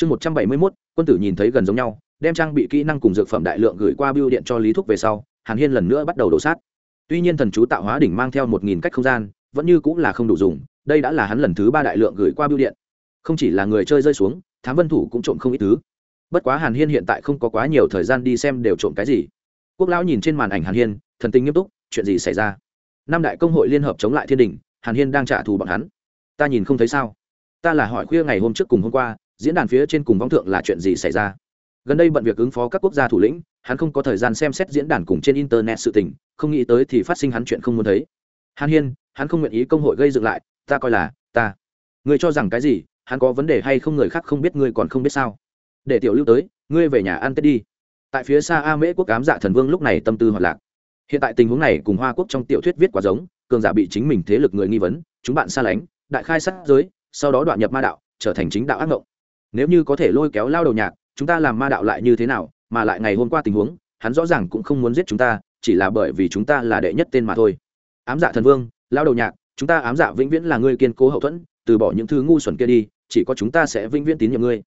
chương một trăm bảy mươi mốt, quân tử nhìn thấy gần giống nhau, đem trang bị kỹ năng cùng dược phẩm đại lượng gửi qua biêu điện cho lý thúc về sau, hàn hiên lần nữa bắt đầu đổ sát. Tuy nhiên thần chú tạo hóa đỉnh mang theo một nghìn cách không gian, vẫn như cũng là không đủ dùng, đây đã là hắn lần thứ ba đại lượng gửi qua biêu điện. Không chỉ là người chơi rơi xuống, thám vân thủ cũng trộm không ít thứ. Bất quá hàn hiên hiện tại không có quá nhiều thời gian đi xem đều trộm cái gì. Quốc lão nhìn trên màn ảnh hàn hiên, thần tình nghiêm túc, chuyện gì xảy ra? Năm đại công hội liên hợp chống lại thiên đình, hàn hiên đang trả thù bọn hắn. Ta nhìn không thấy sao? Ta là hỏi khuya ngày hôm trước cùng hôm qua diễn đàn phía trên cùng vong thượng là chuyện gì xảy ra? Gần đây bận việc ứng phó các quốc gia thủ lĩnh, hắn không có thời gian xem xét diễn đàn cùng trên internet sự tình, không nghĩ tới thì phát sinh hắn chuyện không muốn thấy. Hàn hiên, hắn không nguyện ý công hội gây dựng lại, ta coi là, ta. Người cho rằng cái gì, hắn có vấn đề hay không người khác không biết ngươi còn không biết sao? Để tiểu lưu tới, ngươi về nhà ăn tết đi. Tại phía xa a mễ quốc cám dạ thần vương lúc này tâm tư hoạt lạc. Hiện tại tình huống này cùng hoa quốc trong tiểu thuyết viết quá giống, cường giả bị chính mình thế lực người nghi vấn, chúng bạn xa lánh, đại khai sát giới, sau đó đoạn nhập ma đạo, trở thành chính đạo ác mộng nếu như có thể lôi kéo lao đầu nhạc, chúng ta làm ma đạo lại như thế nào, mà lại ngày hôm qua tình huống, hắn rõ ràng cũng không muốn giết chúng ta, chỉ là bởi vì chúng ta là đệ nhất tên mà thôi. Ám dạ thần vương, lao đầu nhạc, chúng ta ám dạ vĩnh viễn là người kiên cố hậu thuẫn, từ bỏ những thứ ngu xuẩn kia đi, chỉ có chúng ta sẽ vĩnh viễn tín nhiệm ngươi.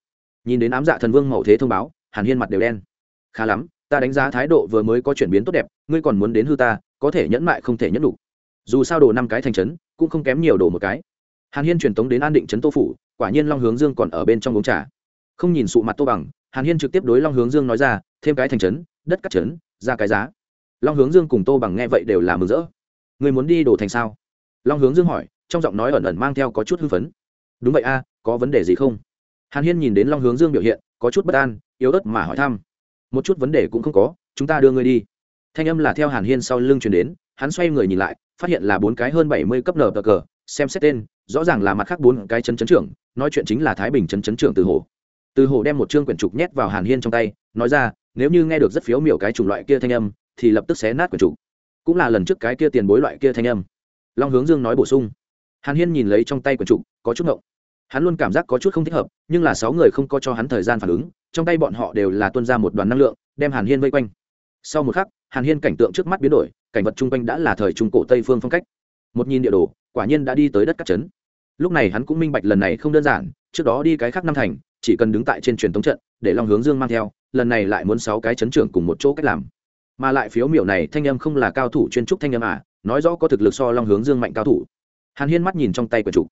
Nhìn đến ám dạ thần vương mậu thế thông báo, hàn hiên mặt đều đen. Khá lắm, ta đánh giá thái độ vừa mới có chuyển biến tốt đẹp, ngươi còn muốn đến hư ta, có thể nhẫn mại không thể nhẫn đủ. Dù sao đồ năm cái thành trấn, cũng không kém nhiều đồ một cái hàn hiên truyền tống đến an định trấn tô phủ, quả nhiên long hướng dương còn ở bên trong uống trà. Không nhìn sụ mặt tô bằng, hàn hiên trực tiếp đối long hướng dương nói ra, thêm cái thành trấn, đất cắt trấn, ra cái giá. Long hướng dương cùng tô bằng nghe vậy đều là mừng rỡ. Người muốn đi đổ thành sao? Long hướng dương hỏi, trong giọng nói ẩn ẩn mang theo có chút hưng phấn. Đúng vậy a, có vấn đề gì không? Hàn hiên nhìn đến long hướng dương biểu hiện, có chút bất an, yếu ớt mà hỏi thăm. Một chút vấn đề cũng không có, chúng ta đưa ngươi đi. Thanh âm là theo hàn hiên sau lưng chuyển đến, hắn xoay người nhìn lại, phát hiện là bốn cái hơn bảy mươi cấp nở cờ cờ, xem xét tên rõ ràng là mặt khác bốn cái chân chấn trưởng, nói chuyện chính là thái bình chân chấn trưởng từ hồ. Từ hồ đem một chương quyển trục nhét vào hàn hiên trong tay, nói ra, nếu như nghe được rất phiếu miểu cái chủng loại kia thanh âm, thì lập tức xé nát quyển trục. Cũng là lần trước cái kia tiền bối loại kia thanh âm. Long hướng dương nói bổ sung. Hàn hiên nhìn lấy trong tay quyển trục, có chút ngộng. Hắn luôn cảm giác có chút không thích hợp, nhưng là sáu người không có cho hắn thời gian phản ứng, trong tay bọn họ đều là tuân ra một đoàn năng lượng, đem hàn hiên vây quanh. Sau một khắc, hàn hiên cảnh tượng trước mắt biến đổi, cảnh vật chung quanh đã là thời trung cổ tây phương phong cách. Một nhìn địa đồ, quả nhiên đã đi tới đất các trấn lúc này hắn cũng minh bạch lần này không đơn giản, trước đó đi cái khác năm thành, chỉ cần đứng tại trên truyền thống trận, để long hướng dương mang theo, lần này lại muốn sáu cái chấn trưởng cùng một chỗ cách làm. Mà lại phiếu miểu này thanh âm không là cao thủ chuyên trúc thanh âm à nói rõ có thực lực so long hướng dương mạnh cao thủ. Hàn hiên mắt nhìn trong tay quyển trục.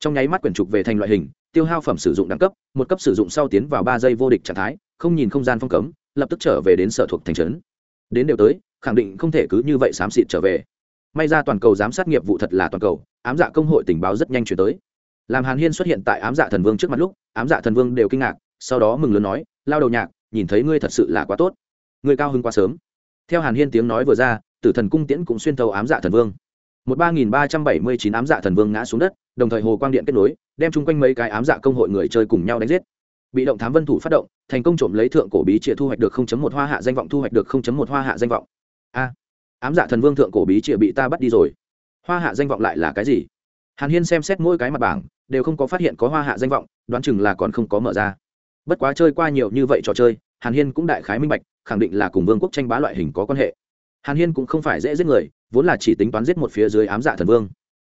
Trong nháy mắt quyển trục về thành loại hình, tiêu hao phẩm sử dụng đẳng cấp, một cấp sử dụng sau tiến vào ba giây vô địch trạng thái, không nhìn không gian phong cấm, lập tức trở về đến sở thuộc thành trấn. Đến đều tới, khẳng định không thể cứ như vậy xám xịt trở về may ra toàn cầu giám sát nghiệp vụ thật là toàn cầu, ám dạ công hội tình báo rất nhanh chuyển tới. Làm hàn hiên xuất hiện tại ám dạ thần vương trước mặt lúc, ám dạ thần vương đều kinh ngạc, sau đó mừng lớn nói, lao đầu nhạc, nhìn thấy ngươi thật sự là quá tốt. Ngươi cao hơn quá sớm. Theo hàn hiên tiếng nói vừa ra, tử thần cung tiễn cũng xuyên thấu ám dạ thần vương. Một ba nghìn ba trăm bảy mươi chín ám dạ thần vương ngã xuống đất, đồng thời hồ quang điện kết nối, đem chung quanh mấy cái ám dạ công hội người chơi cùng nhau đánh giết. Bị động thám vân thủ phát động, thành công trộm lấy thượng cổ bí trịa thu hoạch được một hoa hạ danh vọng, thu hoạch được một hoa hạ danh vọng. A ám dạ thần vương thượng cổ bí trịa bị ta bắt đi rồi. Hoa hạ danh vọng lại là cái gì? Hàn hiên xem xét mỗi cái mặt bảng, đều không có phát hiện có hoa hạ danh vọng, đoán chừng là còn không có mở ra. Bất quá chơi qua nhiều như vậy trò chơi, hàn hiên cũng đại khái minh bạch, khẳng định là cùng vương quốc tranh bá loại hình có quan hệ. Hàn hiên cũng không phải dễ giết người, vốn là chỉ tính toán giết một phía dưới ám dạ thần vương.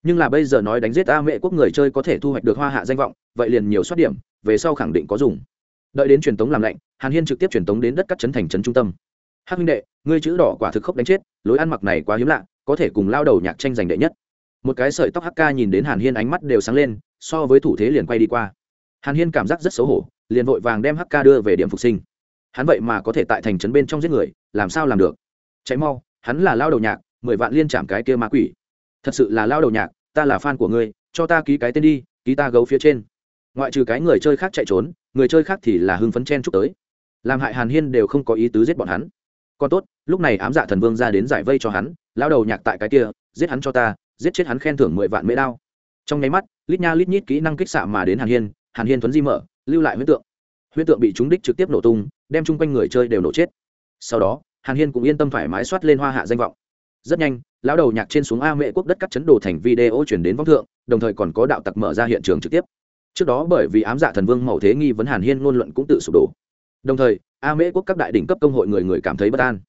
Nhưng là bây giờ nói đánh giết a mệ quốc người chơi có thể thu hoạch được hoa hạ danh vọng, vậy liền nhiều xuất điểm, về sau khẳng định có dùng. Đợi đến truyền tống làm lạnh, hàn hiên trực tiếp truyền tống đến đất các trấn thành trấn trung tâm hắc huynh đệ, ngươi chữ đỏ quả thực khốc đánh chết, lối ăn mặc này quá hiếm lạ, có thể cùng lao đầu nhạc tranh giành đệ nhất. Một cái sợi tóc hắc ca nhìn đến hàn hiên ánh mắt đều sáng lên, so với thủ thế liền quay đi qua. Hàn hiên cảm giác rất xấu hổ, liền vội vàng đem hắc ca đưa về điểm phục sinh. Hắn vậy mà có thể tại thành trấn bên trong giết người, làm sao làm được? Cháy mau, hắn là lao đầu nhạc, mười vạn liên chạm cái kia ma quỷ. Thật sự là lao đầu nhạc, ta là fan của ngươi, cho ta ký cái tên đi, ký ta gấu phía trên. Ngoại trừ cái người chơi khác chạy trốn, người chơi khác thì là hưng phấn chen chúc tới. Làm hại hàn hiên đều không có ý tứ giết bọn hắn còn tốt, lúc này ám dạ thần vương ra đến giải vây cho hắn lao đầu nhạc tại cái kia, giết hắn cho ta, giết chết hắn khen thưởng mười vạn mễ đao. Trong nháy mắt, lít nha lít nhít kỹ năng kích xạ mà đến hàn hiên hàn hiên thuấn di mở, lưu lại huyết tượng. Huyết tượng bị chúng đích trực tiếp nổ tung, đem chung quanh người chơi đều nổ chết. Sau đó, hàn hiên cũng yên tâm thoải mái soát lên hoa hạ danh vọng. Rất nhanh, lão đầu nhạc trên xuống a mễ quốc đất cắt chấn đồ thành video chuyển đến vong thượng, đồng thời còn có đạo tặc mở ra hiện trường trực tiếp. Trước đó bởi vì ám dạ thần vương mậu thế nghi vấn hàn hiên ngôn luận cũng tự sụp đổ. Đồng thời a mễ quốc các đại đỉnh cấp công hội người người cảm thấy bất an.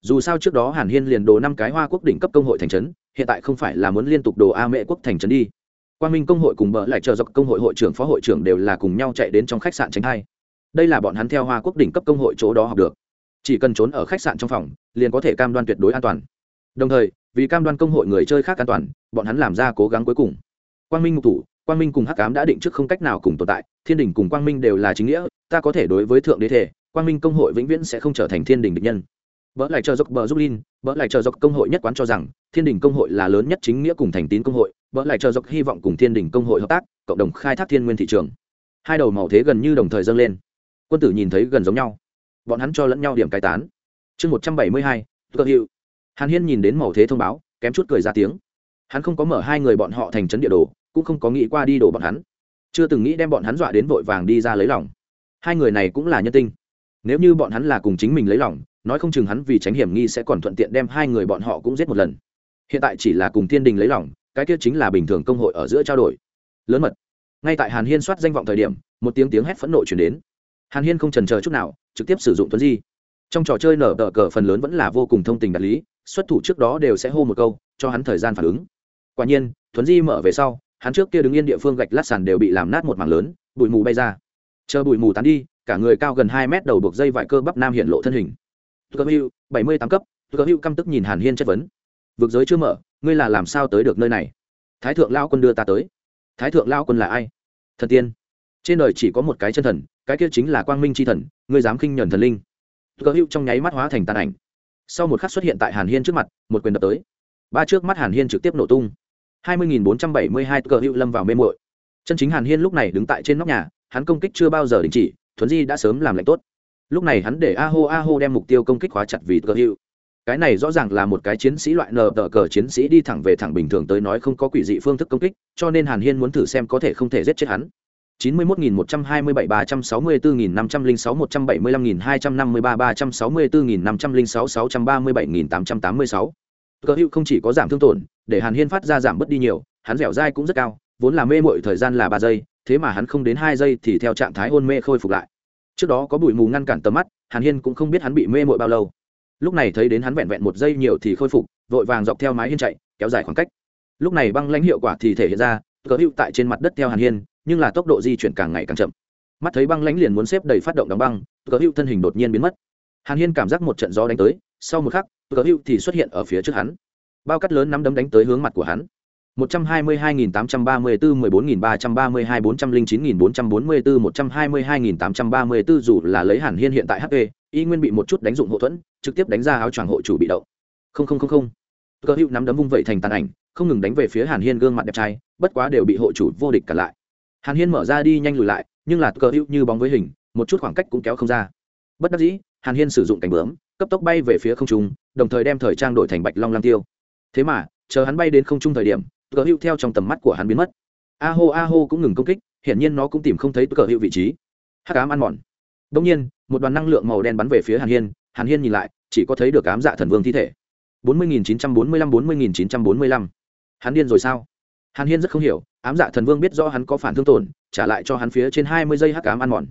Dù sao trước đó hàn hiên liền đồ năm cái hoa quốc đỉnh cấp công hội thành trấn, hiện tại không phải là muốn liên tục đồ a mễ quốc thành trấn đi. Quan minh công hội cùng bờ lại chờ dọc công hội hội trưởng, phó hội trưởng đều là cùng nhau chạy đến trong khách sạn tránh hai đây là bọn hắn theo hoa quốc đỉnh cấp công hội chỗ đó học được. Chỉ cần trốn ở khách sạn trong phòng, liền có thể cam đoan tuyệt đối an toàn. Đồng thời, vì cam đoan công hội người chơi khác an toàn, bọn hắn làm ra cố gắng cuối cùng. Quang minh mục thủ, quang minh cùng hắc cám đã định trước không cách nào cùng tồn tại, thiên đình cùng quang minh đều là chính nghĩa, ta có thể đối với thượng đế thể quang minh công hội vĩnh viễn sẽ không trở thành thiên đình địch nhân vỡ lại chờ dọc bờ giúp Linh, vỡ lại chờ dọc công hội nhất quán cho rằng Thiên đình công hội là lớn nhất chính nghĩa cùng thành tín công hội, vỡ lại chờ dọc hy vọng cùng Thiên đình công hội hợp tác, cộng đồng khai thác thiên nguyên thị trường. Hai đầu màu thế gần như đồng thời dâng lên. Quân tử nhìn thấy gần giống nhau, bọn hắn cho lẫn nhau điểm cai tán. Chương một trăm bảy mươi hai, Cơ hiệu Hàn Hiên nhìn đến màu thế thông báo, kém chút cười ra tiếng. Hắn không có mở hai người bọn họ thành trấn địa đồ, cũng không có nghĩ qua đi đổ bọn hắn, chưa từng nghĩ đem bọn hắn dọa đến vội vàng đi ra lấy lòng. Hai người này cũng là nhân tinh. Nếu như bọn hắn là cùng chính mình lấy lòng, nói không chừng hắn vì tránh hiểm nghi sẽ còn thuận tiện đem hai người bọn họ cũng giết một lần. Hiện tại chỉ là cùng thiên đình lấy lòng cái kia chính là bình thường công hội ở giữa trao đổi. Lớn mật. Ngay tại hàn hiên soát danh vọng thời điểm một tiếng tiếng hét phẫn nộ chuyển đến. Hàn hiên không trần chờ chút nào trực tiếp sử dụng tuấn di. Trong trò chơi nở đỡ cờ phần lớn vẫn là vô cùng thông tình đạt lý xuất thủ trước đó đều sẽ hô một câu cho hắn thời gian phản ứng. Quả nhiên thuấn di mở về sau hắn trước kia đứng yên địa phương gạch lát sàn đều bị làm nát một mảng lớn bụi mù bay ra. Chờ bụi mù tán đi cả người cao gần hai mét đầu buộc dây vải cơ bắp nam hiện lộ thân hình. Cơ hữu bảy mươi tám cấp cơ hữu căm tức nhìn hàn hiên chất vấn. Vực giới chưa mở, ngươi là làm sao tới được nơi này? Thái thượng lao quân đưa ta tới. Thái thượng lao quân là ai? Thần tiên. Trên đời chỉ có một cái chân thần, cái kia chính là quang minh c h i thần, ngươi dám khinh nhuần thần linh. Cơ hữu trong nháy mắt hóa thành tàn ảnh. Sau một khắc xuất hiện tại hàn hiên trước mặt, một quyền đập tới. Ba trước mắt hàn hiên trực tiếp nổ tung. hai mươi bốn trăm bảy mươi hai cơ hữu lâm vào mê mội chân chính hàn hiên lúc này đứng tại trên nóc nhà, hắn công kích chưa bao giờ đình chỉ thuấn di đã sớm làm lạnh tốt. Lúc này hắn để a hô a hô đem mục tiêu công kích khóa chặt vì cơ hữu cái này rõ ràng là một cái chiến sĩ loại nờ tờ cờ chiến sĩ đi thẳng về thẳng bình thường tới nói không có quỷ dị phương thức công kích, cho nên hàn hiên muốn thử xem có thể không thể giết chết hắn. 91.127.364.506.175.253.364.506.637.886 cơ hữu không chỉ có giảm thương tổn, để hàn hiên phát ra giảm bớt đi nhiều, hắn dẻo dai cũng rất cao, vốn là mê mội thời gian là ba giây thế mà hắn không đến hai giây thì theo trạng thái hôn mê khôi phục lại. Trước đó có bụi mù ngăn cản tầm mắt, hàn hiên cũng không biết hắn bị mê mội bao lâu. Lúc này thấy đến hắn vẹn vẹn một giây nhiều thì khôi phục, vội vàng dọc theo mái hiên chạy, kéo dài khoảng cách. Lúc này băng lãnh hiệu quả thì thể hiện ra, cờ hữu tại trên mặt đất theo hàn hiên, nhưng là tốc độ di chuyển càng ngày càng chậm. Mắt thấy băng lãnh liền muốn xếp đầy phát động đóng băng, cờ hữu thân hình đột nhiên biến mất. Hàn hiên cảm giác một trận gió đánh tới, sau một khắc, cờ hữu thì xuất hiện ở phía trước hắn. Bao cắt lớn nắm đấm đánh tới hướng mặt của hắn. 122.834 14.332 409.444 122.834 dù là lấy Hàn Hiên hiện tại HP, y nguyên bị một chút đánh dụng hộ thuẫn, trực tiếp đánh ra áo choàng hộ chủ bị động. Không không không không. Cơ Hữu nắm đấm vung vẩy thành tàn ảnh, không ngừng đánh về phía Hàn Hiên gương mặt đẹp trai, bất quá đều bị hộ chủ vô địch cả lại. Hàn Hiên mở ra đi nhanh lùi lại, nhưng là Cơ Hữu như bóng với hình, một chút khoảng cách cũng kéo không ra. Bất đắc dĩ, Hàn Hiên sử dụng cánh bướm, cấp tốc bay về phía không trung, đồng thời đem thời trang đổi thành Bạch Long Lam Tiêu. Thế mà, chờ hắn bay đến không trung thời điểm, cờ hữu theo trong tầm mắt của hắn biến mất. A hô a hô cũng ngừng công kích, hiển nhiên nó cũng tìm không thấy cờ hữu vị trí. Hắc ám ăn mòn. Đông nhiên, một đoàn năng lượng màu đen bắn về phía hàn hiên hàn hiên nhìn lại, chỉ có thấy được ám dạ thần vương thi thể. bốn mươi nghìn chín trăm bốn mươi lăm, bốn mươi nghìn chín trăm bốn mươi lăm. Hắn điên rồi sao? Hàn hiên rất không hiểu, ám dạ thần vương biết do hắn có phản thương tổn, trả lại cho hắn phía trên hai mươi giây hắc ám ăn mòn.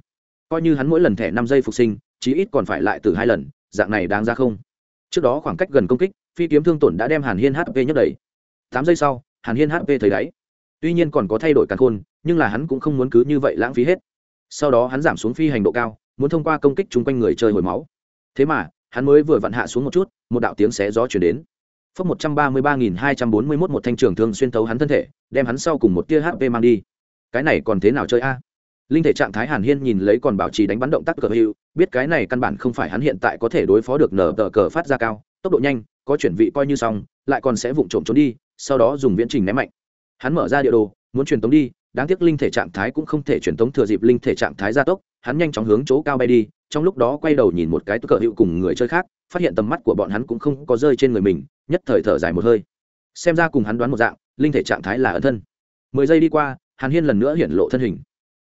Coi như hắn mỗi lần thẻ năm giây phục sinh, chí ít còn phải lại từ hai lần, dạng này đáng ra không? Trước đó khoảng cách gần công kích, phi kiếm thương tổn đã đem hàn hiên hp nhấc đầy tám giây sau hàn hiên hp thấy đáy. Tuy nhiên còn có thay đổi càn khôn, nhưng là hắn cũng không muốn cứ như vậy lãng phí hết. Sau đó hắn giảm xuống phi hành độ cao, muốn thông qua công kích chung quanh người chơi hồi máu. Thế mà, hắn mới vừa vặn hạ xuống một chút, một đạo tiếng xé gió chuyển đến. Phốc một trăm ba mươi ba nghìn hai trăm bốn mươi mốt một thanh trường thương xuyên thấu hắn thân thể, đem hắn sau cùng một tia hp mang đi. Cái này còn thế nào chơi a? Linh thể trạng thái hàn hiên nhìn lấy còn bảo trì đánh bắn động tác cờ hữu biết cái này căn bản không phải hắn hiện tại có thể đối phó được nở tờ cờ phát ra cao, tốc độ nhanh, có chuyển vị coi như xong, lại còn sẽ vụng trộm trốn đi sau đó dùng viễn trình ném mạnh. Hắn mở ra địa đồ, muốn truyền tống đi, đáng tiếc linh thể trạng thái cũng không thể truyền tống thừa dịp linh thể trạng thái gia tốc, hắn nhanh chóng hướng chỗ cao bay đi, trong lúc đó quay đầu nhìn một cái cờ hiệu cùng người chơi khác, phát hiện tầm mắt của bọn hắn cũng không có rơi trên người mình, nhất thời thở dài một hơi. Xem ra cùng hắn đoán một dạng, linh thể trạng thái là ẩn thân. Mười giây đi qua, hàn hiên lần nữa hiển lộ thân hình.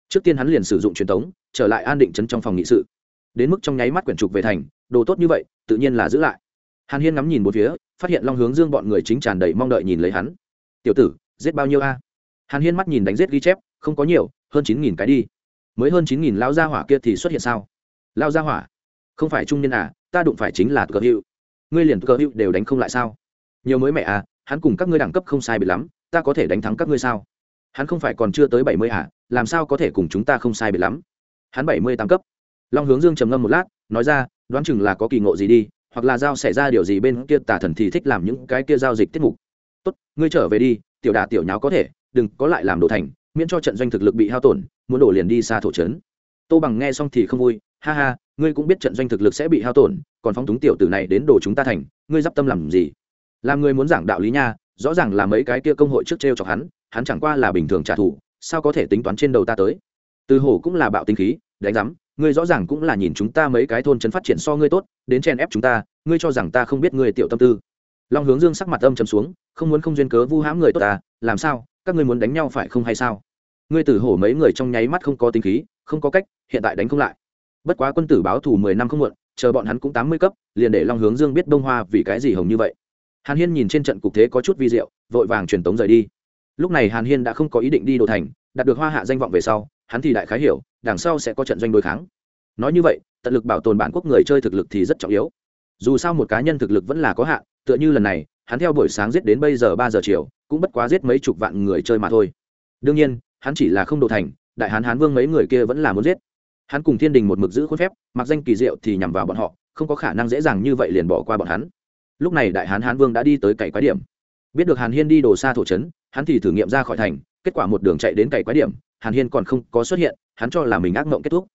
Trước tiên hắn liền sử dụng truyền tống, trở lại an định chấn trong phòng nghị sự. Đến mức trong nháy mắt quyển trục về thành, đồ tốt như vậy, tự nhiên là giữ lại hàn hiên ngắm nhìn một phía, phát hiện long hướng dương bọn người chính tràn đầy mong đợi nhìn lấy hắn. Tiểu tử, giết bao nhiêu a? Hàn hiên mắt nhìn đánh giết ghi chép, không có nhiều, hơn chín nghìn cái đi. Mới hơn chín nghìn lao gia hỏa kia thì xuất hiện sao? Lao gia hỏa? Không phải trung niên à ta đụng phải chính là cờ hữu. ngươi liền cờ hữu đều đánh không lại sao? Nhiều mới mẹ à hắn cùng các ngươi đẳng cấp không sai bị lắm, ta có thể đánh thắng các ngươi sao? Hắn không phải còn chưa tới bảy mươi à làm sao có thể cùng chúng ta không sai bị lắm? Hắn bảy mươi tám cấp. Long hướng dương trầm ngâm một lát, nói ra, đoán chừng là có kỳ ngộ gì đi hoặc là giao xảy ra điều gì bên kia, tà thần thì thích làm những cái kia giao dịch tiết mục. Tốt, ngươi trở về đi, tiểu đà tiểu nháo có thể, đừng có lại làm đồ thành, miễn cho trận doanh thực lực bị hao tổn, muốn đổ liền đi xa thổ trấn. Tô bằng nghe xong thì không vui, ha ha, ngươi cũng biết trận doanh thực lực sẽ bị hao tổn, còn phóng túng tiểu tử này đến đổ chúng ta thành, ngươi d i p tâm làm gì? Làm ngươi muốn giảng đạo lý nha, rõ ràng là mấy cái kia công hội trước t r e o chọc hắn hắn chẳng qua là bình thường trả thù, sao có thể tính toán trên đầu ta tới? Từ hổ cũng là bạo tinh khí, đánh rắm ngươi rõ ràng cũng là nhìn chúng ta mấy cái thôn trấn phát triển so ngươi tốt, đến chen ép chúng ta, ngươi cho rằng ta không biết ngươi tiểu tâm tư. Long hướng dương sắc mặt âm trầm xuống, không muốn không duyên cớ vu hãm người tốt ta, làm sao, các ngươi muốn đánh nhau phải không hay sao? Ngươi tử hổ mấy người trong nháy mắt không có tính khí, không có cách, hiện tại đánh không lại. Bất quá quân tử báo thù mười năm không muộn, chờ bọn hắn cũng tám mươi cấp, liền để long hướng dương biết bông hoa vì cái gì hồng như vậy. Hàn hiên nhìn trên trận cục thế có chút vi diệu, vội vàng truyền tống rời đi. Lúc này hàn hiên đã không có ý định đi đồ thành, đạt được hoa hạ danh vọng về sau hắn thì đại khái hiểu, đằng sau sẽ có trận doanh đối kháng. Nói như vậy, tận lực bảo tồn bản quốc người chơi thực lực thì rất trọng yếu. Dù sao một cá nhân thực lực vẫn là có hạn, tựa như lần này, hắn theo buổi sáng giết đến bây giờ ba giờ chiều, cũng bất quá giết mấy chục vạn người chơi mà thôi. Đương nhiên, hắn chỉ là không đồ thành, đại hán hán vương mấy người kia vẫn là muốn giết. Hắn cùng thiên đình một mực giữ khuôn phép, mặc danh kỳ diệu thì nhằm vào bọn họ, không có khả năng dễ dàng như vậy liền bỏ qua bọn hắn. Lúc này đại hán hán vương đã đi tới cày quái điểm. Biết được hàn hiên đi đồ xa thổ trấn, hắn thì thử nghiệm ra khỏi thành, kết quả một đường chạy đến cày quái điểm hàn hiên còn không có xuất hiện, hắn cho là mình ác mộng kết thúc.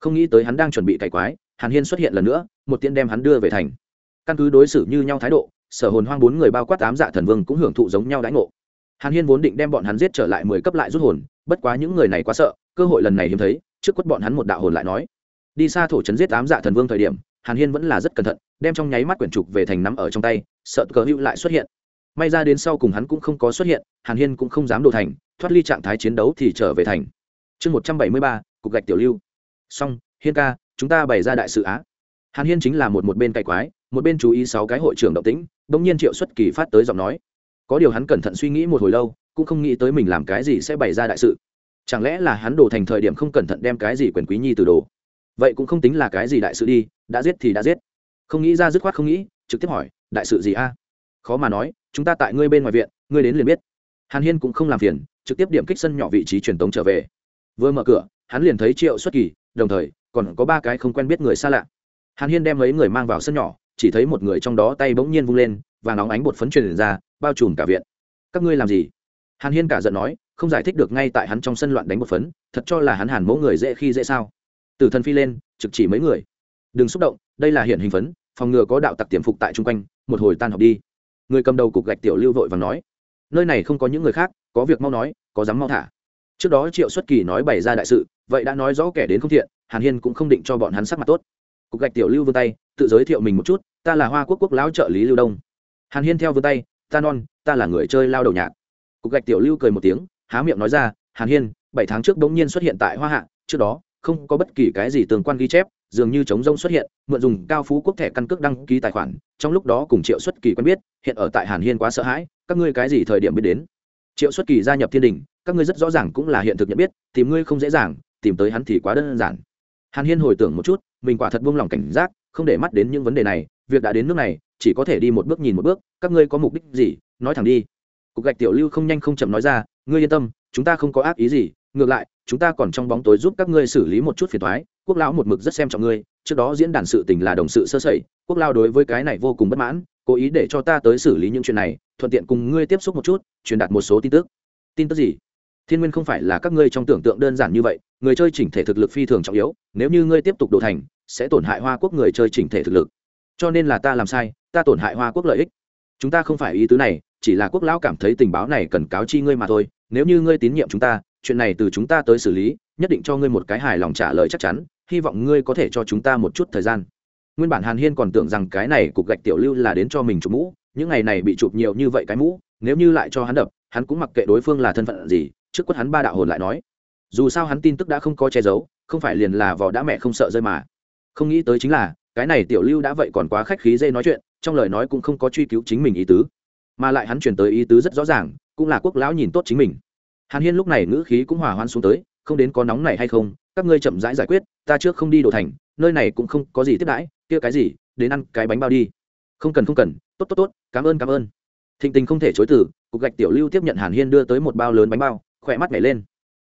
Không nghĩ tới hắn đang chuẩn bị cày quái, hàn hiên xuất hiện lần nữa, một tiên đem hắn đưa về thành. Căn cứ đối xử như nhau thái độ, sở hồn hoang bốn người bao quát tám dạ thần vương cũng hưởng thụ giống nhau đãi ngộ. Hàn hiên vốn định đem bọn hắn giết trở lại mười cấp lại rút hồn, bất quá những người này quá sợ, cơ hội lần này hiếm thấy, trước quất bọn hắn một đạo hồn lại nói. Đi xa thổ trấn giết tám dạ thần vương thời điểm, hàn hiên vẫn là rất cẩn thận, đem trong nháy mắt quyển trục về thành nắm ở trong tay, sợ cờ hữu lại xuất hiện may ra đến sau cùng hắn cũng không có xuất hiện, hàn hiên cũng không dám đồ thành, thoát ly trạng thái chiến đấu thì trở về thành. Chương một trăm bảy mươi ba, cục gạch tiểu lưu. Xong, hiên ca, chúng ta bày ra đại sự á. Hàn hiên chính là một một bên cày quái, một bên chú ý sáu cái hội trưởng động tĩnh đ ỗ n g nhiên triệu xuất kỳ phát tới giọng nói. Có điều hắn cẩn thận suy nghĩ một hồi lâu, cũng không nghĩ tới mình làm cái gì sẽ bày ra đại sự. Chẳng lẽ là hắn đổ thành thời điểm không cẩn thận đem cái gì quyền quý nhi từ đồ? Vậy cũng không tính là cái gì đại sự đi, đã giết thì đã giết. Không nghĩ ra dứt khoát không nghĩ, trực tiếp hỏi, đại sự gì a? Khó mà nói chúng ta tại ngươi bên ngoài viện, ngươi đến liền biết. Hàn hiên cũng không làm phiền, trực tiếp điểm kích sân nhỏ vị trí truyền tống trở về. Vừa mở cửa, hắn liền thấy triệu xuất kỳ, đồng thời, còn có ba cái không quen biết người xa lạ. Hàn hiên đem mấy người mang vào sân nhỏ, chỉ thấy một người trong đó tay bỗng nhiên vung lên, và nóng ánh bột phấn truyền ra, bao trùm cả viện. Các ngươi làm gì? Hàn hiên cả giận nói, không giải thích được ngay tại hắn trong sân loạn đánh bột phấn, thật cho là hắn hàn mẫu người dễ khi dễ sao. Từ thân phi lên, trực chỉ mấy người. Đừng xúc động, đây là hiện hình phấn, phòng ngừa có đạo tặc tiềm phục tại chung quanh, một hồi tan học đi người cầm đầu cục gạch tiểu lưu vội và nói, nơi này không có những người khác, có việc mau nói, có dám mau thả. Trước đó triệu xuất kỳ nói bày ra đại sự, vậy đã nói rõ kẻ đến không thiện, hàn hiên cũng không định cho bọn hắn sắc mặt tốt. Cục gạch tiểu lưu vươn tay, tự giới thiệu mình một chút, ta là hoa quốc quốc lão trợ lý lưu đông. Hàn hiên theo vươn tay, ta non, ta là người chơi lao đầu nhạc. Cục gạch tiểu lưu cười một tiếng, há miệng nói ra, hàn hiên, bảy tháng trước bỗng nhiên xuất hiện tại hoa hạ, trước đó không có bất kỳ cái gì tương quan ghi chép dường như chống rông xuất hiện, mượn dùng cao phú quốc thẻ căn cước đăng ký tài khoản, trong lúc đó cùng triệu xuất kỳ quen biết, hiện ở tại hàn hiên quá sợ hãi, các ngươi cái gì thời điểm biết đến? Triệu xuất kỳ gia nhập thiên đình, các ngươi rất rõ ràng cũng là hiện thực nhận biết, tìm ngươi không dễ dàng, tìm tới hắn thì quá đơn giản. Hàn hiên hồi tưởng một chút, mình quả thật buông lòng cảnh giác, không để mắt đến những vấn đề này, việc đã đến nước này, chỉ có thể đi một bước nhìn một bước, các ngươi có mục đích gì? Nói thẳng đi. Cục gạch tiểu lưu không nhanh không chậm nói ra, ngươi yên tâm, chúng ta không có ác ý gì ngược lại, chúng ta còn trong bóng tối giúp các ngươi xử lý một chút phiền thoái quốc lão một mực rất xem trọng ngươi, trước đó diễn đàn sự tình là đồng sự sơ sẩy, quốc lao đối với cái này vô cùng bất mãn, cố ý để cho ta tới xử lý những chuyện này, thuận tiện cùng ngươi tiếp xúc một chút, truyền đạt một số tin tức. Tin tức gì? Thiên nguyên không phải là các ngươi trong tưởng tượng đơn giản như vậy, người chơi chỉnh thể thực lực phi thường trọng yếu, nếu như ngươi tiếp tục đổ thành, sẽ tổn hại hoa quốc người chơi chỉnh thể thực lực. Cho nên là ta làm sai, ta tổn hại hoa quốc lợi ích. Chúng ta không phải ý tứ này, chỉ là quốc lão cảm thấy tình báo này cần cáo chi ngươi mà thôi, nếu như ngươi tín nhiệm chúng ta chuyện này từ chúng ta tới xử lý, nhất định cho ngươi một cái hài lòng trả lời chắc chắn, hy vọng ngươi có thể cho chúng ta một chút thời gian. Nguyên bản hàn hiên còn tưởng rằng cái này cục gạch tiểu lưu là đến cho mình chụp mũ, những ngày này bị chụp nhiều như vậy cái mũ, nếu như lại cho hắn đập, hắn cũng mặc kệ đối phương là thân phận gì, trước quất hắn ba đạo hồn lại nói. Dù sao hắn tin tức đã không có che giấu, không phải liền là vò đã mẹ không sợ rơi mà. Không nghĩ tới chính là, cái này tiểu lưu đã vậy còn quá khách khí dây nói chuyện, trong lời nói cũng không có truy cứu chính mình ý tứ. Mà lại hắn chuyển tới ý tứ rất rõ ràng, cũng là quốc lão nhìn tốt chính mình hàn hiên lúc này ngữ khí cũng hòa hoan xuống tới không đến có nóng này hay không các ngươi chậm rãi giải, giải quyết ta trước không đi đồ thành nơi này cũng không có gì tiếp đãi kia cái gì đến ăn cái bánh bao đi. Không cần không cần tốt tốt tốt cảm ơn cảm ơn. Thịnh tình không thể chối từ cục gạch tiểu lưu tiếp nhận hàn hiên đưa tới một bao lớn bánh bao khỏe mắt nhảy lên.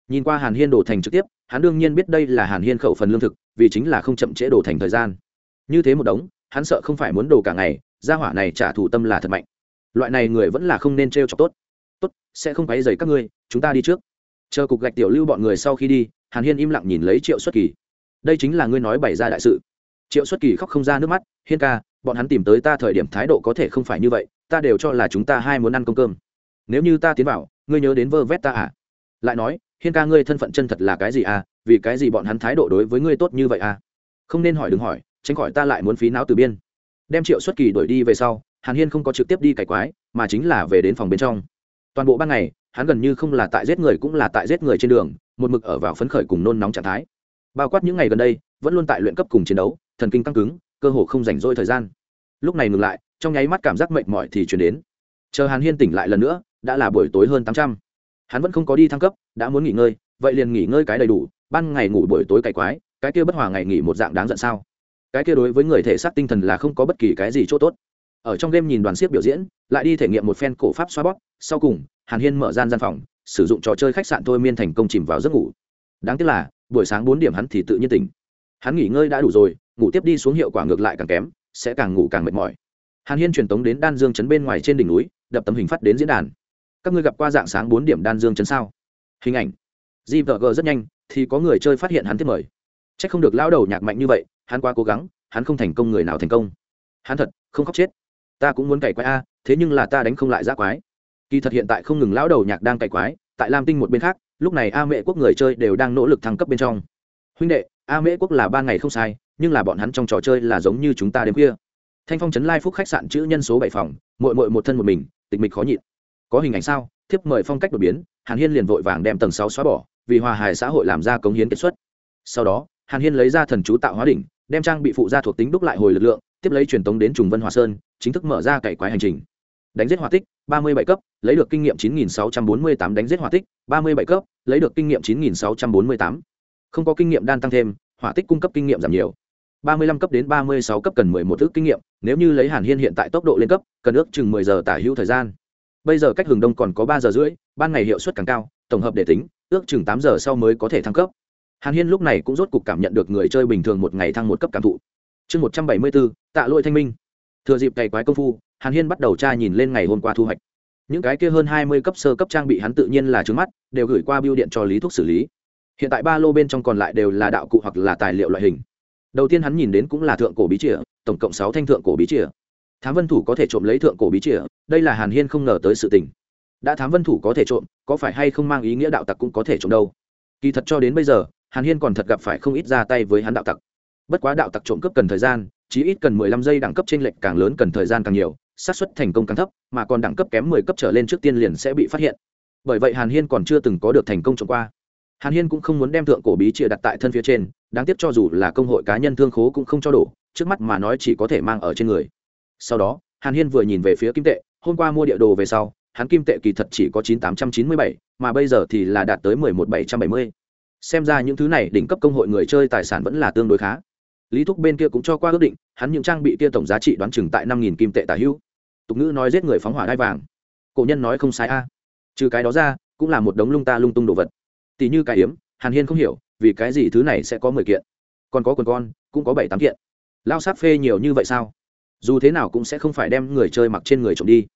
Nhìn qua hàn hiên đổ thành trực tiếp hắn đương nhiên biết đây là hàn hiên khẩu phần lương thực vì chính là không chậm trễ đổ thành thời gian. Như thế một đống hắn sợ không phải muốn đồ cả ngày gia hỏa này trả thù tâm là thật mạnh. Loại này người vẫn là không nên t r chọc tốt. Tốt sẽ không quấy dày các ngươi chúng ta đi trước. Chờ cục gạch tiểu lưu bọn người sau khi đi, hàn hiên im lặng nhìn lấy triệu xuất kỳ. Đây chính là ngươi nói bày ra đại sự. Triệu xuất kỳ khóc không ra nước mắt, hiên ca, bọn hắn tìm tới ta thời điểm thái độ có thể không phải như vậy, ta đều cho là chúng ta hai muốn ăn công cơm. Nếu như ta tiến vào, ngươi nhớ đến vơ vét ta à? Lại nói, hiên ca, ngươi thân phận chân thật là cái gì à? Vì cái gì bọn hắn thái độ đối với ngươi tốt như vậy à? Không nên hỏi, đừng hỏi, tránh khỏi ta lại muốn phí não từ biên. Đem triệu xuất kỳ đuổi đi về sau, hàn hiên không có trực tiếp đi cải quái, mà chính là về đến phòng bên trong toàn bộ ban ngày, hắn gần như không là tại giết người cũng là tại giết người trên đường, một mực ở vào phấn khởi cùng nôn nóng trạng thái. Bao quát những ngày gần đây, vẫn luôn tại luyện cấp cùng chiến đấu, thần kinh căng cứng, cơ hồ không rảnh rỗi thời gian. Lúc này ngừng lại, trong nháy mắt cảm giác mệt mỏi thì chuyển đến. Chờ hàn hiên tỉnh lại lần nữa, đã là buổi tối hơn tám trăm. Hắn vẫn không có đi thăng cấp, đã muốn nghỉ ngơi, vậy liền nghỉ ngơi cái đầy đủ, ban ngày ngủ buổi tối cày quái, cái kia bất hòa ngày nghỉ một dạng đáng giận sao? Cái kia đối với người thể xác tinh thần là không có bất kỳ cái gì c h ỗ t ố t ở trong game nhìn đoàn siếc biểu diễn, lại đi thể nghiệm một phen cổ pháp xoa bóp sau cùng, hàn hiên mở gian gian phòng, sử dụng trò chơi khách sạn thôi miên thành công chìm vào giấc ngủ. Đáng tiếc là, buổi sáng bốn điểm hắn thì tự nhiên tỉnh. Hắn nghỉ ngơi đã đủ rồi, ngủ tiếp đi xuống hiệu quả ngược lại càng kém, sẽ càng ngủ càng mệt mỏi. Hàn hiên truyền tống đến đan dương chấn bên ngoài trên đỉnh núi, đập tấm hình phát đến diễn đàn. Các ngươi gặp qua dạng sáng bốn điểm đan dương chấn sao? Hình ảnh. Gvg rất nhanh, thì có người chơi phát hiện hắn tiếp mời. C h ắ c không được lao đầu nhạc mạnh như vậy, hắn quá cố gắng, hắn không thành công người nào thành công. Hắn thật, không khóc chết ta cũng muốn cày quái a, thế nhưng là ta đánh không lại giã quái. Kỳ thật hiện tại không ngừng lão đầu nhạc đang cày quái, tại lam tinh một bên khác, lúc này a mễ quốc người chơi đều đang nỗ lực thăng cấp bên trong. Huynh đệ, a mễ quốc là ba ngày không sai, nhưng là bọn hắn trong trò chơi là giống như chúng ta đêm khuya. Thanh phong trấn lai phúc khách sạn chữ nhân số bảy phòng mội mội một thân một mình, tịch mịch khó nhịn. Có hình ảnh sao? Thiếp mời phong cách đột biến, hàn hiên liền vội vàng đem tầng sáu xóa bỏ, vì hòa hài xã hội làm ra cống hiến kết xuất. Sau đó, hàn hiên lấy ra thần chú tạo hóa đỉnh, đem trang bị phụ gia thuộc tính đúc lại hồi lực lượng tiếp lấy truyền tống đến trùng vân hòa sơn, chính thức mở ra cậy quái hành trình. Đánh giết hỏa tích, ba mươi bảy cấp, lấy được kinh nghiệm chín nghìn sáu trăm bốn mươi tám, đánh giết hỏa tích, ba mươi bảy cấp, lấy được kinh nghiệm chín nghìn sáu trăm bốn mươi tám. Không có kinh nghiệm đan tăng thêm, hỏa tích cung cấp kinh nghiệm giảm nhiều. ba mươi lăm cấp đến ba mươi sáu cấp cần mười một ước kinh nghiệm, nếu như lấy hàn hiên hiện tại tốc độ lên cấp, cần ước chừng mười giờ tả hữu thời gian. Bây giờ cách hừng đông còn có ba giờ rưỡi, ban ngày hiệu suất càng cao, tổng hợp để tính, ước chừng tám giờ sau mới có thể thăng cấp. Hàn hiên lúc này cũng rốt cục cảm nhận được người chơi bình thường một ngày thăng một cấp cảm thụ chương một trăm bảy mươi bốn tạ lỗi thanh minh. Thừa dịp cày quái công phu, hàn hiên bắt đầu tra nhìn lên ngày hôm qua thu hoạch. Những cái kia hơn hai mươi cấp sơ cấp trang bị hắn tự nhiên là trứng mắt, đều gửi qua biêu điện cho lý thuốc xử lý. Hiện tại ba lô bên trong còn lại đều là đạo cụ hoặc là tài liệu loại hình. Đầu tiên hắn nhìn đến cũng là thượng cổ bí chìa, tổng cộng sáu thanh thượng cổ bí chìa. Thám vân thủ có thể trộm lấy thượng cổ bí chìa, đây là hàn hiên không ngờ tới sự tình. Đã thám vân thủ có thể trộm, có phải hay không mang ý nghĩa đạo tặc cũng có thể trộm đâu. Kỳ thật cho đến bây giờ, hàn hiên còn thật gặp phải không ít ra tay với hắn đạo tặc bất quá đạo tặc trộm cướp cần thời gian, chí ít cần mười lăm giây đẳng cấp t r ê n lệch càng lớn cần thời gian càng nhiều, xác suất thành công càng thấp, mà còn đẳng cấp kém mười cấp trở lên trước tiên liền sẽ bị phát hiện. Bởi vậy hàn hiên còn chưa từng có được thành công trộm qua. Hàn hiên cũng không muốn đem thượng cổ bí chìa đặt tại thân phía trên, đáng tiếc cho dù là công hội cá nhân thương khố cũng không cho đủ, trước mắt mà nói chỉ có thể mang ở trên người. Sau đó, hàn hiên vừa nhìn về phía kim tệ, hôm qua mua địa đồ về sau, hắn kim tệ kỳ thật chỉ có chín tám trăm chín mươi bảy, mà bây giờ thì là đạt tới mười một bảy trăm bảy mươi. Xem ra những thứ này đỉnh cấp công hội người chơi tài sản vẫn là tương đối khá lý thúc bên kia cũng cho qua ước định, hắn những trang bị kia tổng giá trị đoán chừng tại năm nghìn kim tệ tả hữu. Tục ngữ nói giết người phóng hỏa đai vàng. Cổ nhân nói không sai a. Trừ cái đó ra, cũng là một đống lung ta lung tung đồ vật. Tỷ như cái yếm, hàn hiên không hiểu, vì cái gì thứ này sẽ có mười kiện? Còn có quần con, cũng có bảy tám kiện. Lao sát phê nhiều như vậy sao? Dù thế nào cũng sẽ không phải đem người chơi mặc trên người trộm đi.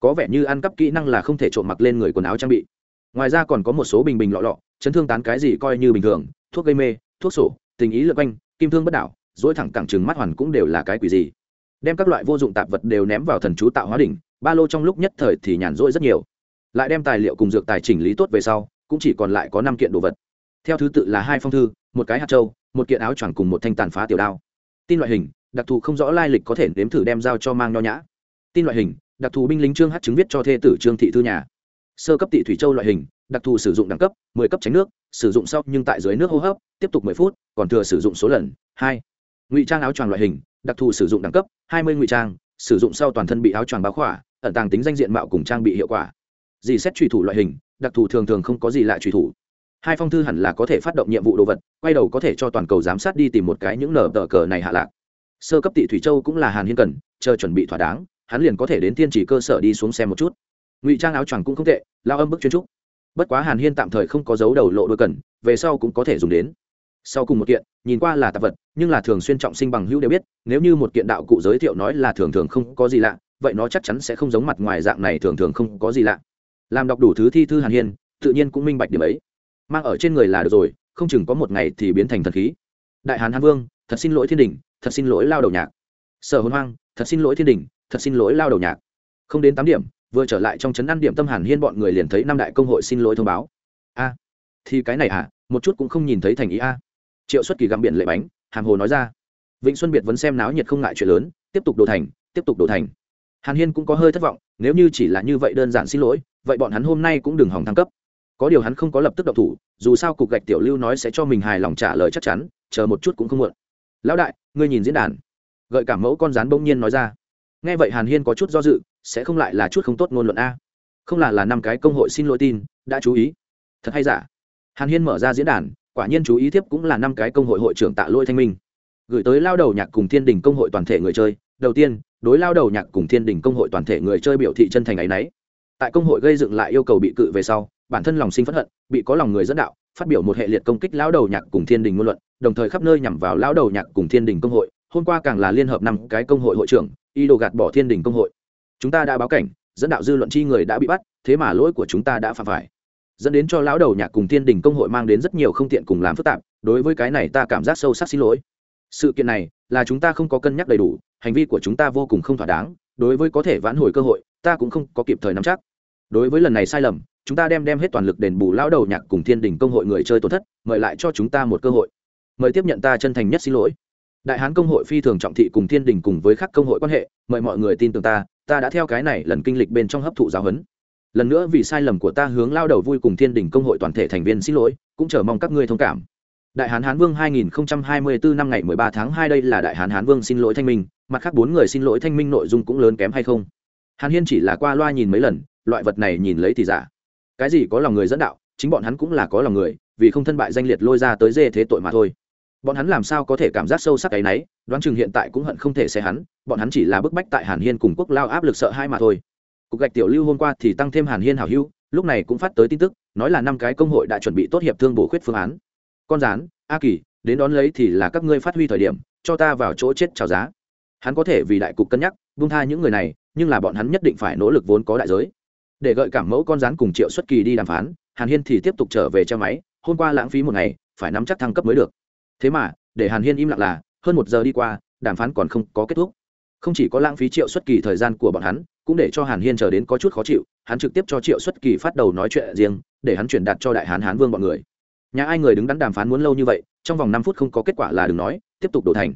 Có vẻ như ăn cắp kỹ năng là không thể trộm mặc lên người quần áo trang bị. Ngoài ra còn có một số bình bình lọ lọ, chấn thương tán cái gì coi như bình thường, thuốc gây mê, thuốc sổ, tình ý lượt quanh, kim thương bất đảo dỗi thẳng cẳng chừng mắt hoàn cũng đều là cái quỷ gì. Đem các loại vô dụng tạp vật đều ném vào thần chú tạo hóa đỉnh, ba lô trong lúc nhất thời thì nhàn rỗi rất nhiều. Lại đem tài liệu cùng dược tài chỉnh lý tốt về sau, cũng chỉ còn lại có năm kiện đồ vật. Theo thứ tự là hai phong thư, một cái hạt trâu một kiện áo choàng cùng một thanh tàn phá tiểu đao. Tin loại hình, đặc thù không rõ lai lịch có thể nếm thử đem giao cho mang nho nhã. Tin loại hình, đặc thù binh lính trương hát chứng viết cho thê tử trương thị thư nhà. Sơ cấp tị thủy châu loại hình, đặc thù sử dụng đẳng cấp, mười cấp tránh nước, sử dụng sau nhưng tại dưới nước hô hấp, tiếp tục mười phút, còn thừa sử dụng số lần, hai ngụy trang áo choàng loại hình, đặc thù sử dụng đẳng cấp, hai mươi ngụy trang, sử dụng sau toàn thân bị áo choàng báo khỏa, ẩn tàng tính danh diện mạo cùng trang bị hiệu quả. Dì xét truy thủ loại hình, đặc thù thường thường không có gì lạ truy thủ. Hai phong thư hẳn là có thể phát động nhiệm vụ đồ vật, quay đầu có thể cho toàn cầu giám sát đi tìm một cái những nở tờ cờ này hạ lạc. Sơ cấp tị thủy châu cũng là hàn hiên cần, chờ chuẩn bị thỏa đáng, hắn liền có thể đến thiên chỉ cơ sở đi xuống xem một chút. Ngụy trang áo choàng cũng không tệ, lao âm bức chuyên trúc. Bất quá hàn hiên tạm thời không có dấu đầu lộ đôi cần, về sau cũng có thể dùng đến sau cùng một kiện, nhìn qua là tạp vật, nhưng là thường xuyên trọng sinh bằng hữu đều biết, nếu như một kiện đạo cụ giới thiệu nói là thường thường không có gì lạ, vậy nó chắc chắn sẽ không giống mặt ngoài dạng này thường thường không có gì lạ. Làm đọc đủ thứ thi thư hàn hiên, tự nhiên cũng minh bạch điểm ấy. Mang ở trên người là được rồi, không chừng có một ngày thì biến thành thần khí. Đại Hàn hán vương, thật xin lỗi thiên đình, thật xin lỗi lao đầu nhạc. Sở hôn hoang, thật xin lỗi thiên đình, thật xin lỗi lao đầu nhạc. Không đến tám điểm, vừa trở lại trong trấn ăn điểm tâm hàn hiên bọn người liền thấy năm đại công hội xin lỗi thông báo. A, thì cái này à một chút cũng không nhìn thấy thành ý a triệu xuất kỳ gặm biển lệ bánh, hàm hồ nói ra. Vịnh xuân biệt vẫn xem náo nhiệt không ngại chuyện lớn, tiếp tục đổ thành, tiếp tục đổ thành. Hàn hiên cũng có hơi thất vọng, nếu như chỉ là như vậy đơn giản xin lỗi, vậy bọn hắn hôm nay cũng đừng hỏng thăng cấp. Có điều hắn không có lập tức độc thủ, dù sao cục gạch tiểu lưu nói sẽ cho mình hài lòng trả lời chắc chắn, chờ một chút cũng không muộn. Lão đại, ngươi nhìn diễn đàn. Gợi cảm mẫu con rán bỗng nhiên nói ra. Nghe vậy hàn hiên có chút do dự, sẽ không lại là chút không tốt ngôn luận a? Không là là năm cái công hội xin lỗi tin, đã chú ý. Thật hay giả? Hàn hiên mở ra diễn đàn quả nhiên chú ý tiếp cũng là năm cái công hội hội trưởng tạ lôi thanh minh. Gửi tới lao đầu nhạc cùng thiên đình công hội toàn thể người chơi. Đầu tiên, đối lao đầu nhạc cùng thiên đình công hội toàn thể người chơi biểu thị chân thành ấ y n ấ y tại công hội gây dựng lại yêu cầu bị cự về sau, bản thân lòng sinh phất hận, bị có lòng người dẫn đạo, phát biểu một hệ liệt công kích lao đầu nhạc cùng thiên đình ngôn luận, đồng thời khắp nơi nhằm vào lao đầu nhạc cùng thiên đình công hội, hôm qua càng là liên hợp năm cái công hội hội trưởng y đồ gạt bỏ thiên đình công hội. Chúng ta đã báo cảnh, dẫn đạo dư luận chi người đã bị bắt, thế mà lỗi của chúng ta đã phạm phải dẫn đến cho lão đầu nhạc cùng thiên đình công hội mang đến rất nhiều không tiện cùng làm phức tạp, đối với cái này ta cảm giác sâu sắc xin lỗi. Sự kiện này là chúng ta không có cân nhắc đầy đủ, hành vi của chúng ta vô cùng không thỏa đáng, đối với có thể vãn hồi cơ hội, ta cũng không có kịp thời nắm chắc. Đối với lần này sai lầm, chúng ta đem đem hết toàn lực đền bù lão đầu nhạc cùng thiên đình công hội người chơi tổn thất, mời lại cho chúng ta một cơ hội. Mời tiếp nhận ta chân thành nhất xin lỗi. Đại hán công hội phi thường trọng thị cùng thiên đình cùng với các công hội quan hệ, mời mọi người tin tưởng ta ta đã theo cái này lần kinh lịch bên trong hấp thụ giáo huấn lần nữa vì sai lầm của ta hướng lao đầu vui cùng thiên đình công hội toàn thể thành viên xin lỗi, cũng chờ mong các ngươi thông cảm. Đại hán hán vương 2024 năm ngày 13 tháng 2 đây là đại hán hán vương xin lỗi thanh minh, mặt khác bốn người xin lỗi thanh minh nội dung cũng lớn kém hay không? Hàn hiên chỉ là qua loa nhìn mấy lần, loại vật này nhìn lấy thì giả. Cái gì có lòng người dẫn đạo, chính bọn hắn cũng là có lòng người, vì không thân bại danh liệt lôi ra tới dê thế tội mà thôi. Bọn hắn làm sao có thể cảm giác sâu sắc cái nấy, đoán chừng hiện tại cũng hận không thể xe hắn, bọn hắn chỉ là bức bách tại hàn hiên cùng quốc lao áp lực sợ hai mà thôi cục gạch tiểu lưu hôm qua thì tăng thêm hàn hiên hảo hữu, lúc này cũng phát tới tin tức, nói là năm cái công hội đã chuẩn bị tốt hiệp thương bổ khuyết phương án. Con rán, a kỳ, đến đón lấy thì là các ngươi phát huy thời điểm, cho ta vào chỗ chết trào giá. Hắn có thể vì đại cục cân nhắc, buông tha những người này, nhưng là bọn hắn nhất định phải nỗ lực vốn có đại giới. Để gợi cảm mẫu con rán cùng triệu xuất kỳ đi đàm phán, hàn hiên thì tiếp tục trở về treo máy, hôm qua lãng phí một ngày, phải nắm chắc thăng cấp mới được. Thế mà, để hàn hiên im lặng là, hơn một giờ đi qua, đàm phán còn không có kết thúc. Không chỉ có lãng phí triệu xuất kỳ thời gian của bọn hắn cũng để cho hàn hiên chờ đến có chút khó chịu, hắn trực tiếp cho triệu xuất kỳ phát đầu nói chuyện riêng, để hắn chuyển đạt cho đại hán hán vương bọn người. Nhà ai người đứng đắn đàm phán muốn lâu như vậy, trong vòng năm phút không có kết quả là đừng nói, tiếp tục đổ thành.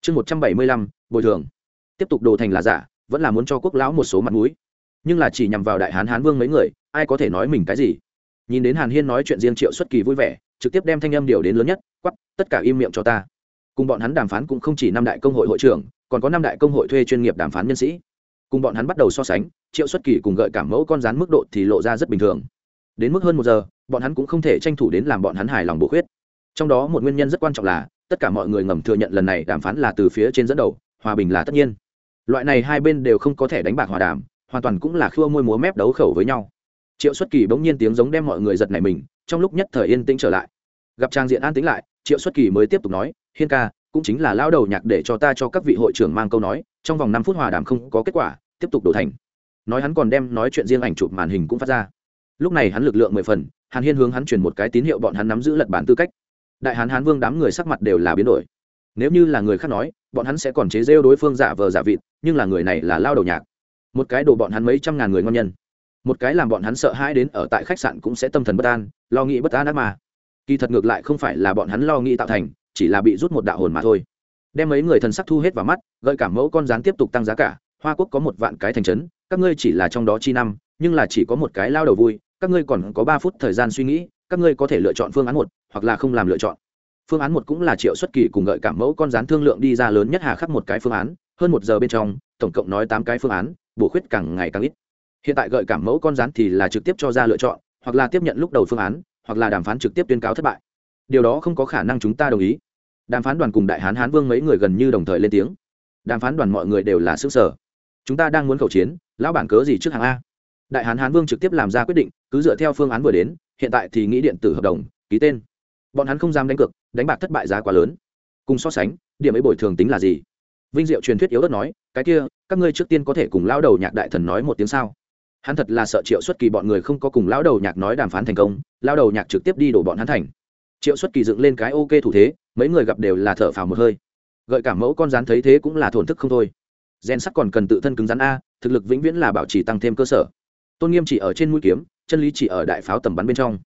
Chương một trăm bảy mươi lăm, bồi thường. Tiếp tục đổ thành là giả, vẫn là muốn cho quốc lão một số mặt mũi. Nhưng là chỉ nhằm vào đại hán hán vương mấy người, ai có thể nói mình cái gì? Nhìn đến hàn hiên nói chuyện riêng triệu xuất kỳ vui vẻ, trực tiếp đem thanh âm điều đến lớn nhất quắp tất cả im miệng cho ta. Cùng bọn hắn đàm phán cũng không chỉ năm đại công hội hội trưởng, còn có năm đại công hội thuê chuyên nghiệp đàm phán nhân sĩ cùng bọn hắn bắt đầu so sánh, triệu xuất kỳ cùng gợi cảm mẫu con rán mức độ thì lộ ra rất bình thường. Đến mức hơn một giờ, bọn hắn cũng không thể tranh thủ đến làm bọn hắn hài lòng bổ khuyết. Trong đó một nguyên nhân rất quan trọng là, tất cả mọi người ngầm thừa nhận lần này đàm phán là từ phía trên dẫn đầu, hòa bình là tất nhiên. Loại này hai bên đều không có thể đánh bạc hòa đàm, hoàn toàn cũng là khua môi múa mép đấu khẩu với nhau. Triệu xuất kỳ bỗng nhiên tiếng giống đem mọi người giật này mình, trong lúc nhất thời yên tĩnh trở lại. Gặp trang diện an tĩnh lại, triệu xuất kỳ mới tiếp tục nói, hiên ca, cũng chính là lao đầu nhạc để cho ta cho các vị hội trưởng mang câu nói, trong vòng năm phút hòa đàm không có kết quả tiếp tục đổ thành. Nói hắn còn đem nói chuyện riêng ảnh chụp màn hình cũng phát ra. Lúc này hắn lực lượng mười phần, hàn hiên hướng hắn chuyển một cái tín hiệu bọn hắn nắm giữ lật bản tư cách. Đại hán hán vương đám người sắc mặt đều là biến đổi. Nếu như là người khác nói, bọn hắn sẽ còn chế rêu đối phương giả vờ giả vịt, nhưng là người này là lao đầu nhạc. Một cái đồ bọn hắn mấy trăm ngàn người ngon nhân. Một cái làm bọn hắn sợ hãi đến ở tại khách sạn cũng sẽ tâm thần bất an, lo nghĩ bất an ác mà kỳ thật ngược lại không phải là bọn hắn lo nghĩ tạo thành, chỉ là bị rút một đạo hồn mà thôi. Đem mấy người thần sắc thu hết vào mắt, gợi cảm mẫu con rán tiếp tục tăng giá cả hoa quốc có một vạn cái thành trấn, các ngươi chỉ là trong đó chi năm, nhưng là chỉ có một cái lao đầu vui, các ngươi còn có ba phút thời gian suy nghĩ, các ngươi có thể lựa chọn phương án một, hoặc là không làm lựa chọn. Phương án một cũng là triệu xuất kỳ cùng gợi cảm mẫu con rán thương lượng đi ra lớn nhất hà khắc một cái phương án, hơn một giờ bên trong, tổng cộng nói tám cái phương án, bổ khuyết càng ngày càng ít. Hiện tại gợi cảm mẫu con rán thì là trực tiếp cho ra lựa chọn, hoặc là tiếp nhận lúc đầu phương án, hoặc là đàm phán trực tiếp tuyên cáo thất bại. Điều đó không có khả năng chúng ta đồng ý. Đàm phán đoàn cùng đại hán hán vương mấy người gần như đồng thời lên tiếng. Đàm phán đoàn mọi người đều là xứ sở chúng ta đang muốn khẩu chiến, lão bản cớ gì trước hàng a? Đại hán hán vương trực tiếp làm ra quyết định, cứ dựa theo phương án vừa đến, hiện tại thì nghĩ điện tử hợp đồng, ký tên. Bọn hắn không dám đánh cược, đánh bạc thất bại giá quá lớn. Cùng so sánh, điểm ấy bồi thường tính là gì? Vinh diệu truyền thuyết yếu đất nói, cái kia, các ngươi trước tiên có thể cùng lão đầu nhạc đại thần nói một tiếng sao? Hắn thật là sợ triệu xuất kỳ bọn người không có cùng lão đầu nhạc nói đàm phán thành công, lão đầu nhạc trực tiếp đi đổ bọn hắn thành. Triệu xuất kỳ dựng lên cái ok thủ thế, mấy người gặp đều là thở phào một hơi. Gợi cảm mẫu con rán thấy thế cũng là thổn thức không thôi gen sắt còn cần tự thân cứng rắn a, thực lực vĩnh viễn là bảo trì tăng thêm cơ sở. Tôn nghiêm chỉ ở trên mũi kiếm, chân lý chỉ ở đại pháo tầm bắn bên trong.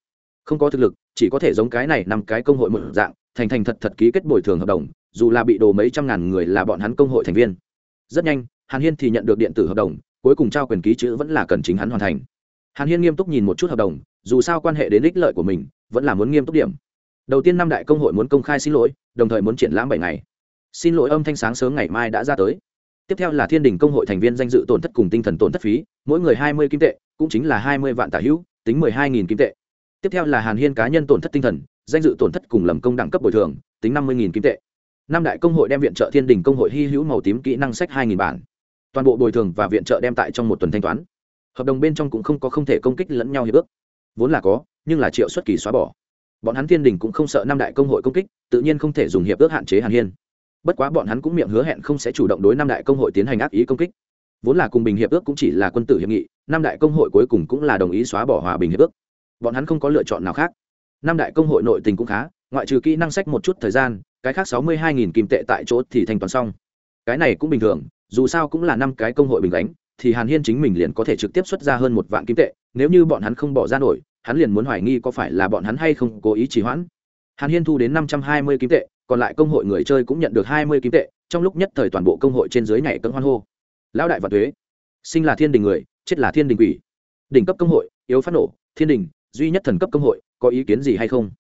Không có thực lực, chỉ có thể giống cái này nằm cái công hội một dạng, thành thành thật thật ký kết bồi thường hợp đồng, dù là bị đồ mấy trăm ngàn người là bọn hắn công hội thành viên. Rất nhanh, hàn hiên thì nhận được điện tử hợp đồng, cuối cùng trao quyền ký chữ vẫn là cần chính hắn hoàn thành. Hàn hiên nghiêm túc nhìn một chút hợp đồng, dù sao quan hệ đến ích lợi của mình, vẫn là muốn nghiêm túc điểm. Đầu tiên năm đại công hội muốn công khai xin lỗi, đồng thời muốn triển lãm bảy ngày. Xin lỗi âm thanh sáng sớm ngày mai đã ra tới tiếp theo là thiên đình công hội thành viên danh dự tổn thất cùng tinh thần tổn thất phí, mỗi người hai mươi kim tệ, cũng chính là hai mươi vạn tả hữu, tính mười hai nghìn kim tệ. Tiếp theo là hàn hiên cá nhân tổn thất tinh thần, danh dự tổn thất cùng lầm công đẳng cấp bồi thường, tính năm mươi nghìn kim tệ. Năm đại công hội đem viện trợ thiên đình công hội hy hữu màu tím kỹ năng sách hai nghìn bản. Toàn bộ bồi thường và viện trợ đem tại trong một tuần thanh toán. Hợp đồng bên trong cũng không có không thể công kích lẫn nhau hiệp ước. Vốn là có, nhưng là triệu xuất kỳ xóa bỏ. Bọn hắn thiên đình cũng không sợ năm đại công hội công kích, tự nhiên không thể dùng hiệp ước hạn chế hàn hiên bất quá bọn hắn cũng miệng hứa hẹn không sẽ chủ động đối năm đại công hội tiến hành ác ý công kích. Vốn là cùng bình hiệp ước cũng chỉ là quân tử hiệp nghị năm đại công hội cuối cùng cũng là đồng ý xóa bỏ hòa bình hiệp ước. Bọn hắn không có lựa chọn nào khác. Năm đại công hội nội tình cũng khá, ngoại trừ kỹ năng sách một chút thời gian, cái khác sáu mươi hai nghìn kim tệ tại chỗ thì thanh toán xong. Cái này cũng bình thường, dù sao cũng là năm cái công hội bình đánh thì hàn hiên chính mình liền có thể trực tiếp xuất ra hơn một vạn kim tệ, nếu như bọn hắn không bỏ ra nổi, hắn liền muốn hoài nghi có phải là bọn hắn hay không cố ý trì hoãn. Hàn hiên thu đến năm trăm hai mươi kim tệ còn lại công hội người chơi cũng nhận được hai mươi kim tệ, trong lúc nhất thời toàn bộ công hội trên dưới nhảy cân hoan hô. Lão đại và thuế. Sinh là thiên đình người, chết là thiên đình quỷ. Đỉnh cấp công hội, yếu phát nổ, thiên đình, duy nhất thần cấp công hội, có ý kiến gì hay không?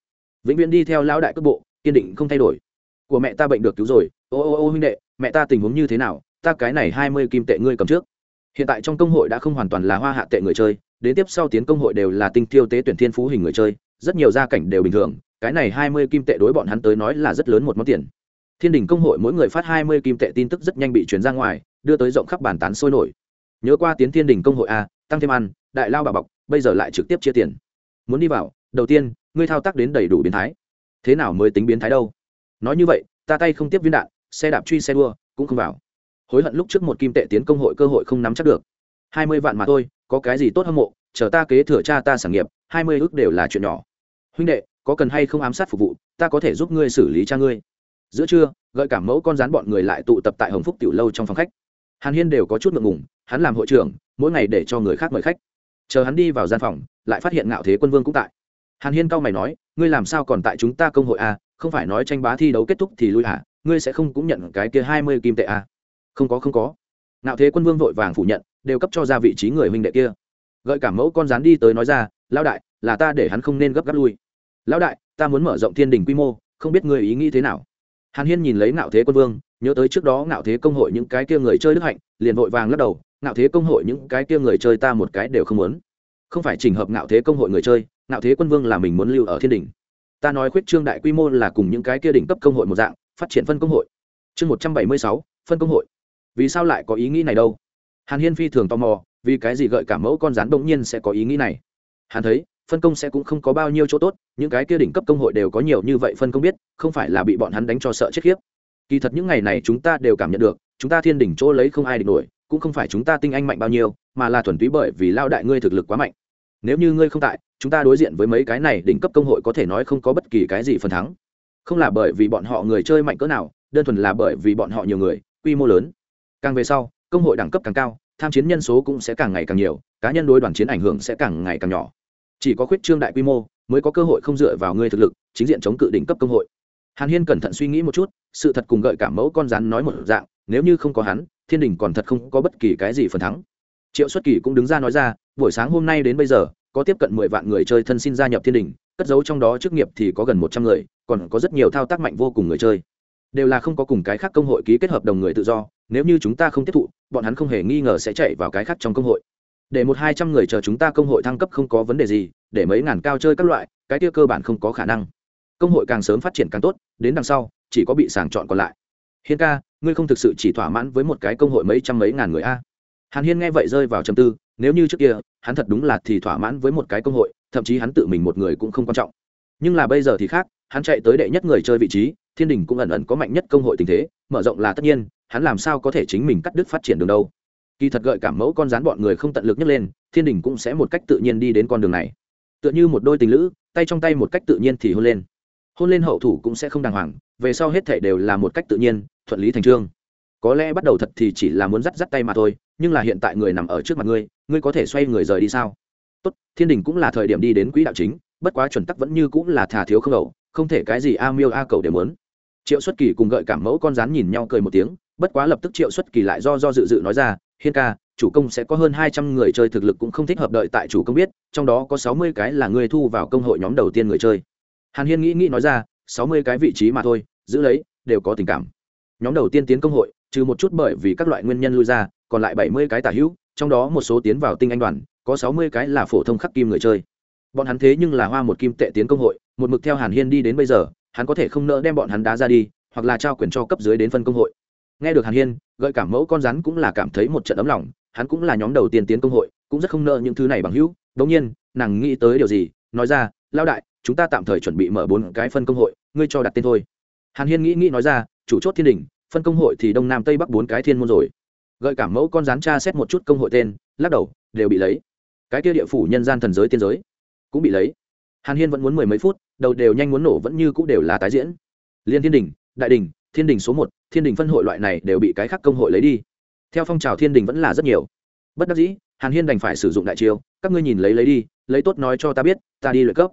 Vĩnh viễn đi theo lão đại cấp bộ, kiên định không thay đổi. Của mẹ ta bệnh được cứu rồi. Ô ô ô, huynh đệ, mẹ ta tình huống như thế nào? Ta cái này hai mươi kim tệ ngươi cầm trước. Hiện tại trong công hội đã không hoàn toàn là hoa hạ tệ người chơi, đến tiếp sau tiến công hội đều là tinh tiêu tế tuyển thiên phú hình người chơi, rất nhiều gia cảnh đều bình thường cái này hai mươi kim tệ đối bọn hắn tới nói là rất lớn một món tiền. Thiên đình công hội mỗi người phát hai mươi kim tệ tin tức rất nhanh bị chuyển ra ngoài, đưa tới rộng khắp bàn tán sôi nổi. Nhớ qua tiến thiên đình công hội a, tăng thêm ăn, đại lao bà bọc, bây giờ lại trực tiếp chia tiền. Muốn đi vào, đầu tiên, ngươi thao tác đến đầy đủ biến thái. Thế nào mới tính biến thái đâu? Nói như vậy, ta tay không tiếp viên đạn, xe đạp truy xe đua, cũng không vào. Hối hận lúc trước một kim tệ tiến công hội cơ hội không nắm chắc được. Hai mươi vạn mà thôi, có cái gì tốt hâm mộ, chờ ta kế thừa cha ta sản nghiệp, hai mươi ước đều là chuyện nhỏ. Huynh đệ có cần hay không ám sát phục vụ ta có thể giúp ngươi xử lý cha ngươi. Giữa trưa gợi cảm mẫu con rán bọn người lại tụ tập tại hồng phúc tiểu lâu trong phòng khách. Hàn hiên đều có chút ngượng ngùng hắn làm hội trưởng mỗi ngày để cho người khác mời khách. Chờ hắn đi vào gian phòng lại phát hiện ngạo thế quân vương cũng tại. Hàn hiên cao mày nói ngươi làm sao còn tại chúng ta công hội à, không phải nói tranh bá thi đấu kết thúc thì lui à, ngươi sẽ không cũng nhận cái kia hai mươi kim tệ à? không có không có. Ngạo thế quân vương vội vàng phủ nhận đều cấp cho ra vị trí người huynh đệ kia. Gợi cảm mẫu con rán đi tới nói ra lão đại là ta để hắn không nên gấp gáp lui lão đại, ta muốn mở rộng thiên đình quy mô, không biết người ý nghĩ thế nào. Hàn hiên nhìn lấy ngạo thế quân vương, nhớ tới trước đó ngạo thế công hội những cái kia người chơi đức hạnh, liền vội vàng lắc đầu, ngạo thế công hội những cái kia người chơi ta một cái đều không muốn. Không phải trình hợp ngạo thế công hội người chơi, ngạo thế quân vương là mình muốn lưu ở thiên đình. Ta nói khuyết trương đại quy mô là cùng những cái kia đỉnh cấp công hội một dạng, phát triển phân công hội. Chương một trăm bảy mươi sáu, phân công hội. Vì sao lại có ý nghĩ này đâu? Hàn hiên phi thường tò mò, vì cái gì gợi cả mẫu con rắn bỗng nhiên sẽ có ý nghĩ này? Hắn thấy phân công sẽ cũng không có bao nhiêu chỗ tốt, những cái kia đỉnh cấp công hội đều có nhiều như vậy phân công biết, không phải là bị bọn hắn đánh cho sợ chết khiếp. Kỳ thật những ngày này chúng ta đều cảm nhận được, chúng ta thiên đỉnh chỗ lấy không ai địch nổi, cũng không phải chúng ta tinh anh mạnh bao nhiêu, mà là thuần túy bởi vì lao đại ngươi thực lực quá mạnh. Nếu như ngươi không tại, chúng ta đối diện với mấy cái này đỉnh cấp công hội có thể nói không có bất kỳ cái gì phần thắng. Không là bởi vì bọn họ người chơi mạnh cỡ nào, đơn thuần là bởi vì bọn họ nhiều người, quy mô lớn. Càng về sau, công hội đẳng cấp càng cao, tham chiến nhân số cũng sẽ càng ngày càng nhiều, cá nhân đối đoàn chiến ảnh hưởng sẽ càng ngày càng nhỏ chỉ có khuyết trương đại quy mô mới có cơ hội không dựa vào ngươi thực lực, chính diện chống cự đỉnh cấp công hội. Hàn hiên cẩn thận suy nghĩ một chút, sự thật cùng gợi cảm mẫu con rắn nói một dạng, nếu như không có hắn, thiên đình còn thật không có bất kỳ cái gì phần thắng. Triệu xuất kỳ cũng đứng ra nói ra, buổi sáng hôm nay đến bây giờ, có tiếp cận mười vạn người chơi thân xin gia nhập thiên đình, cất giấu trong đó chức nghiệp thì có gần một trăm người, còn có rất nhiều thao tác mạnh vô cùng người chơi. Đều là không có cùng cái khác công hội ký kết hợp đồng người tự do, nếu như chúng ta không tiếp thụ, bọn hắn không hề nghi ngờ sẽ chạy vào cái khác trong công hội để một hai trăm người chờ chúng ta công hội thăng cấp không có vấn đề gì, để mấy ngàn cao chơi các loại, cái kia cơ bản không có khả năng. Công hội càng sớm phát triển càng tốt, đến đằng sau, chỉ có bị sàng chọn còn lại. Hiên ca, ngươi không thực sự chỉ thỏa mãn với một cái công hội mấy trăm mấy ngàn người a? Hàn hiên nghe vậy rơi vào trầm tư, nếu như trước kia, hắn thật đúng là thì thỏa mãn với một cái công hội, thậm chí hắn tự mình một người cũng không quan trọng. Nhưng là bây giờ thì khác, hắn chạy tới đệ nhất người chơi vị trí, thiên đình cũng ẩn ẩn có mạnh nhất công hội tình thế, mở rộng là tất nhiên, hắn làm sao có thể chính mình cắt đứt phát triển đường đâu? Kỳ thật gợi cảm mẫu con rán bọn người không tận lực nhấc lên, thiên đình cũng sẽ một cách tự nhiên đi đến con đường này. Tựa như một đôi tình lữ, tay trong tay một cách tự nhiên thì hôn lên. Hôn lên hậu thủ cũng sẽ không đàng hoàng, về sau hết thể đều là một cách tự nhiên, thuận lý thành trương. Có lẽ bắt đầu thật thì chỉ là muốn dắt dắt tay mà thôi, nhưng là hiện tại người nằm ở trước mặt ngươi ngươi có thể xoay người rời đi sao? Tốt, thiên đình cũng là thời điểm đi đến quỹ đạo chính, bất quá chuẩn tắc vẫn như cũng là thà thiếu không ẩu không thể cái gì a miêu a cầu để muốn. Triệu xuất kỳ cùng gợi cảm mẫu con rán nhìn nhau cười một tiếng, bất quá lập tức triệu xuất kỳ lại do do dự dự nói ra hiên ca, chủ công sẽ có hơn hai trăm người chơi thực lực cũng không thích hợp đợi tại chủ công biết, trong đó có sáu mươi cái là người thu vào công hội nhóm đầu tiên người chơi. Hàn hiên nghĩ nghĩ nói ra, sáu mươi cái vị trí mà thôi, giữ lấy, đều có tình cảm. Nhóm đầu tiên tiến công hội, trừ một chút bởi vì các loại nguyên nhân lui ra, còn lại bảy mươi cái tả hữu, trong đó một số tiến vào tinh anh đoàn, có sáu mươi cái là phổ thông khắc kim người chơi. Bọn hắn thế nhưng là hoa một kim tệ tiến công hội, một mực theo hàn hiên đi đến bây giờ, hắn có thể không nỡ đem bọn hắn đá ra đi, hoặc là trao quyền cho cấp dưới đến phân công hội nghe được hàn hiên, gợi cảm mẫu con rắn cũng là cảm thấy một trận ấm lòng, hắn cũng là nhóm đầu tiên tiến công hội, cũng rất không nợ những thứ này bằng hữu. Đống nhiên, nàng nghĩ tới điều gì, nói ra lao đại, chúng ta tạm thời chuẩn bị mở bốn cái phân công hội, ngươi cho đặt tên thôi. Hàn hiên nghĩ nghĩ nói ra, chủ chốt thiên đình, phân công hội thì đông nam tây bắc bốn cái thiên môn rồi. Gợi cảm mẫu con rắn tra xét một chút công hội tên, lắc đầu, đều bị lấy. Cái kia địa phủ nhân gian thần giới tiên giới, cũng bị lấy. Hàn hiên vẫn muốn mười mấy phút, đầu đều nhanh muốn nổ vẫn như cũng đều là tái diễn. Liên thiên đình, đại đình thiên đình số một, thiên đình phân hội loại này đều bị cái khác công hội lấy đi. Theo phong trào thiên đình vẫn là rất nhiều. Bất đắc dĩ, hàn hiên đành phải sử dụng đại chiêu, các ngươi nhìn lấy lấy đi, lấy tốt nói cho ta biết, ta đi lợi cấp.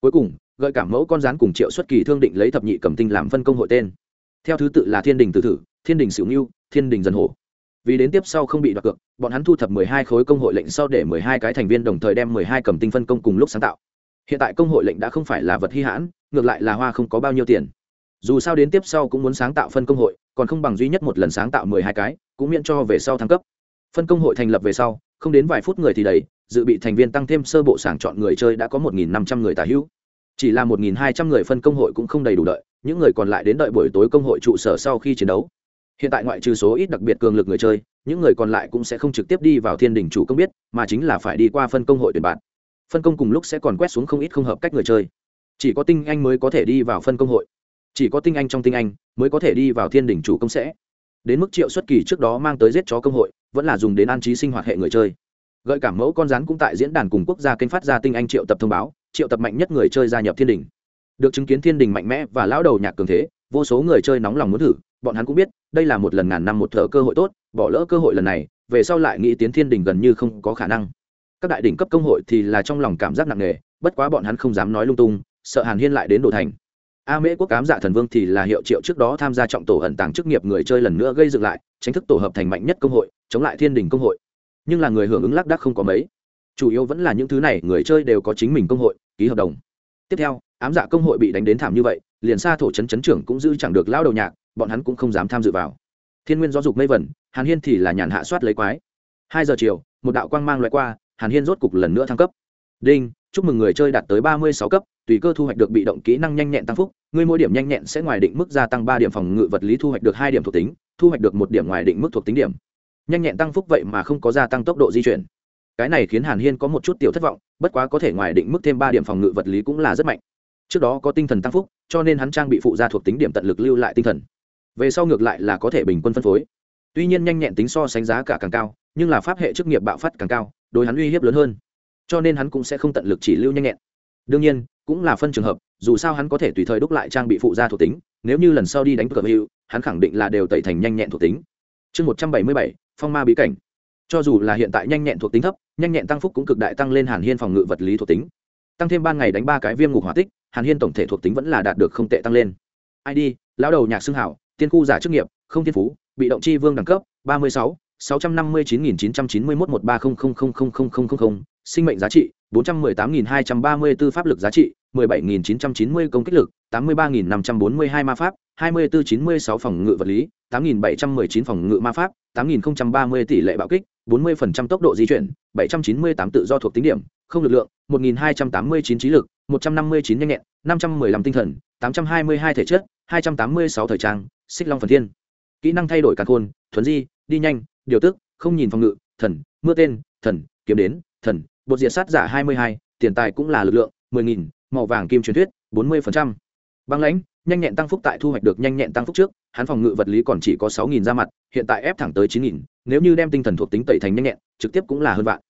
Cuối cùng, gợi cảm mẫu con rán cùng triệu xuất kỳ thương định lấy thập nhị cầm tinh làm phân công hội tên. Theo thứ tự là thiên đình tử thử, thiên đình sử nghiêu thiên đình dần hổ. Vì đến tiếp sau không bị đoạt cược, bọn hắn thu thập mười hai khối công hội lệnh sau để mười hai cái thành viên đồng thời đem mười hai cầm tinh phân công cùng lúc sáng tạo. Hiện tại công hội lệnh đã không phải là vật hy hãn, ngược lại là hoa không có bao nhiêu tiền dù sao đến tiếp sau cũng muốn sáng tạo phân công hội, còn không bằng duy nhất một lần sáng tạo mười hai cái, cũng miễn cho về sau thăng cấp. Phân công hội thành lập về sau, không đến vài phút người thì đầy, dự bị thành viên tăng thêm sơ bộ sàng chọn người chơi đã có một nghìn năm trăm người tả hữu. Chỉ là một nghìn hai trăm người phân công hội cũng không đầy đủ đợi, những người còn lại đến đợi buổi tối công hội trụ sở sau khi chiến đấu. Hiện tại ngoại trừ số ít đặc biệt cường lực người chơi, những người còn lại cũng sẽ không trực tiếp đi vào thiên đình chủ công biết, mà chính là phải đi qua phân công hội tuyển bạn. Phân công cùng lúc sẽ còn quét xuống không ít không hợp cách người chơi. Chỉ có tinh anh mới có thể đi vào phân công hội chỉ có tinh anh trong tinh anh mới có thể đi vào thiên đỉnh chủ công sẽ. Đến mức triệu xuất kỳ trước đó mang tới giết chó công hội, vẫn là dùng đến an trí sinh hoạt hệ người chơi. Gợi cảm mẫu con rắn cũng tại diễn đàn cùng quốc gia kênh phát ra tinh anh triệu tập thông báo, triệu tập mạnh nhất người chơi gia nhập thiên đình được chứng kiến thiên đình mạnh mẽ và lão đầu nhạc cường thế, vô số người chơi nóng lòng muốn thử, bọn hắn cũng biết, đây là một lần ngàn năm một thợ cơ hội tốt, bỏ lỡ cơ hội lần này, về sau lại nghĩ tiến thiên đình gần như không có khả năng. Các đại đỉnh cấp công hội thì là trong lòng cảm giác nặng nề, bất quá bọn hắn không dám nói lung tung, sợ hàn hiên lại đến đồ thành a mễ quốc cám dạ thần vương thì là hiệu triệu trước đó tham gia trọng tổ ẩn tàng chức nghiệp người chơi lần nữa gây dựng lại tránh thức tổ hợp thành mạnh nhất công hội, chống lại thiên đình công hội. Nhưng là người hưởng ứng lác đác không có mấy. Chủ yếu vẫn là những thứ này, người chơi đều có chính mình công hội, ký hợp đồng. Tiếp theo, ám dạ công hội bị đánh đến thảm như vậy, liền xa thổ trấn trấn trưởng cũng giữ chẳng được lao đầu nhạc, bọn hắn cũng không dám tham dự vào. Thiên nguyên do dục mây vẩn, hàn hiên thì là nhàn hạ soát lấy quái. Hai giờ chiều, một đạo quang mang loại qua, hàn hiên rốt cục lần nữa thăng cấp. Đinh, chúc mừng người chơi đạt tới ba mươi sáu cấp tùy cơ thu hoạch được bị động kỹ năng nhanh nhẹn tăng phúc, ngươi mỗi điểm nhanh nhẹn sẽ ngoài định mức gia tăng ba điểm phòng ngự vật lý thu hoạch được hai điểm thuộc tính, thu hoạch được một điểm ngoài định mức thuộc tính điểm. Nhanh nhẹn tăng phúc vậy mà không có gia tăng tốc độ di chuyển. Cái này khiến hàn hiên có một chút tiểu thất vọng, bất quá có thể ngoài định mức thêm ba điểm phòng ngự vật lý cũng là rất mạnh. Trước đó có tinh thần tăng phúc, cho nên hắn trang bị phụ gia thuộc tính điểm tận lực lưu lại tinh thần. Về sau ngược lại là có thể bình quân phân phối. Tuy nhiên nhanh nhẹn tính so sánh giá cả càng cao, nhưng là pháp hệ chức nghiệp bạo phát càng cao, đối hắn uy hiếp lớn hơn. Cho nên hắn cũng sẽ không tận lực chỉ lưu nhanh nhẹn đương nhiên, cũng là phân trường hợp, dù sao hắn có thể tùy thời đúc lại trang bị phụ gia thuộc tính, nếu như lần sau đi đánh cờ hữu hắn khẳng định là đều tẩy thành nhanh nhẹn thuộc tính. Chương một trăm bảy mươi bảy, phong ma bí cảnh. Cho dù là hiện tại nhanh nhẹn thuộc tính thấp, nhanh nhẹn tăng phúc cũng cực đại tăng lên hàn hiên phòng ngự vật lý thuộc tính. Tăng thêm ban ngày đánh ba cái viêm ngục hỏa tích, hàn hiên tổng thể thuộc tính vẫn là đạt được không tệ tăng lên. Id lão đầu nhạc xưng hảo, tiên khu giả chức nghiệp, không thiên phú, bị động chi vương đẳng cấp, ba mươi sáu sáu trăm năm mươi chín nghìn chín trăm chín mươi mốt một ba không không không không không không không sinh mệnh giá trị, bốn trăm mười tám nghìn hai trăm ba mươi b ố pháp lực giá trị, mười bảy nghìn chín trăm chín mươi công kích lực, tám mươi ba nghìn năm trăm bốn mươi hai ma pháp, hai mươi bốn chín mươi sáu phòng ngự vật lý, tám nghìn bảy trăm mười chín phòng ngự ma pháp, tám nghìn ba mươi tỷ lệ bạo kích, bốn mươi phần trăm tốc độ di chuyển, bảy trăm chín mươi tám tự do thuộc tính điểm, không lực lượng, một nghìn hai trăm tám mươi chín trí lực, một trăm năm mươi chín nhanh nhẹn, năm trăm mười lăm tinh thần, tám trăm hai mươi hai thể chất, hai trăm tám mươi sáu thời trang, xích long phần thiên. Kỹ năng thay đổi cả khôn thuấn di, đi nhanh điều tức, không nhìn phòng ngự, thần, mưa tên, thần, kiếm đến, thần, bột diệt sát giả hai mươi hai, tiền tài cũng là lực lượng, mười nghìn, màu vàng kim truyền thuyết, bốn mươi phần trăm. Băng lãnh, nhanh nhẹn tăng phúc tại thu hoạch được nhanh nhẹn tăng phúc trước, hắn phòng ngự vật lý còn chỉ có sáu nghìn ra mặt, hiện tại ép thẳng tới chín nghìn, nếu như đem tinh thần thuộc tính tẩy thành nhanh nhẹn, trực tiếp cũng là hơn vạn.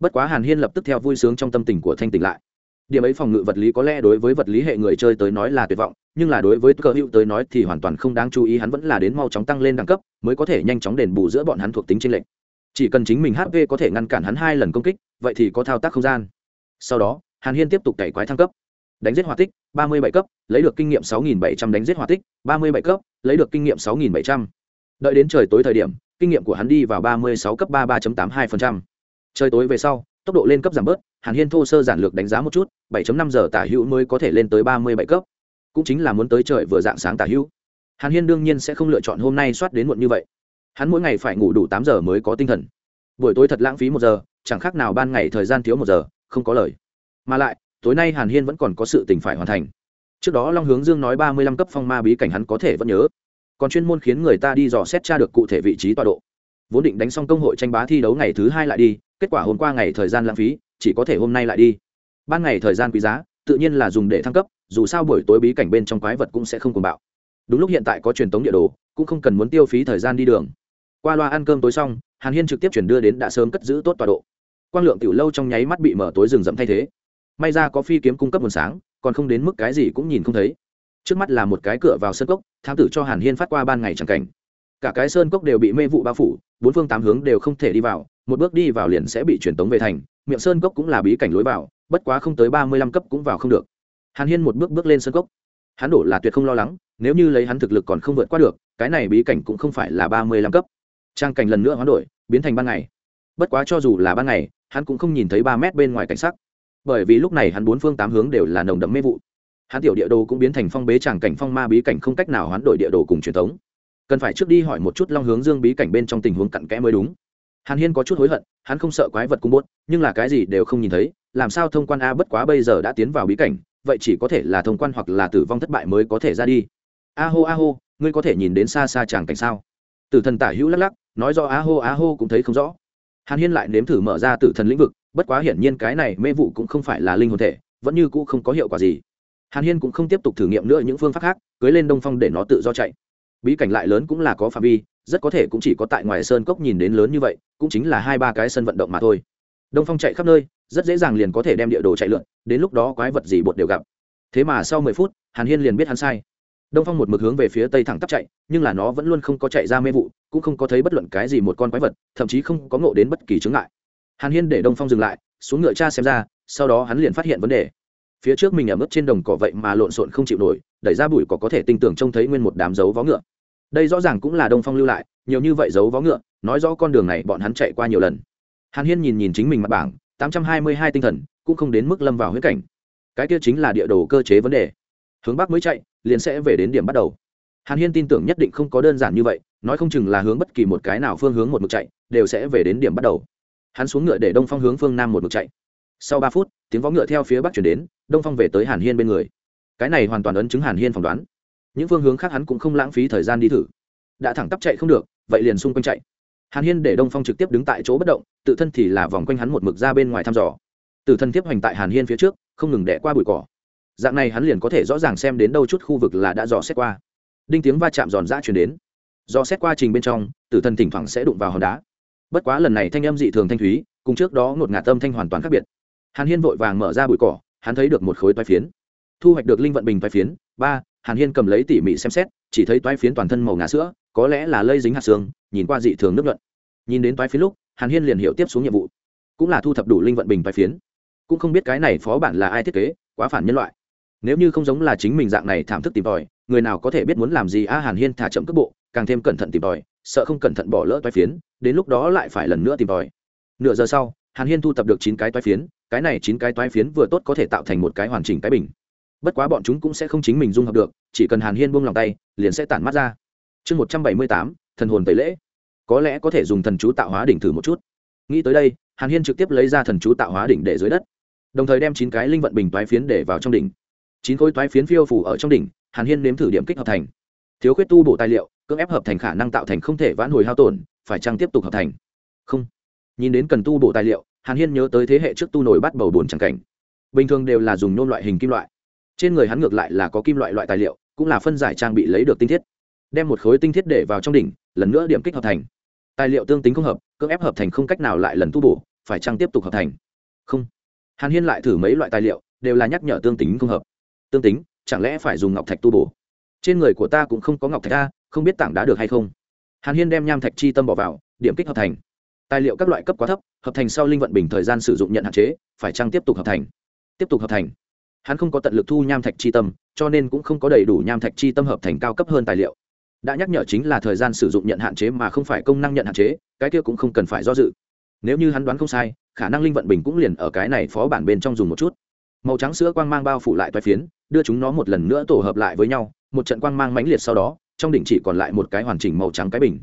Bất quá hàn hiên lập tức theo vui sướng trong tâm tình của thanh tỉnh lại điểm ấy phòng ngự vật lý có lẽ đối với vật lý hệ người chơi tới nói là tuyệt vọng, nhưng là đối với cơ hữu tới nói thì hoàn toàn không đáng chú ý, hắn vẫn là đến mau chóng tăng lên đẳng cấp, mới có thể nhanh chóng đền bù giữa bọn hắn thuộc tính trên lệnh chỉ cần chính mình hp có thể ngăn cản hắn hai lần công kích, vậy thì có thao tác không gian. Sau đó, hàn hiên tiếp tục cày quái thăng cấp. Đánh giết hỏa tích, ba mươi bảy cấp, lấy được kinh nghiệm sáu nghìn bảy trăm đánh giết hỏa tích, ba mươi bảy cấp, lấy được kinh nghiệm sáu nghìn bảy trăm. Đợi đến trời tối thời điểm, kinh nghiệm của hắn đi vào ba mươi sáu cấp ba ba tám hai trời tối về sau tốc độ lên cấp giảm bớt, hàn hiên thô sơ giản lược đánh giá một chút 7 năm giờ tả hữu mới có thể lên tới ba mươi bảy cấp. Cũng chính là muốn tới trời vừa dạng sáng tả hữu. Hàn hiên đương nhiên sẽ không lựa chọn hôm nay soát đến muộn như vậy. Hắn mỗi ngày phải ngủ đủ tám giờ mới có tinh thần. Buổi tối thật lãng phí một giờ, chẳng khác nào ban ngày thời gian thiếu một giờ, không có lời. Mà lại, tối nay hàn hiên vẫn còn có sự tình phải hoàn thành. Trước đó long hướng dương nói ba mươi lăm cấp phong ma bí cảnh hắn có thể vẫn nhớ. Còn chuyên môn khiến người ta đi dò xét tra được cụ thể vị trí tọa độ. Vốn định đánh xong công hội tranh bá thi đấu ngày thứ hai lại đi kết quả hôm qua ngày thời gian lãng phí, chỉ có thể hôm nay lại đi. Ban ngày thời gian quý giá, tự nhiên là dùng để thăng cấp, dù sao buổi tối bí cảnh bên trong quái vật cũng sẽ không cùng bạo. Đúng lúc hiện tại có truyền tống địa đồ, cũng không cần muốn tiêu phí thời gian đi đường. Qua loa ăn cơm tối xong, hàn hiên trực tiếp chuyển đưa đến đã sớm cất giữ tốt tọa độ. Quang lượng tiểu lâu trong nháy mắt bị mở tối rừng rậm thay thế. May ra có phi kiếm cung cấp nguồn sáng, còn không đến mức cái gì cũng nhìn không thấy. Trước mắt là một cái cửa vào sân cốc, thám tử cho hàn hiên phát qua ban ngày chẳng cảnh cả cái sơn cốc đều bị mê vụ bao phủ, bốn phương tám hướng đều không thể đi vào, một bước đi vào liền sẽ bị truyền tống về thành, miệng sơn cốc cũng là bí cảnh lối vào, bất quá không tới ba mươi lăm cấp cũng vào không được. Hàn hiên một bước bước lên sơn cốc. Hắn đổ là tuyệt không lo lắng, nếu như lấy hắn thực lực còn không vượt qua được, cái này bí cảnh cũng không phải là ba mươi lăm cấp. Trang cảnh lần nữa hoán đổi, biến thành ban ngày. Bất quá cho dù là ban ngày, hắn cũng không nhìn thấy ba mét bên ngoài cảnh sắc. Bởi vì lúc này hắn bốn phương tám hướng đều là nồng đậm mê vụ. Hắn tiểu địa đồ cũng biến thành phong bế tràng cảnh phong ma bí cảnh không cách nào hoán đổi địa đồ cùng truyền thống cần phải trước đi hỏi một chút long hướng dương bí cảnh bên trong tình huống cặn kẽ mới đúng. Hàn hiên có chút hối hận, hắn không sợ quái vật cung bốt nhưng là cái gì đều không nhìn thấy, làm sao thông quan a bất quá bây giờ đã tiến vào bí cảnh, vậy chỉ có thể là thông quan hoặc là tử vong thất bại mới có thể ra đi. A hô a hô, ngươi có thể nhìn đến xa xa tràng cảnh sao? Tử thần tả hữu lắc lắc, nói do a hô a hô cũng thấy không rõ. Hàn hiên lại nếm thử mở ra tử thần lĩnh vực, bất quá hiển nhiên cái này mê vụ cũng không phải là linh hồn thể, vẫn như cũ không có hiệu quả gì. Hàn hiên cũng không tiếp tục thử nghiệm nữa những phương pháp khác, cưới lên đông phong để nó tự do chạy bí cảnh lại lớn cũng là có phạm vi, rất có thể cũng chỉ có tại ngoài sơn cốc nhìn đến lớn như vậy, cũng chính là hai ba cái sân vận động mà thôi. Đông phong chạy khắp nơi, rất dễ dàng liền có thể đem địa đồ chạy lượn, đến lúc đó quái vật gì bột đều gặp. Thế mà sau mười phút, hàn hiên liền biết hắn sai. Đông phong một mực hướng về phía tây thẳng tắp chạy, nhưng là nó vẫn luôn không có chạy ra mê vụ, cũng không có thấy bất luận cái gì một con quái vật, thậm chí không có ngộ đến bất kỳ chướng ngại. Hàn hiên để đông phong dừng lại, xuống ngựa cha xem ra, sau đó hắn liền phát hiện vấn đề phía trước mình ở mức trên đồng cỏ vậy mà lộn xộn không chịu nổi, đẩy ra bụi cỏ có thể tinh tưởng trông thấy nguyên một đám dấu vó ngựa. Đây rõ ràng cũng là đông phong lưu lại, nhiều như vậy dấu vó ngựa, nói rõ con đường này bọn hắn chạy qua nhiều lần. Hàn hiên nhìn nhìn chính mình mặt bảng, tám trăm hai mươi hai tinh thần, cũng không đến mức lâm vào huyết cảnh. Cái kia chính là địa đồ cơ chế vấn đề. Hướng bắc mới chạy, liền sẽ về đến điểm bắt đầu. Hàn hiên tin tưởng nhất định không có đơn giản như vậy, nói không chừng là hướng bất kỳ một cái nào phương hướng một mực chạy, đều sẽ về đến điểm bắt đầu. Hắn xuống ngựa để đông phong hướng phương nam một mực chạy sau ba phút, tiếng vó ngựa theo phía bắc chuyển đến, đông phong về tới hàn hiên bên người. Cái này hoàn toàn ấn chứng hàn hiên phỏng đoán. Những phương hướng khác hắn cũng không lãng phí thời gian đi thử. Đã thẳng tắp chạy không được, vậy liền xung quanh chạy. Hàn hiên để đông phong trực tiếp đứng tại chỗ bất động, tự thân thì là vòng quanh hắn một mực ra bên ngoài thăm dò. Từ thân tiếp hoành tại hàn hiên phía trước, không ngừng đẻ qua bụi cỏ. Dạng này hắn liền có thể rõ ràng xem đến đâu chút khu vực là đã dò xét qua. Đinh tiếng va chạm giòn giã chuyển đến. Do xét qua trình bên trong tử thần thỉnh thoảng sẽ đụng vào hòn đá. Bất quá lần này thanh âm dị thường thanh thúy, cùng trước đó ngột ngạt tâm thanh hoàn toàn khác biệt hàn hiên vội vàng mở ra bụi cỏ, hắn thấy được một khối toái phiến. Thu hoạch được linh vận bình toái phiến. Ba, hàn hiên cầm lấy tỉ mỉ xem xét, chỉ thấy toái phiến toàn thân màu ngà sữa, có lẽ là lây dính hạt xương, nhìn qua dị thường nước luận nhìn đến toái phiến lúc, hàn hiên liền hiểu tiếp xuống nhiệm vụ. Cũng là thu thập đủ linh vận bình toái phiến. Cũng không biết cái này phó bản là ai thiết kế, quá phản nhân loại. Nếu như không giống là chính mình dạng này thảm thức tìm tòi, người nào có thể biết muốn làm gì a, hàn hiên thả chậm cước bộ, càng thêm cẩn thận tìm tòi, sợ không cẩn thận bỏ lỡ toái phiến, đến lúc đó lại phải lần nữa tìm tòi. Nửa giờ sau, hàn hiên thu thập được chín cái toái phiến cái này chín cái toái phiến vừa tốt có thể tạo thành một cái hoàn chỉnh cái bình. Bất quá bọn chúng cũng sẽ không chính mình dung hợp được, chỉ cần hàn hiên buông lòng tay, liền sẽ tản mắt ra. Chương một trăm bảy mươi tám, thần hồn tẩy lễ. Có lẽ có thể dùng thần chú tạo hóa đỉnh thử một chút. Nghĩ tới đây, hàn hiên trực tiếp lấy ra thần chú tạo hóa đỉnh để dưới đất. Đồng thời đem chín cái linh vận bình toái phiến để vào trong đỉnh. Chín khối toái phiến phiêu phủ ở trong đỉnh, hàn hiên nếm thử điểm kích hợp thành. Thiếu khuyết tu bổ tài liệu, cưỡng ép hợp thành khả năng tạo thành không thể vãn hồi hao tổn, phải chăng tiếp tục hợp thành? Không. Nhìn đến cần tu bổ tài liệu hàn hiên nhớ tới thế hệ trước tu nổi bắt bầu bồn chẳng cảnh. Bình thường đều là dùng nôn loại hình kim loại. Trên người hắn ngược lại là có kim loại loại tài liệu, cũng là phân giải trang bị lấy được tinh thiết. Đem một khối tinh thiết để vào trong đỉnh, lần nữa điểm kích hợp thành. Tài liệu tương tính không hợp, cưỡng ép hợp thành không cách nào lại lần tu bổ, phải chăng tiếp tục hợp thành? Không. Hàn hiên lại thử mấy loại tài liệu, đều là nhắc nhở tương tính không hợp. Tương tính, chẳng lẽ phải dùng ngọc thạch tu bổ? Trên người của ta cũng không có ngọc thạch ta không biết tảng đá được hay không? Hàn hiên đem nham thạch chi tâm bỏ vào, điểm kích hợp thành tài liệu các loại cấp quá thấp, hợp thành sau linh vận bình thời gian sử dụng nhận hạn chế, phải chăng tiếp tục hợp thành? Tiếp tục hợp thành. Hắn không có tận lực thu nham thạch chi tâm, cho nên cũng không có đầy đủ nham thạch chi tâm hợp thành cao cấp hơn tài liệu. Đã nhắc nhở chính là thời gian sử dụng nhận hạn chế mà không phải công năng nhận hạn chế, cái kia cũng không cần phải do dự. Nếu như hắn đoán không sai, khả năng linh vận bình cũng liền ở cái này phó bản bên trong dùng một chút. Màu trắng sữa quang mang bao phủ lại toai phiến, đưa chúng nó một lần nữa tổ hợp lại với nhau, một trận quang mang mãnh liệt sau đó, trong đỉnh chỉ còn lại một cái hoàn chỉnh màu trắng cái bình.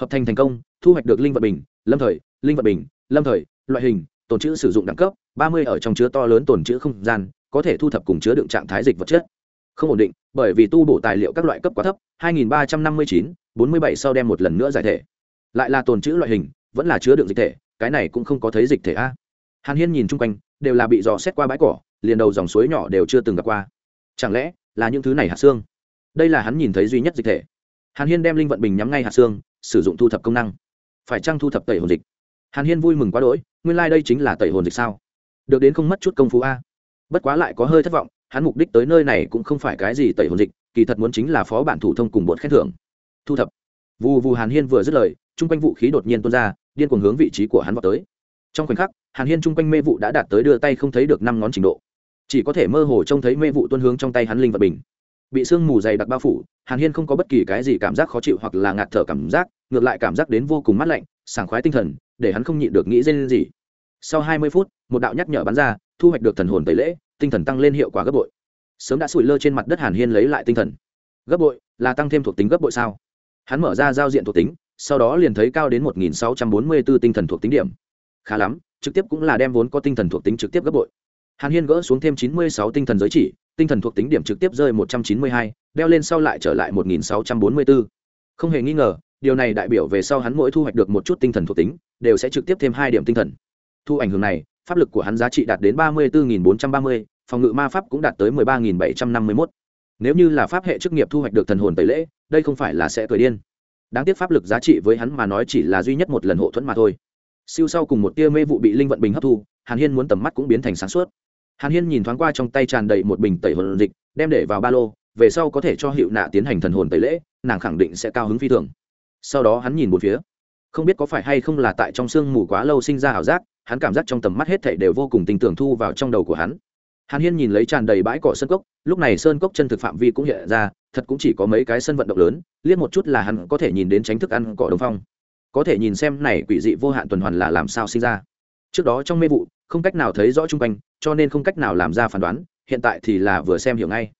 Hợp thành thành công, thu hoạch được linh vận bình lâm thời linh vận bình lâm thời loại hình tồn chữ sử dụng đẳng cấp ba mươi ở trong chứa to lớn tồn chữ không gian có thể thu thập cùng chứa đựng trạng thái dịch vật chất. Không ổn định bởi vì tu bổ tài liệu các loại cấp quá thấp 2359, 47 sau đem một lần nữa giải thể. Lại là tồn chữ loại hình vẫn là chứa đựng dịch thể cái này cũng không có thấy dịch thể a. Hàn hiên nhìn chung quanh đều là bị dò xét qua bãi cỏ liền đầu dòng suối nhỏ đều chưa từng gặp qua. Chẳng lẽ là những thứ này hạt xương? Đây là hắn nhìn thấy duy nhất dịch thể. Hàn hiên đem linh vận bình nhắm ngay hạt xương sử dụng thu thập công năng phải chăng thu thập tẩy hồn dịch? Hàn hiên vui mừng quá đỗi, nguyên lai、like、đây chính là tẩy hồn dịch sao? Được đến không mất chút công phu a. Bất quá lại có hơi thất vọng, hắn mục đích tới nơi này cũng không phải cái gì tẩy hồn dịch, kỳ thật muốn chính là phó bản thủ thông cùng bột khen thưởng. Thu thập. Vù vù hàn hiên vừa dứt lời, chung quanh vũ khí đột nhiên tuôn ra, điên cuồng hướng vị trí của hắn vào tới. Trong khoảnh khắc, hàn hiên chung quanh mê vụ đã đạt tới đưa tay không thấy được năm ngón trình độ. Chỉ có thể mơ hồ trông thấy mê vụ tuôn hướng trong tay hắn linh vật bình bị sương mù dày đặc bao phủ, hàn hiên không có bất kỳ cái gì cảm giác khó chịu hoặc là ngạt thở cảm giác, ngược lại cảm giác đến vô cùng mát lạnh, sảng khoái tinh thần, để hắn không nhịn được nghĩ dên gì. Sau hai mươi phút, một đạo nhắc nhở bắn ra, thu hoạch được thần hồn tẩy lễ, tinh thần tăng lên hiệu quả gấp bội. Sớm đã sủi lơ trên mặt đất hàn hiên lấy lại tinh thần. Gấp bội, là tăng thêm thuộc tính gấp bội sao? Hắn mở ra giao diện thuộc tính, sau đó liền thấy cao đến một nghìn sáu trăm bốn mươi b ố tinh thần thuộc tính điểm. Khá lắm, trực tiếp cũng là đem vốn có tinh thần thuộc tính trực tiếp gấp bội. Hàn hiên gỡ xuống thêm chín mươi sáu tinh thần giới chỉ tinh thần thuộc tính điểm trực tiếp rơi một trăm chín mươi hai, đeo lên sau lại trở lại một nghìn sáu trăm bốn mươi b ố không hề nghi ngờ, điều này đại biểu về sau hắn mỗi thu hoạch được một chút tinh thần thuộc tính, đều sẽ trực tiếp thêm hai điểm tinh thần. Thu ảnh hưởng này, pháp lực của hắn giá trị đạt đến ba mươi bốn bốn trăm ba mươi, phòng ngự ma pháp cũng đạt tới mười ba bảy trăm năm mươi mốt. Nếu như là pháp hệ chức nghiệp thu hoạch được thần hồn tẩy lễ, đây không phải là sẽ cười điên. Đáng tiếc pháp lực giá trị với hắn mà nói chỉ là duy nhất một lần hộ thuẫn mà thôi. Siêu sau cùng một tia mê vụ bị linh vận bình hấp thu, hàn hiên muốn tầm mắt cũng biến thành sáng suốt hàn hiên nhìn thoáng qua trong tay tràn đầy một bình tẩy hồn dịch, đem để vào ba lô, về sau có thể cho hiệu nạ tiến hành thần hồn tẩy lễ, nàng khẳng định sẽ cao hứng phi thường. Sau đó hắn nhìn một phía, không biết có phải hay không là tại trong sương mù quá lâu sinh ra ảo giác, hắn cảm giác trong tầm mắt hết thảy đều vô cùng tình tưởng thu vào trong đầu của hắn. Hàn hiên nhìn lấy tràn đầy bãi cỏ sơn cốc, lúc này sơn cốc chân thực phạm vi cũng hiện ra, thật cũng chỉ có mấy cái sân vận động lớn, liếc một chút là hắn có thể nhìn đến tránh thức ăn cỏ đồng phong. Có thể nhìn xem này quỷ dị vô hạn tuần hoàn là làm sao sinh ra. Trước đó trong mê vụ không cách nào thấy rõ chung quanh, cho nên không cách nào làm ra phán đoán, hiện tại thì là vừa xem hiểu ngay.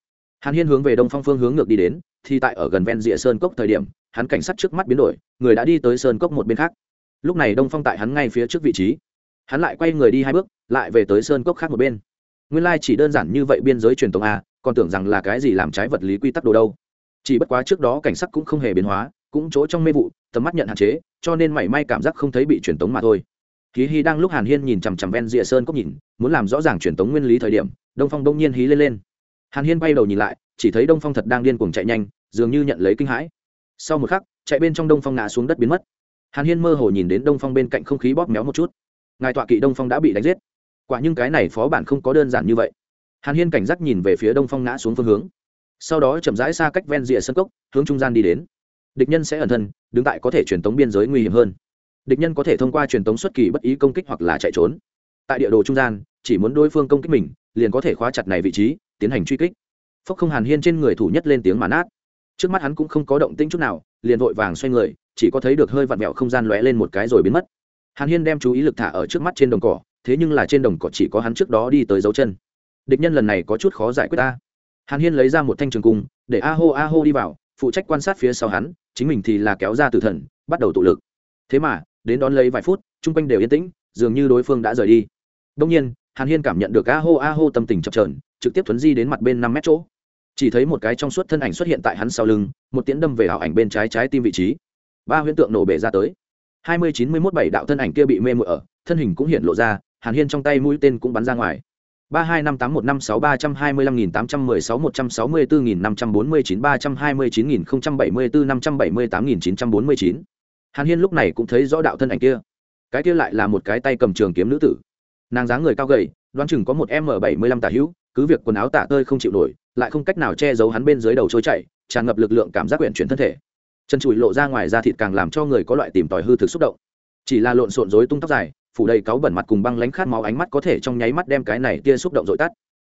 Hàn hiên hướng về đông phong phương hướng ngược đi đến, thì tại ở gần ven rìa sơn cốc thời điểm, hắn cảnh sát trước mắt biến đổi, người đã đi tới sơn cốc một bên khác. Lúc này đông phong tại hắn ngay phía trước vị trí. Hắn lại quay người đi hai bước, lại về tới sơn cốc khác một bên. Nguyên lai chỉ đơn giản như vậy biên giới truyền thống a, còn tưởng rằng là cái gì làm trái vật lý quy tắc đồ đâu. Chỉ bất quá trước đó cảnh sắc cũng không hề biến hóa, cũng chỗ trong mê vụ, tầm mắt nhận hạn chế, cho nên mảy may cảm giác không thấy bị truyền tống mà thôi hí hí đang lúc hàn hiên nhìn chằm chằm ven rìa sơn cốc nhìn, muốn làm rõ ràng truyền tống nguyên lý thời điểm, đông phong đông nhiên hí lên lên. Hàn hiên bay đầu nhìn lại, chỉ thấy đông phong thật đang điên cuồng chạy nhanh, dường như nhận lấy kinh hãi. Sau một khắc, chạy bên trong đông phong ngã xuống đất biến mất. Hàn hiên mơ hồ nhìn đến đông phong bên cạnh không khí bóp méo một chút. Ngài tọa kỵ đông phong đã bị đánh giết. Quả nhưng cái này phó bản không có đơn giản như vậy. Hàn hiên cảnh giác nhìn về phía đông phong ngã xuống phương hướng. Sau đó chậm rãi xa cách ven rìa sân cốc, hướng trung gian đi đến. Địch nhân sẽ ẩn thân, đứng tại có thể truyền tống biên giới nguy hiểm hơn địch nhân có thể thông qua truyền tống xuất kỳ bất ý công kích hoặc là chạy trốn. Tại địa đồ trung gian, chỉ muốn đối phương công kích mình, liền có thể khóa chặt này vị trí, tiến hành truy kích. Phốc không hàn hiên trên người thủ nhất lên tiếng mà nát. Trước mắt hắn cũng không có động tĩnh chút nào, liền vội vàng xoay người, chỉ có thấy được hơi vặn vẹo không gian lóe lên một cái rồi biến mất. Hàn hiên đem chú ý lực thả ở trước mắt trên đồng cỏ, thế nhưng là trên đồng cỏ chỉ có hắn trước đó đi tới dấu chân. Địch nhân lần này có chút khó giải quyết ta. Hàn hiên lấy ra một thanh trường cung, để a hô a hô đi vào, phụ trách quan sát phía sau hắn, chính mình thì là kéo ra tử thần, bắt đầu tụ lực. Thế mà đến đón lấy vài phút, chung quanh đều yên tĩnh, dường như đối phương đã rời đi. Đông nhiên, hàn hiên cảm nhận được a hô a hô tâm tình chập trờn trực tiếp thuấn di đến mặt bên năm mét chỗ. Chỉ thấy một cái trong suốt thân ảnh xuất hiện tại hắn sau lưng, một tiễn đâm về ảo ảnh bên trái trái tim vị trí. Ba huyễn tượng nổ bể ra tới. Hai mươi chín mươi mốt bảy đạo thân ảnh kia bị mê mội ở, thân hình cũng hiện lộ ra, hàn hiên trong tay mũi tên cũng bắn ra ngoài. Ba hai năm tám một năm sáu ba trăm hai mươi lăm nghìn tám trăm mười sáu một trăm sáu mươi bốn nghìn năm trăm bốn mươi chín ba trăm hai mươi chín nghìn không trăm bảy mươi bốn năm trăm bảy mươi tám nghìn chín trăm bốn mươi chín hàn hiên lúc này cũng thấy rõ đạo thân ảnh kia. Cái kia lại là một cái tay cầm trường kiếm nữ tử. Nàng dáng người cao gầy, đoán chừng có một m bảy mươi lăm tả hữu, cứ việc quần áo tả tơi không chịu nổi, lại không cách nào che giấu hắn bên dưới đầu trôi chảy, tràn ngập lực lượng cảm giác quyển chuyển thân thể. Chân chùi lộ ra ngoài da thịt càng làm cho người có loại tìm tòi hư thực xúc động. Chỉ là lộn xộn rối tung tóc dài, phủ đầy cáu bẩn mặt cùng băng lánh khát máu ánh mắt có thể trong nháy mắt đem cái này tia xúc động dội tắt.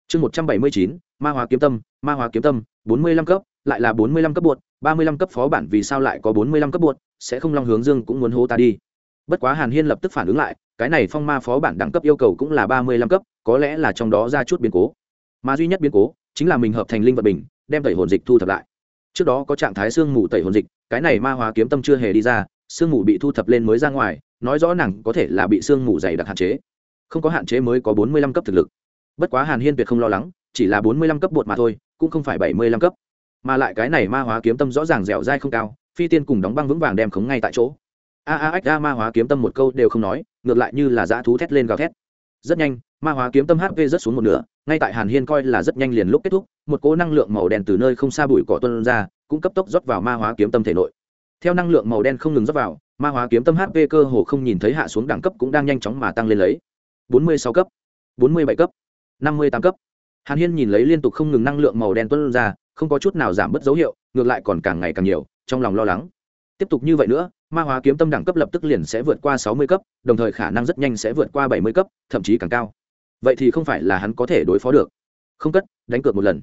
Chương một trăm bảy mươi chín, ma hóa kiếm tâm, ma hóa kiếm tâm, bốn mươi lăm cấp, lại là bốn mươi lăm cấp buột ba mươi lăm cấp phó bản vì sao lại có bốn mươi lăm cấp buột sẽ không long hướng dương cũng muốn hô ta đi. Bất quá hàn hiên lập tức phản ứng lại, cái này phong ma phó bản đẳng cấp yêu cầu cũng là ba mươi lăm cấp, có lẽ là trong đó ra chút biến cố. Mà duy nhất biến cố, chính là mình hợp thành linh vật bình, đem tẩy hồn dịch thu thập lại. Trước đó có trạng thái xương mù tẩy hồn dịch, cái này ma hóa kiếm tâm chưa hề đi ra, xương mù bị thu thập lên mới ra ngoài, nói rõ nàng có thể là bị xương mù dày đặc hạn chế. Không có hạn chế mới có bốn mươi lăm cấp thực lực. Bất quá hàn hiên tuyệt không lo lắng, chỉ là bốn mươi lăm cấp bột mà thôi, cũng không phải bảy mươi lăm cấp mà lại cái này ma hóa kiếm tâm rõ ràng dẻo dai không cao, phi tiên cùng đóng băng vững vàng đem khống ngay tại chỗ. A a ách, a, ma hóa kiếm tâm một câu đều không nói, ngược lại như là dã thú thét lên gào thét. Rất nhanh, ma hóa kiếm tâm hp rất xuống một nửa, ngay tại hàn hiên coi là rất nhanh liền lúc kết thúc, một cỗ năng lượng màu đen từ nơi không xa bụi cỏ tuân ra, cũng cấp tốc rót vào ma hóa kiếm tâm thể nội. Theo năng lượng màu đen không ngừng rót vào, ma hóa kiếm tâm hp cơ hồ không nhìn thấy hạ xuống đẳng cấp cũng đang nhanh chóng mà tăng lên lấy. Bốn mươi sáu cấp, bốn mươi bảy cấp, năm mươi tám cấp. Hàn hiên nhìn lấy liên tục không ngừng năng lượng màu đen tuân ra không có chút nào giảm bớt dấu hiệu, ngược lại còn càng ngày càng nhiều, trong lòng lo lắng. Tiếp tục như vậy nữa, ma hóa kiếm tâm đẳng cấp lập tức liền sẽ vượt qua sáu mươi cấp, đồng thời khả năng rất nhanh sẽ vượt qua bảy mươi cấp, thậm chí càng cao. Vậy thì không phải là hắn có thể đối phó được. Không cất, đánh cược một lần.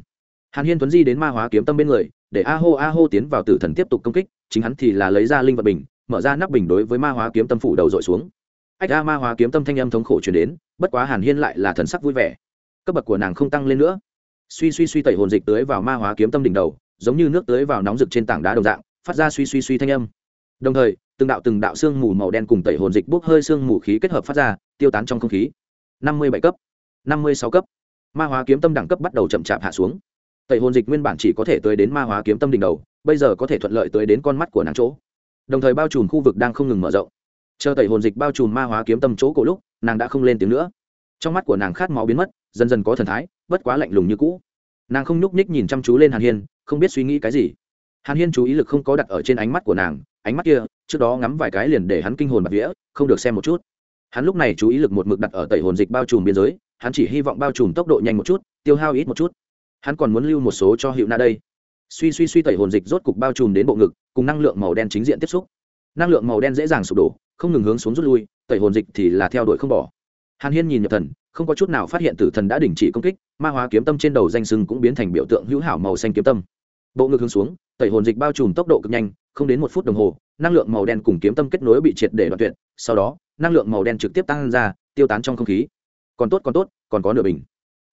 Hàn hiên tuấn di đến ma hóa kiếm tâm bên người, để a hô a hô tiến vào tử thần tiếp tục công kích, chính hắn thì là lấy ra linh vật bình, mở ra nắp bình đối với ma hóa kiếm tâm phủ đầu dội xuống. Ách a ma hóa kiếm tâm thanh âm thống khổ chuyển đến, bất quá hàn hiên lại là thần sắc vui vẻ. Cấp bậc của nàng không tăng lên nữa suy suy suy tẩy hồn dịch tưới vào ma hóa kiếm tâm đỉnh đầu, giống như nước tưới vào nóng rực trên tảng đá đồng dạng, phát ra suy suy suy thanh âm. Đồng thời, từng đạo từng đạo xương mù màu đen cùng tẩy hồn dịch bốc hơi xương mù khí kết hợp phát ra, tiêu tán trong không khí. Năm mươi bảy cấp, năm mươi sáu cấp. Ma hóa kiếm tâm đẳng cấp bắt đầu chậm chạp hạ xuống. Tẩy hồn dịch nguyên bản chỉ có thể tới đến ma hóa kiếm tâm đỉnh đầu, bây giờ có thể thuận lợi tới đến con mắt của nàng chỗ. Đồng thời bao trùm khu vực đang không ngừng mở rộng. Chờ tẩy hồn dịch bao trùm ma hóa kiếm tâm chỗ cổ lúc, nàng đã không lên tiếng nữa trong mắt của nàng khát máu biến mất, dần dần có thần thái, bất quá lạnh lùng như cũ. Nàng không nhúc nhích nhìn chăm chú lên hàn hiên, không biết suy nghĩ cái gì. Hàn hiên chú ý lực không có đặt ở trên ánh mắt của nàng, ánh mắt kia, trước đó ngắm vài cái liền để hắn kinh hồn bạc vía, không được xem một chút. Hắn lúc này chú ý lực một mực đặt ở tẩy hồn dịch bao trùm biên giới, hắn chỉ hy vọng bao trùm tốc độ nhanh một chút, tiêu hao ít một chút. Hắn còn muốn lưu một số cho hiệu na đây. Suy suy suy tẩy hồn dịch rốt cục bao trùm đến bộ ngực, cùng năng lượng màu đen chính diện tiếp xúc. Năng lượng màu đen dễ dàng sụp đổ, không ngừng hướng xuống rút lui, tẩy hồn dịch thì là theo đuổi không bỏ hàn hiên nhìn nhập thần, không có chút nào phát hiện tử thần đã đình chỉ công kích, ma hóa kiếm tâm trên đầu danh sưng cũng biến thành biểu tượng hữu hảo màu xanh kiếm tâm. Bộ ngực hướng xuống, tẩy hồn dịch bao trùm tốc độ cực nhanh, không đến một phút đồng hồ, năng lượng màu đen cùng kiếm tâm kết nối bị triệt để đoạn tuyệt, sau đó, năng lượng màu đen trực tiếp tăng ra, tiêu tán trong không khí. Còn tốt còn tốt, còn có nửa bình.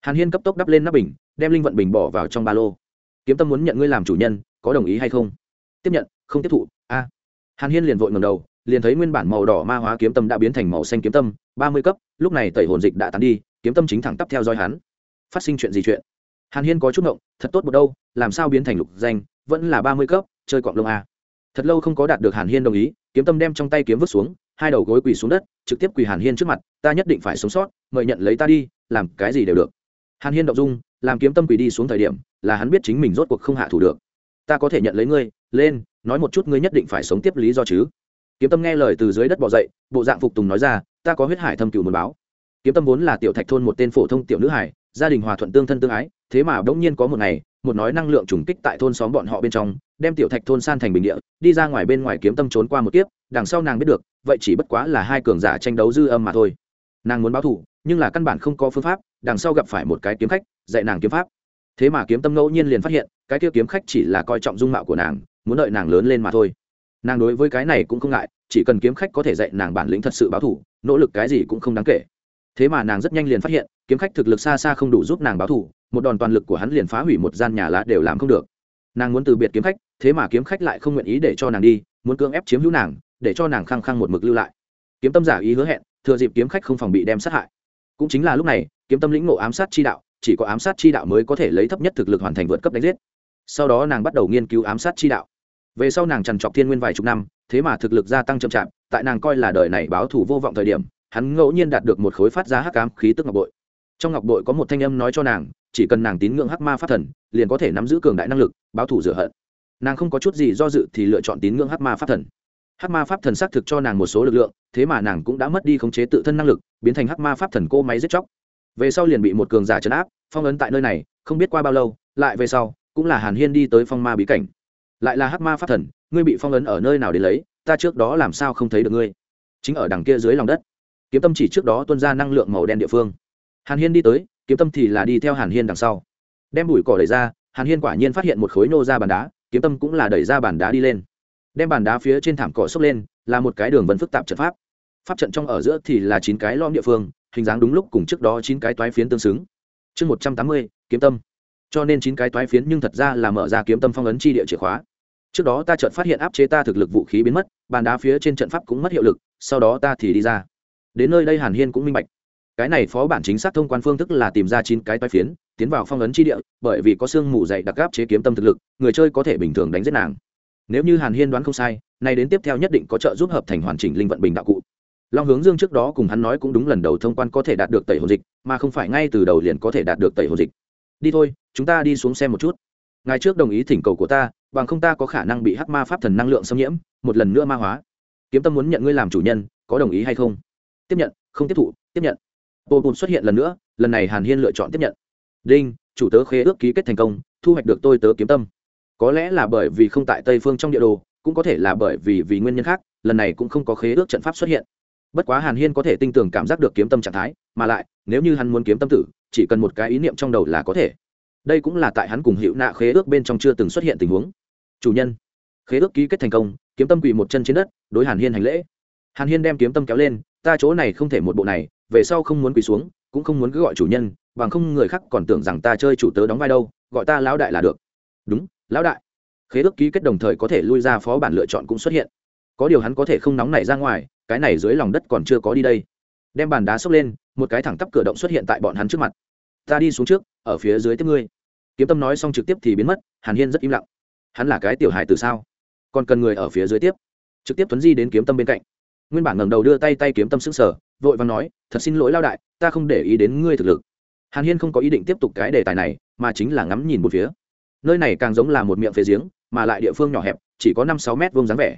Hàn hiên cấp tốc đắp lên nắp bình, đem linh vận bình bỏ vào trong ba lô. Kiếm tâm muốn nhận ngươi làm chủ nhân, có đồng ý hay không? Tiếp nhận, không tiếp thụ, a. Hàn hiên liền vội ngầm đầu liền thấy nguyên bản màu đỏ ma hóa kiếm tâm đã biến thành màu xanh kiếm tâm, ba mươi cấp, lúc này tẩy hồn dịch đã tán đi, kiếm tâm chính thẳng tắp theo dõi hắn. Phát sinh chuyện gì chuyện? Hàn hiên có chút ngộng, thật tốt một đâu, làm sao biến thành lục danh, vẫn là ba mươi cấp, chơi cọng lông a thật lâu không có đạt được hàn hiên đồng ý, kiếm tâm đem trong tay kiếm vứt xuống, hai đầu gối quỳ xuống đất, trực tiếp quỳ hàn hiên trước mặt, ta nhất định phải sống sót, mời nhận lấy ta đi, làm cái gì đều được. Hàn hiên động dung, làm kiếm tâm quỳ đi xuống thời điểm, là hắn biết chính mình rốt cuộc không hạ thủ được. Ta có thể nhận lấy ngươi, lên, nói một chút ngươi nhất định phải sống tiếp lý do chứ kiếm tâm nghe lời từ dưới đất bỏ dậy, bộ dạng phục tùng nói ra, ta có huyết hải thâm cửu muốn báo. Kiếm tâm vốn là tiểu thạch thôn một tên phổ thông tiểu nữ hải, gia đình hòa thuận tương thân tương ái, thế mà bỗng nhiên có một ngày, một nói năng lượng trùng kích tại thôn xóm bọn họ bên trong, đem tiểu thạch thôn san thành bình địa, đi ra ngoài bên ngoài kiếm tâm trốn qua một kiếp, đằng sau nàng biết được, vậy chỉ bất quá là hai cường giả tranh đấu dư âm mà thôi. Nàng muốn báo thủ nhưng là căn bản không có phương pháp, đằng sau gặp phải một cái kiếm khách, dạy nàng kiếm pháp. Thế mà kiếm tâm ngẫu nhiên liền phát hiện, cái kia kiếm khách chỉ là coi trọng dung mạo của nàng, muốn đợi nàng lớn lên mà thôi nàng đối với cái này cũng không ngại, chỉ cần kiếm khách có thể dạy nàng bản lĩnh thật sự báo thủ, nỗ lực cái gì cũng không đáng kể. Thế mà nàng rất nhanh liền phát hiện, kiếm khách thực lực xa xa không đủ giúp nàng báo thủ, một đòn toàn lực của hắn liền phá hủy một gian nhà lá đều làm không được. Nàng muốn từ biệt kiếm khách, thế mà kiếm khách lại không nguyện ý để cho nàng đi, muốn cưỡng ép chiếm hữu nàng, để cho nàng khăng khăng một mực lưu lại. Kiếm tâm giả ý hứa hẹn, thừa dịp kiếm khách không phòng bị đem sát hại. Cũng chính là lúc này, kiếm tâm lĩnh ngộ ám sát chi đạo, chỉ có ám sát chi đạo mới có thể lấy thấp nhất thực lực hoàn thành vượt cấp đánh giết. Sau đó nàng bắt đầu nghiên cứu ám sát chi đạo về sau nàng trằn trọc thiên nguyên vài chục năm, thế mà thực lực gia tăng chậm chạp, tại nàng coi là đời này báo thù vô vọng thời điểm, hắn ngẫu nhiên đạt được một khối phát ra hắc ám khí tức ngọc bội. Trong ngọc bội có một thanh âm nói cho nàng, chỉ cần nàng tín ngưỡng hắc ma pháp thần, liền có thể nắm giữ cường đại năng lực, báo thù rửa hận. Nàng không có chút gì do dự thì lựa chọn tín ngưỡng hắc ma pháp thần. Hắc ma pháp thần xác thực cho nàng một số lực lượng, thế mà nàng cũng đã mất đi khống chế tự thân năng lực, biến thành hắc ma pháp thần cô máy giết chóc. Về sau liền bị một cường giả chấn áp, phong ấn tại nơi này, không biết qua bao lâu, lại về sau, cũng là hàn hiên đi tới phong ma bí cảnh lại là hắc ma pháp thần, ngươi bị phong ấn ở nơi nào để lấy, ta trước đó làm sao không thấy được ngươi? Chính ở đằng kia dưới lòng đất. Kiếm tâm chỉ trước đó tuân ra năng lượng màu đen địa phương. Hàn hiên đi tới, kiếm tâm thì là đi theo hàn hiên đằng sau. Đem bụi cỏ đẩy ra, hàn hiên quả nhiên phát hiện một khối nô ra bàn đá, kiếm tâm cũng là đẩy ra bàn đá đi lên. Đem bàn đá phía trên thảm cỏ xốc lên, là một cái đường vân phức tạp trận pháp. Pháp trận trong ở giữa thì là chín cái lom địa phương, hình dáng đúng lúc cùng trước đó chín cái toái phiến tương xứng. Chương một trăm tám mươi, kiếm tâm. Cho nên chín cái toái phiến nhưng thật ra là mở ra kiếm tâm phong ấn chi địa chìa khóa trước đó ta chợt phát hiện áp chế ta thực lực vũ khí biến mất, bàn đá phía trên trận pháp cũng mất hiệu lực, sau đó ta thì đi ra. Đến nơi đây hàn hiên cũng minh bạch. Cái này phó bản chính xác thông quan phương thức là tìm ra chín cái toái phiến, tiến vào phong ấn chi địa, bởi vì có xương mù dày đặc áp chế kiếm tâm thực lực, người chơi có thể bình thường đánh giết nàng. Nếu như hàn hiên đoán không sai, nay đến tiếp theo nhất định có trợ giúp hợp thành hoàn chỉnh linh vận bình đạo cụ. Long hướng dương trước đó cùng hắn nói cũng đúng lần đầu thông quan có thể đạt được tẩy hồn dịch, mà không phải ngay từ đầu liền có thể đạt được tẩy hồn dịch. Đi thôi, chúng ta đi xuống xem một chút ngài trước đồng ý thỉnh cầu của ta, bằng không ta có khả năng bị hắc ma pháp thần năng lượng xâm nhiễm, một lần nữa ma hóa. Kiếm tâm muốn nhận ngươi làm chủ nhân, có đồng ý hay không? Tiếp nhận, không tiếp thụ, tiếp nhận. Bồ bùn xuất hiện lần nữa, lần này hàn hiên lựa chọn tiếp nhận. Đinh, chủ tớ khế ước ký kết thành công, thu hoạch được tôi tớ kiếm tâm. Có lẽ là bởi vì không tại tây phương trong địa đồ, cũng có thể là bởi vì vì nguyên nhân khác, lần này cũng không có khế ước trận pháp xuất hiện. Bất quá hàn hiên có thể tinh tường cảm giác được kiếm tâm trạng thái, mà lại, nếu như hắn muốn kiếm tâm tử, chỉ cần một cái ý niệm trong đầu là có thể đây cũng là tại hắn cùng hiệu nạ khế ước bên trong chưa từng xuất hiện tình huống. Chủ nhân, khế ước ký kết thành công, kiếm tâm quỳ một chân trên đất, đối hàn hiên hành lễ. Hàn hiên đem kiếm tâm kéo lên, ta chỗ này không thể một bộ này, về sau không muốn quỳ xuống, cũng không muốn cứ gọi chủ nhân, bằng không người khác còn tưởng rằng ta chơi chủ tớ đóng vai đâu, gọi ta lão đại là được. Đúng, lão đại. Khế ước ký kết đồng thời có thể lui ra phó bản lựa chọn cũng xuất hiện. Có điều hắn có thể không nóng này ra ngoài, cái này dưới lòng đất còn chưa có đi đây. Đem bàn đá xốc lên, một cái thẳng tắp cửa động xuất hiện tại bọn hắn trước mặt ta đi xuống trước, ở phía dưới tiếp ngươi. Kiếm tâm nói xong trực tiếp thì biến mất, hàn hiên rất im lặng. Hắn là cái tiểu hài từ sao? Còn cần người ở phía dưới tiếp. Trực tiếp tuấn di đến kiếm tâm bên cạnh. Nguyên bản ngẩng đầu đưa tay tay kiếm tâm sững sở vội và nói, thật xin lỗi lao đại, ta không để ý đến ngươi thực lực. Hàn hiên không có ý định tiếp tục cái đề tài này, mà chính là ngắm nhìn một phía. Nơi này càng giống là một miệng phế giếng, mà lại địa phương nhỏ hẹp, chỉ có năm sáu mét vuông dáng vẻ.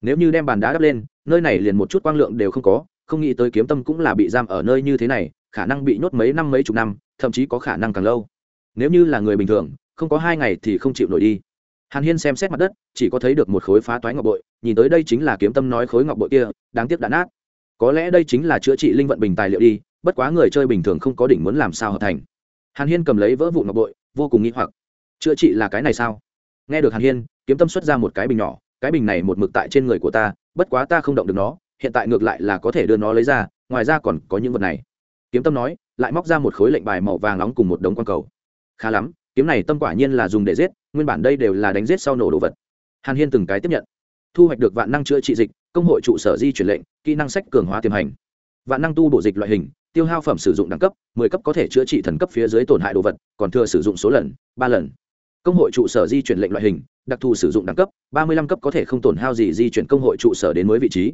Nếu như đem bàn đá đắp lên, nơi này liền một chút quang lượng đều không có không nghĩ tới kiếm tâm cũng là bị giam ở nơi như thế này, khả năng bị nhốt mấy năm mấy chục năm, thậm chí có khả năng càng lâu. Nếu như là người bình thường, không có hai ngày thì không chịu nổi đi. Hàn hiên xem xét mặt đất, chỉ có thấy được một khối phá toái ngọc bội, nhìn tới đây chính là kiếm tâm nói khối ngọc bội kia, đáng tiếc đã nát. Có lẽ đây chính là chữa trị linh vận bình tài liệu đi, bất quá người chơi bình thường không có đỉnh muốn làm sao hợp thành. Hàn hiên cầm lấy vỡ vụ ngọc bội, vô cùng nghĩ hoặc. Chữa trị là cái này sao? Nghe được hàn hiên, kiếm tâm xuất ra một cái bình nhỏ, cái bình này một mực tại trên người của ta, bất quá ta không động được nó hiện tại ngược lại là có thể đưa nó lấy ra, ngoài ra còn có những vật này. Kiếm tâm nói, lại móc ra một khối lệnh bài màu vàng nóng cùng một đống quang cầu. Khá lắm, kiếm này tâm quả nhiên là dùng để giết, nguyên bản đây đều là đánh giết sau nổ đồ vật. Hàn hiên từng cái tiếp nhận. Thu hoạch được vạn năng chữa trị dịch, công hội trụ sở di chuyển lệnh, kỹ năng sách cường hóa tiềm hành. Vạn năng tu bổ dịch loại hình, tiêu hao phẩm sử dụng đẳng cấp, mười cấp có thể chữa trị thần cấp phía dưới tổn hại đồ vật, còn thừa sử dụng số lần, ba lần. Công hội trụ sở di chuyển lệnh loại hình, đặc thù sử dụng đẳng cấp, ba mươi lăm cấp có thể không tổn hao gì di chuyển công hội trụ sở đến mới vị trí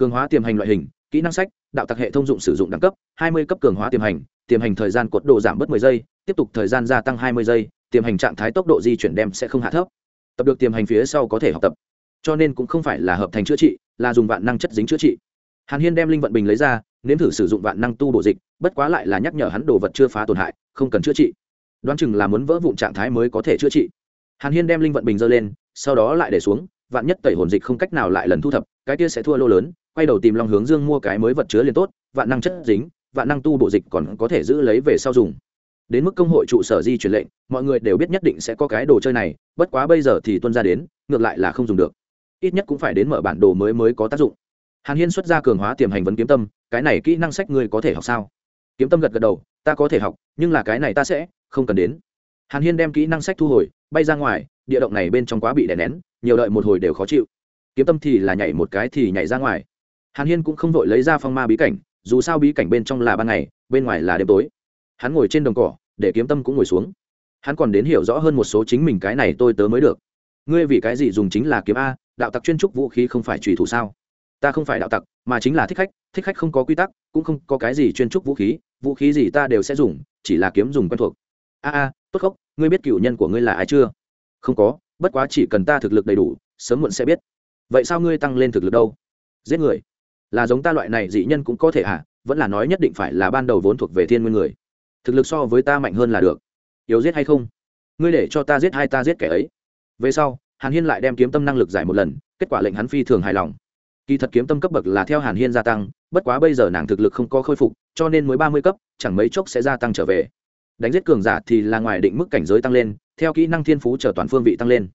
cường hóa tiềm hành loại hình, kỹ năng sách, đạo tặc hệ thông dụng sử dụng đẳng cấp, hai mươi cấp cường hóa tiềm hành tiềm hành thời gian cột độ giảm bớt mười giây, tiếp tục thời gian gia tăng hai mươi giây, tiềm hành trạng thái tốc độ di chuyển đem sẽ không hạ thấp. Tập được tiềm hành phía sau có thể học tập. Cho nên cũng không phải là hợp thành chữa trị, là dùng vạn năng chất dính chữa trị. Hàn hiên đem linh vận bình lấy ra, nếm thử sử dụng vạn năng tu bổ dịch, bất quá lại là nhắc nhở hắn đồ vật chưa phá tổn hại, không cần chữa trị. Đoán chừng là muốn vỡ vụn trạng thái mới có thể chữa trị. Hàn hiên đem linh vận bình dơ lên, sau đó lại để xuống, vạn nhất tẩy hồn dịch không cách nào lại lần thu thập, cái kia sẽ thua lô lớn quay đầu tìm long hướng dương mua cái mới vật chứa liền tốt, vạn năng chất dính, vạn năng tu bộ dịch còn có thể giữ lấy về sau dùng. Đến mức công hội trụ sở di chuyển lệnh, mọi người đều biết nhất định sẽ có cái đồ chơi này, bất quá bây giờ thì tuân ra đến, ngược lại là không dùng được. Ít nhất cũng phải đến mở bản đồ mới mới có tác dụng. Hàn hiên xuất ra cường hóa tiềm hành vấn kiếm tâm, cái này kỹ năng sách ngươi có thể học sao? Kiếm tâm gật gật đầu, ta có thể học, nhưng là cái này ta sẽ không cần đến. Hàn hiên đem kỹ năng sách thu hồi, bay ra ngoài, địa động này bên trong quá bị đè nén, nhiều đợi một hồi đều khó chịu. Kiếm tâm thì là nhảy một cái thì nhảy ra ngoài hàn hiên cũng không vội lấy ra phong ma bí cảnh, dù sao bí cảnh bên trong là ban ngày, bên ngoài là đêm tối. Hắn ngồi trên đồng cỏ, để kiếm tâm cũng ngồi xuống. Hắn còn đến hiểu rõ hơn một số chính mình cái này tôi tớ mới được. Ngươi vì cái gì dùng chính là kiếm a, đạo tặc chuyên trúc vũ khí không phải trùy thủ sao? Ta không phải đạo tặc, mà chính là thích khách thích khách không có quy tắc, cũng không có cái gì chuyên trúc vũ khí vũ khí gì ta đều sẽ dùng, chỉ là kiếm dùng quen thuộc. A a, tốt khóc ngươi biết cựu nhân của ngươi là ai chưa? Không có, bất quá chỉ cần ta thực lực đầy đủ, sớm muộn sẽ biết. Vậy sao ngươi tăng lên thực lực đâu? Giết người là giống ta loại này dị nhân cũng có thể à vẫn là nói nhất định phải là ban đầu vốn thuộc về thiên nguyên người. Thực lực so với ta mạnh hơn là được. Yếu giết hay không? Ngươi để cho ta giết hai ta giết kẻ ấy. Về sau, hàn hiên lại đem kiếm tâm năng lực giải một lần, kết quả lệnh hắn phi thường hài lòng. Kỳ thật kiếm tâm cấp bậc là theo hàn hiên gia tăng, bất quá bây giờ nàng thực lực không có khôi phục, cho nên mới ba mươi cấp, chẳng mấy chốc sẽ gia tăng trở về. Đánh giết cường giả thì là ngoài định mức cảnh giới tăng lên, theo kỹ năng thiên phú trở toàn phương vị tăng lên.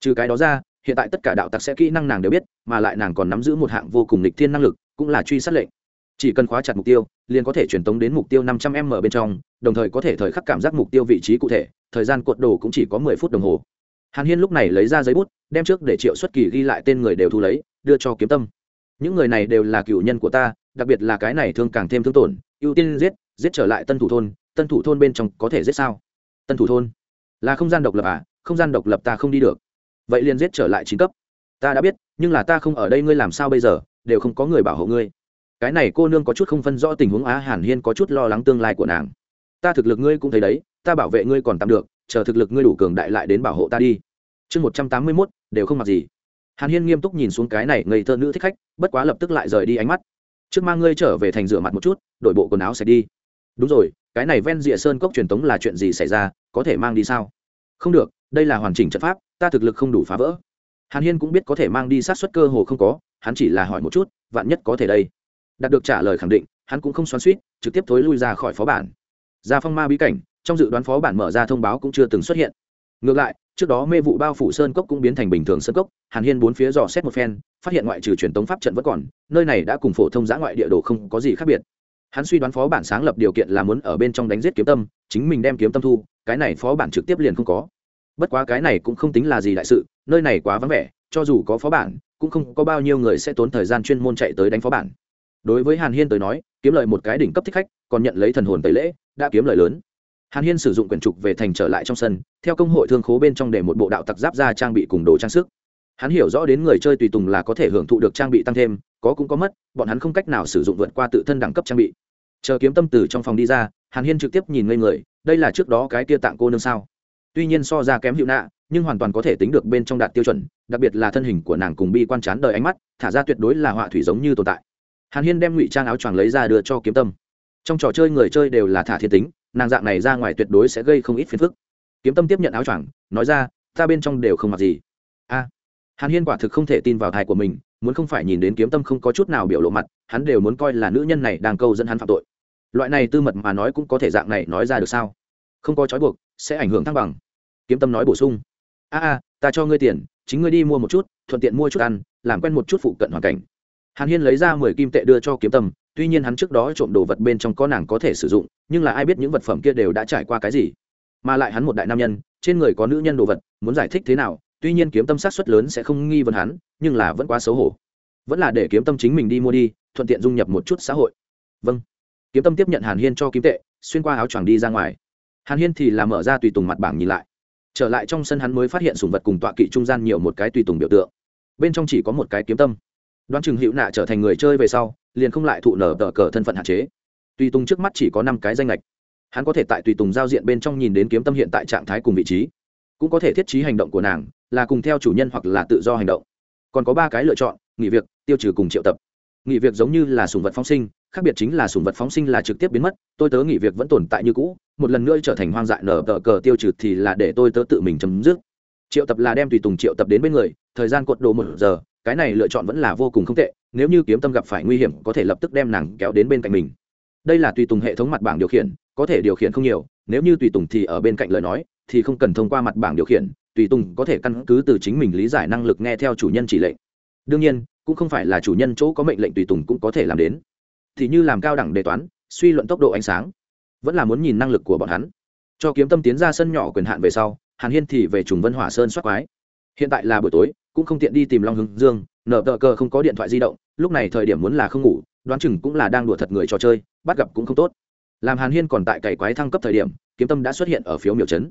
Trừ cái đó ra hiện tại tất cả đạo tặc sẽ kỹ năng nàng đều biết, mà lại nàng còn nắm giữ một hạng vô cùng lịch thiên năng lực, cũng là truy sát lệnh. Chỉ cần khóa chặt mục tiêu, liền có thể truyền tống đến mục tiêu năm trăm m bên trong, đồng thời có thể thời khắc cảm giác mục tiêu vị trí cụ thể, thời gian cuộn đồ cũng chỉ có mười phút đồng hồ. Hàn hiên lúc này lấy ra giấy bút, đem trước để triệu xuất kỳ ghi lại tên người đều thu lấy, đưa cho kiếm tâm. Những người này đều là cựu nhân của ta, đặc biệt là cái này thương càng thêm thương tổn, ưu tiên giết giết trở lại tân thủ thôn, tân thủ thôn bên trong có thể giết sao? Tân thủ thôn? Là không gian độc lập à? Không gian độc lập ta không đi được vậy liền giết trở lại chín cấp. Ta đã biết, nhưng là ta không ở đây, ngươi làm sao bây giờ? Đều không có người bảo hộ ngươi. Cái này cô nương có chút không phân rõ tình huống, á, hàn hiên có chút lo lắng tương lai của nàng. Ta thực lực ngươi cũng thấy đấy, ta bảo vệ ngươi còn tạm được, chờ thực lực ngươi đủ cường đại lại đến bảo hộ ta đi. Chương một trăm tám mươi mốt, đều không mặc gì. Hàn hiên nghiêm túc nhìn xuống cái này ngây thơ nữ thích khách, bất quá lập tức lại rời đi ánh mắt. Trước mang ngươi trở về thành rửa mặt một chút đội bộ quần áo sẽ đi. Đúng rồi, cái này ven rìa sơn cốc truyền thống là chuyện gì xảy ra, có thể mang đi sao? Không được, đây là hoàn chỉnh trận pháp ta thực lực không đủ phá vỡ. Hàn hiên cũng biết có thể mang đi sát xuất cơ hồ không có, hắn chỉ là hỏi một chút, vạn nhất có thể đây. Đạt được trả lời khẳng định, hắn cũng không xoắn suýt trực tiếp thối lui ra khỏi phó bản. Ra phong ma bí cảnh, trong dự đoán phó bản mở ra thông báo cũng chưa từng xuất hiện. Ngược lại, trước đó mê vụ bao phủ sơn cốc cũng biến thành bình thường sơn cốc, hàn hiên bốn phía dò xét một phen, phát hiện ngoại trừ truyền tống pháp trận vẫn còn, nơi này đã cùng phổ thông giã ngoại địa đồ không có gì khác biệt. Hắn suy đoán phó bản sáng lập điều kiện là muốn ở bên trong đánh giết kiếm tâm, chính mình đem kiếm tâm thu, cái này phó bản trực tiếp liền không có bất quá cái này cũng không tính là gì đại sự, nơi này quá vắng vẻ, cho dù có phó bản, cũng không có bao nhiêu người sẽ tốn thời gian chuyên môn chạy tới đánh phó bản. Đối với hàn hiên tới nói, kiếm lời một cái đỉnh cấp thích khách, còn nhận lấy thần hồn tẩy lễ, đã kiếm lời lớn. Hàn hiên sử dụng quyển trục về thành trở lại trong sân, theo công hội thương khố bên trong để một bộ đạo tặc giáp ra trang bị cùng đồ trang sức. Hắn hiểu rõ đến người chơi tùy tùng là có thể hưởng thụ được trang bị tăng thêm, có cũng có mất, bọn hắn không cách nào sử dụng vượt qua tự thân đẳng cấp trang bị. Chờ kiếm tâm từ trong phòng đi ra, hàn hiên trực tiếp nhìn ngây người, đây là trước đó cái kia tạng cô nương sao? Tuy nhiên so ra kém hiệu nạ, nhưng hoàn toàn có thể tính được bên trong đạt tiêu chuẩn, đặc biệt là thân hình của nàng cùng bi quan chán đời ánh mắt, thả ra tuyệt đối là họa thủy giống như tồn tại. Hàn hiên đem ngụy trang áo choàng lấy ra đưa cho kiếm tâm. Trong trò chơi người chơi đều là thả thiên tính, nàng dạng này ra ngoài tuyệt đối sẽ gây không ít phiền phức. Kiếm tâm tiếp nhận áo choàng, nói ra, ta bên trong đều không mặc gì. A. Hàn hiên quả thực không thể tin vào thai của mình, muốn không phải nhìn đến kiếm tâm không có chút nào biểu lộ mặt, hắn đều muốn coi là nữ nhân này đang câu dẫn hắn phạm tội. Loại này tư mật mà nói cũng có thể dạng này nói ra được sao? Không có trói buộc sẽ ảnh hưởng thăng bằng. Kiếm tâm nói bổ sung. A a, ta cho ngươi tiền, chính ngươi đi mua một chút, thuận tiện mua chút ăn, làm quen một chút phụ cận hoàn cảnh. Hàn hiên lấy ra mười kim tệ đưa cho kiếm tâm, tuy nhiên hắn trước đó trộm đồ vật bên trong có nàng có thể sử dụng, nhưng là ai biết những vật phẩm kia đều đã trải qua cái gì. Mà lại hắn một đại nam nhân, trên người có nữ nhân đồ vật, muốn giải thích thế nào, tuy nhiên kiếm tâm sát xuất lớn sẽ không nghi vấn hắn, nhưng là vẫn quá xấu hổ. Vẫn là để kiếm tâm chính mình đi mua đi, thuận tiện dung nhập một chút xã hội. Vâng. Kiếm tâm tiếp nhận hàn hiên cho kiếm tệ, xuyên qua áo choàng đi ra ngoài hàn hiên thì làm mở ra tùy tùng mặt bảng nhìn lại. Trở lại trong sân hắn mới phát hiện sùng vật cùng tọa kỵ trung gian nhiều một cái tùy tùng biểu tượng. Bên trong chỉ có một cái kiếm tâm. Đoán chừng hữu nạ trở thành người chơi về sau, liền không lại thụ nở tờ cờ thân phận hạn chế. Tùy tùng trước mắt chỉ có năm cái danh lệch hắn có thể tại tùy tùng giao diện bên trong nhìn đến kiếm tâm hiện tại trạng thái cùng vị trí. Cũng có thể thiết trí hành động của nàng, là cùng theo chủ nhân hoặc là tự do hành động. Còn có ba cái lựa chọn, nghỉ việc, tiêu trừ cùng triệu tập. Nghỉ việc giống như là sùng vật phóng sinh khác biệt chính là sùng vật phóng sinh là trực tiếp biến mất, tôi tớ nghỉ việc vẫn tồn tại như cũ, một lần nữa trở thành hoang dại nở tờ cờ tiêu trừ thì là để tôi tớ tự mình chấm dứt. Triệu tập là đem tùy tùng triệu tập đến bên người, thời gian cột đồ một giờ, cái này lựa chọn vẫn là vô cùng không tệ, nếu như kiếm tâm gặp phải nguy hiểm có thể lập tức đem nàng kéo đến bên cạnh mình. Đây là tùy tùng hệ thống mặt bảng điều khiển, có thể điều khiển không nhiều, nếu như tùy tùng thì ở bên cạnh lời nói, thì không cần thông qua mặt bảng điều khiển, tùy tùng có thể căn cứ từ chính mình lý giải năng lực nghe theo chủ nhân chỉ lệnh. Đương nhiên, cũng không phải là chủ nhân chỗ có mệnh lệnh tùy tùng cũng có thể làm đến thì như làm cao đẳng đề toán, suy luận tốc độ ánh sáng. Vẫn là muốn nhìn năng lực của bọn hắn. Cho kiếm tâm tiến ra sân nhỏ quyền hạn về sau, hàn hiên thì về trùng vân hỏa sơn soát quái. Hiện tại là buổi tối, cũng không tiện đi tìm long hưng dương, nở tờ cờ không có điện thoại di động, lúc này thời điểm muốn là không ngủ, đoán chừng cũng là đang đùa thật người trò chơi, bắt gặp cũng không tốt. Làm hàn hiên còn tại cày quái thăng cấp thời điểm, kiếm tâm đã xuất hiện ở phiếu miểu trấn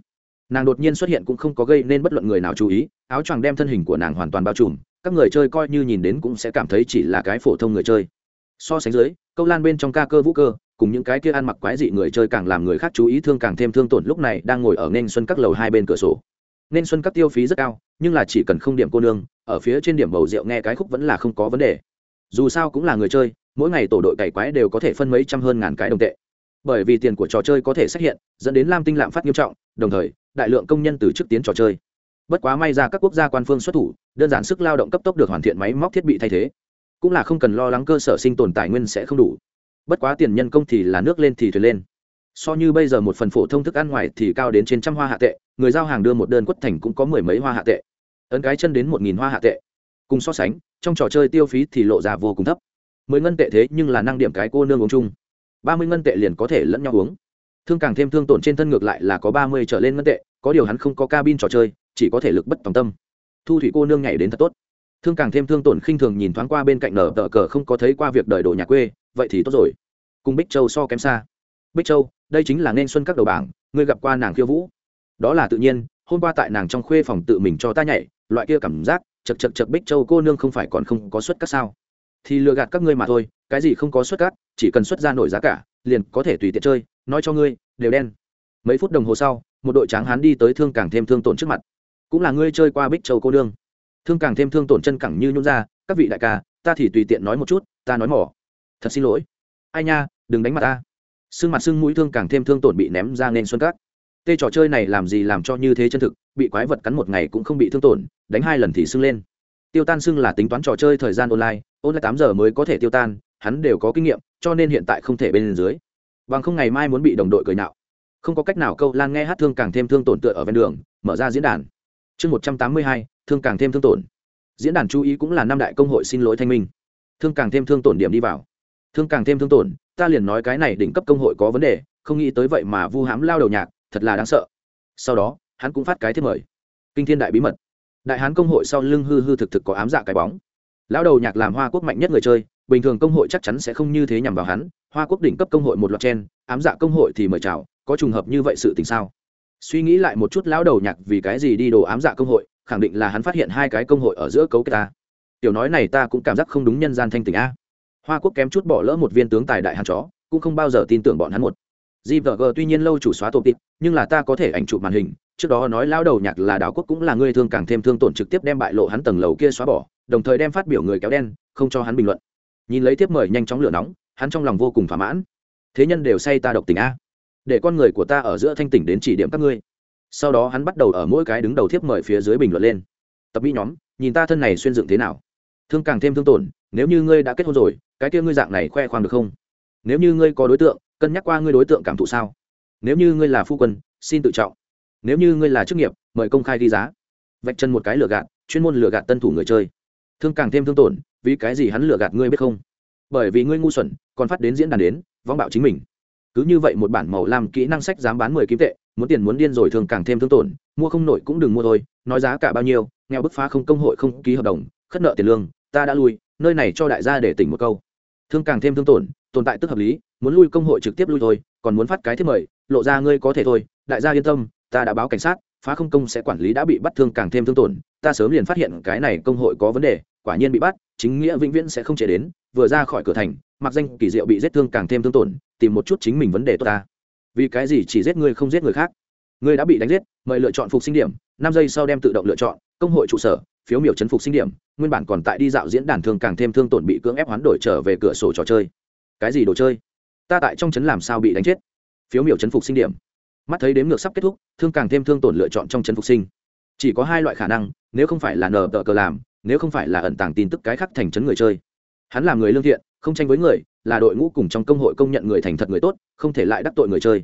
nàng đột nhiên xuất hiện cũng không có gây nên bất luận người nào chú ý, áo choàng đem thân hình của nàng hoàn toàn bao trùm, các người chơi coi như nhìn đến cũng sẽ cảm thấy chỉ là cái phổ thông người chơi so sánh dưới, câu lan bên trong ca cơ vũ cơ, cùng những cái kia ăn mặc quái dị người chơi càng làm người khác chú ý thương càng thêm thương tổn, lúc này đang ngồi ở nên xuân các lầu hai bên cửa sổ. Nên xuân các tiêu phí rất cao, nhưng là chỉ cần không điểm cô nương, ở phía trên điểm bầu rượu nghe cái khúc vẫn là không có vấn đề. Dù sao cũng là người chơi, mỗi ngày tổ đội cày quái đều có thể phân mấy trăm hơn ngàn cái đồng tệ. Bởi vì tiền của trò chơi có thể xuất hiện, dẫn đến lam tinh lạm phát nghiêm trọng, đồng thời, đại lượng công nhân từ chức tiến trò chơi. Bất quá may ra các quốc gia quan phương xuất thủ, đơn giản sức lao động cấp tốc được hoàn thiện máy móc thiết bị thay thế cũng là không cần lo lắng cơ sở sinh tồn tài nguyên sẽ không đủ. Bất quá tiền nhân công thì là nước lên thì thuyền lên. So như bây giờ một phần phổ thông thức ăn ngoài thì cao đến trên trăm hoa hạ tệ, người giao hàng đưa một đơn quất thành cũng có mười mấy hoa hạ tệ. Ấn cái chân đến một nghìn hoa hạ tệ. Cùng so sánh, trong trò chơi tiêu phí thì lộ ra vô cùng thấp. Mười ngân tệ thế nhưng là năng điểm cái cô nương uống chung. Ba mươi ngân tệ liền có thể lẫn nhau uống. Thương càng thêm thương tổn trên thân ngược lại là có ba mươi trở lên ngân tệ, có điều hắn không có cabin trò chơi, chỉ có thể lực bất tòng tâm. Thu thủy cô nương nhảy đến thật tốt thương càng thêm thương tổn khinh thường nhìn thoáng qua bên cạnh nở tờ cờ không có thấy qua việc đời đồ nhà quê, vậy thì tốt rồi. Cùng bích châu so kém xa. Bích châu, đây chính là nên xuân các đầu bảng, ngươi gặp qua nàng khiêu vũ. Đó là tự nhiên, hôm qua tại nàng trong khuê phòng tự mình cho ta nhảy, loại kia cảm giác, chật chật chật bích châu cô nương không phải còn không có suất các sao. Thì lừa gạt các ngươi mà thôi, cái gì không có suất cát chỉ cần xuất ra nổi giá cả, liền có thể tùy tiện chơi, nói cho ngươi, đều đen. Mấy phút đồng hồ sau, một đội tráng hán đi tới thương càng thêm thương tổn trước mặt. Cũng là ngươi chơi qua bích châu cô nương thương càng thêm thương tổn chân cẳng như nhún ra, các vị đại ca, ta thì tùy tiện nói một chút, ta nói mỏ. Thật xin lỗi. Ai nha, đừng đánh mặt ta. Sưng mặt sưng mũi thương càng thêm thương tổn bị ném ra nên xuân cát. Tê trò chơi này làm gì làm cho như thế chân thực, bị quái vật cắn một ngày cũng không bị thương tổn, đánh hai lần thì sưng lên. Tiêu tan sưng là tính toán trò chơi thời gian online online tám giờ mới có thể tiêu tan, hắn đều có kinh nghiệm, cho nên hiện tại không thể bên dưới. Bằng không ngày mai muốn bị đồng đội cười nạo không có cách nào câu, lan nghe hát thương càng thêm thương tổn tựa ở ven đường, mở ra diễn đàn. Chương một trăm tám mươi hai thương càng thêm thương tổn. Diễn đàn chú ý cũng là năm đại công hội xin lỗi thanh minh. Thương càng thêm thương tổn điểm đi vào. Thương càng thêm thương tổn, ta liền nói cái này đỉnh cấp công hội có vấn đề, không nghĩ tới vậy mà vu hám lao đầu nhạc, thật là đáng sợ. Sau đó, hắn cũng phát cái thiết mời. Kinh thiên đại bí mật. Đại hán công hội sau lưng hư hư thực thực có ám dạ cái bóng. Lão đầu nhạc làm hoa quốc mạnh nhất người chơi, bình thường công hội chắc chắn sẽ không như thế nhằm vào hắn, hoa quốc đỉnh cấp công hội một loạt chen, ám dạ công hội thì mời chào, có trùng hợp như vậy sự tình sao? Suy nghĩ lại một chút, lão đầu nhạc vì cái gì đi đồ ám dạ công hội khẳng định là hắn phát hiện hai cái công hội ở giữa cấu kết ta. Tiểu nói này ta cũng cảm giác không đúng nhân gian thanh tình a. Hoa quốc kém chút bỏ lỡ một viên tướng tài đại hàn chó, cũng không bao giờ tin tưởng bọn hắn một. Gvg tuy nhiên lâu chủ xóa tổ tịp nhưng là ta có thể ảnh chụp màn hình, trước đó nói lao đầu nhạc là đảo quốc cũng là người thương càng thêm thương tổn trực tiếp đem bại lộ hắn tầng lầu kia xóa bỏ, đồng thời đem phát biểu người kéo đen, không cho hắn bình luận. Nhìn lấy tiếp mời nhanh chóng lửa nóng, hắn trong lòng vô cùng thỏa mãn. Thế nhân đều say ta độc tình a. Để con người của ta ở giữa thanh tỉnh đến chỉ điểm các ngươi sau đó hắn bắt đầu ở mỗi cái đứng đầu thiếp mời phía dưới bình luận lên. Tập mỹ nhóm, nhìn ta thân này xuyên dựng thế nào. Thương càng thêm thương tổn, nếu như ngươi đã kết hôn rồi, cái kia ngươi dạng này khoe khoang được không? Nếu như ngươi có đối tượng, cân nhắc qua ngươi đối tượng cảm thụ sao? Nếu như ngươi là phu quân, xin tự trọng. Nếu như ngươi là chức nghiệp, mời công khai ghi giá. Vạch chân một cái lừa gạt, chuyên môn lừa gạt tân thủ người chơi. Thương càng thêm thương tổn, vì cái gì hắn lừa gạt ngươi biết không? Bởi vì ngươi ngu xuẩn, còn phát đến diễn đàn đến, vong bạo chính mình. Cứ như vậy một bản màu làm kỹ năng sách dám bán mười kim tệ muốn tiền muốn điên rồi thường càng thêm thương tổn, mua không nổi cũng đừng mua thôi, nói giá cả bao nhiêu, nghèo bức phá không công hội không ký hợp đồng, khất nợ tiền lương, ta đã lui, nơi này cho đại gia để tỉnh một câu. Thương càng thêm thương tổn, tồn tại tức hợp lý, muốn lui công hội trực tiếp lui thôi, còn muốn phát cái thiết mời, lộ ra ngươi có thể thôi, đại gia yên tâm, ta đã báo cảnh sát, phá không công sẽ quản lý đã bị bắt thương càng thêm thương tổn, ta sớm liền phát hiện cái này công hội có vấn đề, quả nhiên bị bắt, chính nghĩa vĩnh viễn sẽ không chế đến, vừa ra khỏi cửa thành, mặc danh kỳ diệu bị giết thương càng thêm thương tổn, tìm một chút chính mình vấn đề tốt ta vì cái gì chỉ giết người không giết người khác? Người đã bị đánh giết, mời lựa chọn phục sinh điểm, năm giây sau đem tự động lựa chọn, công hội trụ sở, phiếu miểu chấn phục sinh điểm, nguyên bản còn tại đi dạo diễn đàn thường càng thêm thương tổn bị cưỡng ép hoán đổi trở về cửa sổ trò chơi. Cái gì đồ chơi? Ta tại trong chấn làm sao bị đánh chết? Phiếu miểu chấn phục sinh điểm. Mắt thấy đếm ngược sắp kết thúc, thương càng thêm thương tổn lựa chọn trong chấn phục sinh. Chỉ có hai loại khả năng, nếu không phải là nờ tờ cờ làm, nếu không phải là ẩn tàng tin tức cái khác thành chấn người chơi. Hắn là người lương thiện, không tranh với người là đội ngũ cùng trong công hội công nhận người thành thật người tốt, không thể lại đắc tội người chơi.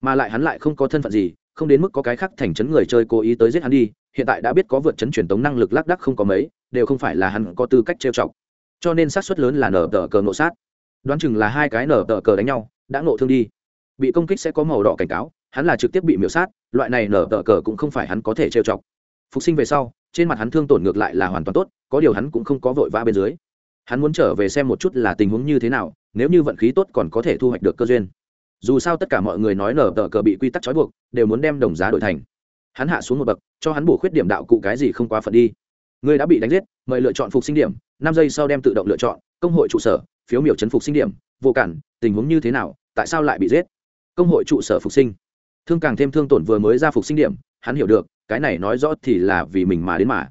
Mà lại hắn lại không có thân phận gì, không đến mức có cái khác thành chấn người chơi cố ý tới giết hắn đi, hiện tại đã biết có vượt chấn truyền tống năng lực lác đắc không có mấy, đều không phải là hắn có tư cách trêu chọc. Cho nên sát suất lớn là nở tờ cờ nộ sát. Đoán chừng là hai cái nở tờ cờ đánh nhau, đã nộ thương đi. Bị công kích sẽ có màu đỏ cảnh cáo, hắn là trực tiếp bị miễu sát, loại này nở tờ cờ cũng không phải hắn có thể trêu chọc. Phục sinh về sau, trên mặt hắn thương tổn ngược lại là hoàn toàn tốt, có điều hắn cũng không có vội vã bên dưới hắn muốn trở về xem một chút là tình huống như thế nào, nếu như vận khí tốt còn có thể thu hoạch được cơ duyên. Dù sao tất cả mọi người nói nở tờ cờ bị quy tắc trói buộc, đều muốn đem đồng giá đổi thành. Hắn hạ xuống một bậc, cho hắn bổ khuyết điểm đạo cụ cái gì không quá phận đi. Người đã bị đánh giết, mời lựa chọn phục sinh điểm, năm giây sau đem tự động lựa chọn, công hội trụ sở, phiếu miểu chấn phục sinh điểm, vô cản, tình huống như thế nào, tại sao lại bị giết? Công hội trụ sở phục sinh. Thương càng thêm thương tổn vừa mới ra phục sinh điểm, hắn hiểu được, cái này nói rõ thì là vì mình mà đến mà.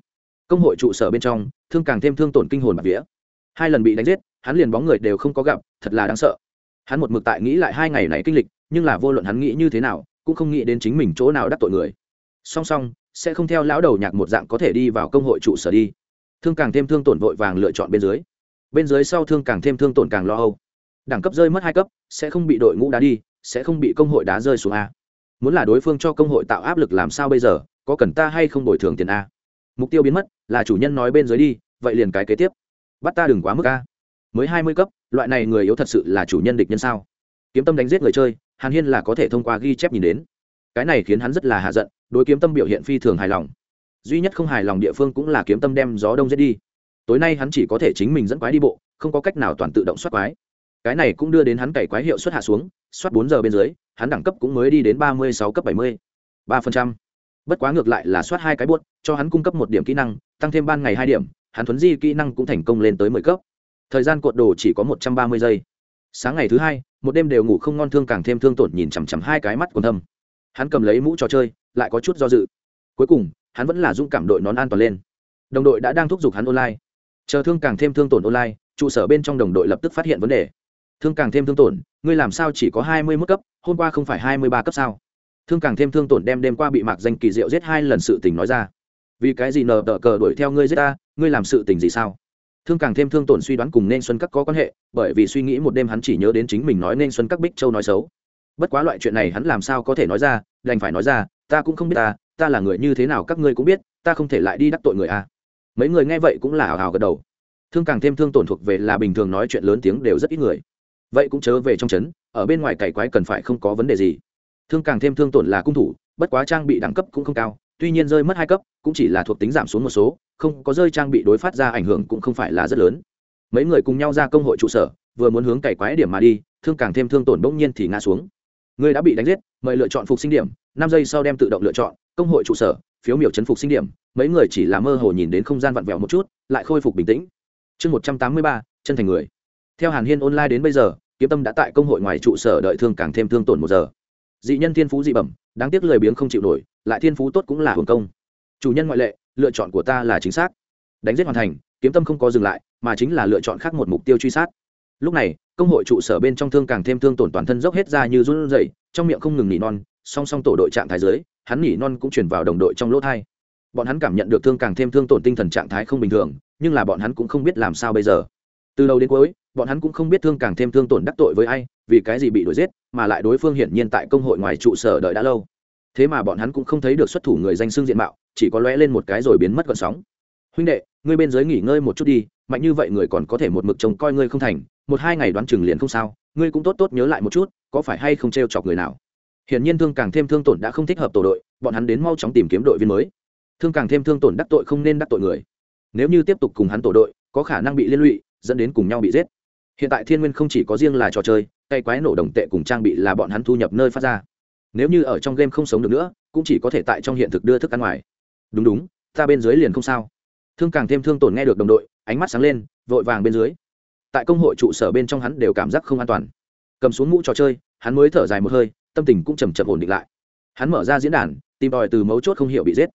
Công hội trụ sở bên trong, thương càng thêm thương tổn kinh hồn bạc vía hai lần bị đánh giết, hắn liền bóng người đều không có gặp, thật là đáng sợ. Hắn một mực tại nghĩ lại hai ngày này kinh lịch, nhưng là vô luận hắn nghĩ như thế nào, cũng không nghĩ đến chính mình chỗ nào đắc tội người. Song song, sẽ không theo lão đầu nhạc một dạng có thể đi vào công hội trụ sở đi. Thương càng thêm thương tổn vội vàng lựa chọn bên dưới. Bên dưới sau thương càng thêm thương tổn càng lo âu. Đẳng cấp rơi mất hai cấp, sẽ không bị đội ngũ đá đi, sẽ không bị công hội đá rơi xuống a. Muốn là đối phương cho công hội tạo áp lực làm sao bây giờ, có cần ta hay không bồi thường tiền a? Mục tiêu biến mất, là chủ nhân nói bên dưới đi, vậy liền cái kế tiếp bắt ta đừng quá mức ca. mới hai mươi cấp, loại này người yếu thật sự là chủ nhân địch nhân sao? Kiếm tâm đánh giết người chơi, hàn hiên là có thể thông qua ghi chép nhìn đến. Cái này khiến hắn rất là hạ giận, đối kiếm tâm biểu hiện phi thường hài lòng. Duy nhất không hài lòng địa phương cũng là kiếm tâm đem gió đông giết đi. Tối nay hắn chỉ có thể chính mình dẫn quái đi bộ, không có cách nào toàn tự động soát quái. Cái này cũng đưa đến hắn cày quái hiệu suất hạ xuống soát bốn giờ bên dưới, hắn đẳng cấp cũng mới đi đến ba mươi sáu cấp bảy mươi. Ba phần trăm. Bất quá ngược lại là soát hai cái buốt, cho hắn cung cấp một điểm kỹ năng, tăng thêm ban ngày hai điểm hắn thuấn di kỹ năng cũng thành công lên tới mười cấp. Thời gian cột đồ chỉ có một trăm ba mươi giây. Sáng ngày thứ hai, một đêm đều ngủ không ngon thương càng thêm thương tổn nhìn chằm chằm hai cái mắt còn thâm. Hắn cầm lấy mũ trò chơi, lại có chút do dự. Cuối cùng, hắn vẫn là dũng cảm đội nón an toàn lên. Đồng đội đã đang thúc giục hắn online. Chờ thương càng thêm thương tổn online, trụ sở bên trong đồng đội lập tức phát hiện vấn đề. Thương càng thêm thương tổn, ngươi làm sao chỉ có hai mươi mức cấp, hôm qua không phải hai mươi ba cấp sao? Thương càng thêm thương tổn đem đêm qua bị mạc danh kỳ diệu giết hai lần sự tình nói ra vì cái gì nờ tờ cờ đuổi theo ngươi giết ta, ngươi làm sự tình gì sao? Thương càng thêm thương tổn suy đoán cùng nên xuân các có quan hệ, bởi vì suy nghĩ một đêm hắn chỉ nhớ đến chính mình nói nên xuân các bích châu nói xấu. Bất quá loại chuyện này hắn làm sao có thể nói ra, đành phải nói ra, ta cũng không biết ta ta là người như thế nào các ngươi cũng biết, ta không thể lại đi đắc tội người a. Mấy người nghe vậy cũng là hào hào gật đầu. Thương càng thêm thương tổn thuộc về là bình thường nói chuyện lớn tiếng đều rất ít người. Vậy cũng chớ về trong trấn, ở bên ngoài cày quái cần phải không có vấn đề gì. Thương càng thêm thương tổn là cung thủ, bất quá trang bị đẳng cấp cũng không cao tuy nhiên rơi mất hai cấp, cũng chỉ là thuộc tính giảm xuống một số, không có rơi trang bị đối phát ra ảnh hưởng cũng không phải là rất lớn. Mấy người cùng nhau ra công hội trụ sở, vừa muốn hướng cày quái điểm mà đi, thương càng thêm thương tổn bỗng nhiên thì ngã xuống. Người đã bị đánh giết, mời lựa chọn phục sinh điểm, năm giây sau đem tự động lựa chọn, công hội trụ sở, phiếu miểu chấn phục sinh điểm. Mấy người chỉ là mơ hồ nhìn đến không gian vặn vẹo một chút, lại khôi phục bình tĩnh. Chương một trăm tám mươi ba, chân thành người. Theo hàn hiên online đến bây giờ, kiếm tâm đã tại công hội ngoài trụ sở đợi thương càng thêm thương tổn một giờ. Dị nhân thiên phú dị bẩm đáng tiếc lười biếng không chịu nổi, lại thiên phú tốt cũng là hưởng công. Chủ nhân ngoại lệ, lựa chọn của ta là chính xác. Đánh giết hoàn thành, kiếm tâm không có dừng lại, mà chính là lựa chọn khác một mục tiêu truy sát. Lúc này, công hội trụ sở bên trong thương càng thêm thương tổn toàn thân dốc hết ra như run rẩy, trong miệng không ngừng nỉ non, song song tổ đội trạng thái dưới, hắn nỉ non cũng chuyển vào đồng đội trong lỗ thai. Bọn hắn cảm nhận được thương càng thêm thương tổn tinh thần trạng thái không bình thường, nhưng là bọn hắn cũng không biết làm sao bây giờ. Từ đầu đến cuối bọn hắn cũng không biết thương càng thêm thương tổn đắc tội với ai, vì cái gì bị đuổi giết, mà lại đối phương hiển nhiên tại công hội ngoài trụ sở đợi đã lâu. Thế mà bọn hắn cũng không thấy được xuất thủ người danh xưng diện mạo, chỉ có lóe lên một cái rồi biến mất gọn sóng. Huynh đệ, ngươi bên dưới nghỉ ngơi một chút đi, mạnh như vậy người còn có thể một mực trông coi ngươi không thành, một hai ngày đoán chừng liền không sao, ngươi cũng tốt tốt nhớ lại một chút, có phải hay không t r e o chọc người nào? Hiển nhiên thương càng thêm thương tổn đã không thích hợp tổ đội, bọn hắn đến mau chóng tìm kiếm đội viên mới. Thương càng thêm thương tổn đắc tội không nên đắc tội người. Nếu như tiếp tục cùng hắn tổ đội, có khả năng bị liên lụy, dẫn đến cùng nhau bị giết hiện tại thiên nguyên không chỉ có riêng là trò chơi, cây quái nổ đồng tệ cùng trang bị là bọn hắn thu nhập nơi phát ra. Nếu như ở trong game không sống được nữa, cũng chỉ có thể tại trong hiện thực đưa thức ăn ngoài. Đúng đúng, ta bên dưới liền không sao. Thương càng thêm thương tổn nghe được đồng đội, ánh mắt sáng lên, vội vàng bên dưới. Tại công hội trụ sở bên trong hắn đều cảm giác không an toàn. Cầm xuống mũ trò chơi, hắn mới thở dài một hơi, tâm tình cũng chầm chậm ổn định lại. Hắn mở ra diễn đàn, tìm tòi từ mấu chốt không hiểu bị giết.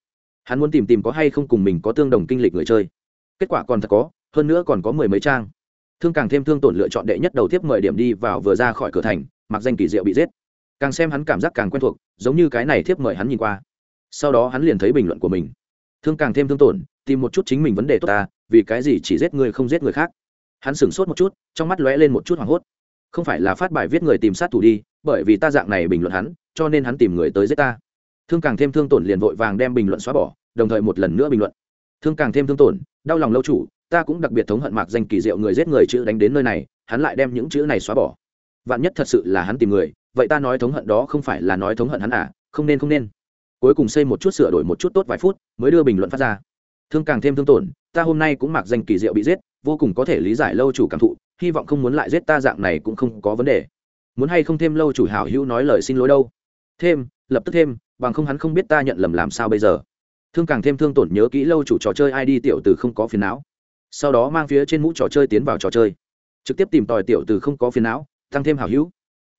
Hắn muốn tìm tìm có hay không cùng mình có tương đồng kinh lịch người chơi. Kết quả còn thật có, hơn nữa còn có mười mấy trang thương càng thêm thương tổn lựa chọn đệ nhất đầu tiếp mời điểm đi vào vừa ra khỏi cửa thành, mặc danh kỳ diệu bị giết. Càng xem hắn cảm giác càng quen thuộc, giống như cái này thiếp mời hắn nhìn qua. Sau đó hắn liền thấy bình luận của mình. Thương càng thêm thương tổn, tìm một chút chính mình vấn đề tốt ta, vì cái gì chỉ giết người không giết người khác? Hắn sửng sốt một chút, trong mắt lóe lên một chút hoảng hốt. Không phải là phát bài viết người tìm sát thủ đi, bởi vì ta dạng này bình luận hắn, cho nên hắn tìm người tới giết ta. Thương càng thêm thương tổn liền vội vàng đem bình luận xóa bỏ, đồng thời một lần nữa bình luận. Thương càng thêm thương tổn, đau lòng lâu chủ ta cũng đặc biệt thống hận mạc danh kỳ diệu người giết người chữ đánh đến nơi này, hắn lại đem những chữ này xóa bỏ. Vạn nhất thật sự là hắn tìm người, vậy ta nói thống hận đó không phải là nói thống hận hắn à không nên không nên. Cuối cùng xây một chút sửa đổi một chút tốt vài phút, mới đưa bình luận phát ra. Thương càng thêm thương tổn, ta hôm nay cũng mặc danh kỳ diệu bị giết, vô cùng có thể lý giải lâu chủ cảm thụ, hy vọng không muốn lại giết ta dạng này cũng không có vấn đề. Muốn hay không thêm lâu chủ hảo hữu nói lời xin lỗi đâu. Thêm, lập tức thêm, bằng không hắn không biết ta nhận lầm làm sao bây giờ. Thương càng thêm thương tổn nhớ kỹ lâu chủ trò chơi id tiểu từ không có phiền não sau đó mang phía trên mũ trò chơi tiến vào trò chơi. Trực tiếp tìm tòi tiểu từ không có phiền não, tăng thêm hảo hữu.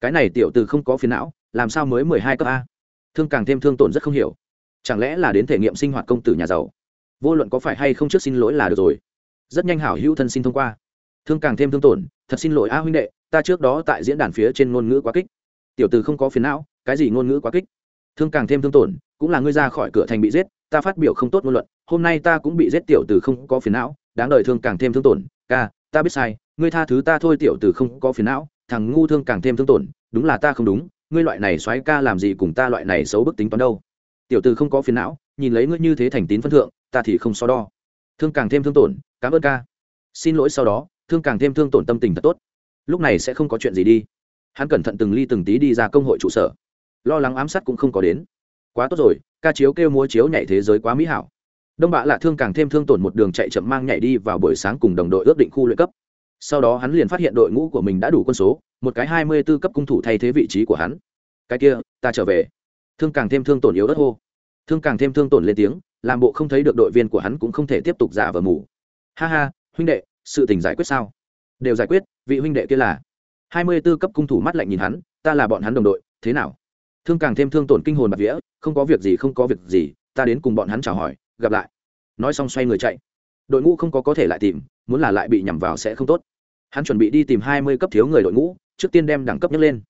Cái này tiểu từ không có phiền não, làm sao mới mười hai cấp a? Thương càng thêm thương tổn rất không hiểu. Chẳng lẽ là đến thể nghiệm sinh hoạt công tử nhà giàu? Vô luận có phải hay không trước xin lỗi là được rồi. Rất nhanh hảo hữu thân xin thông qua. Thương càng thêm thương tổn, thật xin lỗi a huynh đệ, ta trước đó tại diễn đàn phía trên ngôn ngữ quá kích. Tiểu từ không có phiền não, cái gì ngôn ngữ quá kích? Thương càng thêm thương tổn, cũng là ngươi ra khỏi cửa thành bị giết, ta phát biểu không tốt ngôn luận, hôm nay ta cũng bị giết tiểu từ không có phiền não đáng đời thương càng thêm thương tổn, ca, ta biết sai, ngươi tha thứ ta thôi tiểu tử không có phiền não, thằng ngu thương càng thêm thương tổn, đúng là ta không đúng, ngươi loại này xoáy ca làm gì cùng ta loại này xấu bức tính toán đâu. Tiểu tử không có phiền não, nhìn lấy ngươi như thế thành tín phân thượng, ta thì không so đo. Thương càng thêm thương tổn, cảm ơn ca. Xin lỗi sau đó, thương càng thêm thương tổn tâm tình thật tốt. Lúc này sẽ không có chuyện gì đi. Hắn cẩn thận từng ly từng tí đi ra công hội trụ sở. Lo lắng ám sát cũng không có đến. Quá tốt rồi, ca chiếu kêu múa chiếu nhảy thế giới quá mỹ hảo đông bạ lạ thương càng thêm thương tổn một đường chạy chậm mang nhảy đi vào buổi sáng cùng đồng đội ước định khu luyện cấp. Sau đó hắn liền phát hiện đội ngũ của mình đã đủ quân số, một cái hai mươi b ố cấp cung thủ thay thế vị trí của hắn. Cái kia, ta trở về. Thương càng thêm thương tổn yếu đất hô. Thương càng thêm thương tổn lên tiếng, làm bộ không thấy được đội viên của hắn cũng không thể tiếp tục giả vờ mù. Ha ha, huynh đệ, sự tình giải quyết sao? Đều giải quyết, vị huynh đệ kia là. hai mươi b ố cấp cung thủ mắt lạnh nhìn hắn, ta là bọn hắn đồng đội, thế nào? Thương càng thêm thương tổn kinh hồn bạc vía, không có việc gì, không có việc gì, ta đến cùng bọn hắn chào hỏi gặp lại. Nói xong xoay người chạy. Đội ngũ không có có thể lại tìm, muốn là lại bị nhằm vào sẽ không tốt. Hắn chuẩn bị đi tìm hai mươi cấp thiếu người đội ngũ, trước tiên đem đẳng cấp nhấc lên.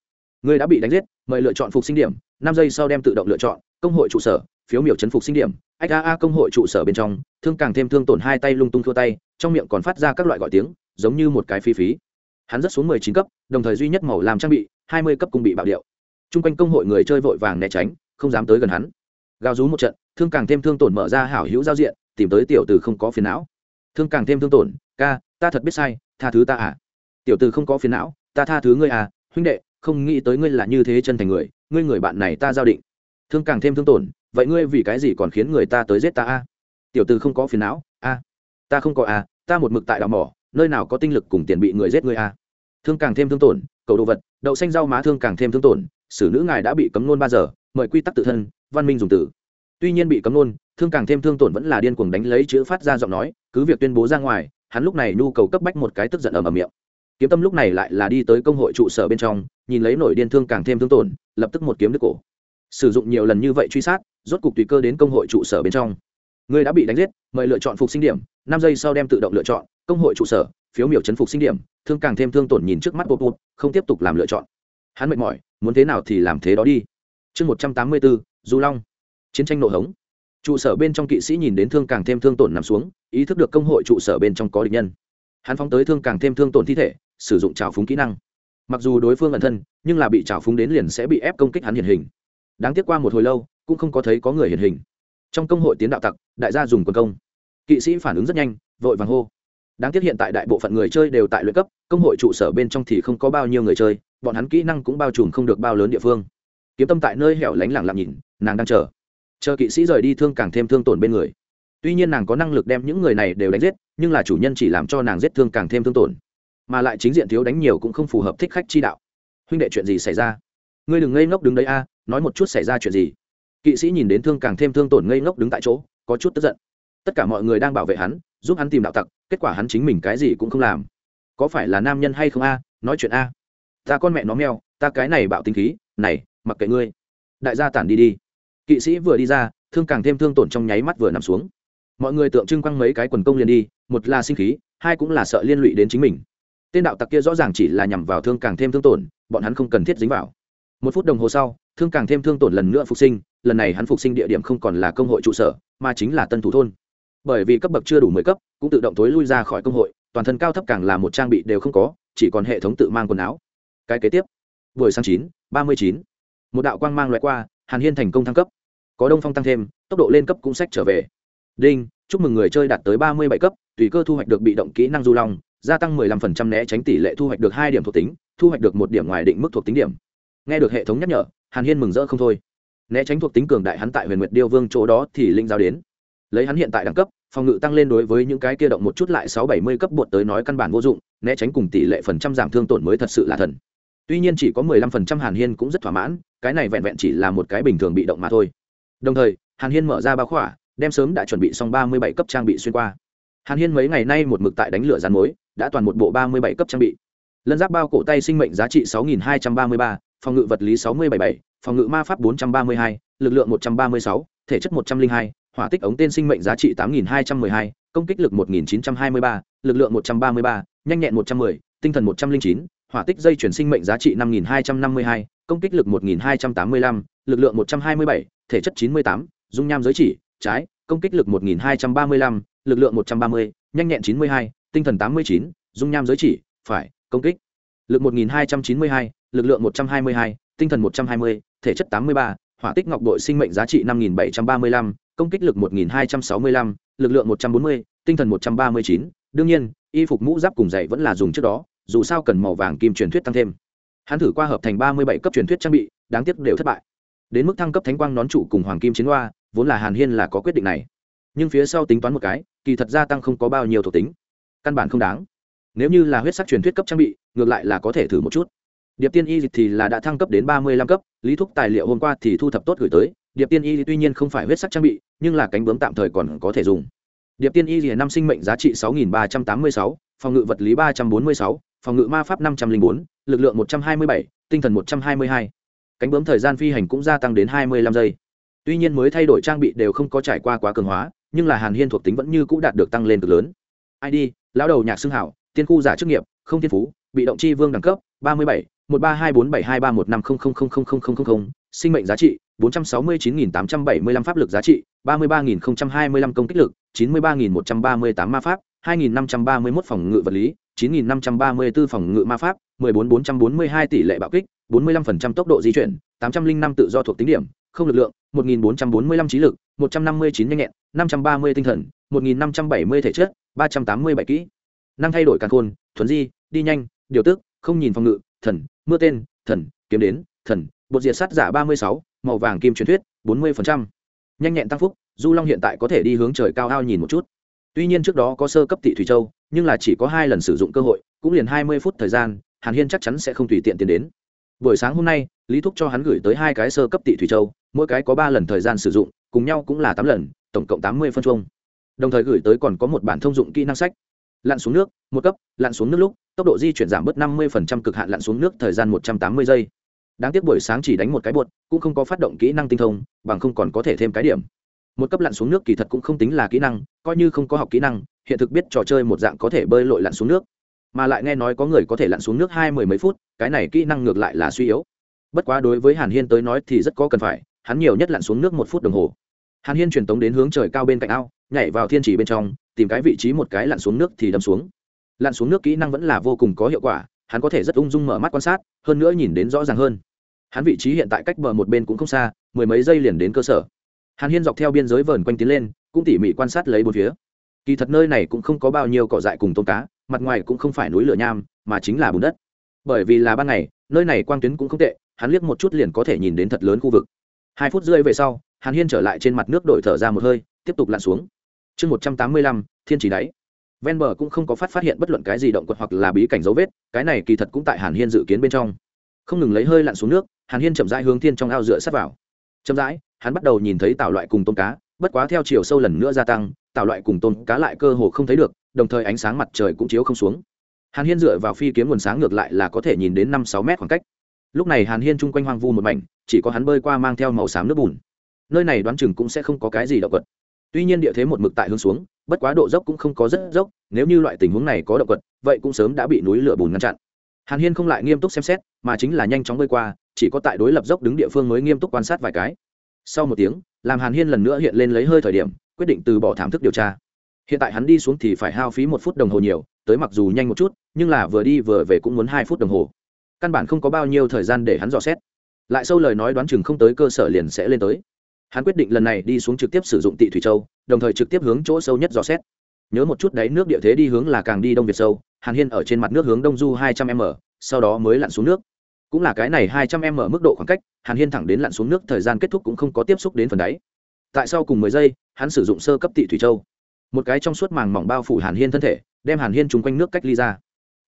Người đã bị đánh giết, mời lựa chọn phục sinh điểm, năm giây sau đem tự động lựa chọn, công hội trụ sở, phiếu miểu chấn phục sinh điểm ách a a công hội trụ sở bên trong, thương càng thêm thương tổn hai tay lung tung thua tay, trong miệng còn phát ra các loại gọi tiếng, giống như một cái phi phí. Hắn rất xuống mười chín cấp, đồng thời duy nhất màu làm trang bị, hai mươi cấp cung bị bạo điệu. T r u n g quanh công hội người chơi vội vàng né tránh, không dám tới gần hắn gào rú một trận, thương càng thêm thương tổn mở ra hảo hữu giao diện, tìm tới tiểu từ không có phiền não. Thương càng thêm thương tổn, ca, ta thật biết sai, tha thứ ta à? Tiểu từ không có phiền não, ta tha thứ ngươi à? Huynh đệ, không nghĩ tới ngươi là như thế chân thành người, ngươi người bạn này ta giao định. Thương càng thêm thương tổn, vậy ngươi vì cái gì còn khiến người ta tới giết ta a tiểu từ không có phiền não a ta không có a ta một mực tại đào mỏ, nơi nào có tinh lực cùng tiền bị người giết ngươi a thương càng thêm thương tổn, cầu đồ vật, đậu xanh rau má thương càng thêm thương tổn, xử nữ ngài đã bị cấm nôn ba giờ, mời quy tắc tự thân văn minh dùng từ. Tuy nhiên bị cấm nôn thương càng thêm thương tổn vẫn là điên cuồng đánh lấy chữ phát ra giọng nói, cứ việc tuyên bố ra ngoài, hắn lúc này nhu cầu cấp bách một cái tức giận ầm ầm miệng. Kiếm tâm lúc này lại là đi tới công hội trụ sở bên trong, nhìn lấy nổi điên thương càng thêm thương tổn, lập tức một kiếm đứt cổ. Sử dụng nhiều lần như vậy truy sát, rốt cục tùy cơ đến công hội trụ sở bên trong. Người đã bị đánh giết, mời lựa chọn phục sinh điểm, năm giây sau đem tự động lựa chọn, công hội trụ sở, phiếu miểu chấn phục sinh điểm, thương càng thêm thương tổn nhìn trước mắt bột bột không tiếp tục làm lựa chọn. Hắn mệt mỏi, muốn thế nào thì làm thế đó đi. Chương một trăm tám mươi bốn du long chiến tranh nội hống trụ sở bên trong kỵ sĩ nhìn đến thương càng thêm thương tổn nằm xuống ý thức được công hội trụ sở bên trong có địch nhân hắn phóng tới thương càng thêm thương tổn thi thể sử dụng trào phúng kỹ năng mặc dù đối phương ẩn thân nhưng là bị trào phúng đến liền sẽ bị ép công kích hắn hiện hình đáng tiếc qua một hồi lâu cũng không có thấy có người hiện hình trong công hội tiến đạo tặc đại gia dùng quân công kỵ sĩ phản ứng rất nhanh vội vàng hô đáng tiếc hiện tại đại bộ phận người chơi đều tại luyện cấp công hội trụ sở bên trong thì không có bao nhiêu người chơi bọn hắn kỹ năng cũng bao trùm không được bao lớn địa phương kiếm tâm tại nơi hẻo lánh lặng lặng nhìn nàng đang chờ. Chờ kỵ sĩ rời đi thương càng thêm thương tổn bên người. Tuy nhiên nàng có năng lực đem những người này đều đánh giết, nhưng là chủ nhân chỉ làm cho nàng giết thương càng thêm thương tổn. Mà lại chính diện thiếu đánh nhiều cũng không phù hợp thích khách chi đạo. Huynh đệ chuyện gì xảy ra? Ngươi đừng ngây ngốc đứng đấy a, nói một chút xảy ra chuyện gì. Kỵ sĩ nhìn đến thương càng thêm thương tổn ngây ngốc đứng tại chỗ, có chút tức giận. Tất cả mọi người đang bảo vệ hắn, giúp hắn tìm đạo tặc, kết quả hắn chính mình cái gì cũng không làm. Có phải là nam nhân hay không a? Nói chuyện a. Ta con mẹ nó meo ta cái này bạo tính khí, này, mặc kệ ngươi. Đại gia tản đi đi kỵ sĩ vừa đi ra, thương càng thêm thương tổn trong nháy mắt vừa nằm xuống. Mọi người tượng trưng quăng mấy cái quần công liền đi, một là sinh khí, hai cũng là sợ liên lụy đến chính mình. Tên đạo tặc kia rõ ràng chỉ là nhằm vào thương càng thêm thương tổn, bọn hắn không cần thiết dính vào. Một phút đồng hồ sau, thương càng thêm thương tổn lần nữa phục sinh, lần này hắn phục sinh địa điểm không còn là công hội trụ sở, mà chính là tân thủ thôn. Bởi vì cấp bậc chưa đủ mười cấp, cũng tự động tối lui ra khỏi công hội, toàn thân cao thấp càng là một trang bị đều không có, chỉ còn hệ thống tự mang quần áo. Cái kế tiếp, buổi sáng chín, ba mươi chín, một đạo quang mang loại qua hàn hiên thành công thăng cấp. Có đông phong tăng thêm, tốc độ lên cấp cũng sách trở về. Đinh, chúc mừng người chơi đạt tới ba mươi bảy cấp, tùy cơ thu hoạch được bị động kỹ năng du long, gia tăng mười lăm phần trăm né tránh tỷ lệ thu hoạch được hai điểm thuộc tính, thu hoạch được một điểm ngoài định mức thuộc tính điểm. Nghe được hệ thống nhắc nhở, hàn hiên mừng rỡ không thôi. Né tránh thuộc tính cường đại hắn tại huyền nguyệt điêu vương chỗ đó thì linh giao đến. Lấy hắn hiện tại đẳng cấp, phòng ngự tăng lên đối với những cái kia động một chút lại sáu bảy mươi cấp bột tới nói căn bản vô dụng, né tránh cùng tỷ lệ phần trăm giảm thương tổn mới thật sự là thần tuy nhiên chỉ có 15% hàn hiên cũng rất thỏa mãn cái này vẹn vẹn chỉ là một cái bình thường bị động mà thôi. Đồng thời hàn hiên mở ra bao khỏa đem sớm đã chuẩn bị xong 37 cấp trang bị xuyên qua. Hàn hiên mấy ngày nay một mực tại đánh lửa rán mối đã toàn một bộ 37 cấp trang bị. Lân giáp bao cổ tay sinh mệnh giá trị 6.233, phòng ngự vật lý 6077, phòng ngự ma pháp 432, lực lượng 136, thể chất 102, hỏa tích ống tên sinh mệnh giá trị 8.212, công kích lực 1.923, lực lượng 133, nhanh nhẹn 110, tinh thần 109, hỏa tích dây chuyển sinh mệnh giá trị 5252, công kích lực 1285, lực lượng 127, thể chất 98, dung nham giới chỉ, trái, công kích lực 1235, lực lượng 130, nhanh nhẹn 92, tinh thần 89, dung nham giới chỉ, phải, công kích. Lực 1292, lực lượng 122, tinh thần 120, thể chất 83, hỏa tích ngọc đội sinh mệnh giá trị 5735, công kích lực 1265, lực lượng 140, tinh thần 139, đương nhiên, y phục mũ giáp cùng giày vẫn là dùng trước đó, dù sao cần màu vàng kim truyền thuyết tăng thêm. Hắn thử qua hợp thành ba mươi bảy cấp truyền thuyết trang bị, đáng tiếc đều thất bại. Đến mức thăng cấp thánh quang nón trụ cùng hoàng kim chiến hoa vốn là hàn hiên là có quyết định này. Nhưng phía sau tính toán một cái, kỳ thật gia tăng không có bao nhiêu thuộc tính. Căn bản không đáng. Nếu như là huyết sắc truyền thuyết cấp trang bị, ngược lại là có thể thử một chút. Điệp tiên y thì là đã thăng cấp đến ba mươi lăm cấp, lý thúc tài liệu hôm qua thì thu thập tốt gửi tới. Điệp tiên y tuy nhiên không phải huyết sắc trang bị, nhưng là cánh bướm tạm thời còn có thể dùng. Điệp tiên y năm sinh mệnh giá trị sáu nghìn ba trăm tám mươi sáu, phòng ngự vật lý ba trăm bốn mươi sáu phòng ngự ma pháp năm trăm linh bốn, lực lượng một trăm hai mươi bảy, tinh thần một trăm hai mươi hai. Cánh bướm thời gian phi hành cũng gia tăng đến hai mươi lăm giây. Tuy nhiên mới thay đổi trang bị đều không có trải qua quá cường hóa, nhưng là hàn hiên thuộc tính vẫn như cũ đạt được tăng lên cực lớn. Id lão đầu nhạc xưng hảo, tiên khu giả chức nghiệp, không thiên phú, bị động chi vương đẳng cấp, ba mươi bảy, một ba hai bốn bảy hai ba một năm không không không không không không không, sinh mệnh giá trị, bốn trăm sáu mươi chín nghìn tám trăm bảy mươi lăm pháp lực giá trị, ba mươi ba nghìn không trăm hai mươi lăm công kích lực, chín mươi ba nghìn một trăm ba mươi tám ma pháp, hai nghìn năm trăm ba mươi mốt phòng ngự vật lý 9534 phòng ngự ma pháp, 14442 tỷ lệ bạo kích, 45% tốc độ di chuyển, 805 tự do thuộc tính điểm, không lực lượng, 1445 trí lực, 159 nhanh nhẹn, 530 tinh thần, 1570 thể chất, 387 kỹ. Năng thay đổi càng khôn, thuần di, đi nhanh, điều tức, không nhìn phòng ngự, thần, mưa tên, thần, kiếm đến, thần, bột diệt sát giả 36, màu vàng kim truyền thuyết, 40%. Nhanh nhẹn tăng phúc, Du Long hiện tại có thể đi hướng trời cao ao nhìn một chút. Tuy nhiên trước đó có sơ cấp tỷ thủy châu, nhưng là chỉ có hai lần sử dụng cơ hội, cũng liền hai mươi phút thời gian, hàn hiên chắc chắn sẽ không tùy tiện tiến đến. Buổi sáng hôm nay, lý thúc cho hắn gửi tới hai cái sơ cấp tị thủy châu, mỗi cái có ba lần thời gian sử dụng, cùng nhau cũng là tám lần, tổng cộng tám mươi phân chuông đồng thời gửi tới còn có một bản thông dụng kỹ năng sách. Lặn xuống nước, một cấp, lặn xuống nước lúc, tốc độ di chuyển giảm bớt năm mươi cực hạn lặn xuống nước thời gian một trăm tám mươi giây. Đáng tiếc buổi sáng chỉ đánh một cái bột, cũng không có phát động kỹ năng tinh thông, bằng không còn có thể thêm cái điểm một cấp lặn xuống nước kỳ thật cũng không tính là kỹ năng, coi như không có học kỹ năng, hiện thực biết trò chơi một dạng có thể bơi lội lặn xuống nước. Mà lại nghe nói có người có thể lặn xuống nước hai mười mấy phút, cái này kỹ năng ngược lại là suy yếu. Bất quá đối với hàn hiên tới nói thì rất có cần phải, hắn nhiều nhất lặn xuống nước một phút đồng hồ. Hàn hiên truyền tống đến hướng trời cao bên cạnh ao, nhảy vào thiên trì bên trong, tìm cái vị trí một cái lặn xuống nước thì đâm xuống. Lặn xuống nước kỹ năng vẫn là vô cùng có hiệu quả, hắn có thể rất ung dung mở mắt quan sát, hơn nữa nhìn đến rõ ràng hơn. Hắn vị trí hiện tại cách bờ một bên cũng không xa, mười mấy giây liền đến cơ sở hàn hiên dọc theo biên giới vờn quanh tiến lên, cũng tỉ mỉ quan sát lấy bốn phía. Kỳ thật nơi này cũng không có bao nhiêu cỏ dại cùng tôm cá, mặt ngoài cũng không phải núi lửa nham, mà chính là bùn đất. Bởi vì là ban ngày, nơi này quang tuyến cũng không tệ, hắn liếc một chút liền có thể nhìn đến thật lớn khu vực. Hai phút rơi về sau, hàn hiên trở lại trên mặt nước đổi thở ra một hơi, tiếp tục lặn xuống. Chương một trăm tám mươi lăm, thiên chỉ đáy. Ven bờ cũng không có phát phát hiện bất luận cái gì động quật hoặc là bí cảnh dấu vết, cái này kỳ thật cũng tại hàn hiên dự kiến bên trong. Không ngừng lấy hơi lặn xuống nước, hàn hiên chậm rãi hướng thiên trong ao dựa sát vào. Chậm rãi hắn bắt đầu nhìn thấy tạo loại cùng tôm cá, bất quá theo chiều sâu lần nữa gia tăng tạo loại cùng tôm cá lại cơ hồ không thấy được, đồng thời ánh sáng mặt trời cũng chiếu không xuống. Hàn hiên dựa vào phi kiếm nguồn sáng ngược lại là có thể nhìn đến năm sáu mét khoảng cách. Lúc này hàn hiên chung quanh hoang vu một mảnh, chỉ có hắn bơi qua mang theo màu xám nước bùn. Nơi này đoán chừng cũng sẽ không có cái gì động vật. Tuy nhiên địa thế một mực tại hướng xuống, bất quá độ dốc cũng không có rất dốc, nếu như loại tình huống này có động vật, vậy cũng sớm đã bị núi lửa bùn ngăn chặn. Hàn hiên không lại nghiêm túc xem xét, mà chính là nhanh chóng bơi qua, chỉ có tại đối lập dốc đứng địa phương mới nghiêm túc quan sát vài cái sau một tiếng, làm hàn hiên lần nữa hiện lên lấy hơi thời điểm, quyết định từ bỏ thảm thức điều tra. Hiện tại hắn đi xuống thì phải hao phí một phút đồng hồ nhiều, tới mặc dù nhanh một chút, nhưng là vừa đi vừa về cũng muốn hai phút đồng hồ. Căn bản không có bao nhiêu thời gian để hắn dò xét. Lại sâu lời nói đoán chừng không tới cơ sở liền sẽ lên tới. Hắn quyết định lần này đi xuống trực tiếp sử dụng tị thủy châu, đồng thời trực tiếp hướng chỗ sâu nhất dò xét. Nhớ một chút đấy nước địa thế đi hướng là càng đi đông việt sâu, hàn hiên ở trên mặt nước hướng đông du hai trăm m, sau đó mới lặn xuống nước cũng là cái này hai trăm m mức độ khoảng cách, hàn hiên thẳng đến lặn xuống nước, thời gian kết thúc cũng không có tiếp xúc đến phần đáy. Tại sau cùng mười giây, hắn sử dụng sơ cấp tị thủy châu. Một cái trong suốt màng mỏng bao phủ hàn hiên thân thể, đem hàn hiên chung quanh nước cách ly ra.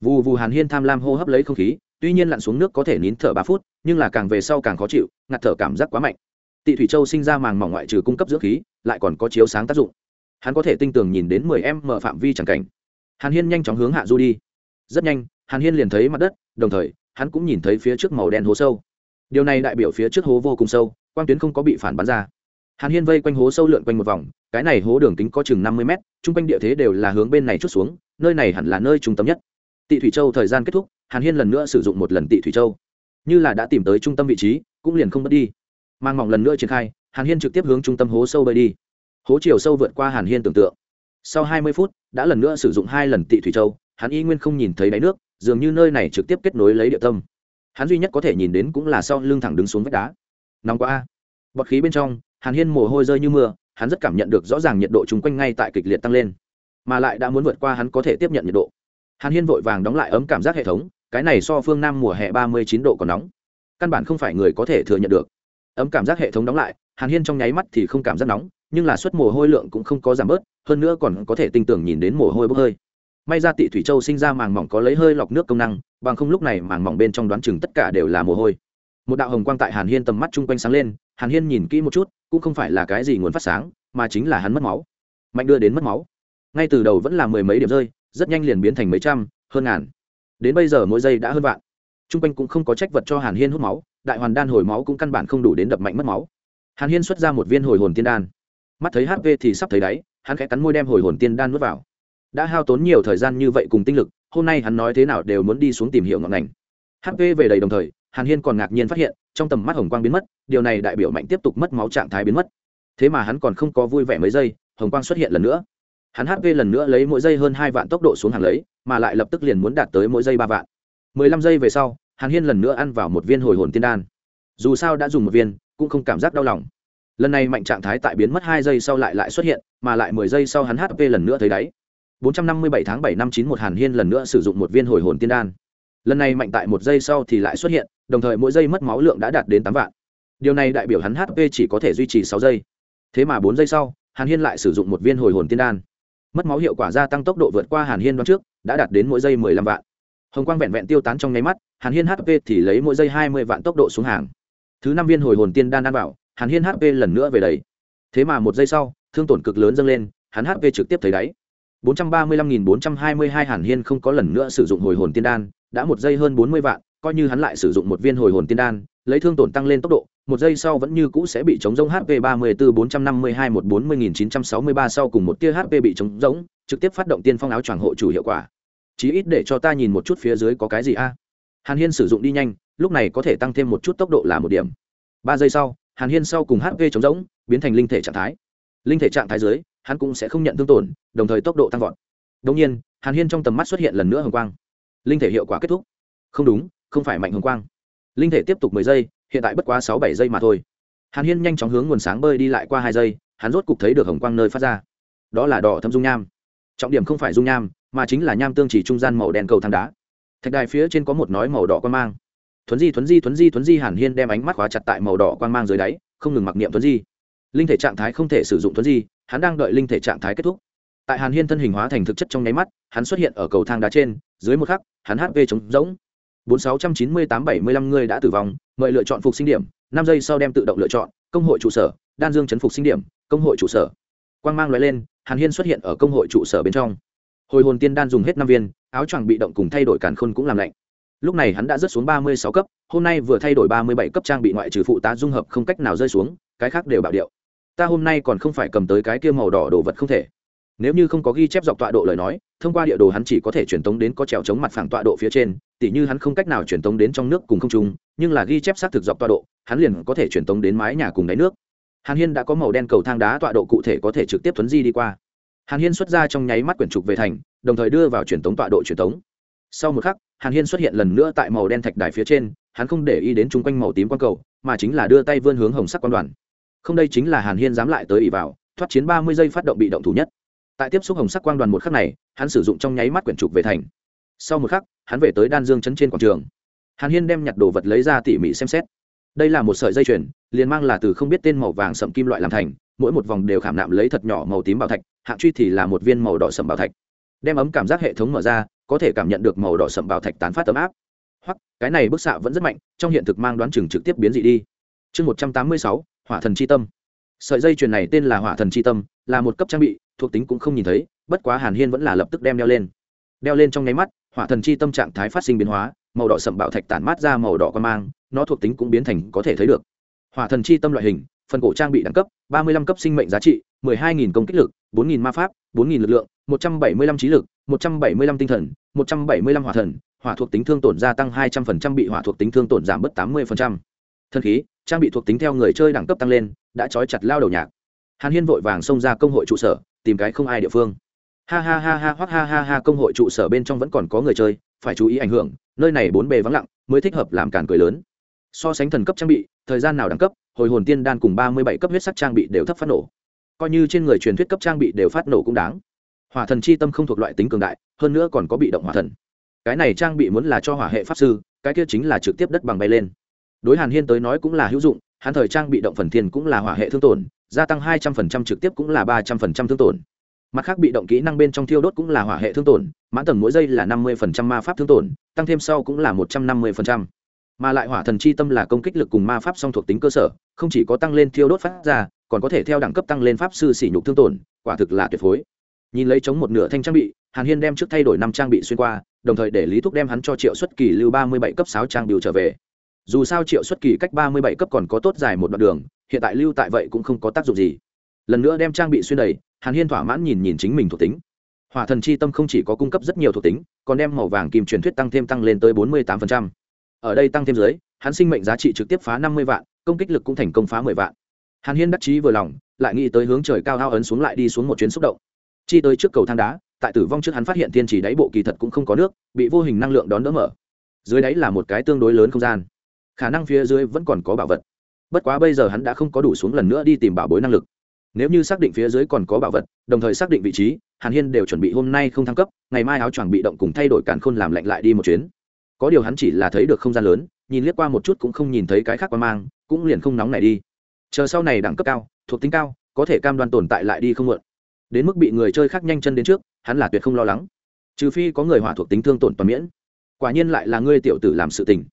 Vù vù hàn hiên tham lam hô hấp lấy không khí, tuy nhiên lặn xuống nước có thể nín thở ba phút, nhưng là càng về sau càng khó chịu, ngạt thở cảm giác quá mạnh. Tị thủy châu sinh ra màng mỏng ngoại trừ cung cấp dưỡng khí, lại còn có chiếu sáng tác dụng. Hắn có thể tinh tường nhìn đến mười em mở phạm vi chẳng cảnh. Hàn hiên nhanh chóng hướng hạ du đi. Rất nhanh, hàn hiên liền thấy mặt đất, đồng thời hắn cũng nhìn thấy phía trước màu đen hố sâu. Điều này đại biểu phía trước hố vô cùng sâu, quang tuyến không có bị phản bắn ra. Hàn hiên vây quanh hố sâu lượn quanh một vòng, cái này hố đường kính có chừng năm mươi mét, chung quanh địa thế đều là hướng bên này chút xuống, nơi này hẳn là nơi trung tâm nhất. Tị thủy châu thời gian kết thúc, hàn hiên lần nữa sử dụng một lần tị thủy châu. Như là đã tìm tới trung tâm vị trí, cũng liền không mất đi. Mang mỏng lần nữa triển khai, hàn hiên trực tiếp hướng trung tâm hố sâu bơi đi. Hố chiều sâu vượt qua hàn hiên tưởng tượng. Sau hai mươi phút, đã lần nữa sử dụng hai lần tị thủy châu, hắn y nguyên không nhìn thấy đáy nước dường như nơi này trực tiếp kết nối lấy địa tâm. Hắn duy nhất có thể nhìn đến cũng là sau lưng thẳng đứng xuống vách đá. Nóng quá a. Bọt khí bên trong, hàn hiên mồ hôi rơi như mưa, hắn rất cảm nhận được rõ ràng nhiệt độ chung quanh ngay tại kịch liệt tăng lên. Mà lại đã muốn vượt qua hắn có thể tiếp nhận nhiệt độ. Hàn hiên vội vàng đóng lại ấm cảm giác hệ thống, cái này so phương nam mùa hè ba mươi chín độ còn nóng. Căn bản không phải người có thể thừa nhận được. Ấm cảm giác hệ thống đóng lại, hàn hiên trong nháy mắt thì không cảm giác nóng, nhưng là suất mồ hôi lượng cũng không có giảm bớt, hơn nữa còn có thể tinh tưởng nhìn đến mồ hôi bốc hơi may ra tị thủy châu sinh ra màng mỏng có lấy hơi lọc nước công năng, bằng không lúc này màng mỏng bên trong đoán chừng tất cả đều là mồ hôi. Một đạo hồng quang tại hàn hiên tầm mắt chung quanh sáng lên, hàn hiên nhìn kỹ một chút, cũng không phải là cái gì nguồn phát sáng, mà chính là hắn mất máu. Mạnh đưa đến mất máu. Ngay từ đầu vẫn là mười mấy điểm rơi, rất nhanh liền biến thành mấy trăm, hơn ngàn. Đến bây giờ mỗi giây đã hơn vạn. Chung quanh cũng không có trách vật cho hàn hiên hút máu, đại hoàn đan hồi máu cũng căn bản không đủ đến đập mạnh mất máu. Hàn hiên xuất ra một viên hồi hồn tiên đan. Mắt thấy hp thì sắp thấy đáy, hắn khẽ cắn môi đem hồi hồn tiên đan n u ố t vào đã hao tốn nhiều thời gian như vậy cùng tinh lực, hôm nay hắn nói thế nào đều muốn đi xuống tìm hiểu ngọn ngành. Hp về đầy đồng thời, hàn hiên còn ngạc nhiên phát hiện, trong tầm mắt hồng quang biến mất, điều này đại biểu mạnh tiếp tục mất máu trạng thái biến mất. Thế mà hắn còn không có vui vẻ mấy giây, hồng quang xuất hiện lần nữa. Hắn hp lần nữa lấy mỗi giây hơn hai vạn tốc độ xuống hàng lấy, mà lại lập tức liền muốn đạt tới mỗi giây ba vạn. Mười lăm giây về sau, hàn hiên lần nữa ăn vào một viên hồi hồn tiên đan. Dù sao đã dùng một viên, cũng không cảm giác đau lòng. Lần này mạnh trạng thái tại biến mất hai giây sau lại lại xuất hiện, mà lại mười giây sau hắn hp lần nữa thấy đáy bốn trăm năm mươi bảy tháng bảy năm chín một hàn hiên lần nữa sử dụng một viên hồi hồn tiên đan. Lần này mạnh tại một giây sau thì lại xuất hiện, đồng thời mỗi giây mất máu lượng đã đạt đến tám vạn. Điều này đại biểu hắn hp chỉ có thể duy trì sáu giây. Thế mà bốn giây sau, hàn hiên lại sử dụng một viên hồi hồn tiên đan. Mất máu hiệu quả gia tăng tốc độ vượt qua hàn hiên đoán trước, đã đạt đến mỗi giây mười lăm vạn. Hồng quang vẹn vẹn tiêu tán trong nháy mắt, hàn hiên hp thì lấy mỗi giây hai mươi vạn tốc độ xuống hàng. Thứ năm viên hồi hồn tiên đan ăn bảo hàn hiên hp lần nữa về đầy. Thế mà một giây sau, thương tổn cực lớn dâng lên, hắn hp trực tiếp thấy đáy bốn trăm ba mươi lăm nghìn bốn trăm hai mươi hai hàn hiên không có lần nữa sử dụng hồi hồn tiên đan đã một giây hơn bốn mươi vạn coi như hắn lại sử dụng một viên hồi hồn tiên đan lấy thương tổn tăng lên tốc độ một giây sau vẫn như cũ sẽ bị chống rống hp ba mươi bốn bốn trăm năm mươi hai một bốn mươi nghìn chín trăm sáu mươi ba sau cùng một tia hp bị chống rống, trực tiếp phát động tiên phong áo choàng hộ chủ hiệu quả. Chí ít để cho ta nhìn một chút phía dưới có cái gì a? Hàn hiên sử dụng đi nhanh lúc này có thể tăng thêm một chút tốc độ là một điểm. Ba giây sau hàn hiên sau cùng hp chống rống biến thành linh thể trạng thái. Linh thể trạng thái dưới hắn cũng sẽ không nhận thương tổn, đồng thời tốc độ tăng vọt. Đông nhiên, hàn hiên trong tầm mắt xuất hiện lần nữa hồng quang. Linh thể hiệu quả kết thúc. Không đúng, không phải mạnh hồng quang. Linh thể tiếp tục mười giây, hiện tại bất quá sáu bảy giây mà thôi. Hàn hiên nhanh chóng hướng nguồn sáng bơi đi lại qua hai giây, hắn rốt cục thấy được hồng quang nơi phát ra. Đó là đỏ thâm dung nham. Trọng điểm không phải dung nham, mà chính là nham tương chỉ trung gian màu đen cầu thang đá. Thạch đài phía trên có một nói màu đỏ quan mang. Thuấn di thuấn di thuấn di thuấn di, hàn hiên đem ánh mắt khóa chặt tại màu đỏ quan mang dưới đáy, không ngừng mặc niệm thuấn di. Linh thể trạng thái không thể sử dụng thuấn di hắn đang đợi linh thể trạng thái kết thúc. Tại hàn hiên thân hình hóa thành thực chất trong nháy mắt, hắn xuất hiện ở cầu thang đá trên, dưới một khắc, hắn hp chống rỗng. Bốn sáu trăm chín mươi tám bảy mươi lăm người đã tử vong, mời lựa chọn phục sinh điểm, năm giây sau đem tự động lựa chọn, công hội trụ sở, đan dương chấn phục sinh điểm, công hội trụ sở. Quang mang loại lên, hàn hiên xuất hiện ở công hội trụ sở bên trong. Hồi hồn tiên đan dùng hết năm viên, áo choàng bị động cùng thay đổi càn khôn cũng làm lạnh. Lúc này hắn đã rớt xuống ba mươi sáu cấp, hôm nay vừa thay đổi ba mươi bảy cấp trang bị ngoại trừ phụ tá dung hợp không cách nào rơi xuống, cái khác đều bảo điệu ta hôm nay còn không phải cầm tới cái kia màu đỏ đồ vật không thể. Nếu như không có ghi chép dọc tọa độ lời nói, thông qua địa đồ hắn chỉ có thể truyền tống đến có trèo chống mặt phẳng tọa độ phía trên, tỉ như hắn không cách nào truyền tống đến trong nước cùng không trung, nhưng là ghi chép xác thực dọc tọa độ, hắn liền có thể truyền tống đến mái nhà cùng đáy nước. Hàn hiên đã có màu đen cầu thang đá tọa độ cụ thể có thể trực tiếp thuấn di đi qua. Hàn hiên xuất ra trong nháy mắt quyển trục về thành, đồng thời đưa vào truyền tống tọa độ truyền tống. Sau một khắc, hàn hiên xuất hiện lần nữa tại màu đen thạch đài phía trên, hắn không để ý đến chung quanh màu tím quang cầu, mà chính là đưa tay vươn hướng hồng sắc quan đoàn không đây chính là hàn hiên dám lại tới ỉ vào, thoát chiến ba mươi giây phát động bị động thủ nhất. Tại tiếp xúc hồng sắc quang đoàn một khắc này, hắn sử dụng trong nháy mắt quyển trục về thành. Sau một khắc, hắn về tới đan dương chấn trên quảng trường. Hàn hiên đem nhặt đồ vật lấy ra tỉ mỉ xem xét. Đây là một sợi dây chuyền, liền mang là từ không biết tên màu vàng sậm kim loại làm thành, mỗi một vòng đều khảm nạm lấy thật nhỏ màu tím bảo thạch, hạng truy thì là một viên màu đỏ sậm bảo thạch. Đem ấm cảm giác hệ thống mở ra, có thể cảm nhận được màu đỏ sậm bảo thạch tán phát ấm áp. Hoặc, cái này bức xạ vẫn rất mạnh, trong hiện thực mang đoán chừng trực tiếp biến dị đi. Chương một trăm tám mươi sáu hỏa thần c h i tâm. Sợi dây chuyền này tên là hỏa thần c h i tâm, là một cấp trang bị, thuộc tính cũng không nhìn thấy, bất quá hàn hiên vẫn là lập tức đem đeo lên. Đeo lên trong nháy mắt, hỏa thần c h i tâm trạng thái phát sinh biến hóa, màu đỏ sậm bạo thạch tản mát ra màu đỏ con mang, nó thuộc tính cũng biến thành có thể thấy được. Hỏa thần c h i tâm loại hình, phần cổ trang bị đẳng cấp, ba mươi lăm cấp sinh mệnh giá trị, mười hai nghìn công kích lực, bốn nghìn ma pháp, bốn nghìn lực lượng, một trăm bảy mươi lăm trí lực, một trăm bảy mươi lăm tinh thần, một trăm bảy mươi lăm hỏa thần, hỏa thuộc tính thương tổn gia tăng hai trăm phần trăm bị hỏa thuộc tính thương tổn giảm bớt tám mươi phần trăm. Thân khí trang bị thuộc tính theo người chơi đẳng cấp tăng lên, đã trói chặt lao đầu nhạc. Hàn hiên vội vàng xông ra công hội trụ sở, tìm cái không ai địa phương. Ha ha ha ha hoặc ha ha ha, công hội trụ sở bên trong vẫn còn có người chơi, phải chú ý ảnh hưởng, nơi này bốn bề vắng lặng, mới thích hợp làm càn cười lớn. So sánh thần cấp trang bị, thời gian nào đẳng cấp, hồi hồn tiên đan cùng ba mươi bảy cấp huyết sắc trang bị đều thấp phát nổ. Coi như trên người truyền thuyết cấp trang bị đều phát nổ cũng đáng. Hỏa thần chi tâm không thuộc loại tính cường đại, hơn nữa còn có bị động hỏa thần. Cái này trang bị muốn là cho hỏa hệ pháp sư, cái kia chính là trực tiếp đất bằng bay lên đối hàn hiên tới nói cũng là hữu dụng, hắn thời trang bị động phần thiên cũng là hỏa hệ thương tổn, gia tăng hai trăm phần trăm trực tiếp cũng là ba trăm phần trăm thương tổn. Mặt khác bị động kỹ năng bên trong thiêu đốt cũng là hỏa hệ thương tổn, mãn tầng mỗi giây là năm mươi phần trăm ma pháp thương tổn, tăng thêm sau cũng là một trăm năm mươi phần trăm. Mà lại hỏa thần chi tâm là công kích lực cùng ma pháp song thuộc tính cơ sở, không chỉ có tăng lên thiêu đốt phát ra, còn có thể theo đẳng cấp tăng lên pháp sư sỉ nhục thương tổn, quả thực là tuyệt phối. Nhìn lấy chống một nửa thanh trang bị, hàn hiên đem trước thay đổi năm trang bị xuyên qua, đồng thời để lý thúc đem hắn cho triệu xuất kỳ lưu ba mươi bảy cấp sáu trang biểu trở về dù sao triệu xuất kỳ cách ba mươi bảy cấp còn có tốt dài một đoạn đường, hiện tại lưu tại vậy cũng không có tác dụng gì. Lần nữa đem trang bị xuyên đầy, hàn hiên thỏa mãn nhìn nhìn chính mình thuộc tính. Hỏa thần c h i tâm không chỉ có cung cấp rất nhiều thuộc tính, còn đem màu vàng kim truyền thuyết tăng thêm tăng lên tới bốn mươi tám ở đây tăng thêm dưới, hắn sinh mệnh giá trị trực tiếp phá năm mươi vạn, công kích lực cũng thành công phá mười vạn. Hàn hiên đắc chí vừa lòng, lại nghĩ tới hướng trời cao hao ấn xuống lại đi xuống một chuyến xúc động. Chi tới trước cầu thang đá, tại tử vong trước hắn phát hiện thiên chỉ đáy bộ kỳ thật cũng không có nước, bị vô hình năng lượng đón đỡ mở. Dưới đáy là một cái tương đối lớn không gian khả năng phía dưới vẫn còn có bảo vật. Bất quá bây giờ hắn đã không có đủ xuống lần nữa đi tìm bảo bối năng lực. Nếu như xác định phía dưới còn có bảo vật, đồng thời xác định vị trí, hàn hiên đều chuẩn bị hôm nay không thăng cấp, ngày mai áo choàng bị động cùng thay đổi càn khôn làm lạnh lại đi một chuyến. Có điều hắn chỉ là thấy được không gian lớn, nhìn liếc qua một chút cũng không nhìn thấy cái khác qua mang, cũng liền không nóng này đi. Chờ sau này đẳng cấp cao, thuộc tính cao, có thể cam đoan tồn tại lại đi không mượn đến mức bị người chơi khác nhanh chân đến trước, hắn là tuyệt không lo lắng. Trừ phi có người hỏa thuộc tính thương tổn toàn miễn. Quả nhiên lại là ngươi tiểu tử làm sự tình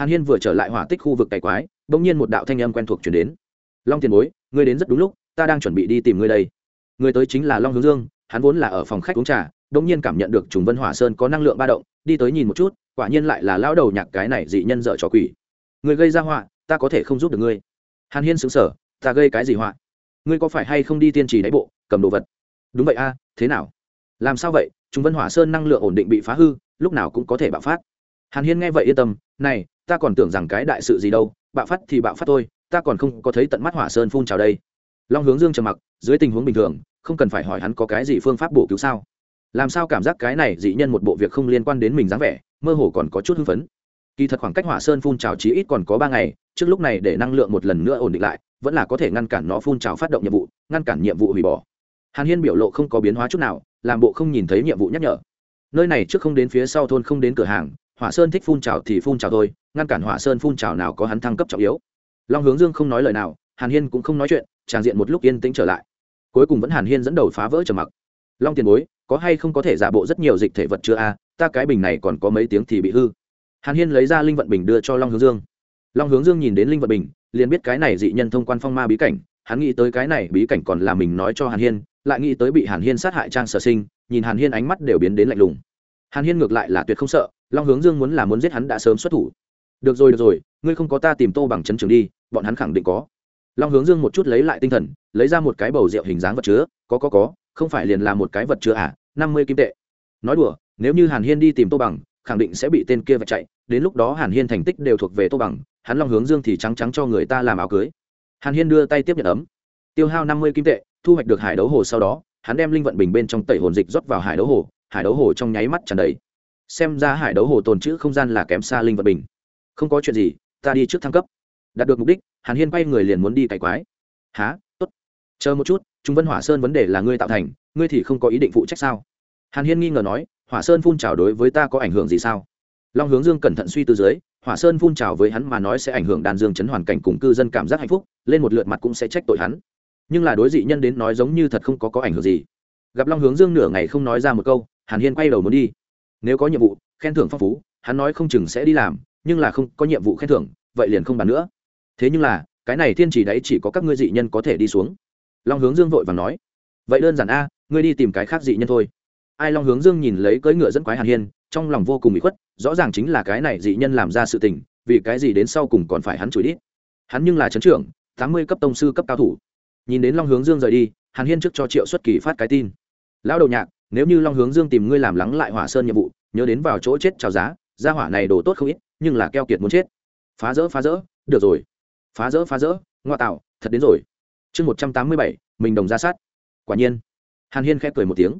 hàn hiên vừa trở lại hỏa tích khu vực cày quái đ ỗ n g nhiên một đạo thanh âm quen thuộc chuyển đến. Long tiền bối, ngươi đến rất đúng lúc, ta đang chuẩn bị đi tìm ngươi đây. Người tới chính là long hướng dương, hắn vốn là ở phòng khách uống trà đ ỗ n g nhiên cảm nhận được trùng vân hỏa sơn có năng lượng ba động, đi tới nhìn một chút, quả nhiên lại là lão đầu nhạc cái này dị nhân dợ trò quỷ. Người gây ra họa, ta có thể không giúp được ngươi. Hàn hiên xứng sở ta gây cái gì họa? Ngươi có phải hay không đi tiên trì đáy bộ, cầm đồ vật? Đúng vậy a, thế nào? Làm sao vậy? Trùng vân hỏa sơn năng lượng ổn định bị phá hư, lúc nào cũng có thể bạo phát. Hàn hiên nghe vậy yên tâm, này ta còn tưởng rằng cái đại sự gì đâu, bạo phát thì bạo phát thôi, ta còn không có thấy tận mắt hỏa sơn phun trào đây. Long hướng dương trầm mặc, dưới tình huống bình thường, không cần phải hỏi hắn có cái gì phương pháp bổ cứu sao. Làm sao cảm giác cái này dị nhân một bộ việc không liên quan đến mình dáng vẻ, mơ hồ còn có chút hưng phấn. Kỳ thật khoảng cách hỏa sơn phun trào chí ít còn có ba ngày, trước lúc này để năng lượng một lần nữa ổn định lại, vẫn là có thể ngăn cản nó phun trào phát động nhiệm vụ, ngăn cản nhiệm vụ hủy bỏ. Hàn hiên biểu lộ không có biến hóa chút nào, làm bộ không nhìn thấy nhiệm vụ nhắc nhở. Nơi này trước không đến phía sau thôn không đến cửa hàng hỏa sơn thích phun trào thì phun trào thôi, ngăn cản hỏa sơn phun trào nào có hắn thăng cấp trọng yếu. Long hướng dương không nói lời nào, hàn hiên cũng không nói chuyện, tràng diện một lúc yên tĩnh trở lại. Cuối cùng vẫn hàn hiên dẫn đầu phá vỡ trầm mặc. Long tiền bối, có hay không có thể giả bộ rất nhiều dịch thể vật chưa a? Ta cái bình này còn có mấy tiếng thì bị hư. Hàn hiên lấy ra linh vận bình đưa cho long hướng dương. Long hướng dương nhìn đến linh vận bình, liền biết cái này dị nhân thông quan phong ma bí cảnh, hắn nghĩ tới cái này bí cảnh còn là mình nói cho hàn hiên, lại nghĩ tới bị hàn hiên sát hại trang sở sinh, nhìn hàn hiên ánh mắt đều biến đến lạnh lùng. Hàn hiên ngược lại là tuyệt không sợ long hướng dương muốn là muốn giết hắn đã sớm xuất thủ. Được rồi được rồi, ngươi không có ta tìm tô bằng chấn trường đi, bọn hắn khẳng định có. Long hướng dương một chút lấy lại tinh thần, lấy ra một cái bầu rượu hình dáng vật chứa, có có có, không phải liền là một cái vật chứa à năm mươi kim tệ. Nói đùa, nếu như hàn hiên đi tìm tô bằng, khẳng định sẽ bị tên kia vật chạy, đến lúc đó hàn hiên thành tích đều thuộc về tô bằng, hắn long hướng dương thì trắng trắng cho người ta làm áo cưới. Hàn hiên đưa tay tiếp nhận ấm. Tiêu hao năm mươi kim tệ, thu hoạch được hải đấu hồ sau đó, hắn đem linh vận bình bên trong tẩy hồn dịch rót vào hải đấu hồ, hải đấu hồ trong nháy mắt tràn đầy xem ra hải đấu hồ tồn chữ không gian là kém xa linh vật bình. Không có chuyện gì, ta đi trước thăng cấp. Đạt được mục đích, hàn hiên quay người liền muốn đi cày quái. Há t ố t chờ một chút chúng vân hỏa sơn vấn đề là ngươi tạo thành, ngươi thì không có ý định phụ trách sao? Hàn hiên nghi ngờ nói, hỏa sơn phun trào đối với ta có ảnh hưởng gì sao? Long hướng dương cẩn thận suy tư dưới, hỏa sơn phun trào với hắn mà nói sẽ ảnh hưởng đàn dương chấn hoàn cảnh cùng cư dân cảm giác hạnh phúc, lên một lượt mặt cũng sẽ trách tội hắn. Nhưng là đối dị nhân đến nói giống như thật không có có ảnh hưởng gì. Gặp long hướng dương nửa ngày không nói ra một câu, hàn hiên quay đầu muốn đi nếu có nhiệm vụ, khen thưởng phong phú, hắn nói không chừng sẽ đi làm, nhưng là không có nhiệm vụ khen thưởng, vậy liền không bàn nữa. Thế nhưng là, cái này thiên chỉ đấy chỉ có các ngươi dị nhân có thể đi xuống. Long hướng dương vội và nói, vậy đơn giản a, ngươi đi tìm cái khác dị nhân thôi. Ai long hướng dương nhìn lấy cưỡi ngựa dẫn quái hàn hiên, trong lòng vô cùng bị khuất, rõ ràng chính là cái này dị nhân làm ra sự tình, vì cái gì đến sau cùng còn phải hắn chửi đi. hắn nhưng là chấn trưởng, tám mươi cấp tông sư cấp cao thủ. Nhìn đến long hướng dương rời đi, hàn hiên trước cho triệu xuất kỳ phát cái tin. Lão đầu nhạc nếu như long hướng dương tìm ngươi làm lắng lại hỏa sơn nhiệm vụ, nhớ đến vào chỗ chết trào giá ra hỏa này đồ tốt không ít, nhưng là keo kiệt muốn chết. Phá rỡ phá rỡ, được rồi. Phá rỡ phá rỡ, ngoa tạo, thật đến rồi. Chương một trăm tám mươi bảy, mình đồng ra sát. Quả nhiên, hàn hiên khẽ cười một tiếng.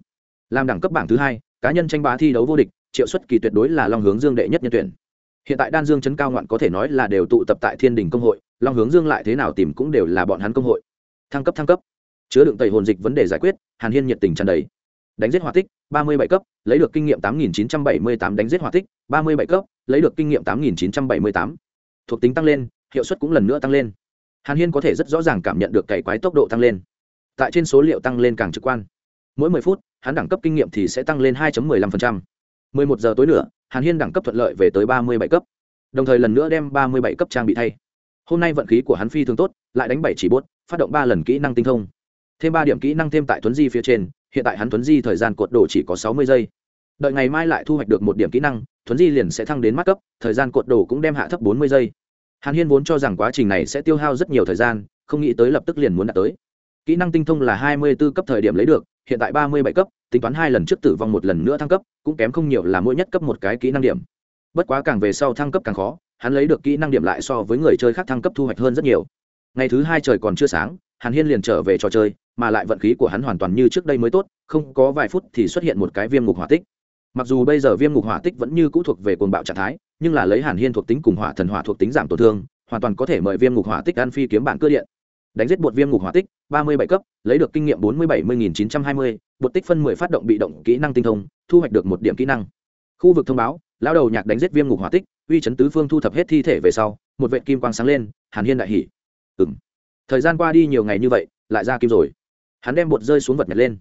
Làm đẳng cấp bảng thứ hai, cá nhân tranh bá thi đấu vô địch, triệu xuất kỳ tuyệt đối là long hướng dương đệ nhất nhân tuyển. Hiện tại đan dương chấn cao ngoạn có thể nói là đều tụ tập tại thiên đình công hội, long hướng dương lại thế nào tìm cũng đều là bọn hắn công hội. Thăng cấp thăng cấp. Chứa đựng tẩy hồn dịch vấn đề giải quyết, hàn hiên nhiệt tình tràn đầy đánh giết hỏa tích, ba mươi bảy cấp, lấy được kinh nghiệm tám nghìn chín trăm bảy mươi tám, đánh giết hỏa tích, ba mươi bảy cấp, lấy được kinh nghiệm tám nghìn chín trăm bảy mươi tám. Thuộc tính tăng lên, hiệu suất cũng lần nữa tăng lên. Hàn hiên có thể rất rõ ràng cảm nhận được cày quái tốc độ tăng lên. Tại trên số liệu tăng lên càng trực quan. Mỗi mười phút, hắn đẳng cấp kinh nghiệm thì sẽ tăng lên hai mười lăm phần trăm. mười một giờ tối nữa, hàn hiên đẳng cấp thuận lợi về tới ba mươi bảy cấp. Đồng thời lần nữa đem ba mươi bảy cấp trang bị thay. Hôm nay vận khí của hắn phi thường tốt, lại đánh bảy chỉ bốt, phát động ba lần kỹ năng tinh thông. Thêm ba điểm kỹ năng thêm tại tuấn di phía trên hiện tại hắn thuấn di thời gian cột đổ chỉ có sáu mươi giây. Đợi ngày mai lại thu hoạch được một điểm kỹ năng, thuấn di liền sẽ thăng đến mắt cấp, thời gian cột đổ cũng đem hạ thấp bốn mươi giây. Hàn hiên vốn cho rằng quá trình này sẽ tiêu hao rất nhiều thời gian, không nghĩ tới lập tức liền muốn đạt tới. Kỹ năng tinh thông là hai mươi b ố cấp thời điểm lấy được, hiện tại ba mươi bảy cấp, tính toán hai lần trước tử vong một lần nữa thăng cấp, cũng kém không nhiều là mỗi nhất cấp một cái kỹ năng điểm. Bất quá càng về sau thăng cấp càng khó, hắn lấy được kỹ năng điểm lại so với người chơi khác thăng cấp thu hoạch hơn rất nhiều. Ngày thứ hai trời còn chưa sáng, hàn hiên liền trở về trò chơi mà lại vận khí của hắn hoàn toàn như trước đây mới tốt, không có vài phút thì xuất hiện một cái viêm ngục hỏa tích. Mặc dù bây giờ viêm ngục hỏa tích vẫn như cũ thuộc về cồn bạo trạng thái, nhưng là lấy hàn hiên thuộc tính cùng hỏa thần hỏa thuộc tính giảm tổn thương, hoàn toàn có thể mời viêm ngục hỏa tích ăn phi kiếm bản cơ điện. Đánh giết bột viêm ngục hỏa tích, ba mươi bảy cấp, lấy được kinh nghiệm bốn mươi bảy mươi nghìn chín trăm hai mươi, bột tích phân mười phát động bị động kỹ năng tinh thông, thu hoạch được một điểm kỹ năng. Khu vực thông báo lao đầu nhạc đánh giết viêm ngục hỏa tích, uy chấn tứ phương thu thập hết thi thể về sau, một vệ kim quang sáng lên, hàn hiên đại hỉ. Ừm. thời gian qua đi nhiều ngày như vậy, lại ra kim rồi hắn đem bột rơi xuống vật nhặt lên.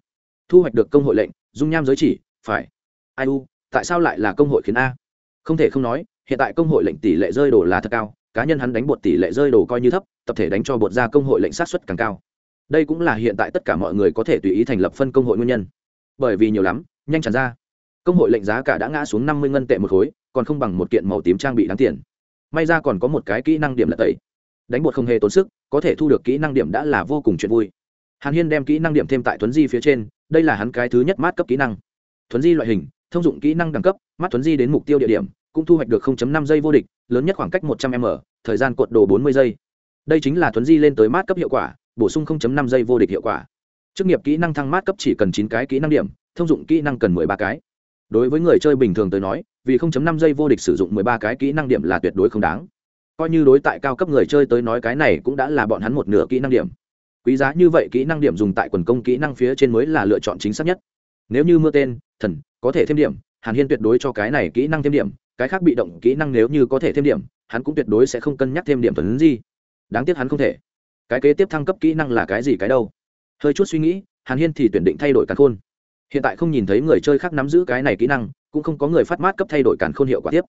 Thu hoạch được công hội lệnh, dung nham giới chỉ, phải. Ai u, tại sao lại là công hội khiến a? Không thể không nói, hiện tại công hội lệnh tỷ lệ rơi đồ là thật cao, cá nhân hắn đánh bột tỷ lệ rơi đồ coi như thấp, tập thể đánh cho bột ra công hội lệnh sát xuất càng cao. Đây cũng là hiện tại tất cả mọi người có thể tùy ý thành lập phân công hội nguyên nhân. Bởi vì nhiều lắm, nhanh tràn ra. Công hội lệnh giá cả đã ngã xuống năm mươi ngân tệ một khối, còn không bằng một kiện màu tím trang bị đáng tiền. May ra còn có một cái kỹ năng điểm lật tẩy. Đánh bột không hề tốn sức, có thể thu được kỹ năng điểm đã là vô cùng chuyện vui hàn hiên đem kỹ năng điểm thêm tại thuấn di phía trên, đây là hắn cái thứ nhất mát cấp kỹ năng. Thuấn di loại hình, thông dụng kỹ năng đẳng cấp, mát thuấn di đến mục tiêu địa điểm, cũng thu hoạch được 0.5 giây vô địch, lớn nhất khoảng cách 100 m, thời gian cột đồ 40 giây. Đây chính là thuấn di lên tới mát cấp hiệu quả, bổ sung 0.5 giây vô địch hiệu quả. Chức nghiệp kỹ năng thăng mát cấp chỉ cần 9 cái kỹ năng điểm, thông dụng kỹ năng cần 13 cái. Đối với người chơi bình thường tới nói, vì 0.5 giây vô địch sử dụng 13 cái kỹ năng điểm là tuyệt đối không đáng. Coi như đối tại cao cấp người chơi tới nói cái này cũng đã là bọn hắn một nửa kỹ năng điểm quý giá như vậy kỹ năng điểm dùng tại quần công kỹ năng phía trên mới là lựa chọn chính xác nhất. Nếu như mưa tên, thần, có thể thêm điểm, hàn hiên tuyệt đối cho cái này kỹ năng thêm điểm, cái khác bị động kỹ năng nếu như có thể thêm điểm, hắn cũng tuyệt đối sẽ không cân nhắc thêm điểm thuần gì đáng tiếc hắn không thể. Cái kế tiếp thăng cấp kỹ năng là cái gì cái đâu? Hơi chút suy nghĩ, hàn hiên thì tuyển định thay đổi càn khôn. Hiện tại không nhìn thấy người chơi khác nắm giữ cái này kỹ năng, cũng không có người phát mát cấp thay đổi càn khôn hiệu quả tiếp.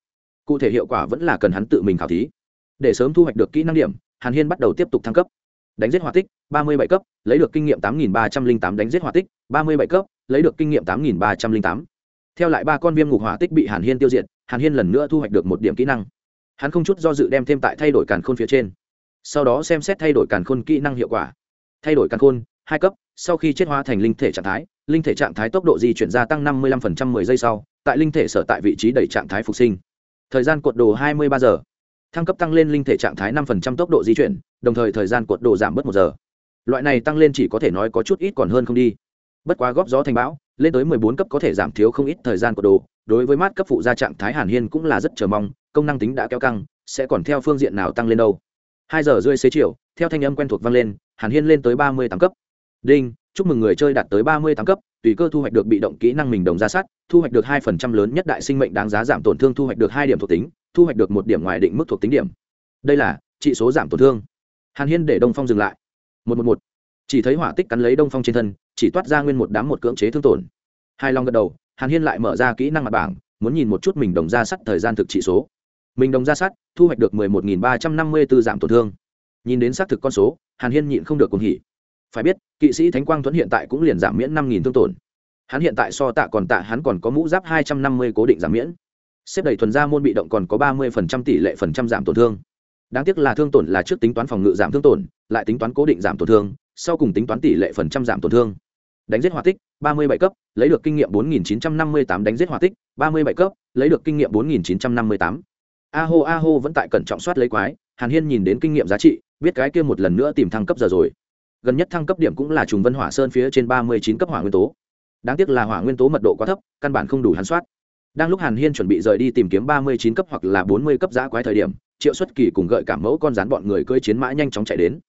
Cụ thể hiệu quả vẫn là cần hắn tự mình khảo thí. Để sớm thu hoạch được kỹ năng điểm, hàn hiên bắt đầu tiếp tục thăng cấp đánh giết hỏa tích, ba mươi bảy cấp, lấy được kinh nghiệm tám nghìn ba trăm linh tám, đánh giết hỏa tích, ba mươi bảy cấp, lấy được kinh nghiệm tám nghìn ba trăm linh tám. Theo lại ba con viêm ngục hỏa tích bị hàn hiên tiêu diệt, hàn hiên lần nữa thu hoạch được một điểm kỹ năng. Hắn không chút do dự đem thêm tại thay đổi càn khôn phía trên. Sau đó xem xét thay đổi càn khôn kỹ năng hiệu quả. Thay đổi càn khôn, hai cấp, sau khi chết hóa thành linh thể trạng thái, linh thể trạng thái tốc độ di chuyển gia tăng năm mươi 55% mười giây sau, tại linh thể sở tại vị trí đẩy trạng thái phục sinh. Thời gian cột đồ hai mươi ba giờ. Thăng cấp tăng lên linh thể trạng thái năm phần trăm tốc độ di chuyển đồng thời thời gian cuộn độ giảm bớt một giờ. Loại này tăng lên chỉ có thể nói có chút ít còn hơn không đi. Bất quá góp gió thành bão, lên tới mười bốn cấp có thể giảm thiếu không ít thời gian cuộn đồ, đối với mát cấp phụ gia trạng thái hàn hiên cũng là rất chờ mong, công năng tính đã kéo căng, sẽ còn theo phương diện nào tăng lên đâu. Hai giờ rưỡi xế chiều, theo thanh âm quen thuộc vang lên, hàn hiên lên tới ba mươi tám cấp. Đinh, chúc mừng người chơi đạt tới ba mươi tám cấp, tùy cơ thu hoạch được bị động kỹ năng mình đồng ra sát, thu hoạch được hai phần trăm lớn nhất đại sinh mệnh đáng giá giảm tổn thương thu hoạch được hai điểm thuộc tính, thu hoạch được một điểm ngoài định mức thuộc tính điểm. Đây là trị số giảm tổn thương hàn hiên để đông phong dừng lại. Một một một. Chỉ thấy hỏa tích cắn lấy đông phong trên thân, chỉ toát ra nguyên một đám một cưỡng chế thương tổn. Hai long gật đầu, hàn hiên lại mở ra kỹ năng mặt bảng, muốn nhìn một chút mình đồng ra sắt thời gian thực trị số. Mình đồng ra sắt, thu hoạch được mười một nghìn ba trăm năm mươi b ố giảm tổn thương. Nhìn đến xác thực con số, hàn hiên nhịn không được cuồng hỉ. Phải biết, kỵ sĩ thánh quang thuẫn hiện tại cũng liền giảm miễn năm nghìn thương tổn. Hắn hiện tại so tạ còn tạ, hắn còn có mũ giáp hai trăm năm mươi cố định giảm miễn. Xếp đầy thuần ra môn bị động còn có ba mươi phần trăm tỷ lệ phần trăm giảm tổn thương đáng tiếc là thương tổn là trước tính toán phòng ngự giảm thương tổn, lại tính toán cố định giảm tổn thương, sau cùng tính toán tỷ lệ phần trăm giảm tổn thương. Đánh giết hỏa tích, ba mươi bảy cấp, lấy được kinh nghiệm bốn nghìn chín trăm năm mươi tám, đánh giết hỏa tích, ba mươi bảy cấp, lấy được kinh nghiệm bốn nghìn chín trăm năm mươi tám. A hô a hô vẫn tại cẩn trọng soát lấy quái, hàn hiên nhìn đến kinh nghiệm giá trị, biết cái kia một lần nữa tìm thăng cấp giờ rồi. Gần nhất thăng cấp điểm cũng là trùng vân hỏa sơn phía trên ba mươi chín cấp hỏa nguyên tố. Đáng tiếc là hỏa nguyên tố mật độ quá thấp, căn bản không đủ hắn soát. Đang lúc hàn hiên chuẩn bị rời đi tìm kiếm ba mươi chín cấp hoặc là bốn mươi cấp giã quái thời điểm triệu xuất kỳ cùng gợi cảm mẫu con rắn bọn người cưỡi chiến mã nhanh chóng chạy đến.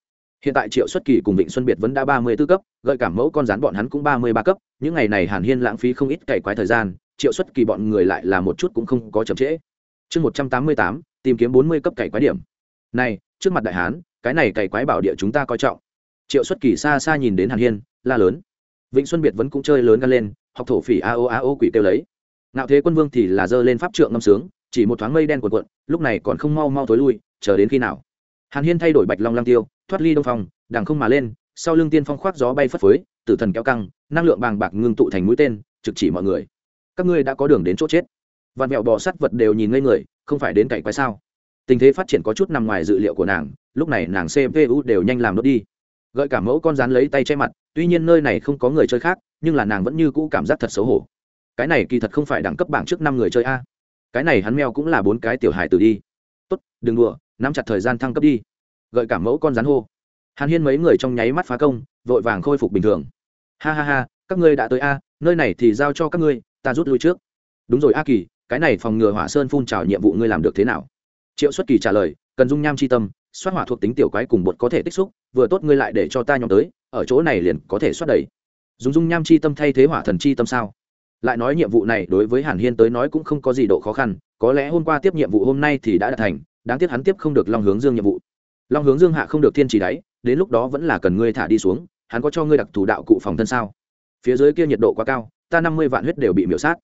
Hiện tại triệu xuất kỳ cùng vịnh xuân biệt vẫn đã ba mươi b ố cấp, gợi cảm mẫu con rắn bọn hắn cũng ba mươi ba cấp, những ngày này hàn hiên lãng phí không ít cày quái thời gian, triệu xuất kỳ bọn người lại là một chút cũng không có chậm trễ. Chương một trăm tám mươi tám, tìm kiếm bốn mươi cấp cày quái điểm. Này, trước mặt đại hán, cái này cày quái bảo địa chúng ta coi trọng. Triệu xuất kỳ xa xa nhìn đến hàn hiên, la lớn. Vịnh xuân biệt vẫn cũng chơi lớn gan lên, học thổ phỉ a o a o quỷ kêu lấy. Ngạo thế quân vương thì là giơ lên pháp trượng ngâm sướng chỉ một thoáng mây đen cuộn cuộn lúc này còn không mau mau thối lui chờ đến khi nào? Hàn hiên thay đổi bạch long lăng tiêu thoát ly đông phòng, đằng không mà lên sau lưng tiên phong khoác gió bay phất phới tử thần kéo căng năng lượng bàng bạc ngưng tụ thành mũi tên trực chỉ mọi người. Các ngươi đã có đường đến chỗ chết. Vạn mẹo bò sắt vật đều nhìn ngây người không phải đến cậy quái sao? Tình thế phát triển có chút nằm ngoài dự liệu của nàng lúc này nàng cpu đều nhanh làm nốt đi. Gợi cả mẫu con rán lấy tay che mặt tuy nhiên nơi này không có người chơi khác nhưng là nàng vẫn như cũ cảm giác thật xấu hổ. Cái này kỳ thật không phải đẳng cấp bảng trước năm người chơi a cái này hắn meo cũng là bốn cái tiểu hài tử đi. Tốt, đừng đùa, nắm chặt thời gian thăng cấp đi. Gợi cả mẫu con rắn hô. Hàn hiên mấy người trong nháy mắt phá công, vội vàng khôi phục bình thường. Ha ha ha, các ngươi đã tới a, nơi này thì giao cho các ngươi, ta rút lui trước. Đúng rồi a kỳ, cái này phòng ngừa hỏa sơn phun trào nhiệm vụ ngươi làm được thế nào? Triệu xuất kỳ trả lời, cần dung nham c h i tâm xoát hỏa thuộc tính tiểu quái cùng bột có thể tích xúc, vừa tốt ngươi lại để cho ta nhóm tới, ở chỗ này liền có thể xoát đầy. Dùng dung nham c h i tâm thay thế hỏa thần c h i tâm sao? Lại nói nhiệm vụ này đối với hàn hiên tới nói cũng không có gì độ khó khăn, có lẽ hôm qua tiếp nhiệm vụ hôm nay thì đã đạt thành, đáng tiếc hắn tiếp không được long hướng dương nhiệm vụ. Long hướng dương hạ không được thiên chỉ đáy, đến lúc đó vẫn là cần ngươi thả đi xuống, hắn có cho ngươi đặc thù đạo cụ phòng thân sao? Phía dưới kia nhiệt độ quá cao, ta năm mươi vạn huyết đều bị miễu sát.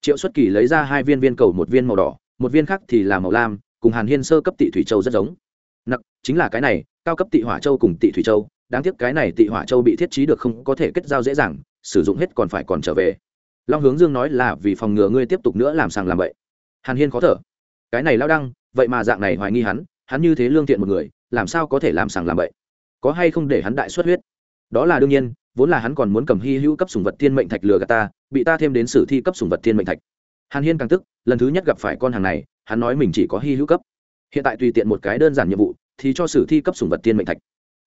Triệu xuất kỳ lấy ra hai viên viên cầu một viên màu đỏ, một viên khác thì là màu lam, cùng hàn hiên sơ cấp tị thủy châu rất giống. Nặc, chính là cái này, cao cấp tị hỏa châu cùng tị thủy châu, đáng tiếc cái này tị hỏa châu bị thiết trí được không có thể kết giao dễ dàng, sử dụng hết còn phải còn trở về long hướng dương nói là vì phòng ngừa ngươi tiếp tục nữa làm sàng làm vậy hàn hiên khó thở. Cái này lao đăng, vậy mà dạng này hoài nghi hắn hắn như thế lương thiện một người, làm sao có thể làm sàng làm vậy có hay không để hắn đại xuất huyết? Đó là đương nhiên, vốn là hắn còn muốn cầm hy hữu cấp sùng vật thiên mệnh thạch lừa gạt ta, bị ta thêm đến sử thi cấp sùng vật thiên mệnh thạch. Hàn hiên càng tức, lần thứ nhất gặp phải con hàng này, hắn nói mình chỉ có hy hữu cấp. Hiện tại tùy tiện một cái đơn giản nhiệm vụ, thì cho sử thi cấp sùng vật thiên mệnh thạch.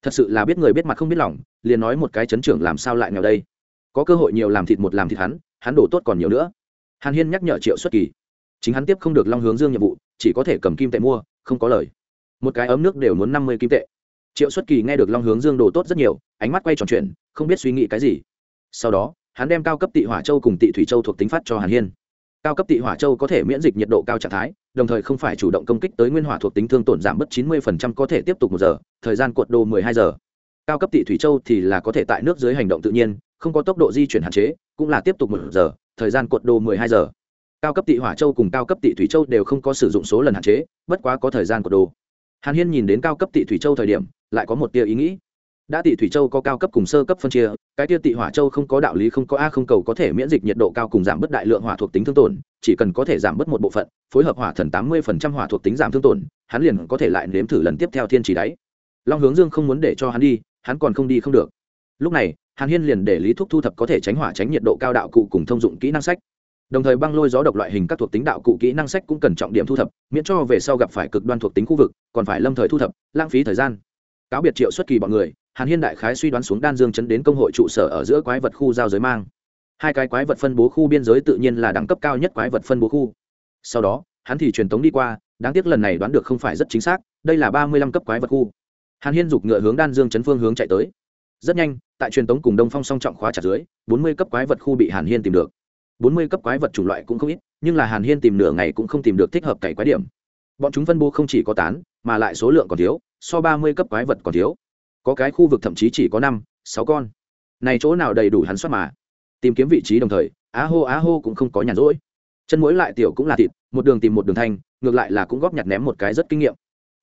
Thật sự là biết người biết mặt không biết lòng, liền nói một cái chấn trưởng làm sao lại nghèo đây? Có cơ hội nhiều làm thịt một làm thịt hắn hắn đổ tốt còn nhiều nữa. Hàn hiên nhắc nhở triệu xuất kỳ. Chính hắn tiếp không được long hướng dương nhiệm vụ, chỉ có thể cầm kim tệ mua, không có lời. Một cái ấm nước đều muốn năm mươi kim tệ. Triệu xuất kỳ nghe được long hướng dương đồ tốt rất nhiều, ánh mắt quay tròn chuyện không biết suy nghĩ cái gì. Sau đó, hắn đem cao cấp tị hỏa châu cùng tị thủy châu thuộc tính phát cho hàn hiên. Cao cấp tị hỏa châu có thể miễn dịch nhiệt độ cao trạng thái, đồng thời không phải chủ động công kích tới nguyên hỏa thuộc tính thương tổn giảm bớt 90% có thể tiếp tục một giờ, thời gian cuộn đồ 12 giờ. Cao cấp tị thủy châu thì là có thể tại nước dưới hành động tự nhiên, không có tốc độ di chuyển hạn chế cũng là tiếp tục một giờ, thời gian cuộn đồ 12 giờ. Cao cấp tị hỏa châu cùng cao cấp tị thủy châu đều không có sử dụng số lần hạn chế, bất quá có thời gian cuộn đồ. Hàn hiên nhìn đến cao cấp tị thủy châu thời điểm, lại có một tia ý nghĩ. Đã tị thủy châu có cao cấp cùng sơ cấp phân chia, cái tia tị hỏa châu không có đạo lý, không có a không cầu có thể miễn dịch nhiệt độ cao cùng giảm bớt đại lượng hỏa thuộc tính thương tổn, chỉ cần có thể giảm bớt một bộ phận, phối hợp hỏa thần tám mươi phần trăm hỏa thuộc tính giảm thương tổn, hắn liền có thể lại nếm thử lần tiếp theo thiên chỉ đáy. Long hướng dương không muốn để cho hắn đi, hắn còn không đi không được lúc này, hàn hiên liền để lý thúc thu thập có thể tránh hỏa tránh nhiệt độ cao đạo cụ cùng thông dụng kỹ năng sách. Đồng thời băng lôi gió độc loại hình các thuộc tính đạo cụ kỹ năng sách cũng cần trọng điểm thu thập, miễn cho về sau gặp phải cực đoan thuộc tính khu vực, còn phải lâm thời thu thập, lãng phí thời gian. Cáo biệt triệu xuất kỳ bọn người, hàn hiên đại khái suy đoán xuống đan dương chấn đến công hội trụ sở ở giữa quái vật khu giao giới mang. Hai cái quái vật phân bố khu biên giới tự nhiên là đẳng cấp cao nhất quái vật phân bố khu. Sau đó, hắn thì truyền tống đi qua, đáng tiếc lần này đoán được không phải rất chính xác, đây là ba mươi lăm cấp quái vật khu. Hàn hiên giục ngựa hướng đan dương chấn phương hướng chạy tới rất nhanh, tại truyền tống cùng đông phong song trọng khóa chặt dưới, bốn mươi cấp quái vật khu bị hàn hiên tìm được. Bốn mươi cấp quái vật chủng loại cũng không ít, nhưng là hàn hiên tìm nửa ngày cũng không tìm được thích hợp cày quái điểm. Bọn chúng phân bố không chỉ có tán, mà lại số lượng còn thiếu, so ba mươi cấp quái vật còn thiếu. Có cái khu vực thậm chí chỉ có năm, sáu con. Này chỗ nào đầy đủ hắn soát mà. Tìm kiếm vị trí đồng thời, á hô á hô cũng không có nhàn rỗi. Chân mũi lại tiểu cũng là thịt, một đường tìm một đường thanh, ngược lại là cũng góp nhặt ném một cái rất kinh nghiệm.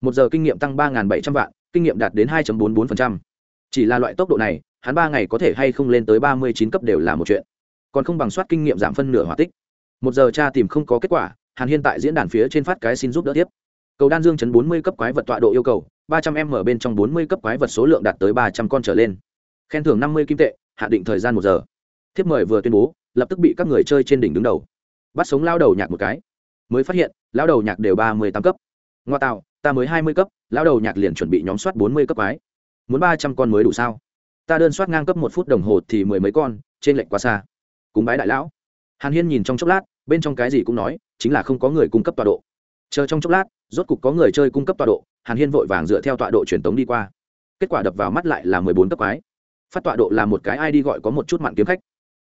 Một giờ kinh nghiệm tăng ba bảy trăm vạn, kinh nghiệm đạt đến hai bốn bốn chỉ là loại tốc độ này, hắn ba ngày có thể hay không lên tới ba mươi chín cấp đều là một chuyện. Còn không bằng soát kinh nghiệm giảm phân nửa hỏa tích. Một giờ tra tìm không có kết quả, hàn hiên tại diễn đàn phía trên phát cái xin giúp đỡ tiếp. Cầu đan dương chấn bốn mươi cấp quái vật tọa độ yêu cầu, ba trăm em ở bên trong bốn mươi cấp quái vật số lượng đạt tới ba trăm con trở lên. Khen thưởng năm mươi kim tệ, hạ định thời gian một giờ. Thiếp mời vừa tuyên bố, lập tức bị các người chơi trên đỉnh đứng đầu. Bắt sống lao đầu nhạc một cái. Mới phát hiện lao đầu nhạc đều ba mươi tám cấp. Ngoa tạo, ta mới hai mươi cấp lao đầu nhạc liền chuẩn bị nhóm soát bốn mươi cấp quái muốn ba trăm con mới đủ sao? Ta đơn soát ngang cấp một phút đồng hồ thì mười mấy con, trên lệnh quá xa. Cúng bái đại lão. Hàn hiên nhìn trong chốc lát, bên trong cái gì cũng nói, chính là không có người cung cấp tọa độ. Chờ trong chốc lát, rốt cục có người chơi cung cấp tọa độ, hàn hiên vội vàng dựa theo tọa độ truyền tống đi qua. Kết quả đập vào mắt lại là mười bốn cấp quái. Phát tọa độ là một cái id gọi có một chút mặn kiếm khách.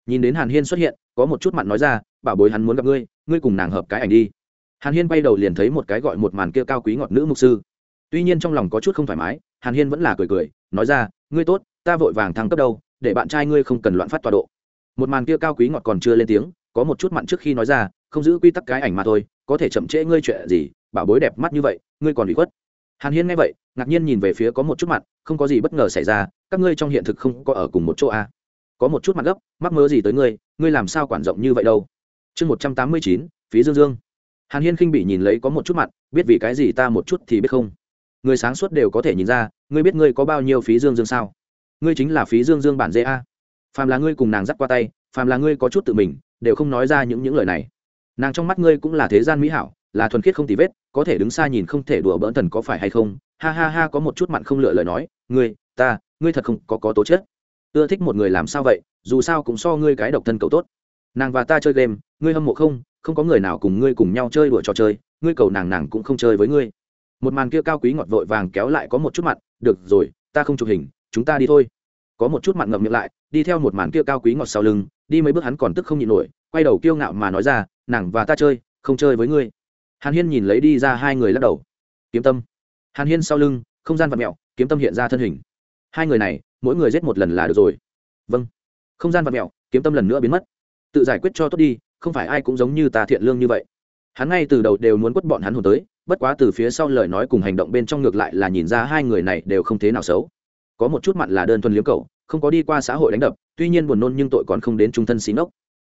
Nhìn đến hàn hiên xuất hiện, có một chút mặn nói ra, bảo bối hắn muốn gặp ngươi ngươi cùng nàng hợp cái ảnh đi. Hàn hiên bay đầu liền thấy một cái gọi một màn kia cao quý ngọt nữ mục sư tuy nhiên trong lòng có chút không thoải mái hàn hiên vẫn là cười cười nói ra ngươi tốt ta vội vàng thăng cấp đâu để bạn trai ngươi không cần loạn phát tọa độ. Một màn kia cao quý ngọt còn chưa lên tiếng có một chút mặn trước khi nói ra không giữ quy tắc cái ảnh mà thôi có thể chậm trễ ngươi chuyện gì bảo bối đẹp mắt như vậy ngươi còn bị khuất. Hàn hiên nghe vậy ngạc nhiên nhìn về phía có một chút mặn, không có gì bất ngờ xảy ra các ngươi trong hiện thực không có ở cùng một chỗ à. có một chút mặt gấp mắc mớ gì tới ngươi ngươi làm sao quản rộng như vậy đâu? Chương một trăm tám mươi chín phí dương dương. Hàn hiên khinh bị nhìn lấy có một chút mặn, biết vì cái gì ta một chút thì biết không? Người sáng suốt đều có thể nhìn ra, ngươi biết ngươi có bao nhiêu phí dương dương sao? Ngươi chính là phí dương dương bản dê a. Phàm là ngươi cùng nàng dắt qua tay, phàm là ngươi có chút tự mình, đều không nói ra những những lời này. Nàng trong mắt ngươi cũng là thế gian mỹ hảo, là thuần khiết không tì vết, có thể đứng xa nhìn không thể đùa bỡn thần có phải hay không? Ha ha ha, có một chút mặn không lựa lời nói, ngươi, ta, ngươi thật không có có tố chất. Ưa thích một người làm sao vậy, dù sao cũng so ngươi cái độc thân cậu tốt. Nàng và ta chơi game, ngươi hâm mộ không? Không có người nào cùng ngươi cùng nhau chơi đùa trò chơi, ngươi cầu nàng nàng cũng không chơi với ngươi một màn kia cao quý ngọt vội vàng kéo lại có một chút mặn, được rồi, ta không chụp hình, chúng ta đi thôi. Có một chút mặn ngậm miệng lại, đi theo một màn kia cao quý ngọt sau lưng, đi mấy bước hắn còn tức không nhịn nổi, quay đầu kiêu ngạo mà nói ra, nàng và ta chơi, không chơi với ngươi. Hàn hiên nhìn lấy đi ra hai người lắc đầu. Kiếm tâm. Hàn hiên sau lưng, không gian vật mẹo kiếm tâm hiện ra thân hình. Hai người này, mỗi người giết một lần là được rồi. Vâng. Không gian vật mẹo kiếm tâm lần nữa biến mất. Tự giải quyết cho tốt đi, không phải ai cũng giống như ta thiện lương như vậy. Hắn ngay từ đầu đều muốn quất bọn hắn hồn tới bất quá từ phía sau lời nói cùng hành động bên trong ngược lại là nhìn ra hai người này đều không thế nào xấu. Có một chút mặn là đơn thuần liếm cầu không có đi qua xã hội đánh đập, tuy nhiên buồn nôn nhưng tội còn không đến trung thân xí nốc.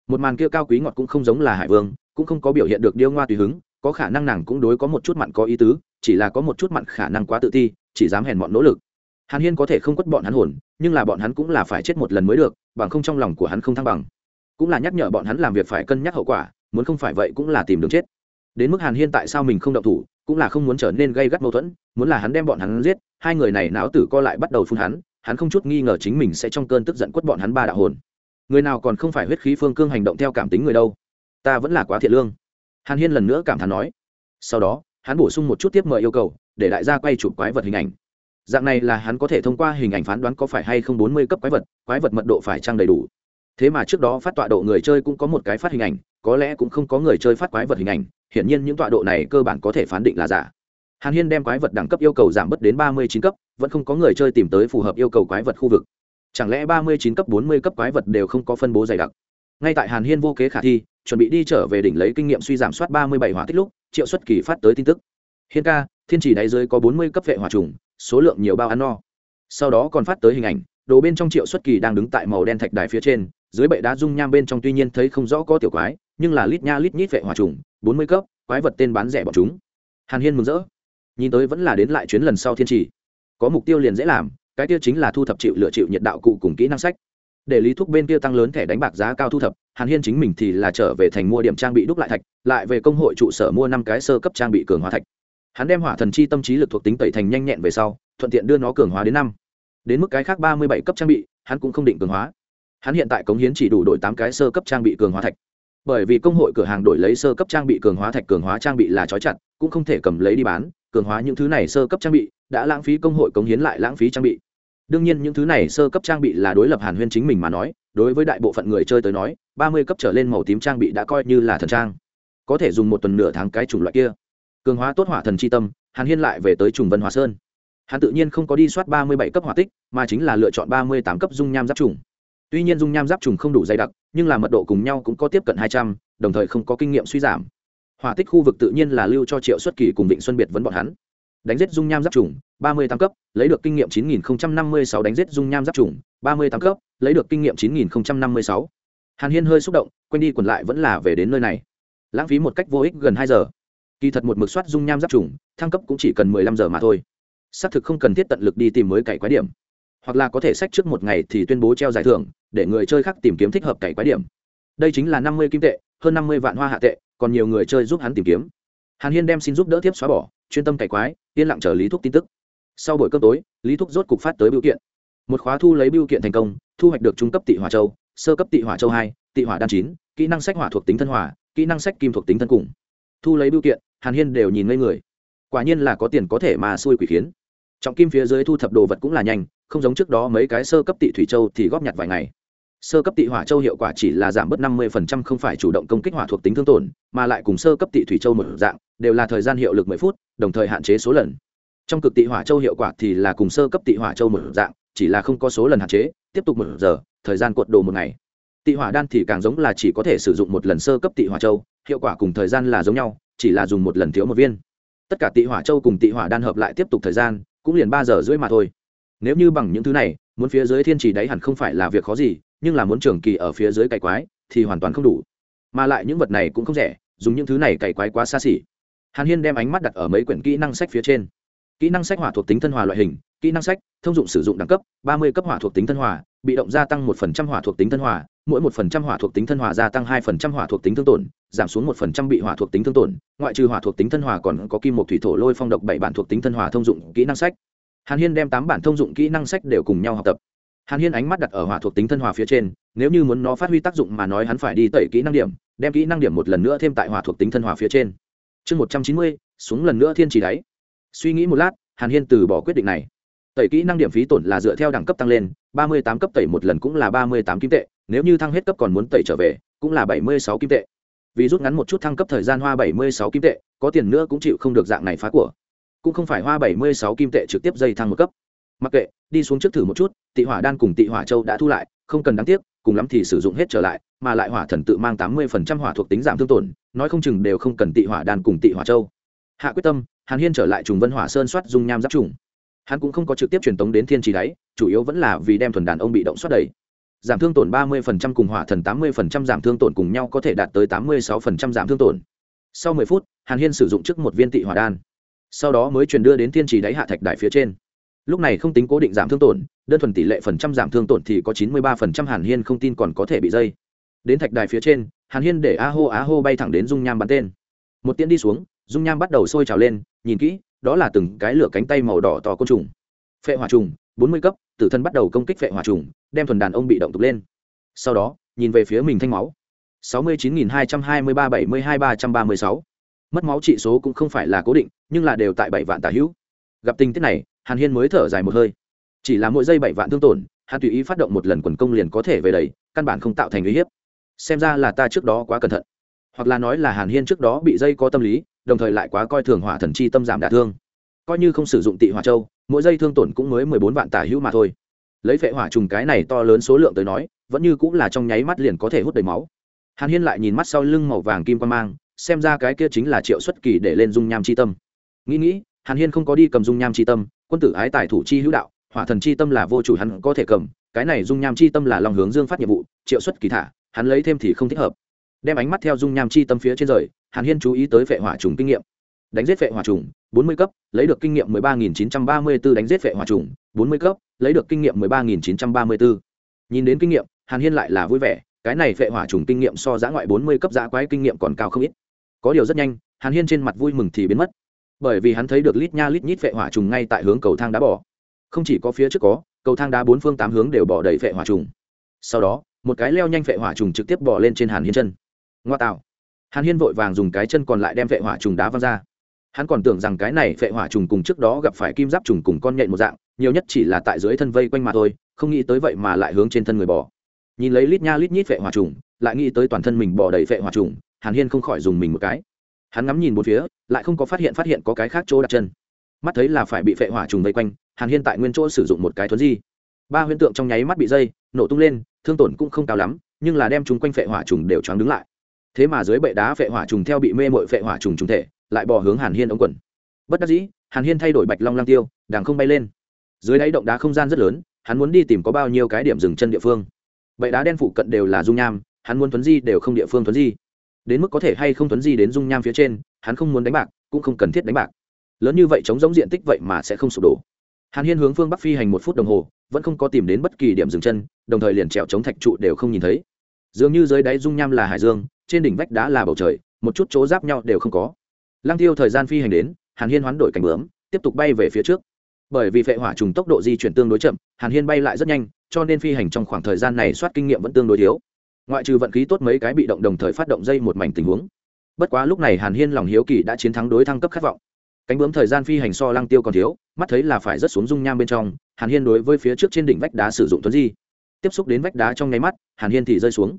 một màn kia cao quý ngọt cũng không giống là hải vương, cũng không có biểu hiện được điêu ngoa tùy hứng, có khả năng nàng cũng đối có một chút mặn có ý tứ, chỉ là có một chút mặn khả năng quá tự ti, chỉ dám hèn mọn nỗ lực. Hàn hiên có thể không quất bọn hắn hồn, nhưng là bọn hắn cũng là phải chết một lần mới được, bằng không trong lòng của hắn không thăng bằng. Cũng là nhắc nhở bọn hắn làm việc phải cân nhắc hậu quả, muốn không phải vậy cũng là tìm đường chết đến mức hàn hiên tại sao mình không động thủ, cũng là không muốn trở nên gây gắt mâu thuẫn, muốn là hắn đem bọn hắn giết, hai người này não tử co lại bắt đầu phun hắn hắn không chút nghi ngờ chính mình sẽ trong cơn tức giận quất bọn hắn ba đạo hồn. Người nào còn không phải huyết khí phương cương hành động theo cảm tính người đâu? Ta vẫn là quá thiện lương. Hàn hiên lần nữa cảm thán nói. Sau đó, hắn bổ sung một chút tiếp mời yêu cầu, để đại gia quay chụp quái vật hình ảnh. Dạng này là hắn có thể thông qua hình ảnh phán đoán có phải hay không bốn mươi cấp quái vật quái vật mật độ phải trang đầy đủ. Thế mà trước đó phát tọa độ người chơi cũng có một cái phát hình ảnh có lẽ cũng không có người chơi phát quái vật hình ảnh, hiển nhiên những tọa độ này cơ bản có thể phán định là giả. Hàn hiên đem quái vật đẳng cấp yêu cầu giảm bớt đến ba mươi chín cấp, vẫn không có người chơi tìm tới phù hợp yêu cầu quái vật khu vực. Chẳng lẽ ba mươi chín cấp, bốn mươi cấp quái vật đều không có phân bố dày đặc? Ngay tại hàn hiên vô kế khả thi, chuẩn bị đi trở về đỉnh lấy kinh nghiệm suy giảm soát ba mươi bảy hỏa tích lúc, triệu xuất kỳ phát tới tin tức. Hiên ca, thiên chỉ đáy dưới có bốn mươi cấp vệ hỏa trùng, số lượng nhiều bao ăn no. Sau đó còn phát tới hình ảnh, đồ bên trong triệu xuất kỳ đang đứng tại màu đen thạch đài phía trên dưới bệ đá dung nham bên trong tuy nhiên thấy không rõ có tiểu quái, nhưng là lít nha lít nhít vệ hỏa trùng, bốn mươi cấp, quái vật tên bán rẻ bọn chúng. Hàn hiên mừng rỡ. Nhìn tới vẫn là đến lại chuyến lần sau thiên trì. Có mục tiêu liền dễ làm, cái tiêu chính là thu thập chịu lựa chịu nhiệt đạo cụ cùng kỹ năng sách. Để lý thúc bên kia tăng lớn thẻ đánh bạc giá cao thu thập, hàn hiên chính mình thì là trở về thành mua điểm trang bị đúc lại thạch, lại về công hội trụ sở mua năm cái sơ cấp trang bị cường hóa thạch. Hắn đem hỏa thần chi tâm trí lực thuộc tính tẩy thành nhanh nhẹn về sau, thuận tiện đưa nó cường hóa đến năm. Đến mức cái khác ba mươi bảy cấp trang bị, hắn cũng không định cường hóa hắn hiện tại cống hiến chỉ đủ đổi tám cái sơ cấp trang bị cường hóa thạch. Bởi vì công hội cửa hàng đổi lấy sơ cấp trang bị cường hóa thạch, cường hóa trang bị là trói chặt, cũng không thể cầm lấy đi bán, cường hóa những thứ này sơ cấp trang bị đã lãng phí công hội cống hiến lại lãng phí trang bị. Đương nhiên những thứ này sơ cấp trang bị là đối lập hàn huyên chính mình mà nói, đối với đại bộ phận người chơi tới nói, ba mươi cấp trở lên màu tím trang bị đã coi như là thần trang. Có thể dùng một tuần nửa tháng cái chủng loại kia. Cường hóa tốt hỏa thần c h i tâm, hàn hiên lại về tới trùng vân hòa sơn. Hắn tự nhiên không có đi soát ba mươi bảy cấp hỏa tích, mà chính là lựa chọn ba mươi tám cấp dung nham giáp trùng tuy nhiên dung nham giáp trùng không đủ dày đặc, nhưng là mật độ cùng nhau cũng có tiếp cận hai trăm, đồng thời không có kinh nghiệm suy giảm. Hỏa tích khu vực tự nhiên là lưu cho triệu xuất kỳ cùng vịnh xuân biệt vấn bọn hắn. Đánh giết dung nham giáp trùng, ba mươi tám cấp, lấy được kinh nghiệm chín nghìn năm mươi sáu đánh giết dung nham giáp trùng, ba mươi tám cấp, lấy được kinh nghiệm chín nghìn năm mươi sáu. Hàn hiên hơi xúc động quanh đi quẩn lại vẫn là về đến nơi này. Lãng phí một cách vô ích gần hai giờ. Kỳ thật một mực soát dung nham giáp trùng, thăng cấp cũng chỉ cần mười lăm giờ mà thôi. Xác thực không cần thiết tận lực đi tìm mới cày quái điểm. Hoặc là có thể sách trước một ngày thì tuyên bố treo giải thưởng để người chơi khác tìm kiếm thích hợp cày quái điểm. Đây chính là năm mươi kim tệ, hơn năm mươi vạn hoa hạ tệ, còn nhiều người chơi giúp hắn tìm kiếm. Hàn hiên đem xin giúp đỡ tiếp xóa bỏ, chuyên tâm cày quái, yên lặng chờ lý thúc tin tức. Sau buổi cơm tối, lý thúc rốt cục phát tới biểu kiện. Một khóa thu lấy biểu kiện thành công, thu hoạch được trung cấp tị hỏa châu, sơ cấp tị hỏa châu hai, tị hỏa đan chín, kỹ năng sách hỏa thuộc tính thân hỏa, kỹ năng sách kim thuộc tính thân cùng. Thu lấy biểu kiện, hàn hiên đều nhìn ngây người. Quả nhiên là có tiền có thể mà xui quỷ khiến. Trọng kim phía dưới thu thập đồ vật cũng là nhanh, không giống trước đó mấy cái sơ cấp tị thủy châu thì góp nhặt vài ngày sơ cấp tị hỏa châu hiệu quả chỉ là giảm bớt năm mươi không phải chủ động công kích hỏa thuộc tính thương tổn, mà lại cùng sơ cấp tị thủy châu một dạng, đều là thời gian hiệu lực mười phút, đồng thời hạn chế số lần. Trong cực tị hỏa châu hiệu quả thì là cùng sơ cấp tị hỏa châu một dạng, chỉ là không có số lần hạn chế, tiếp tục một giờ, thời gian cuộn đồ một ngày. Tị hỏa đan thì càng giống là chỉ có thể sử dụng một lần sơ cấp tị hỏa châu, hiệu quả cùng thời gian là giống nhau, chỉ là dùng một lần thiếu một viên. Tất cả tị hỏa châu cùng tị hỏa đan hợp lại tiếp tục thời gian, cũng liền ba giờ rưỡi mà thôi nếu như bằng những thứ này, muốn phía dưới thiên trì đấy hẳn không phải là việc khó gì, nhưng là muốn trường kỳ ở phía dưới cày quái, thì hoàn toàn không đủ. Mà lại những vật này cũng không rẻ, dùng những thứ này cày quái quá xa xỉ. Hàn hiên đem ánh mắt đặt ở mấy quyển kỹ năng sách phía trên. Kỹ năng sách hỏa thuộc tính thân hòa loại hình, kỹ năng sách, thông dụng sử dụng đẳng cấp, ba mươi cấp hỏa thuộc tính thân hòa, bị động gia tăng một phần trăm hỏa thuộc tính thân hòa, mỗi một phần trăm hỏa thuộc tính thân hòa gia tăng hai phần trăm hỏa thuộc tính thương tổn, giảm xuống một phần trăm bị hỏa thuộc tính thương tổn, ngoại trừ hỏa thuộc tính thân hòa còn có kim một thủy thổ lôi phong độc bảy bản thuộc tính thân hòa thông dụng kỹ năng sách hàn hiên đem tám bản thông dụng kỹ năng sách đều cùng nhau học tập. Hàn hiên ánh mắt đặt ở hỏa thuộc tính thân hòa phía trên, nếu như muốn nó phát huy tác dụng mà nói hắn phải đi tẩy kỹ năng điểm, đem kỹ năng điểm một lần nữa thêm tại hỏa thuộc tính thân hòa phía trên. Chương một trăm chín mươi, xuống lần nữa thiên trì đáy. Suy nghĩ một lát, hàn hiên từ bỏ quyết định này. Tẩy kỹ năng điểm phí tổn là dựa theo đẳng cấp tăng lên, ba mươi tám cấp tẩy một lần cũng là ba mươi tám kim tệ, nếu như thăng hết cấp còn muốn tẩy trở về, cũng là bảy mươi sáu kim tệ. Vì rút ngắn một chút thăng cấp thời gian hoa bảy mươi sáu kim tệ, có tiền nữa cũng chịu không được dạng này phá của cũng không phải hoa bảy mươi sáu kim tệ trực tiếp dây thăng một cấp. Mặc kệ, đi xuống trước thử một chút, tị hỏa đan cùng tị hỏa châu đã thu lại, không cần đáng tiếc, cùng lắm thì sử dụng hết trở lại, mà lại hỏa thần tự mang tám mươi phần trăm hỏa thuộc tính giảm thương tổn, nói không chừng đều không cần tị hỏa đan cùng tị hỏa châu. Hạ quyết tâm, hàn hiên trở lại trùng vân hỏa sơn soát dung nham giáp trùng. Hắn cũng không có trực tiếp truyền tống đến thiên trì đáy, chủ yếu vẫn là vì đem thuần đàn ông bị động soát đầy. Giảm thương tổn ba mươi cùng hỏa thần tám mươi giảm thương tổn cùng nhau có thể đạt tới tám mươi sáu giảm thương tổn. Sau mười phút, hàn hiên sử dụng trước một viên tị hỏa đan sau đó mới truyền đưa đến thiên trì đáy hạ thạch đài phía trên. Lúc này không tính cố định giảm thương tổn, đơn thuần tỷ lệ phần trăm giảm thương tổn thì có chín mươi ba phần trăm hàn hiên không tin còn có thể bị dây. Đến thạch đài phía trên, hàn hiên để a hô á hô bay thẳng đến dung nham bắn tên. Một tiễn đi xuống, dung nham bắt đầu sôi trào lên, nhìn kỹ, đó là từng cái lửa cánh tay màu đỏ tỏ côn trùng. Phệ hỏa trùng, bốn mươi cấp, tử thân bắt đầu công kích phệ hỏa trùng, đem thuần đàn ông bị động tục lên. Sau đó, nhìn về phía mình thanh máu. sáu mươi chín nghìn hai trăm hai mươi ba bảy mươi hai ba trăm ba mươi sáu. Mất máu trị số cũng không phải là cố định nhưng là đều tại bảy vạn tả hữu. Gặp tình tiết này, hàn hiên mới thở dài một hơi. Chỉ là mỗi giây bảy vạn thương tổn, hắn tùy ý phát động một lần quần công liền có thể về đầy, căn bản không tạo thành uy hiếp. Xem ra là ta trước đó quá cẩn thận. Hoặc là nói là hàn hiên trước đó bị dây có tâm lý, đồng thời lại quá coi thường hỏa thần chi tâm giảm đả thương. Coi như không sử dụng tị hỏa châu, mỗi giây thương tổn cũng mới mười bốn vạn tả hữu mà thôi. Lấy phệ hỏa trùng cái này to lớn số lượng tới nói, vẫn như cũng là trong nháy mắt liền có thể hút đầy máu. Hàn hiên lại nhìn mắt sau lưng màu vàng kim quan mang, xem ra cái kia chính là triệu xuất kỳ để lên dung nham chi tâm nghĩ nghĩ, hàn hiên không có đi cầm dung nham chi tâm, quân tử ái tài thủ chi hữu đạo, hỏa thần chi tâm là vô chủ hắn có thể cầm, cái này dung nham chi tâm là lòng hướng dương phát nhiệm vụ, triệu xuất kỳ thả, hắn lấy thêm thì không thích hợp. Đem ánh mắt theo dung nham chi tâm phía trên rời, hàn hiên chú ý tới vệ hỏa trùng kinh nghiệm. Đánh giết vệ hỏa trùng, bốn mươi cấp, lấy được kinh nghiệm mười ba nghìn chín trăm ba mươi b ố đánh giết vệ hỏa trùng, bốn mươi cấp, lấy được kinh nghiệm mười ba nghìn chín trăm ba mươi b ố nhìn đến kinh nghiệm, hàn hiên lại là vui vẻ, cái này vệ hỏa trùng kinh nghiệm so giã ngoại bốn mươi cấp giã quái kinh nghiệm còn cao không ít. Có điều rất nhanh, hàn hiên trên mặt vui mừng thì biến mất bởi vì hắn thấy được lít nha lít nhít vệ hỏa trùng ngay tại hướng cầu thang đá bỏ không chỉ có phía trước có, cầu thang đá bốn phương tám hướng đều bỏ đầy vệ hỏa trùng. Sau đó, một cái leo nhanh vệ hỏa trùng trực tiếp bỏ lên trên hàn hiên chân. Ngoa tạo. Hàn hiên vội vàng dùng cái chân còn lại đem vệ hỏa trùng đá văng ra. Hắn còn tưởng rằng cái này vệ hỏa trùng cùng trước đó gặp phải kim giáp trùng cùng con nhện một dạng, nhiều nhất chỉ là tại dưới thân vây quanh mà thôi, không nghĩ tới vậy mà lại hướng trên thân người bò. Nhìn lấy lít nha lít nhít vệ hỏa trùng, lại nghĩ tới toàn thân mình bò đầy vệ hỏa trùng, hàn hiên không khỏi dùng mình một cái hắn ngắm nhìn một phía, lại không có phát hiện phát hiện có cái khác chỗ đặt chân. Mắt thấy là phải bị phệ hỏa trùng vây quanh, hàn hiên tại nguyên chỗ sử dụng một cái thuấn di. Ba huyễn tượng trong nháy mắt bị dây, nổ tung lên, thương tổn cũng không cao lắm, nhưng là đem chúng quanh phệ hỏa trùng đều choáng đứng lại. Thế mà dưới bệ đá phệ hỏa trùng theo bị mê mội phệ hỏa trùng trùng thể, lại bò hướng hàn hiên ống quần. Bất đắc dĩ, hàn hiên thay đổi bạch long lang tiêu đàng không bay lên. Dưới đáy động đá không gian rất lớn, hắn muốn đi tìm có bao nhiêu cái điểm dừng chân địa phương. Bệ đá đen phụ cận đều là dung nham, hắn muốn thuấn di đều không địa phương thuấn di đến mức có thể hay không tuấn di đến dung nham phía trên, hắn không muốn đánh bạc, cũng không cần thiết đánh bạc. Lớn như vậy chống giống diện tích vậy mà sẽ không sụp đổ. Hàn hiên hướng phương bắc phi hành một phút đồng hồ, vẫn không có tìm đến bất kỳ điểm dừng chân, đồng thời liền trèo chống thạch trụ đều không nhìn thấy. Dường như dưới đáy dung nham là hải dương, trên đỉnh vách đá là bầu trời, một chút chỗ giáp nhau đều không có. Lăng tiêu thời gian phi hành đến, hàn hiên hoán đổi cảnh bướm, tiếp tục bay về phía trước. Bởi vì phệ hỏa trùng tốc độ di chuyển tương đối chậm, hàn hiên bay lại rất nhanh, cho nên phi hành trong khoảng thời gian này soát kinh nghiệm vẫn tương đối thiếu ngoại trừ vận khí tốt mấy cái bị động đồng thời phát động dây một mảnh tình huống. Bất quá lúc này hàn hiên lòng hiếu kỳ đã chiến thắng đối thăng cấp khát vọng. Cánh bướm thời gian phi hành so lăng tiêu còn thiếu, mắt thấy là phải rất xuống dung nham bên trong, hàn hiên đối với phía trước trên đỉnh vách đá sử dụng tuấn di. Tiếp xúc đến vách đá trong nháy mắt, hàn hiên thì rơi xuống.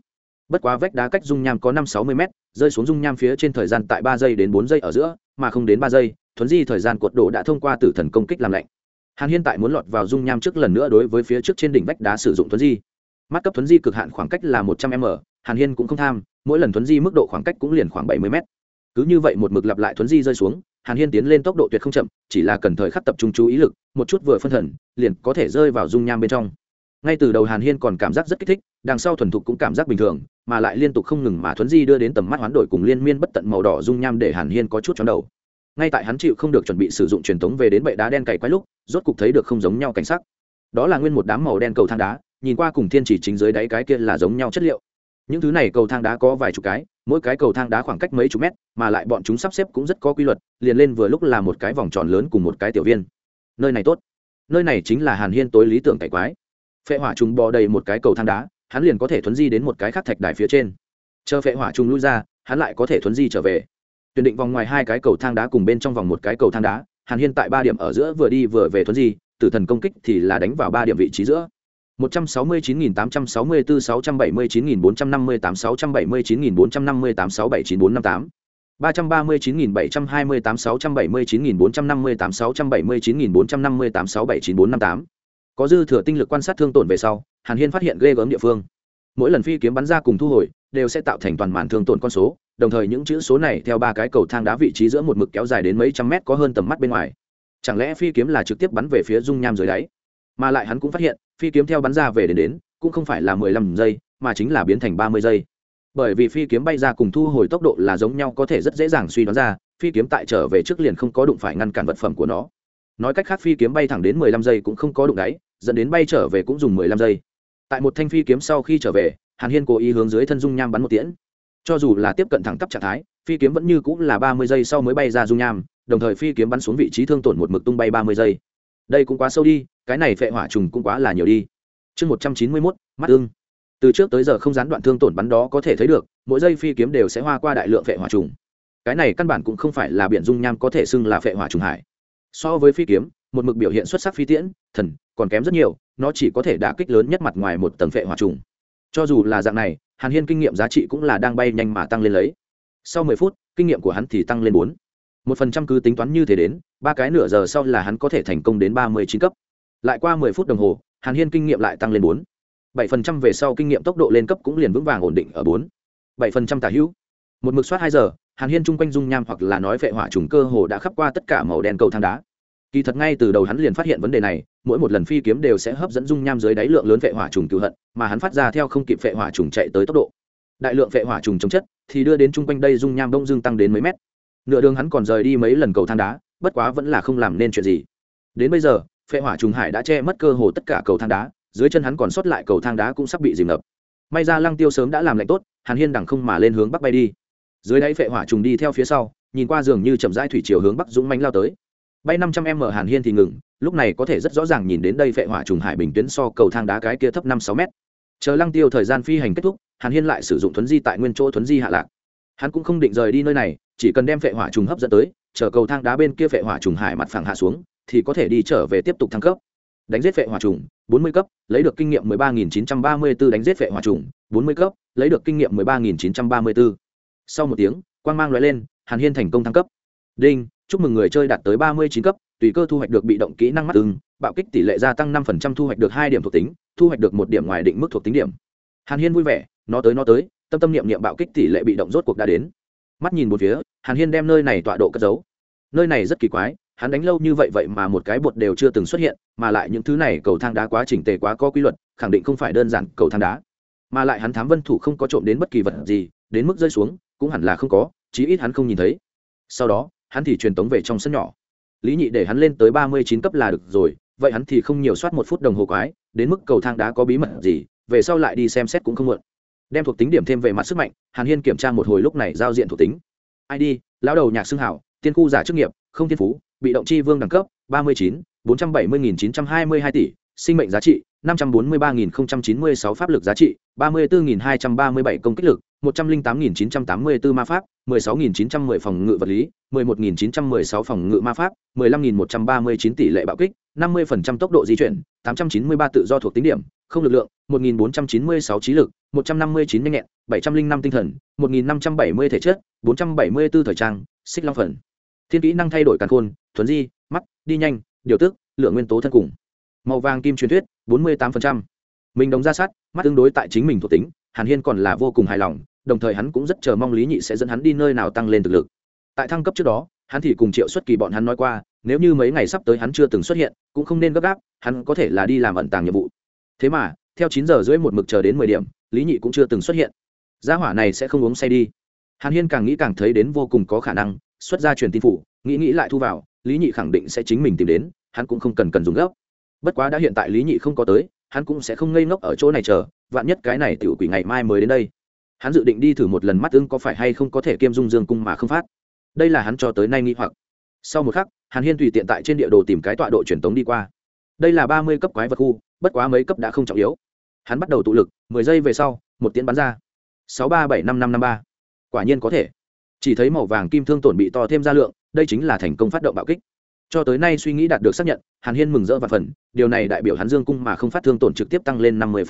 Bất quá vách đá cách dung nham có năm sáu mươi m rơi xuống dung nham phía trên thời gian tại ba giây đến bốn giây ở giữa, mà không đến ba giây thuấn di thời gian cuột đổ đã thông qua tử thần công kích làm lạnh. Hàn hiên tại muốn lọt vào dung nham trước lần nữa đối với phía trước trên đỉnh vách đá sử dụng thuấn di mắt cấp thuấn di cực hạn khoảng cách là một trăm m, hàn hiên cũng không tham, mỗi lần thuấn di mức độ khoảng cách cũng liền khoảng bảy mươi m. Cứ như vậy một mực lặp lại thuấn di rơi xuống, hàn hiên tiến lên tốc độ tuyệt không chậm, chỉ là cần thời khắc tập trung chú ý lực, một chút vừa phân thần, liền có thể rơi vào dung nham bên trong. Ngay từ đầu hàn hiên còn cảm giác rất kích thích, đằng sau thuần thục cũng cảm giác bình thường, mà lại liên tục không ngừng mà thuấn di đưa đến tầm mắt hoán đổi cùng liên miên bất tận màu đỏ dung nham để hàn hiên có chút chóng đầu. Ngay tại hắn chịu không được chuẩn bị sử dụng truyền thống về đến bệ đá đen cày quái lúc, rốt cục thấy được không giống nhau cảnh sắc. Đó là nguyên một đám màu đen cầu thang đá nhìn qua cùng thiên chỉ chính dưới đáy cái kia là giống nhau chất liệu. Những thứ này cầu thang đá có vài chục cái, mỗi cái cầu thang đá khoảng cách mấy chục mét, mà lại bọn chúng sắp xếp cũng rất có quy luật, liền lên vừa lúc là một cái vòng tròn lớn cùng một cái tiểu viên. Nơi này tốt. Nơi này chính là hàn hiên tối lý tưởng cải quái. Phệ hỏa trùng bò đầy một cái cầu thang đá, hắn liền có thể thuấn di đến một cái khác thạch đài phía trên. Chờ phệ hỏa trùng lui ra, hắn lại có thể thuấn di trở về. Tuyển định vòng ngoài hai cái cầu thang đá cùng bên trong vòng một cái cầu thang đá, hàn hiên tại ba điểm ở giữa vừa đi vừa về thuấn di, tử thần công kích thì là đánh vào ba điểm vị trí giữa. 169.864 679.458 679.458 679.458 339.728 679.458 679.458 679.458 có dư thừa tinh lực quan sát thương tổn về sau, hàn hiên phát hiện ghê gớm địa phương. Mỗi lần phi kiếm bắn ra cùng thu hồi, đều sẽ tạo thành toàn màn thương tổn con số, đồng thời những chữ số này theo ba cái cầu thang đá vị trí giữa một mực kéo dài đến mấy trăm mét có hơn tầm mắt bên ngoài. Chẳng lẽ phi kiếm là trực tiếp bắn về phía dung nham dưới đáy? Mà lại hắn cũng phát hiện phi kiếm theo bắn ra về đến đến, cũng không phải là mười lăm giây, mà chính là biến thành ba mươi giây. Bởi vì phi kiếm bay ra cùng thu hồi tốc độ là giống nhau, có thể rất dễ dàng suy đoán ra, phi kiếm tại trở về trước liền không có đụng phải ngăn cản vật phẩm của nó. Nói cách khác, phi kiếm bay thẳng đến mười lăm giây cũng không có đụng đáy, dẫn đến bay trở về cũng dùng mười lăm giây. Tại một thanh phi kiếm sau khi trở về, hàn hiên cố ý hướng dưới thân dung nham bắn một tiễn. Cho dù là tiếp cận thẳng tắp trạng thái, phi kiếm vẫn như cũng là ba mươi giây sau mới bay ra dung nham, đồng thời phi kiếm bắn xuống vị trí thương tổn một mực tung bay ba mươi giây. Đây cũng quá sâu đi cái này phệ hỏa trùng cũng quá là nhiều đi. Chương một trăm chín mươi mốt, mắt ưng. Từ trước tới giờ không gián đoạn thương tổn bắn đó có thể thấy được, mỗi giây phi kiếm đều sẽ hoa qua đại lượng phệ hỏa trùng. Cái này căn bản cũng không phải là biển dung nham có thể xưng là phệ hỏa trùng hải. So với phi kiếm, một mực biểu hiện xuất sắc phi tiễn, thần, còn kém rất nhiều, nó chỉ có thể đả kích lớn nhất mặt ngoài một tầng phệ hỏa trùng. Cho dù là dạng này, hàn hiên kinh nghiệm giá trị cũng là đang bay nhanh mà tăng lên lấy. Sau mười phút, kinh nghiệm của hắn thì tăng lên bốn. Một phần trăm cứ tính toán như thế đến, ba cái nửa giờ sau là hắn có thể thành công đến ba mươi chín cấp lại qua mười phút đồng hồ, hàn hiên kinh nghiệm lại tăng lên bốn. Bảy phần trăm về sau kinh nghiệm tốc độ lên cấp cũng liền vững vàng ổn định ở bốn. Bảy phần trăm tả hữu. Một mực soát hai giờ, hàn hiên chung quanh dung nham hoặc là nói vệ hỏa trùng cơ hồ đã khắp qua tất cả màu đen cầu thang đá. Kỳ thật ngay từ đầu hắn liền phát hiện vấn đề này, mỗi một lần phi kiếm đều sẽ hấp dẫn dung nham dưới đáy lượng lớn vệ hỏa trùng cựu hận, mà hắn phát ra theo không kịp vệ hỏa trùng chạy tới tốc độ. Đại lượng vệ hỏa trùng chống chất thì đưa đến chung quanh đây dung nham đông dương tăng đến mấy mét. Nửa đường hắn còn rời đi mấy lần cầu thang đá, bất quá vẫn là không làm nên chuyện gì. Đến bây giờ phệ hỏa trùng hải đã che mất cơ hồ tất cả cầu thang đá, dưới chân hắn còn sót lại cầu thang đá cũng sắp bị dìm ngập. May ra lăng tiêu sớm đã làm lạnh tốt, hàn hiên đằng không mà lên hướng bắc bay đi. Dưới đáy phệ hỏa trùng đi theo phía sau, nhìn qua giường như chậm rãi thủy chiều hướng bắc dũng mánh lao tới. Bay năm trăm em mở hàn hiên thì ngừng, lúc này có thể rất rõ ràng nhìn đến đây phệ hỏa trùng hải bình tuyến so cầu thang đá cái kia thấp năm sáu mét. chờ lăng tiêu thời gian phi hành kết thúc, hàn hiên lại sử dụng thuấn di tại nguyên chỗ thuấn di hạ lạc. Hắn cũng không định rời đi nơi này, chỉ cần đem phệ hỏa trùng hấp dẫn tới, chờ cầu thang đá bên kia phệ hỏa trùng hải mặt phẳng hạ xuống thì có thể đi trở về tiếp tục thăng cấp. Đánh giết phệ hỏa trùng 40 cấp, lấy được kinh nghiệm 13.934 đánh giết phệ hỏa trùng 40 cấp, lấy được kinh nghiệm 13.934 sau một tiếng, quang mang lóe lên, hàn hiên thành công thăng cấp. Đinh, chúc mừng người chơi đạt tới 39 cấp, tùy cơ thu hoạch được bị động kỹ năng mắt ưng bạo kích tỷ lệ gia tăng 5% thu hoạch được hai điểm thuộc tính, thu hoạch được một điểm ngoài định mức thuộc tính điểm. Hàn hiên vui vẻ, nó tới nó tới, tâm tâm niệm niệm bạo kích tỷ lệ bị động rốt cuộc đã đến. Mắt nhìn một phía, hàn hiên đem nơi này tọa độ cất giấu. Nơi này rất kỳ quái hắn đánh lâu như vậy vậy mà một cái bột đều chưa từng xuất hiện, mà lại những thứ này cầu thang đá quá chỉnh tề quá có quy luật, khẳng định không phải đơn giản cầu thang đá. Mà lại hắn thám vân thủ không có trộm đến bất kỳ vật gì, đến mức rơi xuống, cũng hẳn là không có, chí ít hắn không nhìn thấy. Sau đó, hắn thì truyền tống về trong sân nhỏ. Lý nhị để hắn lên tới ba mươi chín cấp là được rồi, vậy hắn thì không nhiều soát một phút đồng hồ quái, đến mức cầu thang đá có bí mật gì, về sau lại đi xem xét cũng không muộn. Đem thuộc tính điểm thêm về mặt sức mạnh, hàn hiên kiểm tra một hồi lúc này giao diện thuộc tính. Id lão đầu nhạc xưng hảo, tiên khu giả chức nghiệp không thiên phú, bị động chi vương đẳng cấp, ba mươi chín, bốn trăm bảy mươi nghìn chín trăm hai mươi hai tỷ, sinh mệnh giá trị, năm trăm bốn mươi ba nghìn chín mươi sáu pháp lực giá trị, ba mươi bốn nghìn hai trăm ba mươi bảy công kích lực, một trăm linh tám nghìn chín trăm tám mươi bốn ma pháp, mười sáu nghìn chín trăm mười phòng ngự vật lý, mười một nghìn chín trăm mười sáu phòng ngự ma pháp, mười lăm nghìn một trăm ba mươi chín tỷ lệ bạo kích, năm mươi phần trăm tốc độ di chuyển, tám trăm chín mươi ba tự do thuộc tính điểm, không lực lượng, một nghìn bốn trăm chín mươi sáu trí lực, một trăm năm mươi chín nhanh nhẹn, bảy trăm linh năm tinh thần, một nghìn năm trăm bảy mươi thể chất, bốn trăm bảy mươi b ố thời trang, xích long phần thiên kỹ năng thay đổi càn khôn thuấn di, mắt, đi nhanh, điều tức lượng nguyên tố thân cùng. Màu vàng kim truyền thuyết, bốn mươi tám mình đồng ra sát, mắt tương đối tại chính mình thuộc tính, hàn hiên còn là vô cùng hài lòng, đồng thời hắn cũng rất chờ mong lý nhị sẽ dẫn hắn đi nơi nào tăng lên thực lực. Tại thăng cấp trước đó, hắn thì cùng triệu xuất kỳ bọn hắn nói qua, nếu như mấy ngày sắp tới hắn chưa từng xuất hiện, cũng không nên gấp gáp, hắn có thể là đi làm ẩn tàng nhiệm vụ. Thế mà, theo chín giờ rưỡi một mực chờ đến mười điểm, lý nhị cũng chưa từng xuất hiện. Gia hỏa này sẽ không uống say đi. Hàn hiên càng nghĩ càng thấy đến vô cùng có khả năng xuất ra truyền tin phủ, nghĩ nghĩ lại thu vào, lý nhị khẳng định sẽ chính mình tìm đến, hắn cũng không cần cần dùng gấp. Bất quá đã hiện tại lý nhị không có tới, hắn cũng sẽ không ngây ngốc ở chỗ này chờ, vạn nhất cái này tiểu quỷ ngày mai mới đến đây. Hắn dự định đi thử một lần mắt ưng có phải hay không có thể kiêm dung dương cung mà không phát. Đây là hắn cho tới nay nghĩ hoặc. Sau một khắc, hàn hiên tùy tiện tại trên địa đồ tìm cái tọa độ truyền tống đi qua. Đây là ba mươi cấp quái vật khu, bất quá mấy cấp đã không trọng yếu. Hắn bắt đầu tụ lực, mười giây về sau, một tiến bắn ra. Sáu ba bảy năm năm năm ba. Quả nhiên có thể chỉ thấy màu vàng kim thương tổn bị to thêm ra lượng, đây chính là thành công phát động bạo kích. Cho tới nay suy nghĩ đạt được xác nhận, hàn hiên mừng rỡ và phần điều này đại biểu hắn dương cung mà không phát thương tổn trực tiếp tăng lên năm mươi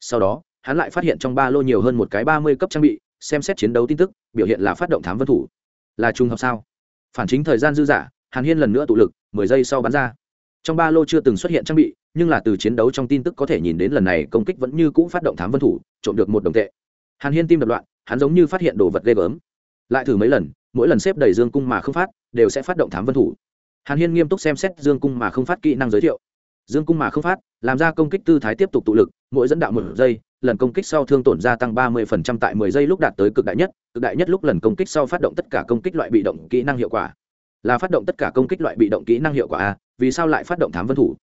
sau đó, hắn lại phát hiện trong ba lô nhiều hơn một cái ba mươi cấp trang bị, xem xét chiến đấu tin tức, biểu hiện là phát động thám vân thủ. Là trùng hợp sao? Phản chính thời gian dư dả, hàn hiên lần nữa tụ lực, mười giây sau bắn ra. Trong ba lô chưa từng xuất hiện trang bị, nhưng là từ chiến đấu trong tin tức có thể nhìn đến lần này công kích vẫn như cũ phát động thám vân thủ, trộm được một đồng tệ. Hàn hiên tim đập loạn, hắn giống như phát hiện đồ vật ghê gớm lại thử mấy lần, mỗi lần xếp đầy dương cung mà không phát, đều sẽ phát động thám vân thủ. Hàn hiên nghiêm túc xem xét dương cung mà không phát kỹ năng giới thiệu. Dương cung mà không phát, làm ra công kích tư thái tiếp tục tụ lực, mỗi dẫn đạo một giây, lần công kích sau thương tổn gia tăng ba mươi phần trăm tại mười giây lúc đạt tới cực đại nhất, cực đại nhất lúc lần công kích sau phát động tất cả công kích loại bị động kỹ năng hiệu quả. Là phát động tất cả công kích loại bị động kỹ năng hiệu quả a, vì sao lại phát động thám vân thủ?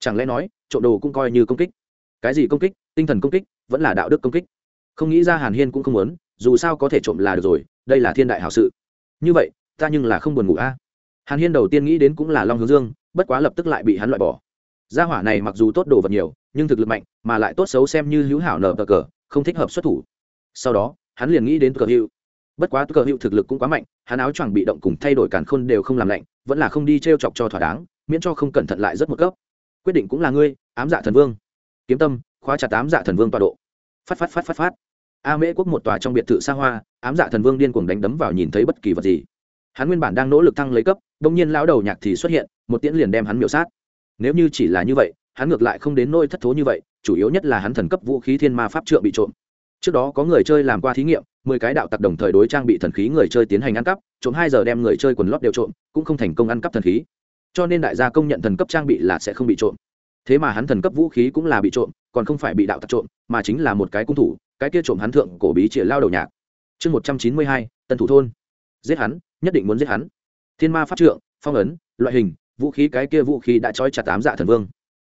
Chẳng lẽ nói, trộm đồ cũng coi như công kích? Cái gì công kích? Tinh thần công kích? Vẫn là đạo đức công kích? Không nghĩ ra hàn hiên cũng không muốn, dù sao có thể trộm là được rồi đây là thiên đại hảo sự. Như vậy, ta nhưng là không buồn ngủ a. Hàn hiên đầu tiên nghĩ đến cũng là long hướng dương, bất quá lập tức lại bị hắn loại bỏ. Gia hỏa này mặc dù tốt đồ vật nhiều, nhưng thực lực mạnh, mà lại tốt xấu xem như hữu hảo nở cờ cờ, không thích hợp xuất thủ. Sau đó, hắn liền nghĩ đến cờ hữu bất quá cờ hữu thực lực cũng quá mạnh, hắn áo choàng bị động cùng thay đổi càn khôn đều không làm lạnh, vẫn là không đi t r e o chọc cho thỏa đáng, miễn cho không cẩn thận lại rất một cấp. Quyết định cũng là ngươi, ám dạ thần vương. Kiếm tâm, khóa chặt ám dạ thần vương tọa độ. Phát phát phát phát phát a mễ quốc một tòa trong biệt thự xa hoa, ám dạ thần vương điên cuồng đánh đấm vào nhìn thấy bất kỳ vật gì. Hắn nguyên bản đang nỗ lực thăng lấy cấp đông nhiên lão đầu nhạc thì xuất hiện, một tiễn liền đem hắn miểu sát. Nếu như chỉ là như vậy, hắn ngược lại không đến nôi thất thố như vậy, chủ yếu nhất là hắn thần cấp vũ khí thiên ma pháp trượng bị trộm. Trước đó có người chơi làm qua thí nghiệm, mười cái đạo tặc đồng thời đối trang bị thần khí người chơi tiến hành ăn cắp, trộm hai giờ đem người chơi quần lót đều trộm, cũng không thành công ăn cắp thần khí. Cho nên đại gia công nhận thần cấp trang bị là sẽ không bị trộm. Thế mà hắn thần cấp vũ khí cũng là bị trộm, còn không phải bị đạo tặc trộm, mà chính là một cái cung thủ cái kia trộm hắn thượng cổ bí chĩa lao đầu nhạc. Chương một trăm chín mươi hai, tân thủ thôn. Giết hắn, nhất định muốn giết hắn. Thiên ma pháp trượng, phong ấn, loại hình, vũ khí, cái kia vũ khí đã trói chặt tám dạ thần vương.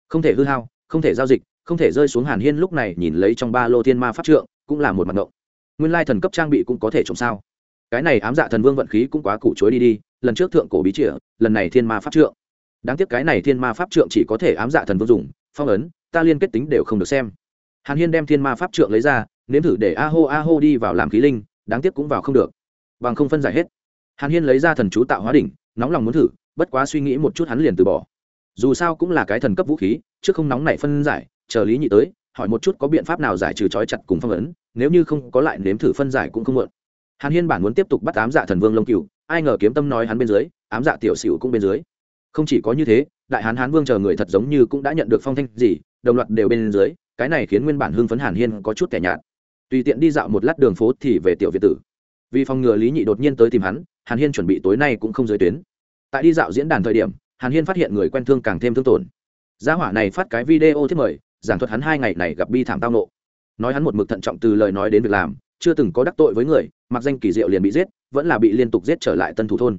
Không thể hư hao, không thể giao dịch, không thể rơi xuống hàn hiên lúc này nhìn lấy trong ba lô thiên ma pháp trượng, cũng là một mặt ngộng. Nguyên lai thần cấp trang bị cũng có thể trộm sao? Cái này ám dạ thần vương vận khí cũng quá củ chối đi đi, lần trước thượng cổ bí chĩa lần này thiên ma pháp trượng. Đáng tiếc cái này thiên ma pháp trượng chỉ có thể ám dạ thần vương dùng, phong ấn, ta liên kết tính đều không được xem. Hàn hiên đem thiên ma pháp trượng lấy ra nếm thử để a hô a hô đi vào làm khí linh, đáng tiếc cũng vào không được. Bằng không phân giải hết. Hàn hiên lấy ra thần chú tạo hóa đỉnh, nóng lòng muốn thử, bất quá suy nghĩ một chút hắn liền từ bỏ. Dù sao cũng là cái thần cấp vũ khí chứ không nóng này phân giải, chờ lý nhị tới, hỏi một chút có biện pháp nào giải trừ trói chặt cùng phong ấn, nếu như không có lại nếm thử phân giải cũng không mượn hàn hiên bản muốn tiếp tục bắt ám dạ thần vương lông cừu ai ngờ kiếm tâm nói hắn bên dưới, ám dạ tiểu xỉu cũng bên dưới. Không chỉ có như thế, đại hán hán vương chờ người thật giống như cũng đã nhận được phong thanh gì, đồng loạt đều bên dưới, cái này khiến nguyên bản hưng phấn hàn hiên có chút kẻ nhạt tùy tiện đi dạo một lát đường phố thì về tiểu việt tử. Vì phòng ngừa lý nhị đột nhiên tới tìm hắn, hàn hiên chuẩn bị tối nay cũng không giới tuyến. Tại đi dạo diễn đàn thời điểm, hàn hiên phát hiện người quen thương càng thêm thương tổn. Gia hỏa này phát cái video thiết mời, giảng thuật hắn hai ngày này gặp bi thảm tao nộ nói hắn một mực thận trọng từ lời nói đến việc làm, chưa từng có đắc tội với người, mặc danh kỳ diệu liền bị giết, vẫn là bị liên tục giết trở lại tân thủ thôn.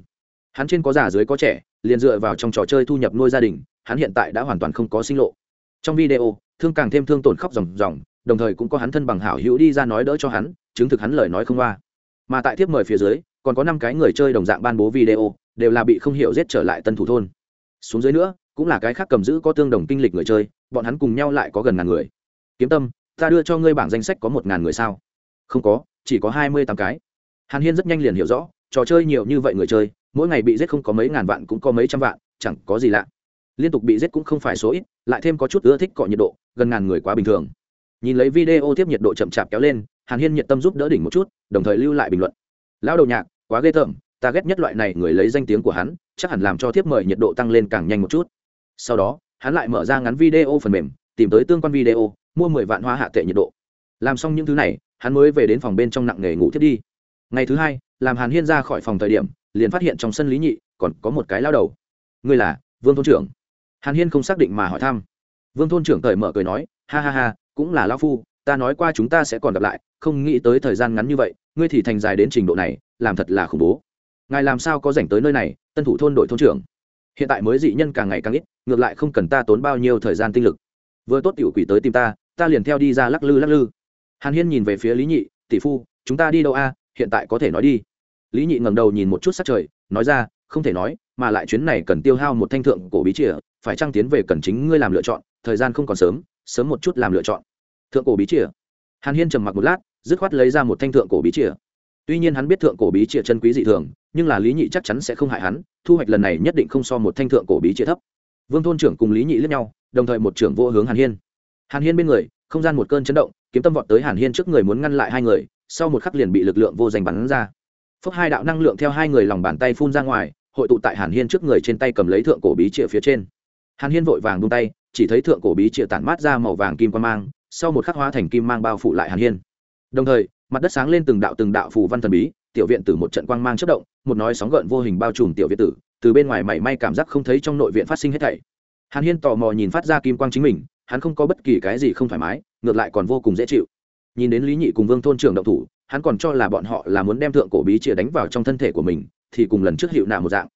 Hắn trên có già dưới có trẻ, liền dựa vào trong trò chơi thu nhập nuôi gia đình, hắn hiện tại đã hoàn toàn không có sinh lộ. Trong video, thương càng thêm thương tổn khóc ròng ròng đồng thời cũng có hắn thân bằng hảo hữu đi ra nói đỡ cho hắn, chứng thực hắn lời nói không qua. Mà tại tiếp mời phía dưới, còn có năm cái người chơi đồng dạng ban bố video, đều là bị không hiểu giết trở lại tân thủ thôn. Xuống dưới nữa, cũng là cái khác cầm giữ có tương đồng kinh lịch người chơi, bọn hắn cùng nhau lại có gần ngàn người. Kiếm tâm, ta đưa cho ngươi bảng danh sách có một ngàn người sao? Không có, chỉ có hai mươi tám cái. Hàn hiên rất nhanh liền hiểu rõ, trò chơi nhiều như vậy người chơi, mỗi ngày bị giết không có mấy ngàn vạn cũng có mấy trăm vạn, chẳng có gì lạ. Liên tục bị giết cũng không phải số ít, lại thêm có chút ưa thích cọ nhiệt độ, gần ngàn người quá bình thường nhìn lấy video tiếp nhiệt độ chậm chạp kéo lên, hàn hiên nhiệt tâm giúp đỡ đỉnh một chút, đồng thời lưu lại bình luận. Lão đầu nhạc, quá ghê tởm, ta ghét nhất loại này người lấy danh tiếng của hắn, chắc hẳn làm cho tiếp mời nhiệt độ tăng lên càng nhanh một chút. Sau đó, hắn lại mở ra ngắn video phần mềm, tìm tới tương quan video, mua mười vạn hoa hạ tệ nhiệt độ. Làm xong những thứ này, hắn mới về đến phòng bên trong nặng nghề ngủ thiết đi. Ngày thứ hai, làm hàn hiên ra khỏi phòng thời điểm, liền phát hiện trong sân lý nhị còn có một cái lao đầu. Ngươi là vương thôn trưởng. Hàn hiên không xác định mà hỏi thăm. Vương thôn trưởng cởi mở cười nói, ha ha ha cũng là lao phu, ta nói qua chúng ta sẽ còn gặp lại, không nghĩ tới thời gian ngắn như vậy, ngươi thì thành dài đến trình độ này, làm thật là khủng bố. Ngài làm sao có dành tới nơi này, tân thủ thôn đội thôn trưởng. Hiện tại mới dị nhân càng ngày càng ít, ngược lại không cần ta tốn bao nhiêu thời gian tinh lực. Vừa tốt tiểu quỷ tới tìm ta ta liền theo đi ra lắc lư lắc lư. Hàn hiên nhìn về phía lý nhị, tỷ phu, chúng ta đi đâu a? Hiện tại có thể nói đi. Lý nhị ngẩng đầu nhìn một chút sát trời, nói ra, không thể nói, mà lại chuyến này cần tiêu hao một thanh thượng cổ bí chìa, phải trăng tiến về cần chính ngươi làm lựa chọn, thời gian không còn sớm sớm một chút làm lựa chọn. Thượng cổ bí chìa. Hàn hiên trầm mặc một lát, dứt khoát lấy ra một thanh thượng cổ bí chìa. Tuy nhiên hắn biết thượng cổ bí chìa chân quý dị thường, nhưng là lý nhị chắc chắn sẽ không hại hắn, thu hoạch lần này nhất định không so một thanh thượng cổ bí chìa thấp. Vương thôn trưởng cùng lý nhị lướt nhau, đồng thời một trưởng vô hướng hàn hiên. Hàn hiên bên người, không gian một cơn chấn động, kiếm tâm vọt tới hàn hiên trước người muốn ngăn lại hai người, sau một khắc liền bị lực lượng vô danh bắn ra. Phúc hai đạo năng lượng theo hai người lòng bàn tay phun ra ngoài, hội tụ tại hàn hiên trước người trên tay cầm lấy thượng cổ bí chìa phía trên. Hàn hiên vội vàng bung tay chỉ thấy thượng cổ bí triệu tản mát ra màu vàng kim quan mang, sau một khắc hóa thành kim mang bao phủ lại hàn hiên. Đồng thời, mặt đất sáng lên từng đạo từng đạo phù văn thần bí, tiểu viện tử một trận quang mang chất động, một nói sóng gợn vô hình bao trùm tiểu viện tử, từ bên ngoài mảy may cảm giác không thấy trong nội viện phát sinh hết thảy. Hàn hiên tò mò nhìn phát ra kim quang chính mình, hắn không có bất kỳ cái gì không thoải mái, ngược lại còn vô cùng dễ chịu. Nhìn đến lý nhị cùng vương thôn trưởng động thủ, hắn còn cho là bọn họ là muốn đem thượng cổ bí chĩa đánh vào trong thân thể của mình, thì cùng lần trước hiệu nạ một dạng.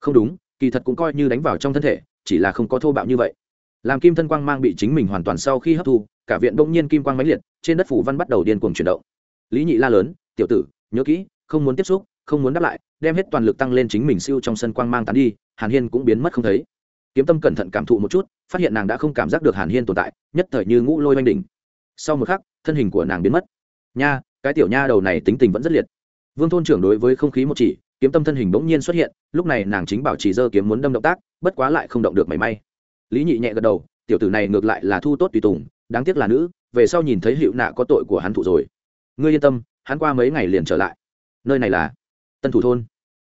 Không đúng, kỳ thật cũng coi như đánh vào trong thân thể, chỉ là không có thô bạo như vậy làm kim thân quang mang bị chính mình hoàn toàn sau khi hấp thu, cả viện bỗng nhiên kim quang mãnh liệt, trên đất phủ văn bắt đầu điên cuồng chuyển động. Lý nhị la lớn, tiểu tử, nhớ kỹ, không muốn tiếp xúc, không muốn đáp lại, đem hết toàn lực tăng lên chính mình siêu trong sân quang mang tán đi, hàn hiên cũng biến mất không thấy. Kiếm tâm cẩn thận cảm thụ một chút, phát hiện nàng đã không cảm giác được hàn hiên tồn tại, nhất thời như ngũ lôi oanh đỉnh. Sau một khắc, thân hình của nàng biến mất. Nha, cái tiểu nha đầu này tính tình vẫn rất liệt. Vương thôn trưởng đối với không khí một chỉ, kiếm tâm thân hình bỗng nhiên xuất hiện, lúc này nàng chính bảo trì dơ kiếm muốn đâm động tác, bất quá lại không động được mảy may lý nhị nhẹ gật đầu, tiểu tử này ngược lại là thu tốt tùy tùng, đáng tiếc là nữ, về sau nhìn thấy hiệu nạ có tội của hắn thụ rồi. Ngươi yên tâm, hắn qua mấy ngày liền trở lại. Nơi này là tân thủ thôn.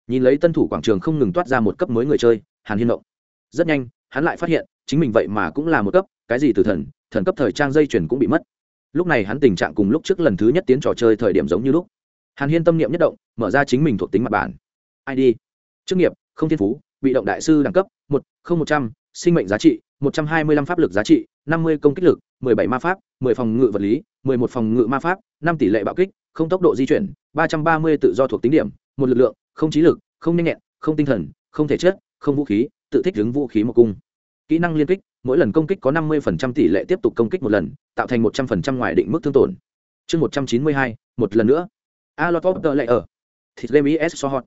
Nhìn lấy tân thủ quảng trường không ngừng toát ra một cấp mới người chơi, hàn hiên động rất nhanh, hắn lại phát hiện, chính mình vậy mà cũng là một cấp, cái gì từ thần thần cấp thời trang dây chuyển cũng bị mất. Lúc này hắn tình trạng cùng lúc trước lần thứ nhất tiến trò chơi thời điểm giống như lúc. Hàn hiên tâm niệm nhất động, mở ra chính mình thuộc tính mặt bản. Id chức nghiệp, không thiên phú, bị động đại sư đẳng cấp, một, không một trăm sinh mệnh giá trị, một trăm hai mươi lăm pháp lực giá trị, năm mươi công kích lực, mười bảy ma pháp, mười phòng ngự vật lý, mười một phòng ngự ma pháp, năm tỷ lệ bạo kích, không tốc độ di chuyển, ba trăm ba mươi tự do thuộc tính điểm, một lực lượng, không trí lực, không nhanh nhẹn, không tinh thần, không thể chất không vũ khí, tự thích ứng vũ khí một cung. Kỹ năng liên kích, mỗi lần công kích có năm mươi tỷ lệ tiếp tục công kích một lần, tạo thành một trăm linh ngoài định mức thương tổn. Chương một trăm chín mươi hai, một lần nữa. A lot of the ở thịt game is so hot.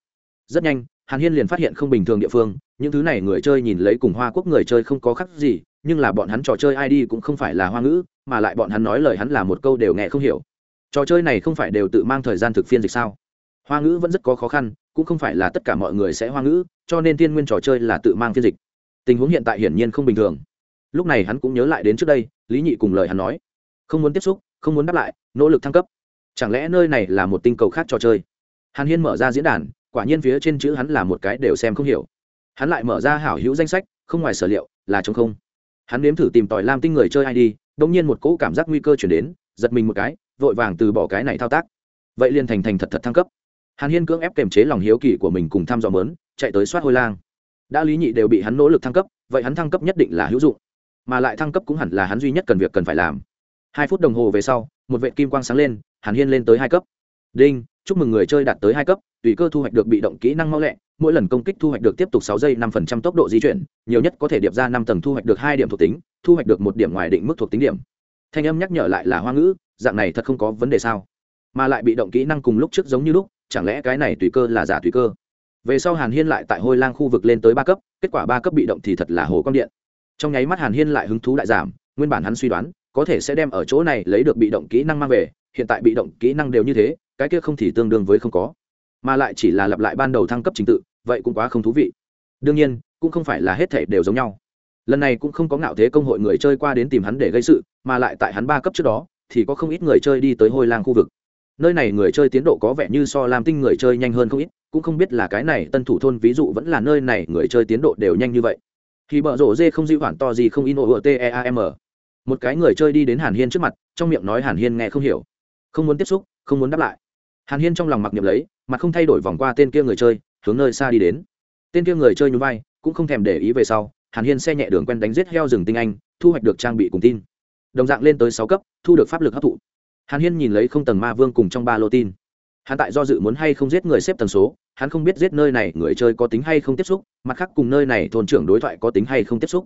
Rất nhanh hàn hiên liền phát hiện không bình thường địa phương, những thứ này người chơi nhìn lấy cùng hoa quốc người chơi không có khác gì, nhưng là bọn hắn trò chơi id cũng không phải là hoa ngữ, mà lại bọn hắn nói lời hắn là một câu đều nghe không hiểu. Trò chơi này không phải đều tự mang thời gian thực phiên dịch sao? Hoa ngữ vẫn rất có khó khăn, cũng không phải là tất cả mọi người sẽ hoa ngữ, cho nên tiên nguyên trò chơi là tự mang phiên dịch. Tình huống hiện tại hiển nhiên không bình thường. Lúc này hắn cũng nhớ lại đến trước đây, lý nhị cùng lời hắn nói, không muốn tiếp xúc, không muốn đáp lại, nỗ lực thăng cấp. Chẳng lẽ nơi này là một tinh cầu khác trò chơi? Hàn hiên mở ra diễn đàn quả nhiên phía trên chữ hắn là một cái đều xem không hiểu. Hắn lại mở ra hảo hữu danh sách, không ngoài sở liệu, là chống không. Hắn nếm thử tìm tòi lam tinh người chơi ai đi đông nhiên một cỗ cảm giác nguy cơ chuyển đến, giật mình một cái, vội vàng từ bỏ cái này thao tác. Vậy liền thành thành thật thật thăng cấp. Hàn hiên cưỡng ép kềm chế lòng hiếu kỳ của mình cùng thăm dò mớn, chạy tới soát hôi lang. Đã lý nhị đều bị hắn nỗ lực thăng cấp, vậy hắn thăng cấp nhất định là hữu dụng. Mà lại thăng cấp cũng hẳn là hắn duy nhất cần việc cần phải làm. Hai phút đồng hồ về sau, một vệ kim quang sáng lên, hàn hiên lên tới hai cấp. Đinh, chúc mừng người chơi đạt tới hai cấp tùy cơ thu hoạch được bị động kỹ năng mau lẹ, mỗi lần công kích thu hoạch được tiếp tục sáu giây năm phần trăm tốc độ di chuyển, nhiều nhất có thể điệp ra năm tầng thu hoạch được hai điểm thuộc tính, thu hoạch được một điểm ngoài định mức thuộc tính điểm. Thanh âm nhắc nhở lại là hoa ngữ, dạng này thật không có vấn đề sao? Mà lại bị động kỹ năng cùng lúc trước giống như lúc, chẳng lẽ cái này tùy cơ là giả tùy cơ? Về sau hàn hiên lại tại hôi lang khu vực lên tới ba cấp, kết quả ba cấp bị động thì thật là hồ con điện. Trong nháy mắt hàn hiên lại hứng thú lại giảm, nguyên bản hắn suy đoán, có thể sẽ đem ở chỗ này lấy được bị động kỹ năng mang về, hiện tại bị động kỹ năng đều như thế, cái kia không thì tương đương với không có mà lại chỉ là lặp lại ban đầu thăng cấp trình tự, vậy cũng quá không thú vị. Đương nhiên, cũng không phải là hết thể đều giống nhau. Lần này cũng không có ngạo thế công hội người chơi qua đến tìm hắn để gây sự, mà lại tại hắn ba cấp trước đó, thì có không ít người chơi đi tới hôi lang khu vực. Nơi này người chơi tiến độ có vẻ như so làm tinh người chơi nhanh hơn không ít, cũng không biết là cái này tân thủ thôn ví dụ vẫn là nơi này người chơi tiến độ đều nhanh như vậy. Khi bợ rổ dê không di hoản to gì không in ổ t e a m một cái người chơi đi đến hàn hiên trước mặt, trong miệng nói hàn hiên nghe không hiểu. Không muốn tiếp xúc, không muốn đáp lại hàn hiên trong lòng mặc niệm lấy mặt không thay đổi vòng qua tên kia người chơi, hướng nơi xa đi đến. Tên kia người chơi nhún vai, cũng không thèm để ý về sau, hàn hiên xe nhẹ đường quen đánh giết heo rừng tinh anh, thu hoạch được trang bị cùng tin. Đồng dạng lên tới sáu cấp, thu được pháp lực hấp thụ. Hàn hiên nhìn lấy không tầng ma vương cùng trong ba lô tin. Hắn tại do dự muốn hay không giết người xếp tần số, hắn không biết giết nơi này người chơi có tính hay không tiếp xúc, mặt khác cùng nơi này thôn trưởng đối thoại có tính hay không tiếp xúc.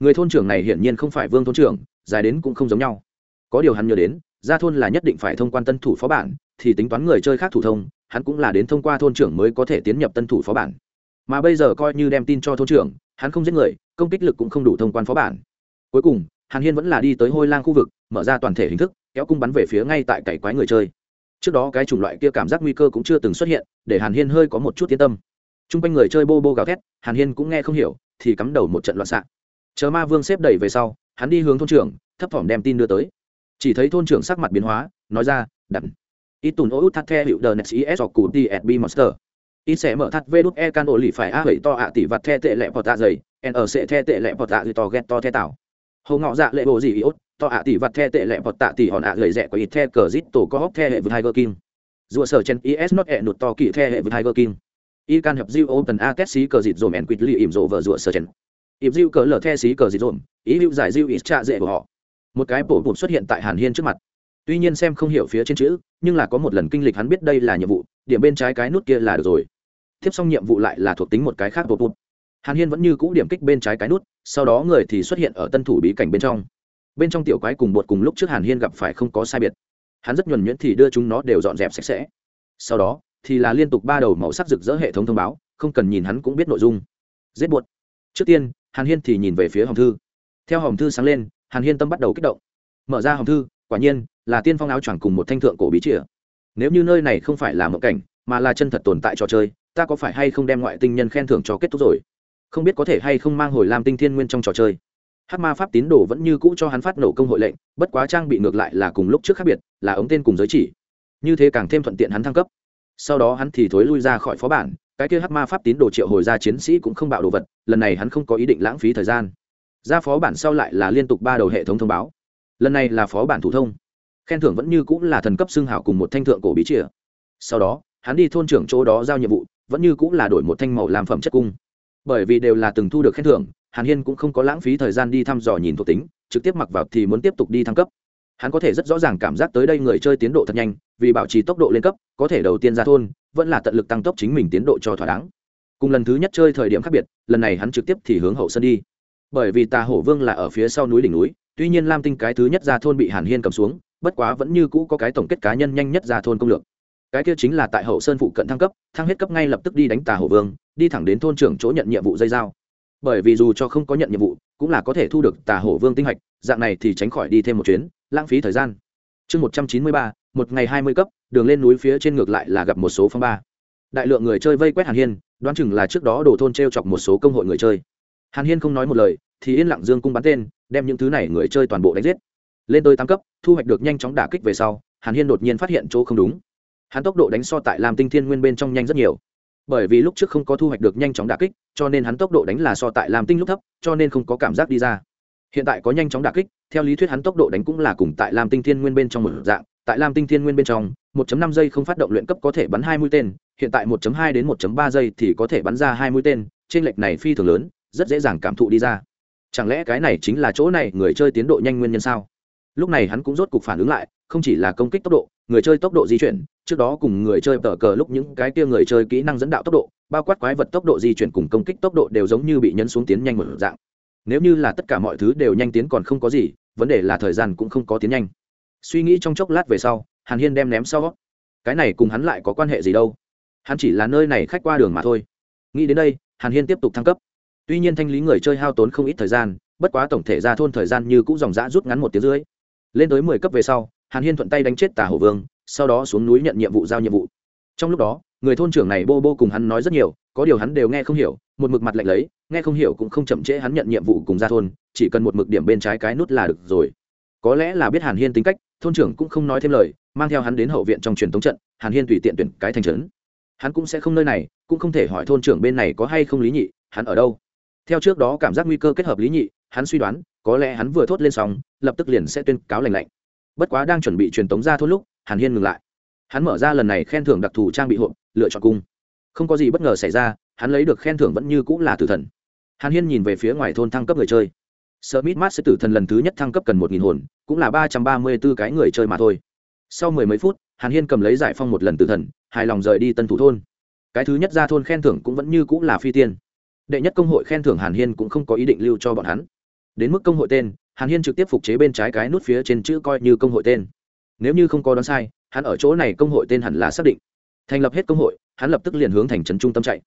Người thôn trưởng này hiển nhiên không phải vương thôn trưởng, dài đến cũng không giống nhau. Có điều hắn nhớ đến ra thôn là nhất định phải thông quan tân thủ phó bản, thì tính toán người chơi khác thủ thông, hắn cũng là đến thông qua thôn trưởng mới có thể tiến nhập tân thủ phó bản. Mà bây giờ coi như đem tin cho thôn trưởng, hắn không giết người, công kích lực cũng không đủ thông quan phó bản. Cuối cùng, hàn hiên vẫn là đi tới hôi lang khu vực, mở ra toàn thể hình thức, kéo cung bắn về phía ngay tại cày quái người chơi. Trước đó cái chủng loại kia cảm giác nguy cơ cũng chưa từng xuất hiện, để hàn hiên hơi có một chút yên tâm. T r u n g quanh người chơi bô bô gào thét, hàn hiên cũng nghe không hiểu, thì cắm đầu một trận loạn xạ. Chờ ma vương xếp đẩy về sau, hắn đi hướng thôn trưởng, thấp thỏm đem tin đưa tới chỉ thấy thôn trưởng sắc mặt biến hóa, nói ra đặn ít tùn ô út thắt the hiệu đờ nes is hoặc cụt tsb monster. Ít sẽ mở thắt vê đút e can ổ lì phải a hẩy to ạ tỷ vặt the tệ lẹ bọt tạ dày n ở sẽ the tệ lẹ bọt tạ to ghét to the tảo. Hồ ngọ dạ lệ bộ gì iốt to ạ tỷ vặt the tệ lẹ bọt tạ tỷ hòn ạ gầy rẻ của ít the cờ zit tổ có hóc the hệ vượt hai gơ kim dùa sở chen is not ẹ nụt to kỳ the hệ vượt hai gơ kim y can hợp diêu open a test xí cờ dịt dồn ẻn quýt lì ỉm rộ vợ dùa sở chen. Ỉm diêu cờ lờ the xí cờ dịt dồn ý hữu giải diêu ít trạ dễ của họ một cái bổ bụt xuất hiện tại hàn hiên trước mặt. Tuy nhiên xem không hiểu phía trên chữ, nhưng là có một lần kinh lịch hắn biết đây là nhiệm vụ, điểm bên trái cái nút kia là được rồi. Tiếp xong nhiệm vụ lại là thuộc tính một cái khác bột bụt. Hàn hiên vẫn như cũ điểm kích bên trái cái nút, sau đó người thì xuất hiện ở tân thủ bí cảnh bên trong. Bên trong tiểu quái cùng bột cùng lúc trước hàn hiên gặp phải không có sai biệt. Hắn rất nhuẩn nhuyễn thì đưa chúng nó đều dọn dẹp sạch sẽ. Sau đó, thì là liên tục ba đầu màu sắc rực rỡ hệ thống thông báo, không cần nhìn hắn cũng biết nội dung. Giết bột. Trước tiên, hàn hiên thì nhìn về phía hồng thư. Theo hồng thư sáng lên hàn hiên tâm bắt đầu kích động mở ra hòm thư quả nhiên là tiên phong áo choàng cùng một thanh thượng cổ bí chìa. nếu như nơi này không phải là mộng cảnh mà là chân thật tồn tại trò chơi ta có phải hay không đem ngoại tinh nhân khen thưởng cho kết thúc rồi không biết có thể hay không mang hồi làm tinh thiên nguyên trong trò chơi hát ma pháp tín đồ vẫn như cũ cho hắn phát nổ công hội lệnh bất quá trang bị ngược lại là cùng lúc trước khác biệt là ống tên cùng giới chỉ như thế càng thêm thuận tiện hắn thăng cấp sau đó hắn thì thối lui ra khỏi phó bản cái kia hát ma pháp tín đồ triệu hồi ra chiến sĩ cũng không bạo đồ vật lần này hắn không có ý định lãng phí thời gian ra phó bản sau lại là liên tục ba đầu hệ thống thông báo. Lần này là phó bản thủ thông. Khen thưởng vẫn như cũng là thần cấp xưng hảo cùng một thanh thượng cổ bí chìa. Sau đó, hắn đi thôn trưởng chỗ đó giao nhiệm vụ, vẫn như cũng là đổi một thanh màu làm phẩm chất cung. Bởi vì đều là từng thu được khen thưởng, hàn hiên cũng không có lãng phí thời gian đi thăm dò nhìn thuộc tính, trực tiếp mặc vào thì muốn tiếp tục đi thăng cấp. Hắn có thể rất rõ ràng cảm giác tới đây người chơi tiến độ thật nhanh, vì bảo trì tốc độ lên cấp, có thể đầu tiên ra thôn, vẫn là tận lực tăng tốc chính mình tiến độ cho thỏa đáng. Cùng lần thứ nhất chơi thời điểm khác biệt, lần này hắn trực tiếp thì hướng hậu sân đi bởi vì tà hổ vương là ở phía sau núi đỉnh núi, tuy nhiên lam tinh cái thứ nhất ra thôn bị hàn hiên cầm xuống, bất quá vẫn như cũ có cái tổng kết cá nhân nhanh nhất ra thôn công lược. Cái kia chính là tại hậu sơn phụ cận thăng cấp, thăng hết cấp ngay lập tức đi đánh tà hổ vương, đi thẳng đến thôn trưởng chỗ nhận nhiệm vụ dây dao. Bởi vì dù cho không có nhận nhiệm vụ, cũng là có thể thu được tà hổ vương tinh hạch, dạng này thì tránh khỏi đi thêm một chuyến, lãng phí thời gian. Chương một trăm chín mươi ba, một ngày hai mươi cấp, đường lên núi phía trên ngược lại là gặp một số phong ba. Đại lượng người chơi vây quét hàn hiên, đoán chừng là trước đó đổ thôn t r e o chọc một số công hội người chơi hàn hiên không nói một lời, thì yên lặng dương cung bắn tên, đem những thứ này người chơi toàn bộ đánh giết. Lên tới tám cấp, thu hoạch được nhanh chóng đả kích về sau, hàn hiên đột nhiên phát hiện chỗ không đúng. Hắn tốc độ đánh so tại làm tinh thiên nguyên bên trong nhanh rất nhiều. Bởi vì lúc trước không có thu hoạch được nhanh chóng đả kích, cho nên hắn tốc độ đánh là so tại làm tinh lúc thấp, cho nên không có cảm giác đi ra. Hiện tại có nhanh chóng đả kích, theo lý thuyết hắn tốc độ đánh cũng là cùng tại làm tinh thiên nguyên bên trong một dạng. Tại lam tinh thiên nguyên bên trong 1.5 giây không phát động luyện cấp có thể bắn hai mũi tên, hiện tại 1.2 đến 1.3 giây thì có thể bắn ra hai mũi tên trên lệch này phi thường lớn rất dễ dàng cảm thụ đi ra. Chẳng lẽ cái này chính là chỗ này người chơi tiến độ nhanh nguyên nhân sao? Lúc này hắn cũng rốt cục phản ứng lại, không chỉ là công kích tốc độ, người chơi tốc độ di chuyển, trước đó cùng người chơi tờ cờ lúc những cái kia người chơi kỹ năng dẫn đạo tốc độ, bao quát quái vật tốc độ di chuyển cùng công kích tốc độ đều giống như bị nhấn xuống tiến nhanh một dạng. Nếu như là tất cả mọi thứ đều nhanh tiến còn không có gì, vấn đề là thời gian cũng không có tiến nhanh. Suy nghĩ trong chốc lát về sau, hàn hiên đem ném sau. Cái này cùng hắn lại có quan hệ gì đâu? Hắn chỉ là nơi này khách qua đường mà thôi. Nghĩ đến đây, hàn hiên tiếp tục thăng cấp tuy nhiên thanh lý người chơi hao tốn không ít thời gian, bất quá tổng thể ra thôn thời gian như cũng dòng dã rút ngắn một tiếng rưỡi. Lên tới mười cấp về sau, hàn hiên thuận tay đánh chết tà hổ vương, sau đó xuống núi nhận nhiệm vụ giao nhiệm vụ. Trong lúc đó, người thôn trưởng này bô bô cùng hắn nói rất nhiều, có điều hắn đều nghe không hiểu, một mực mặt lạnh lấy, nghe không hiểu cũng không chậm trễ hắn nhận nhiệm vụ cùng ra thôn, chỉ cần một mực điểm bên trái cái nút là được rồi. Có lẽ là biết hàn hiên tính cách, thôn trưởng cũng không nói thêm lời, mang theo hắn đến hậu viện trong truyền thống trận, hàn hiên tùy tiện tuyển cái thành trấn. Hắn cũng sẽ không nơi này, cũng không thể hỏi thôn trưởng bên này có hay không lý nhị, hắn ở đâu theo trước đó cảm giác nguy cơ kết hợp lý nhị hắn suy đoán có lẽ hắn vừa thốt lên sóng lập tức liền sẽ tuyên cáo lành lạnh bất quá đang chuẩn bị truyền tống ra thôn lúc hàn hiên ngừng lại hắn mở ra lần này khen thưởng đặc thù trang bị hộp lựa chọn cung không có gì bất ngờ xảy ra hắn lấy được khen thưởng vẫn như cũng là tử thần hàn hiên nhìn về phía ngoài thôn thăng cấp người chơi sợ mít mát sẽ tử thần lần thứ nhất thăng cấp cần một nghìn hồn, cũng là ba trăm ba mươi 334 cái người chơi mà thôi. Sau mười mấy phút, Hàn Hiên cầm lấy giải phong một lần tử thần, hài lòng rời đi Tân Thủ thôn. Cái thứ nhất ra thôn khen thưởng cũng vẫn như cũng là phi tiên. Đệ nhất công hội khen thưởng Hàn Hiên cũng không có ý định lưu cho bọn hắn. Đến mức công hội tên, Hàn Hiên trực tiếp phục chế bên trái cái nút phía trên chữ coi như công hội tên. Nếu như không có đoán sai, hắn ở chỗ này công hội tên hẳn là xác định. Thành lập hết công hội, hắn lập tức liền hướng thành trấn trung tâm chạy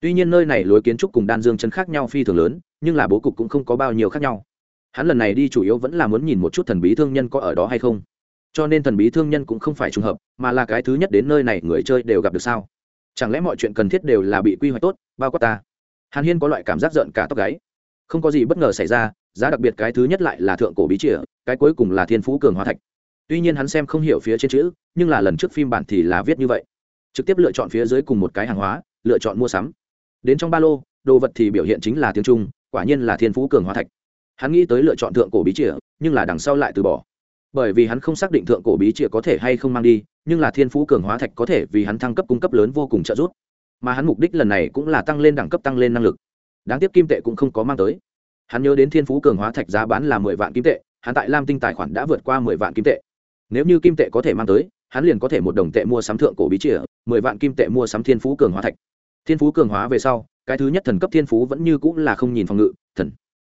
tuy nhiên nơi này lối kiến trúc cùng đan dương chân khác nhau phi thường lớn nhưng là bố cục cũng không có bao nhiêu khác nhau hắn lần này đi chủ yếu vẫn là muốn nhìn một chút thần bí thương nhân có ở đó hay không cho nên thần bí thương nhân cũng không phải trùng hợp mà là cái thứ nhất đến nơi này người chơi đều gặp được sao chẳng lẽ mọi chuyện cần thiết đều là bị quy hoạch tốt bao quát ta hàn hiên có loại cảm giác giận cả tóc gáy. Không có gì bất ngờ xảy ra, giá đặc biệt cái thứ nhất lại là thượng cổ bí chìa cái cuối cùng là thiên phú cường hóa thạch. Tuy nhiên hắn xem không hiểu phía trên chữ, nhưng là lần trước phim bản thì là viết như vậy. Trực tiếp lựa chọn phía dưới cùng một cái hàng hóa, lựa chọn mua sắm. Đến trong ba lô, đồ vật thì biểu hiện chính là tiếng trung, quả nhiên là thiên phú cường hóa thạch. Hắn nghĩ tới lựa chọn thượng cổ bí chìa nhưng là đằng sau lại từ bỏ. Bởi vì hắn không xác định thượng cổ bí chìa có thể hay không mang đi, nhưng là thiên phú cường hóa thạch có thể vì hắn thăng cấp cung cấp lớn vô cùng trợ giúp mà hắn mục đích lần này cũng là tăng lên đẳng cấp, tăng lên năng lực. Đáng tiếc kim tệ cũng không có mang tới. Hắn nhớ đến thiên phú cường hóa thạch giá bán là mười vạn kim tệ, hắn tại lam tinh tài khoản đã vượt qua mười vạn kim tệ. Nếu như kim tệ có thể mang tới, hắn liền có thể một đồng tệ mua sắm thượng cổ bí chìa, mười vạn kim tệ mua sắm thiên phú cường hóa thạch. Thiên phú cường hóa về sau, cái thứ nhất thần cấp thiên phú vẫn như cũng là không nhìn phòng ngự, thần.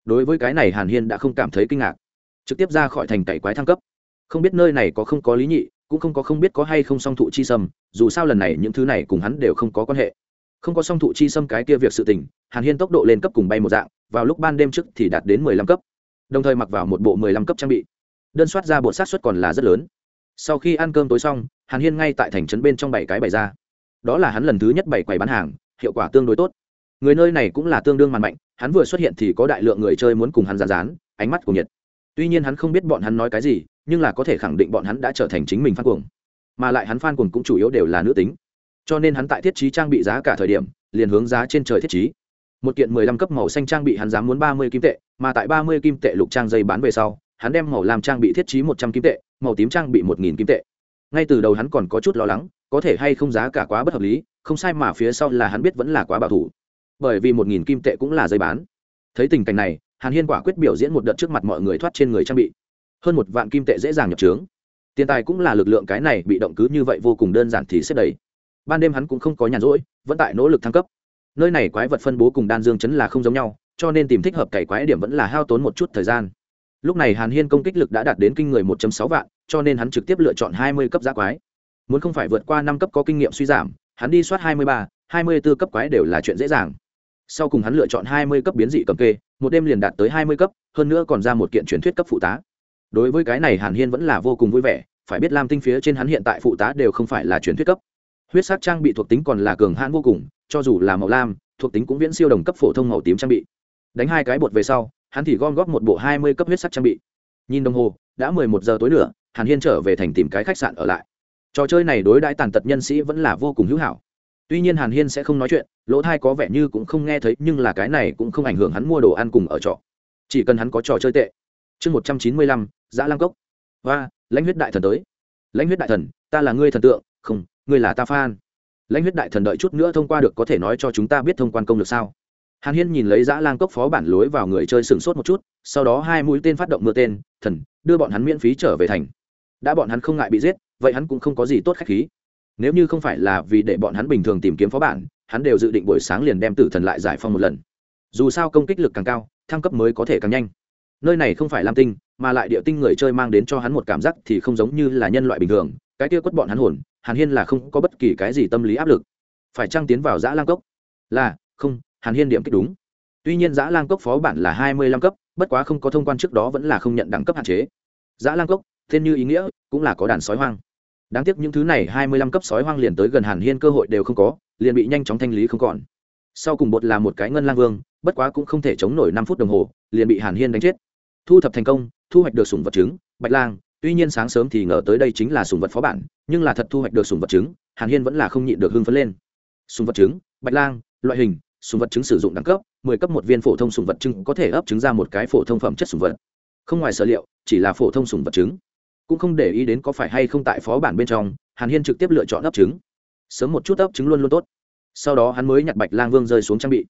Đối với cái này hàn hiên đã không cảm thấy kinh ngạc. Trực tiếp ra khỏi thành cậy quái thăng cấp. Không biết nơi này có không có lý nhị cũng không có không biết có hay không song thụ chi sâm, dù sao lần này những thứ này cùng hắn đều không có quan hệ. Không có song thụ chi sâm cái kia việc sự tình, hàn hiên tốc độ lên cấp cùng bay một dạng, vào lúc ban đêm trước thì đạt đến mười lăm cấp. Đồng thời mặc vào một bộ mười lăm cấp trang bị. Đơn soát ra bộ sát xuất còn là rất lớn. Sau khi ăn cơm tối xong, hàn hiên ngay tại thành trấn bên trong bảy cái bày ra. Đó là hắn lần thứ nhất bảy quầy bán hàng, hiệu quả tương đối tốt. Người nơi này cũng là tương đương màn mạnh, hắn vừa xuất hiện thì có đại lượng người chơi muốn cùng hắn rán rán ánh mắt của nhiệt. Tuy nhiên hắn không biết bọn hắn nói cái gì nhưng là có thể khẳng định bọn hắn đã trở thành chính mình phan cuồng. Mà lại hắn phan cuồng cũng chủ yếu đều là nữ tính. Cho nên hắn tại thiết trí trang bị giá cả thời điểm, liền hướng giá trên trời thiết trí. Một kiện mười lăm cấp màu xanh trang bị hắn dám muốn ba mươi kim tệ, mà tại ba mươi kim tệ lục trang dây bán về sau, hắn đem màu làm trang bị thiết trí một trăm kim tệ, màu tím trang bị một nghìn kim tệ. Ngay từ đầu hắn còn có chút lo lắng, có thể hay không giá cả quá bất hợp lý, không sai mà phía sau là hắn biết vẫn là quá bảo thủ. Bởi vì một nghìn kim tệ cũng là dây bán. Thấy tình cảnh này, hàn hiên quả quyết biểu diễn một đợt trước mặt mọi người thoát trên người trang bị hơn một vạn kim tệ dễ dàng nhập trướng. Tiền tài cũng là lực lượng cái này bị động cứ như vậy vô cùng đơn giản thì xếp đầy. Ban đêm hắn cũng không có nhàn rỗi, vẫn tại nỗ lực thăng cấp. Nơi này quái vật phân bố cùng đan dương chấn là không giống nhau, cho nên tìm thích hợp cày quái điểm vẫn là hao tốn một chút thời gian. Lúc này hàn hiên công kích lực đã đạt đến kinh người một sáu vạn, cho nên hắn trực tiếp lựa chọn hai mươi cấp giá quái. Muốn không phải vượt qua năm cấp có kinh nghiệm suy giảm, hắn đi soát hai mươi ba, hai mươi b ố cấp quái đều là chuyện dễ dàng. Sau cùng hắn lựa chọn hai mươi cấp biến dị cầm kê, một đêm liền đạt tới hai mươi cấp, hơn nữa còn ra một kiện truyền thuyết cấp phụ tá đối với cái này hàn hiên vẫn là vô cùng vui vẻ, phải biết lam tinh phía trên hắn hiện tại phụ tá đều không phải là truyền thuyết cấp. Huyết sắc trang bị thuộc tính còn là cường hãn vô cùng, cho dù là màu lam, thuộc tính cũng viễn siêu đồng cấp phổ thông màu tím trang bị. Đánh hai cái bột về sau, hắn thì gom góp một bộ hai mươi cấp huyết sắc trang bị. Nhìn đồng hồ, đã mười một giờ tối nữa hàn hiên trở về thành tìm cái khách sạn ở lại. Trò chơi này đối đãi tàn tật nhân sĩ vẫn là vô cùng hữu hảo. Tuy nhiên hàn hiên sẽ không nói chuyện, lỗ thai có vẻ như cũng không nghe thấy, nhưng là cái này cũng không ảnh hưởng hắn mua đồ ăn cùng ở trọ. Chỉ cần hắn có trò chơi tệ. Chương một trăm chín mươi lăm giã Lang cốc. Và, lãnh huyết đại thần tới. Lãnh huyết đại thần, ta là ngươi thần tượng, không, ngươi là ta phan lãnh huyết đại thần đợi chút nữa thông qua được có thể nói cho chúng ta biết thông quan công được sao? Hàn hiên nhìn lấy dã lang cốc phó bản lối vào người chơi sừng sốt một chút, sau đó hai mũi tên phát động mưa tên, thần, đưa bọn hắn miễn phí trở về thành. Đã bọn hắn không ngại bị giết, vậy hắn cũng không có gì tốt khách khí. Nếu như không phải là vì để bọn hắn bình thường tìm kiếm phó bản, hắn đều dự định buổi sáng liền đem tử thần lại giải phong một lần. Dù sao công kích lực càng cao, thăng cấp mới có thể càng nhanh. Nơi này không phải lam tinh mà lại địa tinh người chơi mang đến cho hắn một cảm giác thì không giống như là nhân loại bình thường, cái kia quất bọn hắn hồn, hàn hiên là không có bất kỳ cái gì tâm lý áp lực. Phải trăng tiến vào giã lang cốc? Là, không, hàn hiên điểm kích đúng. Tuy nhiên giã lang cốc phó bản là hai mươi lăm cấp, bất quá không có thông quan trước đó vẫn là không nhận đẳng cấp hạn chế. Giã lang cốc, tên như ý nghĩa, cũng là có đàn sói hoang. Đáng tiếc những thứ này hai mươi lăm cấp sói hoang liền tới gần hàn hiên cơ hội đều không có, liền bị nhanh chóng thanh lý không còn. Sau cùng bột là một cái ngân lang vương, bất quá cũng không thể chống nổi năm phút đồng hồ, liền bị hàn hiên đánh chết. Thu thập thành công thu hoạch được sùng vật trứng, bạch lang, tuy nhiên sáng sớm thì ngờ tới đây chính là sùng vật phó bản, nhưng là thật thu hoạch được sùng vật trứng, hàn hiên vẫn là không nhịn được hưng phấn lên. Sùng vật trứng, bạch lang, loại hình, sùng vật trứng sử dụng đẳng cấp, mười cấp một viên phổ thông sùng vật trứng có thể ấp trứng ra một cái phổ thông phẩm chất sùng vật. Không ngoài sở liệu, chỉ là phổ thông sùng vật trứng. Cũng không để ý đến có phải hay không tại phó bản bên trong, hàn hiên trực tiếp lựa chọn ấp trứng. Sớm một chút ấp trứng luôn luôn tốt. Sau đó hắn mới nhặt bạch lang vương rơi xuống trang bị.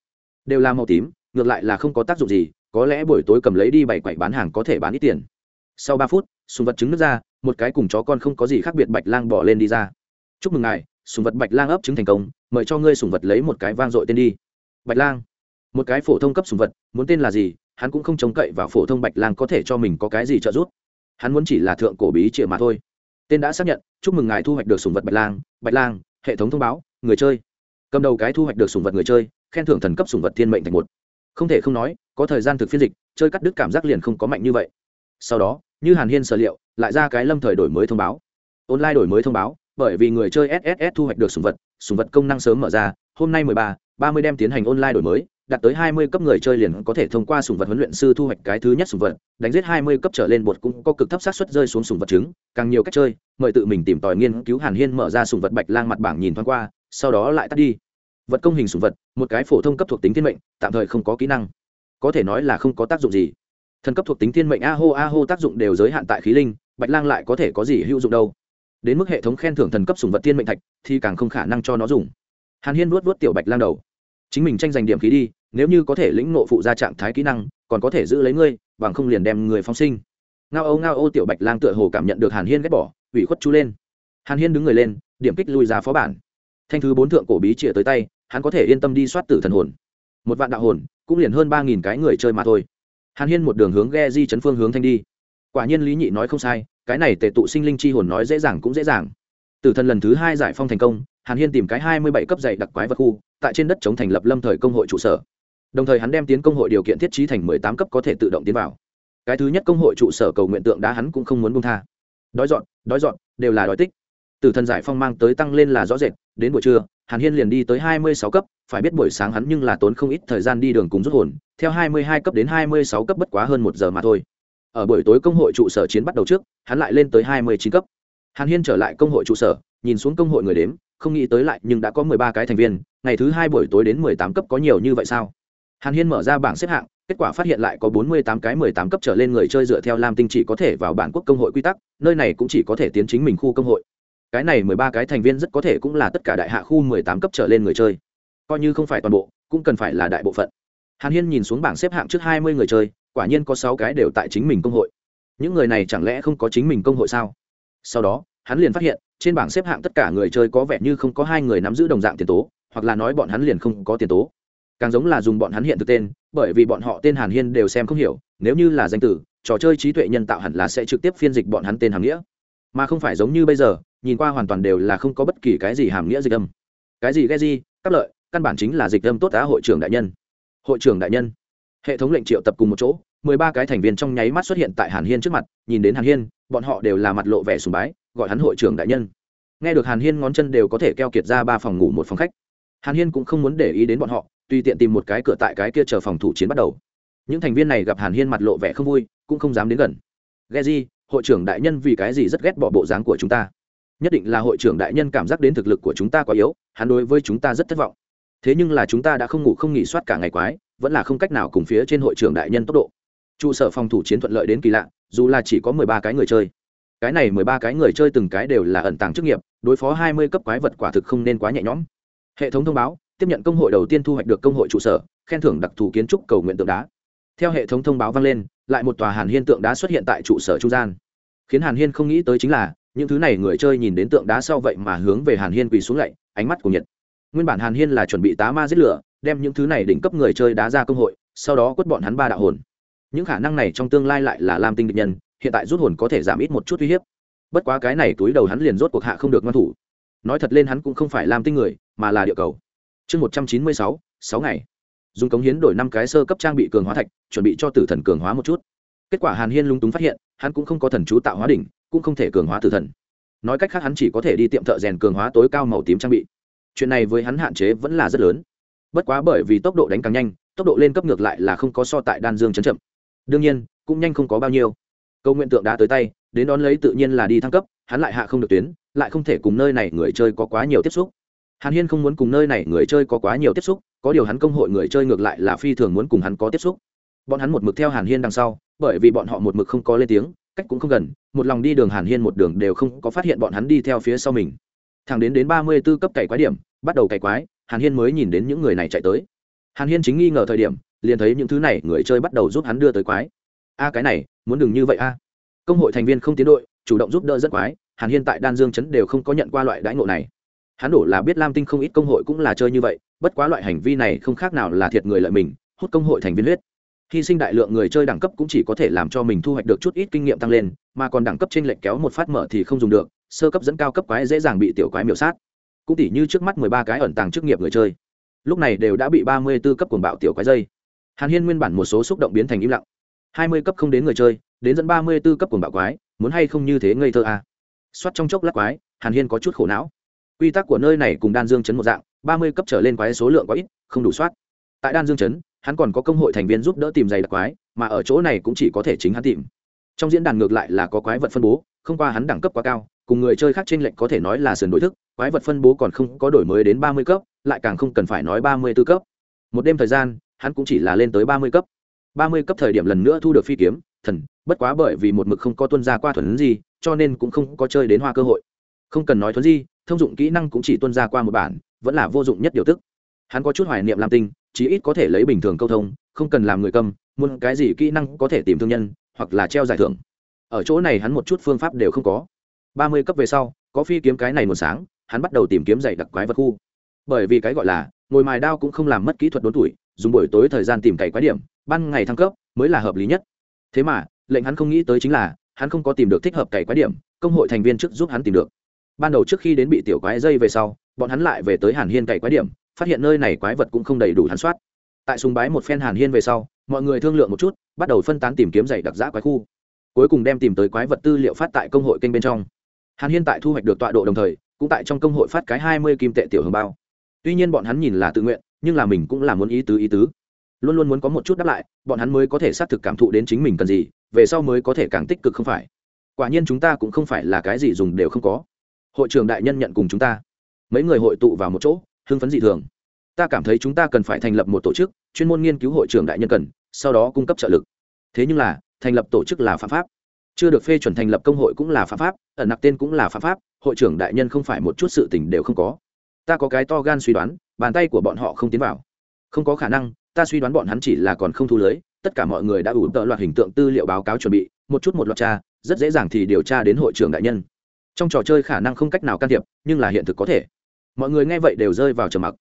Đều là màu tím, ngược lại là không có tác dụng gì có lẽ buổi tối cầm lấy đi bảy quậy bán hàng có thể bán ít tiền. Sau ba phút, sùng vật trứng nước ra, một cái cùng chó con không có gì khác biệt bạch lang bỏ lên đi ra. Chúc mừng ngài, sùng vật bạch lang ấp trứng thành công, mời cho ngươi sùng vật lấy một cái vang dội tên đi. Bạch lang? Một cái phổ thông cấp sùng vật, muốn tên là gì, hắn cũng không trông cậy vào phổ thông bạch lang có thể cho mình có cái gì trợ giúp. Hắn muốn chỉ là thượng cổ bí triệu mà thôi. Tên đã xác nhận, chúc mừng ngài thu hoạch được sùng vật bạch lang bạch lang, hệ thống thông báo, người chơi. Cầm đầu cái thu hoạch được sùng vật người chơi, khen thưởng thần cấp sùng vật thiên mệnh thành một. Không thể không nói có thời gian thực phiên dịch, chơi cắt đứt cảm giác liền không có mạnh như vậy. Sau đó, như hàn hiên sở liệu, lại ra cái lâm thời đổi mới thông báo. Online đổi mới thông báo, bởi vì người chơi sss thu hoạch được sùng vật sùng vật công năng sớm mở ra, hôm nay mười ba ba mươi đem tiến hành online đổi mới, đạt tới hai mươi cấp người chơi liền có thể thông qua sùng vật huấn luyện sư thu hoạch cái thứ nhất sùng vật, đánh giết hai mươi cấp trở lên bột cũng có cực thấp sát suất rơi xuống sùng vật trứng, càng nhiều cách chơi, mời tự mình tìm tòi nghiên cứu hàn hiên mở ra sùng vật bạch lang mặt bảng nhìn thoáng qua, sau đó lại tắt đi. Vật công hình sùng vật, một cái phổ thông cấp thuộc tính thiên mệnh, tạm thời không có kỹ năng có thể nói là không có tác dụng gì. Thần cấp thuộc tính thiên mệnh a hô a hô tác dụng đều giới hạn tại khí linh, bạch lang lại có thể có gì hữu dụng đâu? Đến mức hệ thống khen thưởng thần cấp sùng vật thiên mệnh thạch thì càng không khả năng cho nó dùng. Hàn hiên nuốt vuốt tiểu bạch lang đầu. Chính mình tranh giành điểm khí đi, nếu như có thể lĩnh nộ phụ ra trạng thái kỹ năng, còn có thể giữ lấy ngươi, bằng không liền đem người phóng sinh. Ngao âu ngao ô tiểu bạch lang tựa hồ cảm nhận được hàn hiên ghét bỏ, ủy khuất chú lên. Hàn hiên đứng người lên, điểm kích lui ra phó bản. Thanh thứ bốn thượng cổ bí chĩa tới tay, hắn có thể yên tâm đi soát tử thần hồn. Một vạn đạo hồn cũng liền hơn ba nghìn cái người chơi mà thôi. Hàn hiên một đường hướng ghe di chấn phương hướng thanh đi. Quả nhiên lý nhị nói không sai, cái này tệ tụ sinh linh chi hồn nói dễ dàng cũng dễ dàng. Tử thần lần thứ hai giải phong thành công, hàn hiên tìm cái hai mươi bảy cấp dạy đặc quái vật khu, tại trên đất chống thành lập lâm thời công hội trụ sở. Đồng thời hắn đem tiến công hội điều kiện thiết trí thành mười tám cấp có thể tự động tiến vào. Cái thứ nhất công hội trụ sở cầu nguyện tượng đá hắn cũng không muốn bông tha. Đói dọn đói dọn, đều là đói tích. Tử thần giải phong mang tới tăng lên là rõ rệt đến buổi trưa, hàn hiên liền đi tới hai mươi sáu cấp, phải biết buổi sáng hắn nhưng là tốn không ít thời gian đi đường cùng rút hồn, theo hai mươi hai cấp đến hai mươi sáu cấp bất quá hơn một giờ mà thôi. Ở buổi tối công hội trụ sở chiến bắt đầu trước, hắn lại lên tới hai mươi chín cấp. Hàn hiên trở lại công hội trụ sở, nhìn xuống công hội người đếm, không nghĩ tới lại nhưng đã có mười ba cái thành viên, ngày thứ hai buổi tối đến mười tám cấp có nhiều như vậy sao? Hàn hiên mở ra bảng xếp hạng, kết quả phát hiện lại có bốn mươi tám cái mười tám cấp trở lên người chơi dựa theo lam tinh chỉ có thể vào bản quốc công hội quy tắc, nơi này cũng chỉ có thể tiến chính mình khu công hội cái này mười ba cái thành viên rất có thể cũng là tất cả đại hạ khu mười tám cấp trở lên người chơi. Coi như không phải toàn bộ, cũng cần phải là đại bộ phận. Hàn hiên nhìn xuống bảng xếp hạng trước hai mươi người chơi, quả nhiên có sáu cái đều tại chính mình công hội. Những người này chẳng lẽ không có chính mình công hội sao? Sau đó, hắn liền phát hiện, trên bảng xếp hạng tất cả người chơi có vẻ như không có hai người nắm giữ đồng dạng tiền tố, hoặc là nói bọn hắn liền không có tiền tố. Càng giống là dùng bọn hắn hiện thực tên, bởi vì bọn họ tên hàn hiên đều xem không hiểu, nếu như là danh tử, trò chơi trí tuệ nhân tạo hẳn là sẽ trực tiếp phiên dịch bọn hắn tên hàng nghĩa. Mà không phải giống như bây giờ nhìn qua hoàn toàn đều là không có bất kỳ cái gì hàm nghĩa dịch âm. Cái gì ghe gì, các lợi, căn bản chính là dịch âm tốt á hội trưởng đại nhân. Hội trưởng đại nhân. Hệ thống lệnh triệu tập cùng một chỗ, mười ba cái thành viên trong nháy mắt xuất hiện tại hàn hiên trước mặt, nhìn đến hàn hiên, bọn họ đều là mặt lộ vẻ sùng bái, gọi hắn hội trưởng đại nhân. Nghe được hàn hiên ngón chân đều có thể keo kiệt ra ba phòng ngủ một phòng khách. Hàn hiên cũng không muốn để ý đến bọn họ, tùy tiện tìm một cái cửa tại cái kia chờ phòng thủ chiến bắt đầu. Những thành viên này gặp hàn hiên mặt lộ vẻ không vui, cũng không dám đến gần. Ghe di, hội trưởng đại nhân vì cái gì rất ghét bỏ bộ dáng của chúng ta? Nhất định là hội trưởng đại nhân cảm giác đến thực lực của chúng ta quá yếu, hắn đối với chúng ta rất thất vọng. Thế nhưng là chúng ta đã không ngủ không nghỉ soát cả ngày quái, vẫn là không cách nào cùng phía trên hội trưởng đại nhân tốc độ. Trụ sở phòng thủ chiến thuận lợi đến kỳ lạ, dù là chỉ có mười ba cái người chơi. Cái này mười ba cái người chơi từng cái đều là ẩn tàng chức nghiệp, đối phó hai mươi cấp quái vật quả thực không nên quá nhẹ nhõm. Hệ thống thông báo, tiếp nhận công hội đầu tiên thu hoạch được công hội trụ sở, khen thưởng đặc thù kiến trúc cầu nguyện tượng đá. Theo hệ thống thông báo vang lên, lại một tòa hàn hiên tượng đá xuất hiện tại trụ sở trung gian. Khiến hàn hiên không nghĩ tới chính là những thứ này người chơi nhìn đến tượng đá sau vậy mà hướng về hàn hiên quỳ xuống lạy, ánh mắt của nhiệt nguyên bản hàn hiên là chuẩn bị tá ma giết lửa, đem những thứ này đỉnh cấp người chơi đá ra công hội, sau đó quất bọn hắn ba đạo hồn. Những khả năng này trong tương lai lại là lam tinh địch nhân, hiện tại rút hồn có thể giảm ít một chút uy hiếp. Bất quá cái này túi đầu hắn liền rốt cuộc hạ không được ngăn thủ. Nói thật lên hắn cũng không phải lam tinh người, mà là địa cầu. Chương một trăm chín mươi sáu sáu ngày. Dùng cống hiến đổi năm cái sơ cấp trang bị cường hóa thạch, chuẩn bị cho tử thần cường hóa một chút kết quả hàn hiên lung túng phát hiện, hắn cũng không có thần chú tạo hóa đỉnh, cũng không thể cường hóa tử thần. Nói cách khác hắn chỉ có thể đi tiệm thợ rèn cường hóa tối cao màu tím trang bị. Chuyện này với hắn hạn chế vẫn là rất lớn. Bất quá bởi vì tốc độ đánh càng nhanh, tốc độ lên cấp ngược lại là không có so tại đan dương chấn chậm. Đương nhiên, cũng nhanh không có bao nhiêu. Câu nguyện tượng đã tới tay, đến đón lấy tự nhiên là đi thăng cấp, hắn lại hạ không được tuyến, lại không thể cùng nơi này người chơi có quá nhiều tiếp xúc. Hàn hiên không muốn cùng nơi này người chơi có quá nhiều tiếp xúc, có điều hắn công hội người chơi ngược lại là phi thường muốn cùng hắn có tiếp xúc bọn hắn một mực theo hàn hiên đằng sau, bởi vì bọn họ một mực không có lên tiếng, cách cũng không gần, một lòng đi đường hàn hiên một đường đều không có phát hiện bọn hắn đi theo phía sau mình. Thẳng đến đến ba mươi b ố cấp cày quái điểm, bắt đầu cày quái, hàn hiên mới nhìn đến những người này chạy tới. Hàn hiên chính nghi ngờ thời điểm, liền thấy những thứ này người chơi bắt đầu giúp hắn đưa tới quái. A, cái này, muốn đừng như vậy a. Công hội thành viên không tiến đội, chủ động giúp đỡ rất quái, hàn hiên tại đan dương chấn đều không có nhận qua loại đãi ngộ này. Hắn đổ là biết lam tinh không ít công hội cũng là chơi như vậy, bất quá loại hành vi này không khác nào là thiệt người lợi mình, hút công hội thành viên huyết hy sinh đại lượng người chơi đẳng cấp cũng chỉ có thể làm cho mình thu hoạch được chút ít kinh nghiệm tăng lên, mà còn đẳng cấp trên lệnh kéo một phát mở thì không dùng được, sơ cấp dẫn cao cấp quái dễ dàng bị tiểu quái miểu sát. Cũng tỉ như trước mắt mười ba cái ẩn tàng chức nghiệp người chơi. Lúc này đều đã bị ba mươi b ố cấp cuồng bạo tiểu quái dây. Hàn hiên nguyên bản một số xúc động biến thành im lặng. Hai mươi cấp không đến người chơi, đến dẫn ba mươi b ố cấp cuồng bạo quái, muốn hay không như thế ngây thơ à. xoát trong chốc lát quái, hàn hiên có chút khổ não. Quy tắc của nơi này cùng đan dương chấn một dạng, ba mươi cấp trở lên quái số lượng quá ít, không đủ soát tại đan dương chấn hắn còn có công hội thành viên giúp đỡ tìm giày đặc quái, mà ở chỗ này cũng chỉ có thể chính hắn tìm. Trong diễn đàn ngược lại là có quái vật phân bố, không qua hắn đẳng cấp quá cao, cùng người chơi khác trên lệnh có thể nói là sườn đối thức, quái vật phân bố còn không có đổi mới đến ba mươi cấp, lại càng không cần phải nói ba mươi b ố cấp. Một đêm thời gian, hắn cũng chỉ là lên tới ba mươi cấp. ba mươi cấp thời điểm lần nữa thu được phi kiếm, thần, bất quá bởi vì một mực không có tuân ra qua thuần gì cho nên cũng không có chơi đến hoa cơ hội. Không cần nói thuần gì thông dụng kỹ năng cũng chỉ tuân ra qua một bản, vẫn là vô dụng nhất điều tức. Hắn có chút hoài niệm làm tinh chí ít có thể lấy bình thường câu thông, không cần làm người cầm muốn cái gì kỹ năng có thể tìm thương nhân, hoặc là treo giải thưởng. Ở chỗ này hắn một chút phương pháp đều không có. Ba mươi cấp về sau, có phi kiếm cái này một sáng, hắn bắt đầu tìm kiếm dạy đặc quái vật khu. Bởi vì cái gọi là, ngồi mài đao cũng không làm mất kỹ thuật đốn tuổi, dùng buổi tối thời gian tìm cày quái điểm, ban ngày thăng cấp mới là hợp lý nhất. Thế mà, lệnh hắn không nghĩ tới chính là, hắn không có tìm được thích hợp cày quái điểm, công hội thành viên trước giúp hắn tìm được. Ban đầu trước khi đến bị tiểu quái dây về sau, bọn hắn lại về tới hàn hiên cày quái điểm phát hiện nơi này quái vật cũng không đầy đủ hắn soát. Tại sùng bái một phen hàn hiên về sau, mọi người thương lượng một chút, bắt đầu phân tán tìm kiếm dạy đặc giã quái khu. Cuối cùng đem tìm tới quái vật tư liệu phát tại công hội kênh bên trong. Hàn hiên tại thu hoạch được tọa độ đồng thời, cũng tại trong công hội phát cái hai mươi kim tệ tiểu hồng bao. Tuy nhiên bọn hắn nhìn là tự nguyện, nhưng là mình cũng là muốn ý tứ ý tứ. Luôn luôn muốn có một chút đáp lại, bọn hắn mới có thể xác thực cảm thụ đến chính mình cần gì, về sau mới có thể càng tích cực không phải. Quả nhiên chúng ta cũng không phải là cái gì dùng đều không có. Hội trưởng đại nhân nhận cùng chúng ta. Mấy người hội tụ vào một chỗ hưng phấn dị thường. Ta cảm thấy chúng ta cần phải thành lập một tổ chức, chuyên môn nghiên cứu hội trưởng đại nhân cần, sau đó cung cấp trợ lực. Thế nhưng là, thành lập tổ chức là phạm pháp. Chưa được phê chuẩn thành lập công hội cũng là phạm pháp, ẩn nặc tên cũng là phạm pháp, hội trưởng đại nhân không phải một chút sự tình đều không có. Ta có cái to gan suy đoán, bàn tay của bọn họ không tiến vào. Không có khả năng, ta suy đoán bọn hắn chỉ là còn không thu lưới, tất cả mọi người đã ủ tợ loạt hình tượng tư liệu báo cáo chuẩn bị, một chút một loạt tra, rất dễ dàng thì điều tra đến hội trưởng đại nhân. Trong trò chơi khả năng không cách nào can thiệp, nhưng là hiện thực có thể mọi người nghe vậy đều rơi vào trầm mặc.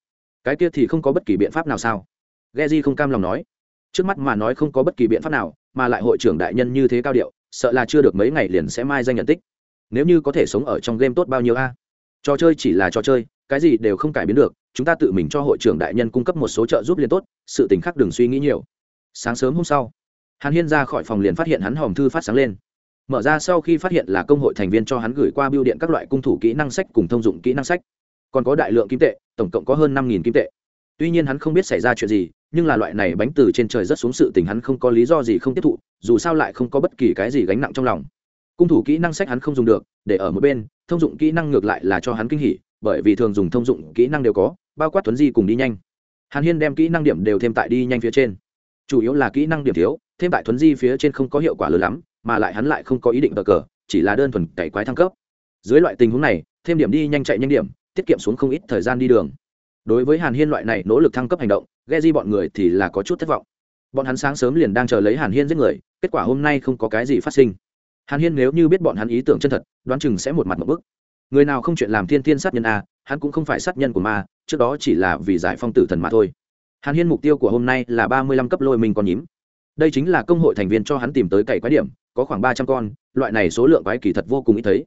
Cái kia thì không có bất kỳ biện pháp nào sao? Ghe không cam lòng nói. Trước mắt mà nói không có bất kỳ biện pháp nào, mà lại hội trưởng đại nhân như thế cao điệu, sợ là chưa được mấy ngày liền sẽ mai danh nhận tích. Nếu như có thể sống ở trong game tốt bao nhiêu a? Trò chơi chỉ là trò chơi, cái gì đều không cải biến được, chúng ta tự mình cho hội trưởng đại nhân cung cấp một số trợ giúp liền tốt, sự tình khác đừng suy nghĩ nhiều. Sáng sớm hôm sau, hàn hiên ra khỏi phòng liền phát hiện hắn hòm thư phát sáng lên. Mở ra sau khi phát hiện là công hội thành viên cho hắn gửi qua biêu điện các loại cung thủ kỹ năng sách cùng thông dụng kỹ năng sách còn có đại lượng kim tệ, tổng cộng có hơn năm nghìn kim tệ. Tuy nhiên hắn không biết xảy ra chuyện gì, nhưng là loại này bánh từ trên trời rất xuống sự tình hắn không có lý do gì không tiếp thụ, dù sao lại không có bất kỳ cái gì gánh nặng trong lòng. Cung thủ kỹ năng sách hắn không dùng được, để ở một bên, thông dụng kỹ năng ngược lại là cho hắn kinh hỉ, bởi vì thường dùng thông dụng kỹ năng đều có, bao quát tuấn di cùng đi nhanh. Hàn hiên đem kỹ năng điểm đều thêm tại đi nhanh phía trên. Chủ yếu là kỹ năng điểm thiếu, thêm tại tuấn di phía trên không có hiệu quả lớn lắm, mà lại hắn lại không có ý định bờ cờ, chỉ là đơn thuần cày quái thăng cấp. Dưới loại tình huống này, thêm điểm đi nhanh chạy nhanh điểm tiết kiệm xuống không ít thời gian đi đường. Đối với hàn hiên loại này nỗ lực thăng cấp hành động ghe di bọn người thì là có chút thất vọng. Bọn hắn sáng sớm liền đang chờ lấy hàn hiên giết người, kết quả hôm nay không có cái gì phát sinh. Hàn hiên nếu như biết bọn hắn ý tưởng chân thật, đoán chừng sẽ một mặt một bức. Người nào không chuyện làm thiên thiên sát nhân a hắn cũng không phải sát nhân của ma, trước đó chỉ là vì giải phong tử thần mà thôi. Hàn hiên mục tiêu của hôm nay là ba mươi lăm cấp lôi mình con nhím. Đây chính là công hội thành viên cho hắn tìm tới cậy quái điểm, có khoảng ba trăm con, loại này số lượng quái kỳ thật vô cùng ít thấy.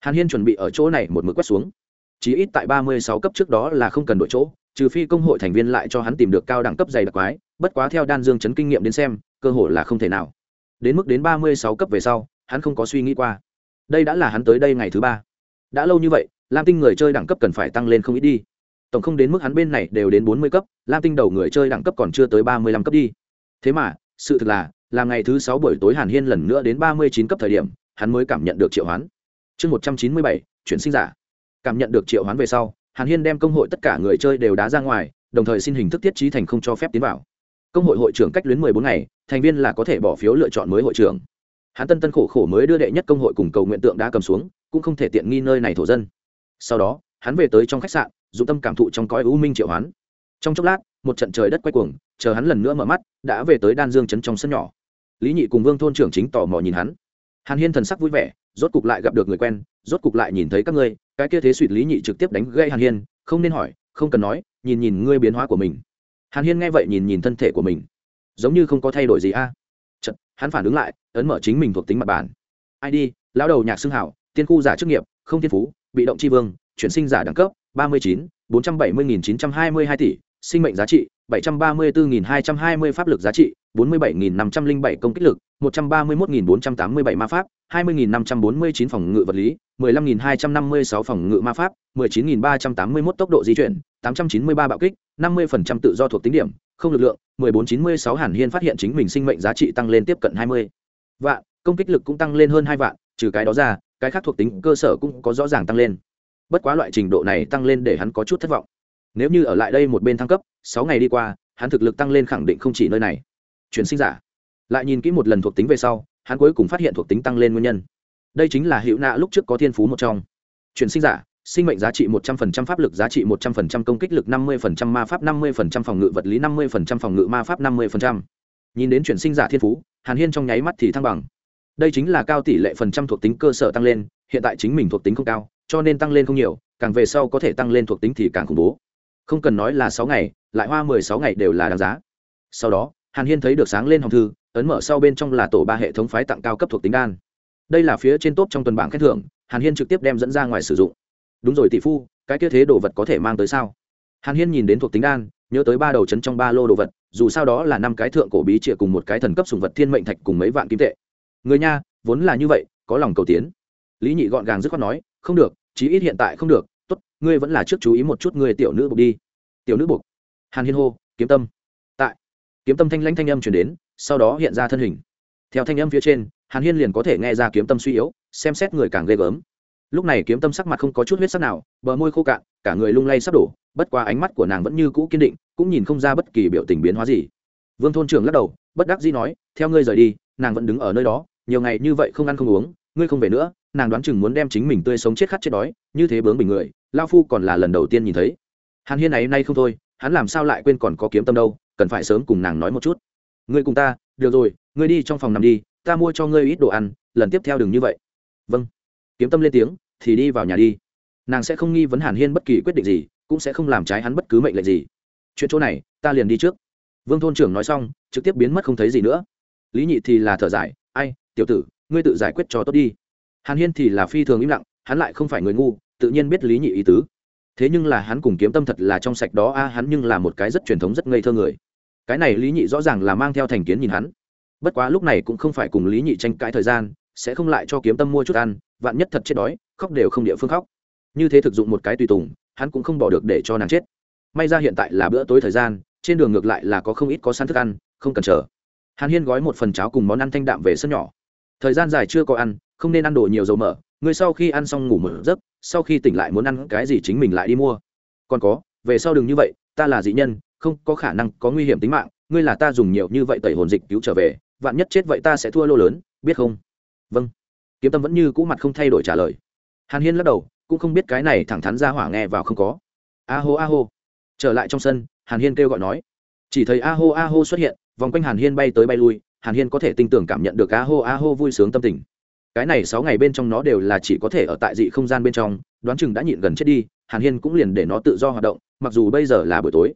Hàn hiên chuẩn bị ở chỗ này một mực quét xuống chí ít tại ba mươi sáu cấp trước đó là không cần đổi chỗ, trừ phi công hội thành viên lại cho hắn tìm được cao đẳng cấp dày đặc quái, bất quá theo đan dương chấn kinh nghiệm đến xem, cơ hội là không thể nào. Đến mức đến ba mươi sáu cấp về sau, hắn không có suy nghĩ qua. Đây đã là hắn tới đây ngày thứ ba. Đã lâu như vậy, lam tinh người chơi đẳng cấp cần phải tăng lên không ít đi. Tổng không đến mức hắn bên này đều đến bốn mươi cấp, lam tinh đầu người chơi đẳng cấp còn chưa tới ba mươi lăm cấp đi. Thế mà, sự thực là là ngày thứ sáu buổi tối hàn hiên lần nữa đến ba mươi chín cấp thời điểm, hắn mới cảm nhận được triệu hoán. Chương một trăm chín mươi bảy, chuyển sinh giả cảm nhận được triệu hoán về sau, hàn hiên đem công hội tất cả người chơi đều đá ra ngoài, đồng thời xin hình thức tiết trí thành không cho phép tiến vào. Công hội hội trưởng cách luyến mười bốn ngày, thành viên là có thể bỏ phiếu lựa chọn mới hội trưởng. Hắn tân tân khổ khổ mới đưa đệ nhất công hội cùng cầu nguyện tượng đã cầm xuống, cũng không thể tiện nghi nơi này thổ dân. Sau đó, hắn về tới trong khách sạn, dụng tâm cảm thụ trong cõi u minh triệu hoán. Trong chốc lát, một trận trời đất quay cuồng, chờ hắn lần nữa mở mắt, đã về tới đan dương chấn trong sân nhỏ. Lý nhị cùng vương thôn trưởng chính tò mò nhìn hắn hàn hiên thần sắc vui vẻ rốt cục lại gặp được người quen rốt cục lại nhìn thấy các ngươi cái kia thế suỵt lý nhị trực tiếp đánh gây hàn hiên không nên hỏi không cần nói nhìn nhìn ngươi biến hóa của mình. Hàn hiên nghe vậy nhìn nhìn thân thể của mình. Giống như không có thay đổi gì a. À? Chật, hắn phản ứng lại ấn mở chính mình thuộc tính mặt bản id lão đầu nhạc xưng hảo tiên khu giả chức nghiệp không thiên phú bị động tri vương chuyển sinh giả đẳng cấp ba mươi chín bốn trăm bảy mươi nghìn chín trăm hai mươi hai tỷ sinh mệnh giá trị bảy trăm ba mươi bốn nghìn hai trăm hai mươi pháp lực giá trị bốn mươi bảy nghìn năm trăm linh bảy công kích lực một trăm ba mươi một nghìn bốn trăm tám mươi bảy ma pháp, hai mươi nghìn năm trăm bốn mươi chín phòng ngự vật lý, mười lăm nghìn hai trăm năm mươi sáu phòng ngự ma pháp, mười chín nghìn ba trăm tám mươi một tốc độ di chuyển, tám trăm chín mươi ba bạo kích, năm mươi phần trăm tự do thuộc tính điểm, không lực lượng, mười bốn chín mươi sáu hàn hiên phát hiện chính mình sinh mệnh giá trị tăng lên tiếp cận hai mươi vạn, công kích lực cũng tăng lên hơn hai vạn, trừ cái đó ra, cái khác thuộc tính cơ sở cũng có rõ ràng tăng lên. Bất quá loại trình độ này tăng lên để hắn có chút thất vọng. Nếu như ở lại đây một bên thăng cấp, sáu ngày đi qua, hắn thực lực tăng lên khẳng định không chỉ nơi này. Chuyển sinh giả lại nhìn kỹ một lần thuộc tính về sau, hắn cuối cùng phát hiện thuộc tính tăng lên nguyên nhân. Đây chính là hữu nạ lúc trước có thiên phú một trong. Chuyển sinh giả, sinh mệnh giá trị một trăm phần trăm, pháp lực giá trị một trăm phần trăm, công kích lực năm mươi phần trăm, ma pháp năm mươi phần trăm, phòng ngự vật lý năm mươi phần trăm, phòng ngự ma pháp năm mươi phần trăm. Nhìn đến chuyển sinh giả thiên phú, hàn hiên trong nháy mắt thì thăng bằng. Đây chính là cao tỷ lệ phần trăm thuộc tính cơ sở tăng lên, hiện tại chính mình thuộc tính không cao, cho nên tăng lên không nhiều, càng về sau có thể tăng lên thuộc tính thì càng khủng bố. Không cần nói là sáu ngày, lại hoa mười sáu ngày đều là đáng giá. Sau đó, hàn hiên thấy được sáng lên hồng thư ấn mở sau bên trong là tổ ba hệ thống phái tặng cao cấp thuộc tính đan. Đây là phía trên top trong tuần bảng khen thưởng, hàn hiên trực tiếp đem dẫn ra ngoài sử dụng. Đúng rồi, tỷ phu, cái kia thế đồ vật có thể mang tới sao? Hàn hiên nhìn đến thuộc tính đan, nhớ tới ba đầu chấn trong ba lô đồ vật, dù sao đó là năm cái thượng cổ bí trịa cùng một cái thần cấp sùng vật thiên mệnh thạch cùng mấy vạn kim tệ. Người nha, vốn là như vậy, có lòng cầu tiến. Lý nhị gọn gàng dứt khoát nói, không được, chí ít hiện tại không được, tốt, ngươi vẫn là trước chú ý một chút người tiểu nữ buộc đi. Tiểu nữ buộc hàn hiên hô, kiếm tâm. Tại, kiếm tâm thanh lãnh thanh âm chuyển đến sau đó hiện ra thân hình. Theo thanh âm phía trên, hàn hiên liền có thể nghe ra kiếm tâm suy yếu, xem xét người càng ghê gớm. Lúc này kiếm tâm sắc mặt không có chút huyết sắc nào, bờ môi khô cạn, cả người lung lay sắp đổ, bất qua ánh mắt của nàng vẫn như cũ kiên định, cũng nhìn không ra bất kỳ biểu tình biến hóa gì. Vương thôn trưởng lắc đầu, bất đắc dĩ nói, theo ngươi rời đi, nàng vẫn đứng ở nơi đó, nhiều ngày như vậy không ăn không uống, ngươi không về nữa, nàng đoán chừng muốn đem chính mình tươi sống chết khát chết đói, như thế bướng bình người lao phu còn là lần đầu tiên nhìn thấy. Hàn hiên này nay không thôi, hắn làm sao lại quên còn có kiếm tâm đâu, cần phải sớm cùng nàng nói một chút ngươi cùng ta, được rồi, ngươi đi trong phòng nằm đi, ta mua cho ngươi ít đồ ăn, lần tiếp theo đừng như vậy. Vâng. Kiếm tâm lên tiếng, thì đi vào nhà đi. Nàng sẽ không nghi vấn hàn hiên bất kỳ quyết định gì, cũng sẽ không làm trái hắn bất cứ mệnh lệnh gì. Chuyện chỗ này, ta liền đi trước. Vương thôn trưởng nói xong, trực tiếp biến mất không thấy gì nữa. Lý nhị thì là thở dài, ai, tiểu tử, ngươi tự giải quyết cho tốt đi. Hàn hiên thì là phi thường im lặng, hắn lại không phải người ngu, tự nhiên biết lý nhị ý tứ. Thế nhưng là hắn cùng kiếm tâm thật là trong sạch đó, a, hắn nhưng là một cái rất truyền thống, rất ngây thơ người cái này lý nhị rõ ràng là mang theo thành kiến nhìn hắn. Bất quá lúc này cũng không phải cùng lý nhị tranh cãi thời gian, sẽ không lại cho kiếm tâm mua chút ăn, vạn nhất thật chết đói, khóc đều không địa phương khóc. Như thế thực dụng một cái tùy tùng, hắn cũng không bỏ được để cho nàng chết. May ra hiện tại là bữa tối thời gian, trên đường ngược lại là có không ít có sẵn thức ăn, không cần chờ. Hàn hiên gói một phần cháo cùng món ăn thanh đạm về sân nhỏ. Thời gian dài chưa có ăn, không nên ăn đồ nhiều dầu mỡ, người sau khi ăn xong ngủ một giấc, sau khi tỉnh lại muốn ăn cái gì chính mình lại đi mua. Còn có, về sau đừng như vậy, ta là dị nhân không có khả năng có nguy hiểm tính mạng, ngươi là ta dùng nhiều như vậy tẩy hồn dịch cứu trở về, vạn nhất chết vậy ta sẽ thua lô lớn, biết không? Vâng. Kiếm tâm vẫn như cũ mặt không thay đổi trả lời. Hàn hiên lắc đầu, cũng không biết cái này thẳng thắn ra hỏa nghe vào không có. A hô a hô. Trở lại trong sân, hàn hiên kêu gọi nói. Chỉ thấy a hô a hô xuất hiện, vòng quanh hàn hiên bay tới bay lui, hàn hiên có thể tin tưởng cảm nhận được a hô a hô vui sướng tâm tình. Cái này sáu ngày bên trong nó đều là chỉ có thể ở tại dị không gian bên trong, đoán chừng đã nhịn gần chết đi, hàn hiên cũng liền để nó tự do hoạt động, mặc dù bây giờ là buổi tối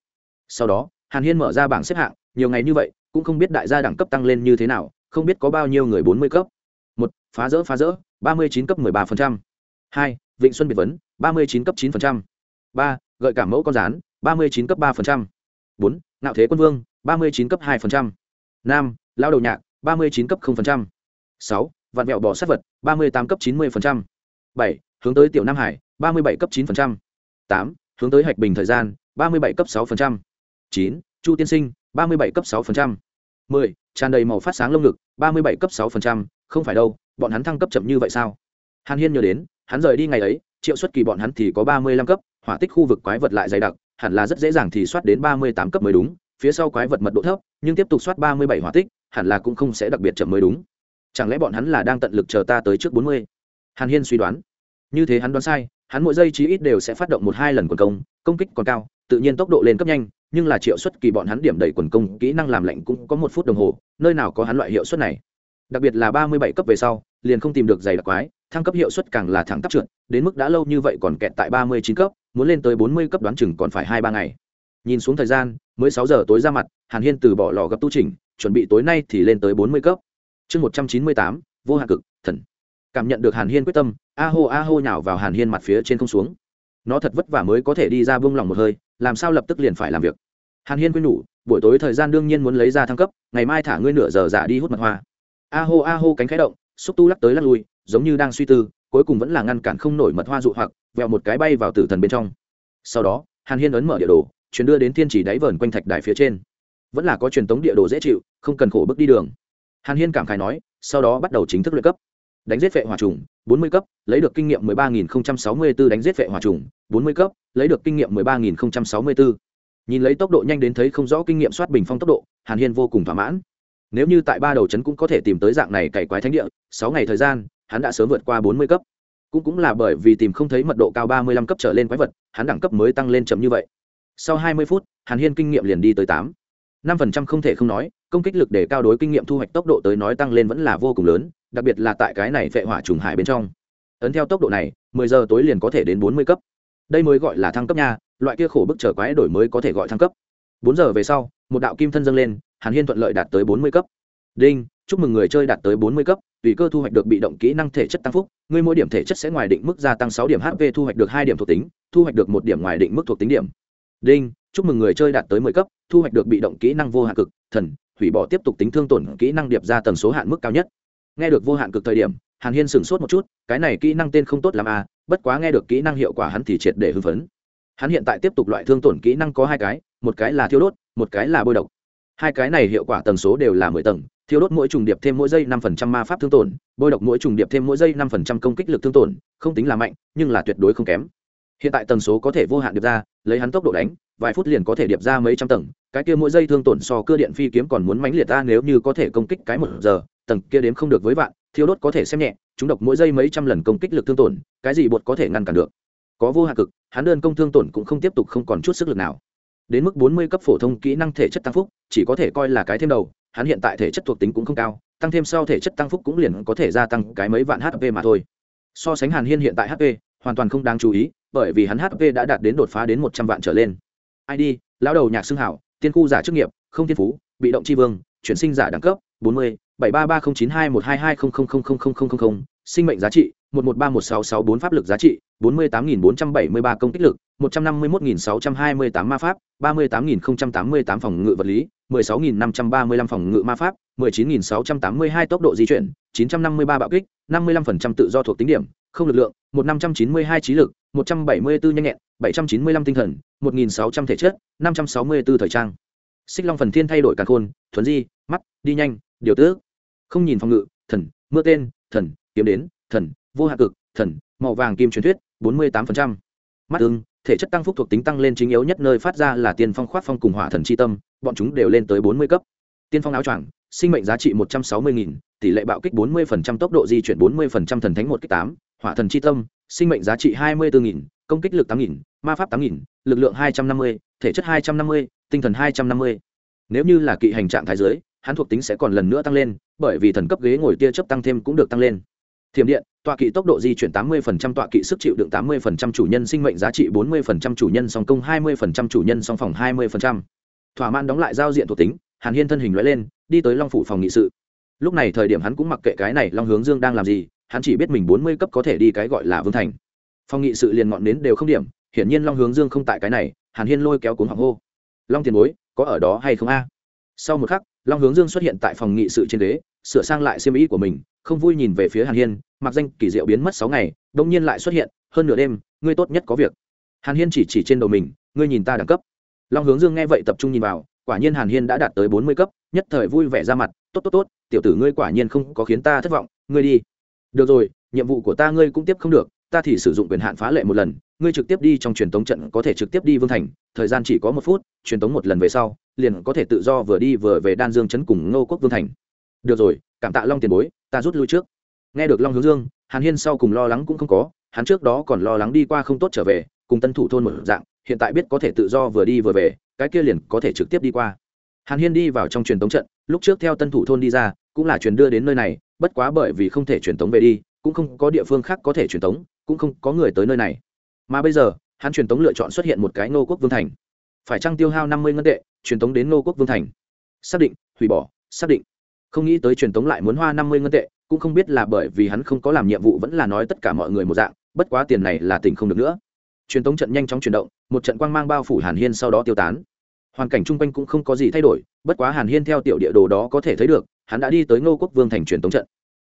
sau đó, hàn hiên mở ra bảng xếp hạng, nhiều ngày như vậy, cũng không biết đại gia đẳng cấp tăng lên như thế nào, không biết có bao nhiêu người bốn mươi cấp. Một, phá rỡ phá rỡ, ba mươi chín cấp mười ba phần trăm. Hai, vịnh xuân biệt vấn, ba mươi chín cấp chín phần trăm. Ba, gợi cảm mẫu con rán, ba mươi chín cấp ba phần trăm. Bốn, ngạo thế quân vương, ba mươi chín cấp hai phần trăm. Năm, lao đầu nhạc, ba mươi chín cấp không phần trăm. Sáu, vạn mẹo bỏ sát vật, ba mươi tám cấp chín mươi phần trăm. Bảy, hướng tới tiểu nam hải, ba mươi bảy cấp chín phần trăm. Tám, hướng tới hạch bình thời gian, ba mươi bảy cấp sáu phần trăm chín, chu tiên sinh, ba mươi bảy cấp sáu phần trăm. mười, tràn đầy màu phát sáng lông ngực, ba mươi bảy cấp sáu phần trăm. Không phải đâu, bọn hắn thăng cấp chậm như vậy sao? Hàn hiên nhớ đến, hắn rời đi ngày ấy, triệu xuất kỳ bọn hắn thì có ba mươi lăm cấp, hỏa tích khu vực quái vật lại dày đặc, hẳn là rất dễ dàng thì soát đến ba mươi tám cấp mới đúng, phía sau quái vật mật độ thấp, nhưng tiếp tục soát ba mươi bảy hỏa tích, hẳn là cũng không sẽ đặc biệt chậm mới đúng. Chẳng lẽ bọn hắn là đang tận lực chờ ta tới trước bốn mươi? Hàn hiên suy đoán. Như thế hắn đoán sai, hắn mỗi giây chí ít đều sẽ phát động một hai lần quần công công kích còn cao, tự nhiên tốc độ lên cấp nhanh nhưng là triệu suất kỳ bọn hắn điểm đầy quần công, kỹ năng làm lạnh cũng có một phút đồng hồ, nơi nào có hắn loại hiệu suất này. Đặc biệt là ba mươi bảy cấp về sau, liền không tìm được giày đặc quái, thăng cấp hiệu suất càng là thẳng tắp trượt, đến mức đã lâu như vậy còn kẹt tại ba mươi chín cấp, muốn lên tới bốn mươi cấp đoán chừng còn phải hai ba ngày. Nhìn xuống thời gian, mới sáu giờ tối ra mặt, hàn hiên từ bỏ lò gấp tu trình chuẩn bị tối nay thì lên tới bốn mươi cấp. Chương một trăm chín mươi tám, vô hạn cực, thần. Cảm nhận được hàn hiên quyết tâm, a hô a hô nhào vào hàn hiên mặt phía trên không xuống. Nó thật vất vả mới có thể đi ra buông lòng một hơi làm sao lập tức liền phải làm việc? Hàn hiên quyết nhủ, buổi tối thời gian đương nhiên muốn lấy ra thăng cấp, ngày mai thả ngươi nửa giờ giả đi hút mật hoa. A hô a hô cánh khái động, xúc tu lắc tới lắc lui, giống như đang suy tư, cuối cùng vẫn là ngăn cản không nổi mật hoa dụ hoặc, vẹo một cái bay vào tử thần bên trong. Sau đó, hàn hiên ấn mở địa đồ, chuyển đưa đến thiên chỉ đáy vờn quanh thạch đài phía trên. Vẫn là có truyền thống địa đồ dễ chịu, không cần khổ bước đi đường. Hàn hiên cảm khái nói, sau đó bắt đầu chính thức luyện cấp đánh giết vệ hỏa trùng, bốn mươi cấp, lấy được kinh nghiệm 13.064 đánh giết vệ hỏa trùng, bốn mươi cấp, lấy được kinh nghiệm 13.064 nhìn lấy tốc độ nhanh đến thấy không rõ kinh nghiệm soát bình phong tốc độ, hàn hiên vô cùng thỏa mãn. Nếu như tại ba đầu trấn cũng có thể tìm tới dạng này cày quái thánh địa, sáu ngày thời gian, hắn đã sớm vượt qua bốn mươi cấp. Cũng cũng là bởi vì tìm không thấy mật độ cao ba mươi lăm cấp trở lên quái vật, hắn đẳng cấp mới tăng lên chậm như vậy. Sau hai mươi phút, hàn hiên kinh nghiệm liền đi tới tám. năm phần trăm không thể không nói công kích lực để cao đối kinh nghiệm thu hoạch tốc độ tới nói tăng lên vẫn là vô cùng lớn, đặc biệt là tại cái này vệ hỏa trùng hải bên trong. Ấn theo tốc độ này, mười giờ tối liền có thể đến bốn mươi cấp. Đây mới gọi là thăng cấp nha, loại kia khổ bức trở quái đổi mới có thể gọi thăng cấp. Bốn giờ về sau, một đạo kim thân dâng lên, hàn hiên thuận lợi đạt tới bốn mươi cấp. Đinh, chúc mừng người chơi đạt tới bốn mươi cấp, tùy cơ thu hoạch được bị động kỹ năng thể chất tăng phúc, ngươi mỗi điểm thể chất sẽ ngoài định mức gia tăng sáu điểm hp thu hoạch được hai điểm thuộc tính, thu hoạch được một điểm ngoài định mức thuộc tính điểm. Đinh, chúc mừng người chơi đạt tới mười cấp, thu hoạch được bị động kỹ năng vô hạn cực thần, hủy bỏ tiếp tục tính thương tổn kỹ năng điệp ra tần số hạn mức cao nhất. Nghe được vô hạn cực thời điểm, hàn hiên sửng sốt một chút, cái này kỹ năng tên không tốt làm à bất quá nghe được kỹ năng hiệu quả hắn thì triệt để hưng phấn. Hắn hiện tại tiếp tục loại thương tổn kỹ năng có hai cái, một cái là thiêu đốt, một cái là bôi độc. Hai cái này hiệu quả tần số đều là mười tầng, thiêu đốt mỗi trùng điệp thêm mỗi giây năm phần trăm ma pháp thương tổn, bôi độc mỗi trùng điệp thêm mỗi giây năm phần trăm công kích lực thương tổn, không tính là mạnh, nhưng là tuyệt đối không kém. Hiện tại tần số có thể vô hạn điệp ra, lấy hắn tốc độ đánh, vài phút liền có thể điệp ra mấy trăm tầng cái kia mỗi giây thương tổn so cơ điện phi kiếm còn muốn mãnh liệt ta nếu như có thể công kích cái một giờ, tầng kia đếm không được với vạn, thiêu đốt có thể xem nhẹ, chúng độc mỗi giây mấy trăm lần công kích lực thương tổn, cái gì bột có thể ngăn cản được? Có vô hạn cực, hắn đơn công thương tổn cũng không tiếp tục không còn chút sức lực nào. Đến mức bốn mươi cấp phổ thông kỹ năng thể chất tăng phúc, chỉ có thể coi là cái thêm đầu, hắn hiện tại thể chất thuộc tính cũng không cao, tăng thêm sau thể chất tăng phúc cũng liền có thể gia tăng cái mấy vạn hp mà thôi. So sánh hàn hiên hiện tại hp hoàn toàn không đáng chú ý, bởi vì hắn hp đã đạt đến đột phá đến một trăm vạn trở lên. Id lão đầu nhạc xưng hảo tiên khu giả chức nghiệp, không thiên phú, bị động tri vương, chuyển sinh giả đẳng cấp, bốn mươi, bảy ba ba không chín hai một hai hai không không không không không không không sinh mệnh giá trị, một một ba một sáu sáu bốn pháp lực giá trị, bốn mươi tám nghìn bốn trăm bảy mươi ba công kích lực, một trăm năm mươi một nghìn sáu trăm hai mươi tám ma pháp, ba mươi tám nghìn không trăm tám mươi tám phòng ngự vật lý, mười sáu nghìn năm trăm ba mươi lăm phòng ngự ma pháp, mười chín nghìn sáu trăm tám mươi hai tốc độ di chuyển, chín trăm năm mươi ba bạo kích, năm mươi lăm phần trăm tự do thuộc tính điểm không lực lượng, một năm trăm chín mươi hai trí lực, một trăm bảy mươi bốn nhanh nhẹn, bảy trăm chín mươi lăm tinh thần, một nghìn sáu trăm thể chất, năm trăm sáu mươi bốn thời trang. Xích long phần thiên thay đổi càn khôn thuấn di, mắt, đi nhanh, điều tước. Không nhìn phòng ngự, thần, mưa tên, thần, kiếm đến, thần, vô hạn cực, thần, màu vàng kim truyền thuyết, bốn mươi tám mắt ưng thể chất tăng phúc thuộc tính tăng lên chính yếu nhất nơi phát ra là tiên phong khoát phong cùng hỏa thần c h i tâm, bọn chúng đều lên tới bốn mươi cấp. Tiên phong áo choàng, sinh mệnh giá trị một trăm sáu mươi nghìn, tỷ lệ bạo kích bốn mươi tốc độ di chuyển bốn mươi thần thánh một kích tám hỏa thần c h i tâm, sinh mệnh giá trị hai mươi bốn nghìn, công kích lực tám nghìn, ma pháp tám nghìn, lực lượng hai trăm năm mươi, thể chất hai trăm năm mươi, tinh thần hai trăm năm mươi. Nếu như là kỵ hành trạng thái giới hắn thuộc tính sẽ còn lần nữa tăng lên, bởi vì thần cấp ghế ngồi tia chấp tăng thêm cũng được tăng lên. Thiểm điện, tọa kỵ tốc độ di chuyển 80% tọa kỵ sức chịu đựng 80% chủ nhân sinh mệnh giá trị 40% chủ nhân song công 20% chủ nhân song phòng 20%. thỏa mãn đóng lại giao diện thuộc tính, hàn hiên thân hình lóe lên, đi tới long phủ phòng nghị sự. Lúc này thời điểm hắn cũng mặc kệ cái này long hướng dương đang làm gì hắn chỉ biết mình 40 cấp có thể đi cái gọi là vương thành. Phòng nghị sự liền ngọn nến đều không điểm, hiển nhiên long hướng dương không tại cái này, hàn hiên lôi kéo cuốn hoàng hô. Long tiền bối, có ở đó hay không a? Sau một khắc, long hướng dương xuất hiện tại phòng nghị sự trên đế sửa sang lại xiêm ý của mình, không vui nhìn về phía hàn hiên, mặc danh kỳ diệu biến mất sáu ngày, đột nhiên lại xuất hiện, hơn nửa đêm, ngươi tốt nhất có việc. Hàn hiên chỉ chỉ trên đầu mình, ngươi nhìn ta đẳng cấp. Long hướng dương nghe vậy tập trung nhìn vào, quả nhiên hàn hiên đã đạt tới bốn mươi cấp, nhất thời vui vẻ ra mặt, tốt tốt tốt, tiểu tử ngươi quả nhiên không có khiến ta thất vọng, ngươi đi được rồi, nhiệm vụ của ta ngươi cũng tiếp không được, ta thì sử dụng quyền hạn phá lệ một lần, ngươi trực tiếp đi trong truyền tống trận có thể trực tiếp đi vương thành, thời gian chỉ có một phút, truyền tống một lần về sau, liền có thể tự do vừa đi vừa về đan dương chấn cùng ngô quốc vương thành. Được rồi, cảm tạ long tiền bối, ta rút lui trước. Nghe được long hướng dương, hàn hiên sau cùng lo lắng cũng không có, hắn trước đó còn lo lắng đi qua không tốt trở về, cùng tân thủ thôn một dạng, hiện tại biết có thể tự do vừa đi vừa về, cái kia liền có thể trực tiếp đi qua. Hàn hiên đi vào trong truyền tống trận, lúc trước theo tân thủ thôn đi ra, cũng là truyền đưa đến nơi này bất quá bởi vì không thể truyền tống về đi, cũng không có địa phương khác có thể truyền tống, cũng không có người tới nơi này. Mà bây giờ, hắn truyền tống lựa chọn xuất hiện một cái nô quốc vương thành. Phải trăng tiêu hao năm mươi ngân tệ, truyền tống đến nô quốc vương thành? Xác định, hủy bỏ, xác định. Không nghĩ tới truyền tống lại muốn hoa năm mươi ngân tệ, cũng không biết là bởi vì hắn không có làm nhiệm vụ vẫn là nói tất cả mọi người một dạng, bất quá tiền này là tỉnh không được nữa. Truyền tống trận nhanh chóng chuyển động, một trận quang mang bao phủ hàn hiên sau đó tiêu tán. Hoàn cảnh chung quanh cũng không có gì thay đổi, bất quá hàn hiên theo tiểu địa đồ đó có thể thấy được hắn đã đi tới ngô quốc vương thành truyền tống trận.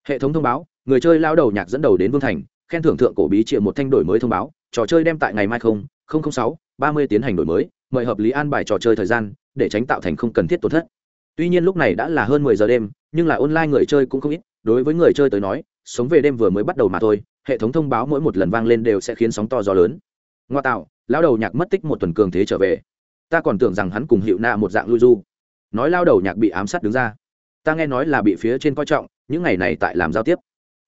Hệ thống thông báo, người chơi lao đầu nhạc dẫn đầu đến vương thành, khen thưởng thượng cổ bí triệu một thanh đổi mới thông báo, trò chơi đem tại ngày mai không sáu, ba mươi tiến hành đổi mới, mời hợp lý an bài trò chơi thời gian, để tránh tạo thành không cần thiết tổn thất. Tuy nhiên lúc này đã là hơn mười giờ đêm, nhưng là online người chơi cũng không ít, đối với người chơi tới nói, sống về đêm vừa mới bắt đầu mà thôi, hệ thống thông báo mỗi một lần vang lên đều sẽ khiến sóng to gió lớn. Ngoa tạo, lao đầu nhạc mất tích một tuần cường thế trở về. Ta còn tưởng rằng hắn cùng hiệu na một dạng lui du. Nói lao đầu nhạc bị ám sát đứng ra ta nghe nói là bị phía trên coi trọng, những ngày này tại làm giao tiếp.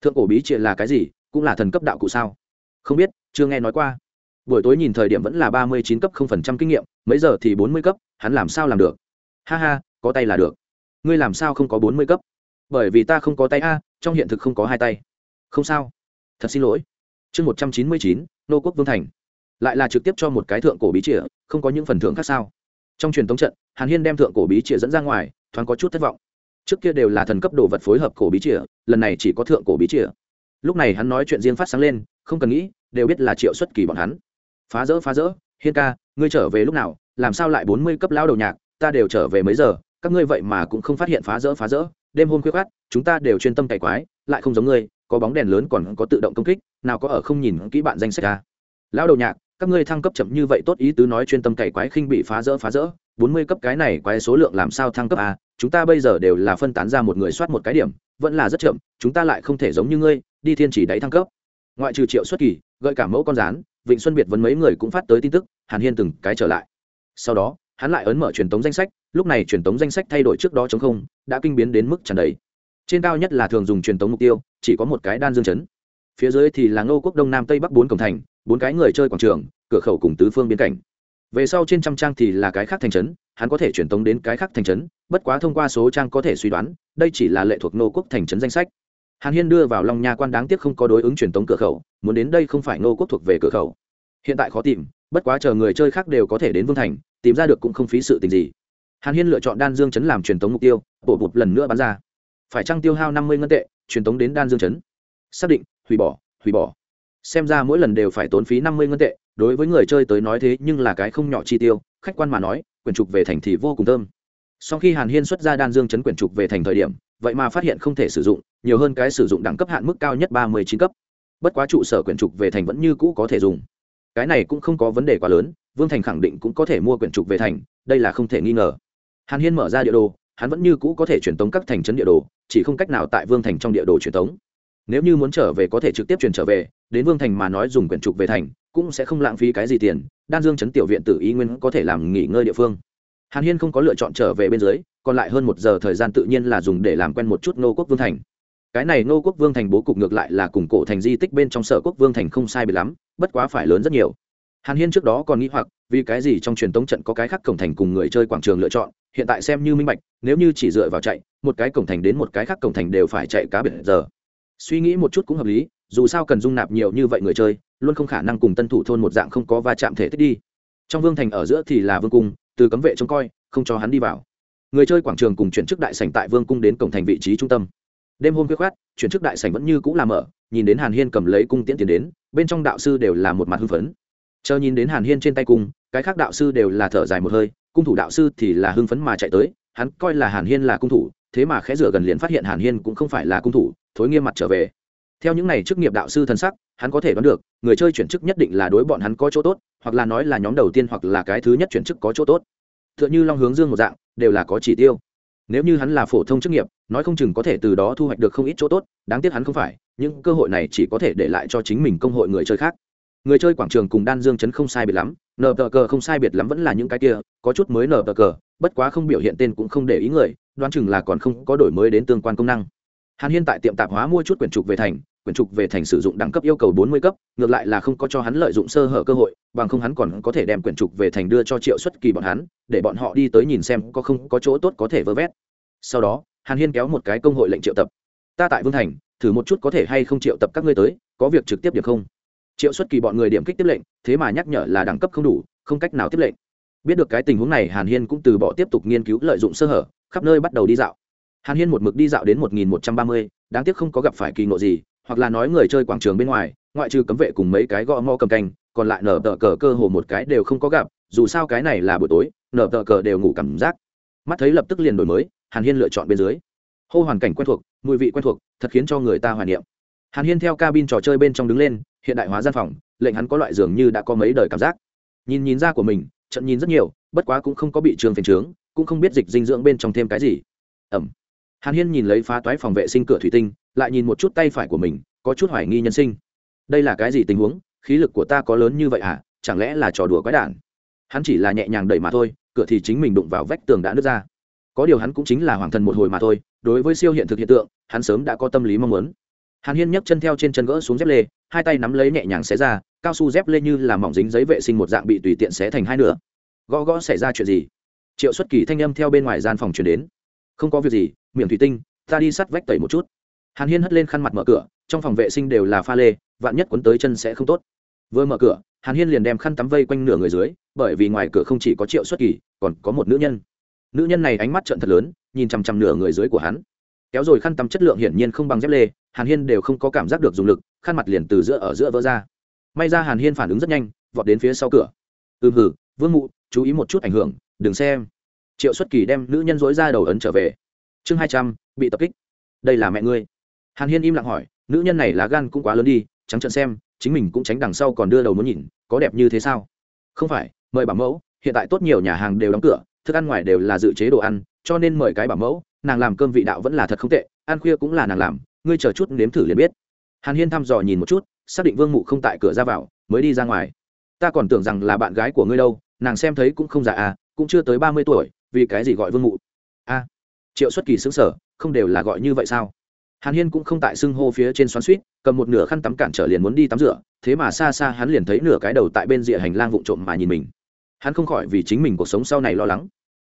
Thượng cổ bí triệt là cái gì, cũng là thần cấp đạo cụ sao? Không biết, chưa nghe nói qua. Buổi tối nhìn thời điểm vẫn là ba mươi chín cấp không phần trăm kinh nghiệm, mấy giờ thì bốn mươi cấp, hắn làm sao làm được? Ha ha, có tay là được. Ngươi làm sao không có bốn mươi cấp? Bởi vì ta không có tay a, trong hiện thực không có hai tay. Không sao. Thật xin lỗi. Chương một trăm chín mươi chín, nô quốc vương thành. Lại là trực tiếp cho một cái thượng cổ bí chìa không có những phần thưởng khác sao? Trong truyền thống trận, hàn hiên đem thượng cổ bí chìa dẫn ra ngoài, thoáng có chút thất vọng trước kia đều là thần cấp đồ vật phối hợp cổ bí chìa, lần này chỉ có thượng cổ bí chìa. Lúc này hắn nói chuyện riêng phát sáng lên, không cần nghĩ, đều biết là triệu xuất kỳ bọn hắn. Phá rỡ phá rỡ, hiên ca, ngươi trở về lúc nào, làm sao lại bốn mươi cấp lao đầu nhạc, ta đều trở về mấy giờ, các ngươi vậy mà cũng không phát hiện phá rỡ phá rỡ. Đêm hôm khuya khát chúng ta đều chuyên tâm cày quái, lại không giống ngươi, có bóng đèn lớn còn có tự động công kích, nào có ở không nhìn kỹ bạn danh sách ca lão đầu nhạc, các ngươi thăng cấp chậm như vậy tốt ý tứ nói chuyên tâm cày quái khinh bị phá rỡ phá rỡ bốn mươi cấp cái này quái số lượng làm sao thăng cấp à? Chúng ta bây giờ đều là phân tán ra một người soát một cái điểm, vẫn là rất chậm, chúng ta lại không thể giống như ngươi, đi thiên chỉ đáy thăng cấp. Ngoại trừ triệu xuất kỳ, gợi cả mẫu con rán, vịnh xuân biệt vấn mấy người cũng phát tới tin tức, hàn hiên từng cái trở lại. Sau đó, hắn lại ấn mở truyền tống danh sách, lúc này truyền tống danh sách thay đổi trước đó chống không, đã kinh biến đến mức tràn đầy. Trên cao nhất là thường dùng truyền tống mục tiêu, chỉ có một cái đan dương chấn. Phía dưới thì là ngô quốc đông nam tây bắc bốn cổng thành, bốn cái người chơi quảng trường, cửa khẩu cùng tứ phương biên cảnh về sau trên trăm trang thì là cái khác thành trấn, hắn có thể truyền tống đến cái khác thành trấn, bất quá thông qua số trang có thể suy đoán, đây chỉ là lệ thuộc nô quốc thành trấn danh sách. Hàn hiên đưa vào long nha quan đáng tiếc không có đối ứng truyền tống cửa khẩu, muốn đến đây không phải nô quốc thuộc về cửa khẩu. Hiện tại khó tìm, bất quá chờ người chơi khác đều có thể đến vương thành, tìm ra được cũng không phí sự tình gì. Hàn hiên lựa chọn đan dương chấn làm truyền tống mục tiêu, bổ bụt lần nữa bán ra. Phải trăng tiêu hao năm mươi ngân tệ, truyền tống đến đan dương chấn? Xác định, hủy bỏ hủy bỏ. Xem ra mỗi lần đều phải tốn phí năm mươi ngân tệ đối với người chơi tới nói thế nhưng là cái không nhỏ chi tiêu, khách quan mà nói, quyển trục về thành thì vô cùng thơm. Sau khi hàn hiên xuất ra đan dương chấn quyển trục về thành thời điểm, vậy mà phát hiện không thể sử dụng, nhiều hơn cái sử dụng đẳng cấp hạn mức cao nhất ba mươi chín cấp. Bất quá trụ sở quyển trục về thành vẫn như cũ có thể dùng. Cái này cũng không có vấn đề quá lớn, vương thành khẳng định cũng có thể mua quyển trục về thành, đây là không thể nghi ngờ. Hàn hiên mở ra địa đồ, hắn vẫn như cũ có thể truyền tống các thành trấn địa đồ, chỉ không cách nào tại vương thành trong địa đồ truyền tống nếu như muốn trở về có thể trực tiếp truyền trở về, đến vương thành mà nói dùng quyển trục về thành, cũng sẽ không lãng phí cái gì tiền, đan dương chấn tiểu viện tự ý nguyên có thể làm nghỉ ngơi địa phương. Hàn hiên không có lựa chọn trở về bên dưới, còn lại hơn một giờ thời gian tự nhiên là dùng để làm quen một chút nô quốc vương thành. Cái này nô quốc vương thành bố cục ngược lại là cùng cổ thành di tích bên trong sở quốc vương thành không sai bị lắm, bất quá phải lớn rất nhiều. Hàn hiên trước đó còn nghĩ hoặc, vì cái gì trong truyền tống trận có cái khác cổng thành cùng người chơi quảng trường lựa chọn, hiện tại xem như minh bạch, nếu như chỉ dựa vào chạy, một cái cổng thành đến một cái khác cổng thành đều phải chạy cá biệt giờ suy nghĩ một chút cũng hợp lý, dù sao cần dung nạp nhiều như vậy người chơi, luôn không khả năng cùng tân thủ thôn một dạng không có va chạm thể tích đi. Trong vương thành ở giữa thì là vương cung, từ cấm vệ trông coi, không cho hắn đi vào. Người chơi quảng trường cùng chuyển chức đại sảnh tại vương cung đến cổng thành vị trí trung tâm. Đêm hôm khuya khoát, chuyển chức đại sảnh vẫn như c ũ làm ở nhìn đến hàn hiên cầm lấy cung tiễn tiền đến, bên trong đạo sư đều là một mặt hưng phấn. Chờ nhìn đến hàn hiên trên tay cung, cái khác đạo sư đều là thở dài một hơi, cung thủ đạo sư thì là hưng phấn mà chạy tới, hắn coi là hàn hiên là cung thủ thế mà khẽ rửa gần liền phát hiện hàn hiên cũng không phải là cung thủ, thối nghiêm mặt trở về. Theo những này chức nghiệp đạo sư thân sắc, hắn có thể đoán được, người chơi chuyển chức nhất định là đối bọn hắn có chỗ tốt, hoặc là nói là nhóm đầu tiên hoặc là cái thứ nhất chuyển chức có chỗ tốt. T h ư ợ n h ư long hướng dương một dạng, đều là có chỉ tiêu. Nếu như hắn là phổ thông chức nghiệp, nói không chừng có thể từ đó thu hoạch được không ít chỗ tốt, đáng tiếc hắn không phải, những cơ hội này chỉ có thể để lại cho chính mình công hội người chơi khác. Người chơi quảng trường cùng đan dương chấn không sai biệt lắm nờ tờ cờ không sai biệt lắm vẫn là những cái kia, có chút mới nờ tờ cờ bất quá không biểu hiện tên cũng không để ý người đoán chừng là còn không có đổi mới đến tương quan công năng. Hàn hiên tại tiệm tạp hóa mua chút quyển trục về thành, quyển trục về thành sử dụng đẳng cấp yêu cầu bốn mươi cấp, ngược lại là không có cho hắn lợi dụng sơ hở cơ hội, bằng không hắn còn có thể đem quyển trục về thành đưa cho triệu xuất kỳ bọn hắn, để bọn họ đi tới nhìn xem có không có chỗ tốt có thể vơ vét. Sau đó, hàn hiên kéo một cái công hội lệnh triệu tập. Ta tại vương thành, thử một chút có thể hay không triệu tập các ngươi tới, có việc trực tiếp được không? Triệu xuất kỳ bọn người điểm kích tiếp lệnh, thế mà nhắc nhở là đẳng cấp không đủ, không cách nào tiếp lệnh biết được cái tình huống này, hàn hiên cũng từ bỏ tiếp tục nghiên cứu lợi dụng sơ hở, khắp nơi bắt đầu đi dạo. Hàn hiên một mực đi dạo đến một nghìn một trăm ba mươi, đáng tiếc không có gặp phải kỳ ngộ gì, hoặc là nói người chơi quảng trường bên ngoài, ngoại trừ cấm vệ cùng mấy cái gõ mò cầm canh còn lại nở tờ cờ cơ hồ một cái đều không có gặp, dù sao cái này là buổi tối, nở tờ cờ đều ngủ cảm giác. Mắt thấy lập tức liền đổi mới, hàn hiên lựa chọn bên dưới. Hô hoàn cảnh quen thuộc, mùi vị quen thuộc, thật khiến cho người ta hoài niệm. Hàn hiên theo cabin trò chơi bên trong đứng lên, hiện đại hóa gian phòng, lệnh hắn có loại giường như đã có mấy đời cảm giác. Nhìn nhìn ra của mình trận nhìn rất nhiều, bất quá cũng không có bị trường phèn trướng, cũng không biết dịch dinh dưỡng bên trong thêm cái gì. Ẩm. Hàn hiên nhìn lấy phá toái phòng vệ sinh cửa thủy tinh, lại nhìn một chút tay phải của mình, có chút hoài nghi nhân sinh. Đây là cái gì tình huống? Khí lực của ta có lớn như vậy à? Chẳng lẽ là trò đùa quái đản? Hắn chỉ là nhẹ nhàng đẩy mà thôi, cửa thì chính mình đụng vào vách tường đã nứt ra. Có điều hắn cũng chính là hoàng thần một hồi mà thôi, đối với siêu hiện thực hiện tượng, hắn sớm đã có tâm lý mong muốn. Hàn hiên nhấc chân theo trên chân gỡ xuống dép lê, hai tay nắm lấy nhẹ nhàng xé ra cao su dép lê như là mỏng dính giấy vệ sinh một dạng bị tùy tiện xé thành hai nửa. Gõ gõ xảy ra chuyện gì? Triệu xuất kỳ thanh âm theo bên ngoài gian phòng chuyển đến. Không có việc gì, miệng thủy tinh, ta đi sắt vách tẩy một chút. Hàn hiên hất lên khăn mặt mở cửa, trong phòng vệ sinh đều là pha lê, vạn nhất quấn tới chân sẽ không tốt. Vừa mở cửa, hàn hiên liền đem khăn tắm vây quanh nửa người dưới, bởi vì ngoài cửa không chỉ có triệu xuất kỳ, còn có một nữ nhân. Nữ nhân này ánh mắt trận thật lớn, nhìn chằm chằm nửa người dưới của hắn. Kéo rồi khăn tắm chất lượng hiển nhiên không bằng dép lê, hàn hiên đều không có cảm giác được dùng lực, khăn mặt liền từ giữa ở giữa vỡ ra may ra hàn hiên phản ứng rất nhanh, vọt đến phía sau cửa. Ừm hử vương mụ, chú ý một chút ảnh hưởng, đừng xem. Triệu xuất kỳ đem nữ nhân dối ra đầu ấn trở về. Chương hai trăm, bị tập kích. Đây là mẹ ngươi. Hàn hiên im lặng hỏi, nữ nhân này lá gan cũng quá lớn đi, trắng trợn xem, chính mình cũng tránh đằng sau còn đưa đầu muốn nhìn, có đẹp như thế sao? Không phải, mời bảo mẫu, hiện tại tốt nhiều nhà hàng đều đóng cửa, thức ăn ngoài đều là dự chế đồ ăn, cho nên mời cái bảo mẫu, nàng làm cơm vị đạo vẫn là thật không tệ, ăn khuya cũng là nàng làm, ngươi chờ chút nếm thử liền biết. Hàn hiên thăm dò nhìn một chút xác định vương mụ không tại cửa ra vào, mới đi ra ngoài. Ta còn tưởng rằng là bạn gái của ngươi đâu, nàng xem thấy cũng không già à cũng chưa tới ba mươi tuổi, vì cái gì gọi vương mụ? A, triệu xuất kỳ xứng sở không đều là gọi như vậy sao? Hàn hiên cũng không tại xưng hô phía trên xoắn suýt, cầm một nửa khăn tắm cản trở liền muốn đi tắm rửa, thế mà xa xa hắn liền thấy nửa cái đầu tại bên rìa hành lang vụng trộm mà nhìn mình. Hắn không khỏi vì chính mình cuộc sống sau này lo lắng.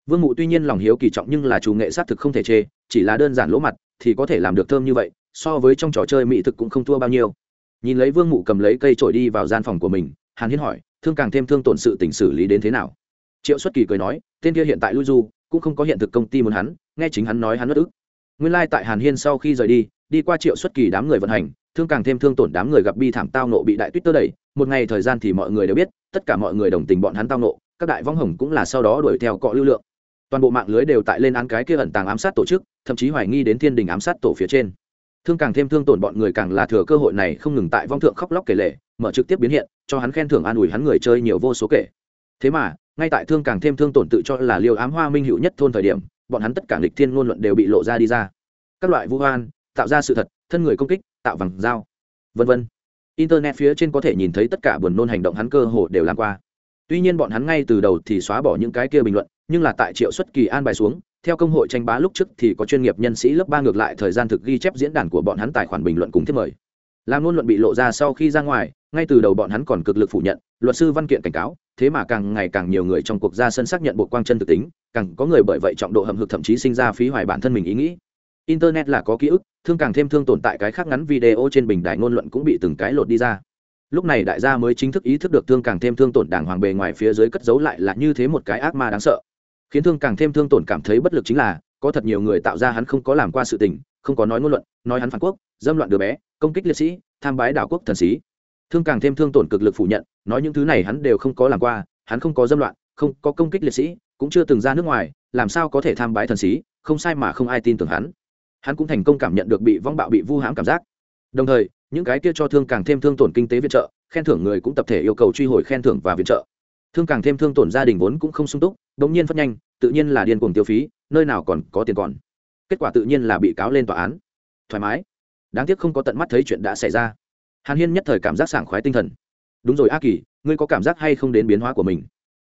Vương mụ tuy nhiên lòng hiếu kỳ trọng nhưng là chủ nghệ xác thực không thể chê, chỉ là đơn giản lỗ mặt, thì có thể làm được thơm như vậy, so với trong trò chơi mỹ thực cũng không thua bao nhiêu nhìn lấy vương mụ cầm lấy cây trổi đi vào gian phòng của mình, hàn hiên hỏi, thương càng thêm thương tổn sự tình xử lý đến thế nào? Triệu xuất kỳ cười nói, tên kia hiện tại lui du, cũng không có hiện thực công ty muốn hắn, nghe chính hắn nói hắn bất ức. Nguyên lai、like、tại hàn hiên sau khi rời đi đi qua triệu xuất kỳ đám người vận hành, thương càng thêm thương tổn đám người gặp bi thảm tao nộ bị đại tuyết tơ đẩy, một ngày thời gian thì mọi người đều biết, tất cả mọi người đồng tình bọn hắn tao nộ, các đại vong hồng cũng là sau đó đuổi theo cọ lưu lượng. Toàn bộ mạng lưới đều tại lên án cái kia ẩn tàng ám sát tổ chức, thậm chí hoài nghi đến thiên đình ám sát tổ phía trên thương càng thêm thương tổn bọn người càng là thừa cơ hội này không ngừng tại vong thượng khóc lóc kể lể, mở trực tiếp biến hiện cho hắn khen thưởng an ủi hắn người chơi nhiều vô số kể. Thế mà ngay tại thương càng thêm thương tổn tự cho là liều ám hoa minh hữu nhất thôn thời điểm bọn hắn tất cả lịch thiên ngôn luận đều bị lộ ra đi ra. Các loại vũ hoan tạo ra sự thật thân người công kích tạo vàng dao vân vân. Internet phía trên có thể nhìn thấy tất cả buồn nôn hành động hắn cơ hồ đều làm qua. Tuy nhiên bọn hắn ngay từ đầu thì xóa bỏ những cái kia bình luận nhưng là tại triệu xuất kỳ an bài xuống theo công hội tranh bá lúc trước thì có chuyên nghiệp nhân sĩ lớp ba ngược lại thời gian thực ghi chép diễn đàn của bọn hắn tài khoản bình luận cùng thiết mời. Làm ngôn luận bị lộ ra sau khi ra ngoài, ngay từ đầu bọn hắn còn cực lực phủ nhận, luật sư văn kiện cảnh cáo, thế mà càng ngày càng nhiều người trong cuộc ra sân xác nhận bộ quang chân thực tính, càng có người bởi vậy trọng độ hầm hực thậm chí sinh ra phí hoài bản thân mình ý nghĩ. Internet là có ký ức, thương càng thêm thương tồn tại cái khác ngắn video trên bình đại ngôn luận cũng bị từng cái lột đi ra. Lúc này đại gia mới chính thức ý thức được thương càng thêm thương tổn đảng hoàng bề ngoài phía dưới cất giấu lại là như thế một cái ác ma đáng sợ khiến thương càng thêm thương tổn cảm thấy bất lực chính là, có thật nhiều người tạo ra hắn không có làm qua sự tình, không có nói ngôn luận, nói hắn phản quốc, dâm loạn đứa bé, công kích liệt sĩ, tham bái đảo quốc thần sĩ. Thương càng thêm thương tổn cực lực phủ nhận, nói những thứ này hắn đều không có làm qua, hắn không có dâm loạn, không có công kích liệt sĩ, cũng chưa từng ra nước ngoài, làm sao có thể tham bái thần sĩ, không sai mà không ai tin tưởng hắn. Hắn cũng thành công cảm nhận được bị vong bạo bị vu hãm cảm giác. Đồng thời, những cái kia cho thương càng thêm thương tổn kinh tế viện trợ, khen thưởng người cũng tập thể yêu cầu truy hồi khen thưởng và viện trợ. Thương càng thêm thương tổn gia đình vốn cũng không sung túc đ ỗ n g nhiên phát nhanh tự nhiên là điên cuồng tiêu phí, nơi nào còn có tiền còn. Kết quả tự nhiên là bị cáo lên tòa án. Thoải mái. Đáng tiếc không có tận mắt thấy chuyện đã xảy ra. Hàn hiên nhất thời cảm giác sảng khoái tinh thần. Đúng rồi a kỳ, ngươi có cảm giác hay không đến biến hóa của mình?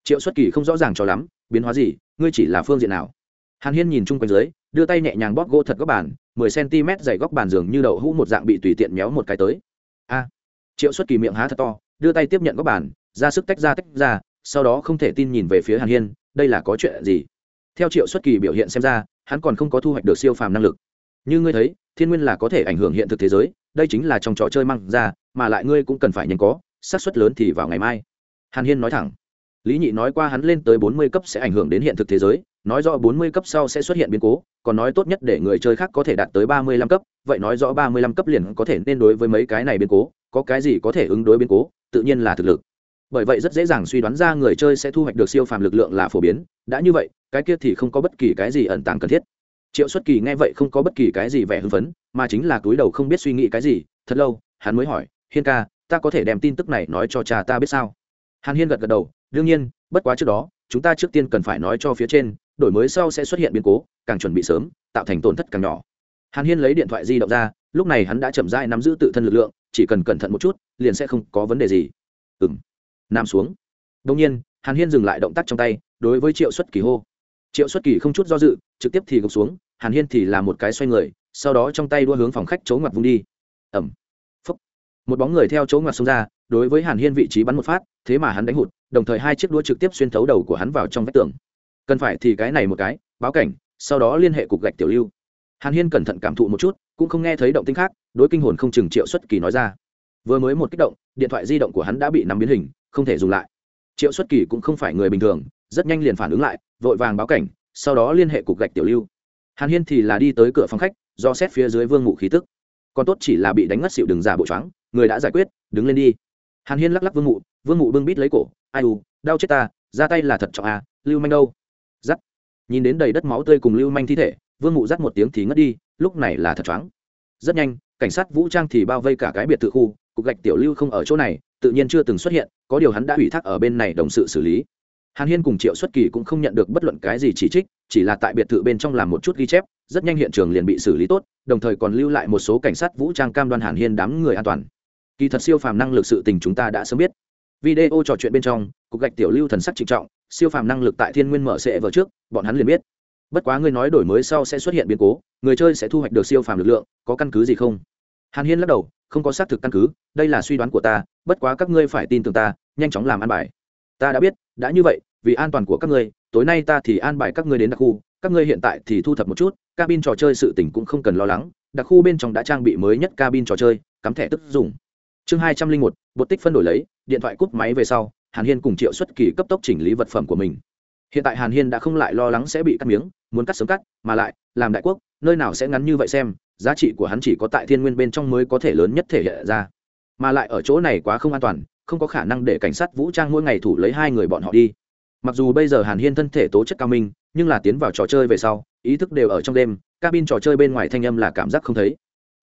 Triệu xuất kỳ không rõ ràng cho lắm, biến hóa gì, ngươi chỉ là phương diện nào? Hàn hiên nhìn chung quanh dưới, đưa tay nhẹ nhàng bóp gỗ thật góc bàn, mười cm dày góc bàn giường như đậu hũ một dạng bị tùy tiện méo một cái tới. A. Triệu xuất kỳ miệng há thật to, đưa tay tiếp nhận góc bàn, ra sức tách ra tách ra, sau đó không thể tin nhìn về phía hàn hiên đây là có chuyện gì? Theo triệu xuất kỳ biểu hiện xem ra, hắn còn không có thu hoạch được siêu phàm năng lực. Như ngươi thấy, thiên nguyên là có thể ảnh hưởng hiện thực thế giới, đây chính là trong trò chơi mang ra, mà lại ngươi cũng cần phải nhanh có, xác suất lớn thì vào ngày mai. Hàn hiên nói thẳng. Lý nhị nói qua hắn lên tới bốn mươi cấp sẽ ảnh hưởng đến hiện thực thế giới, nói rõ bốn mươi cấp sau sẽ xuất hiện biến cố, còn nói tốt nhất để người chơi khác có thể đạt tới ba mươi lăm cấp, vậy nói rõ ba mươi lăm cấp liền có thể nên đối với mấy cái này biến cố, có cái gì có thể ứng đối biến cố, tự nhiên là thực lực bởi vậy rất dễ dàng suy đoán ra người chơi sẽ thu hoạch được siêu phàm lực lượng là phổ biến. Đã như vậy, cái kia thì không có bất kỳ cái gì ẩn tàng cần thiết. Triệu xuất kỳ nghe vậy không có bất kỳ cái gì vẻ hưng phấn, mà chính là túi đầu không biết suy nghĩ cái gì. Thật lâu, hắn mới hỏi, hiên ca, ta có thể đem tin tức này nói cho cha ta biết sao? Hàn hiên gật gật đầu, đương nhiên, bất quá trước đó, chúng ta trước tiên cần phải nói cho phía trên, đổi mới sau sẽ xuất hiện biến cố, càng chuẩn bị sớm, tạo thành tổn thất càng nhỏ. Hàn hiên lấy điện thoại di động ra, lúc này hắn đã chậm dai nắm giữ tự thân lực lượng, chỉ cần cẩn thận một chút, liền sẽ không có vấn đề gì. Ừng nằm xuống. Đông nhiên, hàn hiên dừng lại động tác trong tay, đối với triệu xuất kỳ hô. Triệu xuất kỳ không chút do dự, trực tiếp thì gục xuống, hàn hiên thì là một cái xoay người, sau đó trong tay đua hướng phòng khách chỗ ngoặt vung đi. Ẩm phúc. Một bóng người theo chỗ ngoặt xông ra, đối với hàn hiên vị trí bắn một phát, thế mà hắn đánh hụt, đồng thời hai chiếc đũa trực tiếp xuyên thấu đầu của hắn vào trong vách tường. Cần phải thì cái này một cái, báo cảnh, sau đó liên hệ cục gạch tiểu lưu. Hàn hiên cẩn thận cảm thụ một chút, cũng không nghe thấy động tinh khác, đối kinh hồn không chừng triệu xuất kỳ nói ra. Vừa mới một kích động, điện thoại di động của hắn đã bị nắm biến hình không thể dùng lại. Triệu xuất kỳ cũng không phải người bình thường, rất nhanh liền phản ứng lại, vội vàng báo cảnh, sau đó liên hệ cục gạch tiểu lưu. Hàn hiên thì là đi tới cửa phòng khách, do xét phía dưới vương ngụ khí tức. Còn tốt chỉ là bị đánh ngất xịu đừng giả bộ choáng, người đã giải quyết, đứng lên đi. Hàn hiên lắc lắc vương ngụ vương ngụ bưng bít lấy cổ, ai u, đau chết ta, ra tay là thật trọng à lưu manh đâu? Dắt nhìn đến đầy đất máu tươi cùng lưu manh thi thể, vương ngụ dắt một tiếng thì ngất đi, lúc này là thật choáng. Rất nhanh, cảnh sát vũ trang thì bao vây cả cái biệt thự khu, cục gạch tiểu lưu không ở chỗ này tự nhiên chưa từng xuất hiện, có điều hắn đã ủy thác ở bên này đồng sự xử lý. Hàn hiên cùng triệu xuất kỳ cũng không nhận được bất luận cái gì chỉ trích, chỉ là tại biệt thự bên trong làm một chút ghi chép, rất nhanh hiện trường liền bị xử lý tốt, đồng thời còn lưu lại một số cảnh sát vũ trang cam đoan hàn hiên đám người an toàn. Kỳ thật siêu phàm năng lực sự tình chúng ta đã sớm biết. Video trò chuyện bên trong, cục gạch tiểu lưu thần sắc trịnh trọng, siêu phàm năng lực tại thiên nguyên mở sẽ vở trước, bọn hắn liền biết. Bất quá ngươi nói đổi mới sau sẽ xuất hiện biến cố, người chơi sẽ thu hoạch được siêu phàm lực lượng, có căn cứ gì không? Hàn hiên lắc đầu không có xác thực căn cứ, đây là suy đoán của ta, bất quá các ngươi phải tin tưởng ta, nhanh chóng làm an bài. Ta đã biết, đã như vậy, vì an toàn của các ngươi, tối nay ta thì an bài các ngươi đến đặc khu, các ngươi hiện tại thì thu thập một chút, cabin trò chơi sự tỉnh cũng không cần lo lắng, đặc khu bên trong đã trang bị mới nhất cabin trò chơi, cắm thẻ tức dùng. Chương hai trăm linh một, bột tích phân đổi lấy, điện thoại cúp máy về sau, hàn hiên cùng triệu xuất kỳ cấp tốc chỉnh lý vật phẩm của mình. Hiện tại hàn hiên đã không lại lo lắng sẽ bị cắt miếng, muốn cắt sớm cắt, mà lại, làm đại quốc nơi nào sẽ ngắn như vậy xem, giá trị của hắn chỉ có tại thiên nguyên bên trong mới có thể lớn nhất thể hiện ra. Mà lại ở chỗ này quá không an toàn, không có khả năng để cảnh sát vũ trang mỗi ngày thủ lấy hai người bọn họ đi. Mặc dù bây giờ hàn hiên thân thể tố chất cao minh, nhưng là tiến vào trò chơi về sau, ý thức đều ở trong đêm, cabin trò chơi bên ngoài thanh âm là cảm giác không thấy.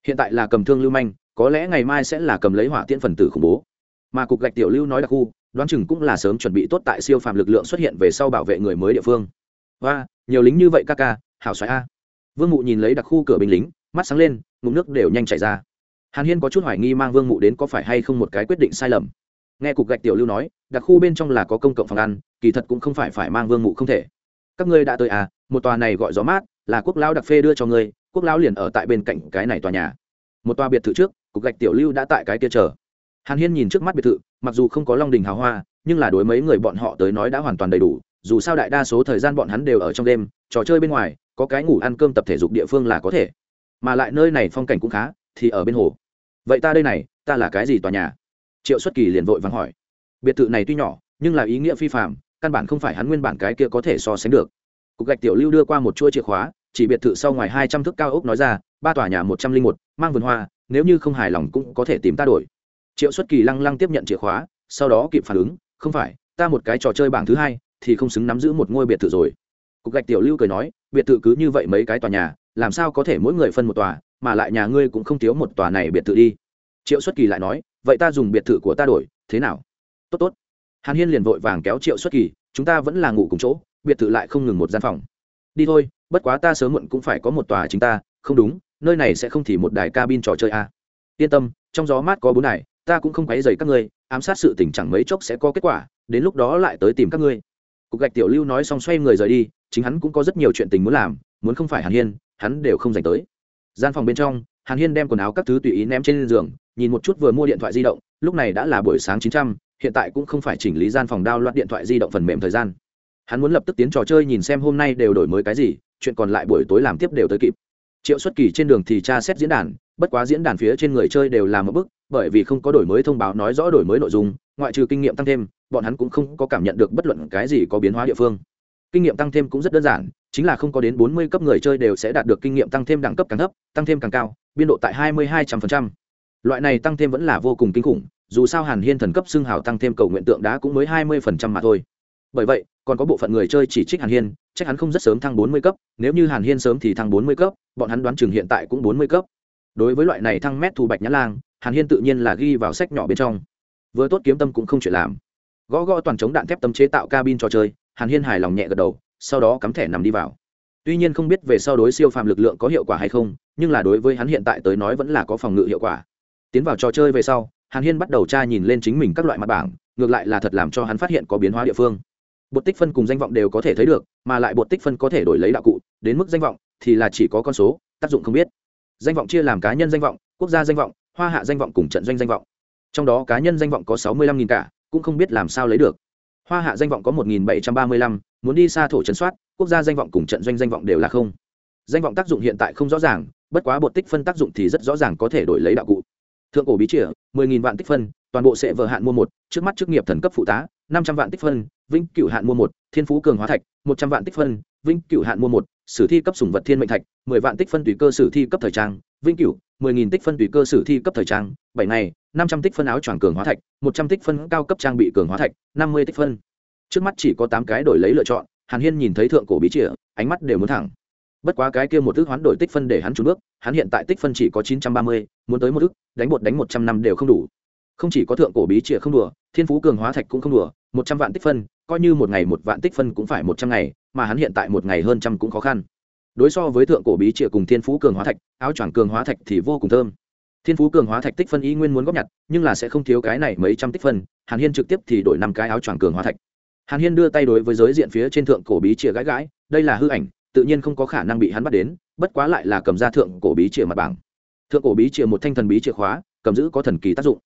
Hiện tại là cầm thương lưu manh, có lẽ ngày mai sẽ là cầm lấy hỏa tiễn phần tử khủng bố. Mà cục gạch tiểu lưu nói đặc khu, đoán chừng cũng là sớm chuẩn bị tốt tại siêu phàm lực lượng xuất hiện về sau bảo vệ người mới địa phương. Và nhiều lính như vậy ca ca, hảo xoáy a vương mụ nhìn lấy đặc khu cửa binh lính, mắt sáng lên, ngụm nước đều nhanh chảy ra. Hàn hiên có chút hoài nghi mang vương mụ đến có phải hay không một cái quyết định sai lầm. Nghe cục gạch tiểu lưu nói, đặc khu bên trong là có công cộng phòng ăn, kỳ thật cũng không phải phải mang vương mụ không thể. Các ngươi đã tới à một tòa này gọi gió mát, là quốc lão đặc phê đưa cho ngươi, quốc lão liền ở tại bên cạnh cái này tòa nhà. Một tòa biệt thự trước, cục gạch tiểu lưu đã tại cái kia chờ. Hàn hiên nhìn trước mắt biệt thự, mặc dù không có long đình hào hoa, nhưng là đối mấy người bọn họ tới nói đã hoàn toàn đầy đủ dù sao đại đa số thời gian bọn hắn đều ở trong đêm, trò chơi bên ngoài, có cái ngủ ăn cơm tập thể dục địa phương là có thể. Mà lại nơi này phong cảnh cũng khá, thì ở bên hồ. Vậy ta đây này, ta là cái gì tòa nhà? Triệu xuất kỳ liền vội vắng hỏi. Biệt thự này tuy nhỏ, nhưng là ý nghĩa phi phạm căn bản không phải hắn nguyên bản cái kia có thể so sánh được. Cục gạch tiểu lưu đưa qua một chuỗi chìa khóa, chỉ biệt thự sau ngoài hai trăm thước cao ốc nói ra, ba tòa nhà một trăm linh một, mang vườn hoa, nếu như không hài lòng cũng có thể tìm ta đổi. Triệu xuất kỳ lăng lăng tiếp nhận chìa khóa, sau đó kịp phản ứng, không phải, ta một cái trò chơi bảng thứ hai thì không xứng nắm giữ một ngôi biệt thự rồi. Cục gạch tiểu lưu cười nói, biệt thự cứ như vậy mấy cái tòa nhà, làm sao có thể mỗi người phân một tòa, mà lại nhà ngươi cũng không thiếu một tòa này biệt thự đi. Triệu xuất kỳ lại nói, vậy ta dùng biệt thự của ta đổi, thế nào? Tốt tốt. Hàn hiên liền vội vàng kéo triệu xuất kỳ, chúng ta vẫn là ngủ cùng chỗ, biệt thự lại không ngừng một gian phòng. Đi thôi, bất quá ta sớm muộn cũng phải có một tòa chính ta, không đúng, nơi này sẽ không thì một đài cabin trò chơi a à. yên tâm, trong gió mát có bốn đài, ta cũng không quấy dày các ngươi, ám sát sự tình chẳng mấy chốc sẽ có kết quả, đến lúc đó lại tới tìm các ngươi cục gạch tiểu lưu nói xong xoay người rời đi, chính hắn cũng có rất nhiều chuyện tình muốn làm, muốn không phải hàn hiên, hắn đều không dành tới. Gian phòng bên trong, hàn hiên đem quần áo các thứ tùy ý ném trên giường, nhìn một chút vừa mua điện thoại di động, lúc này đã là buổi sáng chín trăm, hiện tại cũng không phải chỉnh lý gian phòng đao loạt điện thoại di động phần mềm thời gian. Hắn muốn lập tức tiến trò chơi nhìn xem hôm nay đều đổi mới cái gì, chuyện còn lại buổi tối làm tiếp đều tới kịp. Triệu xuất kỳ trên đường thì tra xét diễn đàn, bất quá diễn đàn phía trên người chơi đều làm một bức bởi vì không có đổi mới thông báo nói rõ đổi mới nội dung, ngoại trừ kinh nghiệm tăng thêm, bọn hắn cũng không có cảm nhận được bất luận cái gì có biến hóa địa phương. Kinh nghiệm tăng thêm cũng rất đơn giản, chính là không có đến bốn mươi cấp người chơi đều sẽ đạt được kinh nghiệm tăng thêm đẳng cấp càng thấp, tăng thêm càng cao, biên độ tại hai mươi hai trăm linh loại này tăng thêm vẫn là vô cùng kinh khủng, dù sao hàn hiên thần cấp xưng hào tăng thêm cầu nguyện tượng đá cũng mới hai mươi mà thôi. Bởi vậy, còn có bộ phận người chơi chỉ trích hàn hiên trách hắn không rất sớm thăng bốn mươi cấp, nếu như hàn hiên sớm thì thăng bốn mươi cấp, bọn hắn đoán chừng hiện tại cũng bốn mươi cấp. Đối với loại này thăng mét thù bạch nhã lang hàn hiên tự nhiên là ghi vào sách nhỏ bên trong. Vừa tốt kiếm tâm cũng không chuyện làm. Gõ gõ toàn chống đạn thép tâm chế tạo cabin trò chơi, hàn hiên hài lòng nhẹ gật đầu, sau đó cắm thẻ nằm đi vào. Tuy nhiên không biết về sau đối siêu phàm lực lượng có hiệu quả hay không, nhưng là đối với hắn hiện tại tới nói vẫn là có phòng ngự hiệu quả. Tiến vào trò chơi về sau, hàn hiên bắt đầu tra nhìn lên chính mình các loại mặt bảng, ngược lại là thật làm cho hắn phát hiện có biến hóa địa phương. Bột tích phân cùng danh vọng đều có thể thấy được, mà lại bột tích phân có thể đổi lấy đạo cụ, đến mức danh vọng thì là chỉ có con số, tác dụng không biết. Danh vọng chia làm cá nhân danh vọng, quốc gia danh vọng hoa hạ danh vọng cùng trận doanh danh vọng. Trong đó cá nhân danh vọng có sáu mươi lăm cả, cũng không biết làm sao lấy được. Hoa hạ danh vọng có một bảy trăm ba mươi lăm, muốn đi xa thổ trấn soát, quốc gia danh vọng cùng trận doanh danh vọng đều là không. Danh vọng tác dụng hiện tại không rõ ràng, bất quá bột tích phân tác dụng thì rất rõ ràng có thể đổi lấy đạo cụ. Thượng cổ bí trịa mười nghìn vạn tích phân, toàn bộ sẽ vợ hạn mua một, trước mắt chức nghiệp thần cấp phụ tá, năm trăm vạn tích phân, vĩnh cửu hạn mua một, thiên phú cường hóa thạch, một trăm vạn tích phân, vĩnh cửu hạn mua một, sử thi cấp sủng vật thiên mệnh thạch, mười vạn tích phân tùy cơ sử thi cấp thời trang, vĩnh cửu mười nghìn tích phân tùy cơ sử thi cấp thời trang, bảy ngày, năm trăm tích phân áo choàng cường hóa thạch, một trăm tích phân cao cấp trang bị cường hóa thạch, năm mươi tích phân. Trước mắt chỉ có tám cái đổi lấy lựa chọn, hàn hiên nhìn thấy thượng cổ bí chìa, ánh mắt đều muốn thẳng. Bất quá cái kia một ước hoán đổi tích phân để hắn trốn bước, hắn hiện tại tích phân chỉ có chín trăm ba mươi, muốn tới một ước, đánh một đánh một trăm năm đều không đủ. Không chỉ có thượng cổ bí chìa không đùa, thiên phú cường hóa thạch cũng không đùa, một trăm vạn tích phân, coi như một ngày một vạn tích phân cũng phải một trăm ngày, mà hắn hiện tại một ngày hơn trăm cũng khó khăn đối so với thượng cổ bí chìa cùng thiên phú cường hóa thạch, áo choàng cường hóa thạch thì vô cùng thơm. Thiên phú cường hóa thạch tích phân ý nguyên muốn góp nhặt, nhưng là sẽ không thiếu cái này mấy trăm tích phân, hàn hiên trực tiếp thì đổi năm cái áo choàng cường hóa thạch. Hàn hiên đưa tay đối với giới diện phía trên thượng cổ bí chìa gãi gãi, đây là hư ảnh, tự nhiên không có khả năng bị hắn bắt đến, bất quá lại là cầm ra thượng cổ bí chìa mặt bảng. Thượng cổ bí chìa một thanh thần bí chìa khóa, cầm giữ có thần kỳ tác dụng.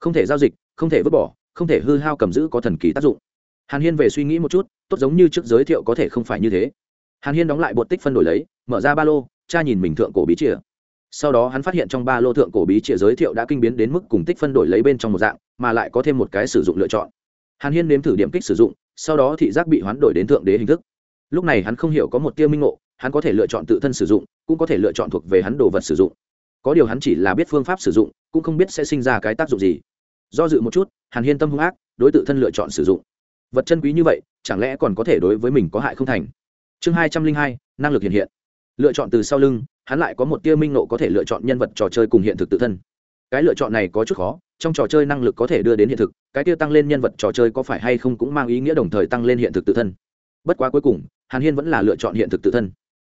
Không thể giao dịch, không thể vứt bỏ, không thể hư hao cầm giữ có thần kỳ tác dụng. Hàn hiên về suy nghĩ một chút, tốt giống như trước giới thiệu có thể không phải như thế hàn hiên đóng lại bột tích phân đổi lấy, mở ra ba lô, cha nhìn mình thượng cổ bí chìa. Sau đó hắn phát hiện trong ba lô thượng cổ bí chìa giới thiệu đã kinh biến đến mức cùng tích phân đổi lấy bên trong một dạng, mà lại có thêm một cái sử dụng lựa chọn. Hàn hiên nếm thử điểm kích sử dụng, sau đó thị giác bị hoán đổi đến thượng đế hình thức. Lúc này hắn không hiểu có một tiêu minh ngộ, hắn có thể lựa chọn tự thân sử dụng, cũng có thể lựa chọn thuộc về hắn đồ vật sử dụng. Có điều hắn chỉ là biết phương pháp sử dụng, cũng không biết sẽ sinh ra cái tác dụng gì. Do dự một chút, hàn hiên tâm hung ác, đối tự thân lựa chọn sử dụng. Vật chân quý như vậy, chẳng lẽ còn có thể đối với mình có hại không thành? Chương hai trăm linh hai, năng lực hiện hiện. Lựa chọn từ sau lưng, hắn lại có một tia minh nộ có thể lựa chọn nhân vật trò chơi cùng hiện thực tự thân. Cái lựa chọn này có chút khó, trong trò chơi năng lực có thể đưa đến hiện thực, cái tia tăng lên nhân vật trò chơi có phải hay không cũng mang ý nghĩa đồng thời tăng lên hiện thực tự thân. Bất quá cuối cùng, hàn hiên vẫn là lựa chọn hiện thực tự thân.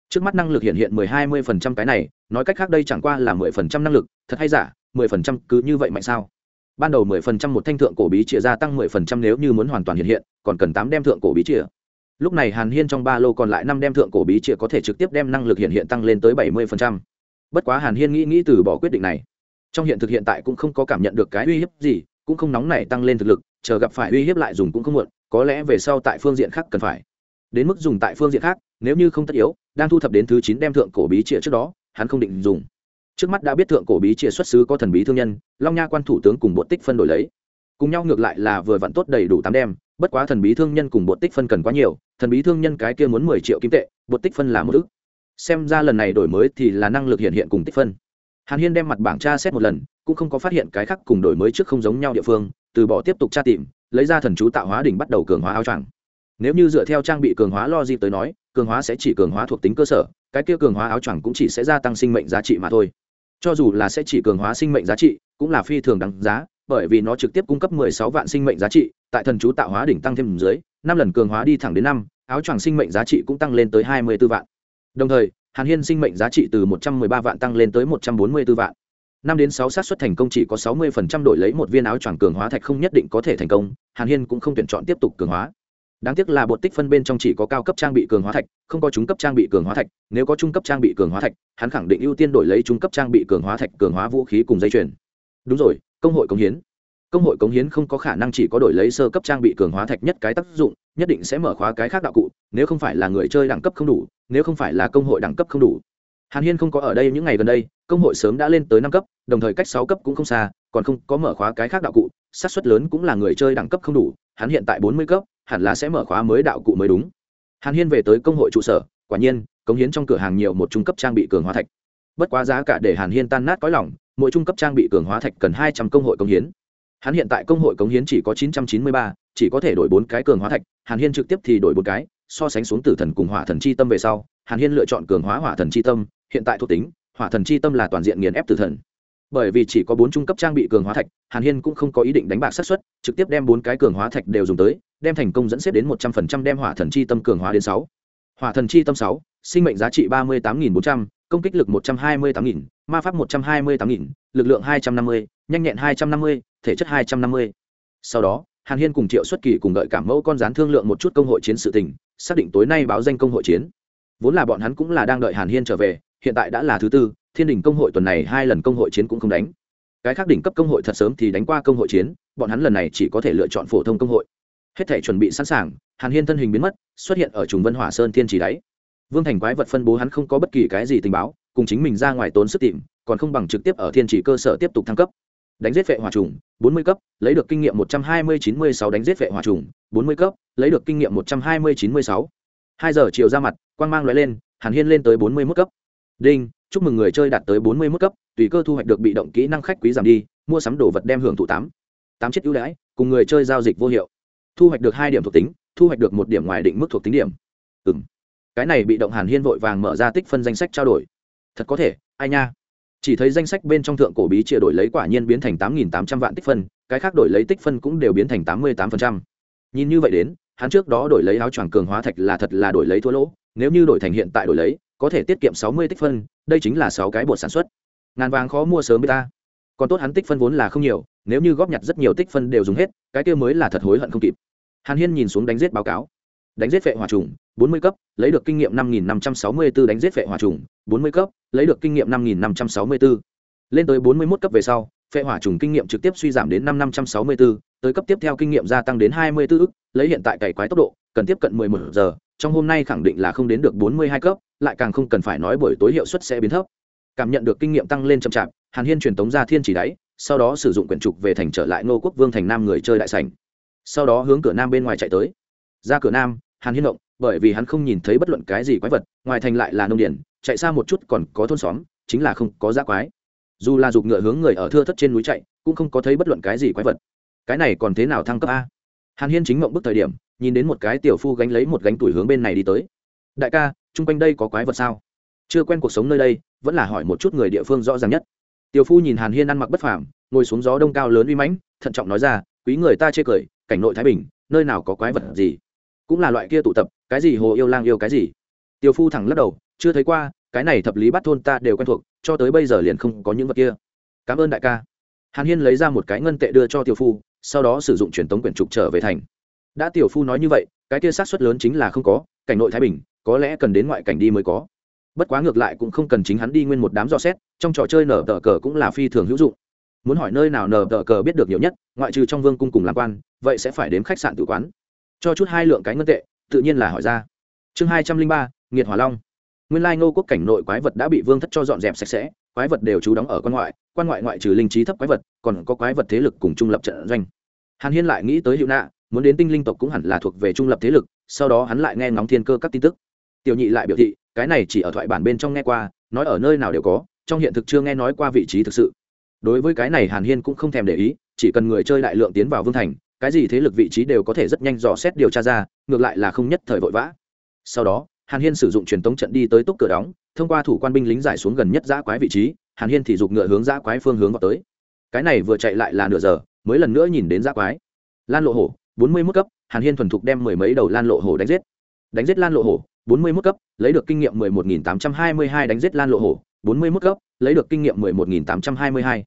Trước mắt năng lực hiện hiện mười hai mươi phần trăm cái này, nói cách khác đây chẳng qua là mười phần trăm năng lực, thật hay giả, mười phần trăm cứ như vậy mạnh sao? Ban đầu mười phần trăm một thanh thượng cổ bí chìa gia tăng mười phần trăm nếu như muốn hoàn toàn hiện hiện, còn cần tám đem thượng cổ bí chìa lúc này hàn hiên trong ba lô còn lại năm đem thượng cổ bí chìa có thể trực tiếp đem năng lực hiện hiện tăng lên tới bảy mươi phần trăm. Bất quá hàn hiên nghĩ nghĩ từ bỏ quyết định này. Trong hiện thực hiện tại cũng không có cảm nhận được cái uy hiếp gì, cũng không nóng này tăng lên thực lực, chờ gặp phải uy hiếp lại dùng cũng không muộn, có lẽ về sau tại phương diện khác cần phải. Đến mức dùng tại phương diện khác, nếu như không tất yếu, đang thu thập đến thứ chín đem thượng cổ bí trịa trước đó, hắn không định dùng. Trước mắt đã biết thượng cổ bí trịa xuất xứ có thần bí thương nhân, long nha quan thủ tướng cùng bộ tích phân đổi lấy. Cùng nhau ngược lại là vừa vặn tốt đầy đủ tám đem bất quá thần bí thương nhân cùng bột tích phân cần quá nhiều, thần bí thương nhân cái kia muốn mười triệu kim tệ, bột tích phân là một ước xem ra lần này đổi mới thì là năng lực hiện hiện cùng tích phân. Hàn hiên đem mặt bảng tra xét một lần, cũng không có phát hiện cái khác cùng đổi mới trước không giống nhau địa phương, từ bỏ tiếp tục tra tìm, lấy ra thần chú tạo hóa đỉnh bắt đầu cường hóa áo choàng. Nếu như dựa theo trang bị cường hóa lo dịp tới nói, cường hóa sẽ chỉ cường hóa thuộc tính cơ sở, cái kia cường hóa áo choàng cũng chỉ sẽ gia tăng sinh mệnh giá trị mà thôi. Cho dù là sẽ chỉ cường hóa sinh mệnh giá trị, cũng là phi thường đáng giá, bởi vì nó trực tiếp cung cấp 16 vạn sinh mệnh giá trị tại thần chú tạo hóa đỉnh tăng thêm dưới, năm lần cường hóa đi thẳng đến năm, áo choàng sinh mệnh giá trị cũng tăng lên tới 24 vạn. Đồng thời, hàn hiên sinh mệnh giá trị từ 113 vạn tăng lên tới 144 vạn. Năm đến sáu xác suất thành công chỉ có 60% đổi lấy một viên áo choàng cường hóa thạch không nhất định có thể thành công, hàn hiên cũng không tuyển chọn tiếp tục cường hóa. Đáng tiếc là bột tích phân bên trong chỉ có cao cấp trang bị cường hóa thạch, không có trung cấp trang bị cường hóa thạch, nếu có trung cấp trang bị cường hóa thạch, hắn khẳng định ưu tiên đổi lấy trung cấp trang bị cường hóa thạch cường hóa vũ khí cùng dây chuyền. Đúng rồi, công hội công hiến công hội cống hiến không có khả năng chỉ có đổi lấy sơ cấp trang bị cường hóa thạch nhất cái tác dụng, nhất định sẽ mở khóa cái khác đạo cụ, nếu không phải là người chơi đẳng cấp không đủ, nếu không phải là công hội đẳng cấp không đủ. Hàn hiên không có ở đây những ngày gần đây, công hội sớm đã lên tới năm cấp, đồng thời cách sáu cấp cũng không xa, còn không có mở khóa cái khác đạo cụ, xác suất lớn cũng là người chơi đẳng cấp không đủ, hắn hiện tại bốn mươi cấp, hẳn là sẽ mở khóa mới đạo cụ mới đúng. Hàn hiên về tới công hội trụ sở, quả nhiên, cống hiến trong cửa hàng nhiều một trung cấp trang bị cường hóa thạch. Bất quá giá cả để hàn hiên tan nát có lòng, mỗi trung cấp trang bị cường hóa thạch cần hai trăm công hội cống hiến hắn hiện tại công hội cống hiến chỉ có chín trăm chín mươi ba, chỉ có thể đổi bốn cái cường hóa thạch, hàn hiên trực tiếp thì đổi bốn cái, so sánh xuống tử thần cùng hỏa thần chi tâm về sau, hàn hiên lựa chọn cường hóa hỏa thần chi tâm, hiện tại thuộc tính, hỏa thần chi tâm là toàn diện nghiền ép tử thần. Bởi vì chỉ có bốn trung cấp trang bị cường hóa thạch, hàn hiên cũng không có ý định đánh bạc sát xuất trực tiếp đem bốn cái cường hóa thạch đều dùng tới, đem thành công dẫn xếp đến một trăm phần trăm đem hỏa thần chi tâm cường hóa đến sáu. Hỏa thần chi tâm sáu, sinh mệnh giá trị ba mươi tám nghìn bốn trăm, công kích lực một trăm hai mươi tám nghìn, ma pháp một trăm hai mươi tám nghìn, lực lượng hai trăm năm mươi, nhanh nhẹn hai trăm năm mươi thể chất hai trăm năm mươi. Sau đó, hàn hiên cùng triệu xuất kỳ cùng đợi cảm mẫu con rán thương lượng một chút công hội chiến sự tình, xác định tối nay báo danh công hội chiến. Vốn là bọn hắn cũng là đang đợi hàn hiên trở về, hiện tại đã là thứ tư, thiên đình công hội tuần này hai lần công hội chiến cũng không đánh. Cái khác đỉnh cấp công hội thật sớm thì đánh qua công hội chiến, bọn hắn lần này chỉ có thể lựa chọn phổ thông công hội. Hết thể chuẩn bị sẵn sàng, hàn hiên thân hình biến mất, xuất hiện ở trùng vân hỏa sơn thiên chỉ đáy. Vương thành quái vật phân bố hắn không có bất kỳ cái gì tình báo, cùng chính mình ra ngoài tốn sức tìm, còn không bằng trực tiếp ở thiên chỉ cơ sở tiếp tục thăng cấp đánh giết vệ hỏa trùng, bốn mươi cấp, lấy được kinh nghiệm một trăm hai mươi chín mươi sáu đánh giết vệ hỏa trùng, bốn mươi cấp, lấy được kinh nghiệm một trăm hai mươi chín mươi sáu. Hai giờ chiều ra mặt, quang mang lóe lên, hàn hiên lên tới bốn mươi mức cấp. Đinh, chúc mừng người chơi đạt tới bốn mươi mức cấp, tùy cơ thu hoạch được bị động kỹ năng khách quý giảm đi, mua sắm đồ vật đem hưởng thụ tám. Tám chiếc ưu đãi, cùng người chơi giao dịch vô hiệu. Thu hoạch được hai điểm thuộc tính, thu hoạch được một điểm ngoài định mức thuộc tính điểm. Ừ m cái này bị động hàn hiên vội vàng mở ra tích phân danh sách trao đổi. Thật có thể, ai nha? Chỉ thấy danh sách bên trong thượng cổ bí chia đổi lấy quả nhiên biến thành tám nghìn tám trăm vạn tích phân, cái khác đổi lấy tích phân cũng đều biến thành tám mươi tám phần trăm. Nhìn như vậy đến, hắn trước đó đổi lấy áo choàng cường hóa thạch là thật là đổi lấy thua lỗ, nếu như đổi thành hiện tại đổi lấy, có thể tiết kiệm sáu mươi tích phân, đây chính là sáu cái bột sản xuất. Ngàn vàng khó mua sớm với ta. Còn tốt hắn tích phân vốn là không nhiều, nếu như góp nhặt rất nhiều tích phân đều dùng hết, cái kia mới là thật hối hận không kịp. Hàn hiên nhìn xuống đánh giết báo cáo. Đánh giết vệ hỏa trùng bốn mươi cấp, lấy được kinh nghiệm năm nghìn năm trăm sáu mươi b ố đánh giết vệ hỏa trùng. Bốn mươi cấp, lấy được kinh nghiệm năm nghìn năm trăm sáu mươi b ố lên tới bốn mươi một cấp về sau, phệ hỏa trùng kinh nghiệm trực tiếp suy giảm đến năm năm trăm sáu mươi b ố tới cấp tiếp theo kinh nghiệm gia tăng đến hai mươi b ố ức, lấy hiện tại cày quái tốc độ, cần tiếp cận mười một giờ, trong hôm nay khẳng định là không đến được bốn mươi hai cấp, lại càng không cần phải nói buổi tối hiệu suất sẽ biến thấp. Cảm nhận được kinh nghiệm tăng lên chậm chạp, hàn hiên truyền tống ra thiên chỉ đáy, sau đó sử dụng quyển trục về thành trở lại ngô quốc vương thành nam người chơi đại sảnh. Sau đó hướng cửa nam bên ngoài chạy tới. Ra cửa nam, hàn hiên động bởi vì hắn không nhìn thấy bất luận cái gì quái vật, ngoài thành lại là nông điển, chạy xa một chút còn có thôn xóm, chính là không có giá quái. Dù là giục ngựa hướng người ở thưa thất trên núi chạy, cũng không có thấy bất luận cái gì quái vật. Cái này còn thế nào thăng cấp a? Hàn hiên chính mộng bức thời điểm, nhìn đến một cái tiểu phu gánh lấy một gánh tuổi hướng bên này đi tới. Đại ca, chung quanh đây có quái vật sao? Chưa quen cuộc sống nơi đây, vẫn là hỏi một chút người địa phương rõ ràng nhất. Tiểu phu nhìn hàn hiên ăn mặc bất phàm, ngồi xuống gió đông cao lớn uy mãnh, thận trọng nói ra, quý người ta chê cười, cảnh nội thái bình, nơi nào có quái vật gì? Cũng là loại kia tụ tập, cái gì hồ yêu lang yêu cái gì? Tiểu phu thẳng lắc đầu, chưa thấy qua, cái này thập lý bắt thôn ta đều quen thuộc, cho tới bây giờ liền không có những vật kia. Cảm ơn đại ca. Hàn hiên lấy ra một cái ngân tệ đưa cho tiểu phu, sau đó sử dụng truyền tống quyển trục trở về thành. Đã tiểu phu nói như vậy, cái kia sát xuất lớn chính là không có, cảnh nội thái bình, có lẽ cần đến ngoại cảnh đi mới có. Bất quá ngược lại cũng không cần chính hắn đi nguyên một đám dò xét, trong trò chơi nở tờ cờ cũng là phi thường hữu dụng. Muốn hỏi nơi nào nở tờ cờ biết được nhiều nhất, ngoại trừ trong vương cung cùng làm quan, vậy sẽ phải đến khách sạn tử quán cho chút hai lượng cái ngân tệ, tự nhiên là hỏi ra. Chương hai trăm linh ba, nghiệt hỏa long. Nguyên lai ngô quốc cảnh nội quái vật đã bị vương thất cho dọn dẹp sạch sẽ, quái vật đều trú đóng ở quan ngoại quan ngoại ngoại trừ linh trí thấp quái vật, còn có quái vật thế lực cùng trung lập trận doanh. Hàn hiên lại nghĩ tới hiệu nạ, muốn đến tinh linh tộc cũng hẳn là thuộc về trung lập thế lực, sau đó hắn lại nghe ngóng thiên cơ các tin tức. Tiểu nhị lại biểu thị, cái này chỉ ở thoại bản bên trong nghe qua, nói ở nơi nào đều có, trong hiện thực chưa nghe nói qua vị trí thực sự. Đối với cái này hàn hiên cũng không thèm để ý, chỉ cần người chơi đại lượng tiến vào vương thành cái gì thế lực vị trí đều có thể rất nhanh dò xét điều tra ra, ngược lại là không nhất thời vội vã. Sau đó, hàn hiên sử dụng truyền tống trận đi tới túc cửa đóng, thông qua thủ quan binh lính giải xuống gần nhất giã quái vị trí, hàn hiên thì giục ngựa hướng giã quái phương hướng vào tới. Cái này vừa chạy lại là nửa giờ, mới lần nữa nhìn đến giã quái. Lan lộ hổ, bốn mươi mức cấp, hàn hiên thuần thục đem mười mấy đầu lan lộ hổ đánh giết. Đánh giết lan lộ hổ, bốn mươi mức cấp, lấy được kinh nghiệm mười một nghìn tám trăm hai mươi hai đánh giết lan lộ hổ, bốn mươi mức cấp, lấy được kinh nghiệm mười một nghìn tám trăm hai mươi hai.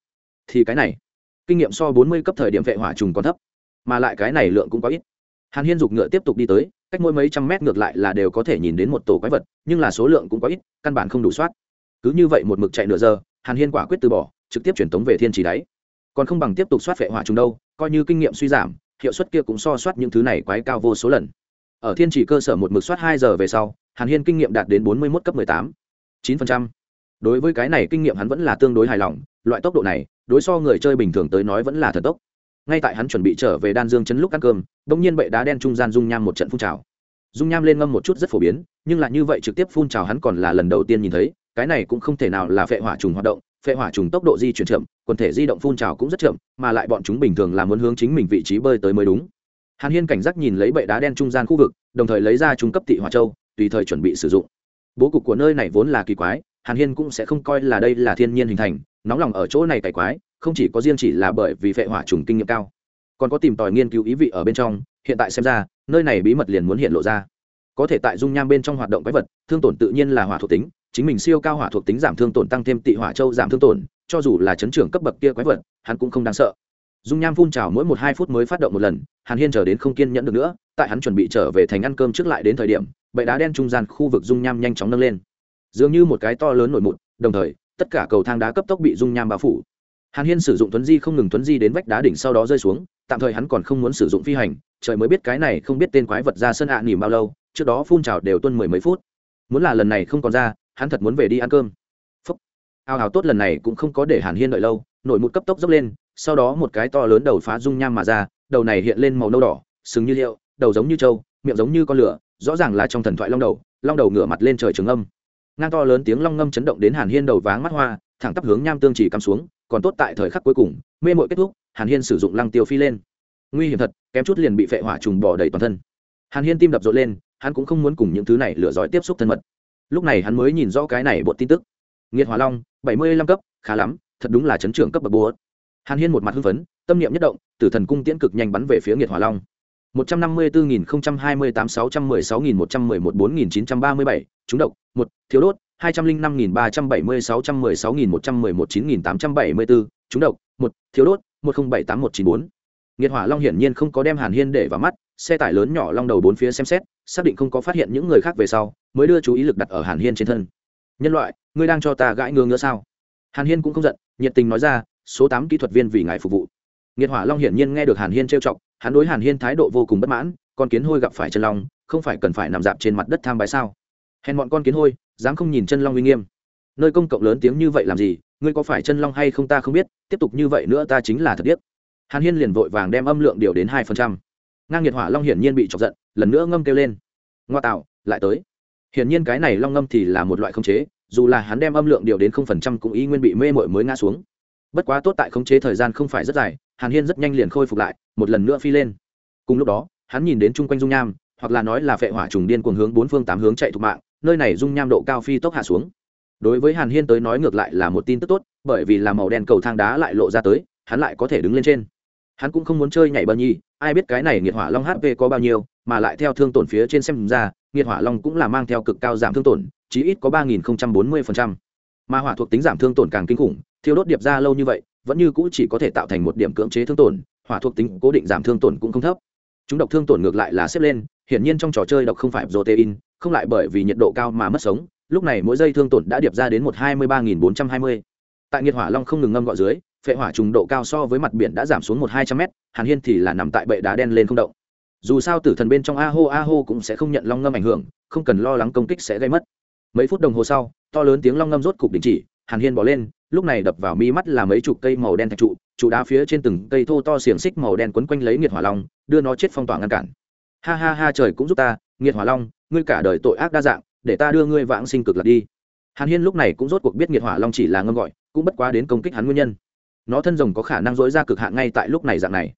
Thì cái này, kinh nghiệm so bốn mươi cấp thời điểm vệ hỏa trùng còn thấp mà lại cái này lượng cũng có ít. Hàn hiên giục ngựa tiếp tục đi tới, cách mỗi mấy trăm mét ngược lại là đều có thể nhìn đến một tổ quái vật, nhưng là số lượng cũng có ít, căn bản không đủ soát. Cứ như vậy một mực chạy nửa giờ, hàn hiên quả quyết từ bỏ, trực tiếp chuyển tống về thiên trì đáy. Còn không bằng tiếp tục soát vệ hỏa trùng đâu, coi như kinh nghiệm suy giảm, hiệu suất kia cũng so soát những thứ này quái cao vô số lần. Ở thiên trì cơ sở một mực soát hai giờ về sau, hàn hiên kinh nghiệm đạt đến bốn mươi một cấp mười tám. chín phần trăm. Đối với cái này kinh nghiệm hắn vẫn là tương đối hài lòng, loại tốc độ này, đối so người chơi bình thường tới nói vẫn là thần tốc ngay tại hắn chuẩn bị trở về đan dương chấn lúc ăn cơm đ ỗ n g nhiên bệ đá đen trung gian dung nham một trận phun trào. Dung nham lên ngâm một chút rất phổ biến, nhưng là như vậy trực tiếp phun trào hắn còn là lần đầu tiên nhìn thấy, cái này cũng không thể nào là phệ hỏa trùng hoạt động, phệ hỏa trùng tốc độ di chuyển chậm, quần thể di động phun trào cũng rất chậm, mà lại bọn chúng bình thường là muốn hướng chính mình vị trí bơi tới mới đúng. Hàn hiên cảnh giác nhìn lấy bệ đá đen trung gian khu vực, đồng thời lấy ra trung cấp tị hỏa châu, tùy thời chuẩn bị sử dụng. Bố cục của nơi này vốn là kỳ quái, hàn hiên cũng sẽ không coi là đây là thiên nhiên hình thành, nóng lòng ở chỗ này cải quái không chỉ có riêng chỉ là bởi vì phệ hỏa trùng kinh nghiệm cao, còn có tìm tòi nghiên cứu ý vị ở bên trong, hiện tại xem ra, nơi này bí mật liền muốn hiện lộ ra. Có thể tại dung nham bên trong hoạt động quái vật, thương tổn tự nhiên là hỏa thuộc tính, chính mình siêu cao hỏa thuộc tính giảm thương tổn tăng thêm tị hỏa châu giảm thương tổn, cho dù là chấn trưởng cấp bậc kia quái vật, hắn cũng không đáng sợ. Dung nham phun trào mỗi một hai phút mới phát động một lần, hàn hiên chờ đến không kiên nhẫn được nữa, tại hắn chuẩn bị trở về thành ăn cơm trước lại đến thời điểm, bệ đá đen trung gian khu vực dung nham nhanh chóng nâng lên. Dường như một cái to lớn nổi mụn, đồng thời, tất cả cầu thang đá cấp tốc bị dung nham bao phủ hàn hiên sử dụng tuấn di không ngừng tuấn di đến vách đá đỉnh sau đó rơi xuống, tạm thời hắn còn không muốn sử dụng phi hành, trời mới biết cái này không biết tên quái vật ra sân ạ à nỉm bao lâu, trước đó phun trào đều tuân mười mấy phút. Muốn là lần này không còn ra, hắn thật muốn về đi ăn cơm. Phúc. Ao hào tốt lần này cũng không có để hàn hiên đợi lâu, nổi một cấp tốc dốc lên, sau đó một cái to lớn đầu phá rung nham mà ra, đầu này hiện lên màu nâu đỏ, sừng như liệu, đầu giống như trâu, miệng giống như con lửa, rõ ràng là trong thần thoại long đầu long đầu ngửa mặt lên trời trường âm. Ngang to lớn tiếng long ngâm chấn động đến hàn hiên đầu váng mắt hoa, thẳng tắp hướng nham tương chỉ cắm xuống còn tốt tại thời khắc cuối cùng, mê mội kết thúc, hàn hiên sử dụng lăng tiêu phi lên. Nguy hiểm thật, kém chút liền bị phệ hỏa trùng bỏ đầy toàn thân. Hàn hiên tim đập rộn lên, hắn cũng không muốn cùng những thứ này lựa dõi tiếp xúc thân mật. Lúc này hắn mới nhìn rõ cái này bột tin tức. Nghiệt hỏa long, bảy mươi lăm cấp, khá lắm, thật đúng là chấn trưởng cấp bậc búa hàn hiên một mặt hưng phấn, tâm niệm nhất động, tử thần cung tiễn cực nhanh bắn về phía nghiệt hỏa long. một trăm năm mươi bốn nghìn không trăm hai mươi tám sáu trăm mười sáu nghìn một trăm mười một bốn nghìn chín trăm ba mươi bảy, trúng độc, một, thiếu đốt hai trăm linh năm nghìn ba trăm bảy mươi sáu trăm mười sáu nghìn một trăm mười một chín nghìn tám trăm bảy mươi bốn, trúng độc, một, thiếu đốt, một không bảy tám một chín bốn. Nghiệt hỏa long hiển nhiên không có đem hàn hiên để vào mắt, xe tải lớn nhỏ long đầu bốn phía xem xét, xác định không có phát hiện những người khác về sau, mới đưa chú ý lực đặt ở hàn hiên trên thân. Nhân loại, ngươi đang cho ta gãi ngứa ngứa sao? Hàn hiên cũng không giận, nhiệt tình nói ra, số tám kỹ thuật viên vì ngài phục vụ. Nghiệt hỏa long hiển nhiên nghe được hàn hiên trêu chọc, hắn đối hàn hiên thái độ vô cùng bất mãn, con kiến hôi gặp phải chân long, không phải cần phải nằm dạp trên mặt đất tham bái sao? Hèn bọn con kiến hôi dám không nhìn chân long uy nghiêm. Nơi công cộng lớn tiếng như vậy làm gì? Ngươi có phải chân long hay không ta không biết, tiếp tục như vậy nữa ta chính là thật biết hàn hiên liền vội vàng đem âm lượng điều đến hai phần trăm. Ngang nhiệt hỏa long hiển nhiên bị chọc giận, lần nữa ngâm kêu lên. Ngoa tạo, lại tới. Hiển nhiên cái này long ngâm thì là một loại khống chế, dù là hắn đem âm lượng điều đến không phần trăm cũng ý nguyên bị mê mội mới ngã xuống. Bất quá tốt tại khống chế thời gian không phải rất dài, hàn hiên rất nhanh liền khôi phục lại, một lần nữa phi lên. Cùng lúc đó, hắn nhìn đến chung quanh dung nham, hoặc là nói là phệ hỏa trùng điên cuồng hướng bốn phương tám hướng chạy thục mạng nơi này dung nham độ cao phi tốc hạ xuống. Đối với hàn hiên tới nói ngược lại là một tin tức tốt, bởi vì là màu đen cầu thang đá lại lộ ra tới, hắn lại có thể đứng lên trên. Hắn cũng không muốn chơi nhảy bao nhi ai biết cái này nghiệt hỏa long hp có bao nhiêu, mà lại theo thương tổn phía trên xem ra nghiệt hỏa long cũng là mang theo cực cao giảm thương tổn, chí ít có ba nghìn bốn mươi mà hỏa thuộc tính giảm thương tổn càng kinh khủng, thiêu đốt điệp ra lâu như vậy, vẫn như cũ chỉ có thể tạo thành một điểm cưỡng chế thương tổn, hỏa thuộc tính cố định giảm thương tổn cũng không thấp. Chúng độc thương tổn ngược lại là xếp lên, hiển nhiên trong trò chơi độc không phải protein không lại bởi vì nhiệt độ cao mà mất sống, lúc này mỗi giây thương tổn đã điệp ra đến một hai mươi ba nghìn bốn trăm hai mươi. Tại nhiệt hỏa long không ngừng ngâm gọi dưới, phệ hỏa trùng độ cao so với mặt biển đã giảm xuống một hai trăm mét, hàn hiên thì là nằm tại bệ đá đen lên không động. Dù sao tử thần bên trong a hô a hô cũng sẽ không nhận long ngâm ảnh hưởng, không cần lo lắng công kích sẽ gây mất. Mấy phút đồng hồ sau, to lớn tiếng long ngâm rốt cục đình chỉ, hàn hiên bỏ lên, lúc này đập vào mi mắt là mấy chục cây màu đen thạch trụ trụ đá phía trên từng cây thô to xiềng xích màu đen quấn quanh lấy nghiệt hỏa long, đưa nó chết phong tỏa ngăn cản. Ha ha ha, trời cũng giúp ta nghiệt hỏa long ngươi cả đời tội ác đa dạng, để ta đưa ngươi vãng sinh cực lạc đi. Hàn hiên lúc này cũng rốt cuộc biết nghiệt hỏa long chỉ là ngâm gọi, cũng bất quá đến công kích hắn nguyên nhân. Nó thân rồng có khả năng dối ra cực hạn ngay tại lúc này dạng này.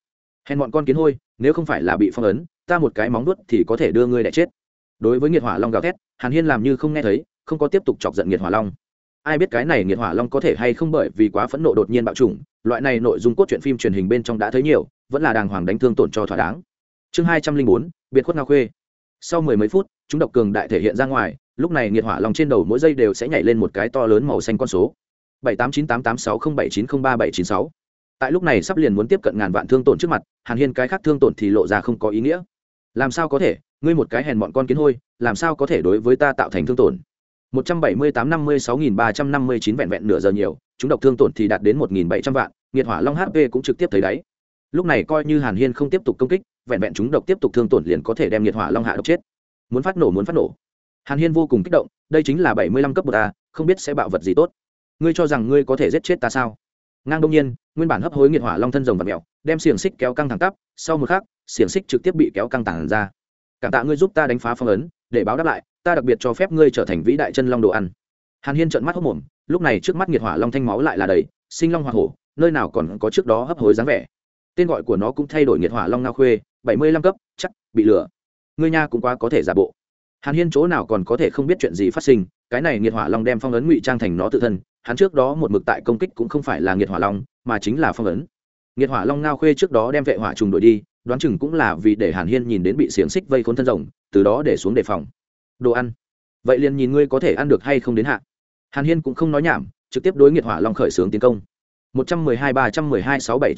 Hèn bọn con kiến hôi, nếu không phải là bị phong ấn, ta một cái móng đuốt thì có thể đưa ngươi đ chết. Đối với nghiệt hỏa long gào thét, hàn hiên làm như không nghe thấy, không có tiếp tục chọc giận nghiệt hỏa long. Ai biết cái này nghiệt hỏa long có thể hay không bởi vì quá phẫn nộ đột nhiên bạo chủng, loại này nội dung cốt truyện phim truyền hình bên trong đã thấy nhiều, vẫn là đàng hoàng đánh thương tổn cho thỏa đáng. Chương hai trăm linh bốn, biệt khuất ngao khuê sau mười mấy phút, chúng độc cường đại thể hiện ra ngoài, lúc này nghiệt hỏa long trên đầu mỗi giây đều sẽ nhảy lên một cái to lớn màu xanh con số. Bảy tám chín tám tám sáu không bảy chín không ba bảy chín sáu. Tại lúc này sắp liền muốn tiếp cận ngàn vạn thương tổn trước mặt, hàn hiên cái khác thương tổn thì lộ ra không có ý nghĩa. Làm sao có thể? Ngươi một cái hèn bọn con kiến hôi, làm sao có thể đối với ta tạo thành thương tổn? Một trăm bảy mươi tám năm mươi sáu nghìn ba trăm năm mươi chín vẹn vẹn nửa giờ nhiều, chúng độc thương tổn thì đạt đến một nghìn bảy trăm vạn, nghiệt hỏa long hp cũng trực tiếp thấy đáy. Lúc này coi như hàn hiên không tiếp tục công kích vẹn vẹn chúng độc tiếp tục thương tổn liền có thể đem nhiệt hỏa long hạ độc chết. Muốn phát nổ, muốn phát nổ. Hàn hiên vô cùng kích động, đây chính là bảy mươi lăm cấp bậc a, không biết sẽ bạo vật gì tốt. Ngươi cho rằng ngươi có thể giết chết ta sao? Ngang đông nhiên, nguyên bản hấp hối nghiệt hỏa long thân rồng và mèo đem xiềng xích kéo căng thẳng tắp, sau một khắc, xiềng xích trực tiếp bị kéo căng thẳng ra. Cảm tạ ngươi giúp ta đánh phá phong ấn, để báo đáp lại, ta đặc biệt cho phép ngươi trở thành vĩ đại chân long đồ ăn. Hàn hiên trợn mắt hốc mồm, lúc này trước mắt nghiệt hỏa long thanh máu lại là đầy, sinh long hoa hổ, nơi nào còn có trước đó hấp hối dáng vẻ. Tên gọi của nó cũng thay đổi nghiệt hỏa long ngao khuê bảy mươi lăm cấp, chắc, bị lừa. Ngươi nha cũng quá có thể giả bộ. Hàn hiên chỗ nào còn có thể không biết chuyện gì phát sinh, cái này nghiệt hỏa long đem phong ấn ngụy trang thành nó tự thân, hắn trước đó một mực tại công kích cũng không phải là nghiệt hỏa long, mà chính là phong ấn. Nghiệt hỏa long ngao khuê trước đó đem vệ hỏa trùng đổi đi, đoán chừng cũng là vì để hàn hiên nhìn đến bị xiềng xích vây khốn thân rồng, từ đó để xuống đề phòng. Đồ ăn. Vậy liền nhìn ngươi có thể ăn được hay không đến hạ. Hàn hiên cũng không nói nhảm, trực tiếp đối nghiệt hỏa long khởi xướng tiến công một trăm mười hai ba trăm mười hai sáu bảy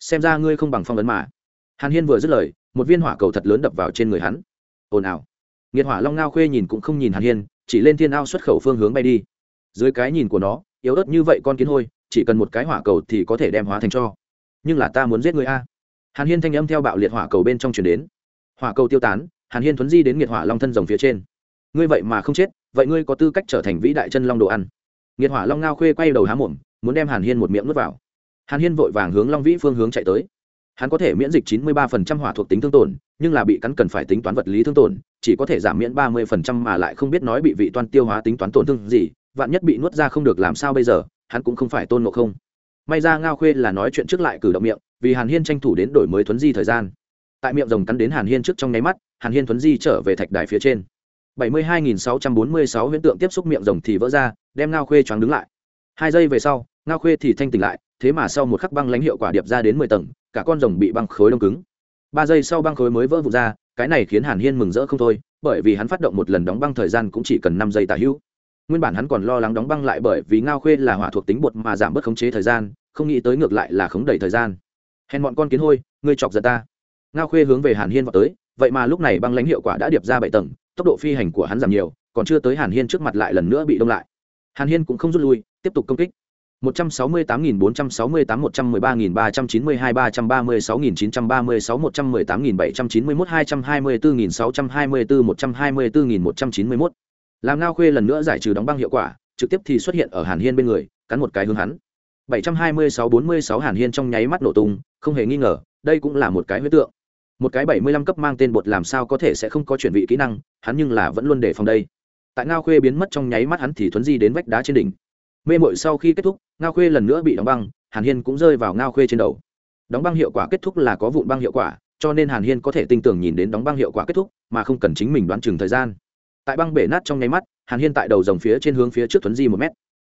xem ra ngươi không bằng phong ấn mà. Hàn hiên vừa dứt lời, một viên hỏa cầu thật lớn đập vào trên người hắn. Ồn ào. Nghiệt hỏa long ngao khuê nhìn cũng không nhìn hàn hiên, chỉ lên thiên ao xuất khẩu phương hướng bay đi. Dưới cái nhìn của nó, yếu ớt như vậy con kiến hôi, chỉ cần một cái hỏa cầu thì có thể đem hóa thành cho. Nhưng là ta muốn giết người a. Hàn hiên thanh âm theo bạo liệt hỏa cầu bên trong truyền đến. Hỏa cầu tiêu tán, hàn hiên thuấn di đến nghiệt hỏa long thân rồng phía trên ngươi vậy mà không chết, vậy ngươi có tư cách trở thành vĩ đại chân long đồ ăn. Nghiệt hỏa long ngao khuê quay đầu há mồm, muốn đem hàn hiên một miệng nuốt vào. Hàn hiên vội vàng hướng long vĩ phương hướng chạy tới. Hắn có thể miễn dịch 93% hỏa thuộc tính thương tổn, nhưng là bị cắn cần phải tính toán vật lý thương tổn, chỉ có thể giảm miễn 30% mà lại không biết nói bị vị toan tiêu hóa tính toán tổn thương gì, vạn nhất bị nuốt ra không được làm sao bây giờ, hắn cũng không phải tôn ngộ không. May ra ngao khuê là nói chuyện trước lại cử động miệng, vì hàn hiên tranh thủ đến đổi mới thuấn di thời gian. Tại miệng rồng cắn đến hàn hiên trước trong nháy mắt, hàn hiên thuấn di trở về thạch đài phía trên. 72.646 huyễn tượng tiếp xúc miệng rồng thì vỡ ra, đem ngao khuê choáng đứng lại. Hai giây về sau, ngao khuê thì thanh tỉnh lại, thế mà sau một khắc băng lãnh hiệu quả điệp ra đến mười tầng, cả con rồng bị băng khối đông cứng. Ba giây sau băng khối mới vỡ vụn ra, cái này khiến hàn hiên mừng rỡ không thôi, bởi vì hắn phát động một lần đóng băng thời gian cũng chỉ cần năm giây tả hữu. Nguyên bản hắn còn lo lắng đóng băng lại bởi vì ngao khuê là hỏa thuộc tính bột mà giảm bớt khống chế thời gian, không nghĩ tới ngược lại là khống đẩy thời gian. Hèn bọn con kiến hôi, ngươi chọc giận ta. Ngao khuê hướng về hàn hiên vọt tới, vậy mà lúc này băng lãnh hiệu quả đã điệp ra bảy tầng tốc độ phi hành của hắn giảm nhiều, còn chưa tới hàn hiên trước mặt lại lần nữa bị đông lại. Hàn hiên cũng không rút lui, tiếp tục công kích. 168.468 113.392 336.936 118.791 224.624 124.191 làm ngao khuê lần nữa giải trừ đóng băng hiệu quả, trực tiếp thì xuất hiện ở hàn hiên bên người, cắn một cái hướng hắn. 726-46 hàn hiên trong nháy mắt nổ tung, không hề nghi ngờ, đây cũng là một cái huyết tượng một cái 75 cấp mang tên bột làm sao có thể sẽ không có chuyển vị kỹ năng, hắn nhưng là vẫn luôn để phòng đây. Tại ngao khuê biến mất trong nháy mắt hắn thì thuấn di đến vách đá trên đỉnh. Mê mội sau khi kết thúc, ngao khuê lần nữa bị đóng băng, hàn hiên cũng rơi vào ngao khuê trên đầu. Đóng băng hiệu quả kết thúc là có vụn băng hiệu quả, cho nên hàn hiên có thể tin tưởng nhìn đến đóng băng hiệu quả kết thúc, mà không cần chính mình đoán chừng thời gian. Tại băng bể nát trong nháy mắt, hàn hiên tại đầu dòng phía trên hướng phía trước thuấn di một mét.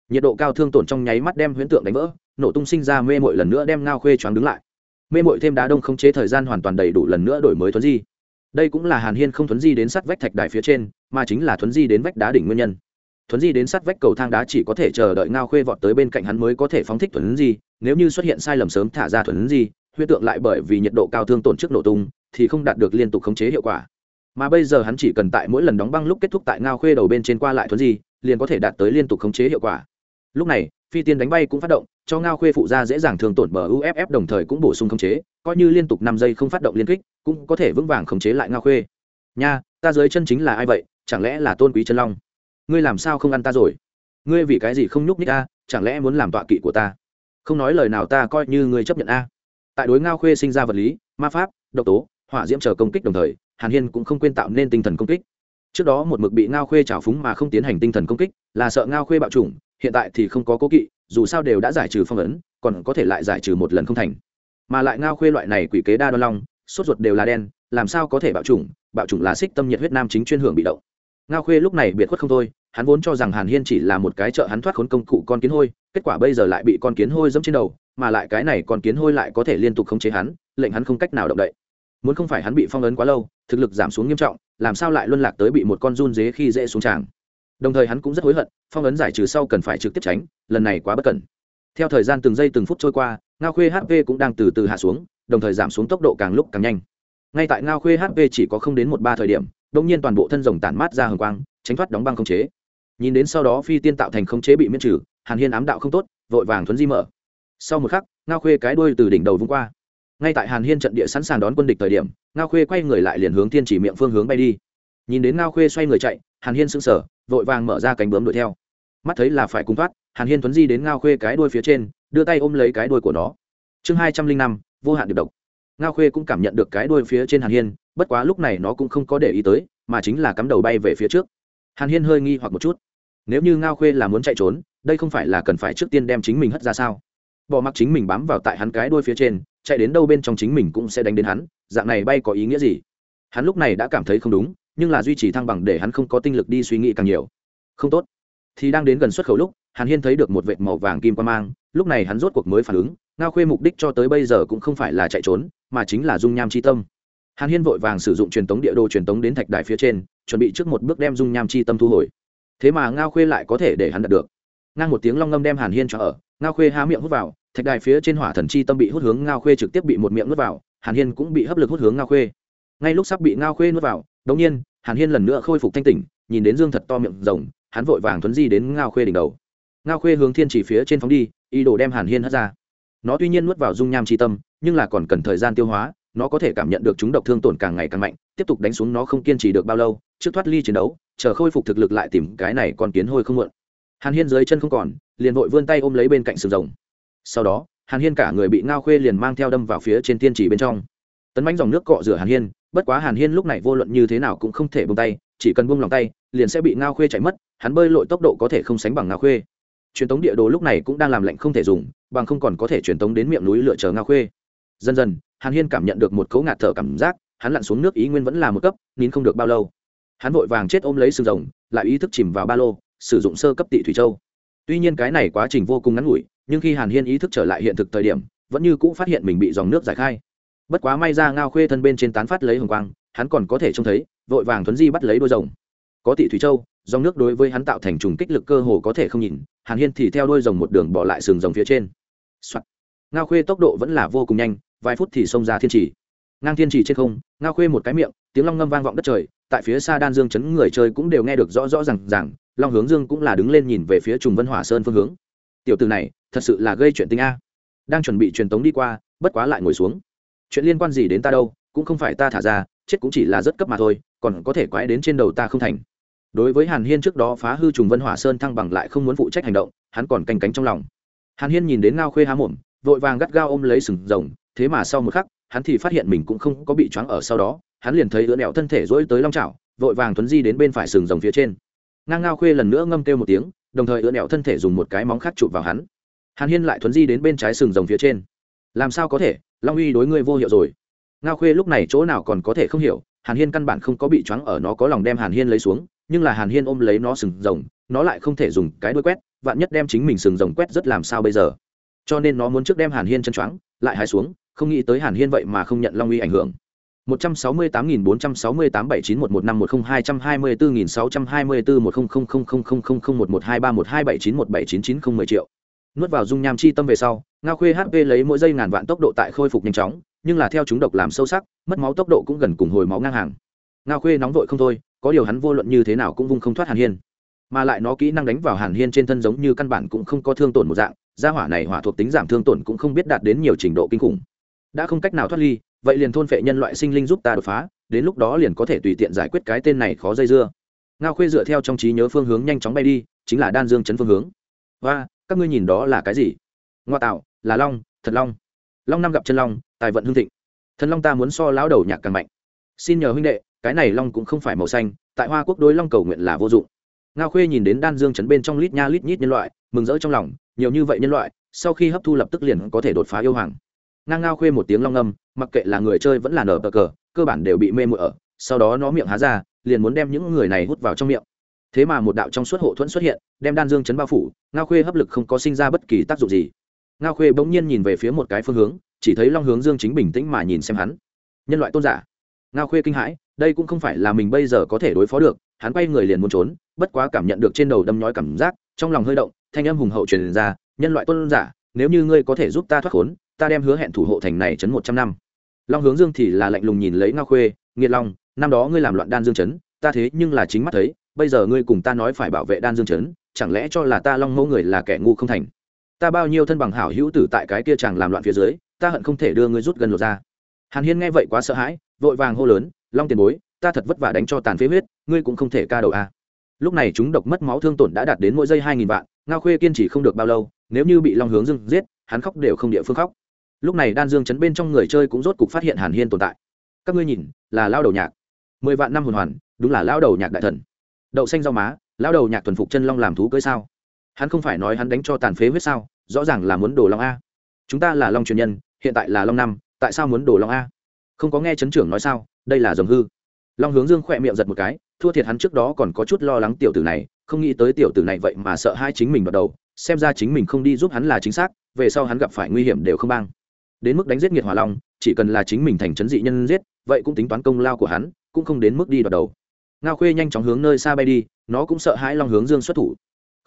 Nhiệt độ cao thương tổn trong nháy mắt đem huyễn tượng đánh vỡ, nổ tung sinh ra mê mội lần nữa đem ngao khuê choáng đứng lại mê mội thêm đá đông không chế thời gian hoàn toàn đầy đủ lần nữa đổi mới thuấn di. Đây cũng là hàn hiên không thuấn di đến sắt vách thạch đài phía trên, mà chính là thuấn di đến vách đá đỉnh nguyên nhân. Thuấn di đến sát vách cầu thang đá chỉ có thể chờ đợi ngao khuê vọt tới bên cạnh hắn mới có thể phóng thích thuấn di, nếu như xuất hiện sai lầm sớm thả ra thuấn di, huyết tượng lại bởi vì nhiệt độ cao thương tổn trước nổ tung, thì không đạt được liên tục khống chế hiệu quả. Mà bây giờ hắn chỉ cần tại mỗi lần đóng băng lúc kết thúc tại ngao khuê đầu bên trên qua lại thuấn di, liền có thể đạt tới liên tục khống chế hiệu quả lúc này, phi tiên đánh bay cũng phát động, cho ngao khuê phụ ra dễ dàng thường tổn bờ uff đồng thời cũng bổ sung khống chế, coi như liên tục năm giây không phát động liên kích, cũng có thể vững vàng khống chế lại ngao khuê. Nha, ta dưới chân chính là ai vậy? Chẳng lẽ là tôn quý chân long? Ngươi làm sao không ăn ta rồi? Ngươi vì cái gì không nhúc nhích ta? Chẳng lẽ muốn làm tọa kỵ của ta? Không nói lời nào ta coi như ngươi chấp nhận a. Tại đối ngao khuê sinh ra vật lý, ma pháp, độc tố, hỏa diễm chờ công kích đồng thời, hàn hiên cũng không quên tạo nên tinh thần công kích. Trước đó một mực bị ngao khuê trào phúng mà không tiến hành tinh thần công kích, là sợ ngao khuê bạo chủng hiện tại thì không có cố kỵ, dù sao đều đã giải trừ phong ấn, còn có thể lại giải trừ một lần không thành. Mà lại ngao khuê loại này quỷ kế đa đoan long, sốt ruột đều là đen, làm sao có thể bạo chủng bạo chủng là xích tâm nhiệt huyết nam chính chuyên hưởng bị động. Ngao khuê lúc này biệt khuất không thôi, hắn vốn cho rằng hàn hiên chỉ là một cái chợ hắn thoát khốn công cụ con kiến hôi, kết quả bây giờ lại bị con kiến hôi dẫm trên đầu, mà lại cái này con kiến hôi lại có thể liên tục khống chế hắn, lệnh hắn không cách nào động đậy. Muốn không phải hắn bị phong ấn quá lâu, thực lực giảm xuống nghiêm trọng, làm sao lại luân lạc tới bị một con run dế khi dễ xuống tràng đồng thời hắn cũng rất hối hận, phong ấn giải trừ sau cần phải trực tiếp tránh, lần này quá bất cẩn. Theo thời gian từng giây từng phút trôi qua, ngao khuê hp cũng đang từ từ hạ xuống, đồng thời giảm xuống tốc độ càng lúc càng nhanh. Ngay tại ngao khuê hp chỉ có không đến một ba thời điểm đ ỗ n g nhiên toàn bộ thân rồng tản mát ra hồng quang, tránh thoát đóng băng không chế. Nhìn đến sau đó phi tiên tạo thành không chế bị miễn trừ, hàn hiên ám đạo không tốt, vội vàng thuấn di mở. Sau một khắc, ngao khuê cái đuôi từ đỉnh đầu vung qua. Ngay tại hàn hiên trận địa sẵn sàng đón quân địch thời điểm, ngao khuê quay người lại liền hướng tiên chỉ miệng phương hướng bay đi nhìn đến ngao khuê xoay người chạy, hàn hiên sững sờ, vội vàng mở ra cánh bướm đuổi theo. Mắt thấy là phải cung thoát, hàn hiên tuấn di đến ngao khuê cái đuôi phía trên, đưa tay ôm lấy cái đuôi của nó. Chương hai trăm linh năm, vô hạn điệp độc. Ngao khuê cũng cảm nhận được cái đuôi phía trên hàn hiên, bất quá lúc này nó cũng không có để ý tới, mà chính là cắm đầu bay về phía trước. Hàn hiên hơi nghi hoặc một chút. Nếu như ngao khuê là muốn chạy trốn, đây không phải là cần phải trước tiên đem chính mình hất ra sao? Bỏ mặc chính mình bám vào tại hắn cái đuôi phía trên, chạy đến đâu bên trong chính mình cũng sẽ đánh đến hắn, dạng này bay có ý nghĩa gì? Hắn lúc này đã cảm thấy không đúng nhưng là duy trì thăng bằng để hắn không có tinh lực đi suy nghĩ càng nhiều. Không tốt. Thì đang đến gần xuất khẩu lúc, hàn hiên thấy được một vệt màu vàng kim quan mang, lúc này hắn rốt cuộc mới phản ứng, ngao khuê mục đích cho tới bây giờ cũng không phải là chạy trốn, mà chính là dung nham c h i tâm. Hàn hiên vội vàng sử dụng truyền tống địa đồ truyền tống đến thạch đài phía trên, chuẩn bị trước một bước đem dung nham c h i tâm thu hồi. Thế mà ngao khuê lại có thể để hắn đạt được. Ngang một tiếng long ngâm đem hàn hiên cho ở, ngao khuê há miệng hút vào, thạch đài phía trên hỏa thần chi tâm bị hút hướng ngao khuê trực tiếp bị một miệng nuốt vào, hàn hiên cũng bị hấp lực hút hướng ngao khuê. Ngay lúc sắp bị ngao khuê nuốt vào đống nhiên, hàn hiên lần nữa khôi phục thanh tỉnh, nhìn đến dương thật to miệng rồng hắn vội vàng thuấn di đến ngao khuê đỉnh đầu. Ngao khuê hướng thiên chỉ phía trên phóng đi, ý đồ đem hàn hiên hất ra. Nó tuy nhiên nuốt vào dung nham chi tâm, nhưng là còn cần thời gian tiêu hóa, nó có thể cảm nhận được chúng độc thương tổn càng ngày càng mạnh, tiếp tục đánh xuống nó không kiên trì được bao lâu, trước thoát ly chiến đấu, chờ khôi phục thực lực lại tìm cái này còn kiến hôi không muộn. Hàn hiên dưới chân không còn, liền vội vươn tay ôm lấy bên cạnh sừng rồng. Sau đó, hàn hiên cả người bị ngao khuê liền mang theo đâm vào phía trên tiên chỉ bên trong. Tấn bánh dòng nước cọ rửa hàn hiên bất quá hàn hiên lúc này vô luận như thế nào cũng không thể bông tay, chỉ cần buông lòng tay, liền sẽ bị ngao khuê chạy mất, hắn bơi lội tốc độ có thể không sánh bằng ngao khuê. Truyền tống địa đồ lúc này cũng đang làm lạnh không thể dùng, bằng không còn có thể truyền tống đến miệng núi lựa chờ ngao khuê. Dần dần, hàn hiên cảm nhận được một cấu ngạt thở cảm giác, hắn lặn xuống nước ý nguyên vẫn là một cấp, nín không được bao lâu. Hắn vội vàng chết ôm lấy sừng rồng, lại ý thức chìm vào ba lô, sử dụng sơ cấp tị thủy châu. Tuy nhiên cái này quá trình vô cùng ngắn ngủi, nhưng khi hàn hiên ý thức trở lại hiện thực thời điểm, vẫn như cũ phát hiện mình bị dòng nước giải khai bất quá may ra ngao khuê thân bên trên tán phát lấy hồng quang, hắn còn có thể trông thấy, vội vàng thuấn di bắt lấy đôi rồng. Có tị thủy châu, dòng nước đối với hắn tạo thành trùng kích lực cơ hồ có thể không nhìn, hàn hiên thì theo đôi rồng một đường bỏ lại sừng rồng phía trên、Soạn. ngao khuê tốc độ vẫn là vô cùng nhanh, vài phút thì xông ra thiên trì. Ngang thiên trì trên không, ngao khuê một cái miệng, tiếng long ngâm vang vọng đất trời, tại phía xa đan dương chấn người chơi cũng đều nghe được rõ rõ r à n g r long hướng dương cũng là đứng lên nhìn về phía trùng vân hỏa sơn phương hướng. Tiểu từ này, thật sự là gây chuyện tinh a. Đang chuẩn bị truyền tống đi qua, bất quá lại ngồi xuống chuyện liên quan gì đến ta đâu, cũng không phải ta thả ra, chết cũng chỉ là rất cấp mà thôi, còn có thể quái đến trên đầu ta không thành. Đối với hàn hiên trước đó phá hư trùng vân hỏa sơn thăng bằng lại không muốn phụ trách hành động, hắn còn canh cánh trong lòng. Hàn hiên nhìn đến ngao khuê há mồm, vội vàng gắt gao ôm lấy sừng rồng, thế mà sau một khắc, hắn thì phát hiện mình cũng không có bị choáng ở sau đó, hắn liền thấy ứa nẹo thân thể dỗi tới long trào vội vàng tuấn di đến bên phải sừng rồng phía trên. Ngang ngao khuê lần nữa ngâm kêu một tiếng, đồng thời ứa nẹo thân thể dùng một cái móng khác chụp vào hắn. Hàn hiên lại thuấn di đến bên trái sừng rồng phía trên. Làm sao có thể? Long uy đối ngươi vô hiệu rồi. Ngao khuê lúc này chỗ nào còn có thể không hiểu hàn hiên căn bản không có bị choáng ở nó có lòng đem hàn hiên lấy xuống nhưng là hàn hiên ôm lấy nó sừng rồng nó lại không thể dùng cái đuôi quét vạn nhất đem chính mình sừng rồng quét rất làm sao bây giờ? Cho nên nó muốn trước đem hàn hiên chân choáng lại hai xuống không nghĩ tới hàn hiên vậy mà không nhận long uy ảnh hưởng. 168.468-791522024-624-100000001123127917912990 triệu. Nuốt vào dung nham chi tâm về sau, Ngao Khuê HP lấy mỗi giây ngàn vạn tốc độ tại khôi phục nhanh chóng, nhưng là theo chúng độc làm sâu sắc, mất máu tốc độ cũng gần cùng hồi máu ngang hàng. ngao khuê nóng vội không thôi có điều hắn vô luận như thế nào cũng vung không thoát hàn hiên. Mà lại nó kỹ năng đánh vào hàn hiên trên thân giống như căn bản cũng không có thương tổn một dạng gia hỏa này hỏa thuộc tính giảm thương tổn cũng không biết đạt đến nhiều trình độ kinh khủng. Đã không cách nào thoát ly vậy liền thôn phệ nhân loại sinh linh giúp ta đột phá đến lúc đó liền có thể tùy tiện giải quyết cái tên này khó dây dưa. Ngao khuê dựa theo trong trí nhớ phương hướng nhanh chóng bay đi chính là đan dương chấn phương hướng. Và các ngươi nhìn đó là cái gì? Ngoa tạo, là long, thật long. Long năm gặp chân long, tài vận hương thịnh. Thần long ta muốn so lão đầu nhạc càng mạnh. Xin nhờ huynh đệ, cái này long cũng không phải màu xanh, tại hoa quốc đối long cầu nguyện là vô dụng. Ngao khuê nhìn đến đan dương chấn bên trong lít nha lít nhít nhân loại, mừng rỡ trong lòng, nhiều như vậy nhân loại, sau khi hấp thu lập tức liền có thể đột phá yêu hoàng. Ngang ngao khuê một tiếng long âm mặc kệ là người chơi vẫn là nở bờ cờ, cơ bản đều bị mê mụi ở, sau đó nó miệng há ra, liền muốn đem những người này hút vào trong miệng. Thế mà một đạo trong suốt hộ thuẫn xuất hiện, đem đan dương chấn bao phủ, ngao khuê hấp lực không có sinh ra bất kỳ tác dụng gì ngao khuê bỗng nhiên nhìn về phía một cái phương hướng, chỉ thấy long hướng dương chính bình tĩnh mà nhìn xem hắn. Nhân loại tôn giả. Ngao khuê kinh hãi, đây cũng không phải là mình bây giờ có thể đối phó được, hắn quay người liền muốn trốn, bất quá cảm nhận được trên đầu đâm nhói cảm giác, trong lòng hơi động, thanh âm hùng hậu truyền ra, nhân loại tôn giả, nếu như ngươi có thể giúp ta thoát khốn, ta đem hứa hẹn thủ hộ thành này chấn một trăm năm. Long hướng dương thì là lạnh lùng nhìn lấy ngao khuê, nghiệt long, năm đó ngươi làm loạn đan dương chấn, ta thế nhưng là chính mắt thấy, bây giờ ngươi cùng ta nói phải bảo vệ đan dương chấn, chẳng lẽ cho là ta long mẫu người là kẻ ngu không thành? Ta bao nhiêu thân bằng hảo hữu tử tại cái kia chàng làm loạn phía dưới, ta hận không thể đưa ngươi rút gần lột ra. Hàn hiên nghe vậy quá sợ hãi, vội vàng hô lớn, long tiền bối, ta thật vất vả đánh cho tàn phế huyết, ngươi cũng không thể ca đầu a. Lúc này chúng độc mất máu thương tổn đã đạt đến mỗi giây hai nghìn vạn, ngao khuê kiên trì không được bao lâu, nếu như bị long hướng dưng giết, hắn khóc đều không địa phương khóc. Lúc này đan dương chấn bên trong người chơi cũng rốt cục phát hiện hàn hiên tồn tại. Các ngươi nhìn, là lao đầu nhạc. Mười vạn năm hồn hoàn, đúng là lao đầu nhạc đại thần. Đậu xanh rau má, lao đầu nhạc thuần phục chân long làm thú cưới sao? Hắn không phải nói hắn đánh cho tàn phế huyết sao, rõ ràng là muốn đổ long a. Chúng ta là long truyền nhân, hiện tại là long năm, tại sao muốn đổ long a? Không có nghe chấn trưởng nói sao, đây là dòng hư. Long hướng dương khỏe miệng giật một cái, thua thiệt hắn trước đó còn có chút lo lắng tiểu tử này, không nghĩ tới tiểu tử này vậy mà sợ hai chính mình bắt đầu, xem ra chính mình không đi giúp hắn là chính xác, về sau hắn gặp phải nguy hiểm đều không bang. Đến mức đánh giết nghiệt hỏa long, chỉ cần là chính mình thành chấn dị nhân giết, vậy cũng tính toán công lao của hắn, cũng không đến mức đi đoạt đầu. Ngao khuê nhanh chóng hướng nơi xa bay đi, nó cũng sợ hãi long hướng dương xuất thủ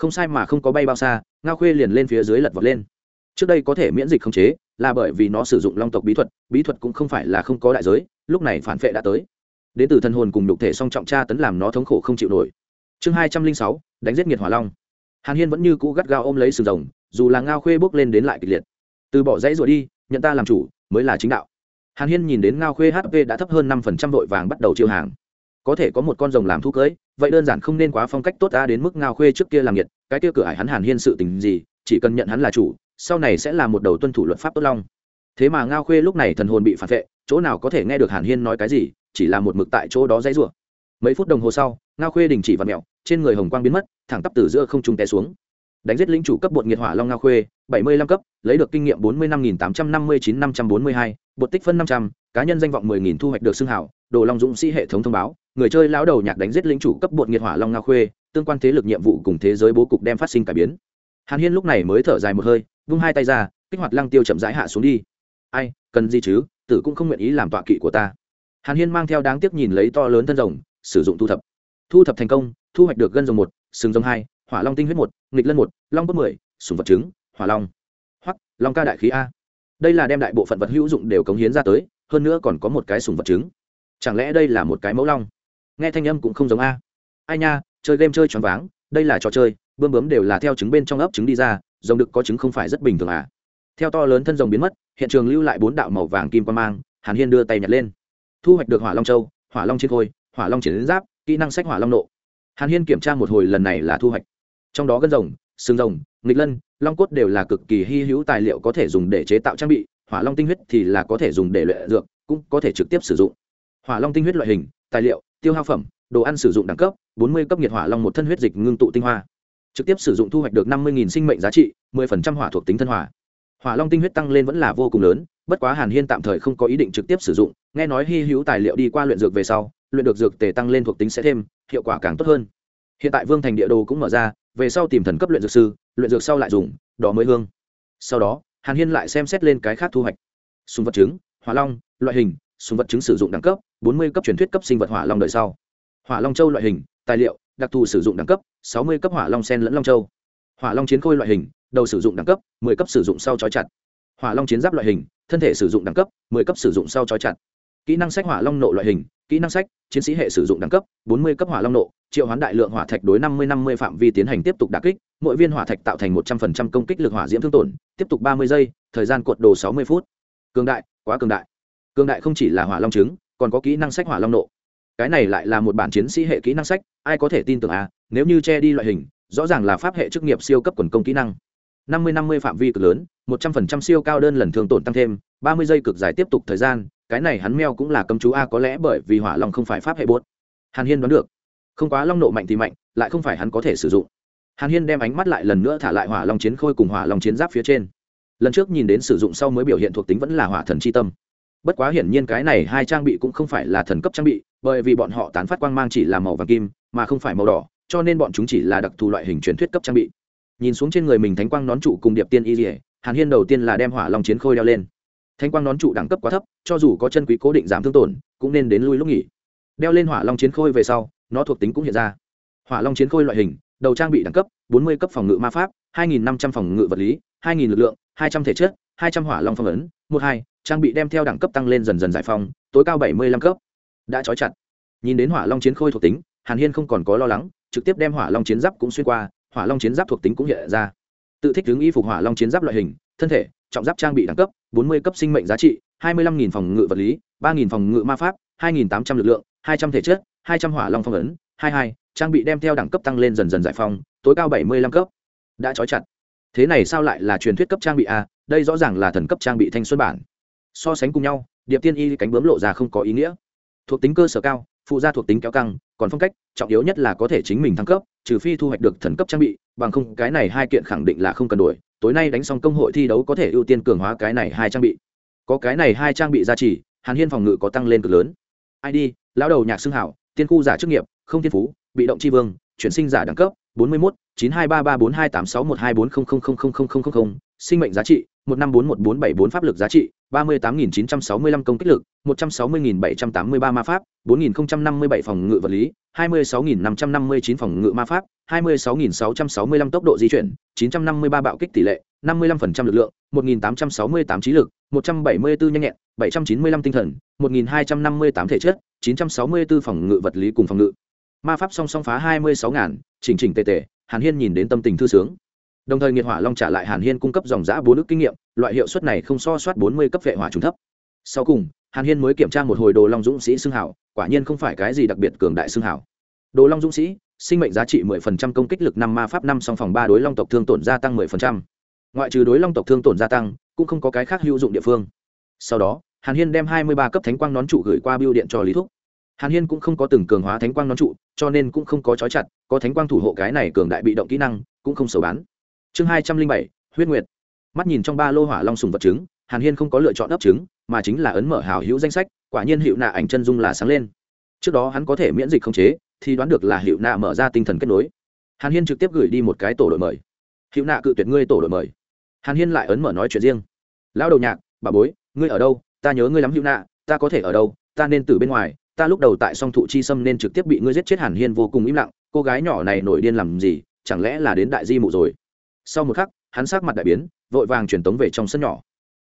không sai mà không có bay bao xa, ngao khuê liền lên phía dưới lật vọt lên. Trước đây có thể miễn dịch không chế, là bởi vì nó sử dụng long tộc bí thuật bí thuật cũng không phải là không có đại giới, lúc này phản vệ đã tới. Đến từ thân hồn cùng nhục thể song trọng tra tấn làm nó thống khổ không chịu nổi. Chương hai trăm linh sáu, đánh giết nghiệt hỏa long. Hàn hiên vẫn như cũ gắt gao ôm lấy sừng rồng, dù là ngao khuê bước lên đến lại kịch liệt. Từ bỏ dãy rồi đi, nhận ta làm chủ, mới là chính đạo. Hàn hiên nhìn đến ngao khuê hp đã thấp hơn năm phần trăm vội vàng bắt đầu chiêu hàng. Có thể có một con rồng làm thu cưới vậy đơn giản không nên quá phong cách tốt ta đến mức ngao khuê trước kia làm nhiệt cái kia cửa hải hắn hàn hiên sự tình gì, chỉ cần nhận hắn là chủ, sau này sẽ là một đầu tuân thủ luật pháp tốt long. Thế mà ngao khuê lúc này thần hồn bị phản vệ, chỗ nào có thể nghe được hàn hiên nói cái gì, chỉ là một mực tại chỗ đó dãy rủa. Mấy phút đồng hồ sau, ngao khuê đình chỉ và mẹo, trên người hồng quang biến mất, thẳng tắp từ giữa không trung té xuống. Đánh giết lĩnh chủ cấp bột nghiệt hỏa long ngao khuê, bảy mươi lăm cấp, lấy được kinh nghiệm bốn mươi năm nghìn tám trăm năm mươi chín năm trăm bốn mươi hai, bột tích phân năm trăm, cá nhân danh vọng mười nghìn thu hoạch được xưng hảo, đồ long dũng sĩ hệ thống thông báo người chơi lão đầu nhạc đánh giết lĩnh chủ cấp bột nghiệt hỏa long ngao khuê, tương quan thế lực nhiệm vụ cùng thế giới bố cục đem phát sinh cải biến. Hàn hiên lúc này mới thở dài một hơi, vung hai tay ra, kích hoạt lăng tiêu chậm rãi hạ xuống đi. Ai, cần gì chứ, tử cũng không nguyện ý làm tọa kỵ của ta. Hàn hiên mang theo đáng tiếc nhìn lấy to lớn thân rồng, sử dụng thu thập. Thu thập thành công, thu hoạch được gân rồng một, sừng rồng hai, hỏa long tinh huyết một, nghịch lân một, long bút mười, sùng vật trứng, hỏa long. Hoặc long ca đại khí a. Đây là đem đại bộ phận vật hữu dụng đều cống hiến ra tới, hơn nữa còn có một cái sùng vật trứng. Chẳng lẽ đây là một cái mẫu long? Nghe thanh âm cũng không giống a. Ai nha, chơi game chơi choáng váng, đây là trò chơi, bươm bướm đều là theo trứng bên trong ấp trứng đi ra, rồng đực có trứng không phải rất bình thường à. Theo to lớn thân rồng biến mất, hiện trường lưu lại bốn đạo màu vàng kim quan mang, hàn hiên đưa tay nhặt lên. Thu hoạch được hỏa long châu, hỏa long chiến khôi, hỏa long triển giáp, kỹ năng sách hỏa long nộ. Hàn hiên kiểm tra một hồi lần này là thu hoạch. Trong đó gân rồng, xương rồng, nghịch lân, long cốt đều là cực kỳ hy hữu tài liệu có thể dùng để chế tạo trang bị, hỏa long tinh huyết thì là có thể dùng để luyện dược, cũng có thể trực tiếp sử dụng. Hỏa long tinh huyết loại hình, tài liệu tiêu hao phẩm đồ ăn sử dụng đẳng cấp bốn mươi cấp nhiệt hỏa long một thân huyết dịch ngưng tụ tinh hoa. Trực tiếp sử dụng thu hoạch được năm mươi sinh mệnh giá trị 10% hỏa thuộc tính thân hỏa hỏa long tinh huyết tăng lên vẫn là vô cùng lớn bất quá hàn hiên tạm thời không có ý định trực tiếp sử dụng nghe nói hy hữu tài liệu đi qua luyện dược về sau luyện được dược tề tăng lên thuộc tính sẽ thêm hiệu quả càng tốt hơn. Hiện tại vương thành địa đồ cũng mở ra về sau tìm thần cấp luyện dược sư luyện dược sau lại dùng đó mới hương. Sau đó hàn hiên lại xem xét lên cái khác thu hoạch. Súng vật chứng, hỏa long loại hình súng vật chứng sử dụng đẳng cấp bốn mươi cấp truyền thuyết cấp sinh vật hỏa long đời sau. Hỏa long châu loại hình, tài liệu, đặc thù sử dụng đẳng cấp, sáu mươi cấp hỏa long sen lẫn long châu. Hỏa long chiến khôi loại hình, đầu sử dụng đẳng cấp 10 cấp sử dụng sau chói chặt. Hỏa long chiến giáp loại hình, thân thể sử dụng đẳng cấp 10 cấp sử dụng sau chói chặt. Kỹ năng sách hỏa long nộ loại hình, kỹ năng sách, chiến sĩ hệ sử dụng đẳng cấp 40 cấp hỏa long nộ, triệu hoán đại lượng hỏa thạch đối 50-50 phạm vi tiến hành tiếp tục đả kích, mỗi viên hỏa thạch tạo thành 100% công kích lực hỏa diễm thương tổn, tiếp tục 30 giây, thời gian cuộn đồ 60 phút. Cường đại, quá cường đại. Cường đại không chỉ là hỏa long trứng còn có kỹ năng sách hỏa long nộ. Cái này lại là một bản chiến sĩ hệ kỹ năng sách, ai có thể tin tưởng à nếu như che đi loại hình, rõ ràng là pháp hệ chức nghiệp siêu cấp quần công kỹ năng. 50-50 phạm vi cực lớn 100% siêu cao đơn lần thương tổn tăng thêm 30 giây cực dài tiếp tục thời gian, cái này hắn meo cũng là cấm chú a, có lẽ bởi vì hỏa long không phải pháp hệ bốt. Hàn hiên đoán được. Không quá long nộ mạnh thì mạnh, lại không phải hắn có thể sử dụng. Hàn hiên đem ánh mắt lại lần nữa thả lại hỏa long chiến khôi cùng hỏa long chiến giáp phía trên. Lần trước nhìn đến sử dụng sau mới biểu hiện thuộc tính vẫn là hỏa thần c h i tâm bất quá hiển nhiên cái này hai trang bị cũng không phải là thần cấp trang bị bởi vì bọn họ tán phát quang mang chỉ là màu vàng kim mà không phải màu đỏ cho nên bọn chúng chỉ là đặc thù loại hình truyền thuyết cấp trang bị. Nhìn xuống trên người mình thánh quang nón trụ cùng điệp tiên y dỉa hàn hiên đầu tiên là đem hỏa long chiến khôi đeo lên. Thánh quang nón trụ đẳng cấp quá thấp cho dù có chân quý cố định giảm thương tổn cũng nên đến lui lúc nghỉ. Đeo lên hỏa long chiến khôi về sau nó thuộc tính cũng hiện ra. Hỏa long chiến khôi loại hình đầu trang bị đẳng cấp 40 cấp phòng ngự ma pháp 2.500 phòng ngự vật lý 2.000 lực lượng 200 thể chất 200 hỏa long phong ấn 12, trang bị đem theo đẳng cấp tăng lên dần dần giải phóng, tối cao 75 cấp. Đã trói chặt. Nhìn đến hỏa long chiến khôi thuộc tính hàn hiên không còn có lo lắng trực tiếp đem hỏa long chiến giáp cũng xuyên qua hỏa long chiến giáp thuộc tính cũng hiện ra. Tự thích hướng y phục hỏa long chiến giáp loại hình thân thể trọng giáp trang bị đẳng cấp 40 cấp sinh mệnh giá trị 25.000 phòng ngự vật lý ba nghìn phòng ngự ma pháp 2.800 lực lượng 200 thể chất 200 hỏa long phong ấn 22, trang bị đem theo đẳng cấp tăng lên dần dần giải phóng, tối cao 75 cấp. Đã trói chặt. Thế này sao lại là truyền thuyết cấp trang bị a? Đây rõ ràng là thần cấp trang bị thanh xuân bản so sánh cùng nhau, điệp tiên y cánh bướm lộ ra không có ý nghĩa. Thuộc tính cơ sở cao, phụ gia thuộc tính kéo căng, còn phong cách, trọng yếu nhất là có thể chính mình thăng cấp, trừ phi thu hoạch được thần cấp trang bị, bằng không cái này hai kiện khẳng định là không cần đổi, tối nay đánh xong công hội thi đấu có thể ưu tiên cường hóa cái này hai trang bị. Có cái này hai trang bị gia trì, hàn hiên phòng ngự có tăng lên cực lớn. Id lão đầu nhạc xưng hảo, tiên khu giả chức nghiệp, không thiên phú, bị động tri vương, chuyển sinh giả đẳng cấp 41 923342861240000000 sinh mệnh giá trị 1541474 pháp lực giá trị 38965 công kích lực 160.783 ma pháp 4.057 phòng ngự vật lý 26.559 phòng ngự ma pháp 26.665 tốc độ di chuyển 953 bạo kích tỷ lệ 55% lực lượng 1.868 trí lực 174 nhanh nhẹn 795 tinh thần 1.258 thể chất 964 phòng ngự vật lý cùng phòng ngự ma pháp song song phá 26.000. chỉnh chỉnh tề tề, hàn hiên nhìn đến tâm tình thư sướng đồng thời nghiệt hỏa long trả lại hàn hiên cung cấp dòng giá bốn nước kinh nghiệm loại hiệu suất này không so soát bốn mươi cấp vệ hỏa trùng thấp. Sau cùng, hàn hiên mới kiểm tra một hồi đồ long dũng sĩ xương hảo quả nhiên không phải cái gì đặc biệt cường đại xương hảo đồ long dũng sĩ, sinh mệnh giá trị mười phần trăm, công kích lực năm ma pháp năm, song phòng ba đối long tộc thương tổn gia tăng mười phần trăm. Ngoại trừ đối long tộc thương tổn gia tăng, cũng không có cái khác hữu dụng địa phương. Sau đó, hàn hiên đem hai mươi ba cấp thánh quang nón trụ gửi qua biêu điện cho lý thúc. Hàn hiên cũng không có từng cường hóa thánh quang nón trụ, cho nên cũng không có chói chặt, có thánh quang thủ hộ cái này cường đại bị động kỹ năng, cũng không xấu bán. Chương hai trăm linh bảy, huyết nguyệt mắt nhìn trong ba lô hỏa long sùng vật trứng, hàn hiên không có lựa chọn ấp trứng, mà chính là ấn mở hào hữu danh sách, quả nhiên hiệu nạ ảnh chân dung là sáng lên. Trước đó hắn có thể miễn dịch không chế, thì đoán được là hiệu nạ mở ra tinh thần kết nối. Hàn hiên trực tiếp gửi đi một cái tổ đội mời. Hiệu nạ cự tuyệt ngươi tổ đội mời. Hàn hiên lại ấn mở nói chuyện riêng. Lão đầu nhạc, bà bối, ngươi ở đâu? Ta nhớ ngươi lắm hiệu nạ, ta có thể ở đâu? Ta nên từ bên ngoài, ta lúc đầu tại song thụ chi sâm nên trực tiếp bị ngươi giết chết. Hàn hiên vô cùng im lặng, cô gái nhỏ này nổi điên làm gì? Chẳng lẽ là đến đại di mụ rồi? Sau một khắc, hắn sát mặt đại biến vội vàng truyền tống về trong sân nhỏ.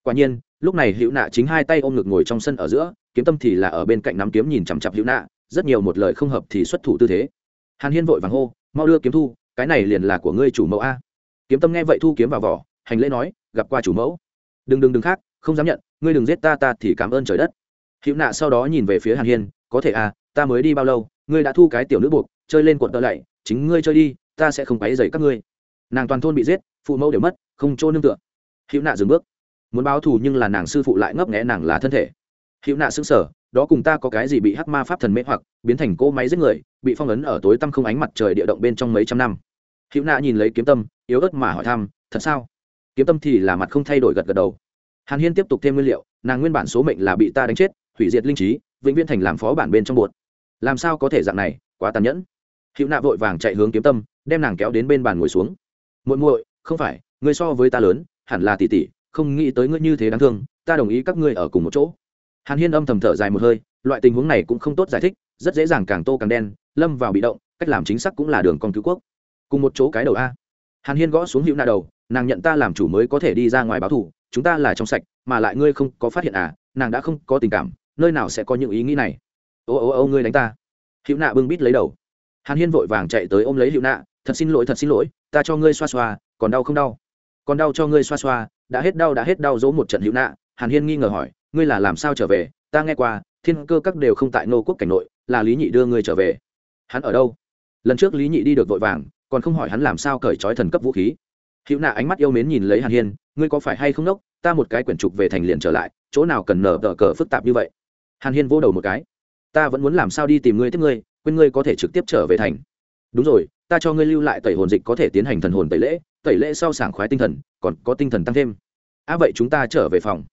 Quả nhiên, lúc này hữu nạ chính hai tay ôm ngực ngồi trong sân ở giữa, kiếm tâm thì là ở bên cạnh nắm kiếm nhìn chằm chặp hữu nạ, rất nhiều một lời không hợp thì xuất thủ tư thế. Hàn hiên vội vàng hô, mau đưa kiếm thu, cái này liền là của ngươi chủ mẫu a. Kiếm tâm nghe vậy thu kiếm vào vỏ, hành lễ nói, gặp qua chủ mẫu. Đừng đừng đừng khác, không dám nhận, ngươi đừng giết ta ta thì cảm ơn trời đất. Hữu nạ sau đó nhìn về phía hàn hiên, có thể à ta mới đi bao lâu, ngươi đã thu cái tiểu nữ buộc, chơi lên cuộn tơ lạy, chính ngươi chơi đi, ta sẽ không quấy dày các ngươi nàng toàn thôn bị giết, phụ mẫu đều mất, không chỗ nương tựa. Hữu nạ dừng bước. Muốn báo thù nhưng là nàng sư phụ lại ngấp nghẽ nàng là thân thể. Hữu nạ xứng sở đó cùng ta có cái gì bị hắc ma pháp thần mê hoặc, biến thành cỗ máy giết người, bị phong ấn ở tối tăm không ánh mặt trời địa động bên trong mấy trăm năm. Hữu nạ nhìn lấy kiếm tâm, yếu ớt mà hỏi thăm, thật sao? Kiếm tâm thì là mặt không thay đổi gật gật đầu. Hàn hiên tiếp tục thêm nguyên liệu, nàng nguyên bản số mệnh là bị ta đánh chết, hủy diệt linh trí, vĩnh viễn thành làm phó bản bên trong bột. Làm sao có thể dạng này, quá tàn nhẫn. Hữu nạ vội vàng chạy hướng kiếm tâm, đem nàng kéo đến bên bàn ngồi xuống muội muội, không phải, ngươi so với ta lớn, hẳn là tỷ tỷ, không nghĩ tới ngươi như thế đáng thương, ta đồng ý các ngươi ở cùng một chỗ. Hàn hiên âm thầm thở dài một hơi, loại tình huống này cũng không tốt giải thích, rất dễ dàng càng tô càng đen, lâm vào bị động, cách làm chính xác cũng là đường con cứu quốc. Cùng một chỗ cái đầu a. Hàn hiên gõ xuống hữu Na đầu, nàng nhận ta làm chủ mới có thể đi ra ngoài báo thủ chúng ta là trong sạch, mà lại ngươi không có phát hiện à nàng đã không có tình cảm, nơi nào sẽ có những ý nghĩ này? Ô ô ô, ngươi đánh ta. Hữu nạ bưng bít lấy đầu. Hàn hiên vội vàng chạy tới ôm lấy hữu nạ thật xin lỗi, thật xin lỗi, ta cho ngươi xoa xoa, còn đau không đau? Còn đau cho ngươi xoa xoa, đã hết đau, đã hết đau, dỗ một trận hữu nạ. Hàn hiên nghi ngờ hỏi, ngươi là làm sao trở về? Ta nghe qua, thiên cơ các đều không tại nô quốc cảnh nội, là lý nhị đưa ngươi trở về. Hắn ở đâu? Lần trước lý nhị đi được vội vàng, còn không hỏi hắn làm sao cởi trói thần cấp vũ khí. Hữu nạ ánh mắt yêu mến nhìn lấy hàn hiên, ngươi có phải hay không nốc ta một cái quyển trục về thành liền trở lại, chỗ nào cần nở tờ cờ phức tạp như vậy? Hàn hiên vô đầu một cái. Ta vẫn muốn làm sao đi tìm ngươi, tiếp ngươi, quên ngươi có thể trực tiếp trở về thành. Đúng rồi ta cho ngươi lưu lại tẩy hồn dịch có thể tiến hành thần hồn tẩy lễ tẩy lễ sau sảng khoái tinh thần còn có tinh thần tăng thêm. À vậy chúng ta trở về phòng.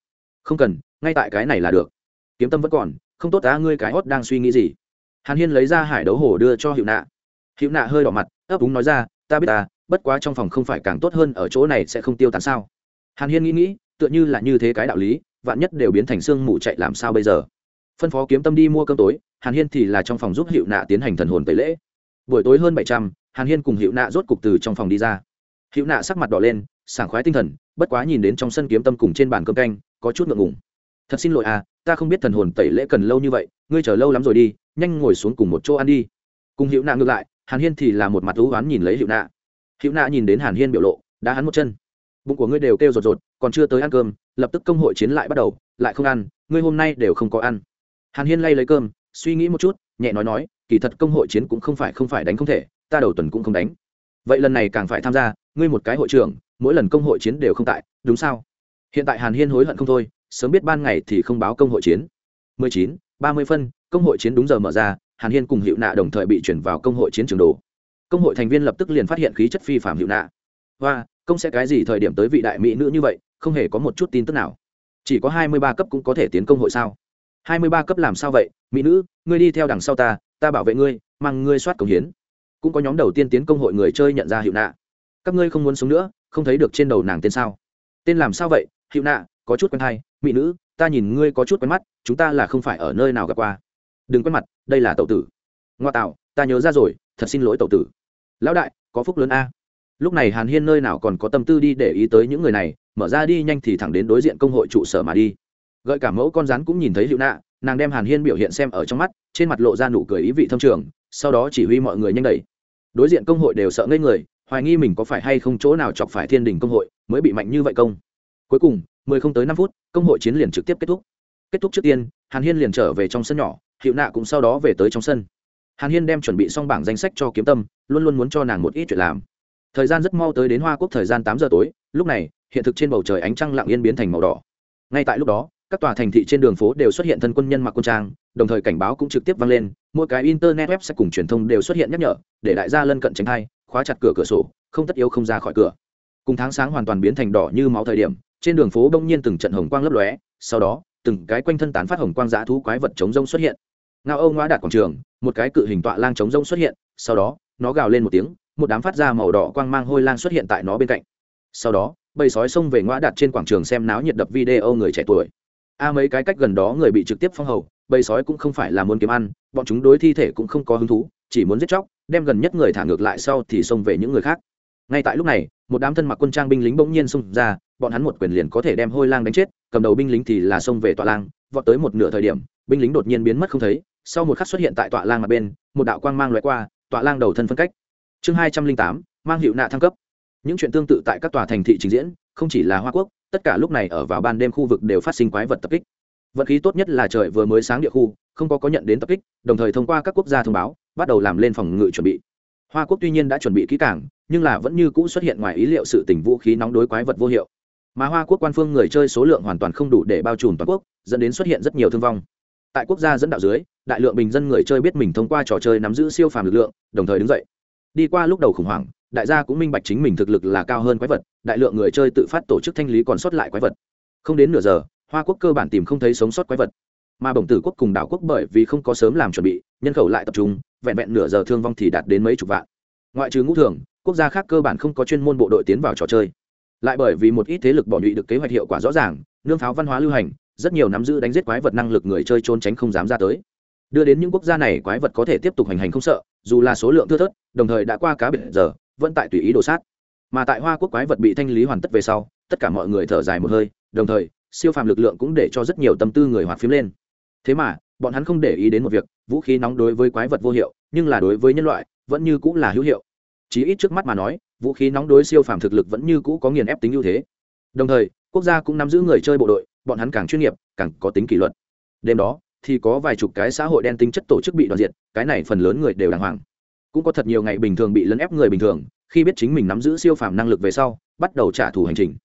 Không cần ngay tại cái này là được. Kiếm tâm vẫn còn không tốt ta, ngươi cái hót đang suy nghĩ gì? Hàn hiên lấy ra hải đấu hồ đưa cho hiệu nạ. Hiệu nạ hơi đỏ mặt ấp úng nói ra ta biết ta bất quá trong phòng không phải càng tốt hơn ở chỗ này sẽ không tiêu tán sao? Hàn hiên nghĩ nghĩ tựa như là như thế cái đạo lý vạn nhất đều biến thành xương mù chạy làm sao bây giờ? Phân phó kiếm tâm đi mua cơm tối hàn hiên thì là trong phòng giúp hiệu nạ tiến hành thần hồn tẩy lễ. Buổi tối hơn bảy trăm hàn hiên cùng hiệu nạ rốt cục từ trong phòng đi ra. Hiệu nạ sắc mặt đỏ lên, sảng khoái tinh thần, bất quá nhìn đến trong sân kiếm tâm cùng trên bàn cơm canh, có chút ngượng ngùng. Thật xin lỗi à ta không biết thần hồn tẩy lễ cần lâu như vậy, ngươi chờ lâu lắm rồi đi, nhanh ngồi xuống cùng một chỗ ăn đi. Cùng hiệu nạ ngược lại, hàn hiên thì là một mặt thú oán nhìn lấy hiệu nạ. Hiệu nạ nhìn đến hàn hiên biểu lộ đã hắn một chân. Bụng của ngươi đều kêu rột rột, còn chưa tới ăn cơm, lập tức công hội chiến lại bắt đầu, lại không ăn, ngươi hôm nay đều không có ăn. Hàn hiên lay lấy cơm, suy nghĩ một chút, nhẹ nói nói, kỳ thật công hội chiến cũng không phải không phải đánh không thể ta đầu tuần cũng không đánh. Vậy lần này càng phải tham gia ngươi một cái hội trưởng mỗi lần công hội chiến đều không tại đúng sao? Hiện tại hàn hiên hối hận không thôi sớm biết ban ngày thì không báo công hội chiến. 19, 30 phân công hội chiến đúng giờ mở ra hàn hiên cùng hiệu nạ đồng thời bị chuyển vào công hội chiến trường đồ. Công hội thành viên lập tức liền phát hiện khí chất phi phạm hiệu nạ. Và công sẽ cái gì thời điểm tới vị đại mỹ nữ như vậy không hề có một chút tin tức nào. Chỉ có hai mươi ba cấp cũng có thể tiến công hội sao? hai mươi ba cấp làm sao vậy? Mỹ nữ ngươi đi theo đằng sau ta ta bảo vệ ngươi mang ngươi soát cống hiến cũng có nhóm đầu tiên tiến công hội người chơi nhận ra hiệu nạ. Các ngươi không muốn sống nữa, không thấy được trên đầu nàng tên sao? Tên làm sao vậy? Hiệu nạ, có chút quen hay. Mỹ nữ, ta nhìn ngươi có chút quen mắt, chúng ta là không phải ở nơi nào gặp qua. Đừng quen mặt, đây là tậu tử. Ngoa tạo, ta nhớ ra rồi, thật xin lỗi tậu tử. Lão đại, có phúc lớn a. Lúc này hàn hiên nơi nào còn có tâm tư đi để ý tới những người này, mở ra đi nhanh thì thẳng đến đối diện công hội trụ sở mà đi. Gợi cả mẫu con rắn cũng nhìn thấy hiệu nạ, nàng đem hàn hiên biểu hiện xem ở trong mắt, trên mặt lộ ra nụ cười ý vị thâm trường, sau đó chỉ huy mọi người nhanh đẩy đối diện công hội đều sợ ngây người, hoài nghi mình có phải hay không chỗ nào chọc phải thiên đình công hội mới bị mạnh như vậy công. Cuối cùng, mười không tới năm phút, công hội chiến liền trực tiếp kết thúc. Kết thúc trước tiên, hàn hiên liền trở về trong sân nhỏ, hiệu nạ cũng sau đó về tới trong sân. Hàn hiên đem chuẩn bị xong bảng danh sách cho kiếm tâm, luôn luôn muốn cho nàng một ít chuyện làm. Thời gian rất mau tới đến hoa quốc thời gian tám giờ tối, lúc này, hiện thực trên bầu trời ánh trăng lặng yên biến thành màu đỏ. Ngay tại lúc đó, các tòa thành thị trên đường phố đều xuất hiện thân quân nhân mặc quân trang đồng thời cảnh báo cũng trực tiếp vang lên, mỗi cái internet web sẽ cùng truyền thông đều xuất hiện nhắc nhở, để đại gia lân cận tránh thai, khóa chặt cửa cửa sổ, không tất yếu không ra khỏi cửa. Cùng tháng sáng hoàn toàn biến thành đỏ như máu thời điểm, trên đường phố đông nhiên từng trận hồng quang lấp lóe, sau đó, từng cái quanh thân tán phát hồng quang dã thú quái vật chống rông xuất hiện. Ngao âu ngoã đạt quảng trường, một cái cự hình tọa lang chống rông xuất hiện, sau đó, nó gào lên một tiếng, một đám phát ra màu đỏ quang mang hôi lang xuất hiện tại nó bên cạnh. Sau đó, bầy sói xông về ngoã đạt trên quảng trường xem náo nhiệt đập video người trẻ tuổi. A mấy cái cách gần đó người bị trực tiếp phong hầu bầy sói cũng không phải là muốn kiếm ăn, bọn chúng đối thi thể cũng không có hứng thú, chỉ muốn giết chóc, đem gần nhất người thả ngược lại sau thì xông về những người khác. Ngay tại lúc này, một đám thân mặc quân trang binh lính bỗng nhiên xông ra, bọn hắn một quyền liền có thể đem hôi lang đánh chết, cầm đầu binh lính thì là xông về tọa lang, vọt tới một nửa thời điểm, binh lính đột nhiên biến mất không thấy, sau một khắc xuất hiện tại tọa lang mặt bên, một đạo quang mang loại qua, tọa lang đầu thân phân cách. Chương hai trăm linh tám, mang hiệu nạ thăng cấp. Những chuyện tương tự tại các tòa thành thị trình diễn, không chỉ là hoa quốc, tất cả lúc này ở vào ban đêm khu vực đều phát sinh quái vật tập kích vận khí tốt nhất là trời vừa mới sáng địa khu, không có có nhận đến tập kích, đồng thời thông qua các quốc gia thông báo, bắt đầu làm lên phòng ngự chuẩn bị. Hoa quốc tuy nhiên đã chuẩn bị kỹ càng, nhưng là vẫn như cũ xuất hiện ngoài ý liệu sự tình vũ khí nóng đối quái vật vô hiệu. Mà hoa quốc quan phương người chơi số lượng hoàn toàn không đủ để bao trùm toàn quốc, dẫn đến xuất hiện rất nhiều thương vong. Tại quốc gia dẫn đạo dưới, đại lượng bình dân người chơi biết mình thông qua trò chơi nắm giữ siêu phàm lực lượng, đồng thời đứng dậy. Đi qua lúc đầu khủng hoảng, đại gia cũng minh bạch chính mình thực lực là cao hơn quái vật, đại lượng người chơi tự phát tổ chức thanh lý còn sót lại quái vật. Không đến nửa giờ hoa quốc cơ bản tìm không thấy sống sót quái vật. Mà bổng tử quốc cùng đảo quốc bởi vì không có sớm làm chuẩn bị, nhân khẩu lại tập trung, vẹn vẹn nửa giờ thương vong thì đạt đến mấy chục vạn. Ngoại trừ ngũ thường, quốc gia khác cơ bản không có chuyên môn bộ đội tiến vào trò chơi. Lại bởi vì một ít thế lực bỏ nhụy được kế hoạch hiệu quả rõ ràng, nương pháo văn hóa lưu hành, rất nhiều nắm giữ đánh giết quái vật năng lực người chơi trốn tránh không dám ra tới. Đưa đến những quốc gia này, quái vật có thể tiếp tục hành hành không sợ, dù là số lượng thưa thớt, đồng thời đã qua cá biệt giờ, vẫn tại tùy ý đồ sát. Mà tại hoa quốc quái vật bị thanh lý hoàn tất về sau, tất cả mọi người thở dài một hơi, đồng thời siêu phàm lực lượng cũng để cho rất nhiều tâm tư người hoạt phím lên. Thế mà, bọn hắn không để ý đến một việc, vũ khí nóng đối với quái vật vô hiệu, nhưng là đối với nhân loại, vẫn như cũng là hữu hiệu. Chí ít trước mắt mà nói, vũ khí nóng đối siêu phàm thực lực vẫn như cũ có nghiền ép tính ưu thế. Đồng thời, quốc gia cũng nắm giữ người chơi bộ đội, bọn hắn càng chuyên nghiệp, càng có tính kỷ luật. Đêm đó, thì có vài chục cái xã hội đen tính chất tổ chức bị đoạn diệt, cái này phần lớn người đều đàng hoàng. Cũng có thật nhiều ngày bình thường bị lấn ép người bình thường, khi biết chính mình nắm giữ siêu phàm năng lực về sau, bắt đầu trả thù hành trình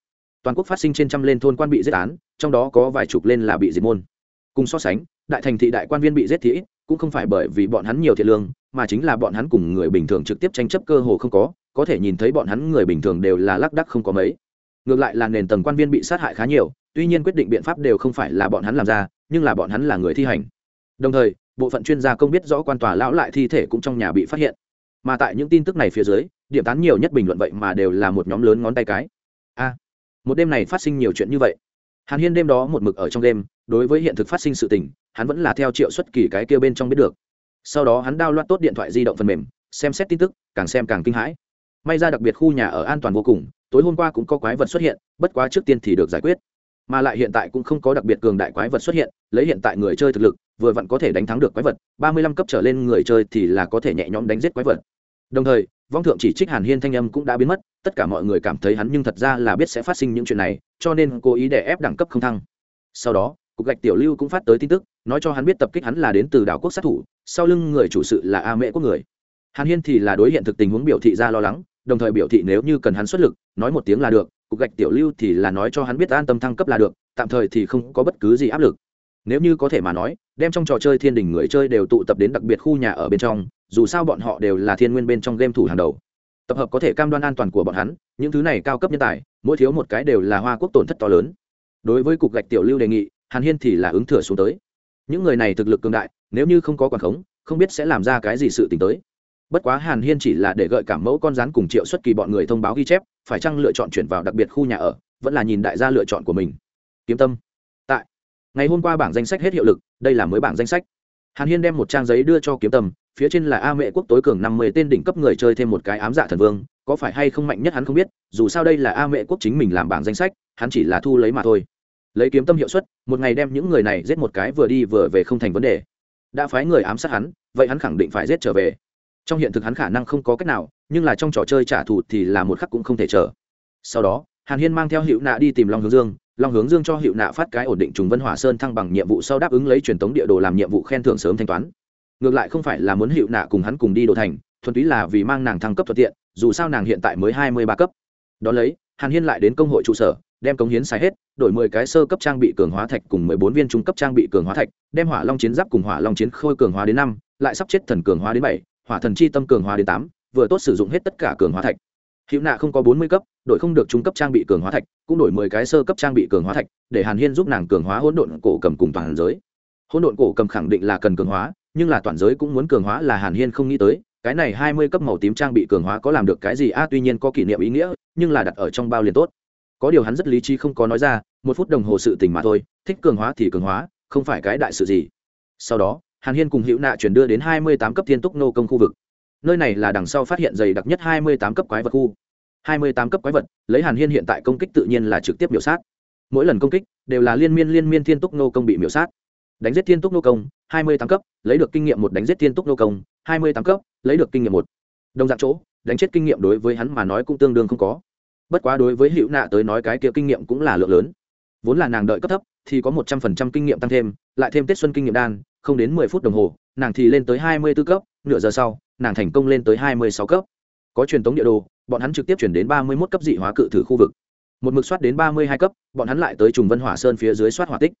toàn quốc phát sinh trên trăm lên thôn quan bị giết án, trong đó có vài chục lên là bị diệt môn. Cùng so sánh, đại thành thị đại quan viên bị giết thì cũng không phải bởi vì bọn hắn nhiều thiệt lương, mà chính là bọn hắn cùng người bình thường trực tiếp tranh chấp cơ hồ không có có thể nhìn thấy bọn hắn người bình thường đều là lác đắc không có mấy. Ngược lại là nền tầng quan viên bị sát hại khá nhiều, tuy nhiên quyết định biện pháp đều không phải là bọn hắn làm ra, nhưng là bọn hắn là người thi hành. Đồng thời, bộ phận chuyên gia công biết rõ quan tòa lão lại thi thể cũng trong nhà bị phát hiện. Mà tại những tin tức này phía dưới, điểm tán nhiều nhất bình luận vậy mà đều là một nhóm lớn ngón tay cái. A một đêm này phát sinh nhiều chuyện như vậy. Hàn hiên đêm đó một mực ở trong đêm, đối với hiện thực phát sinh sự tình, hắn vẫn là theo triệu xuất kỳ cái kia bên trong biết được. Sau đó hắn đao loạt tốt điện thoại di động phần mềm, xem xét tin tức, càng xem càng kinh hãi. May ra đặc biệt khu nhà ở an toàn vô cùng, tối hôm qua cũng có quái vật xuất hiện, bất quá trước tiên thì được giải quyết. Mà lại hiện tại cũng không có đặc biệt cường đại quái vật xuất hiện, lấy hiện tại người chơi thực lực, vừa vặn có thể đánh thắng được quái vật, ba mươi lăm cấp trở lên người chơi thì là có thể nhẹ nhõm đánh giết quái vật. Đồng thời vong thượng chỉ trích hàn hiên thanh âm cũng đã biến mất, tất cả mọi người cảm thấy hắn nhưng thật ra là biết sẽ phát sinh những chuyện này, cho nên cố ý để ép đẳng cấp không thăng. Sau đó, cục gạch tiểu lưu cũng phát tới tin tức, nói cho hắn biết tập kích hắn là đến từ đảo quốc sát thủ, sau lưng người chủ sự là a mễ quốc người. Hàn hiên thì là đối hiện thực tình huống biểu thị ra lo lắng, đồng thời biểu thị nếu như cần hắn xuất lực, nói một tiếng là được, cục gạch tiểu lưu thì là nói cho hắn biết an tâm thăng cấp là được, tạm thời thì không có bất cứ gì áp lực. Nếu như có thể mà nói, đem trong trò chơi thiên đình người chơi đều tụ tập đến đặc biệt khu nhà ở bên trong dù sao bọn họ đều là thiên nguyên bên trong game thủ hàng đầu. Tập hợp có thể cam đoan an toàn của bọn hắn, những thứ này cao cấp nhân tài, mỗi thiếu một cái đều là hoa quốc tổn thất to lớn. Đối với cục gạch tiểu lưu đề nghị, hàn hiên thì là ứng thừa xuống tới. Những người này thực lực cường đại, nếu như không có quản khống, không biết sẽ làm ra cái gì sự t ì n h tới. Bất quá hàn hiên chỉ là để gợi cảm mẫu con rắn cùng triệu xuất kỳ bọn người thông báo ghi chép, phải chăng lựa chọn chuyển vào đặc biệt khu nhà ở, vẫn là nhìn đại gia lựa chọn của mình. Kiếm tâm, tại. Ngày hôm qua bảng danh sách hết hiệu lực, đây là mới bảng danh sách. Hàn hiên đem một trang giấy đưa cho kiếm tâm phía trên là a mệ quốc tối cường năm mươi tên đỉnh cấp người chơi thêm một cái ám dạ thần vương, có phải hay không mạnh nhất hắn không biết, dù sao đây là a mệ quốc chính mình làm bảng danh sách, hắn chỉ là thu lấy mà thôi. Lấy kiếm tâm hiệu suất, một ngày đem những người này giết một cái vừa đi vừa về không thành vấn đề. Đã phái người ám sát hắn, vậy hắn khẳng định phải giết trở về. Trong hiện thực hắn khả năng không có cách nào, nhưng là trong trò chơi trả thù thì là một khắc cũng không thể chờ. Sau đó, hàn hiên mang theo hiệu nạ đi tìm long hướng dương. Long hướng dương cho hiệu nạ phát cái ổn định trùng vân hỏa sơn thăng bằng nhiệm vụ sau đáp ứng lấy truyền tống địa đồ làm nhiệm vụ khen thưởng sớm thanh toán ngược lại không phải là muốn hiệu nạ cùng hắn cùng đi đồ thành, thuần túy là vì mang nàng thăng cấp thuận tiện, dù sao nàng hiện tại mới hai mươi ba cấp. Đ ó lấy, hàn hiên lại đến công hội trụ sở, đem cống hiến xài hết, đổi mười cái sơ cấp trang bị cường hóa thạch cùng mười bốn viên trung cấp trang bị cường hóa thạch, đem hỏa long chiến giáp cùng hỏa long chiến khôi cường hóa đến năm, lại sắp chết thần cường hóa đến bảy, hỏa thần chi tâm cường hóa đến tám, vừa tốt sử dụng hết tất cả cường hóa thạch. Hữu nạ không có bốn mươi cấp, đổi không được trung cấp trang bị cường hóa thạch, cũng đổi mười cái sơ cấp trang bị cường hóa thạch, để hàn hiên giúp nàng cường hóa hỗn độn cổ cầm cùng toàn giới. Hỗn độn cổ cầm khẳng định là cần cường hóa nhưng là toàn giới cũng muốn cường hóa là hàn hiên không nghĩ tới, cái này hai mươi cấp màu tím trang bị cường hóa có làm được cái gì? A, tuy nhiên có kỷ niệm ý nghĩa, nhưng là đặt ở trong bao liền tốt. Có điều hắn rất lý trí không có nói ra, một phút đồng hồ sự tình mà thôi, thích cường hóa thì cường hóa, không phải cái đại sự gì. Sau đó, hàn hiên cùng hữu nạ chuyển đưa đến hai mươi tám cấp thiên túc nô công khu vực. Nơi này là đằng sau phát hiện dày đặc nhất hai mươi tám cấp quái vật khu. hai mươi tám cấp quái vật, lấy hàn hiên hiện tại công kích tự nhiên là trực tiếp miểu sát. Mỗi lần công kích, đều là liên miên liên miên thiên túc nô công bị miểu sát đánh giết thiên túc nô công, hai mươi tám cấp, lấy được kinh nghiệm một đánh giết thiên túc nô công, hai mươi tám cấp, lấy được kinh nghiệm một. Đồng dạng chỗ, đánh chết kinh nghiệm đối với hắn mà nói cũng tương đương không có. Bất quá đối với hữu nạ tới nói cái kia kinh nghiệm cũng là lượng lớn. Vốn là nàng đợi cấp thấp, thì có một trăm phần trăm kinh nghiệm tăng thêm, lại thêm tết xuân kinh nghiệm đan, không đến mười phút đồng hồ, nàng thì lên tới hai mươi b ố cấp, nửa giờ sau, nàng thành công lên tới hai mươi sáu cấp. Có truyền thống địa đồ, bọn hắn trực tiếp chuyển đến ba mươi một cấp dị hóa cự thử khu vực. Một mực soát đến ba mươi hai cấp, bọn hắn lại tới trùng vân hỏa sơn phía dưới soát hỏa tích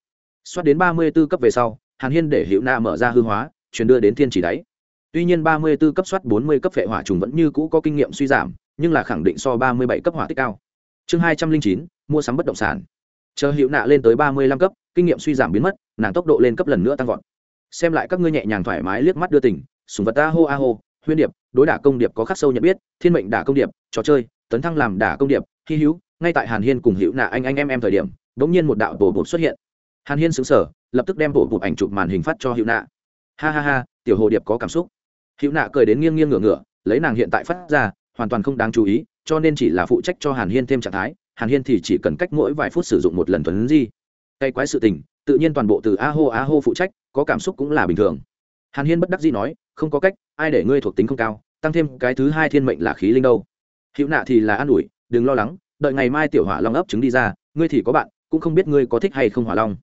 xoát đến ba mươi b ố cấp về sau hàn hiên để hữu nạ mở ra hư hóa truyền đưa đến thiên chỉ đáy. Tuy nhiên ba mươi b ố cấp soát bốn mươi cấp phệ hỏa trùng vẫn như cũ có kinh nghiệm suy giảm nhưng là khẳng định so ba mươi bảy cấp hỏa tích cao. Chương hai trăm linh chín mua sắm bất động sản. Chờ Hữu nạ lên tới ba mươi lăm cấp kinh nghiệm suy giảm biến mất nàng tốc độ lên cấp lần nữa tăng vọt. Xem lại các ngươi nhẹ nhàng thoải mái liếc mắt đưa tình, sùng vật ta hô a hô huyên điệp đối đả công điệp có khắc sâu nhận biết thiên mệnh đả công điệp trò chơi tấn thăng làm đả công điệp hi hữu ngay tại hàn hiên cùng hữu nạ anh anh em em thời điểm đột nhiên một đạo tổ bột xuất hiện hàn hiên xứng sở lập tức đem bộ bột ảnh chụp màn hình phát cho hữu nạ. Ha ha ha, tiểu hồ điệp có cảm xúc. Hữu nạ cười đến nghiêng nghiêng ngửa ngửa, lấy nàng hiện tại phát ra, hoàn toàn không đáng chú ý, cho nên chỉ là phụ trách cho hàn hiên thêm trạng thái. Hàn hiên thì chỉ cần cách mỗi vài phút sử dụng một lần tuấn di. Cây quái sự tình, tự nhiên toàn bộ từ a hô a hô phụ trách, có cảm xúc cũng là bình thường. Hàn hiên bất đắc dĩ nói, không có cách, ai để ngươi thuộc tính không cao, tăng thêm cái thứ hai thiên mệnh là khí linh đâu. Hữu nạ thì là an ủi, đừng lo lắng, đợi ngày mai tiểu hỏa long ấp trứng đi ra, ngươi thì có bạn, cũng không biết ngươi có thích hay không hỏa long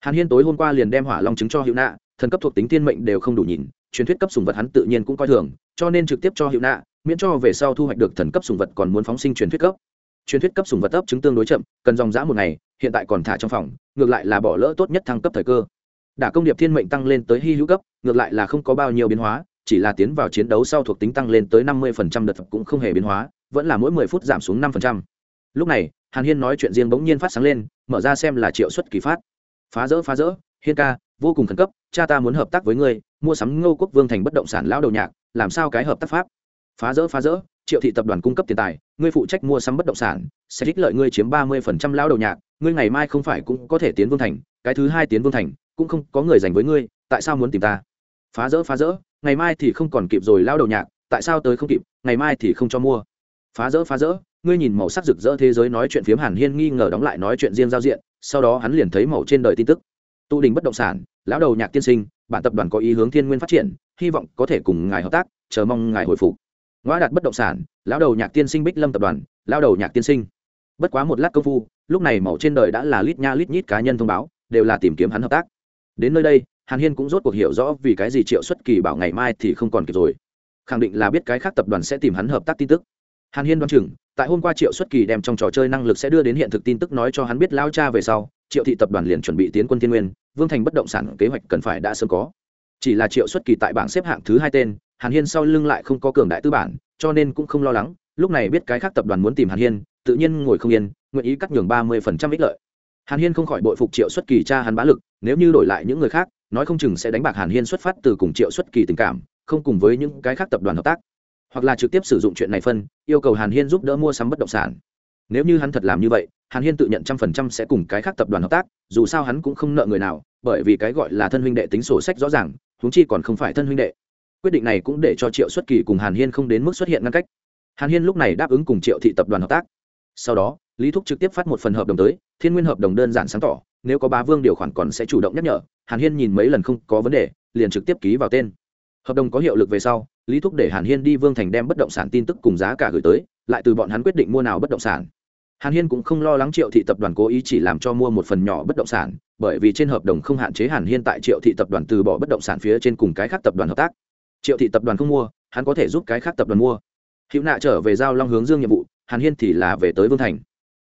hàn hiên tối hôm qua liền đem hỏa long trứng cho hữu nạ thần cấp thuộc tính thiên mệnh đều không đủ nhìn, truyền thuyết cấp sùng vật hắn tự nhiên cũng coi thường, cho nên trực tiếp cho hữu nạ miễn cho về sau thu hoạch được thần cấp sùng vật còn muốn phóng sinh truyền thuyết cấp. Truyền thuyết cấp sùng vật ấp chứng tương đối chậm, cần dòng dã một ngày, hiện tại còn thả trong phòng, ngược lại là bỏ lỡ tốt nhất thăng cấp thời cơ. Đả công điệp thiên mệnh tăng lên tới hy hữu cấp, ngược lại là không có bao nhiêu biến hóa, chỉ là tiến vào chiến đấu sau thuộc tính tăng lên tới năm mươi đợt cũng không hề biến hóa, vẫn là mỗi mười phút giảm xuống năm lúc này, hàn hiên nói chuyện riêng bỗng nhiên phát sáng lên, mở ra xem là triệu xuất kỳ phát phá rỡ phá rỡ, hiên ca, vô cùng khẩn cấp, cha ta muốn hợp tác với ngươi, mua sắm ngô quốc vương thành bất động sản lão đầu nhạc, làm sao cái hợp tác pháp? Phá rỡ phá rỡ, triệu thị tập đoàn cung cấp tiền tài, ngươi phụ trách mua sắm bất động sản, sẽ thích lợi ngươi chiếm ba mươi phần trăm lao đầu nhạc, ngươi ngày mai không phải cũng có thể tiến vương thành, cái thứ hai tiến vương thành, cũng không có người dành với ngươi, tại sao muốn tìm ta? Phá rỡ phá rỡ, ngày mai thì không còn kịp rồi lao đầu nhạc, tại sao tới không kịp, ngày mai thì không cho mua? Phá rỡ phá rỡ ngươi nhìn màu sắc rực rỡ thế giới nói chuyện phiếm hàn hiên nghi ngờ đóng lại nói chuyện riêng giao diện, sau đó hắn liền thấy màu trên đời tin tức. Tụ đình bất động sản, lão đầu nhạc tiên sinh, bản tập đoàn có ý hướng thiên nguyên phát triển, hy vọng có thể cùng ngài hợp tác, chờ mong ngài hồi phục. Ngoa đạt bất động sản, lão đầu nhạc tiên sinh bích lâm tập đoàn, lão đầu nhạc tiên sinh. Bất quá một lát công phu, lúc này màu trên đời đã là lít nha lít nhít cá nhân thông báo, đều là tìm kiếm hắn hợp tác. Đến nơi đây, hàn hiên cũng rốt cuộc hiểu rõ vì cái gì triệu xuất kỳ bảo ngày mai thì không còn kịp rồi. Khẳng định là biết cái khác tập đoàn sẽ tìm hắn hợp tác tin tức hàn hiên đoán chừng, tại hôm qua triệu xuất kỳ đem trong trò chơi năng lực sẽ đưa đến hiện thực tin tức nói cho hắn biết lao cha về sau, triệu thị tập đoàn liền chuẩn bị tiến quân thiên nguyên, vương thành bất động sản kế hoạch cần phải đã sớm có. Chỉ là triệu xuất kỳ tại bảng xếp hạng thứ hai tên, hàn hiên sau lưng lại không có cường đại tư bản, cho nên cũng không lo lắng, lúc này biết cái khác tập đoàn muốn tìm hàn hiên, tự nhiên ngồi không yên, nguyện ý cắt nhường ba mươi phần trăm ích lợi. Hàn hiên không khỏi bội phục triệu xuất kỳ cha hắn bá lực, nếu như đổi lại những người khác, nói không chừng sẽ đánh bạc hàn hiên xuất phát từ cùng triệu xuất kỳ tình cảm, không cùng với những cái khác tập đoàn hợp tác hoặc là trực tiếp sử dụng chuyện này phân, yêu cầu hàn hiên giúp đỡ mua sắm bất động sản. Nếu như hắn thật làm như vậy, hàn hiên tự nhận trăm phần trăm sẽ cùng cái khác tập đoàn hợp tác, dù sao hắn cũng không nợ người nào, bởi vì cái gọi là thân huynh đệ tính sổ sách rõ ràng, huống chi còn không phải thân huynh đệ. Quyết định này cũng để cho triệu xuất kỳ cùng hàn hiên không đến mức xuất hiện ngăn cách. Hàn hiên lúc này đáp ứng cùng triệu thị tập đoàn hợp tác. Sau đó, lý thúc trực tiếp phát một phần hợp đồng tới, thiên nguyên hợp đồng đơn giản sáng tỏ, nếu có ba vương điều khoản còn sẽ chủ động nhắc nhở, hàn hiên nhìn mấy lần không có vấn đề, liền trực tiếp ký vào tên hợp đồng có hiệu lực về sau, lý thúc để hàn hiên đi vương thành đem bất động sản tin tức cùng giá cả gửi tới, lại từ bọn hắn quyết định mua nào bất động sản. Hàn hiên cũng không lo lắng triệu thị tập đoàn cố ý chỉ làm cho mua một phần nhỏ bất động sản, bởi vì trên hợp đồng không hạn chế hàn hiên tại triệu thị tập đoàn từ bỏ bất động sản phía trên cùng cái khác tập đoàn hợp tác. Triệu thị tập đoàn không mua, hắn có thể giúp cái khác tập đoàn mua. Hữu nạ trở về giao long hướng dương nhiệm vụ, hàn hiên thì là về tới vương thành.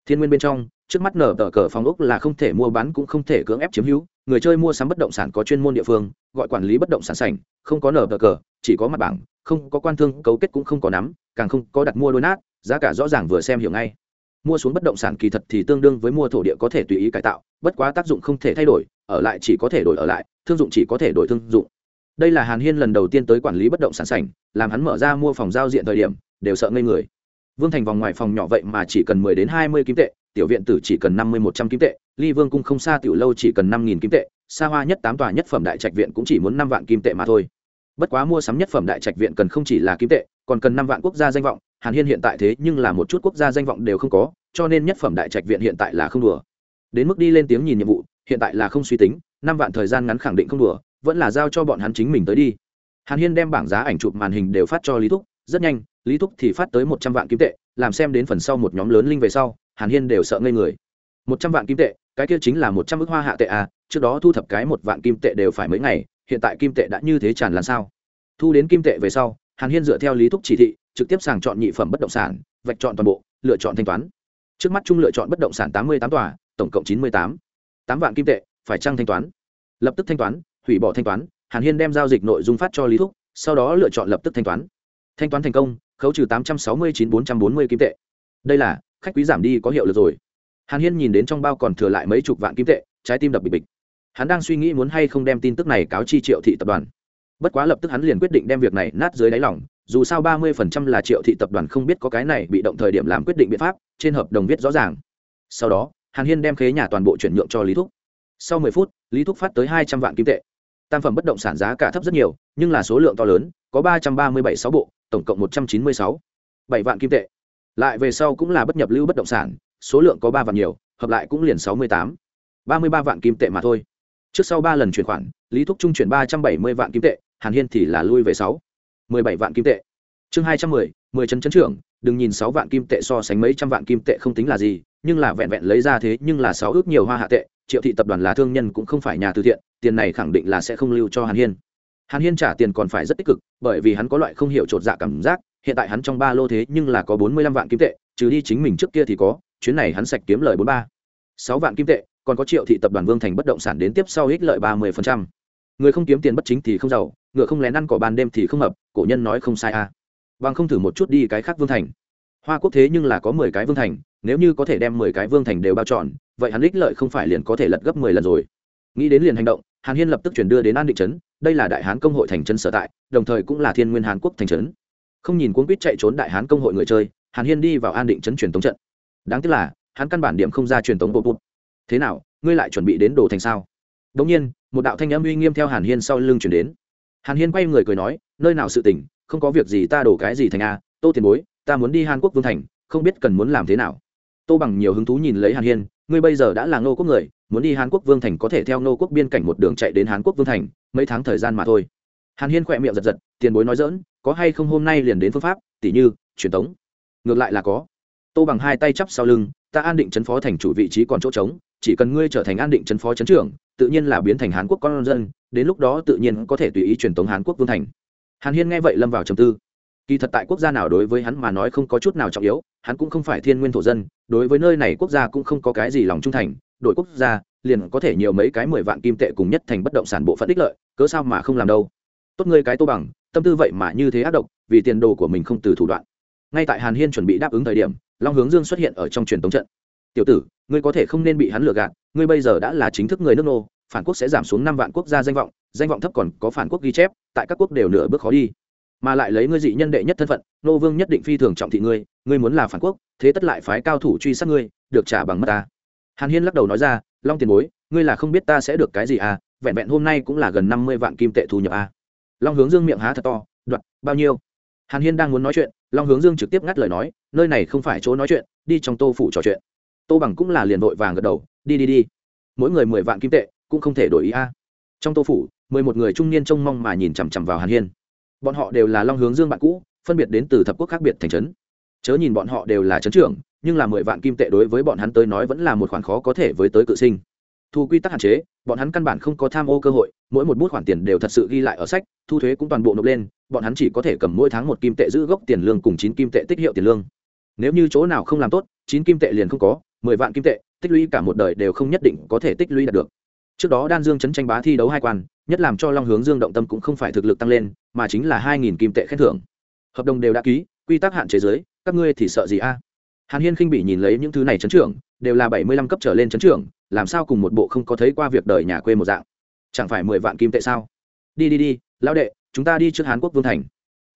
Thiên nguyên bên trong trước mắt nở tờ cờ phòng ốc là không thể mua bán cũng không thể cưỡng ép chiếm hữu. Người chơi mua sắm bất động sản có chuyên môn địa phương, gọi quản lý bất động sản sảnh, không có nở tờ cờ, chỉ có mặt bảng, không có quan thương, cấu kết cũng không có nắm, càng không có đặt mua đôi nát, giá cả rõ ràng vừa xem hiểu ngay. Mua xuống bất động sản kỳ thật thì tương đương với mua thổ địa có thể tùy ý cải tạo, bất quá tác dụng không thể thay đổi, ở lại chỉ có thể đổi ở lại, thương dụng chỉ có thể đổi thương dụng. Đây là hàn hiên lần đầu tiên tới quản lý bất động sản sảnh, làm hắn mở ra mua phòng giao diện thời điểm, đều sợ ngây người. Vương thành vòng ngoài phòng nhỏ vậy mà chỉ cần mười đến hai mươi kim tệ tiểu viện tử chỉ cần năm mươi một trăm kim tệ, ly vương cung không xa tiểu lâu chỉ cần năm nghìn kim tệ, xa hoa nhất tám tòa nhất phẩm đại trạch viện cũng chỉ muốn năm vạn kim tệ mà thôi. Bất quá mua sắm nhất phẩm đại trạch viện cần không chỉ là kim tệ, còn cần năm vạn quốc gia danh vọng, hàn hiên hiện tại thế nhưng là một chút quốc gia danh vọng đều không có, cho nên nhất phẩm đại trạch viện hiện tại là không đùa. Đến mức đi lên tiếng nhìn nhiệm vụ, hiện tại là không suy tính, năm vạn thời gian ngắn khẳng định không đùa, vẫn là giao cho bọn hắn chính mình tới đi. Hàn hiên đem bảng giá ảnh chụp màn hình đều phát cho lý thúc, rất nhanh, lý thúc thì phát tới một trăm vạn kim tệ, làm xem đến phần sau một nhóm lớn linh về sau hàn hiên đều sợ ngây người. Một trăm vạn kim tệ, cái kia chính là một trăm ước hoa hạ tệ à trước đó thu thập cái một vạn kim tệ đều phải mấy ngày, hiện tại kim tệ đã như thế tràn lan sao? Thu đến kim tệ về sau, hàn hiên dựa theo lý thúc chỉ thị, trực tiếp sàng chọn nhị phẩm bất động sản, vạch chọn toàn bộ, lựa chọn thanh toán. Trước mắt chung lựa chọn bất động sản tám mươi tám tòa, tổng cộng chín mươi tám. Tám vạn kim tệ, phải trăng thanh toán? Lập tức thanh toán, hủy bỏ thanh toán, hàn hiên đem giao dịch nội dung phát cho lý thúc, sau đó lựa chọn lập tức thanh toán. Thanh toán thành công, khấu trừ tám trăm sáu mươi chín bốn trăm bốn mươi kim tệ. Đây là khách quý giảm đi có hiệu lực rồi. Hàn hiên nhìn đến trong bao còn thừa lại mấy chục vạn kim tệ, trái tim đập bịch bịch. Hắn đang suy nghĩ muốn hay không đem tin tức này cáo chi triệu thị tập đoàn. Bất quá lập tức hắn liền quyết định đem việc này nát dưới đáy lỏng dù sao ba mươi phần trăm là triệu thị tập đoàn không biết có cái này bị động thời điểm làm quyết định biện pháp, trên hợp đồng viết rõ ràng. Sau đó, hàn hiên đem khế nhà toàn bộ chuyển nhượng cho lý thúc. Sau mười phút, lý thúc phát tới hai trăm vạn kim tệ. Tam phẩm bất động sản giá cả thấp rất nhiều, nhưng là số lượng to lớn, có ba trăm ba mươi bảy sáu bộ, tổng cộng một trăm chín mươi sáu. Bảy vạn kim tệ lại về sau cũng là bất nhập lưu bất động sản, số lượng có ba vạn nhiều, hợp lại cũng liền sáu mươi tám. ba mươi ba vạn kim tệ mà thôi. Trước sau ba lần chuyển khoản, lý thúc trung chuyển ba trăm bảy mươi vạn kim tệ, hàn hiên thì là lui về sáu. mười bảy vạn kim tệ. Chương hai trăm mười mười chân chấn trưởng, đừng nhìn sáu vạn kim tệ so sánh mấy trăm vạn kim tệ không tính là gì, nhưng là vẹn vẹn lấy ra thế nhưng là sáu ước nhiều hoa hạ tệ, triệu thị tập đoàn là thương nhân cũng không phải nhà từ thiện, tiền này khẳng định là sẽ không lưu cho hàn hiên. Hàn hiên trả tiền còn phải rất tích cực, bởi vì hắn có loại không hiểu t dạ cảm giác hiện tại hắn trong ba lô thế nhưng là có bốn mươi lăm vạn kim tệ, trừ đi chính mình trước kia thì có, chuyến này hắn sạch kiếm lời bốn ba. Sáu vạn kim tệ, còn có triệu thị tập đoàn vương thành bất động sản đến tiếp sau ích lợi ba mươi phần trăm. Người không kiếm tiền bất chính thì không giàu, ngựa không lén ăn cỏ ban đêm thì không hợp cổ nhân nói không sai à. Bằng không thử một chút đi cái khác vương thành. Hoa quốc thế nhưng là có mười cái vương thành, nếu như có thể đem mười cái vương thành đều bao trọn, vậy hắn ích lợi không phải liền có thể lật gấp mười lần rồi. Nghĩ đến liền hành động, hàn hiên lập tức chuyển đưa đến an định trấn, đây là đại hán công hội thành trấn sở tại, đồng thời cũng là thiên nguyên hàn quốc thành trấn không nhìn cuốn quýt chạy trốn đại hán công hội người chơi, hàn hiên đi vào an định trấn truyền tống trận. Đáng tiếc là, hắn căn bản điểm không ra truyền tống bộ bụt thế nào, ngươi lại chuẩn bị đến đồ thành sao? Đống nhiên, một đạo thanh âm uy nghiêm theo hàn hiên sau lưng chuyển đến. Hàn hiên quay người cười nói, nơi nào sự tỉnh không có việc gì ta đổ cái gì thành a, tô tiền bối, ta muốn đi hàn quốc vương thành, không biết cần muốn làm thế nào. Tô bằng nhiều hứng thú nhìn lấy hàn hiên, ngươi bây giờ đã là ngô quốc người, muốn đi hàn quốc vương thành có thể theo ngô quốc biên cảnh một đường chạy đến hàn quốc vương thành, mấy tháng thời gian mà thôi. Hàn hiên khỏe miệng giật giật, tiền bối nói dỡn có hay không hôm nay liền đến phương pháp tỷ như, truyền tống. Ngược lại là có. Tô bằng hai tay chắp sau lưng, ta an định chấn phó thành chủ vị trí còn chỗ trống, chỉ cần ngươi trở thành an định chấn phó chấn trưởng, tự nhiên là biến thành hàn quốc con dân, đến lúc đó tự nhiên có thể tùy ý truyền tống hàn quốc vương thành. Hàn hiên nghe vậy lâm vào trầm tư. Kỳ thật tại quốc gia nào đối với hắn mà nói không có chút nào trọng yếu, hắn cũng không phải thiên nguyên thổ dân, đối với nơi này quốc gia cũng không có cái gì lòng trung thành đội quốc gia, liền có thể nhiều mấy cái mười vạn kim tệ cùng nhất thành bất động sản bộ phận ích lợi, cớ sao mà không làm đâu. Tốt ngươi cái tô bằng tâm tư vậy mà như thế ác độc, vì tiền đồ của mình không từ thủ đoạn. Ngay tại hàn hiên chuẩn bị đáp ứng thời điểm, long hướng dương xuất hiện ở trong truyền tống trận. Tiểu tử, ngươi có thể không nên bị hắn lừa gạt, ngươi bây giờ đã là chính thức người nước nô, phản quốc sẽ giảm xuống năm vạn quốc gia danh vọng danh vọng thấp còn có phản quốc ghi chép, tại các quốc đều nửa bước khó đi. Mà lại lấy ngươi dị nhân đệ nhất thân phận, nô vương nhất định phi thường trọng thị ngươi ngươi muốn là phản quốc, thế tất lại phái cao thủ truy sát ngươi, được trả bằng mất ta. Hàn hiên lắc đầu nói ra, long tiền bối, ngươi là không biết ta sẽ được cái gì à vẹn vẹn hôm nay cũng là gần năm mươi vạn kim tệ thu nhập à long hướng dương miệng há thật to, đoạt, bao nhiêu? Hàn hiên đang muốn nói chuyện, long hướng dương trực tiếp ngắt lời nói, nơi này không phải chỗ nói chuyện, đi trong tô phủ trò chuyện. Tô bằng cũng là liền vội vàng gật đầu, đi đi đi. Mỗi người mười vạn kim tệ, cũng không thể đổi ý a. Trong tô phủ, mười một người trung niên trông mong mà nhìn chằm chằm vào hàn hiên. Bọn họ đều là long hướng dương bạn cũ, phân biệt đến từ thập quốc khác biệt thành trấn. Chớ nhìn bọn họ đều là trấn trưởng, nhưng là mười vạn kim tệ đối với bọn hắn tới nói vẫn là một khoản khó có thể với tới cự sinh. Thu quy tắc hạn chế bọn hắn căn bản không có tham ô cơ hội, mỗi một bút khoản tiền đều thật sự ghi lại ở sách, thu thuế cũng toàn bộ nộp lên, bọn hắn chỉ có thể cầm mỗi tháng một kim tệ giữ gốc tiền lương cùng chín kim tệ tích hiệu tiền lương. Nếu như chỗ nào không làm tốt, chín kim tệ liền không có, mười vạn kim tệ, tích lũy cả một đời đều không nhất định có thể tích lũy đạt được. Trước đó đan dương chấn tranh bá thi đấu hai quan, nhất làm cho long hướng dương động tâm cũng không phải thực lực tăng lên, mà chính là hai nghìn kim tệ khen thưởng. Hợp đồng đều đã ký, quy tắc hạn chế giới các ngươi thì sợ gì a? Hàn hiên khinh bị nhìn lấy những thứ này chấn trưởng, đều là bảy mươi lăm cấp trở lên chấn trưởng, làm sao cùng một bộ không có thấy qua việc đời nhà quê một dạng? Chẳng phải mười vạn kim tệ sao? Đi đi đi, lão đệ, chúng ta đi trước hàn quốc vương thành.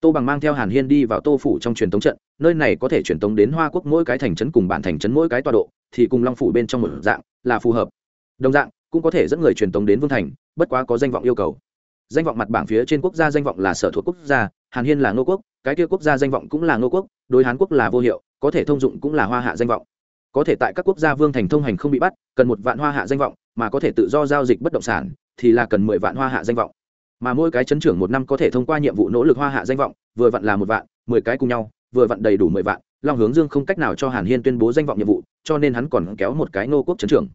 Tô bằng mang theo hàn hiên đi vào tô phủ trong truyền tống trận, nơi này có thể truyền tống đến hoa quốc mỗi cái thành trấn cùng bản thành trấn mỗi cái tọa độ, thì cùng long phủ bên trong một dạng, là phù hợp. Đồng dạng, cũng có thể dẫn người truyền tống đến vương thành, bất quá có danh vọng yêu cầu. Danh vọng mặt bảng phía trên quốc gia danh vọng là sở thuộc quốc gia, hàn hiên là ngô quốc, cái kia quốc gia danh vọng cũng là ngô quốc, đối hán quốc là vô hiệu có thể thông dụng cũng là hoa hạ danh vọng. Có thể tại các quốc gia vương thành thông hành không bị bắt, cần một vạn hoa hạ danh vọng, mà có thể tự do giao dịch bất động sản, thì là cần mười vạn hoa hạ danh vọng. Mà mỗi cái chấn trưởng một năm có thể thông qua nhiệm vụ nỗ lực hoa hạ danh vọng, vừa vặn là một vạn, mười cái cùng nhau, vừa vặn đầy đủ mười vạn, long hướng dương không cách nào cho hàn hiên tuyên bố danh vọng nhiệm vụ, cho nên hắn còn kéo một cái nô quốc chấn trưởng.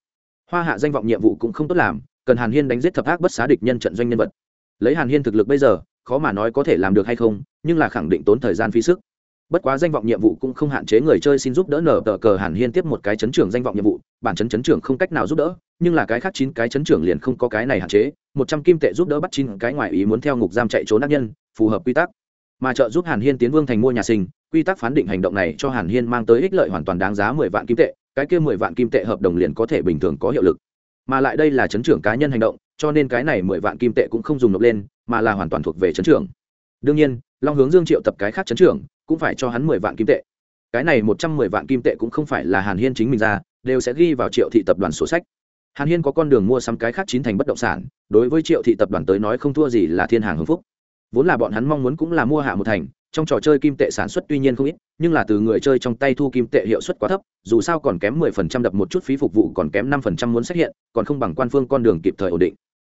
Hoa hạ danh vọng nhiệm vụ cũng không tốt làm, cần hàn hiên đánh giết thập ác bất xá địch nhân trận doanh nhân vật. Lấy hàn hiên thực lực bây giờ, khó mà nói có thể làm được hay không, nhưng là khẳng định tốn thời gian phí sức bất quá danh vọng nhiệm vụ cũng không hạn chế người chơi xin giúp đỡ nở tờ cờ hàn hiên tiếp một cái chấn trưởng danh vọng nhiệm vụ, bản chấn chấn trưởng không cách nào giúp đỡ, nhưng là cái khác chín cái chấn trưởng liền không có cái này hạn chế, một trăm kim tệ giúp đỡ bắt chín cái ngoài ý muốn theo ngục giam chạy trốn ác nhân, phù hợp quy tắc. Mà trợ giúp hàn hiên tiến vương thành mua nhà sinh, quy tắc phán định hành động này cho hàn hiên mang tới ích lợi hoàn toàn đáng giá mười vạn kim tệ, cái kia mười vạn kim tệ hợp đồng liền có thể bình thường có hiệu lực. Mà lại đây là chấn trưởng cá nhân hành động, cho nên cái này mười vạn kim tệ cũng không dùng nộp lên, mà là hoàn toàn thuộc về chấn trưởng. Đương nhiên, long hướng dương triệu tập cái khác chấn trưởng cũng phải cho hắn mười vạn kim tệ. Cái này một trăm mười vạn kim tệ cũng không phải là hàn hiên chính mình ra, đều sẽ ghi vào triệu thị tập đoàn sổ sách. Hàn hiên có con đường mua sắm cái khác chín thành bất động sản, đối với triệu thị tập đoàn tới nói không thua gì là thiên hàng hưng phúc. Vốn là bọn hắn mong muốn cũng là mua hạ một thành, trong trò chơi kim tệ sản xuất tuy nhiên không ít, nhưng là từ người chơi trong tay thu kim tệ hiệu suất quá thấp, dù sao còn kém mười phần trăm đập một chút phí phục vụ còn kém năm phần trăm muốn xét hiện, còn không bằng quan phương con đường kịp thời ổn định.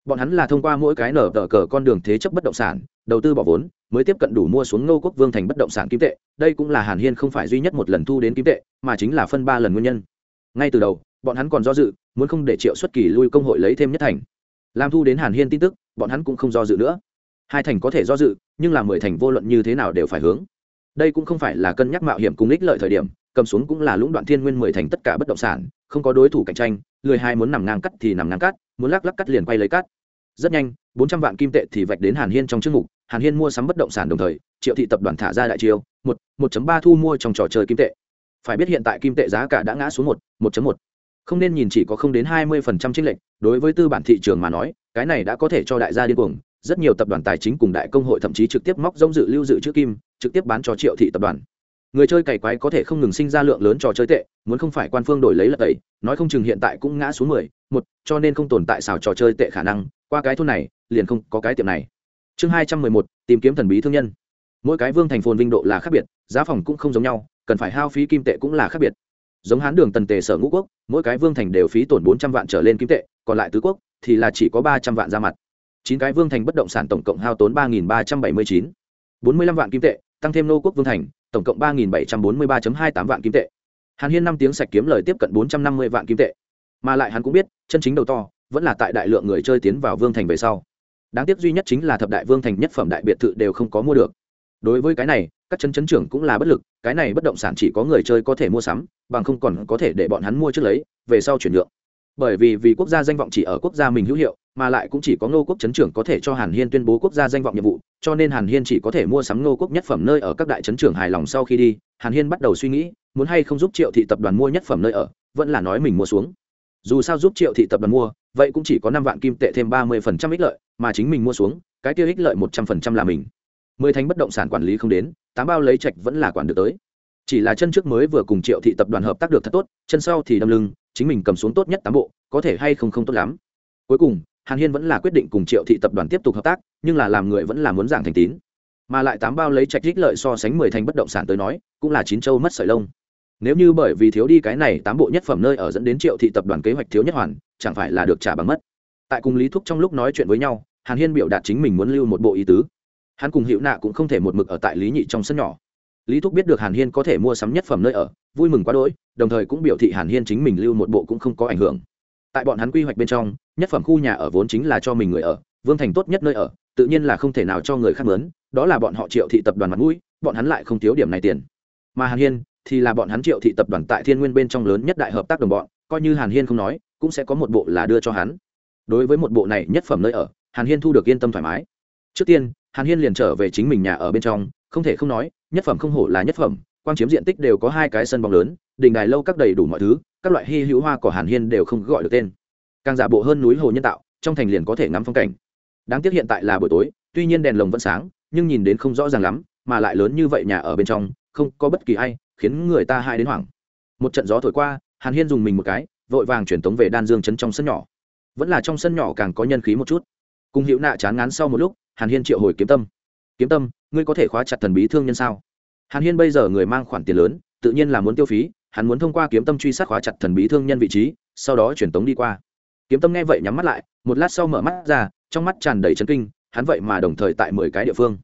Bọn hắn là thông qua mỗi cái nở tờ cờ con đường thế chấp bất động sản đầu tư bỏ vốn, mới tiếp cận đủ mua xuống ngô quốc vương thành bất động sản kim tệ, đây cũng là hàn hiên không phải duy nhất một lần thu đến kim tệ, mà chính là phân ba lần nguyên nhân. Ngay từ đầu, bọn hắn còn do dự, muốn không để triệu xuất kỳ lui công hội lấy thêm nhất thành. Làm thu đến hàn hiên tin tức, bọn hắn cũng không do dự nữa. Hai thành có thể do dự, nhưng là mười thành vô luận như thế nào đều phải hướng. Đây cũng không phải là cân nhắc mạo hiểm cùng ích lợi thời điểm, cầm xuống cũng là lũng đoạn thiên nguyên mười thành tất cả bất động sản, không có đối thủ cạnh tranh, lười hai muốn nằm ngang cắt thì nằm ngang cắt, muốn lắc lắc cắt liền quay lấy cắt rất nhanh, bốn trăm vạn kim tệ thì vạch đến hàn hiên trong chương mục. Hàn hiên mua sắm bất động sản đồng thời, triệu thị tập đoàn thả ra đại chiêu, một một ba thu mua trong trò chơi kim tệ. Phải biết hiện tại kim tệ giá cả đã ngã xuống một một một. Không nên nhìn chỉ có không đến hai mươi phần trăm chênh lệch, đối với tư bản thị trường mà nói, cái này đã có thể cho đại gia điên cuồng. Rất nhiều tập đoàn tài chính cùng đại công hội thậm chí trực tiếp móc rông dự lưu dự chữ kim, trực tiếp bán cho triệu thị tập đoàn người chơi cày quái có thể không ngừng sinh ra lượng lớn trò chơi tệ, muốn không phải quan phương đổi lấy lật tẩy, nói không chừng hiện tại cũng ngã xuống mười, một, cho nên không tồn tại xào trò chơi tệ khả năng, qua cái thôn này, liền không có cái tiệm này. Chương hai trăm mười một, tìm kiếm thần bí thương nhân. Mỗi cái vương thành phồn vinh độ là khác biệt, giá phòng cũng không giống nhau, cần phải hao phí kim tệ cũng là khác biệt. Giống hán đường tần tề sở ngũ quốc, mỗi cái vương thành đều phí tổn bốn trăm vạn trở lên kim tệ, còn lại tứ quốc thì là chỉ có ba trăm vạn ra mặt. Chín cái vương thành bất động sản tổng cộng hao tốn ba nghìn ba trăm bảy mươi chín. Bốn mươi lăm vạn kim tệ, tăng thêm nô quốc vương thành tổng cộng ba nghìn bảy trăm bốn mươi ba hai tám vạn kim tệ. Hàn hiên năm tiếng sạch kiếm lời tiếp cận bốn trăm năm mươi vạn kim tệ. Mà lại hắn cũng biết, chân chính đầu to vẫn là tại đại lượng người chơi tiến vào vương thành về sau. Đáng tiếc duy nhất chính là thập đại vương thành nhất phẩm đại biệt thự đều không có mua được. Đối với cái này, các chân chấn trưởng cũng là bất lực, cái này bất động sản chỉ có người chơi có thể mua sắm, bằng không còn có thể để bọn hắn mua trước lấy, về sau chuyển nhượng bởi vì vì quốc gia danh vọng chỉ ở quốc gia mình hữu hiệu, mà lại cũng chỉ có ngô quốc chấn trưởng có thể cho hàn hiên tuyên bố quốc gia danh vọng nhiệm vụ, cho nên hàn hiên chỉ có thể mua sắm ngô quốc nhất phẩm nơi ở các đại chấn trưởng hài lòng sau khi đi. Hàn hiên bắt đầu suy nghĩ, muốn hay không giúp triệu thị tập đoàn mua nhất phẩm nơi ở, vẫn là nói mình mua xuống. Dù sao giúp triệu thị tập đoàn mua, vậy cũng chỉ có năm vạn kim tệ thêm ba mươi phần trăm ích lợi, mà chính mình mua xuống, cái tiêu ích lợi một trăm phần trăm là mình. Mười thành bất động sản quản lý không đến, tám bao lấy trạch vẫn là quản được tới. Chỉ là chân trước mới vừa cùng triệu thị tập đoàn hợp tác được thật tốt, chân sau thì đâm lưng chính mình cầm xuống tốt nhất tám bộ, có thể hay không không tốt lắm. Cuối cùng, hàn hiên vẫn là quyết định cùng triệu thị tập đoàn tiếp tục hợp tác, nhưng là làm người vẫn là muốn giảng thành tín. Mà lại tám bao lấy trạch ích lợi so sánh mười thành bất động sản tới nói, cũng là chín châu mất sợi lông. Nếu như bởi vì thiếu đi cái này tám bộ nhất phẩm nơi ở dẫn đến triệu thị tập đoàn kế hoạch thiếu nhất hoàn, chẳng phải là được trả bằng mất. Tại cùng lý thúc trong lúc nói chuyện với nhau, hàn hiên biểu đạt chính mình muốn lưu một bộ ý tứ. Hắn cùng hiệu nạ cũng không thể một mực ở tại lý nhị trong sân nhỏ lý thúc biết được hàn hiên có thể mua sắm nhất phẩm nơi ở, vui mừng quá đỗi, đồng thời cũng biểu thị hàn hiên chính mình lưu một bộ cũng không có ảnh hưởng. Tại bọn hắn quy hoạch bên trong, nhất phẩm khu nhà ở vốn chính là cho mình người ở, vương thành tốt nhất nơi ở, tự nhiên là không thể nào cho người khác lớn. đó là bọn họ triệu thị tập đoàn mặt mũi, bọn hắn lại không thiếu điểm này tiền. Mà hàn hiên thì là bọn hắn triệu thị tập đoàn tại thiên nguyên bên trong lớn nhất đại hợp tác đồng bọn, coi như hàn hiên không nói, cũng sẽ có một bộ là đưa cho hắn. Đối với một bộ này nhất phẩm nơi ở, hàn hiên thu được yên tâm thoải mái. Trước tiên, hàn hiên liền trở về chính mình nhà ở bên trong không thể không nói, nhất phẩm không hổ là nhất phẩm, quang chiếm diện tích đều có hai cái sân bóng lớn đình đài lâu các đầy đủ mọi thứ, các loại hy hữu hoa của hàn hiên đều không gọi được tên. Càng giả bộ hơn núi hồ nhân tạo, trong thành liền có thể ngắm phong cảnh. Đáng tiếc hiện tại là buổi tối, tuy nhiên đèn lồng vẫn sáng, nhưng nhìn đến không rõ ràng lắm, mà lại lớn như vậy nhà ở bên trong, không có bất kỳ ai, khiến người ta hai đến hoảng. Một trận gió thổi qua, hàn hiên dùng mình một cái, vội vàng chuyển tống về đan dương chấn trong sân nhỏ. Vẫn là trong sân nhỏ càng có nhân khí một chút. Cùng hữu nạ chán ngán sau một lúc, hàn hiên triệu hồi kiếm tâm. Kiếm tâm ngươi có thể khóa chặt thần bí thương nhân sao? Hàn hiên bây giờ người mang khoản tiền lớn, tự nhiên là muốn tiêu phí, hắn muốn thông qua kiếm tâm truy sát khóa chặt thần bí thương nhân vị trí, sau đó chuyển tống đi qua. Kiếm tâm nghe vậy nhắm mắt lại, một lát sau mở mắt ra, trong mắt tràn đầy chấn kinh, hắn vậy mà đồng thời tại mười cái địa phương.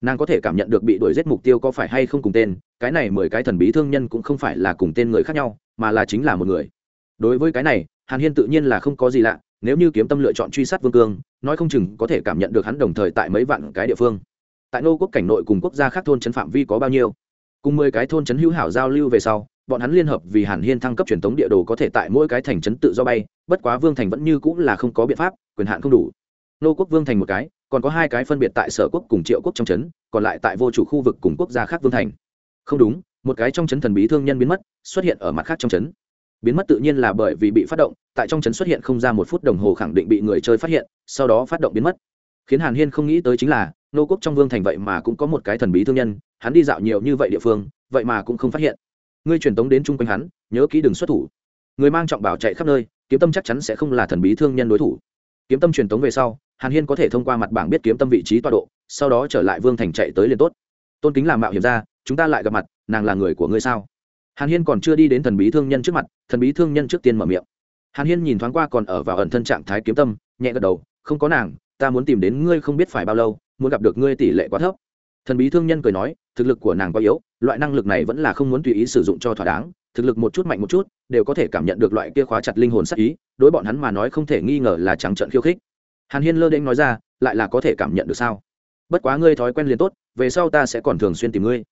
Nàng có thể cảm nhận được bị đuổi giết mục tiêu có phải hay không cùng tên, cái này mười cái thần bí thương nhân cũng không phải là cùng tên người khác nhau, mà là chính là một người. Đối với cái này, hàn hiên tự nhiên là không có gì lạ, nếu như kiếm tâm lựa chọn truy sát vương cương, nói không chừng có thể cảm nhận được hắn đồng thời tại mấy vạn cái địa phương tại nô quốc cảnh nội cùng quốc gia khác thôn trấn phạm vi có bao nhiêu? Cùng mười cái thôn trấn hữu hảo giao lưu về sau, bọn hắn liên hợp vì hàn hiên thăng cấp truyền thống địa đồ có thể tại mỗi cái thành trấn tự do bay, bất quá vương thành vẫn như cũng là không có biện pháp, quyền hạn không đủ. Nô quốc vương thành một cái, còn có hai cái phân biệt tại sở quốc cùng triệu quốc trong trấn, còn lại tại vô chủ khu vực cùng quốc gia khác vương thành. Không đúng, một cái trong trấn thần bí thương nhân biến mất, xuất hiện ở mặt khác trong trấn. Biến mất tự nhiên là bởi vì bị phát động, tại trong trấn xuất hiện không ra một phút đồng hồ khẳng định bị người chơi phát hiện, sau đó phát động biến mất. Khiến hàn hiên không nghĩ tới chính là nô quốc trong vương thành vậy mà cũng có một cái thần bí thương nhân, hắn đi dạo nhiều như vậy địa phương, vậy mà cũng không phát hiện. Ngươi truyền tống đến chung quanh hắn, nhớ kỹ đừng xuất thủ. Người mang trọng bảo chạy khắp nơi, kiếm tâm chắc chắn sẽ không là thần bí thương nhân đối thủ. Kiếm tâm truyền tống về sau, hàn hiên có thể thông qua mặt bảng biết kiếm tâm vị trí tọa độ, sau đó trở lại vương thành chạy tới liền tốt. Tôn kính làm mạo hiểm ra, chúng ta lại gặp mặt, nàng là người của ngươi sao? Hàn hiên còn chưa đi đến thần bí thương nhân trước mặt, thần bí thương nhân trước tiên mở miệng. Hàn hiên nhìn thoáng qua còn ở vào ẩn thân trạng thái kiếm tâm, nhẹ gật đầu, không có nàng, ta muốn tìm đến ngươi không biết phải bao lâu muốn gặp được ngươi tỷ lệ quá thấp. Thần bí thương nhân cười nói, thực lực của nàng quá yếu, loại năng lực này vẫn là không muốn tùy ý sử dụng cho thỏa đáng, thực lực một chút mạnh một chút, đều có thể cảm nhận được loại kia khóa chặt linh hồn sắc ý, đối bọn hắn mà nói không thể nghi ngờ là trắng trợn khiêu khích. Hàn hiên lơ đễnh nói ra, lại là có thể cảm nhận được sao? Bất quá ngươi thói quen liền tốt, về sau ta sẽ còn thường xuyên tìm ngươi.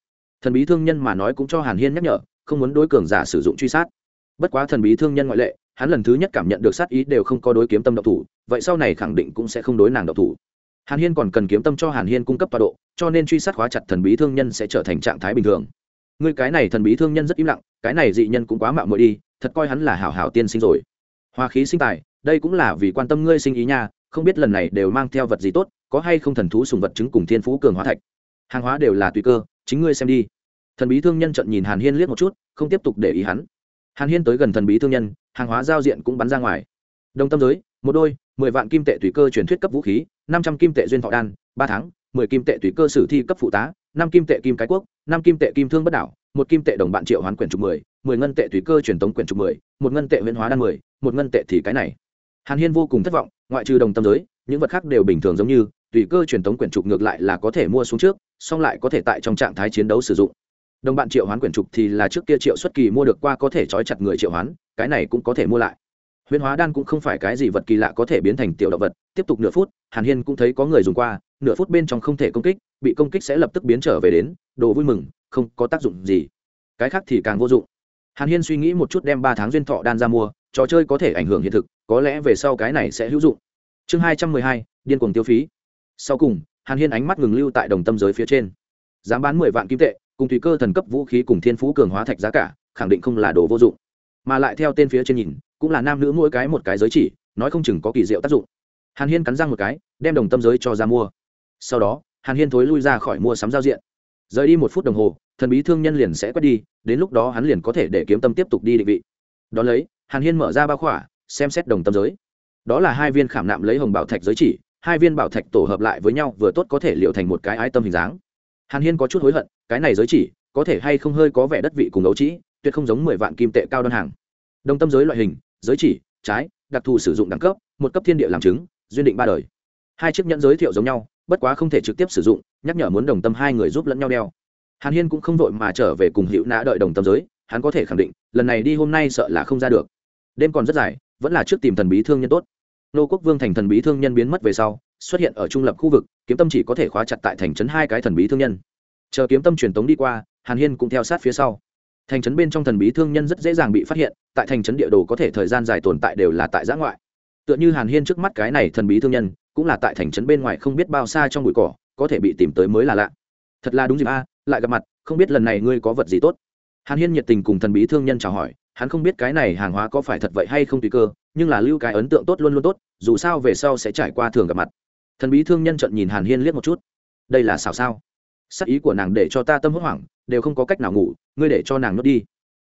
Thần bí thương nhân mà nói cũng cho hàn hiên nhắc nhở, không muốn đối cường giả sử dụng truy sát. Bất quá thần bí thương nhân ngoại lệ, hắn lần thứ nhất cảm nhận được sát ý đều không có đối kiếm tâm độc thủ, vậy sau này khẳng định cũng sẽ không đối nàng độc thủ hàn hiên còn cần kiếm tâm cho hàn hiên cung cấp tọa độ, cho nên truy sát khóa chặt thần bí thương nhân sẽ trở thành trạng thái bình thường. Ngươi cái này thần bí thương nhân rất im lặng, cái này dị nhân cũng quá mạo muội đi, thật coi hắn là hảo hảo tiên sinh rồi. Hoa khí sinh tài, đây cũng là vì quan tâm ngươi sinh ý nha, không biết lần này đều mang theo vật gì tốt, có hay không thần thú sùng vật chứng cùng thiên phú cường hóa thạch. Hàng hóa đều là tùy cơ, chính ngươi xem đi. Thần bí thương nhân trận nhìn hàn hiên liếc một chút, không tiếp tục để ý hắn. Hàn hiên tới gần thần bí thương nhân, hàng hóa giao diện cũng bắn ra ngoài. Đồng tâm giới, một đôi mười vạn kim tệ tùy cơ truyền thuyết cấp vũ khí, năm trăm kim tệ duyên thọ đan, ba tháng, mười kim tệ tùy cơ sử thi cấp phụ tá, năm kim tệ kim cái quốc, năm kim tệ kim thương bất đảo, một kim tệ đồng bạn triệu hoán quyển trục mười mười ngân tệ tùy cơ truyền tống quyển trục mười, một ngân tệ huyễn hóa đan mười, một ngân tệ thì cái này. Hàn hiên vô cùng thất vọng, ngoại trừ đồng tâm giới, những vật khác đều bình thường giống như, tùy cơ truyền tống quyển trục ngược lại là có thể mua xuống trước, song lại có thể tại trong trạng thái chiến đấu sử dụng. Đồng bạn triệu hoán quyển trục thì là trước kia triệu xuất kỳ mua được qua có thể trói chặt người triệu hoán, cái này cũng có thể mua lại huyễn hóa đan cũng không phải cái gì vật kỳ lạ có thể biến thành tiểu động vật, tiếp tục nửa phút, hàn hiên cũng thấy có người dùng qua, nửa phút bên trong không thể công kích, bị công kích sẽ lập tức biến trở về đến, đồ vui mừng, không có tác dụng gì. Cái khác thì càng vô dụng. Hàn hiên suy nghĩ một chút đem ba tháng duyên thọ đan ra mua, trò chơi có thể ảnh hưởng hiện thực, có lẽ về sau cái này sẽ hữu dụng. Chương hai trăm mười hai, điên cuồng tiêu phí. Sau cùng, hàn hiên ánh mắt ngừng lưu tại đồng tâm giới phía trên. Dám bán mười vạn kim tệ, cùng tùy cơ thần cấp vũ khí cùng thiên phú cường hóa thạch giá cả, khẳng định không là đồ vô dụng. Mà lại theo tên phía trên nhìn cũng là nam nữ mỗi cái một cái giới chỉ, nói không chừng có kỳ diệu tác dụng. Hàn hiên cắn răng một cái, đem đồng tâm giới cho ra mua. Sau đó, hàn hiên thối lui ra khỏi mua sắm giao diện. Rời đi một phút đồng hồ, thần bí thương nhân liền sẽ quét đi, đến lúc đó hắn liền có thể để kiếm tâm tiếp tục đi định vị. Đón lấy, hàn hiên mở ra ba khỏa, xem xét đồng tâm giới. Đó là hai viên khảm nạm lấy hồng bảo thạch giới chỉ, hai viên bảo thạch tổ hợp lại với nhau vừa tốt có thể liệu thành một cái ái tâm hình dáng. Hàn hiên có chút hối hận, cái này giới chỉ, có thể hay không hơi có vẻ đất vị cùng đấu trĩ, tuyệt không giống mười vạn kim tệ cao đơn hàng. Đồng tâm giới loại hình giới chỉ, trái, đặc thù sử dụng đẳng cấp, một cấp thiên địa làm chứng, duyên định ba đời. Hai chiếc nhẫn giới thiệu giống nhau, bất quá không thể trực tiếp sử dụng, nhắc nhở muốn đồng tâm hai người giúp lẫn nhau đeo. Hàn hiên cũng không vội mà trở về cùng hữu nã đợi đồng tâm giới, hắn có thể khẳng định, lần này đi hôm nay sợ là không ra được. Đêm còn rất dài, vẫn là trước tìm thần bí thương nhân tốt. Nô quốc vương thành thần bí thương nhân biến mất về sau, xuất hiện ở trung lập khu vực, kiếm tâm chỉ có thể khóa chặt tại thành trấn hai cái thần bí thương nhân. Chờ kiếm tâm truyền tống đi qua, hàn hiên cũng theo sát phía sau thành trấn bên trong thần bí thương nhân rất dễ dàng bị phát hiện, tại thành trấn địa đồ có thể thời gian dài tồn tại đều là tại giã ngoại. Tựa như hàn hiên trước mắt cái này thần bí thương nhân, cũng là tại thành trấn bên ngoài không biết bao xa trong bụi cỏ, có thể bị tìm tới mới là lạ. Thật là đúng dịp a, lại gặp mặt, không biết lần này ngươi có vật gì tốt. Hàn hiên nhiệt tình cùng thần bí thương nhân chào hỏi, hắn không biết cái này hàng hóa có phải thật vậy hay không tùy cơ, nhưng là lưu cái ấn tượng tốt luôn luôn tốt, dù sao về sau sẽ trải qua thường gặp mặt. Thần bí thương nhân trận nhìn hàn hiên liếc một chút. Đây là xào sao? Sắc ý của nàng để cho ta tâm hốt hoảng, đều không có cách nào ngủ, ngươi để cho nàng nuốt đi.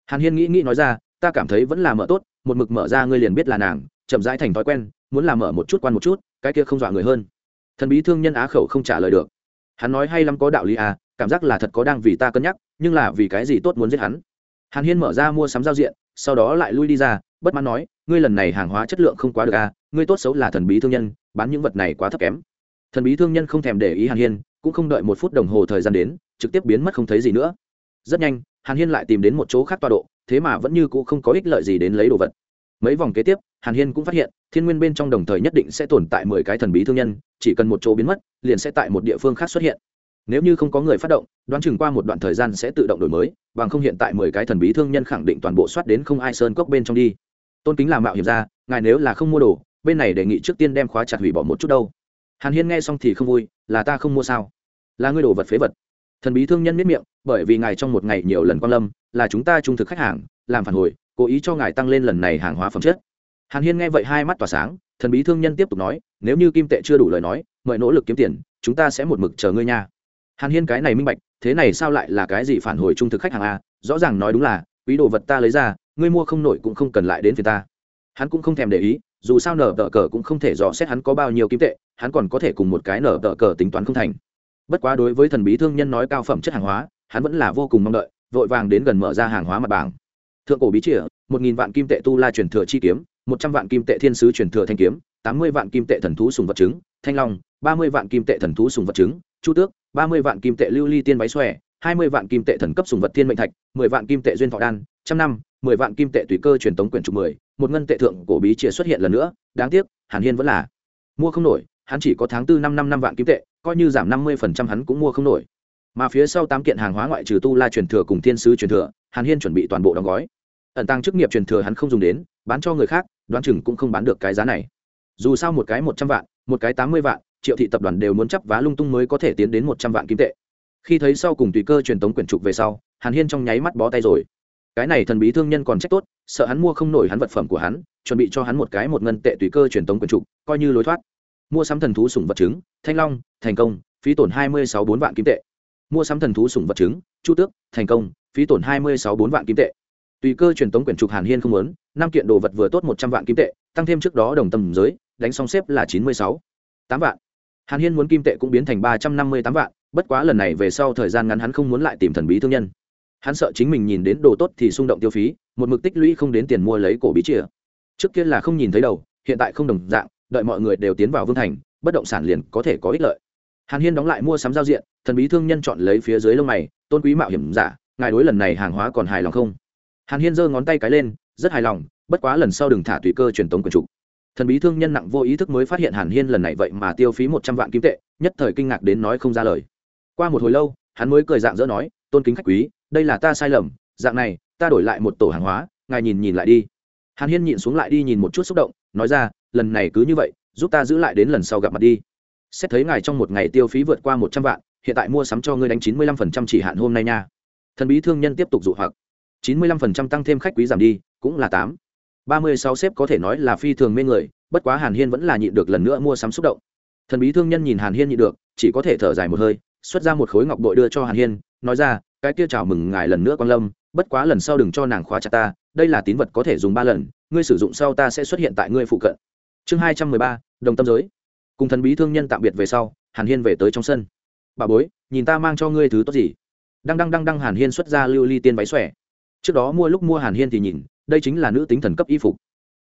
Hàn hiên nghĩ nghĩ nói ra, ta cảm thấy vẫn là mở tốt, một mực mở ra ngươi liền biết là nàng, chậm rãi thành thói quen, muốn làm mở một chút quan một chút, cái kia không dọa người hơn. Thần bí thương nhân á khẩu không trả lời được. Hắn nói hay lắm có đạo lý à cảm giác là thật có đang vì ta cân nhắc, nhưng là vì cái gì tốt muốn giết hắn? Hàn hiên mở ra mua sắm giao diện, sau đó lại lui đi ra, bất mãn nói, ngươi lần này hàng hóa chất lượng không quá được à ngươi tốt xấu là thần bí thương nhân, bán những vật này quá thấp kém. Thần bí thương nhân không thèm để ý hàn hiên cũng không đợi một phút đồng hồ thời gian đến, trực tiếp biến mất không thấy gì nữa. Rất nhanh, hàn hiên lại tìm đến một chỗ khác tọa độ, thế mà vẫn như c ũ không có ích lợi gì đến lấy đồ vật. Mấy vòng kế tiếp, hàn hiên cũng phát hiện, thiên nguyên bên trong đồng thời nhất định sẽ tồn tại mười cái thần bí thương nhân, chỉ cần một chỗ biến mất, liền sẽ tại một địa phương khác xuất hiện. Nếu như không có người phát động, đoán chừng qua một đoạn thời gian sẽ tự động đổi mới, bằng không hiện tại mười cái thần bí thương nhân khẳng định toàn bộ soát đến không ai sơn cốc bên trong đi. Tôn kính làm mạo hiểm ra ngài nếu là không mua đồ, bên này đề nghị trước tiên đem khóa chặt hủy bỏ một chút đâu. Hàn hiên nghe xong thì không vui là ta không mua sao? Là ngươi đồ vật phế vật. Thần bí thương nhân miết miệng, bởi vì ngài trong một ngày nhiều lần quan lâm, là chúng ta trung thực khách hàng, làm phản hồi, cố ý cho ngài tăng lên lần này hàng hóa phẩm chất. Hàn hiên nghe vậy hai mắt tỏa sáng, thần bí thương nhân tiếp tục nói, nếu như kim tệ chưa đủ lời nói, mời nỗ lực kiếm tiền, chúng ta sẽ một mực chờ ngươi nha. Hàn hiên cái này minh bạch, thế này sao lại là cái gì phản hồi trung thực khách hàng a? Rõ ràng nói đúng là, quý đồ vật ta lấy ra, ngươi mua không nổi cũng không cần lại đến phía ta. Hắn cũng không thèm để ý dù sao nở tờ cờ cũng không thể dò xét hắn có bao nhiêu kim tệ, hắn còn có thể cùng một cái nở tờ cờ tính toán không thành. Bất quá đối với thần bí thương nhân nói cao phẩm chất hàng hóa, hắn vẫn là vô cùng mong đợi, vội vàng đến gần mở ra hàng hóa mặt bảng. Thượng cổ bí trịa một nghìn vạn kim tệ tu la truyền thừa chi kiếm, một trăm vạn kim tệ thiên sứ truyền thừa thanh kiếm, tám mươi vạn kim tệ thần thú sùng vật chứng, thanh long, ba mươi vạn kim tệ thần thú sùng vật chứng, chu tước, ba mươi vạn kim tệ lưu ly tiên váy xòe, hai mươi vạn kim tệ thần cấp sùng vật thiên mệnh thạch, mười vạn kim tệ duyên thọ đan, trăm năm, mười vạn kim tệ tùy cơ truyền tống quyển trục mười một ngân tệ thượng cổ bí chìa xuất hiện lần nữa, đáng tiếc, hàn hiên vẫn là mua không nổi, hắn chỉ có tháng tư năm năm năm vạn kim tệ, coi như giảm năm mươi phần trăm hắn cũng mua không nổi. Mà phía sau tám kiện hàng hóa ngoại trừ tu la truyền thừa cùng thiên sứ truyền thừa, hàn hiên chuẩn bị toàn bộ đóng gói. Ẩn tăng chức nghiệp truyền thừa hắn không dùng đến, bán cho người khác, đoán chừng cũng không bán được cái giá này. Dù sao một cái một trăm vạn, một cái tám mươi vạn, triệu thị tập đoàn đều muốn chấp vá lung tung mới có thể tiến đến một trăm vạn kim tệ. Khi thấy sau cùng tùy cơ truyền tống quyển trục về sau, hàn hiên trong nháy mắt bó tay rồi cái này thần bí thương nhân còn trách tốt sợ hắn mua không nổi hắn vật phẩm của hắn chuẩn bị cho hắn một cái một ngân tệ tùy cơ truyền tống quyển trục coi như lối thoát. Mua sắm thần thú sủng vật chứng, thanh long thành công phí tổn hai mươi sáu bốn vạn kim tệ. Mua sắm thần thú sủng vật chứng, chu tước thành công phí tổn hai mươi sáu bốn vạn kim tệ. Tùy cơ truyền tống quyển trục hàn hiên không muốn năm kiện đồ vật vừa tốt một trăm vạn kim tệ tăng thêm trước đó đồng tầm giới đánh xong xếp là chín mươi sáu tám vạn. Hàn hiên muốn kim tệ cũng biến thành ba trăm năm mươi tám vạn bất quá lần này về sau thời gian ngắn hắn không muốn lại tìm thần bí thương nhân hắn sợ chính mình nhìn đến đồ tốt thì xung động tiêu phí, một mực tích lũy không đến tiền mua lấy cổ bí chìa. Trước kia là không nhìn thấy đầu, hiện tại không đồng dạng, đợi mọi người đều tiến vào vương thành, bất động sản liền có thể có ích lợi. Hàn hiên đóng lại mua sắm giao diện, thần bí thương nhân chọn lấy phía dưới lông mày, tôn quý mạo hiểm giả, ngài đối lần này hàng hóa còn hài lòng không? Hàn hiên giơ ngón tay cái lên, rất hài lòng, bất quá lần sau đừng thả tùy cơ truyền tống quần trục. Thần bí thương nhân nặng vô ý thức mới phát hiện hàn hiên lần này vậy mà tiêu phí một trăm vạn kim tệ, nhất thời kinh ngạc đến nói không ra lời. Qua một hồi lâu, hắn mới cười dạng dỡ nói, tôn kính khách quý đây là ta sai lầm, dạng này, ta đổi lại một tổ hàng hóa, ngài nhìn nhìn lại đi. Hàn hiên nhịn xuống lại đi nhìn một chút xúc động, nói ra, lần này cứ như vậy, giúp ta giữ lại đến lần sau gặp mặt đi. Xét thấy ngài trong một ngày tiêu phí vượt qua một trăm vạn, hiện tại mua sắm cho ngươi đánh chín mươi lăm phần trăm chỉ hạn hôm nay nha. Thần bí thương nhân tiếp tục dụ hoặc. chín mươi lăm phần trăm tăng thêm khách quý giảm đi, cũng là tám. ba mươi sáu xếp có thể nói là phi thường mê người, bất quá hàn hiên vẫn là nhịn được lần nữa mua sắm xúc động. Thần bí thương nhân nhìn hàn hiên nhịn được, chỉ có thể thở dài một hơi, xuất ra một khối ngọc bội đưa cho hàn hiên, nói ra cái kia chào mừng ngài lần nữa quan lâm, bất quá lần sau đừng cho nàng khóa chặt ta, đây là tín vật có thể dùng ba lần, ngươi sử dụng sau ta sẽ xuất hiện tại ngươi phụ cận. Chương hai trăm mười ba, đồng tâm giới. Cùng thần bí thương nhân tạm biệt về sau, hàn hiên về tới trong sân. Bà bối, nhìn ta mang cho ngươi thứ tốt gì? Đăng đăng đăng đăng hàn hiên xuất ra lưu ly tiên váy xòe. Trước đó mua lúc mua hàn hiên thì nhìn, đây chính là nữ tính thần cấp y phục.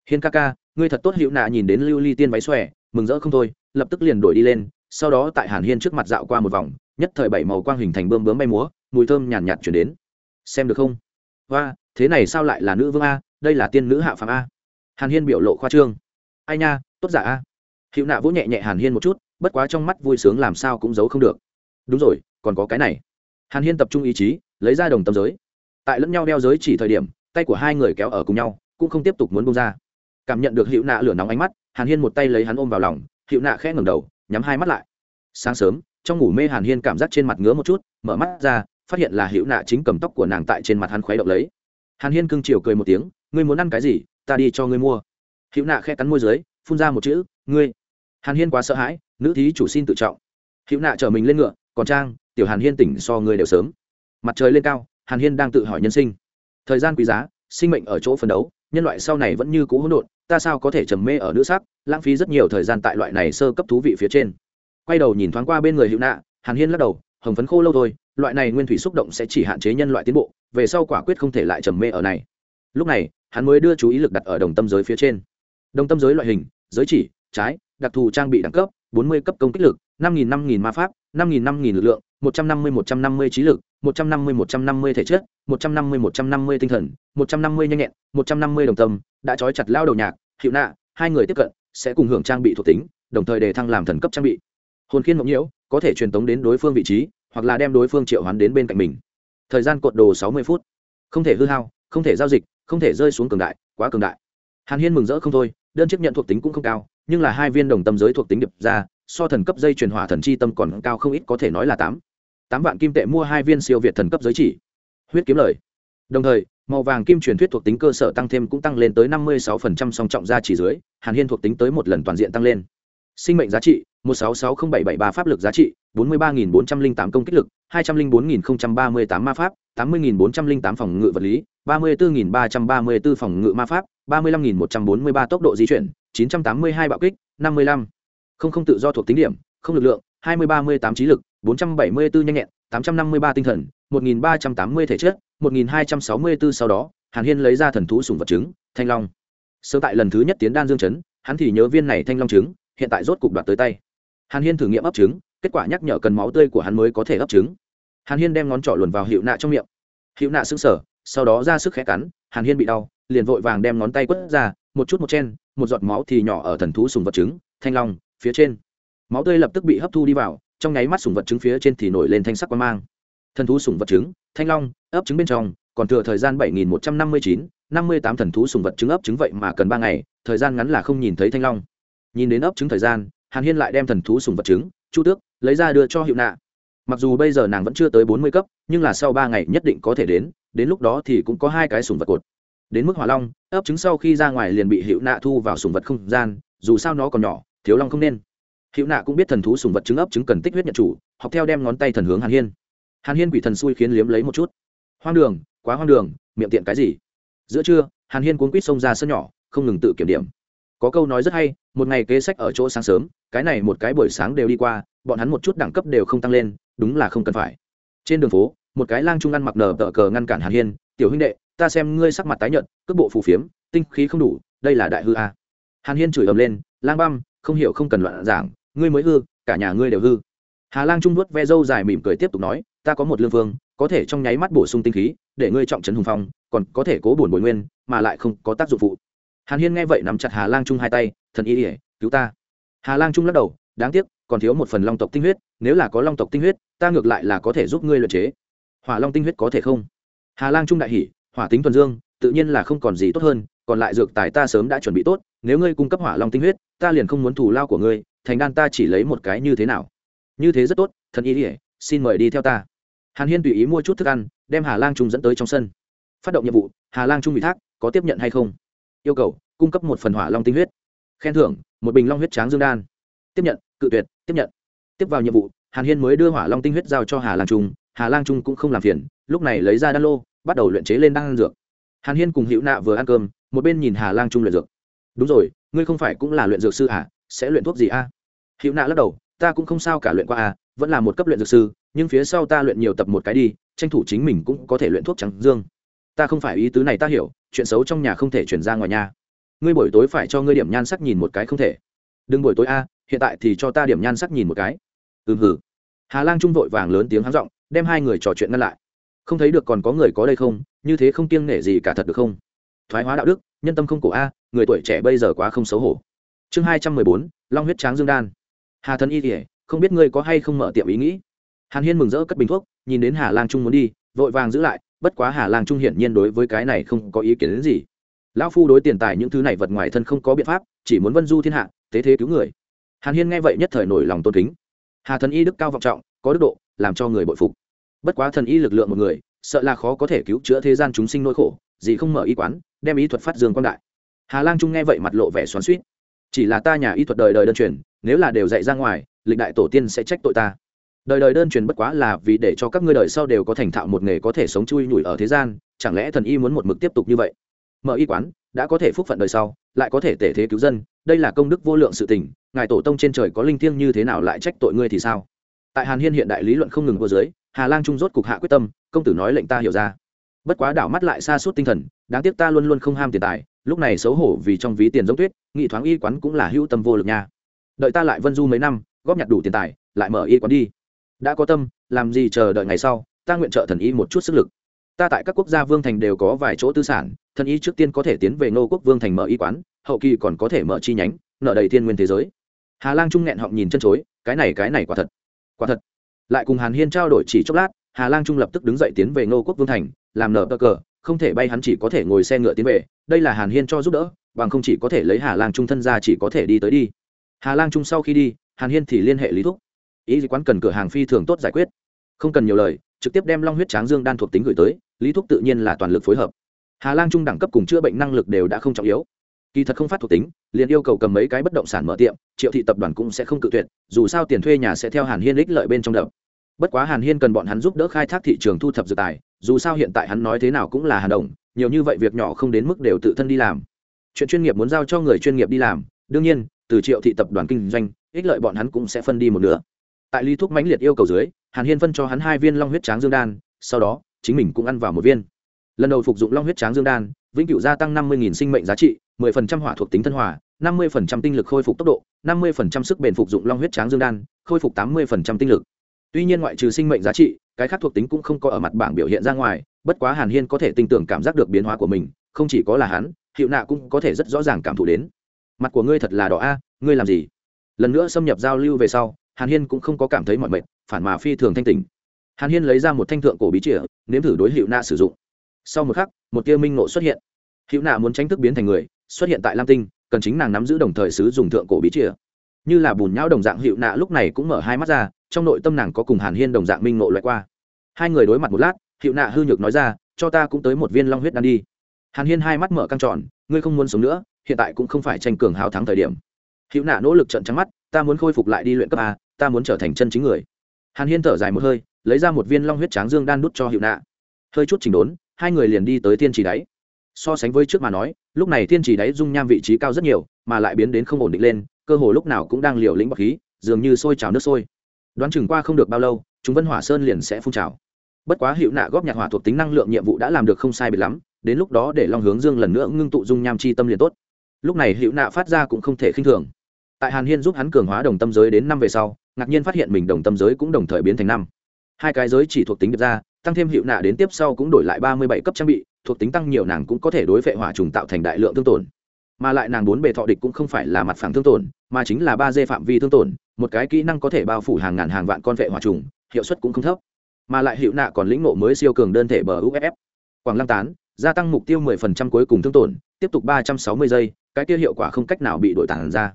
Hiên ca ca, ngươi thật tốt hiệu nạ nhìn đến lưu ly tiên váy xòe, mừng rỡ không thôi, lập tức liền đổi đi lên, sau đó tại hàn hiên trước mặt dạo qua một vòng, nhất thời bảy màu quang hình thành bơm bướm bay múa mùi thơm nhàn nhạt, nhạt chuyển đến. Xem được không? Hoa thế này sao lại là nữ vương a? Đây là tiên nữ hạ phàm a. Hàn hiên biểu lộ khoa trương. Ai nha tốt giả a. Hiệu nạ vỗ nhẹ nhẹ hàn hiên một chút bất quá trong mắt vui sướng làm sao cũng giấu không được. Đúng rồi còn có cái này. Hàn hiên tập trung ý chí lấy ra đồng tâm giới. Tại lẫn nhau đeo giới chỉ thời điểm tay của hai người kéo ở cùng nhau cũng không tiếp tục muốn bông ra. Cảm nhận được hiệu nạ lửa nóng ánh mắt hàn hiên một tay lấy hắn ôm vào lòng hiệu nạ khẽ ngẩng đầu nhắm hai mắt lại. Sáng sớm trong ngủ mê hàn hiên cảm giác trên mặt ngứa một chút mở mắt ra phát hiện là hữu nạ chính cầm tóc của nàng tại trên mặt hắn khuấy động lấy. Hàn hiên cưng chiều cười một tiếng, ngươi muốn ăn cái gì, ta đi cho ngươi mua. Hữu nạ khẽ cắn môi dưới, phun ra một chữ, ngươi. Hàn hiên quá sợ hãi, nữ thí chủ xin tự trọng. Hữu nạ chở mình lên ngựa, còn trang, tiểu hàn hiên tỉnh so ngươi đều sớm. Mặt trời lên cao, hàn hiên đang tự hỏi nhân sinh. Thời gian quý giá, sinh mệnh ở chỗ phấn đấu, nhân loại sau này vẫn như cũ hỗn độn, ta sao có thể trầm mê ở nữ sắc, lãng phí rất nhiều thời gian tại loại này sơ cấp thú vị phía trên. Quay đầu nhìn thoáng qua bên người hữu nạ, hàn hiên lắc đầu, hồng phấn khô lâu thôi loại này nguyên thủy xúc động sẽ chỉ hạn chế nhân loại tiến bộ, về sau quả quyết không thể lại trầm mê ở này. Lúc này, hắn mới đưa chú ý lực đặt ở đồng tâm giới phía trên. Đồng tâm giới loại hình, giới chỉ, trái, đặc thù trang bị đẳng cấp, bốn mươi cấp công kích lực, năm nghìn năm nghìn ma pháp, năm nghìn năm nghìn lực lượng, một trăm năm mươi, một trăm năm mươi trí lực, một trăm năm mươi, một trăm năm mươi thể chất, một trăm năm mươi, một trăm năm mươi tinh thần, một trăm năm mươi nhanh nhẹn, một trăm năm mươi đồng tâm, đã trói chặt lao đầu nhạc, hiệu nạ, hai người tiếp cận, sẽ cùng hưởng trang bị thuộc tính, đồng thời đề thăng làm thần cấp trang bị. Hồn khiên mộng nhiễu, có thể truyền tống đến đối phương vị trí hoặc là đem đối phương triệu hoán đến bên cạnh mình. Thời gian cột đồ sáu mươi phút. Không thể hư hao, không thể giao dịch, không thể rơi xuống cường đại, quá cường đại. Hàn hiên mừng rỡ không thôi, đơn chấp nhận thuộc tính cũng không cao, nhưng là hai viên đồng tâm giới thuộc tính điệp ra, so thần cấp dây truyền hỏa thần chi tâm còn cao không ít, có thể nói là tám. Tám vạn kim tệ mua hai viên siêu việt thần cấp giới chỉ. Huyết kiếm lời. Đồng thời, màu vàng kim truyền thuyết thuộc tính cơ sở tăng thêm cũng tăng lên tới năm mươi sáu phần trăm song trọng gia chỉ dưới, hàn hiên thuộc tính tới một lần toàn diện tăng lên. Sinh mệnh giá trị một sáu sáu không bảy bảy ba pháp lực giá trị, bốn mươi ba nghìn bốn trăm linh tám công kích lực, hai trăm linh bốn nghìn ba mươi tám ma pháp, tám mươi nghìn bốn trăm linh tám phòng ngự vật lý, ba mươi bốn nghìn ba trăm ba mươi bốn phòng ngự ma pháp, ba mươi lăm nghìn một trăm bốn mươi ba tốc độ di chuyển, chín trăm tám mươi hai bạo kích, năm mươi lăm. Không không tự do thuộc tính điểm, không lực lượng, hai mươi ba mươi tám trí lực, bốn trăm bảy mươi bốn nhanh nhẹn, tám trăm năm mươi ba tinh thần, một nghìn ba trăm tám mươi thể chất, một nghìn hai trăm sáu mươi bốn sau đó, hàn hiên lấy ra thần thú sùng vật trứng thanh long. Sơ tại lần thứ nhất tiến đan dương chấn, hắn thì nhớ viên này thanh long trứng hiện tại rốt cục đoạt tới tay hàn hiên thử nghiệm ấp trứng, kết quả nhắc nhở cần máu tươi của hắn mới có thể ấp trứng. Hàn hiên đem ngón trỏ luồn vào hiệu nạ trong miệng. Hiệu nạ sững sờ, sau đó ra sức khẽ cắn, hàn hiên bị đau, liền vội vàng đem ngón tay quất ra, một chút một chen, một giọt máu thì nhỏ ở thần thú sùng vật trứng, thanh long, phía trên. Máu tươi lập tức bị hấp thu đi vào, trong nháy mắt sùng vật trứng phía trên thì nổi lên thanh sắc quang mang. Thần thú sùng vật trứng, thanh long, ấp trứng bên trong, còn thừa thời gian bảy nghìn một trăm năm mươi chín, năm mươi tám thần thú sùng vật trứng ấp trứng vậy mà cần ba ngày, thời gian ngắn là không nhìn thấy thanh long. Nhìn đến ấp trứng thời gian hàn hiên lại đem thần thú sùng vật chứng, chu tước lấy ra đưa cho hiệu nạ. Mặc dù bây giờ nàng vẫn chưa tới bốn mươi cấp nhưng là sau ba ngày nhất định có thể đến đến lúc đó thì cũng có hai cái sùng vật cột. Đến mức hỏa long ấp trứng sau khi ra ngoài liền bị hiệu nạ thu vào sùng vật không gian dù sao nó còn nhỏ thiếu long không nên. Hiệu nạ cũng biết thần thú sùng vật trứng ấp trứng cần tích huyết nhận chủ học theo đem ngón tay thần hướng hàn hiên. Hàn hiên quỷ thần xui khiến liếm lấy một chút. Hoang đường quá hoang đường miệng tiện cái gì? Giữa trưa hàn hiên cuốn quýt xông ra sân nhỏ không ngừng tự kiểm điểm. Có câu nói rất hay một ngày kế sách ở chỗ sáng sớm, cái này một cái buổi sáng đều đi qua, bọn hắn một chút đẳng cấp đều không tăng lên, đúng là không cần phải. Trên đường phố, một cái lang trung ăn mặc nở tờ cờ ngăn cản hàn hiên, tiểu huynh đệ, ta xem ngươi sắc mặt tái nhợt, cước bộ phù phiếm, tinh khí không đủ, đây là đại hư a. Hàn hiên chửi ầm lên, lang băm, không hiểu không cần loạn giảng, ngươi mới hư, cả nhà ngươi đều hư. Hà lang trung nuốt ve râu dài mỉm cười tiếp tục nói, ta có một lương vương, có thể trong nháy mắt bổ sung tinh khí, để ngươi trọng trấn hùng phong, còn có thể cố bổn bồi nguyên, mà lại không có tác dụng phụ hàn hiên nghe vậy nắm chặt hà lang trung hai tay, thần y ỉa cứu ta. Hà lang trung lắc đầu, đáng tiếc, còn thiếu một phần long tộc tinh huyết, nếu là có long tộc tinh huyết, ta ngược lại là có thể giúp ngươi luyện chế. Hỏa long tinh huyết có thể không? Hà lang trung đại hỷ hỏa tính thuần dương, tự nhiên là không còn gì tốt hơn, còn lại dược tài ta sớm đã chuẩn bị tốt, nếu ngươi cung cấp hỏa long tinh huyết, ta liền không muốn thủ lao của ngươi, thành đan ta chỉ lấy một cái như thế nào? Như thế rất tốt, thần y ỉa xin mời đi theo ta. Hàn hiên tùy ý mua chút thức ăn, đem hà lang trung dẫn tới trong sân. Phát động nhiệm vụ, hà lang trung ủy thác, có tiếp nhận hay không? Yêu cầu, cung cấp một phần hỏa long tinh huyết. Khen thưởng, một bình long huyết tráng dương đan. Tiếp nhận, cự tuyệt, tiếp nhận. Tiếp vào nhiệm vụ, hàn hiên mới đưa hỏa long tinh huyết giao cho hà lang trung. Hà lang trung cũng không làm phiền, lúc này lấy ra đan lô, bắt đầu luyện chế lên đan dược. Hàn hiên cùng hữu nạ vừa ăn cơm, một bên nhìn hà lang trung luyện dược. Đúng rồi, ngươi không phải cũng là luyện dược sư à? Sẽ luyện thuốc gì a à? hữu nạ lắc đầu, ta cũng không sao cả luyện qua à vẫn là một cấp luyện dược sư, nhưng phía sau ta luyện nhiều tập một cái đi, tranh thủ chính mình cũng có thể luyện thuốc trắng dương ta không phải ý tứ này ta hiểu, chuyện xấu trong nhà không thể chuyển ra ngoài nhà ngươi buổi tối phải cho ngươi điểm nhan sắc nhìn một cái không thể. Đừng buổi tối a, hiện tại thì cho ta điểm nhan sắc nhìn một cái. Ừ hử hà lang trung vội vàng lớn tiếng háng r ộ n g đem hai người trò chuyện ngăn lại. Không thấy được còn có người có đây không? Như thế không kiêng nể gì cả thật được không? Thoái hóa đạo đức, nhân tâm không cổ a, người tuổi trẻ bây giờ quá không xấu hổ. Chương hai trăm mười bốn, long huyết tráng dương đan. Hà thần y kỉa không biết ngươi có hay không mở tiệm ý nghĩ? Hàn hiên mừng rỡ cất bình thuốc, nhìn đến hà lang trung muốn đi, vội vàng giữ lại bất quá hà lang trung hiển nhiên đối với cái này không có ý kiến đến gì. Lão phu đối tiền tài những thứ này vật ngoài thân không có biện pháp, chỉ muốn vân du thiên hạ tế thế cứu người. Hàn hiên nghe vậy nhất thời nổi lòng tôn kính. Hà thần y đức cao vọng trọng, có đức độ, làm cho người bội phục. Bất quá thần y lực lượng một người, sợ là khó có thể cứu chữa thế gian chúng sinh nỗi khổ, gì không mở y quán, đem y thuật phát dương quan đại. Hà lang trung nghe vậy mặt lộ vẻ xoắn suýt chỉ là ta nhà y thuật đời đời đơn truyền, nếu là đều dạy ra ngoài, lịch đại tổ tiên sẽ trách tội ta đời đời đơn truyền bất quá là vì để cho các ngươi đời sau đều có thành thạo một nghề có thể sống chui nhủi ở thế gian, chẳng lẽ thần y muốn một mực tiếp tục như vậy? Mở y quán, đã có thể phúc phận đời sau, lại có thể tể thế cứu dân, đây là công đức vô lượng sự tình, ngài tổ tông trên trời có linh thiêng như thế nào lại trách tội ngươi thì sao? Tại hàn hiên hiện đại lý luận không ngừng vô dưới, hà lang trung rốt cục hạ quyết tâm, công tử nói lệnh ta hiểu ra. Bất quá đảo mắt lại xa suốt tinh thần, đáng tiếc ta luôn luôn không ham tiền tài, lúc này xấu hổ vì trong ví tiền giống tuyết, nghị thoáng y quán cũng là hữu tâm vô lực nha. Đợi ta lại vân du mấy năm, góp nhặt đủ tiền tài, lại mở y quán đi đã có tâm, làm gì chờ đợi ngày sau, ta nguyện trợ thần y một chút sức lực. Ta tại các quốc gia vương thành đều có vài chỗ tư sản, thần y trước tiên có thể tiến về ngô quốc vương thành mở y quán, hậu kỳ còn có thể mở chi nhánh, nợ đầy thiên nguyên thế giới. Hà lang trung nghẹn họng nhìn chân chối, cái này cái này quả thật quả thật. Lại cùng hàn hiên trao đổi chỉ chốc lát, hà lang trung lập tức đứng dậy tiến về ngô quốc vương thành, làm nở bờ cờ, không thể bay hắn chỉ có thể ngồi xe ngựa tiến về, đây là hàn hiên cho giúp đỡ, bằng không chỉ có thể lấy hà lang trung thân ra chỉ có thể đi tới đi. Hà lang trung sau khi đi, hàn hiên thì liên hệ lý thúc ý gì quán cần cửa hàng phi thường tốt giải quyết. Không cần nhiều lời, trực tiếp đem long huyết tráng dương đan thuộc tính gửi tới, lý thúc tự nhiên là toàn lực phối hợp. Hà lang trung đẳng cấp cùng chữa bệnh năng lực đều đã không trọng yếu. Kỳ thật không phát thuộc tính, liền yêu cầu cầm mấy cái bất động sản mở tiệm, triệu thị tập đoàn cũng sẽ không cự tuyệt, dù sao tiền thuê nhà sẽ theo hàn hiên ích lợi bên trong đập. Bất quá hàn hiên cần bọn hắn giúp đỡ khai thác thị trường thu thập dược tài, dù sao hiện tại hắn nói thế nào cũng là hàn đồng, nhiều như vậy việc nhỏ không đến mức đều tự thân đi làm. Chuyện chuyên nghiệp muốn giao cho người chuyên nghiệp đi làm, đương nhiên, từ triệu thị tập đoàn kinh doanh, ích lợi bọn hắn cũng sẽ phân đi một nửa tại lý thuốc mãnh liệt yêu cầu dưới, hàn hiên phân cho hắn hai viên long huyết tráng dương đan, sau đó, chính mình cũng ăn vào một viên. Lần đầu phục dụng long huyết tráng dương đan, vĩnh cửu gia tăng năm mươi sinh mệnh giá trị, mười phần trăm hỏa thuộc tính thân hòa, năm mươi phần trăm tinh lực khôi phục tốc độ, năm mươi phần trăm sức bền phục dụng long huyết tráng dương đan, khôi phục tám mươi phần trăm tinh lực. Tuy nhiên ngoại trừ sinh mệnh giá trị, cái khác thuộc tính cũng không có ở mặt bảng biểu hiện ra ngoài, bất quá hàn hiên có thể tin tưởng cảm giác được biến hóa của mình, không chỉ có là hắn, hiệu nạ cũng có thể rất rõ ràng cảm thụ đến. Mặt của ngươi thật là đỏ a, ngươi làm gì? Lần nữa xâm nhập giao lưu về sau hàn hiên cũng không có cảm thấy mọi mệt, phản mà phi thường thanh tỉnh. Hàn hiên lấy ra một thanh thượng cổ bí chìa, nếm thử đối hiệu nạ sử dụng. Sau một khắc, một tia minh nộ xuất hiện. Hiệu nạ muốn tranh thức biến thành người, xuất hiện tại lam tinh, cần chính nàng nắm giữ đồng thời sử dụng thượng cổ bí chìa. Như là bùn nhão đồng dạng hiệu nạ lúc này cũng mở hai mắt ra, trong nội tâm nàng có cùng hàn hiên đồng dạng minh nộ loại qua. Hai người đối mặt một lát hiệu nạ hư nhược nói ra, cho ta cũng tới một viên long huyết đan đi. Hàn hiên hai mắt mở căng tròn, ngươi không muốn sống nữa, hiện tại cũng không phải tranh cường hào thắng thời điểm. Hiệu nạ nỗ lực trận trắng mắt, ta muốn khôi phục lại đi luyện cấp a ta muốn trở thành chân chính người. Hàn hiên thở dài một hơi, lấy ra một viên long huyết tráng dương đan đút cho hiệu nạ. Hơi chút chỉnh đốn, hai người liền đi tới thiên trì đáy. So sánh với trước mà nói, lúc này thiên trì đáy dung nham vị trí cao rất nhiều, mà lại biến đến không ổn định lên, cơ hồ lúc nào cũng đang liều lĩnh bọc khí, dường như sôi trào nước sôi. Đoán chừng qua không được bao lâu, chúng vân hỏa sơn liền sẽ phun trào. Bất quá hiệu nạ góp nhạc hỏa thuộc tính năng lượng nhiệm vụ đã làm được không sai biệt lắm, đến lúc đó để long hướng dương lần nữa ngưng tụ dung nham chi tâm liền tốt. Lúc này hiệu nạ phát ra cũng không thể khinh thường. Tại hàn hiên giúp hắn cường hóa đồng tâm giới đến năm về sau ngạc nhiên phát hiện mình đồng tâm giới cũng đồng thời biến thành năm. Hai cái giới chỉ thuộc tính được ra, tăng thêm hiệu nạ đến tiếp sau cũng đổi lại ba mươi bảy cấp trang bị, thuộc tính tăng nhiều nàng cũng có thể đối vệ hỏa trùng tạo thành đại lượng thương tổn. Mà lại nàng bốn bề thọ địch cũng không phải là mặt phẳng thương tổn, mà chính là ba d phạm vi thương tổn, một cái kỹ năng có thể bao phủ hàng ngàn hàng vạn con vệ hỏa trùng, hiệu suất cũng không thấp. Mà lại hiệu nạ còn lĩnh ngộ mới siêu cường đơn thể bờ uff quảng lăng tán, gia tăng mục tiêu 10% cuối cùng thương tổn, tiếp tục 360 giây, cái kia hiệu quả không cách nào bị đội tản ra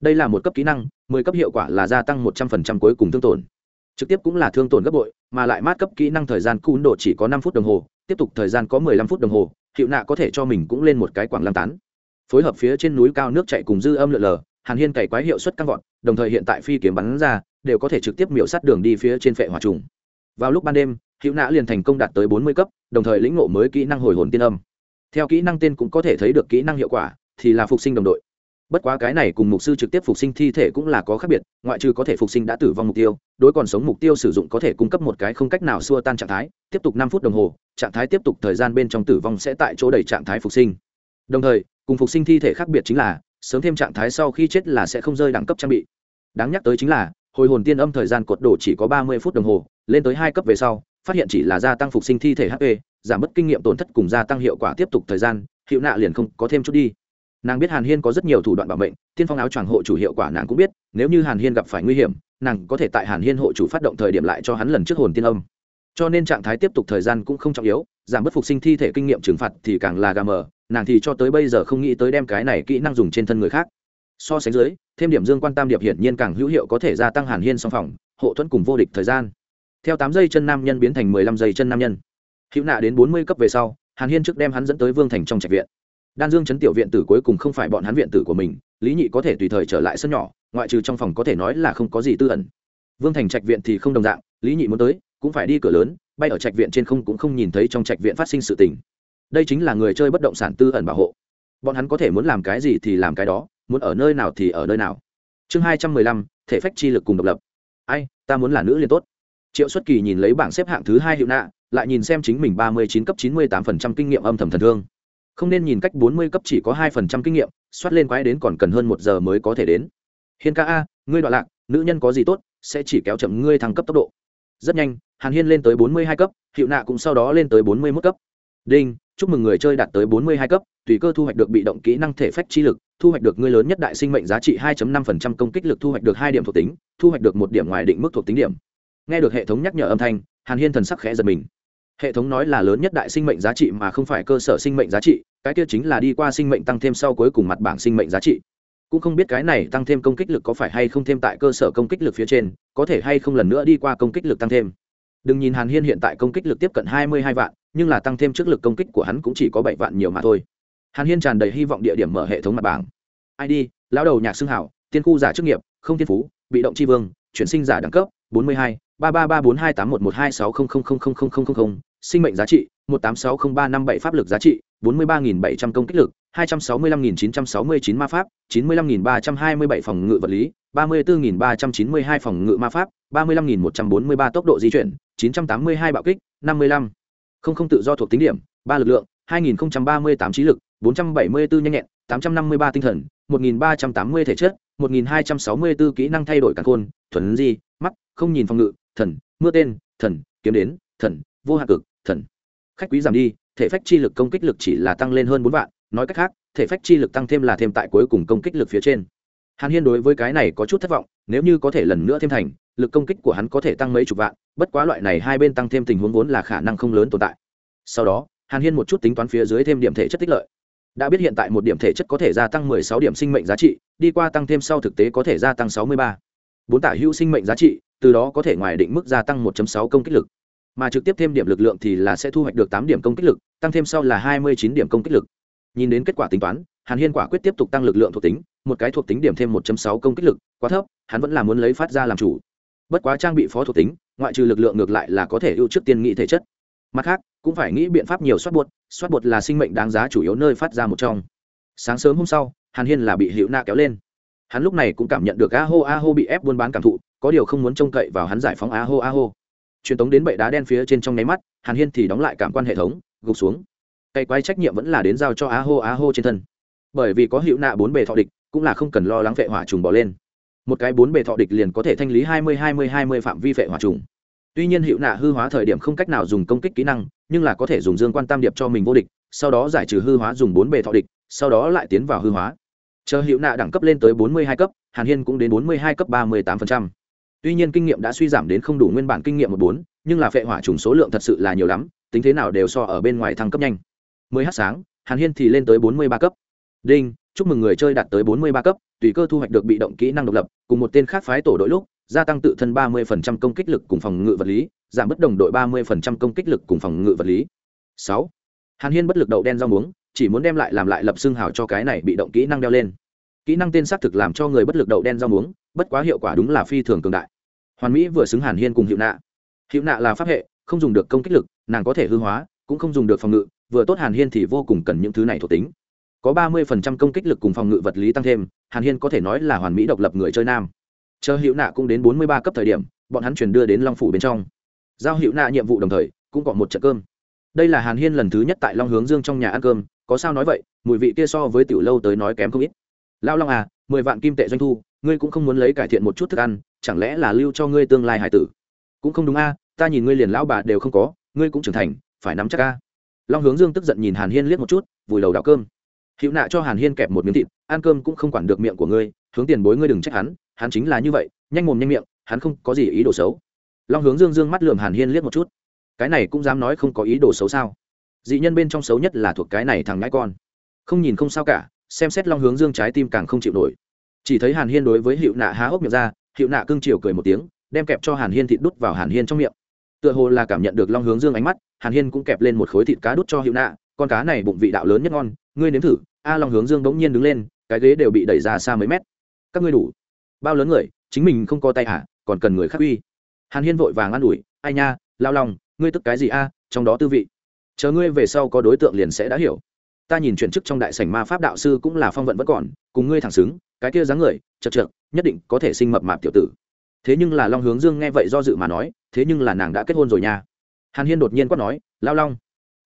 đây là một cấp kỹ năng 10 cấp hiệu quả là gia tăng 100% cuối cùng thương tổn. Trực tiếp cũng là thương tổn gấp bội, mà lại mát cấp kỹ năng thời gian cún độ chỉ có năm phút đồng hồ, tiếp tục thời gian có 15 phút đồng hồ, hiệu nạ có thể cho mình cũng lên một cái quảng lam tán. Phối hợp phía trên núi cao nước chạy cùng dư âm lượn lờ, hàn hiên cày quái hiệu suất căng vọt, đồng thời hiện tại phi kiếm bắn ra, đều có thể trực tiếp miểu sát đường đi phía trên phệ hỏa trùng. Vào lúc ban đêm hữu nã liền thành công đạt tới bốn mươi cấp, đồng thời lĩnh ngộ mới kỹ năng hồi hồn tiên âm. Theo kỹ năng tên cũng có thể thấy được kỹ năng hiệu quả, thì là phục sinh đồng đội bất quá cái này cùng mục sư trực tiếp phục sinh thi thể cũng là có khác biệt, ngoại trừ có thể phục sinh đã tử vong mục tiêu, đối còn sống mục tiêu sử dụng có thể cung cấp một cái không cách nào xua tan trạng thái, tiếp tục năm phút đồng hồ, trạng thái tiếp tục thời gian bên trong tử vong sẽ tại chỗ đầy trạng thái phục sinh. Đồng thời, cùng phục sinh thi thể khác biệt chính là, sớm thêm trạng thái sau khi chết là sẽ không rơi đẳng cấp trang bị. Đáng nhắc tới chính là, hồi hồn tiên âm thời gian cột đổ chỉ có ba mươi phút đồng hồ, lên tới hai cấp về sau, phát hiện chỉ là gia tăng phục sinh thi thể hp giảm mất kinh nghiệm tổn thất cùng gia tăng hiệu quả tiếp tục thời gian, hiệu nạ liền không có thêm chút đi nàng biết hàn hiên có rất nhiều thủ đoạn bảo mệnh tiên phong áo choàng hộ chủ hiệu quả nàng cũng biết nếu như hàn hiên gặp phải nguy hiểm nàng có thể tại hàn hiên hộ chủ phát động thời điểm lại cho hắn lần trước hồn tiên âm cho nên trạng thái tiếp tục thời gian cũng không trọng yếu giảm bất phục sinh thi thể kinh nghiệm trừng phạt thì càng là gà mờ nàng thì cho tới bây giờ không nghĩ tới đem cái này kỹ năng dùng trên thân người khác so sánh dưới thêm điểm dương quan tam điệp hiển nhiên càng hữu hiệu có thể gia tăng hàn hiên song phòng hộ thuẫn cùng vô địch thời gian theo tám giây chân nam nhân biến thành mười lăm giây chân nam nhân hữu nạ đến bốn mươi cấp về sau hàn hiên trước đem hắn dẫn tới vương thành trong trạch viện đan dương chấn tiểu viện tử cuối cùng không phải bọn hắn viện tử của mình, lý nhị có thể tùy thời trở lại sân nhỏ, ngoại trừ trong phòng có thể nói là không có gì tư ẩn. Vương thành trạch viện thì không đồng dạng, lý nhị muốn tới, cũng phải đi cửa lớn, bay ở trạch viện trên không cũng không nhìn thấy trong trạch viện phát sinh sự tình. Đây chính là người chơi bất động sản tư ẩn bảo hộ. Bọn hắn có thể muốn làm cái gì thì làm cái đó, muốn ở nơi nào thì ở nơi nào. Chương hai trăm mười lăm, thể phách chi lực cùng độc lập. Ai, ta muốn là nữ liên tốt. Triệu xuất kỳ nhìn lấy bảng xếp hạng thứ hai hiệu nạ, lại nhìn xem chính mình ba mươi chín cấp chín mươi tám phần trăm kinh nghiệm âm thầm thần thương không nên nhìn cách bốn mươi cấp chỉ có hai phần trăm kinh nghiệm, soát lên quái đến còn cần hơn một giờ mới có thể đến. Hiên ca a, ngươi đoạn lạc, nữ nhân có gì tốt, sẽ chỉ kéo chậm ngươi thăng cấp tốc độ. Rất nhanh, hàn hiên lên tới bốn mươi hai cấp, hiệu nạ cũng sau đó lên tới bốn mươi mốt cấp. Đinh, chúc mừng người chơi đạt tới bốn mươi hai cấp, tùy cơ thu hoạch được bị động kỹ năng thể phách chi lực, thu hoạch được ngươi lớn nhất đại sinh mệnh giá trị 2.5% công kích lực thu hoạch được hai điểm thuộc tính, thu hoạch được một điểm ngoài định mức thuộc tính điểm. Nghe được hệ thống nhắc nhở âm thanh, hàn hiên thần sắc khẽ giật mình hệ thống nói là lớn nhất đại sinh mệnh giá trị mà không phải cơ sở sinh mệnh giá trị, cái kia chính là đi qua sinh mệnh tăng thêm sau cuối cùng mặt bảng sinh mệnh giá trị. Cũng không biết cái này tăng thêm công kích lực có phải hay không thêm tại cơ sở công kích lực phía trên, có thể hay không lần nữa đi qua công kích lực tăng thêm. Đừng nhìn hàn hiên hiện tại công kích lực tiếp cận hai mươi hai vạn, nhưng là tăng thêm trước lực công kích của hắn cũng chỉ có bảy vạn nhiều mà thôi. Hàn hiên tràn đầy hy vọng địa điểm mở hệ thống mặt bảng. Id lão đầu nhạc xưng hảo, tiên khu giả chức nghiệp, không thiên phú, bị động tri vương, chuyển sinh giả đẳng cấp bốn mươi hai, ba ba ba bốn hai tám một một hai sáu không không không không không không không sinh mệnh giá trị, một tám sáu không ba năm bảy, pháp lực giá trị, bốn mươi ba nghìn bảy trăm công kích lực, hai trăm sáu mươi lăm nghìn chín trăm sáu mươi chín ma pháp, chín mươi lăm nghìn ba trăm hai mươi bảy phòng ngự vật lý, ba mươi bốn nghìn ba trăm chín mươi hai phòng ngự ma pháp, ba mươi lăm nghìn một trăm bốn mươi ba tốc độ di chuyển, chín trăm tám mươi hai bạo kích, năm mươi lăm. Không không tự do thuộc tính điểm, ba lực lượng, hai nghìn ba mươi tám trí lực, bốn trăm bảy mươi bốn nhanh nhẹn, tám trăm năm mươi ba tinh thần 1380 thể chất 1264 kỹ năng thay đổi cả khôn, thuần di mắt, không nhìn phòng ngự, thần, mưa tên, thần, kiếm đến, thần, vô hạn cực, thần. Khách quý giảm đi, thể phách chi lực công kích lực chỉ là tăng lên hơn bốn vạn, nói cách khác, thể phách chi lực tăng thêm là thêm tại cuối cùng công kích lực phía trên. Hàn hiên đối với cái này có chút thất vọng, nếu như có thể lần nữa thêm thành, lực công kích của hắn có thể tăng mấy chục vạn, bất quá loại này hai bên tăng thêm tình huống vốn là khả năng không lớn tồn tại. Sau đó, hàn hiên một chút tính toán phía dưới thêm điểm thể chất tích lợi. Đã biết hiện tại một điểm thể chất có thể gia tăng mười sáu điểm sinh mệnh giá trị, đi qua tăng thêm sau thực tế có thể gia tăng sáu mươi ba bốn tả hữu sinh mệnh giá trị, từ đó có thể ngoài định mức gia tăng 1 sáu công kích lực. Mà trực tiếp thêm điểm lực lượng thì là sẽ thu hoạch được tám điểm công kích lực, tăng thêm sau là hai mươi chín điểm công kích lực. Nhìn đến kết quả tính toán, hàn hiên quả quyết tiếp tục tăng lực lượng thuộc tính, một cái thuộc tính điểm thêm 1 sáu công kích lực, quá thấp, hắn vẫn là muốn lấy phát ra làm chủ. Bất quá trang bị phó thuộc tính, ngoại trừ lực lượng ngược lại là có thể ưu trước tiên nghị thể chất. Mặt khác, cũng phải nghĩ biện pháp nhiều soát bột soát bột là sinh mệnh đáng giá chủ yếu nơi phát ra một trong. Sáng sớm hôm sau, hàn hiên là bị hữu na kéo lên hắn lúc này cũng cảm nhận được a hô a hô bị ép buôn bán cảm thụ, có điều không muốn trông cậy vào hắn giải phóng a hô a hô truyền tống đến bệ đá đen phía trên trong nháy mắt, hàn hiên thì đóng lại cảm quan hệ thống, gục xuống. Cây quái trách nhiệm vẫn là đến giao cho a hô a hô trên thân. Bởi vì có hiệu nạ bốn bề thọ địch, cũng là không cần lo lắng vệ hỏa trùng bỏ lên. Một cái bốn bề thọ địch liền có thể thanh lý hai mươi hai mươi hai mươi phạm vi vệ hỏa trùng. Tuy nhiên hiệu nạ hư hóa thời điểm không cách nào dùng công kích kỹ năng, nhưng là có thể dùng dương quan tam điệp cho mình vô địch, sau đó giải trừ hư hóa dùng bốn bề thọ địch, sau đó lại tiến vào hư hóa chờ hiệu nạ đẳng cấp lên tới bốn mươi hai cấp, hàn hiên cũng đến bốn mươi hai cấp ba mươi tám tuy nhiên kinh nghiệm đã suy giảm đến không đủ nguyên bản kinh nghiệm một bốn, nhưng là phệ hỏa trùng số lượng thật sự là nhiều lắm, tính thế nào đều so ở bên ngoài thăng cấp nhanh. mới hát sáng, hàn hiên thì lên tới bốn mươi ba cấp. Đinh, chúc mừng người chơi đạt tới bốn mươi ba cấp, tùy cơ thu hoạch được bị động kỹ năng độc lập, cùng một tên khác phái tổ đội lúc, gia tăng tự thân ba mươi công kích lực cùng phòng ngự vật lý, giảm bất đồng đội ba mươi công kích lực cùng phòng ngự vật lý. Sáu, hàn hiên bất lực đậu đen rau muống chỉ muốn đem lại làm lại lập xương hào cho cái này bị động kỹ năng đeo lên. Kỹ năng tên xác thực làm cho người bất lực đậu đen rau muống, bất quá hiệu quả đúng là phi thường cường đại. Hoàn mỹ vừa xứng hàn hiên cùng hiệu nạ. Hiệu nạ là pháp hệ, không dùng được công kích lực, nàng có thể hư hóa, cũng không dùng được phòng ngự, vừa tốt hàn hiên thì vô cùng cần những thứ này thuộc tính. Có ba mươi phần trăm công kích lực cùng phòng ngự vật lý tăng thêm, hàn hiên có thể nói là hoàn mỹ độc lập người chơi nam. Chờ hiệu nạ cũng đến bốn mươi ba cấp thời điểm, bọn hắn chuyển đưa đến long phủ bên trong. Giao hiệu nạ nhiệm vụ đồng thời, cũng có một trận cơm. Đây là hàn hiên lần thứ nhất tại long hướng dương trong nhà ăn cơm có sao nói vậy, mùi vị kia so với tiểu lâu tới nói kém không ít. Lao long à mười vạn kim tệ doanh thu, ngươi cũng không muốn lấy cải thiện một chút thức ăn, chẳng lẽ là lưu cho ngươi tương lai hải tử? Cũng không đúng a ta nhìn ngươi liền lão bà đều không có, ngươi cũng trưởng thành, phải nắm chắc a long hướng dương tức giận nhìn hàn hiên liếc một chút, vùi đầu đào cơm. Hữu nạ cho hàn hiên kẹp một miếng thịt, ăn cơm cũng không quản được miệng của ngươi, hướng tiền bối ngươi đừng trách hắn hắn chính là như vậy, nhanh mồm nhanh miệng, hắn không có gì ý đồ xấu. Long hướng dương dương mắt lườm hàn hiên liếc một chút. Cái này cũng dám nói không có ý đồ xấu sao? Dị nhân bên trong xấu nhất là thuộc cái này thằng ngãi con. Không nhìn không sao cả, xem xét long hướng dương trái tim càng không chịu nổi. Chỉ thấy hàn hiên đối với hiệu nạ há hốc miệng ra hiệu nạ cưng chiều cười một tiếng, đem kẹp cho hàn hiên thịt đút vào hàn hiên trong miệng. Tựa hồ là cảm nhận được long hướng dương ánh mắt, hàn hiên cũng kẹp lên một khối thịt cá đút cho hiệu nạ, con cá này bụng vị đạo lớn nhất ngon, ngươi nếm thử. A long hướng dương bỗng nhiên đứng lên, cái ghế đều bị đẩy ra xa mấy mét. Các ngươi đủ. Bao lớn người, chính mình không có tay hả, còn cần người khác uy. Hàn hiên vội vàng an ủi, ai nha, lao lòng ngươi tức cái gì a, trong đó tư vị chờ ngươi về sau có đối tượng liền sẽ đã hiểu. Ta nhìn chuyển chức trong đại sảnh ma pháp đạo sư cũng là phong vận vẫn còn, cùng ngươi thẳng xứng, cái kia dáng người, chật chật nhất định có thể sinh mập mạp tiểu tử. Thế nhưng là long hướng dương nghe vậy do dự mà nói, thế nhưng là nàng đã kết hôn rồi nha. Hàn hiên đột nhiên quát nói lao long,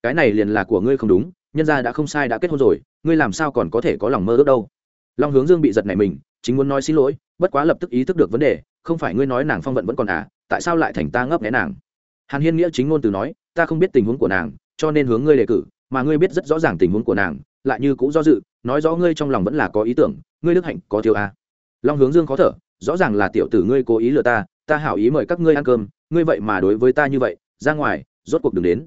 cái này liền là của ngươi không đúng, nhân gia đã không sai đã kết hôn rồi, ngươi làm sao còn có thể có lòng mơ ước đâu? Long hướng dương bị giật này mình, chính muốn nói xin lỗi, bất quá lập tức ý thức được vấn đề, không phải ngươi nói nàng phong vận vẫn còn à tại sao lại thành ta ngấp né nàng? Hàn hiên nghĩa chính ngôn từ nói, ta không biết tình huống của nàng cho nên hướng ngươi đề cử, mà ngươi biết rất rõ ràng tình huống của nàng, lại như cũng do dự, nói rõ ngươi trong lòng vẫn là có ý tưởng, ngươi đức hạnh có thiếu à. long hướng dương khó thở, rõ ràng là tiểu tử ngươi cố ý lừa ta ta hảo ý mời các ngươi ăn cơm, ngươi vậy mà đối với ta như vậy, ra ngoài, rốt cuộc đừng đến.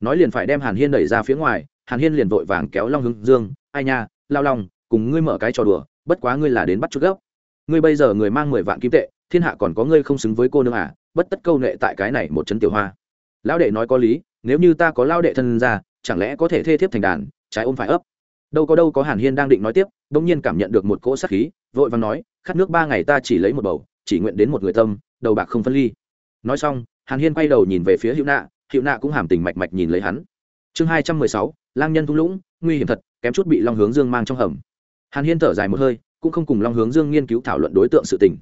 Nói liền phải đem hàn hiên đẩy ra phía ngoài, hàn hiên liền vội vàng kéo long hướng dương, ai nha, lao long, cùng ngươi mở cái trò đùa, bất quá ngươi là đến bắt chút gốc. Ngươi bây giờ người mang mười vạn kim tệ, thiên hạ còn có ngươi không xứng với cô nương à bất tất câu nệ tại cái này một chấn tiểu hoa. Lão đệ nói có lý nếu như ta có lao đệ thân ra, chẳng lẽ có thể thê thiếp thành đàn, trái ôm phải ấp? Đâu có đâu có hàn hiên đang định nói tiếp, bỗng nhiên cảm nhận được một cỗ sát khí, vội vàng nói, khát nước ba ngày ta chỉ lấy một bầu, chỉ nguyện đến một người tâm, đầu bạc không phân ly. Nói xong, hàn hiên quay đầu nhìn về phía hữu nạ hữu nạ cũng hàm tình mạch mạch nhìn lấy hắn. Chương hai trăm mười sáu, lang nhân thung lũng, nguy hiểm thật, kém chút bị long hướng dương mang trong hầm. Hàn hiên thở dài một hơi, cũng không cùng long hướng dương nghiên cứu thảo luận đối tượng sự tình.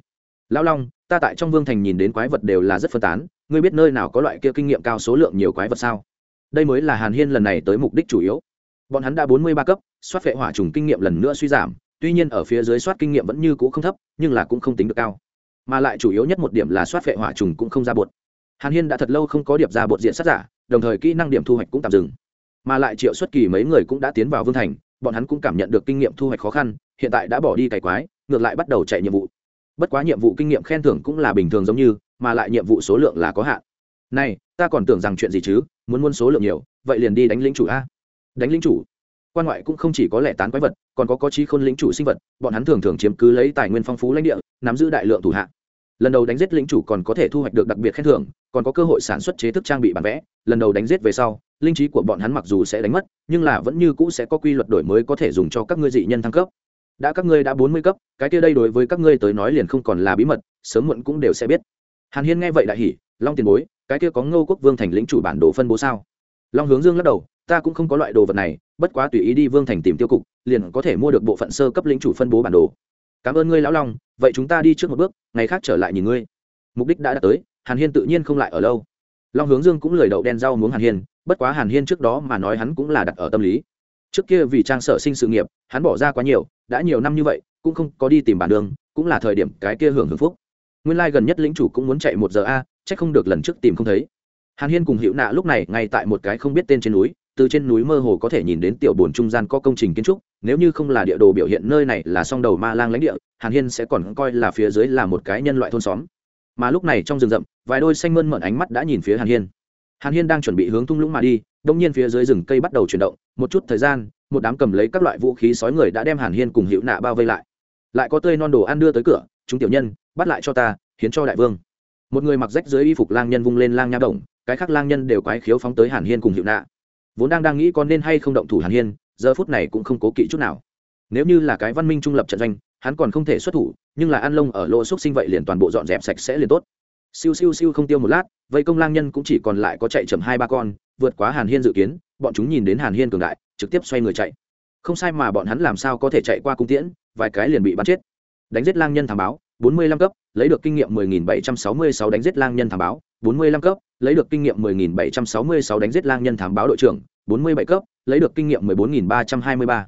Lão long, ta tại trong vương thành nhìn đến quái vật đều là rất phân tán ngươi biết nơi nào có loại kia kinh nghiệm cao số lượng nhiều quái vật sao? Đây mới là hàn hiên lần này tới mục đích chủ yếu. Bọn hắn đã bốn mươi ba cấp, soát vệ hỏa trùng kinh nghiệm lần nữa suy giảm, tuy nhiên ở phía dưới soát kinh nghiệm vẫn như cũ không thấp, nhưng là cũng không tính được cao. Mà lại chủ yếu nhất một điểm là soát phệ hỏa trùng cũng không ra bột. Hàn hiên đã thật lâu không có điệp ra bột diện sát giả, đồng thời kỹ năng điểm thu hoạch cũng tạm dừng. Mà lại triệu xuất kỳ mấy người cũng đã tiến vào vương thành, bọn hắn cũng cảm nhận được kinh nghiệm thu hoạch khó khăn, hiện tại đã bỏ đi cày quái, ngược lại bắt đầu chạy nhiệm vụ. Bất quá nhiệm vụ kinh nghiệm khen thưởng cũng là bình thường giống như mà lại nhiệm vụ số lượng là có hạn. Này, ta còn tưởng rằng chuyện gì chứ? Muốn muốn số lượng nhiều, vậy liền đi đánh lính chủ a. Đánh lính chủ? Quan ngoại cũng không chỉ có lẻ tán quái vật, còn có có trí khôn lính chủ sinh vật, bọn hắn thường thường chiếm cứ lấy tài nguyên phong phú lãnh địa, nắm giữ đại lượng thủ hạ lần đầu đánh giết lính chủ còn có thể thu hoạch được đặc biệt khen thưởng, còn có cơ hội sản xuất chế thức trang bị bản vẽ. Lần đầu đánh giết về sau, linh trí của bọn hắn mặc dù sẽ đánh mất, nhưng là vẫn như cũ sẽ có quy luật đổi mới có thể dùng cho các ngươi dị nhân thăng cấp. Đã các ngươi đã bốn mươi cấp, cái kia đây đối với các ngươi tới nói liền không còn là bí mật, sớm muộn cũng đều sẽ biết hàn hiên nghe vậy đại hỉ, long tiền bối, cái kia có ngô quốc vương thành lĩnh chủ bản đồ phân bố sao? Long hướng dương lắc đầu, ta cũng không có loại đồ vật này, bất quá tùy ý đi vương thành tìm tiêu cục, liền có thể mua được bộ phận sơ cấp lĩnh chủ phân bố bản đồ. Cảm ơn ngươi lão long, vậy chúng ta đi trước một bước, ngày khác trở lại nhìn ngươi. Mục đích đã đạt tới, hàn hiên tự nhiên không lại ở lâu. Long hướng dương cũng lời đậu đen rau muốn hàn hiên, bất quá hàn hiên trước đó mà nói hắn cũng là đặt ở tâm lý. Trước kia vì trang sở sinh sự nghiệp, hắn bỏ ra quá nhiều, đã nhiều năm như vậy, cũng không có đi tìm bản đường, cũng là thời điểm cái kia hưởng hưởng phúc nguyên lai gần nhất lĩnh chủ cũng muốn chạy một giờ a, chắc không được lần trước tìm không thấy. Hàn hiên cùng hiệu nạ lúc này ngay tại một cái không biết tên trên núi, từ trên núi mơ hồ có thể nhìn đến tiểu bồn trung gian có công trình kiến trúc, nếu như không là địa đồ biểu hiện nơi này là song đầu ma lang lãnh địa, hàn hiên sẽ còn coi là phía dưới là một cái nhân loại thôn xóm. Mà lúc này trong rừng rậm, vài đôi xanh mơn mận ánh mắt đã nhìn phía hàn hiên. Hàn hiên đang chuẩn bị hướng thung lũng mà đi, đông nhiên phía dưới rừng cây bắt đầu chuyển động, một chút thời gian, một đám cầm lấy các loại vũ khí sói người đã đem hàn hiên cùng hiệu nạ bao vây lại. Lại có tươi non đồ ăn đưa tới cửa chúng tiểu nhân, bắt lại cho ta, hiến cho đại vương. Một người mặc rách dưới y phục lang nhân vung lên lang nha động cái khác lang nhân đều quái khiếu phóng tới hàn hiên cùng hiệu nạ vốn đang đang nghĩ con nên hay không động thủ hàn hiên, giờ phút này cũng không cố kỵ chút nào. Nếu như là cái văn minh trung lập trận doanh, hắn còn không thể xuất thủ, nhưng là ăn lông ở lỗ xúc sinh vậy liền toàn bộ dọn dẹp sạch sẽ liền tốt. Siêu siêu siêu không tiêu một lát, vây công lang nhân cũng chỉ còn lại có chạy chậm hai ba con, vượt quá hàn hiên dự kiến, bọn chúng nhìn đến hàn hiên cường đại, trực tiếp xoay người chạy. Không sai mà bọn hắn làm sao có thể chạy qua cung tiễn, vài cái liền bị bắn chết đánh giết lang nhân thảm báo, bốn mươi lăm cấp, lấy được kinh nghiệm mười nghìn bảy trăm sáu mươi sáu đánh giết lang nhân thảm báo, bốn mươi lăm cấp, lấy được kinh nghiệm mười nghìn bảy trăm sáu mươi sáu đánh giết lang nhân thảm báo đội trưởng, bốn mươi bảy cấp, lấy được kinh nghiệm mười bốn nghìn ba trăm hai mươi ba.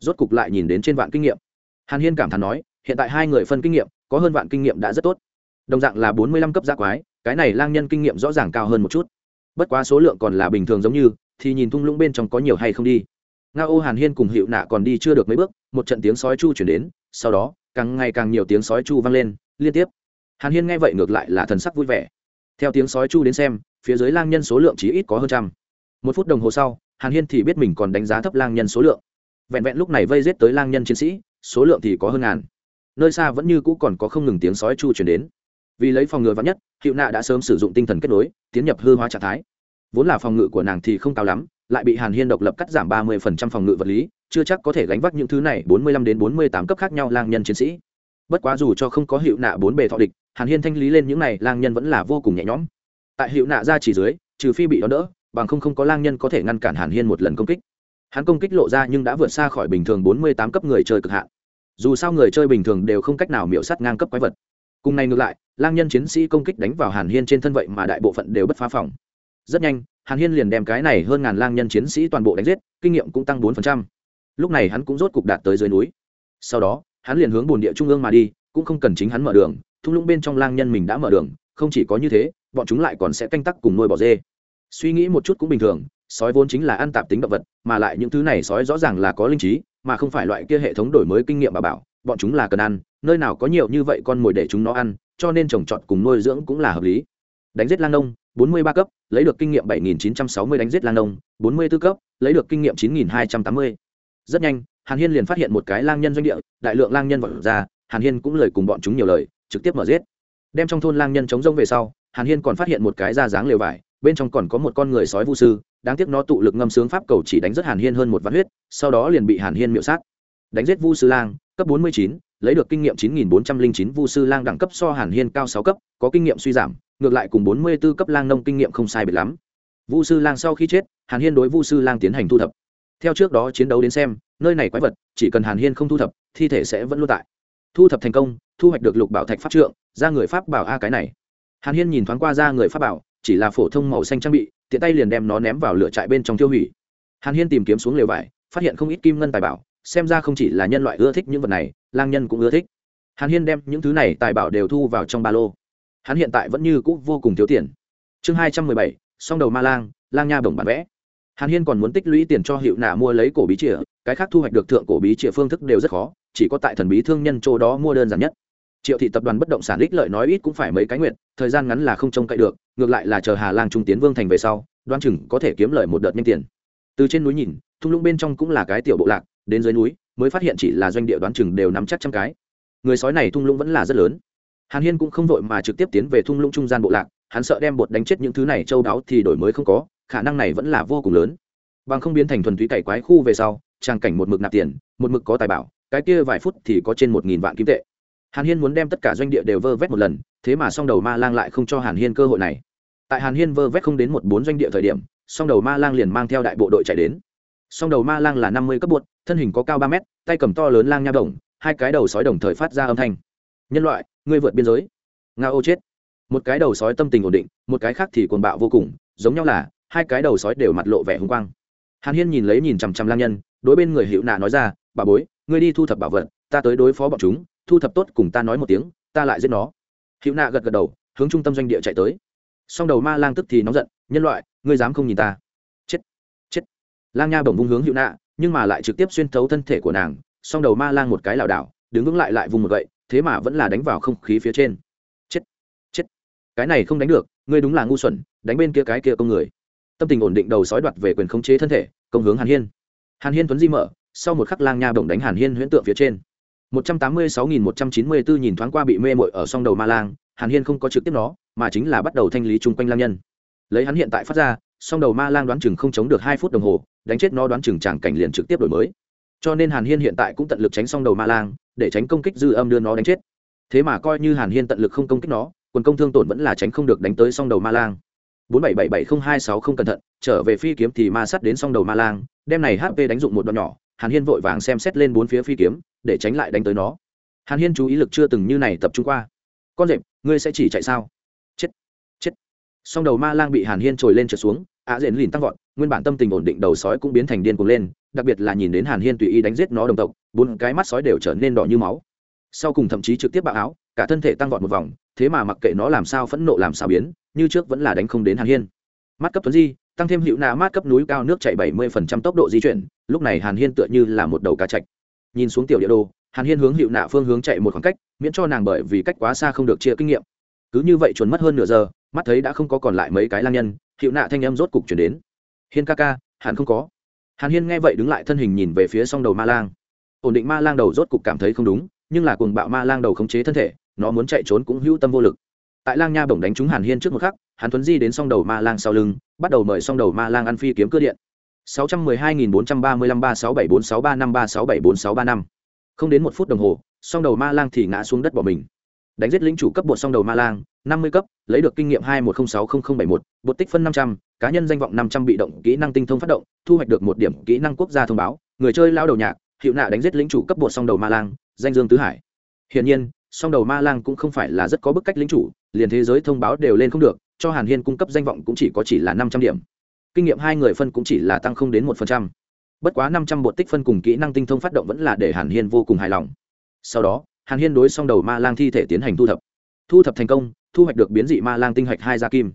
Rốt cục lại nhìn đến trên vạn kinh nghiệm. Hàn hiên cảm thán nói, hiện tại hai người phân kinh nghiệm, có hơn vạn kinh nghiệm đã rất tốt. Đồng dạng là bốn mươi lăm cấp giác quái, cái này lang nhân kinh nghiệm rõ ràng cao hơn một chút. Bất quá số lượng còn là bình thường giống như, thì nhìn thung lũng bên trong có nhiều hay không đi. Nga ô hàn hiên cùng hiệu nạ còn đi chưa được mấy bước, một trận tiếng sói chu chuyển đến, sau đó càng ngày càng nhiều tiếng sói chu vang lên, liên tiếp. Hàn hiên nghe vậy ngược lại là thần sắc vui vẻ. Theo tiếng sói chu đến xem, phía dưới lang nhân số lượng chỉ ít có hơn trăm. Một phút đồng hồ sau, hàn hiên thì biết mình còn đánh giá thấp lang nhân số lượng. Vẹn vẹn lúc này vây giết tới lang nhân chiến sĩ, số lượng thì có hơn ngàn. Nơi xa vẫn như cũ còn có không ngừng tiếng sói chu chuyển đến. Vì lấy phòng ngừa vắn nhất, hiệu nạ đã sớm sử dụng tinh thần kết nối, tiến nhập hư hóa trạng thái. Vốn là phòng ngự của nàng thì không cao lắm, lại bị hàn hiên độc lập cắt giảm ba mươi phần trăm phòng ngự vật lý chưa chắc có thể gánh vác những thứ này, bốn mươi lăm đến bốn mươi tám cấp khác nhau lang nhân chiến sĩ. Bất quá dù cho không có hiệu nạ bốn bề thọ địch, hàn hiên thanh lý lên những này, lang nhân vẫn là vô cùng nhẹ nhõm. Tại hiệu nạ ra chỉ dưới, trừ phi bị đón đỡ, bằng không không có lang nhân có thể ngăn cản hàn hiên một lần công kích. Hắn công kích lộ ra nhưng đã vượt xa khỏi bình thường bốn mươi tám cấp người chơi cực hạn. Dù sao người chơi bình thường đều không cách nào miễu sát ngang cấp quái vật. Cùng này ngược lại, lang nhân chiến sĩ công kích đánh vào hàn hiên trên thân vậy mà đại bộ phận đều bất phá phòng. Rất nhanh, hàn hiên liền đem cái này hơn ngàn lang nhân chiến sĩ toàn bộ đánh giết, kinh nghiệm cũng tăng bốn lúc này hắn cũng rốt cục đạt tới dưới núi. Sau đó, hắn liền hướng bồn địa trung ương mà đi, cũng không cần chính hắn mở đường, thung lũng bên trong lang nhân mình đã mở đường, không chỉ có như thế, bọn chúng lại còn sẽ canh tắc cùng nuôi bỏ dê. Suy nghĩ một chút cũng bình thường, sói vốn chính là ăn tạp tính động vật, mà lại những thứ này sói rõ ràng là có linh trí, mà không phải loại kia hệ thống đổi mới kinh nghiệm bà bảo, bọn chúng là cần ăn, nơi nào có nhiều như vậy con mồi để chúng nó ăn, cho nên trồng trọt cùng nuôi dưỡng cũng là hợp lý. Đánh giết lang nông 43 cấp, lấy được kinh nghiệm 7.960 đánh giết lang nông 44 cấp, lấy được kinh nghiệm 9.280 rất nhanh, hàn hiên liền phát hiện một cái lang nhân doanh địa, đại lượng lang nhân vật ra, hàn hiên cũng lời cùng bọn chúng nhiều lời, trực tiếp mở giết. Đem trong thôn lang nhân chống rông về sau, hàn hiên còn phát hiện một cái da dáng lều vải, bên trong còn có một con người sói vu sư, đáng tiếc nó tụ lực ngâm sướng pháp cầu chỉ đánh rất hàn hiên hơn một vạn huyết, sau đó liền bị hàn hiên miệu sát. Đánh giết vu sư lang, cấp bốn mươi chín, lấy được kinh nghiệm chín nghìn bốn trăm linh chín, vu sư lang đẳng cấp so hàn hiên cao sáu cấp, có kinh nghiệm suy giảm, ngược lại cùng bốn mươi b ố cấp lang nông kinh nghiệm không sai biệt lắm. Vu sư lang sau khi chết, hàn hiên đối vu sư lang tiến hành thu thập theo trước đó chiến đấu đến xem, nơi này quái vật, chỉ cần hàn hiên không thu thập, thi thể sẽ vẫn luôn tại. Thu thập thành công, thu hoạch được lục bảo thạch pháp trượng, ra người pháp bảo a cái này. Hàn hiên nhìn thoáng qua ra người pháp bảo, chỉ là phổ thông màu xanh trang bị, tiện tay liền đem nó ném vào lửa trại bên trong tiêu hủy. Hàn hiên tìm kiếm xuống lều vải, phát hiện không ít kim ngân tài bảo, xem ra không chỉ là nhân loại ưa thích những vật này, lang nhân cũng ưa thích. Hàn hiên đem những thứ này tài bảo đều thu vào trong ba lô. Hắn hiện tại vẫn như cũ vô cùng thiếu tiền. Chương hai trăm mười bảy, song đầu ma lang lang nha bổng bản vẽ hàn hiên còn muốn tích lũy tiền cho hiệu nạ mua lấy cổ bí chìa, cái khác thu hoạch được thượng cổ bí chìa phương thức đều rất khó, chỉ có tại thần bí thương nhân chỗ đó mua đơn giản nhất. Triệu thị tập đoàn bất động sản ích lợi nói ít cũng phải mấy cái nguyện thời gian ngắn là không trông cậy được, ngược lại là chờ hà lang trung tiến vương thành về sau đoan chừng có thể kiếm lợi một đợt nhanh tiền. Từ trên núi nhìn, thung lũng bên trong cũng là cái tiểu bộ lạc, đến dưới núi, mới phát hiện chỉ là doanh địa đoán chừng đều nắm chắc trăm cái. Người sói này thung lũng vẫn là rất lớn. Hàn hiên cũng không vội mà trực tiếp tiến về thung lũng trung gian bộ lạc, hắn sợ đem bột đánh chết những thứ này châu đáo thì đổi mới không có khả năng này vẫn là vô cùng lớn. Bằng không biến thành thuần túy cày quái khu về sau trang cảnh một mực nạp tiền, một mực có tài bảo, cái kia vài phút thì có trên một nghìn vạn kim tệ. Hàn hiên muốn đem tất cả doanh địa đều vơ vét một lần, thế mà song đầu ma lang lại không cho hàn hiên cơ hội này. Tại hàn hiên vơ vét không đến một bốn doanh địa thời điểm, song đầu ma lang liền mang theo đại bộ đội chạy đến. Song đầu ma lang là năm mươi cấp bột thân hình có cao ba mét, tay cầm to lớn lang nha đồng, hai cái đầu sói đồng thời phát ra âm thanh. Nhân loại, ngươi vượt biên giới. Nga ô chết. Một cái đầu sói tâm tình ổn định, một cái khác thì cuồng bạo vô cùng, giống nhau là hai cái đầu sói đều mặt lộ vẻ hung quang. Hàn hiên nhìn lấy nhìn chằm chằm lang nhân, đối bên người hiệu nạ nói ra, bà bối, ngươi đi thu thập bảo vật, ta tới đối phó bọn chúng, thu thập tốt cùng ta nói một tiếng, ta lại giết nó. Hiệu nạ gật gật đầu, hướng trung tâm doanh địa chạy tới. Song đầu ma lang tức thì nóng giận, nhân loại, ngươi dám không nhìn ta? Chết chết. Lang nha bổng vung hướng hiệu nạ, nhưng mà lại trực tiếp xuyên thấu thân thể của nàng, song đầu ma lang một cái lảo đảo, đứng vững lại lại vùng một gậy, thế mà vẫn là đánh vào không khí phía trên. Chết chết, cái này không đánh được, ngươi đúng là ngu xuẩn, đánh bên kia cái kia công người tâm tình ổn định đầu sói đoạt về quyền khống chế thân thể, công hướng hàn hiên. Hàn hiên tuấn di mở, sau một khắc lang nha bổng đánh hàn hiên huyễn tượng phía trên. một trăm tám mươi sáu nghìn một trăm chín mươi bốn nhìn thoáng qua bị mê mội ở song đầu ma lang, hàn hiên không có trực tiếp nó, mà chính là bắt đầu thanh lý chung quanh lang nhân. Lấy hắn hiện tại phát ra, song đầu ma lang đoán chừng không chống được hai phút đồng hồ, đánh chết nó đoán chừng tràng cảnh liền trực tiếp đổi mới. Cho nên hàn hiên hiện tại cũng tận lực tránh song đầu ma lang, để tránh công kích dư âm đưa nó đánh chết. Thế mà coi như hàn hiên tận lực không công kích nó, quần công thương tổn vẫn là tránh không được đánh tới song đầu ma lang bốn bảy bảy bảy không hai sáu không cẩn thận, trở về phi kiếm thì ma sắt đến song đầu ma lang, đem này hp đánh dụng một đoạn nhỏ, hàn hiên vội vàng xem xét lên bốn phía phi kiếm, để tránh lại đánh tới nó. Hàn hiên chú ý lực chưa từng như này tập trung qua. Con rệp, ngươi sẽ chỉ chạy sao? Chết chết. Song đầu ma lang bị hàn hiên trồi lên trượt xuống ạ dện lìn tăng vọt, nguyên bản tâm tình ổn định đầu sói cũng biến thành điên cuồng lên, đặc biệt là nhìn đến hàn hiên tùy ý đánh giết nó đồng tộc, bốn cái mắt sói đều trở nên đỏ như máu. Sau cùng thậm chí trực tiếp bạo áo, cả thân thể tăng vọt một vòng, thế mà mặc kệ nó làm sao phẫn nộ làm sao biến như trước vẫn là đánh không đến hàn hiên. Mắt cấp tuấn di, tăng thêm hiệu nạ mát cấp núi cao nước chạy bảy mươi phần trăm tốc độ di chuyển, lúc này hàn hiên tựa như là một đầu cá chạch. Nhìn xuống tiểu địa đồ, hàn hiên hướng hiệu nạ phương hướng chạy một khoảng cách, miễn cho nàng bởi vì cách quá xa không được chia kinh nghiệm. Cứ như vậy chuẩn mất hơn nửa giờ, mắt thấy đã không có còn lại mấy cái lang nhân hiệu nạ thanh âm rốt cục chuyển đến. Hiên ca ca hàn không có. Hàn hiên nghe vậy đứng lại thân hình nhìn về phía song đầu ma lang. Ổn định ma lang đầu rốt cục cảm thấy không đúng, nhưng là cuồng bạo ma lang đầu khống chế thân thể, nó muốn chạy trốn cũng hữu tâm vô lực tại lang nha bổng đánh trúng hàn hiên trước một khắc hàn thuấn di đến s đầu ma lang sau lưng, bắt đầu mời s đầu ma lang ăn phi kiếm cơ điện. 612.435-3674635-3674635. không đến một phút đồng hồ s đầu ma lang thì ngã xuống đất bỏ mình. Đánh giết lính chủ cấp bột s đầu ma lang, năm mươi cấp, lấy được kinh nghiệm hai một trăm sáu mươi bảy một, bột tích phân năm trăm, cá nhân danh vọng năm trăm bị động, kỹ năng tinh thông phát động, thu hoạch được một điểm kỹ năng quốc gia thông báo. Người chơi lao đầu nhạc, hiệu nạ đánh giết lính chủ cấp bột song đầu ma lang, danh dương tứ hải. Hiển nhiên song đầu ma lang cũng không phải là rất có bức cách lính chủ, liền thế giới thông báo đều lên không được, cho hàn hiên cung cấp danh vọng cũng chỉ có chỉ là năm trăm điểm. Kinh nghiệm hai người phân cũng chỉ là tăng không đến một phần trăm. Bất quá năm trăm bột tích phân cùng kỹ năng tinh thông phát động vẫn là để hàn hiên vô cùng hài lòng. Sau đó, hàn hiên đối song đầu ma lang thi thể tiến hành thu thập. Thu thập thành công, thu hoạch được biến dị ma lang tinh hạch hai da kim.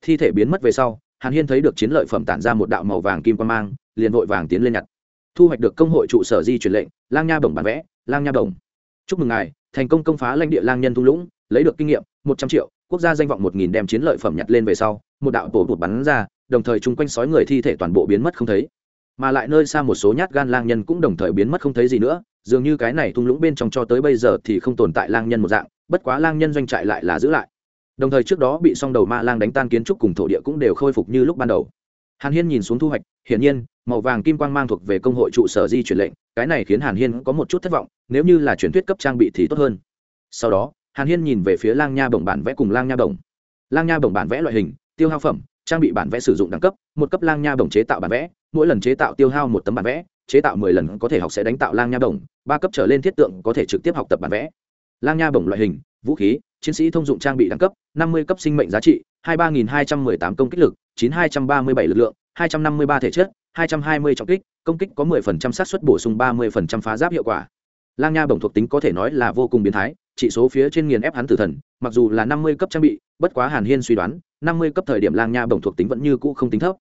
Thi thể biến mất về sau, hàn hiên thấy được chiến lợi phẩm tản ra một đạo màu vàng kim quan mang, liền vội vàng tiến lên nhặt. Thu hoạch được công hội trụ sở di chuyển lệnh, lang nha bổng bán vẽ, lang nha bổng chúc mừng ngài, thành công công phá lãnh địa lang nhân thung lũng, lấy được kinh nghiệm, một trăm triệu, quốc gia danh vọng một nghìn đem chiến lợi phẩm nhặt lên về sau, một đạo tổ bụt bắn ra, đồng thời chung quanh sói người thi thể toàn bộ biến mất không thấy. Mà lại nơi xa một số nhát gan lang nhân cũng đồng thời biến mất không thấy gì nữa, dường như cái này thung lũng bên trong cho tới bây giờ thì không tồn tại lang nhân một dạng, bất quá lang nhân doanh trại lại là giữ lại. Đồng thời trước đó bị song đầu ma lang đánh tan kiến trúc cùng thổ địa cũng đều khôi phục như lúc ban đầu hàn hiên nhìn xuống thu hoạch, hiển nhiên, màu vàng kim quang mang thuộc về công hội trụ sở di chuyển lệnh, cái này khiến hàn hiên có một chút thất vọng, nếu như là truyền thuyết cấp trang bị thì tốt hơn. Sau đó, hàn hiên nhìn về phía lang nha bổng bản vẽ cùng lang nha bổng. Lang nha bổng bản vẽ loại hình, tiêu hao phẩm, trang bị bản vẽ sử dụng đẳng cấp, một cấp lang nha bổng chế tạo bản vẽ, mỗi lần chế tạo tiêu hao một tấm bản vẽ, chế tạo mười lần có thể học sẽ đánh tạo lang nha bổng, ba cấp trở lên thiết tượng có thể trực tiếp học tập bản vẽ. Lang nha bổng loại hình, vũ khí chiến sĩ thông dụng trang bị đẳng cấp, năm mươi cấp sinh mệnh giá trị, hai ba nghìn hai trăm mười tám công kích lực, chín hai trăm ba mươi bảy lực lượng 253 thể chất 220 trọng kích, công kích có 10% xác suất bổ sung 30% phá giáp hiệu quả. Lang nha bổng thuộc tính có thể nói là vô cùng biến thái, chỉ số phía trên nghiền ép hắn tử thần, mặc dù là 50 cấp trang bị, bất quá hàn hiên suy đoán 50 cấp thời điểm lang nha bổng thuộc tính vẫn như cũ không tính thấp.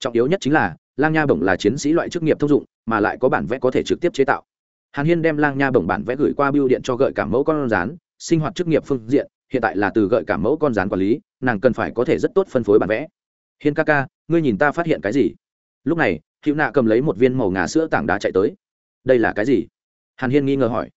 Trọng yếu nhất chính là, lang nha bổng là chiến sĩ loại chức nghiệp thông dụng, mà lại có bản vẽ có thể trực tiếp chế tạo. Hàn hiên đem lang nha bổng bản vẽ gửi qua biêu điện cho gợi cảm mẫu con rán sinh hoạt chức nghiệp phương diện, hiện tại là từ gợi cảm mẫu con rán quản lý, nàng cần phải có thể rất tốt phân phối bản vẽ. Hiên ca ca, ngươi nhìn ta phát hiện cái gì? Lúc này, hữu nạ cầm lấy một viên màu ngà sữa tảng đá chạy tới. Đây là cái gì? Hàn hiên nghi ngờ hỏi.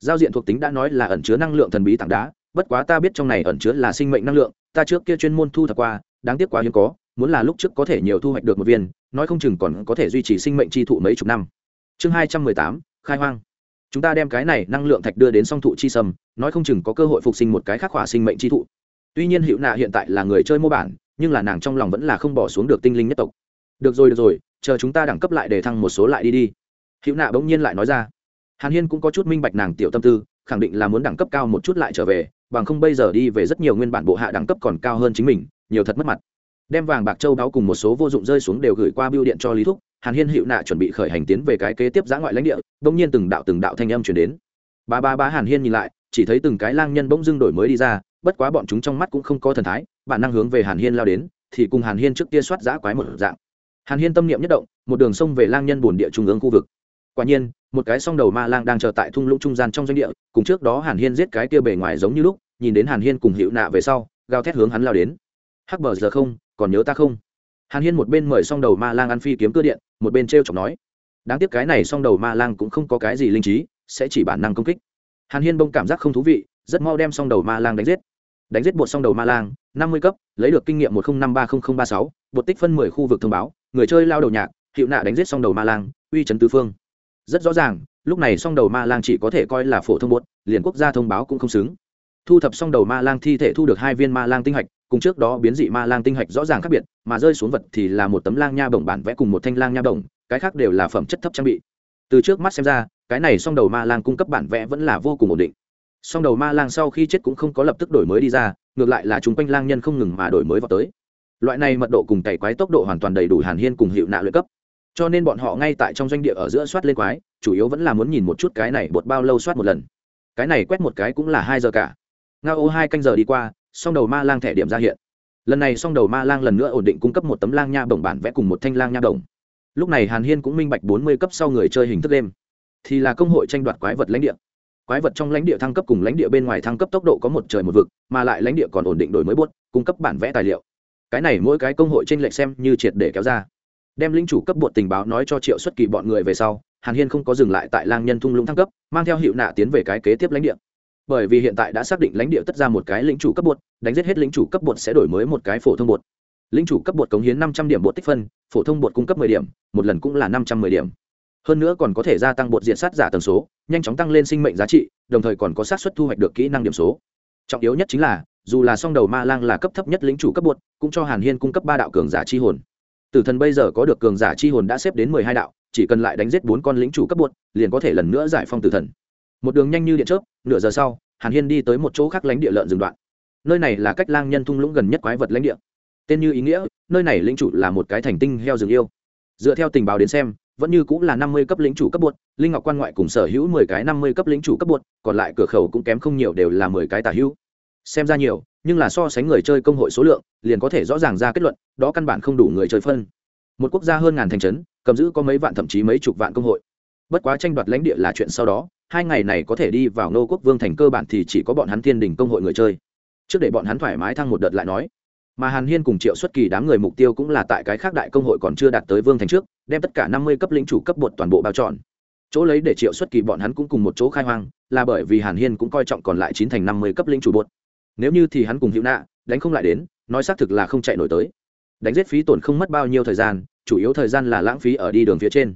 Giao diện thuộc tính đã nói là ẩn chứa năng lượng thần bí tảng đá, bất quá ta biết trong này ẩn chứa là sinh mệnh năng lượng, ta trước kia chuyên môn thu thập qua, đáng tiếc quá hiếm có, muốn là lúc trước có thể nhiều thu hoạch được một viên, nói không chừng còn có thể duy trì sinh mệnh chi thụ mấy chục năm. Chương hai trăm mười tám, khai hoang chúng ta đem cái này năng lượng thạch đưa đến song thụ chi sâm, nói không chừng có cơ hội phục sinh một cái khắc hỏa sinh mệnh chi thụ. Tuy nhiên hiệu nạ hiện tại là người chơi mô bản, nhưng là nàng trong lòng vẫn là không bỏ xuống được tinh linh nhất tộc. Được rồi được rồi, chờ chúng ta đẳng cấp lại để thăng một số lại đi đi. Hiệu nạ bỗng nhiên lại nói ra. Hàn hiên cũng có chút minh bạch nàng tiểu tâm tư, khẳng định là muốn đẳng cấp cao một chút lại trở về, bằng không bây giờ đi về rất nhiều nguyên bản bộ hạ đẳng cấp còn cao hơn chính mình, nhiều thật mất mặt. Đem vàng bạc châu đáo cùng một số vô dụng rơi xuống đều gửi qua biêu điện cho lý thúc hàn hiên hiệu nạ chuẩn bị khởi hành tiến về cái kế tiếp giã ngoại lãnh địa, bỗng nhiên từng đạo từng đạo thanh âm chuyển đến. Ba ba ba hàn hiên nhìn lại, chỉ thấy từng cái lang nhân bỗng dưng đổi mới đi ra, bất quá bọn chúng trong mắt cũng không có thần thái, bản năng hướng về hàn hiên lao đến, thì cùng hàn hiên trước kia soát giã quái một dạng. Hàn hiên tâm niệm nhất động, một đường sông về lang nhân bồn địa trung ương khu vực. Quả nhiên, một cái song đầu ma lang đang chờ tại thung lũng trung gian trong doanh địa, cùng trước đó hàn hiên giết cái kia bề ngoài giống như lúc, nhìn đến hàn hiên cùng hiệu nạ về sau, gào thét hướng hắn lao đến. Hắc bờ giờ không, còn nhớ ta không? Hàn hiên một bên mời song đầu ma lang ăn phi kiếm cơ điện, một bên t r e o chọc nói, đáng tiếc cái này song đầu ma lang cũng không có cái gì linh trí, sẽ chỉ bản năng công kích. Hàn hiên bông cảm giác không thú vị, rất mau đem song đầu ma lang đánh giết. Đánh giết bột song đầu ma lang, năm mươi cấp, lấy được kinh nghiệm một nghìn năm ba nghìn ba sáu, bột tích phân mười khu vực thông báo, người chơi lao đầu nhạc, hiệu nạ đánh giết song đầu ma lang, uy trấn tứ phương. Rất rõ ràng, lúc này song đầu ma lang chỉ có thể coi là phổ thông bột, liền quốc gia thông báo cũng không xứng. Thu thập xong đầu ma lang thi thể thu được hai viên ma lang tinh hạch cùng trước đó biến dị ma lang tinh hạch rõ ràng khác biệt, mà rơi xuống vật thì là một tấm lang nha bổng bản vẽ cùng một thanh lang nha bổng cái khác đều là phẩm chất thấp trang bị. Từ trước mắt xem ra, cái này song đầu ma lang cung cấp bản vẽ vẫn là vô cùng ổn định. Song đầu ma lang sau khi chết cũng không có lập tức đổi mới đi ra, ngược lại là chúng quanh lang nhân không ngừng mà đổi mới vào tới. Loại này mật độ cùng cày quái tốc độ hoàn toàn đầy đủ hàn hiên cùng hiệu nạ luyện cấp. Cho nên bọn họ ngay tại trong doanh địa ở giữa soát lên quái, chủ yếu vẫn là muốn nhìn một chút cái này bột bao lâu soát một lần. Cái này quét một cái cũng là hai giờ cả. Nga ô hai canh giờ đi qua song đầu ma lang thẻ điểm ra hiện. Lần này song đầu ma lang lần nữa ổn định cung cấp một tấm lang nha bổng bản vẽ cùng một thanh lang nha bổng. Lúc này hàn hiên cũng minh bạch bốn mươi cấp sau người chơi hình thức đêm. Thì là công hội tranh đoạt quái vật lãnh địa. Quái vật trong lãnh địa thăng cấp cùng lãnh địa bên ngoài thăng cấp tốc độ có một trời một vực, mà lại lãnh địa còn ổn định đổi mới bút cung cấp bản vẽ tài liệu. Cái này mỗi cái công hội tranh lệch xem như triệt để kéo ra. Đem linh chủ cấp bột tình báo nói cho triệu xuất kỳ bọn người về sau, hàn hiên không có dừng lại tại lang nhân thung lũng thăng cấp, mang theo hiệu nạ tiến về cái kế tiếp lãnh địa bởi vì hiện tại đã xác định lãnh địa tất ra một cái lĩnh chủ cấp bột, đánh giết hết lĩnh chủ cấp bột sẽ đổi mới một cái phổ thông bột. Lĩnh chủ cấp bột cống hiến năm trăm điểm bột tích phân, phổ thông bột cung cấp mười điểm, một lần cũng là năm trăm mười điểm. Hơn nữa còn có thể gia tăng bột diện sát giả tần số, nhanh chóng tăng lên sinh mệnh giá trị, đồng thời còn có xác suất thu hoạch được kỹ năng điểm số. Trọng yếu nhất chính là, dù là song đầu ma lang là cấp thấp nhất lĩnh chủ cấp bột, cũng cho hàn hiên cung cấp ba đạo cường giả chi hồn. Tử thần bây giờ có được cường giả chi hồn đã xếp đến mười hai đạo, chỉ cần lại đánh giết bốn con lĩnh chủ cấp bột, liền có thể lần nữa giải phong tử thần một đường nhanh như điện chớp, nửa giờ sau, hàn hiên đi tới một chỗ khác lãnh địa lợn rừng đoạn. Nơi này là cách lang nhân thung lũng gần nhất quái vật lãnh địa. Tên như ý nghĩa, nơi này lĩnh chủ là một cái thành tinh heo rừng yêu. Dựa theo tình báo đến xem, vẫn như cũng là năm mươi cấp lĩnh chủ cấp bột, linh ngọc quan ngoại cùng sở hữu mười cái năm mươi cấp lĩnh chủ cấp bột, còn lại cửa khẩu cũng kém không nhiều đều là mười cái tả hữu. Xem ra nhiều, nhưng là so sánh người chơi công hội số lượng, liền có thể rõ ràng ra kết luận, đó căn bản không đủ người chơi phân. Một quốc gia hơn ngàn thành trấn, cầm giữ có mấy vạn thậm chí mấy chục vạn công hội. Bất quá tranh đoạt lãnh địa là chuyện sau đó hai ngày này có thể đi vào nô quốc vương thành cơ bản thì chỉ có bọn hắn thiên đình công hội người chơi. Trước để bọn hắn thoải mái thăng một đợt lại nói, mà hàn hiên cùng triệu xuất kỳ đám người mục tiêu cũng là tại cái khác đại công hội còn chưa đạt tới vương thành trước, đem tất cả năm mươi cấp lĩnh chủ cấp bột toàn bộ bao trọn. Chỗ lấy để triệu xuất kỳ bọn hắn cũng cùng một chỗ khai hoang, là bởi vì hàn hiên cũng coi trọng còn lại chín thành năm mươi cấp lĩnh chủ bột. Nếu như thì hắn cùng hữu nạ, đánh không lại đến, nói xác thực là không chạy nổi tới. Đánh giết phí tổn không mất bao nhiêu thời gian, chủ yếu thời gian là lãng phí ở đi đường phía trên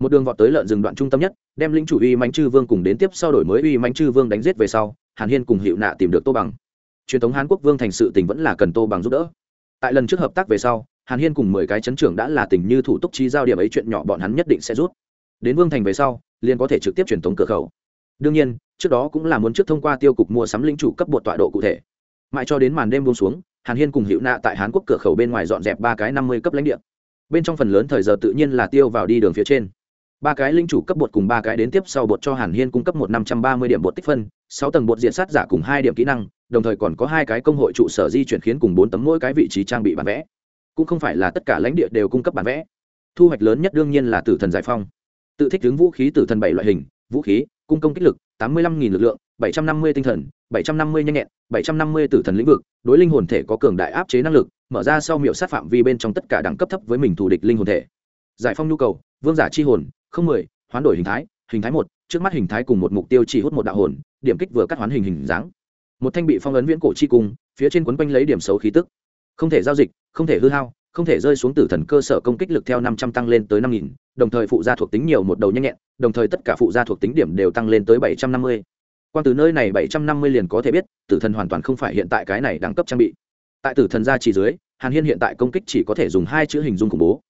một đường vọt tới lợn rừng đoạn trung tâm nhất, đem linh chủ uy mánh chư vương cùng đến tiếp sau đổi mới uy mánh chư vương đánh giết về sau, hàn hiên cùng hiệu nạ tìm được tô bằng. Truyền thống hàn quốc vương thành sự tình vẫn là cần tô bằng giúp đỡ. Tại lần trước hợp tác về sau, hàn hiên cùng mười cái chấn trưởng đã là tình như thủ tục chi giao điểm ấy chuyện nhỏ bọn hắn nhất định sẽ rút. Đến vương thành về sau, liền có thể trực tiếp truyền thống cửa khẩu. Đương nhiên, trước đó cũng là muốn trước thông qua tiêu cục mua sắm linh chủ cấp bột tọa độ cụ thể. Mãi cho đến màn đêm buông xuống, hàn hiên cùng hiệu nạ tại hàn quốc cửa khẩu bên ngoài dọn dẹp ba cái năm mươi cấp lãnh địa. Bên trong phần lớn thời giờ tự nhiên là tiêu vào đi đường phía trên ba cái linh chủ cấp bột cùng ba cái đến tiếp sau bột cho hàn hiên cung cấp một năm trăm ba mươi điểm bột tích phân, sáu tầng bột diện sát giả cùng hai điểm kỹ năng, đồng thời còn có hai cái công hội trụ sở di chuyển khiến cùng bốn tấm mỗi cái vị trí trang bị bản vẽ. Cũng không phải là tất cả lãnh địa đều cung cấp bản vẽ. Thu hoạch lớn nhất đương nhiên là tử thần giải phong. Tự thích ứng vũ khí tử thần bảy loại hình, vũ khí, cung công kích lực, tám mươi lăm lực lượng, bảy trăm năm mươi tinh thần, bảy trăm năm mươi nhanh nhẹn, bảy trăm năm mươi tử thần lĩnh vực, đối linh hồn thể có cường đại áp chế năng lực, mở ra sau miệu sát phạm vi bên trong tất cả đẳng cấp thấp với mình thù địch linh hồn thể. Giải phong nhu cầu, vương giả chi hồn không mười, hoán đổi hình thái hình thái một, trước mắt hình thái cùng một mục tiêu chỉ hút một đạo hồn, điểm kích vừa cắt hoán hình hình dáng. Một thanh bị phong ấn viễn cổ chi cung, phía trên quấn quanh lấy điểm xấu khí tức. Không thể giao dịch, không thể hư hao, không thể rơi xuống tử thần cơ sở công kích lực theo năm trăm tăng lên tới năm nghìn, đồng thời phụ gia thuộc tính nhiều một đầu nhanh nhẹn, đồng thời tất cả phụ gia thuộc tính điểm đều tăng lên tới bảy trăm năm mươi. Quan từ nơi này bảy trăm năm mươi liền có thể biết, tử thần hoàn toàn không phải hiện tại cái này đẳng cấp trang bị. Tại tử thần gia chỉ dưới, hàn hiên hiện tại công kích chỉ có thể dùng hai chữ hình dung khủng bố.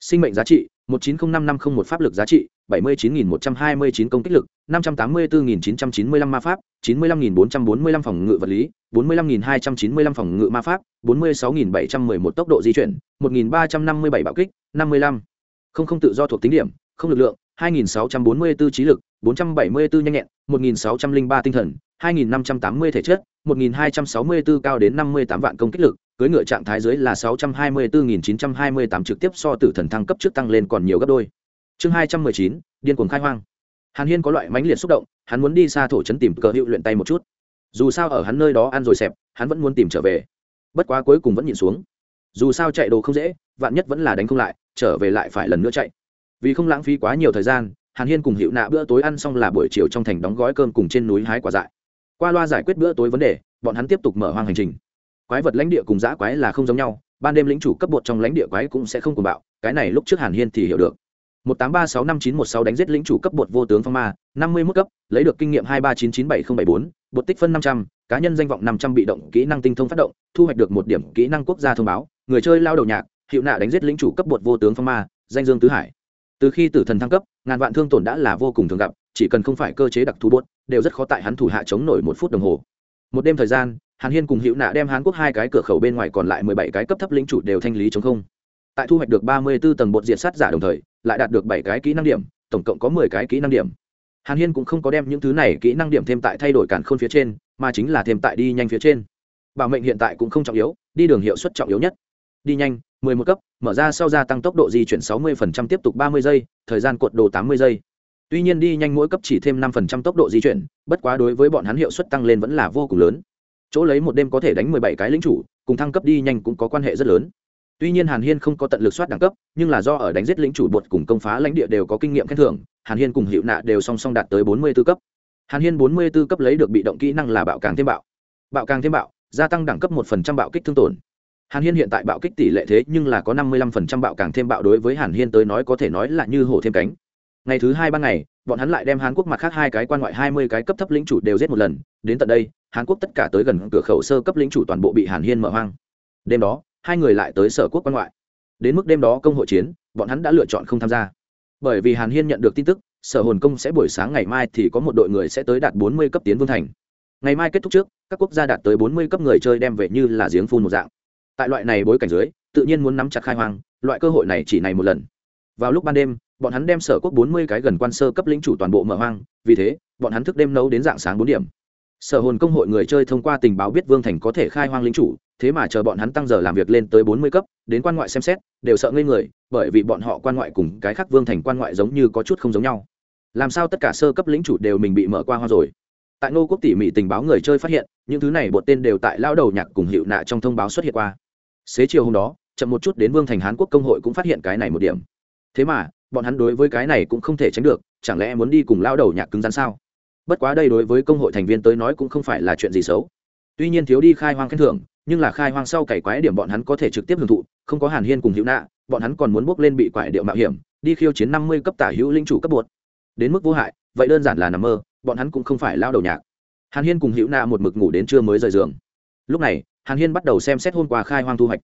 Sinh mệnh giá trị một chín không năm năm không một pháp lực giá trị, bảy mươi chín nghìn một trăm hai mươi chín công kích lực, năm trăm tám mươi bốn nghìn chín trăm chín mươi lăm ma pháp, chín mươi lăm nghìn bốn trăm bốn mươi lăm phòng ngự vật lý, bốn mươi lăm nghìn hai trăm chín mươi lăm phòng ngự ma pháp, bốn mươi sáu nghìn bảy trăm mười một tốc độ di chuyển, một nghìn ba trăm năm mươi bảy bạo kích, năm mươi lăm. Không không tự do thuộc tính điểm, không lực lượng, hai nghìn sáu trăm bốn mươi bốn trí lực bốn trăm bảy mươi bốn nhanh nhẹn một nghìn sáu trăm linh ba tinh thần hai nghìn năm trăm tám mươi thể chất một nghìn hai trăm sáu mươi bốn cao đến năm mươi tám vạn công kích lực cưới ngựa trạng thái dưới là sáu trăm hai mươi bốn nghìn chín trăm hai mươi tám trực tiếp so tử thần thăng cấp trước tăng lên còn nhiều gấp đôi. Chương hai trăm mười chín điên cuồng khai hoang. Hàn hiên có loại mãnh liệt xúc động hắn muốn đi xa thổ trấn tìm cơ hữu luyện tay một chút. Dù sao ở hắn nơi đó ăn rồi sẹp, hắn vẫn muốn tìm trở về. Bất quá cuối cùng vẫn nhìn xuống. Dù sao chạy đồ không dễ vạn nhất vẫn là đánh không lại trở về lại phải lần nữa chạy. Vì không lãng phí quá nhiều thời gian hàn hiên cùng hiệu nạ bữa tối ăn xong là buổi chiều trong thành đóng gói cơm cùng trên núi hái quả dại. Qua loa giải quyết bữa tối vấn đề, bọn hắn tiếp tục mở hoang hành trình. Quái vật lãnh địa cùng giã quái là không giống nhau, ban đêm lĩnh chủ cấp bột trong lãnh địa quái cũng sẽ không cùng bạo, cái này lúc trước hàn hiên thì hiểu được. Một tám ba sáu năm chín một sáu đánh giết lĩnh chủ cấp bột vô tướng phong ma, năm mươi mức cấp, lấy được kinh nghiệm hai ba chín chín bảy không bảy bốn, bột tích phân năm trăm, cá nhân danh vọng năm trăm bị động kỹ năng tinh thông phát động, thu hoạch được một điểm kỹ năng quốc gia thông báo, người chơi lao đầu nhạc hiệu nạ đánh giết lĩnh chủ cấp bột vô tướng phong ma, danh dương tứ hải từ khi tử thần thăng cấp, ngàn vạn thương tổn đã là vô cùng thường gặp, chỉ cần không phải cơ chế đặc thù bốt đều rất khó tại hắn thủ hạ chống nổi một phút đồng hồ. Một đêm thời gian, hàn hiên cùng hữu nạ đem hàn quốc hai cái cửa khẩu bên ngoài còn lại mười bảy cái cấp thấp lĩnh chủ đều thanh lý chống không. Tại thu hoạch được ba mươi b ố tầng bột diệt sát giả đồng thời, lại đạt được bảy cái kỹ năng điểm, tổng cộng có mười cái kỹ năng điểm. Hàn hiên cũng không có đem những thứ này kỹ năng điểm thêm tại thay đổi cản khôn phía trên, mà chính là thêm tại đi nhanh phía trên. Bảo mệnh hiện tại cũng không trọng yếu, đi đường hiệu suất trọng yếu nhất. Đi nhanh mười một cấp, mở ra sau gia tăng tốc độ di chuyển sáu mươi phần trăm, tiếp tục ba mươi giây, thời gian cuộn đồ tám mươi giây. Tuy nhiên đi nhanh mỗi cấp chỉ thêm 5% tốc độ di chuyển, bất quá đối với bọn hắn hiệu suất tăng lên vẫn là vô cùng lớn. Chỗ lấy một đêm có thể đánh mười bảy cái lĩnh chủ, cùng thăng cấp đi nhanh cũng có quan hệ rất lớn. Tuy nhiên hàn hiên không có tận lực soát đẳng cấp, nhưng là do ở đánh giết lĩnh chủ bột cùng công phá lãnh địa đều có kinh nghiệm khen thưởng, hàn hiên cùng hiệu nạ đều song song đạt tới bốn mươi b ố cấp. Hàn hiên bốn mươi b ố cấp lấy được bị động kỹ năng là bạo càng thêm bạo. Bạo càng thêm bạo, gia tăng đẳng cấp 1% bạo kích thương tổn hàn hiên hiện tại bạo kích tỷ lệ thế nhưng là có năm mươi lăm phần trăm bạo càng thêm bạo đối với hàn hiên tới nói có thể nói là như hổ thêm cánh. Ngày thứ hai ban ngày, bọn hắn lại đem hàn quốc mặt khác hai cái quan ngoại hai mươi cái cấp thấp lĩnh chủ đều giết một lần. Đến tận đây, hàn quốc tất cả tới gần cửa khẩu sơ cấp lĩnh chủ toàn bộ bị hàn hiên mở hoang. Đêm đó, hai người lại tới sở quốc quan ngoại. Đến mức đêm đó công hội chiến, bọn hắn đã lựa chọn không tham gia. Bởi vì hàn hiên nhận được tin tức, sở hồn công sẽ buổi sáng ngày mai thì có một đội người sẽ tới đạt bốn mươi cấp tiến vương thành. Ngày mai kết thúc trước, các quốc gia đạt tới bốn mươi cấp người chơi đem về như là giếng phun một dạng tại loại này bối cảnh dưới, tự nhiên muốn nắm chặt khai hoang, loại cơ hội này chỉ này một lần. Vào lúc ban đêm, bọn hắn đem sở quốc bốn mươi cái gần quan sơ cấp lĩnh chủ toàn bộ mở hoang, vì thế, bọn hắn thức đêm nấu đến dạng sáng bốn điểm. Sở hồn công hội người chơi thông qua tình báo biết vương thành có thể khai hoang lĩnh chủ, thế mà chờ bọn hắn tăng giờ làm việc lên tới bốn mươi cấp, đến quan ngoại xem xét, đều sợ ngây người, bởi vì bọn họ quan ngoại cùng cái khác vương thành quan ngoại giống như có chút không giống nhau. Làm sao tất cả sơ cấp lĩnh chủ đều mình bị mở qua hoa rồi? Tại ngô quốc tỉ mỉ tình báo người chơi phát hiện, những thứ này bột tên đều tại lao đầu nhạc cùng hiệu nạ trong thông báo xuất hiện qua xế chiều hôm đó, chậm một chút đến vương thành hán quốc công hội cũng phát hiện cái này một điểm. Thế mà, bọn hắn đối với cái này cũng không thể tránh được, chẳng lẽ muốn đi cùng lao đầu nhạc cứng rắn sao? Bất quá đây đối với công hội thành viên tới nói cũng không phải là chuyện gì xấu. Tuy nhiên thiếu đi khai hoang khen thưởng, nhưng là khai hoang sau cày quái điểm bọn hắn có thể trực tiếp hưởng thụ, không có hàn hiên cùng hữu nạ, bọn hắn còn muốn bước lên bị quải điệu mạo hiểm, đi khiêu chiến năm mươi cấp tả hữu linh chủ cấp bột. Đến mức vô hại, vậy đơn giản là nằm mơ, bọn hắn cũng không phải lao đầu nhạc. Hàn hiên cùng hữu nạ một mực ngủ đến trưa mới rời giường. Lúc này hàn hiên bắt đầu xem xét hôm qua khai hoang thu hoạch.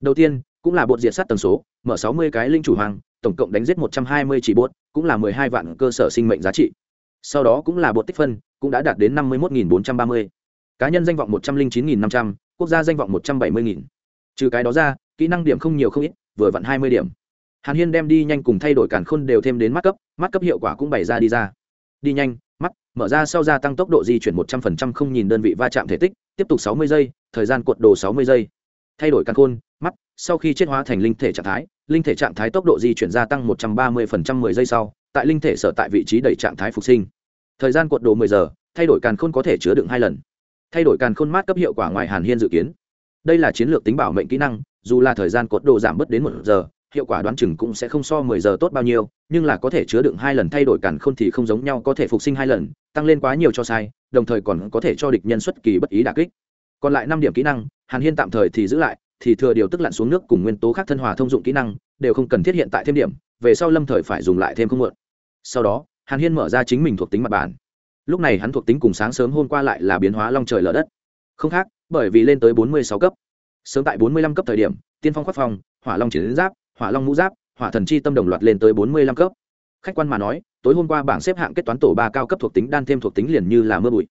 Đầu tiên, cũng là bột diệt sát tần số, mở sáu mươi cái linh chủ hoàng tổng cộng đánh giết một trăm hai mươi chỉ bột, cũng là mười hai vạn cơ sở sinh mệnh giá trị. Sau đó cũng là bột tích phân, cũng đã đạt đến năm mươi một bốn trăm ba mươi. Cá nhân danh vọng một trăm linh chín năm trăm, quốc gia danh vọng một trăm bảy mươi trừ cái đó ra, kỹ năng điểm không nhiều không ít, vừa vặn hai mươi điểm. Hàn hiên đem đi nhanh cùng thay đổi càn khôn đều thêm đến mắt cấp mắt cấp hiệu quả cũng bày ra đi ra. Đi nhanh, mắt mở ra sau gia tăng tốc độ di chuyển một trăm phần trăm không nhìn đơn vị va chạm thể tích, tiếp tục sáu mươi giây, thời gian cuộn đồ sáu mươi giây. Thay đổi căn khôn, mắt, sau khi chết hóa thành linh thể trạng thái, linh thể trạng thái tốc độ di chuyển gia tăng một trăm ba mươi phần trăm mười giây sau, tại linh thể sở tại vị trí đẩy trạng thái phục sinh. Thời gian cuộn đồ mười giờ, thay đổi càn khôn có thể chứa đựng hai lần. Thay đổi càn khôn mát cấp hiệu quả ngoài hàn hiên dự kiến. Đây là chiến lược tính bảo mệnh kỹ năng, dù là thời gian cuộn đồ giảm bớt đến một giờ, hiệu quả đoán chừng cũng sẽ không so mười giờ tốt bao nhiêu, nhưng là có thể chứa đựng hai lần thay đổi càn khôn thì không giống nhau có thể phục sinh hai lần tăng lên quá nhiều cho sai, đồng thời còn có thể cho địch nhân xuất kỳ bất ý đà kích. Còn lại năm điểm kỹ năng, hàn hiên tạm thời thì giữ lại, thì thừa điều tức lặn xuống nước cùng nguyên tố khác thân hòa thông dụng kỹ năng, đều không cần thiết hiện tại thêm điểm, về sau lâm thời phải dùng lại thêm không muộn sau đó, hàn hiên mở ra chính mình thuộc tính mặt bản lúc này hắn thuộc tính cùng sáng sớm hôm qua lại là biến hóa long trời lở đất. Không khác, bởi vì lên tới bốn mươi sáu cấp. Sớm tại bốn mươi lăm cấp thời điểm, tiên phong khắc phong, hỏa long chiến giáp, hỏa long mũ giáp, hỏa thần chi tâm đồng loạt lên tới bốn mươi lăm cấp khách quan mà nói, tối hôm qua bảng xếp hạng kết toán tổ ba cao cấp thuộc tính đan thêm thuộc tính liền như là mưa bụi.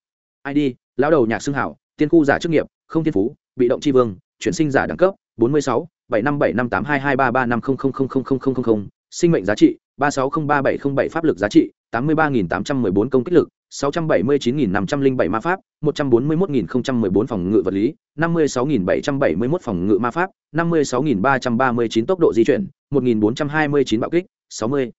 Id lão đầu nhạc xưng hảo, tiên khu giả chức nghiệp, không thiên phú, bị động tri vương, chuyển sinh giả đẳng cấp, bốn mươi sáu, bảy năm bảy năm tám hai hai ba ba năm không không không không không không không sinh mệnh giá trị, ba sáu không ba bảy không bảy, pháp lực giá trị, tám mươi ba nghìn tám trăm mười bốn công kích lực, sáu trăm bảy mươi chín nghìn năm trăm linh bảy ma pháp, một trăm bốn mươi một nghìn không trăm mười bốn phòng ngự vật lý, năm mươi sáu nghìn bảy trăm bảy mươi một phòng ngự ma pháp, năm mươi sáu nghìn ba trăm ba mươi chín tốc độ di chuyển, một nghìn bốn trăm hai mươi chín bạo kích, sáu mươi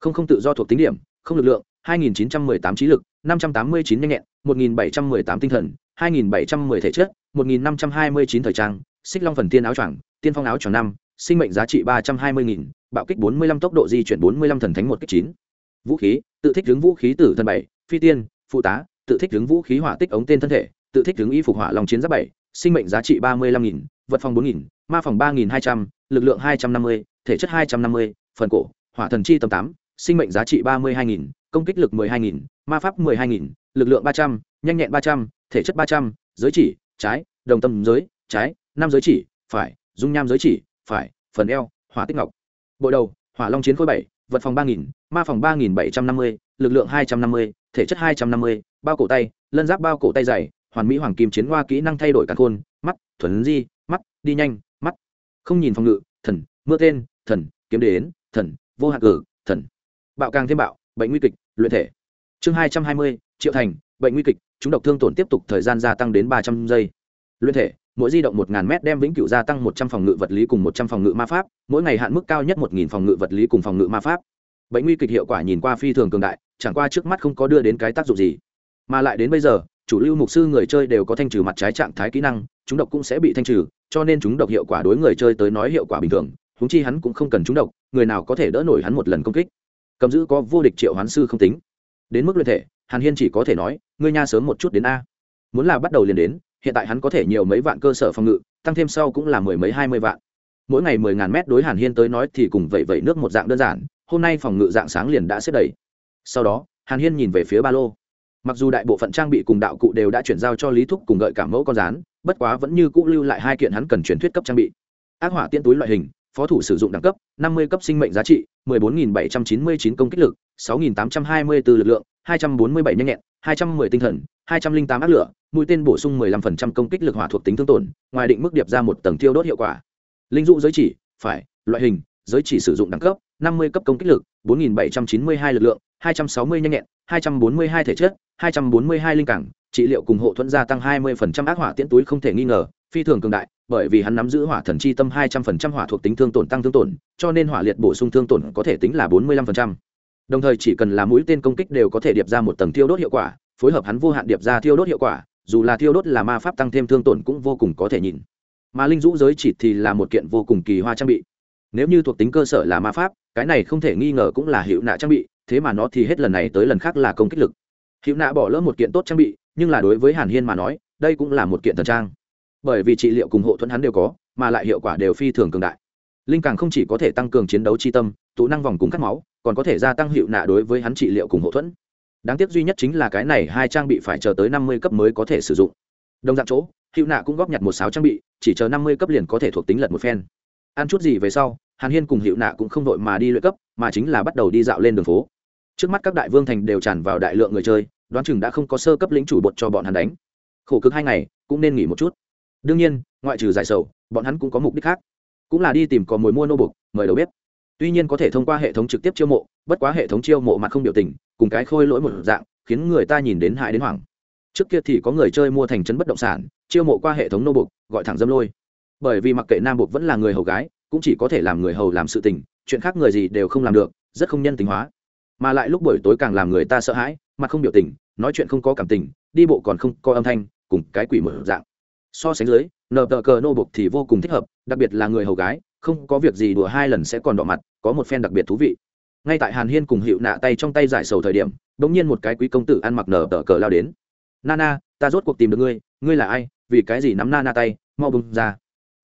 không không tự do thuộc tính điểm, không lực lượng, hai nghìn chín trăm mười tám trí lực, năm trăm tám mươi chín nhanh nhẹn, một nghìn bảy trăm mười tám tinh thần, hai nghìn bảy trăm mười thể chất, một nghìn năm trăm hai mươi chín thời trang, xích long phần tiên áo choàng, tiên phong áo choàng năm, sinh mệnh giá trị ba trăm hai mươi nghìn, bạo kích bốn mươi lăm tốc độ di chuyển bốn mươi lăm thần thánh một kích chín. Vũ khí, tự thích hướng vũ khí tử thần bảy, phi tiên, phụ tá, tự thích hướng vũ khí hỏa tích ống tên thân thể, tự thích hướng y phục hỏa lòng chiến giáp bảy, sinh mệnh giá trị ba mươi lăm nghìn, vật phòng bốn nghìn, ma phòng ba nghìn hai trăm, lực lượng hai trăm năm mươi, thể chất hai trăm năm mươi, phần cổ, hỏa thần chi tầm tám sinh mệnh giá trị ba mươi hai nghìn, công kích lực mười hai nghìn, ma pháp mười hai nghìn, lực lượng ba trăm, nhanh nhẹn ba trăm, thể chất ba trăm, giới chỉ, trái, đồng tâm giới, trái, năm giới chỉ, phải, dung nham giới chỉ, phải, phần eo, hỏa tích ngọc. Bội đầu, hỏa long chiến khối bảy, vật phòng ba nghìn, ma phòng ba nghìn bảy trăm năm mươi, lực lượng hai trăm năm mươi, thể chất hai trăm năm mươi, bao cổ tay, lân giáp bao cổ tay dày, hoàn mỹ hoàng kim chiến hoa kỹ năng thay đổi cả khôn, mắt, thuần di, mắt, đi nhanh, mắt. Không nhìn phòng ngự, thần, mưa tên, thần, kiếm đến, thần, vô hạn cử, thần bạo càng thêm bạo, bệnh nguy kịch, luyện thể. Chương hai trăm hai mươi, triệu thành, bệnh nguy kịch, chúng độc thương tổn tiếp tục thời gian gia tăng đến ba trăm giây. Luyện thể, mỗi di động một ngàn m đem vĩnh cửu gia tăng một trăm phòng ngự vật lý cùng một trăm phòng ngự ma pháp, mỗi ngày hạn mức cao nhất một nghìn phòng ngự vật lý cùng phòng ngự ma pháp. Bệnh nguy kịch hiệu quả nhìn qua phi thường cường đại, chẳng qua trước mắt không có đưa đến cái tác dụng gì. Mà lại đến bây giờ, chủ lưu mục sư người chơi đều có thanh trừ mặt trái trạng thái kỹ năng, chúng độc cũng sẽ bị thanh trừ, cho nên chúng độc hiệu quả đối người chơi tới nói hiệu quả bình thường húng chi hắn cũng không cần chúng độc, người nào có thể đỡ nổi hắn một lần công kích cầm giữ có vô địch triệu hoán sư không tính. Đến mức luyện thể, hàn hiên chỉ có thể nói, ngươi nha sớm một chút đến a. Muốn là bắt đầu liền đến, hiện tại hắn có thể nhiều mấy vạn cơ sở phòng ngự, tăng thêm sau cũng là mười mấy hai mươi vạn. Mỗi ngày mười ngàn mét đối hàn hiên tới nói thì cùng vậy vậy nước một dạng đơn giản, hôm nay phòng ngự dạng sáng liền đã xếp đầy. Sau đó, hàn hiên nhìn về phía ba lô. Mặc dù đại bộ phận trang bị cùng đạo cụ đều đã chuyển giao cho lý thúc cùng gợi cảm mẫu con rán, bất quá vẫn như cũ lưu lại hai kiện hắn cần chuyển thuyết cấp trang bị. Ác hỏa tiên túi loại hình, phó thủ sử dụng đẳng cấp, năm mươi cấp sinh mệnh giá trị 14.799 công kích lực 6.824 lực lượng 247 nhanh nhẹn 210 tinh thần 208 ác lửa, mũi tên bổ sung 15% công kích lực hỏa thuộc tính thương tổn, ngoài định mức điệp ra một tầng thiêu đốt hiệu quả. Linh dụ giới chỉ, phải, loại hình, giới chỉ sử dụng đẳng cấp 50 cấp công kích lực 4.792 lực lượng 260 nhanh nhẹn 242 thể chất 242 linh cảng, trị liệu cùng hộ thuẫn gia tăng 20% ác hỏa tiễn túi không thể nghi ngờ, phi thường cường đại bởi vì hắn nắm giữ hỏa thần chi tâm hai trăm phần trăm hỏa thuộc tính thương tổn tăng thương tổn, cho nên hỏa liệt bổ sung thương tổn có thể tính là bốn mươi lăm phần trăm. Đồng thời chỉ cần là mũi tên công kích đều có thể điệp ra một tầng thiêu đốt hiệu quả, phối hợp hắn vô hạn điệp ra thiêu đốt hiệu quả, dù là thiêu đốt là ma pháp tăng thêm thương tổn cũng vô cùng có thể nhìn mà linh dũ giới chỉ thì là một kiện vô cùng kỳ hoa trang bị. Nếu như thuộc tính cơ sở là ma pháp, cái này không thể nghi ngờ cũng là hiệu nạ trang bị, thế mà nó thì hết lần này tới lần khác là công kích lực. Hiệu nạ bỏ lỡ một kiện tốt trang bị, nhưng là đối với hàn hiên mà nói, đây cũng là một kiện thần trang bởi vì trị liệu cùng hộ thuẫn hắn đều có, mà lại hiệu quả đều phi thường cường đại. Linh càng không chỉ có thể tăng cường chiến đấu chi tâm, tụ năng vòng cùng cắt máu, còn có thể gia tăng hiệu nạ đối với hắn trị liệu cùng hộ thuẫn. Đáng tiếc duy nhất chính là cái này hai trang bị phải chờ tới năm mươi cấp mới có thể sử dụng. Đồng dạng chỗ, hiệu nạ cũng góp nhặt một sáu trang bị, chỉ chờ năm mươi cấp liền có thể thuộc tính lật một phen. Ăn chút gì về sau, hàn hiên cùng hiệu nạ cũng không đội mà đi luyện cấp, mà chính là bắt đầu đi dạo lên đường phố. Trước mắt các đại vương thành đều tràn vào đại lượng người chơi, đoán chừng đã không có sơ cấp lĩnh chủ bột cho bọn hắn đánh. Khổ cực hai ngày, cũng nên nghỉ một chút đương nhiên, ngoại trừ giải sầu, bọn hắn cũng có mục đích khác. Cũng là đi tìm có mồi mua nô bục mời đầu bếp. Tuy nhiên có thể thông qua hệ thống trực tiếp chiêu mộ, bất quá hệ thống chiêu mộ mặt không biểu tình, cùng cái khôi lỗi một dạng, khiến người ta nhìn đến hại đến hoảng. Trước kia thì có người chơi mua thành trấn bất động sản, chiêu mộ qua hệ thống nô bục gọi thẳng dâm lôi. Bởi vì mặc kệ nam bục vẫn là người hầu gái, cũng chỉ có thể làm người hầu làm sự tình, chuyện khác người gì đều không làm được, rất không nhân tính hóa. Mà lại lúc buổi tối càng làm người ta sợ hãi, mặt không biểu tình, nói chuyện không có cảm tình, đi bộ còn không có âm thanh, cùng cái quỷ mở dạng so sánh dưới nờ tờ cờ nô bục thì vô cùng thích hợp đặc biệt là người hầu gái không có việc gì đùa hai lần sẽ còn đỏ mặt có một phen đặc biệt thú vị. Ngay tại hàn hiên cùng hiệu nạ tay trong tay giải sầu thời điểm đ ỗ n g nhiên một cái quý công tử ăn mặc nở tờ cờ lao đến. Nana ta rốt cuộc tìm được ngươi ngươi là ai vì cái gì nắm nana tay mau bưng ra.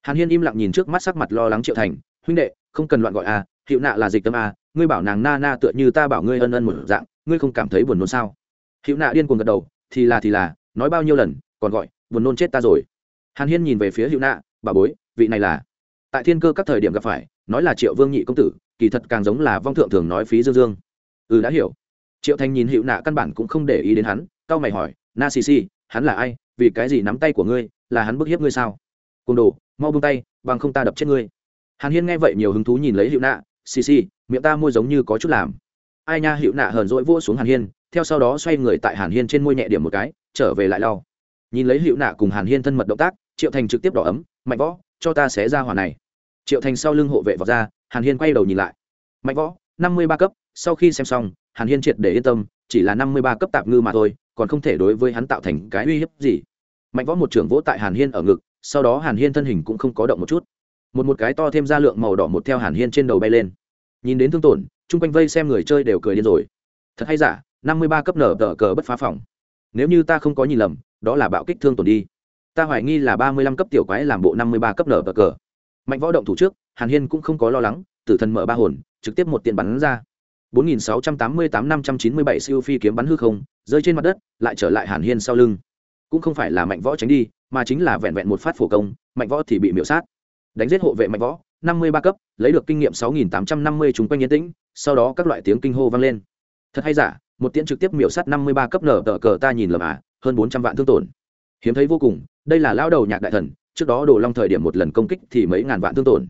Hàn hiên im lặng nhìn trước mắt sắc mặt lo lắng triệu thành huynh đệ không cần loạn gọi à, hiệu nạ là dịch tâm à? ngươi bảo nàng nana tựa như ta bảo ngươi ân ân một dạng ngươi không cảm thấy buồn nôn sao? Hiệu nạ điên cuồng gật đầu thì là thì là nói bao nhiêu lần còn gọi buồn nôn chết ta rồi hàn hiên nhìn về phía hữu nạ bà bối, vị này là? Tại thiên cơ các thời điểm gặp phải, nói là triệu vương nhị công tử, kỳ thật càng giống là vong thượng thường nói phí dương dương. Ừ đã hiểu. Triệu thành nhìn hữu nạ căn bản cũng không để ý đến hắn c a o mày hỏi, na xì xì, hắn là ai? Vì cái gì nắm tay của ngươi, là hắn bức hiếp ngươi sao? Côn đồ, mau bung tay, bằng không ta đập chết ngươi. Hàn hiên nghe vậy nhiều hứng thú nhìn lấy hữu nạ xì xì, miệng ta môi giống như có chút làm. Ai nha? Hữu nạ hờn rỗi vỗ xuống hàn hiên, theo sau đó xoay người tại hàn hiên trên môi nhẹ điểm một cái, trở về lại lau. Nhìn lấy hữu nạ cùng hàn hiên thân mật động tác triệu thành trực tiếp đỏ ấm, mạnh võ, cho ta xé ra hỏa này. Triệu thành sau lưng hộ vệ vào ra, hàn hiên quay đầu nhìn lại. Mạnh võ, năm mươi ba cấp, sau khi xem xong, hàn hiên triệt để yên tâm, chỉ là năm mươi ba cấp tạp ngư mà thôi, còn không thể đối với hắn tạo thành cái uy hiếp gì. Mạnh võ một trưởng vỗ tại hàn hiên ở ngực, sau đó hàn hiên thân hình cũng không có động một chút. Một một cái to thêm ra lượng màu đỏ một theo hàn hiên trên đầu bay lên. Nhìn đến thương tổn, chung quanh vây xem người chơi đều cười điên rồi. Thật hay giả, năm mươi ba cấp nở tờ cờ bất phá phòng. Nếu như ta không có nhìn lầm, đó là bạo kích thương tổn đi ta hoài nghi là ba mươi lăm cấp tiểu quái làm bộ năm mươi ba cấp nở tờ cờ. Mạnh võ động thủ trước, hàn hiên cũng không có lo lắng, tử thần mở ba hồn, trực tiếp một tiền bắn ra. 4688-597 siêu phi kiếm bắn hư không, rơi trên mặt đất, lại trở lại hàn hiên sau lưng. Cũng không phải là mạnh võ tránh đi, mà chính là vẹn vẹn một phát phổ công, mạnh võ thì bị miễu sát. Đánh giết hộ vệ mạnh võ, năm mươi ba cấp, lấy được kinh nghiệm 6.850 chúng quanh yên tĩnh, sau đó các loại tiếng kinh hô vang lên. Thật hay giả, một tiễn trực tiếp miểu sát năm mươi ba cấp nở tờ cờ ta nhìn lầm à hơn bốn trăm vạn thương tổn. Hiếm thấy vô cùng đây là lao đầu nhạc đại thần, trước đó đồ long thời điểm một lần công kích thì mấy ngàn vạn thương tổn.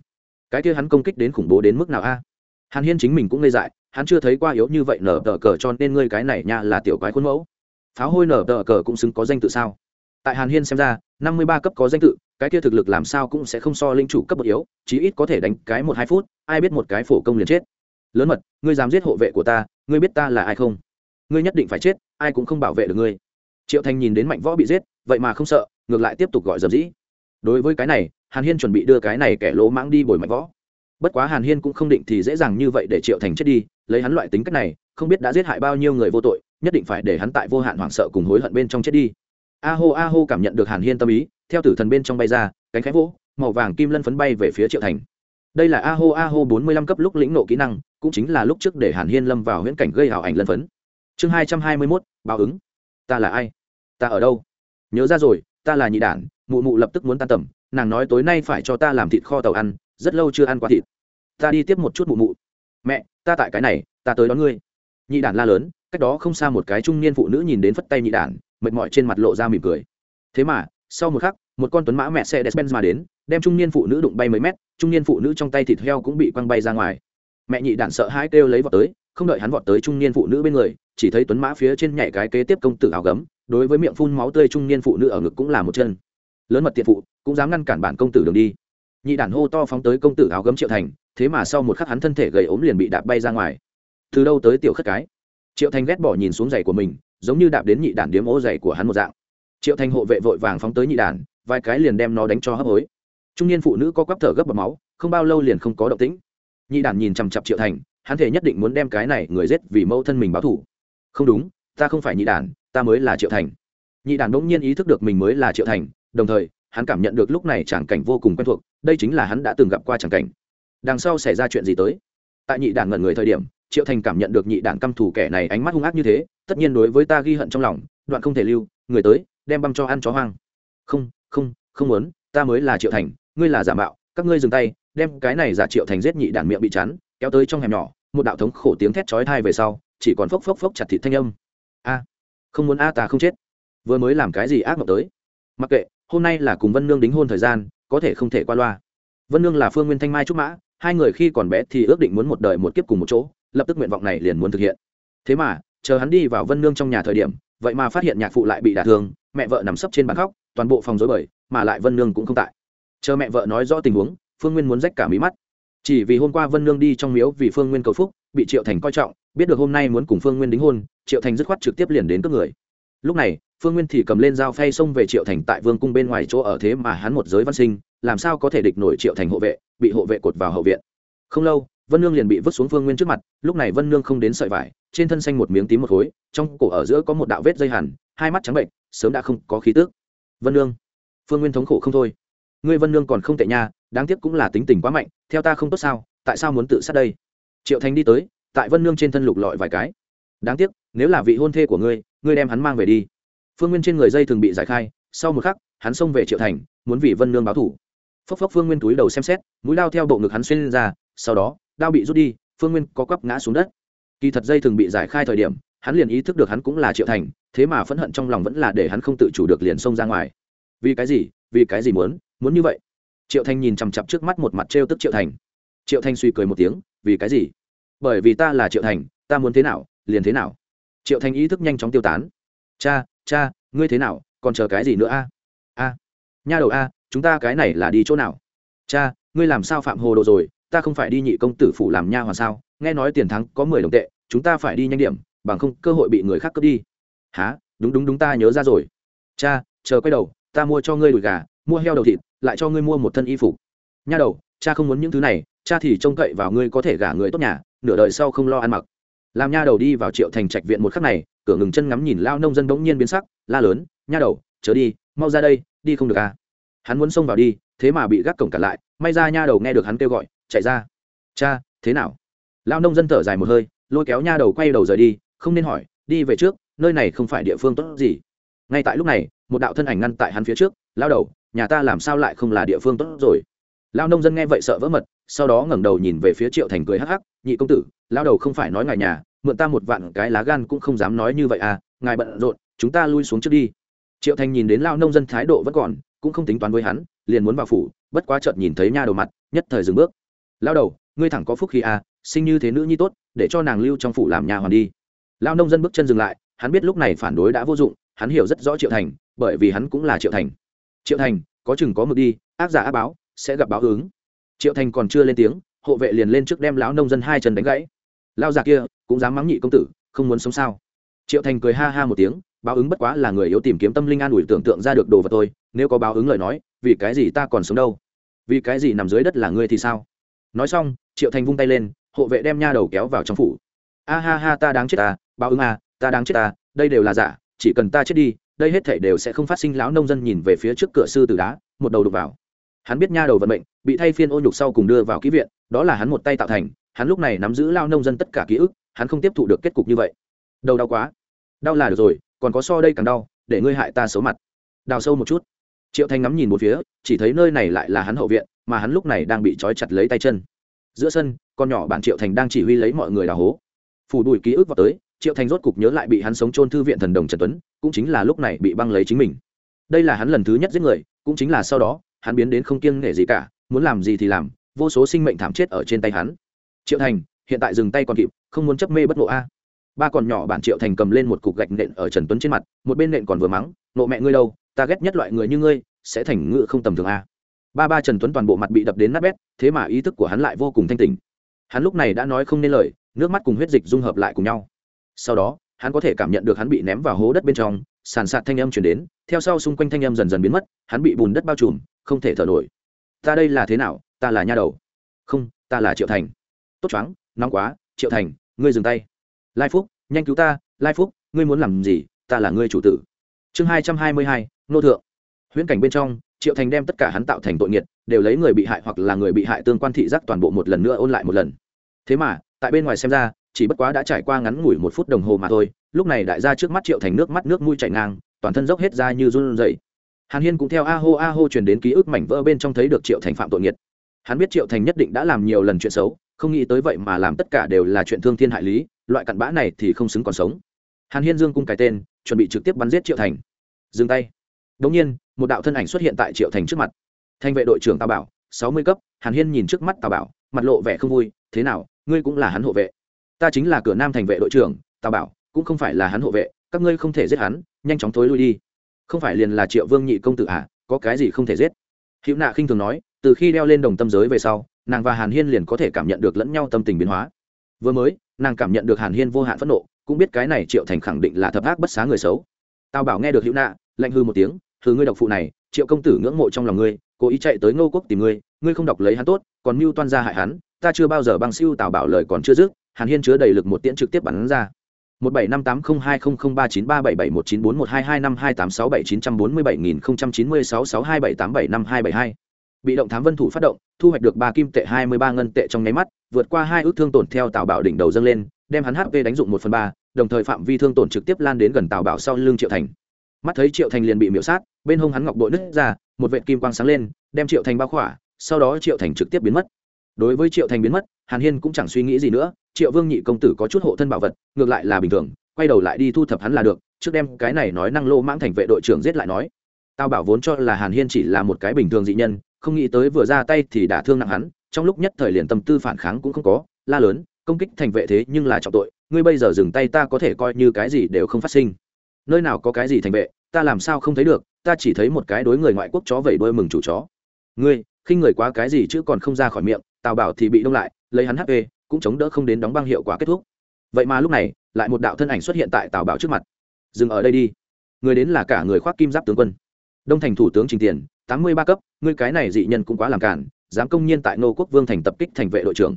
Cái kia hắn công kích đến khủng bố đến mức nào a? Hàn hiên chính mình cũng ngây dại, hắn chưa thấy qua yếu như vậy nở tờ cờ cho nên ngươi cái này nha là tiểu quái khuôn mẫu. Pháo hôi nở tờ cờ cũng xứng có danh tự sao? Tại hàn hiên xem ra, năm mươi ba cấp có danh tự, cái kia thực lực làm sao cũng sẽ không so linh chủ cấp bậc yếu, chí ít có thể đánh cái một hai phút, ai biết một cái phổ công liền chết. Lớn mật, ngươi dám giết hộ vệ của ta, ngươi biết ta là ai không? Ngươi nhất định phải chết, ai cũng không bảo vệ được ngươi. Triệu thành nhìn đến mạnh võ bị giết, vậy mà không sợ ngược lại tiếp tục gọi dầm dĩ. Đối với cái này, hàn hiên chuẩn bị đưa cái này kẻ lỗ mãng đi bồi mạnh võ. Bất quá hàn hiên cũng không định thì dễ dàng như vậy để triệu thành chết đi, lấy hắn loại tính cách này, không biết đã giết hại bao nhiêu người vô tội, nhất định phải để hắn tại vô hạn hoảng sợ cùng hối hận bên trong chết đi. A hô a hô cảm nhận được hàn hiên tâm ý, theo tử thần bên trong bay ra, cánh khẽ vỗ, màu vàng kim lân phấn bay về phía triệu thành. Đây là a hô a hô bốn mươi lăm cấp lúc lĩnh nộ kỹ năng, cũng chính là lúc trước để hàn hiên lâm vào huyễn cảnh gây hảo ảnh lân phấn. Chương hai trăm hai mươi mốt, báo ứng. Ta là ai? Ta ở đâu? Nhớ ra rồi ta là nhị đản, mụ mụ lập tức muốn tan tầm, nàng nói tối nay phải cho ta làm thịt kho tàu ăn, rất lâu chưa ăn qua thịt. Ta đi tiếp một chút mụ mụ. Mẹ, ta tại cái này, ta tới đón ngươi. Nhị đản la lớn, cách đó không xa một cái trung niên phụ nữ nhìn đến phất tay nhị đản, mệt mỏi trên mặt lộ ra mỉm cười. Thế mà, sau một khắc, một con tuấn mã mẹ xe despenz mà đến, đem trung niên phụ nữ đụng bay mấy mét, trung niên phụ nữ trong tay thịt heo cũng bị quăng bay ra ngoài. Mẹ nhị đản sợ hãi kêu lấy vọt tới, không đợi hắn vọt tới trung niên phụ nữ bên người, chỉ thấy tuấn mã phía trên nhảy cái kế tiếp công tử áo gấm đối với miệng phun máu tươi trung niên phụ nữ ở ngực cũng là một chân. Lớn mật tiện phụ, cũng dám ngăn cản bản công tử đường đi. Nhị đản hô to phóng tới công tử áo gấm triệu thành, thế mà sau một khắc hắn thân thể gầy ốm liền bị đạp bay ra ngoài. Từ đâu tới tiểu khất cái? Triệu thành ghét bỏ nhìn xuống giày của mình, giống như đạp đến nhị đản điếm ố giày của hắn một dạng. Triệu thành hộ vệ vội vàng phóng tới nhị đản, vài cái liền đem nó đánh cho hấp hối. Trung niên phụ nữ có quắp thở gấp bọc máu, không bao lâu liền không có động tĩnh. Nhị đản nhìn chằm chặp triệu thành, hắn thể nhất định muốn đem cái này người giết vì mẫu thân mình báo thủ không đúng, ta không phải nhị đản ta mới là triệu thành. Nhị đàn bỗng nhiên ý thức được mình mới là triệu thành, đồng thời, hắn cảm nhận được lúc này tràng cảnh vô cùng quen thuộc, đây chính là hắn đã từng gặp qua tràng cảnh. Đằng sau xảy ra chuyện gì tới? Tại nhị đàn ngẩn người thời điểm, triệu thành cảm nhận được nhị đàn căm thù kẻ này ánh mắt hung ác như thế, tất nhiên đối với ta ghi hận trong lòng, đoạn không thể lưu, người tới, đem băm cho ăn chó hoang. Không không không muốn, ta mới là triệu thành, ngươi là giả mạo, các ngươi dừng tay, đem cái này giả triệu thành giết nhị đàn miệng bị chắn, kéo tới trong hẻm nhỏ, một đạo thống khổ tiếng thét chói thai về sau, chỉ còn phốc phốc phốc chặt thịt thanh âm. A! Không muốn a ta không chết. Vừa mới làm cái gì ác mộng tới? Mặc kệ, hôm nay là cùng vân nương đính hôn thời gian, có thể không thể qua loa. Vân nương là phương nguyên thanh mai trúc mã, hai người khi còn bé thì ước định muốn một đời một kiếp cùng một chỗ, lập tức nguyện vọng này liền muốn thực hiện. Thế mà, chờ hắn đi vào vân nương trong nhà thời điểm, vậy mà phát hiện nhạc phụ lại bị đả thương, mẹ vợ nằm sấp trên bàn khóc, toàn bộ phòng dối bời, mà lại vân nương cũng không tại. Chờ mẹ vợ nói rõ tình huống, phương nguyên muốn rách cả mí mắt. Chỉ vì hôm qua vân nương đi trong miếu vì phương nguyên cầu phúc, bị triệu thành coi trọng biết được hôm nay muốn cùng phương nguyên đính hôn, triệu thành dứt khoát trực tiếp liền đến cướp người. Lúc này, phương nguyên thì cầm lên dao phay xông về triệu thành tại vương cung bên ngoài chỗ ở thế mà hắn một giới văn sinh, làm sao có thể địch nổi triệu thành hộ vệ, bị hộ vệ cột vào hậu viện. Không lâu, vân nương liền bị vứt xuống phương nguyên trước mặt, lúc này vân nương không đến sợi vải, trên thân xanh một miếng tím một khối, trong cổ ở giữa có một đạo vết dây hẳn, hai mắt trắng bệnh, sớm đã không có khí tước vân nương, phương nguyên thống khổ không thôi. Ngươi vân nương còn không tệ nha, đáng tiếc cũng là tính tình quá mạnh, theo ta không tốt sao, tại sao muốn tự sát đây? Triệu thành đi tới tại vân nương trên thân lục lọi vài cái. Đáng tiếc, nếu là vị hôn thê của ngươi ngươi đem hắn mang về đi. Phương nguyên trên người dây thường bị giải khai, sau một khắc, hắn xông về triệu thành, muốn vì vân nương báo thủ. Phốc phốc phương nguyên túi đầu xem xét, mũi lao theo bộ ngực hắn xuyên lên ra, sau đó, đao bị rút đi, phương nguyên có quắp ngã xuống đất. Kỳ thật dây thường bị giải khai thời điểm, hắn liền ý thức được hắn cũng là triệu thành, thế mà phẫn hận trong lòng vẫn là để hắn không tự chủ được liền xông ra ngoài. Vì cái gì? Vì cái gì muốn? Muốn như vậy? Triệu thành nhìn chằm chặp trước mắt một mặt trêu tức triệu thành. Triệu thành suy cười một tiếng, vì cái gì? Bởi vì ta là triệu thành, ta muốn thế nào, liền thế nào. Triệu thành ý thức nhanh chóng tiêu tán. Cha cha, ngươi thế nào, còn chờ cái gì nữa a? A. Nha đầu a, chúng ta cái này là đi chỗ nào? Cha, ngươi làm sao phạm hồ đồ rồi, ta không phải đi nhị công tử phủ làm nha hoàn sao? Nghe nói tiền thắng có mười đồng tệ, chúng ta phải đi nhanh điểm, bằng không cơ hội bị người khác cướp đi. Há đúng đúng đúng, ta nhớ ra rồi. Cha, chờ quay đầu, ta mua cho ngươi đùi gà, mua heo đầu thịt, lại cho ngươi mua một thân y phục. Nha đầu, cha không muốn những thứ này, cha thì trông cậy vào ngươi có thể gả người tốt nhà nửa đời sau không lo ăn mặc. Làm nha đầu đi vào triệu thành trạch viện một khắc này, cửa ngừng chân ngắm nhìn lao nông dân bỗng nhiên biến sắc, la lớn, nha đầu, chớ đi, mau ra đây, đi không được à? Hắn muốn xông vào đi, thế mà bị gác cổng cả lại, may ra nha đầu nghe được hắn kêu gọi, chạy ra. Cha, thế nào? Lao nông dân thở dài một hơi, lôi kéo nha đầu quay đầu rời đi, không nên hỏi, đi về trước, nơi này không phải địa phương tốt gì? Ngay tại lúc này, một đạo thân ảnh ngăn tại hắn phía trước lao đầu, nhà ta làm sao lại không là địa phương tốt rồi? Lao nông dân nghe vậy sợ vỡ mật, sau đó ngẩng đầu nhìn về phía triệu thành cười hắc hắc nhị công tử lao đầu không phải nói ngài nhà, mượn ta một vạn cái lá gan cũng không dám nói như vậy à ngài bận rộn, chúng ta lui xuống trước đi. Triệu thành nhìn đến lao nông dân thái độ vẫn còn, cũng không tính toán với hắn, liền muốn vào phủ, bất quá chợt nhìn thấy nha đầu mặt, nhất thời dừng bước. Lao đầu, ngươi thẳng có phúc khi à sinh như thế nữ nhi tốt, để cho nàng lưu trong phủ làm nhà hoàn đi. Lao nông dân bước chân dừng lại, hắn biết lúc này phản đối đã vô dụng, hắn hiểu rất rõ triệu thành, bởi vì hắn cũng là triệu thành. Triệu thành, có chừng có mực đi, ác giả ác báo, sẽ gặp báo ứng. triệu thành còn chưa lên tiếng hộ vệ liền lên trước đem lão nông dân hai chân đánh gãy. Lao già kia cũng dám mắng nhị công tử, không muốn sống sao? Triệu thành cười ha ha một tiếng, báo ứng bất quá là người yếu tìm kiếm tâm linh an ủi tưởng tượng ra được đồ vật tôi nếu có báo ứng lời nói, vì cái gì ta còn sống đâu? Vì cái gì nằm dưới đất là ngươi thì sao? Nói xong, triệu thành vung tay lên, hộ vệ đem nha đầu kéo vào trong phủ. A ha ha, ta đáng chết ta báo ứng à ta đáng chết ta đây đều là giả, chỉ cần ta chết đi, đây hết thể đều sẽ không phát sinh. Lão nông dân nhìn về phía trước cửa sư tử đá, một đầu đục vào. Hắn biết nha đầu vận mệnh, bị thay phiên ô nhục sau cùng đưa vào ký viện đó là hắn một tay tạo thành, hắn lúc này nắm giữ lao nông dân tất cả ký ức, hắn không tiếp thụ được kết cục như vậy. Đầu đau quá. Đau là được rồi, còn có so đây càng đau, để ngươi hại ta xấu mặt. Đào sâu một chút. Triệu thanh ngắm nhìn một phía, chỉ thấy nơi này lại là hắn hậu viện, mà hắn lúc này đang bị trói chặt lấy tay chân. Giữa sân, con nhỏ bạn triệu thành đang chỉ huy lấy mọi người đào hố. Phủ đùi ký ức vào tới, triệu thành rốt cục nhớ lại bị hắn sống chôn thư viện thần đồng trần tuấn, cũng chính là lúc này bị băng lấy chính mình. Đây là hắn lần thứ nhất giết người, cũng chính là sau đó, hắn biến đến không kiêng nể gì cả, muốn làm gì thì làm vô số sinh mệnh thảm chết ở trên tay hắn. Triệu thành, hiện tại dừng tay còn kịp, không muốn chấp mê bất ngộ a. Ba còn nhỏ bản triệu thành cầm lên một cục gạch nện ở trần tuấn trên mặt, một bên nện còn vừa mắng nộ mẹ ngươi đâu, ta ghét nhất loại người như ngươi, sẽ thành ngự không tầm thường a. Ba ba trần tuấn toàn bộ mặt bị đập đến nát bét, thế mà ý thức của hắn lại vô cùng thanh tình hắn lúc này đã nói không nên lời, nước mắt cùng huyết dịch dung hợp lại cùng nhau. Sau đó, hắn có thể cảm nhận được hắn bị ném vào hố đất bên trong, sàn sạt thanh âm chuyển đến, theo sau xung quanh thanh âm dần dần biến mất, hắn bị bùn đất bao trùm, không thể thở nổi. Ta đây là thế nào ta là nha đầu. Không, ta là triệu thành. Tốt choáng, nóng quá, triệu thành, ngươi dừng tay. Lai phúc, nhanh cứu ta, lai phúc, ngươi muốn làm gì, ta là ngươi chủ tử. Chương hai trăm hai mươi hai, nô thượng. Huyễn cảnh bên trong, triệu thành đem tất cả hắn tạo thành tội nghiệt, đều lấy người bị hại hoặc là người bị hại tương quan thị giác toàn bộ một lần nữa ôn lại một lần. Thế mà, tại bên ngoài xem ra, chỉ bất quá đã trải qua ngắn ngủi một phút đồng hồ mà thôi, lúc này đại gia trước mắt triệu thành nước mắt nước mũi chảy ngang, toàn thân dốc hết ra như run rẩy. Hàn hiên cũng theo a hô a hô truyền đến ký ức mảnh vỡ bên trong thấy được triệu thành phạm tội nghiệt hắn biết triệu thành nhất định đã làm nhiều lần chuyện xấu, không nghĩ tới vậy mà làm tất cả đều là chuyện thương thiên hại lý, loại cặn bã này thì không xứng còn sống. Hàn hiên dương cung cái tên, chuẩn bị trực tiếp bắn giết triệu thành. Dừng tay. Đ ỗ n g nhiên, một đạo thân ảnh xuất hiện tại triệu thành trước mặt. Thanh vệ đội trưởng tào bảo, sáu mươi cấp, hàn hiên nhìn trước mắt tào bảo, mặt lộ vẻ không vui, thế nào, ngươi cũng là hắn hộ vệ? Ta chính là cửa nam thành vệ đội trưởng, tào bảo, cũng không phải là hắn hộ vệ, các ngươi không thể giết hắn, nhanh chóng thối lui đi. Không phải liền là triệu vương nhị công tử à có cái gì không thể giết? Hữu nạ khinh thường nói từ khi đeo lên đồng tâm giới về sau, nàng và hàn hiên liền có thể cảm nhận được lẫn nhau tâm tình biến hóa. Vừa mới, nàng cảm nhận được hàn hiên vô hạn phẫn nộ, cũng biết cái này triệu thành khẳng định là thập ác bất xá người xấu. Tào bảo nghe được hữu nạ, lạnh hư một tiếng hư ngươi độc phụ này, triệu công tử ngưỡng mộ trong lòng ngươi, cố ý chạy tới ngô quốc tìm ngươi ngươi không đọc lấy hắn tốt, còn mưu toan ra hại hắn, ta chưa bao giờ băng siêu tào bảo lời còn chưa dứt. Hàn hiên chứa đầy lực một tiễn trực tiếp bắn ra. Một bảy năm tám không hai không không ba chín ba bảy bảy một chín bốn một hai hai năm hai tám sáu bảy chín trăm bốn mươi bảy nghìn không trăm chín mươi sáu sáu hai bảy tám bảy năm hai bảy hai bị động thám vân thủ phát động, thu hoạch được ba kim tệ, hai mươi ba ngân tệ trong nháy mắt, vượt qua hai ước thương tổn theo tào bảo đỉnh đầu dâng lên, đem hắn hp đánh dụng một phần ba, đồng thời phạm vi thương tổn trực tiếp lan đến gần tào bảo sau lưng triệu thành. Mắt thấy triệu thành liền bị miễu sát, bên hông hắn ngọc bội nứt ra, một vệ kim quang sáng lên, đem triệu thành bao khỏa, sau đó triệu thành trực tiếp biến mất. Đối với triệu thành biến mất, hàn hiên cũng chẳng suy nghĩ gì nữa, triệu vương nhị công tử có chút hộ thân bảo vật, ngược lại là bình thường, quay đầu lại đi thu thập hắn là được, trước đem cái này nói năng lô mãng thành vệ đội trưởng giết lại nói. Tao bảo vốn cho là hàn hiên chỉ là một cái bình thường dị nhân không nghĩ tới vừa ra tay thì đã thương nặng hắn, trong lúc nhất thời liền tâm tư phản kháng cũng không có, la lớn, công kích thành vệ thế nhưng là trọng tội, ngươi bây giờ dừng tay ta có thể coi như cái gì đều không phát sinh. Nơi nào có cái gì thành vệ, ta làm sao không thấy được, ta chỉ thấy một cái đối người ngoại quốc chó vẩy đôi mừng chủ chó. Ngươi, khinh người quá cái gì chứ còn không ra khỏi miệng, tào bảo thì bị đông lại, lấy hắn hp cũng chống đỡ không đến đóng băng hiệu quả kết thúc. Vậy mà lúc này, lại một đạo thân ảnh xuất hiện tại tào bảo trước mặt. Dừng ở đây đi. Người đến là cả người khoác kim giáp tướng quân. Đông thành thủ tướng trình tiền tám mươi ba cấp, ngươi cái này dị nhân cũng quá làm cản dám công nhiên tại nô quốc vương thành tập kích thành vệ đội trưởng.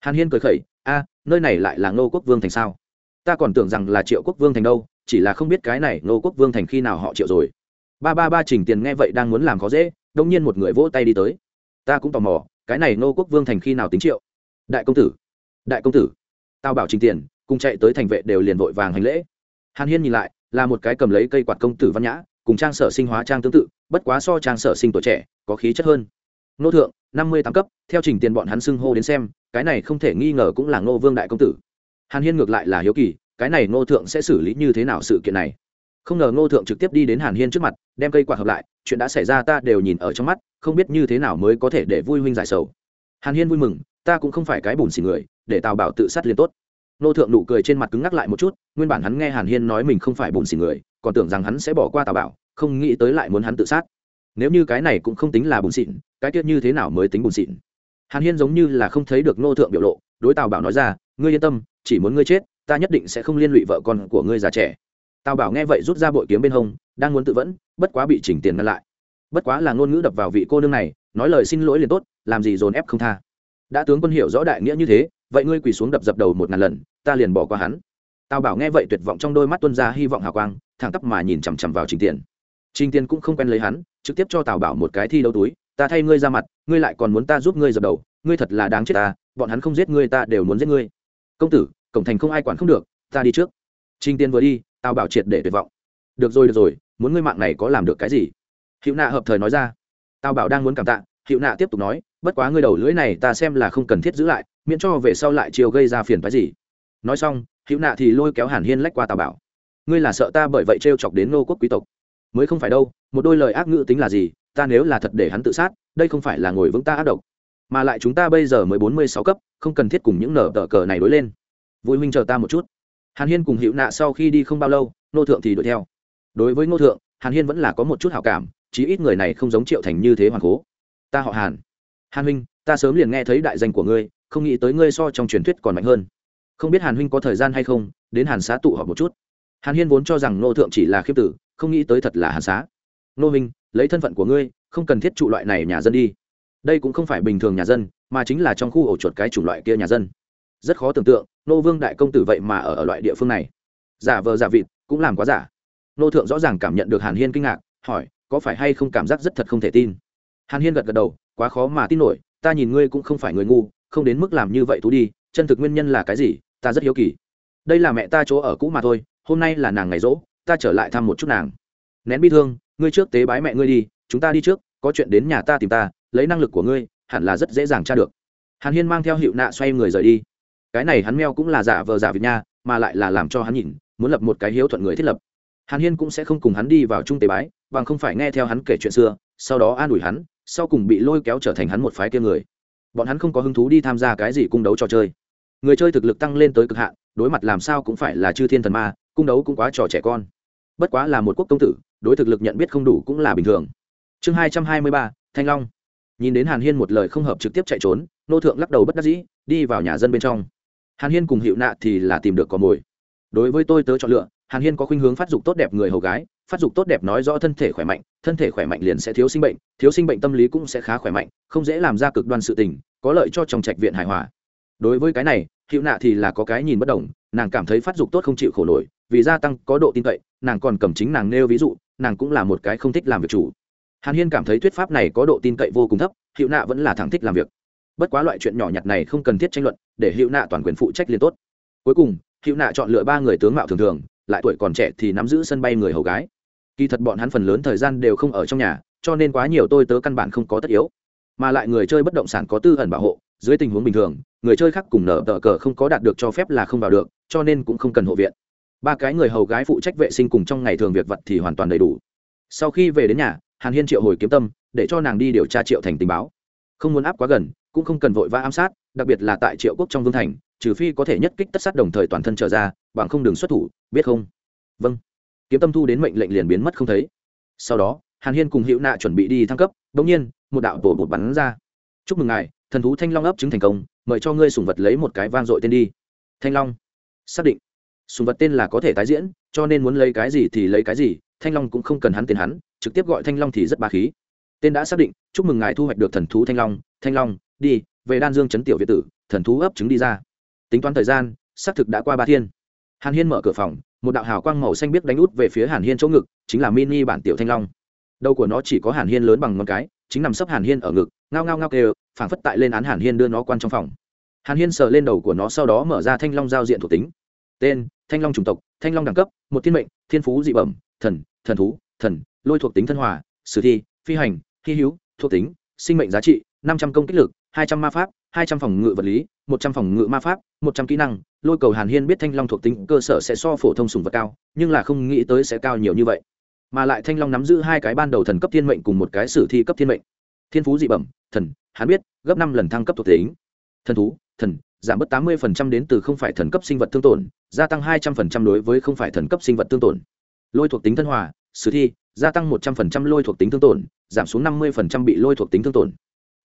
Hàn hiên cười khẩy, a, nơi này lại là nô quốc vương thành sao? Ta còn tưởng rằng là triệu quốc vương thành đâu, chỉ là không biết cái này nô quốc vương thành khi nào họ triệu rồi. Ba ba ba trình tiền nghe vậy đang muốn làm khó dễ đông nhiên một người vỗ tay đi tới. Ta cũng tò mò, cái này nô quốc vương thành khi nào tính triệu? Đại công tử, đại công tử. Tao bảo trình tiền, cùng chạy tới thành vệ đều liền vội vàng hành lễ. Hàn hiên nhìn lại, là một cái cầm lấy cây quạt công tử văn nhã, cùng trang sở sinh hóa trang tương tự bất quá so trang sở sinh tuổi trẻ, có khí chất hơn. Nô thượng, năm mươi tám cấp, theo trình tiền bọn hắn xưng hô đến xem, cái này không thể nghi ngờ cũng là ngô vương đại công tử. Hàn hiên ngược lại là hiếu kỳ, cái này ngô thượng sẽ xử lý như thế nào sự kiện này? Không ngờ ngô thượng trực tiếp đi đến hàn hiên trước mặt, đem cây quạt hợp lại, chuyện đã xảy ra ta đều nhìn ở trong mắt, không biết như thế nào mới có thể để vui huynh giải sầu. Hàn hiên vui mừng, ta cũng không phải cái bùn xỉ người, để tào bảo tự sát liền tốt. Nô thượng nụ cười trên mặt cứng ngắc lại một chút, nguyên bản hắn nghe hàn hiên nói mình không phải bùn xỉ người, còn tưởng rằng hắn sẽ bỏ qua tào bảo không nghĩ tới lại muốn hắn tự sát. Nếu như cái này cũng không tính là bùn xịn, cái tiết như thế nào mới tính bùn xịn? Hàn hiên giống như là không thấy được nô thượng biểu lộ, đối tào bảo nói ra, ngươi yên tâm, chỉ muốn ngươi chết, ta nhất định sẽ không liên lụy vợ con của ngươi già trẻ. Tào bảo nghe vậy rút ra bội kiếm bên hông, đang muốn tự vẫn, bất quá bị chỉnh tiền ngăn lại. Bất quá là ngôn ngữ đập vào vị cô nương này, nói lời xin lỗi liền tốt, làm gì dồn ép không tha. Đã tướng quân hiểu rõ đại nghĩa như thế, vậy ngươi quỳ xuống đập dập đầu một ngàn lần, ta liền bỏ qua hắn. Tào bảo nghe vậy tuyệt vọng trong đôi mắt tuân ra hy vọng hào quang, thẳng tắp mà nhìn chằm chằm vào trình tiền trình Tiên cũng không quen lấy hắn, trực tiếp cho tào bảo một cái thi đấu túi, ta thay ngươi ra mặt, ngươi lại còn muốn ta giúp ngươi dập đầu, ngươi thật là đáng chết ta, bọn hắn không giết ngươi ta đều muốn giết ngươi. Công tử, cổng thành không ai quản không được, ta đi trước. Trình Tiên vừa đi, tào bảo triệt để tuyệt vọng. Được rồi được rồi, muốn ngươi mạng này có làm được cái gì? Hữu nạ hợp thời nói ra. Tào bảo đang muốn cảm tạ, Hữu nạ tiếp tục nói, bất quá ngươi đầu lưỡi này ta xem là không cần thiết giữ lại, miễn cho về sau lại chiều gây ra phiền phức gì. Nói xong, hữu nạ thì lôi kéo hàn hiên lách qua tào bảo. Ngươi là sợ ta bởi vậy trêu chọc đến nô quốc quý tộc mới không phải đâu, một đôi lời ác ngữ tính là gì, ta nếu là thật để hắn tự sát, đây không phải là ngồi vững ta ác độc. Mà lại chúng ta bây giờ mới bốn mươi sáu cấp, không cần thiết cùng những nở tờ cờ này đối lên. Vui huynh chờ ta một chút. Hàn hiên cùng hiệu nạ sau khi đi không bao lâu nô thượng thì đuổi theo. Đối với Ngô thượng, hàn hiên vẫn là có một chút hảo cảm, chí ít người này không giống triệu thành như thế hoàng cố. Ta họ hàn. Hàn huynh, ta sớm liền nghe thấy đại danh của ngươi, không nghĩ tới ngươi so trong truyền thuyết còn mạnh hơn. Không biết hàn huynh có thời gian hay không, đến hàn xá tụ họp một chút. Hàn hiên vốn cho rằng nô thượng chỉ là khiếp tử không nghĩ tới thật là hàn xá. Nô minh, lấy thân phận của ngươi không cần thiết trụ loại này nhà dân đi. Đây cũng không phải bình thường nhà dân mà chính là trong khu ổ chuột cái chủng loại kia nhà dân. Rất khó tưởng tượng nô vương đại công tử vậy mà ở, ở loại địa phương này. Giả vờ giả vịt cũng làm quá giả. Nô thượng rõ ràng cảm nhận được hàn hiên kinh ngạc hỏi có phải hay không cảm giác rất thật không thể tin? Hàn hiên gật gật đầu quá khó mà tin nổi ta nhìn ngươi cũng không phải người ngu không đến mức làm như vậy thú đi chân thực nguyên nhân là cái gì ta rất hiếu kỳ. Đây là mẹ ta chỗ ở cũ mà thôi hôm nay là nàng ngày rỗ ta trở lại thăm một chút nàng. Nén bi thương, ngươi trước tế bái mẹ ngươi đi, chúng ta đi trước, có chuyện đến nhà ta tìm ta, lấy năng lực của ngươi, hẳn là rất dễ dàng tra được. Hàn hiên mang theo hiệu nạ xoay người rời đi. Cái này hắn meo cũng là giả vờ giả việt nha, mà lại là làm cho hắn nhìn, muốn lập một cái hiếu thuận người thiết lập. Hàn hiên cũng sẽ không cùng hắn đi vào trung tế bái, bằng không phải nghe theo hắn kể chuyện xưa, sau đó an ủi hắn, sau cùng bị lôi kéo trở thành hắn một phái kia người. Bọn hắn không có hứng thú đi tham gia cái gì cung đấu trò chơi. Người chơi thực lực tăng lên tới cực hạn, đối mặt làm sao cũng phải là chư thiên thần ma, cung đấu cũng quá trò trẻ con bất quá là một quốc công tử, đối thực lực nhận biết không đủ cũng là bình thường. Chương hai trăm hai mươi ba, thanh long. Nhìn đến hàn hiên một lời không hợp trực tiếp chạy trốn, nô thượng lắc đầu bất đắc dĩ, đi vào nhà dân bên trong. Hàn hiên cùng hiệu nạ thì là tìm được cò mồi. Đối với tôi tớ chọn lựa, hàn hiên có khuynh hướng phát dục tốt đẹp người hầu gái, phát dục tốt đẹp nói rõ thân thể khỏe mạnh, thân thể khỏe mạnh liền sẽ thiếu sinh bệnh, thiếu sinh bệnh tâm lý cũng sẽ khá khỏe mạnh, không dễ làm ra cực đoan sự tình, có lợi cho chồng trạch viện hài hòa. Đối với cái này hiệu nạ thì là có cái nhìn bất đồng, nàng cảm thấy phát dục tốt không chịu khổ nổi vì gia tăng có độ tin cậy, nàng còn cầm chính nàng nêu ví dụ, nàng cũng là một cái không thích làm việc chủ. Hàn hiên cảm thấy thuyết pháp này có độ tin cậy vô cùng thấp hiệu nạ vẫn là thẳng thích làm việc. Bất quá loại chuyện nhỏ nhặt này không cần thiết tranh luận, để hiệu nạ toàn quyền phụ trách liên tốt. Cuối cùng hiệu nạ chọn lựa ba người tướng mạo thường thường, lại tuổi còn trẻ thì nắm giữ sân bay người hầu gái. Kỳ thật bọn hắn phần lớn thời gian đều không ở trong nhà, cho nên quá nhiều tôi tớ căn bản không có tất yếu. Mà lại người chơi bất động sản có tư ẩn bảo hộ, dưới tình huống bình thường, người chơi khác cùng nở tờ cờ không có đạt được cho phép là không vào được, cho nên cũng không cần hộ viện ba cái người hầu gái phụ trách vệ sinh cùng trong ngày thường việc vật thì hoàn toàn đầy đủ. Sau khi về đến nhà, hàn hiên triệu hồi kiếm tâm, để cho nàng đi điều tra triệu thành tình báo. Không muốn áp quá gần, cũng không cần vội vã ám sát, đặc biệt là tại triệu quốc trong vương thành, trừ phi có thể nhất kích tất sát đồng thời toàn thân trở ra, bằng không đường xuất thủ, biết không? Vâng. Kiếm tâm thu đến mệnh lệnh liền biến mất không thấy. Sau đó, hàn hiên cùng hữu nạ chuẩn bị đi thăng cấp đ ỗ n g nhiên, một đạo bổ bột bắn ra. Chúc mừng ngài, thần thú thanh long ấp chứng thành công, mời cho ngươi sùng vật lấy một cái vang dội tên đi. Thanh long. Xác định sùng vật tên là có thể tái diễn, cho nên muốn lấy cái gì thì lấy cái gì, thanh long cũng không cần hắn tiền hắn, trực tiếp gọi thanh long thì rất ba khí. Tên đã xác định, chúc mừng ngài thu hoạch được thần thú thanh long thanh long, đi, về đan dương chấn tiểu việt tử, thần thú ấp trứng đi ra. Tính toán thời gian, xác thực đã qua ba thiên. Hàn hiên mở cửa phòng, một đạo hào quang màu xanh biếc đánh út về phía hàn hiên chỗ ngực, chính là mini bản tiểu thanh long. Đầu của nó chỉ có hàn hiên lớn bằng ngón cái, chính nằm sấp hàn hiên ở ngực, ngao ngao ngao kêu, phảng phất tại lên án hàn hiên đưa nó quan trong phòng. Hàn hiên sờ lên đầu của nó, sau đó mở ra thanh long giao diện thuộc tính tên, thanh long chủng tộc, thanh long đẳng cấp, một thiên mệnh, thiên phú dị bẩm, thần thần thú, thần, lôi thuộc tính thân hòa, sử thi, phi hành hy hữu, thuộc tính, sinh mệnh giá trị, năm trăm công kích lực, hai trăm ma pháp, hai trăm phòng ngự vật lý, một trăm phòng ngự ma pháp, một trăm kỹ năng. Lôi cầu hàn hiên biết thanh long thuộc tính cơ sở sẽ so phổ thông sùng vật cao, nhưng là không nghĩ tới sẽ cao nhiều như vậy. Mà lại thanh long nắm giữ hai cái ban đầu thần cấp thiên mệnh cùng một cái sử thi cấp thiên mệnh. Thiên phú dị bẩm, thần, hắn biết, gấp năm lần thăng cấp thuộc tính. Thần thú, thần giảm bớt tám mươi đến từ không phải thần cấp sinh vật thương tổn, gia tăng hai trăm linh đối với không phải thần cấp sinh vật thương tổn. Lôi thuộc tính thân hòa, sử thi, gia tăng một trăm linh lôi thuộc tính thương tổn, giảm xuống năm mươi bị lôi thuộc tính thương tổn.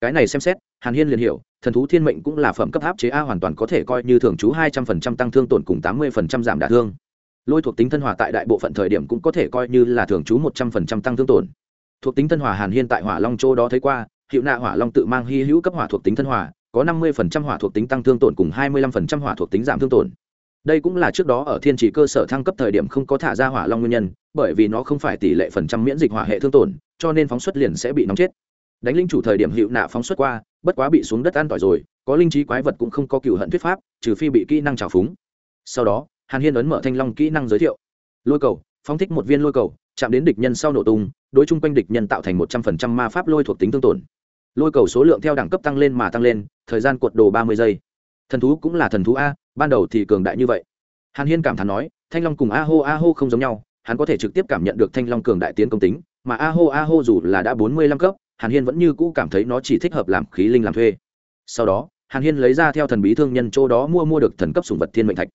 Cái này xem xét, hàn hiên liền hiểu, thần thú thiên mệnh cũng là phẩm cấp áp chế a hoàn toàn có thể coi như thường trú hai trăm phần trăm tăng thương tổn cùng tám mươi phần trăm giảm đả thương. Lôi thuộc tính thân hòa tại đại bộ phận thời điểm cũng có thể coi như là thường trú một trăm phần trăm tăng thương tổn. Thuộc tính thân hòa hàn hiên tại hỏa long châu đó thấy qua, hiệu nạ hỏa long tự mang hy hữu cấp hỏa thuộc tính thân hòa có năm mươi phần trăm hỏa thuộc tính tăng thương tổn cùng hai mươi lăm phần trăm hỏa thuộc tính giảm thương tổn. Đây cũng là trước đó ở thiên chỉ cơ sở thăng cấp thời điểm không có thả ra hỏa long nguyên nhân, bởi vì nó không phải tỷ lệ phần trăm miễn dịch hỏa hệ thương tổn, cho nên phóng xuất liền sẽ bị nóng chết. Đánh linh chủ thời điểm hiệu nạ phóng xuất qua, bất quá bị xuống đất an tỏi rồi, có linh trí quái vật cũng không có cừu hận thuyết pháp, trừ phi bị kỹ năng trào phúng. Sau đó, hàn hiên ấn mở thanh long kỹ năng giới thiệu. Lôi cầu, phóng thích một viên lôi cầu, chạm đến địch nhân sau nổ tung, đối chung quanh địch nhân tạo thành một trăm phần trăm ma pháp lôi thuộc tính thương tổn lôi cầu số lượng theo đẳng cấp tăng lên mà tăng lên, thời gian cuột đồ ba mươi giây. Thần thú cũng là thần thú a, ban đầu thì cường đại như vậy. Hàn hiên cảm thán nói, thanh long cùng a hô a hô không giống nhau, hắn có thể trực tiếp cảm nhận được thanh long cường đại tiến công tính, mà a hô a hô dù là đã bốn mươi lăm cấp, hàn hiên vẫn như cũ cảm thấy nó chỉ thích hợp làm khí linh làm thuê. Sau đó, hàn hiên lấy ra theo thần bí thương nhân chỗ đó mua mua được thần cấp sùng vật thiên mệnh thạch.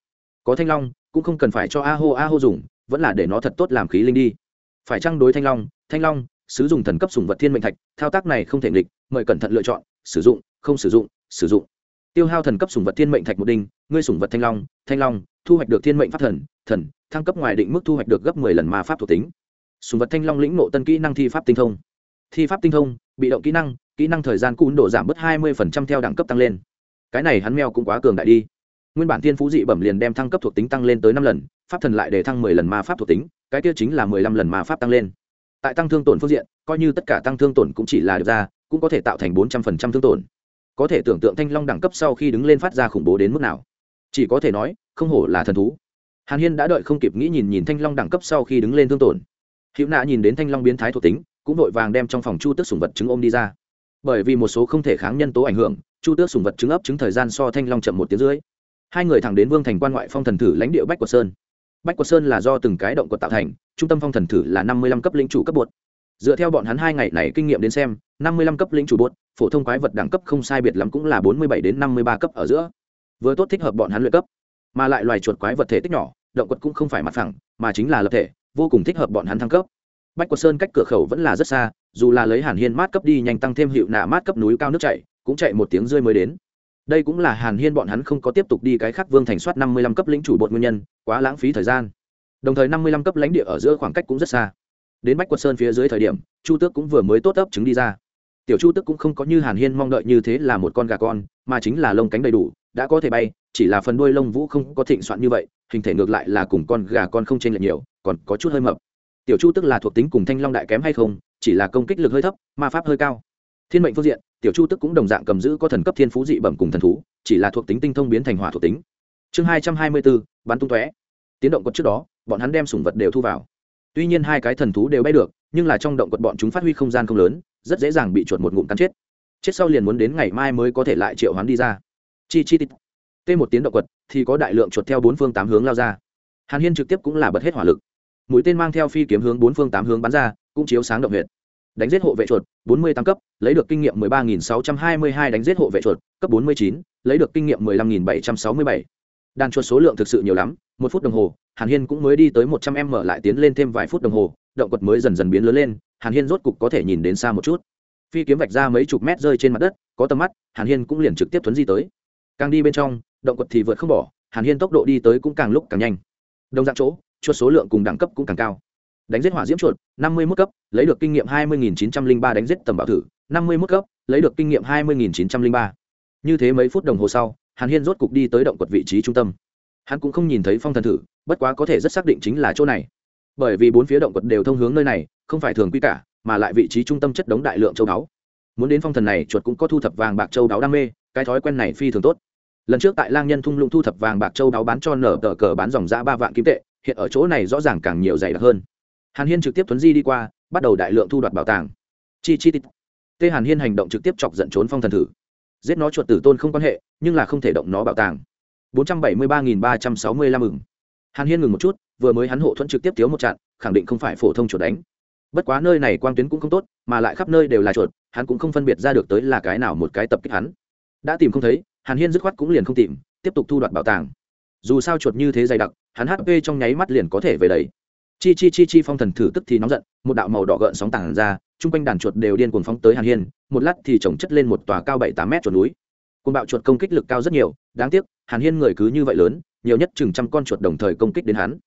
Có thanh long, cũng không cần phải cho a hô a hô dùng, vẫn là để nó thật tốt làm khí linh đi. Phải chăng đối thanh long thanh long sử dụng thần cấp sùng vật thiên mệnh thạch, thao tác này không thể nghịch, mời cẩn thận lựa chọn, sử dụng, không sử dụng sử dụng. Tiêu hao thần cấp sùng vật thiên mệnh thạch một đinh, ngươi sùng vật thanh long thanh long, thu hoạch được thiên mệnh pháp thần thần, thăng cấp ngoài định mức thu hoạch được gấp mười lần ma pháp thuộc tính. Sùng vật thanh long lĩnh ngộ tân kỹ năng thi pháp tinh thông. Thi pháp tinh thông, bị động kỹ năng kỹ năng thời gian cún độ giảm bớt hai mươi theo đẳng cấp tăng lên. Cái này hắn mèo cũng quá cường đại đi. Nguyên bản thiên phú dị bẩm liền đem thăng cấp thuộc tính tăng lên tới năm lần, pháp thần lại để thăng mười lần ma pháp thuộc tính, cái kia chính là mười lăm lần ma pháp tăng lên tại tăng thương tổn phương diện, coi như tất cả tăng thương tổn cũng chỉ là được ra, cũng có thể tạo thành bốn trăm phần trăm thương tổn. Có thể tưởng tượng thanh long đẳng cấp sau khi đứng lên phát ra khủng bố đến mức nào. Chỉ có thể nói, không hổ là thần thú. Hàn hiên đã đợi không kịp nghĩ nhìn nhìn thanh long đẳng cấp sau khi đứng lên thương tổn. Hữu nạ nhìn đến thanh long biến thái thuộc tính, cũng vội vàng đem trong phòng chu tước sùng vật trứng ôm đi ra. Bởi vì một số không thể kháng nhân tố ảnh hưởng, chu tước sùng vật trứng ấp trứng thời gian so thanh long chậm một tiếng rưỡi. Hai người thẳng đến vương thành quan ngoại phong thần thử lãnh địa bách quật sơn bách quật sơn là do từng cái động quật tạo thành trung tâm phong thần thử là năm mươi lăm cấp linh chủ cấp bột. Dựa theo bọn hắn hai ngày này kinh nghiệm đến xem năm mươi lăm cấp linh chủ bột, phổ thông quái vật đẳng cấp không sai biệt lắm cũng là bốn mươi bảy đến năm mươi ba cấp ở giữa. Vừa tốt thích hợp bọn hắn luyện cấp mà lại loài chuột quái vật thể tích nhỏ động quật cũng không phải mặt phẳng mà chính là lập thể vô cùng thích hợp bọn hắn thăng cấp. Bách quật sơn cách cửa khẩu vẫn là rất xa dù là lấy hàn hiên mát cấp đi nhanh tăng thêm hiệu nạ mát cấp núi cao nước chảy cũng chạy một tiếng rơi mới đến đây cũng là hàn hiên bọn hắn không có tiếp tục đi cái khác vương thành soát năm mươi lăm cấp lĩnh chủ bột nguyên nhân, quá lãng phí thời gian. Đồng thời năm mươi lăm cấp lãnh địa ở giữa khoảng cách cũng rất xa. Đến bách quật sơn phía dưới thời điểm, chu tước cũng vừa mới tốt ấp trứng đi ra. Tiểu chu tước cũng không có như hàn hiên mong đợi như thế là một con gà con, mà chính là lông cánh đầy đủ, đã có thể bay, chỉ là phần đuôi lông vũ không có thịnh soạn như vậy, hình thể ngược lại là cùng con gà con không chênh lệch nhiều, còn có chút hơi mập. Tiểu chu tức là thuộc tính cùng thanh long đại kém hay không, chỉ là công kích lực hơi thấp, ma pháp hơi cao thiên mệnh phương diện, tiểu chu tức cũng đồng dạng cầm giữ có thần cấp thiên phú dị bẩm cùng thần thú, chỉ là thuộc tính tinh thông biến thành hỏa thuộc tính. Chương hai trăm hai mươi bốn bắn tung tóe. Tiến động quật trước đó, bọn hắn đem sủng vật đều thu vào. Tuy nhiên hai cái thần thú đều bay được, nhưng là trong động quật bọn chúng phát huy không gian không lớn, rất dễ dàng bị chuột một ngụm cắn chết. Chết sau liền muốn đến ngày mai mới có thể lại triệu hoán đi ra. Chi chi tít. T một tiến động quật, thì có đại lượng chuột theo bốn phương tám hướng lao ra. Hàn hiên trực tiếp cũng là bật hết hỏa lực. Mũi tên mang theo phi kiếm hướng bốn phương tám hướng bắn ra, cũng chiếu sáng động huyện đánh giết hộ vệ chuột, bốn mươi tám cấp, lấy được kinh nghiệm mười ba nghìn sáu trăm hai mươi hai đánh giết hộ vệ chuột, cấp bốn mươi chín, lấy được kinh nghiệm mười lăm nghìn bảy trăm sáu mươi bảy. Đàn chuột số lượng thực sự nhiều lắm, một phút đồng hồ, hàn hiên cũng mới đi tới một trăm em mở lại tiến lên thêm vài phút đồng hồ, động quật mới dần dần biến lớn lên, hàn hiên rốt cục có thể nhìn đến xa một chút. Phi kiếm vạch ra mấy chục mét rơi trên mặt đất, có tầm mắt, hàn hiên cũng liền trực tiếp thuấn di tới. Càng đi bên trong, động quật thì vượt không bỏ, hàn hiên tốc độ đi tới cũng càng lúc càng nhanh. Đồng dạng chỗ, chuột số lượng cùng đẳng cấp cũng càng cao đánh giết hỏa diễm chuột, năm mươi mức cấp, lấy được kinh nghiệm hai mươi chín trăm linh ba đánh giết tầm bảo thử, năm mươi mức cấp, lấy được kinh nghiệm hai mươi chín trăm linh ba. Như thế mấy phút đồng hồ sau, hàn hiên rốt cục đi tới động quật vị trí trung tâm. Hắn cũng không nhìn thấy phong thần thử, bất quá có thể rất xác định chính là chỗ này. Bởi vì bốn phía động quật đều thông hướng nơi này, không phải thường quy cả, mà lại vị trí trung tâm chất đống đại lượng châu báu muốn đến phong thần này, chuột cũng có thu thập vàng bạc châu báu đam mê, cái thói quen này phi thường tốt. Lần trước tại lang nhân thung lũng thu thập vàng bạc châu đáo bán cho nở tờ cờ bán dòng giã ba vạn kim tệ, hiện ở chỗ này rõ ràng càng nhiều dày đặc hơn hàn hiên trực tiếp tuấn di đi qua, bắt đầu đại lượng thu đoạt bảo tàng. Chi chi tít. Tê hàn hiên hành động trực tiếp chọc giận trốn phong thần thử. Giết nó chuột tử tôn không quan hệ, nhưng là không thể động nó bảo tàng. Bốn trăm bảy mươi ba nghìn ba trăm sáu mươi lăm mừng hàn hiên ngừng một chút, vừa mới hắn hộ thuẫn trực tiếp thiếu một trận khẳng định không phải phổ thông chuột đánh. Bất quá nơi này quang tuyến cũng không tốt, mà lại khắp nơi đều là chuột, hắn cũng không phân biệt ra được tới là cái nào một cái tập kích hắn. Đã tìm không thấy, hàn hiên dứt khoát cũng liền không tìm, tiếp tục thu đoạt bảo tàng. Dù sao chuột như thế dày đặc, hắn hp trong nháy mắt liền có thể về đấy chi chi chi chi phong thần thử tức thì nóng giận, một đạo màu đỏ gợn sóng tảng ra, chung quanh đàn chuột đều điên cuồng phóng tới hàn hiên, một lát thì chồng chất lên một tòa cao bảy tám mét chuột núi. Côn bạo chuột công kích lực cao rất nhiều, đáng tiếc, hàn hiên người cứ như vậy lớn, nhiều nhất chừng trăm con chuột đồng thời công kích đến hắn.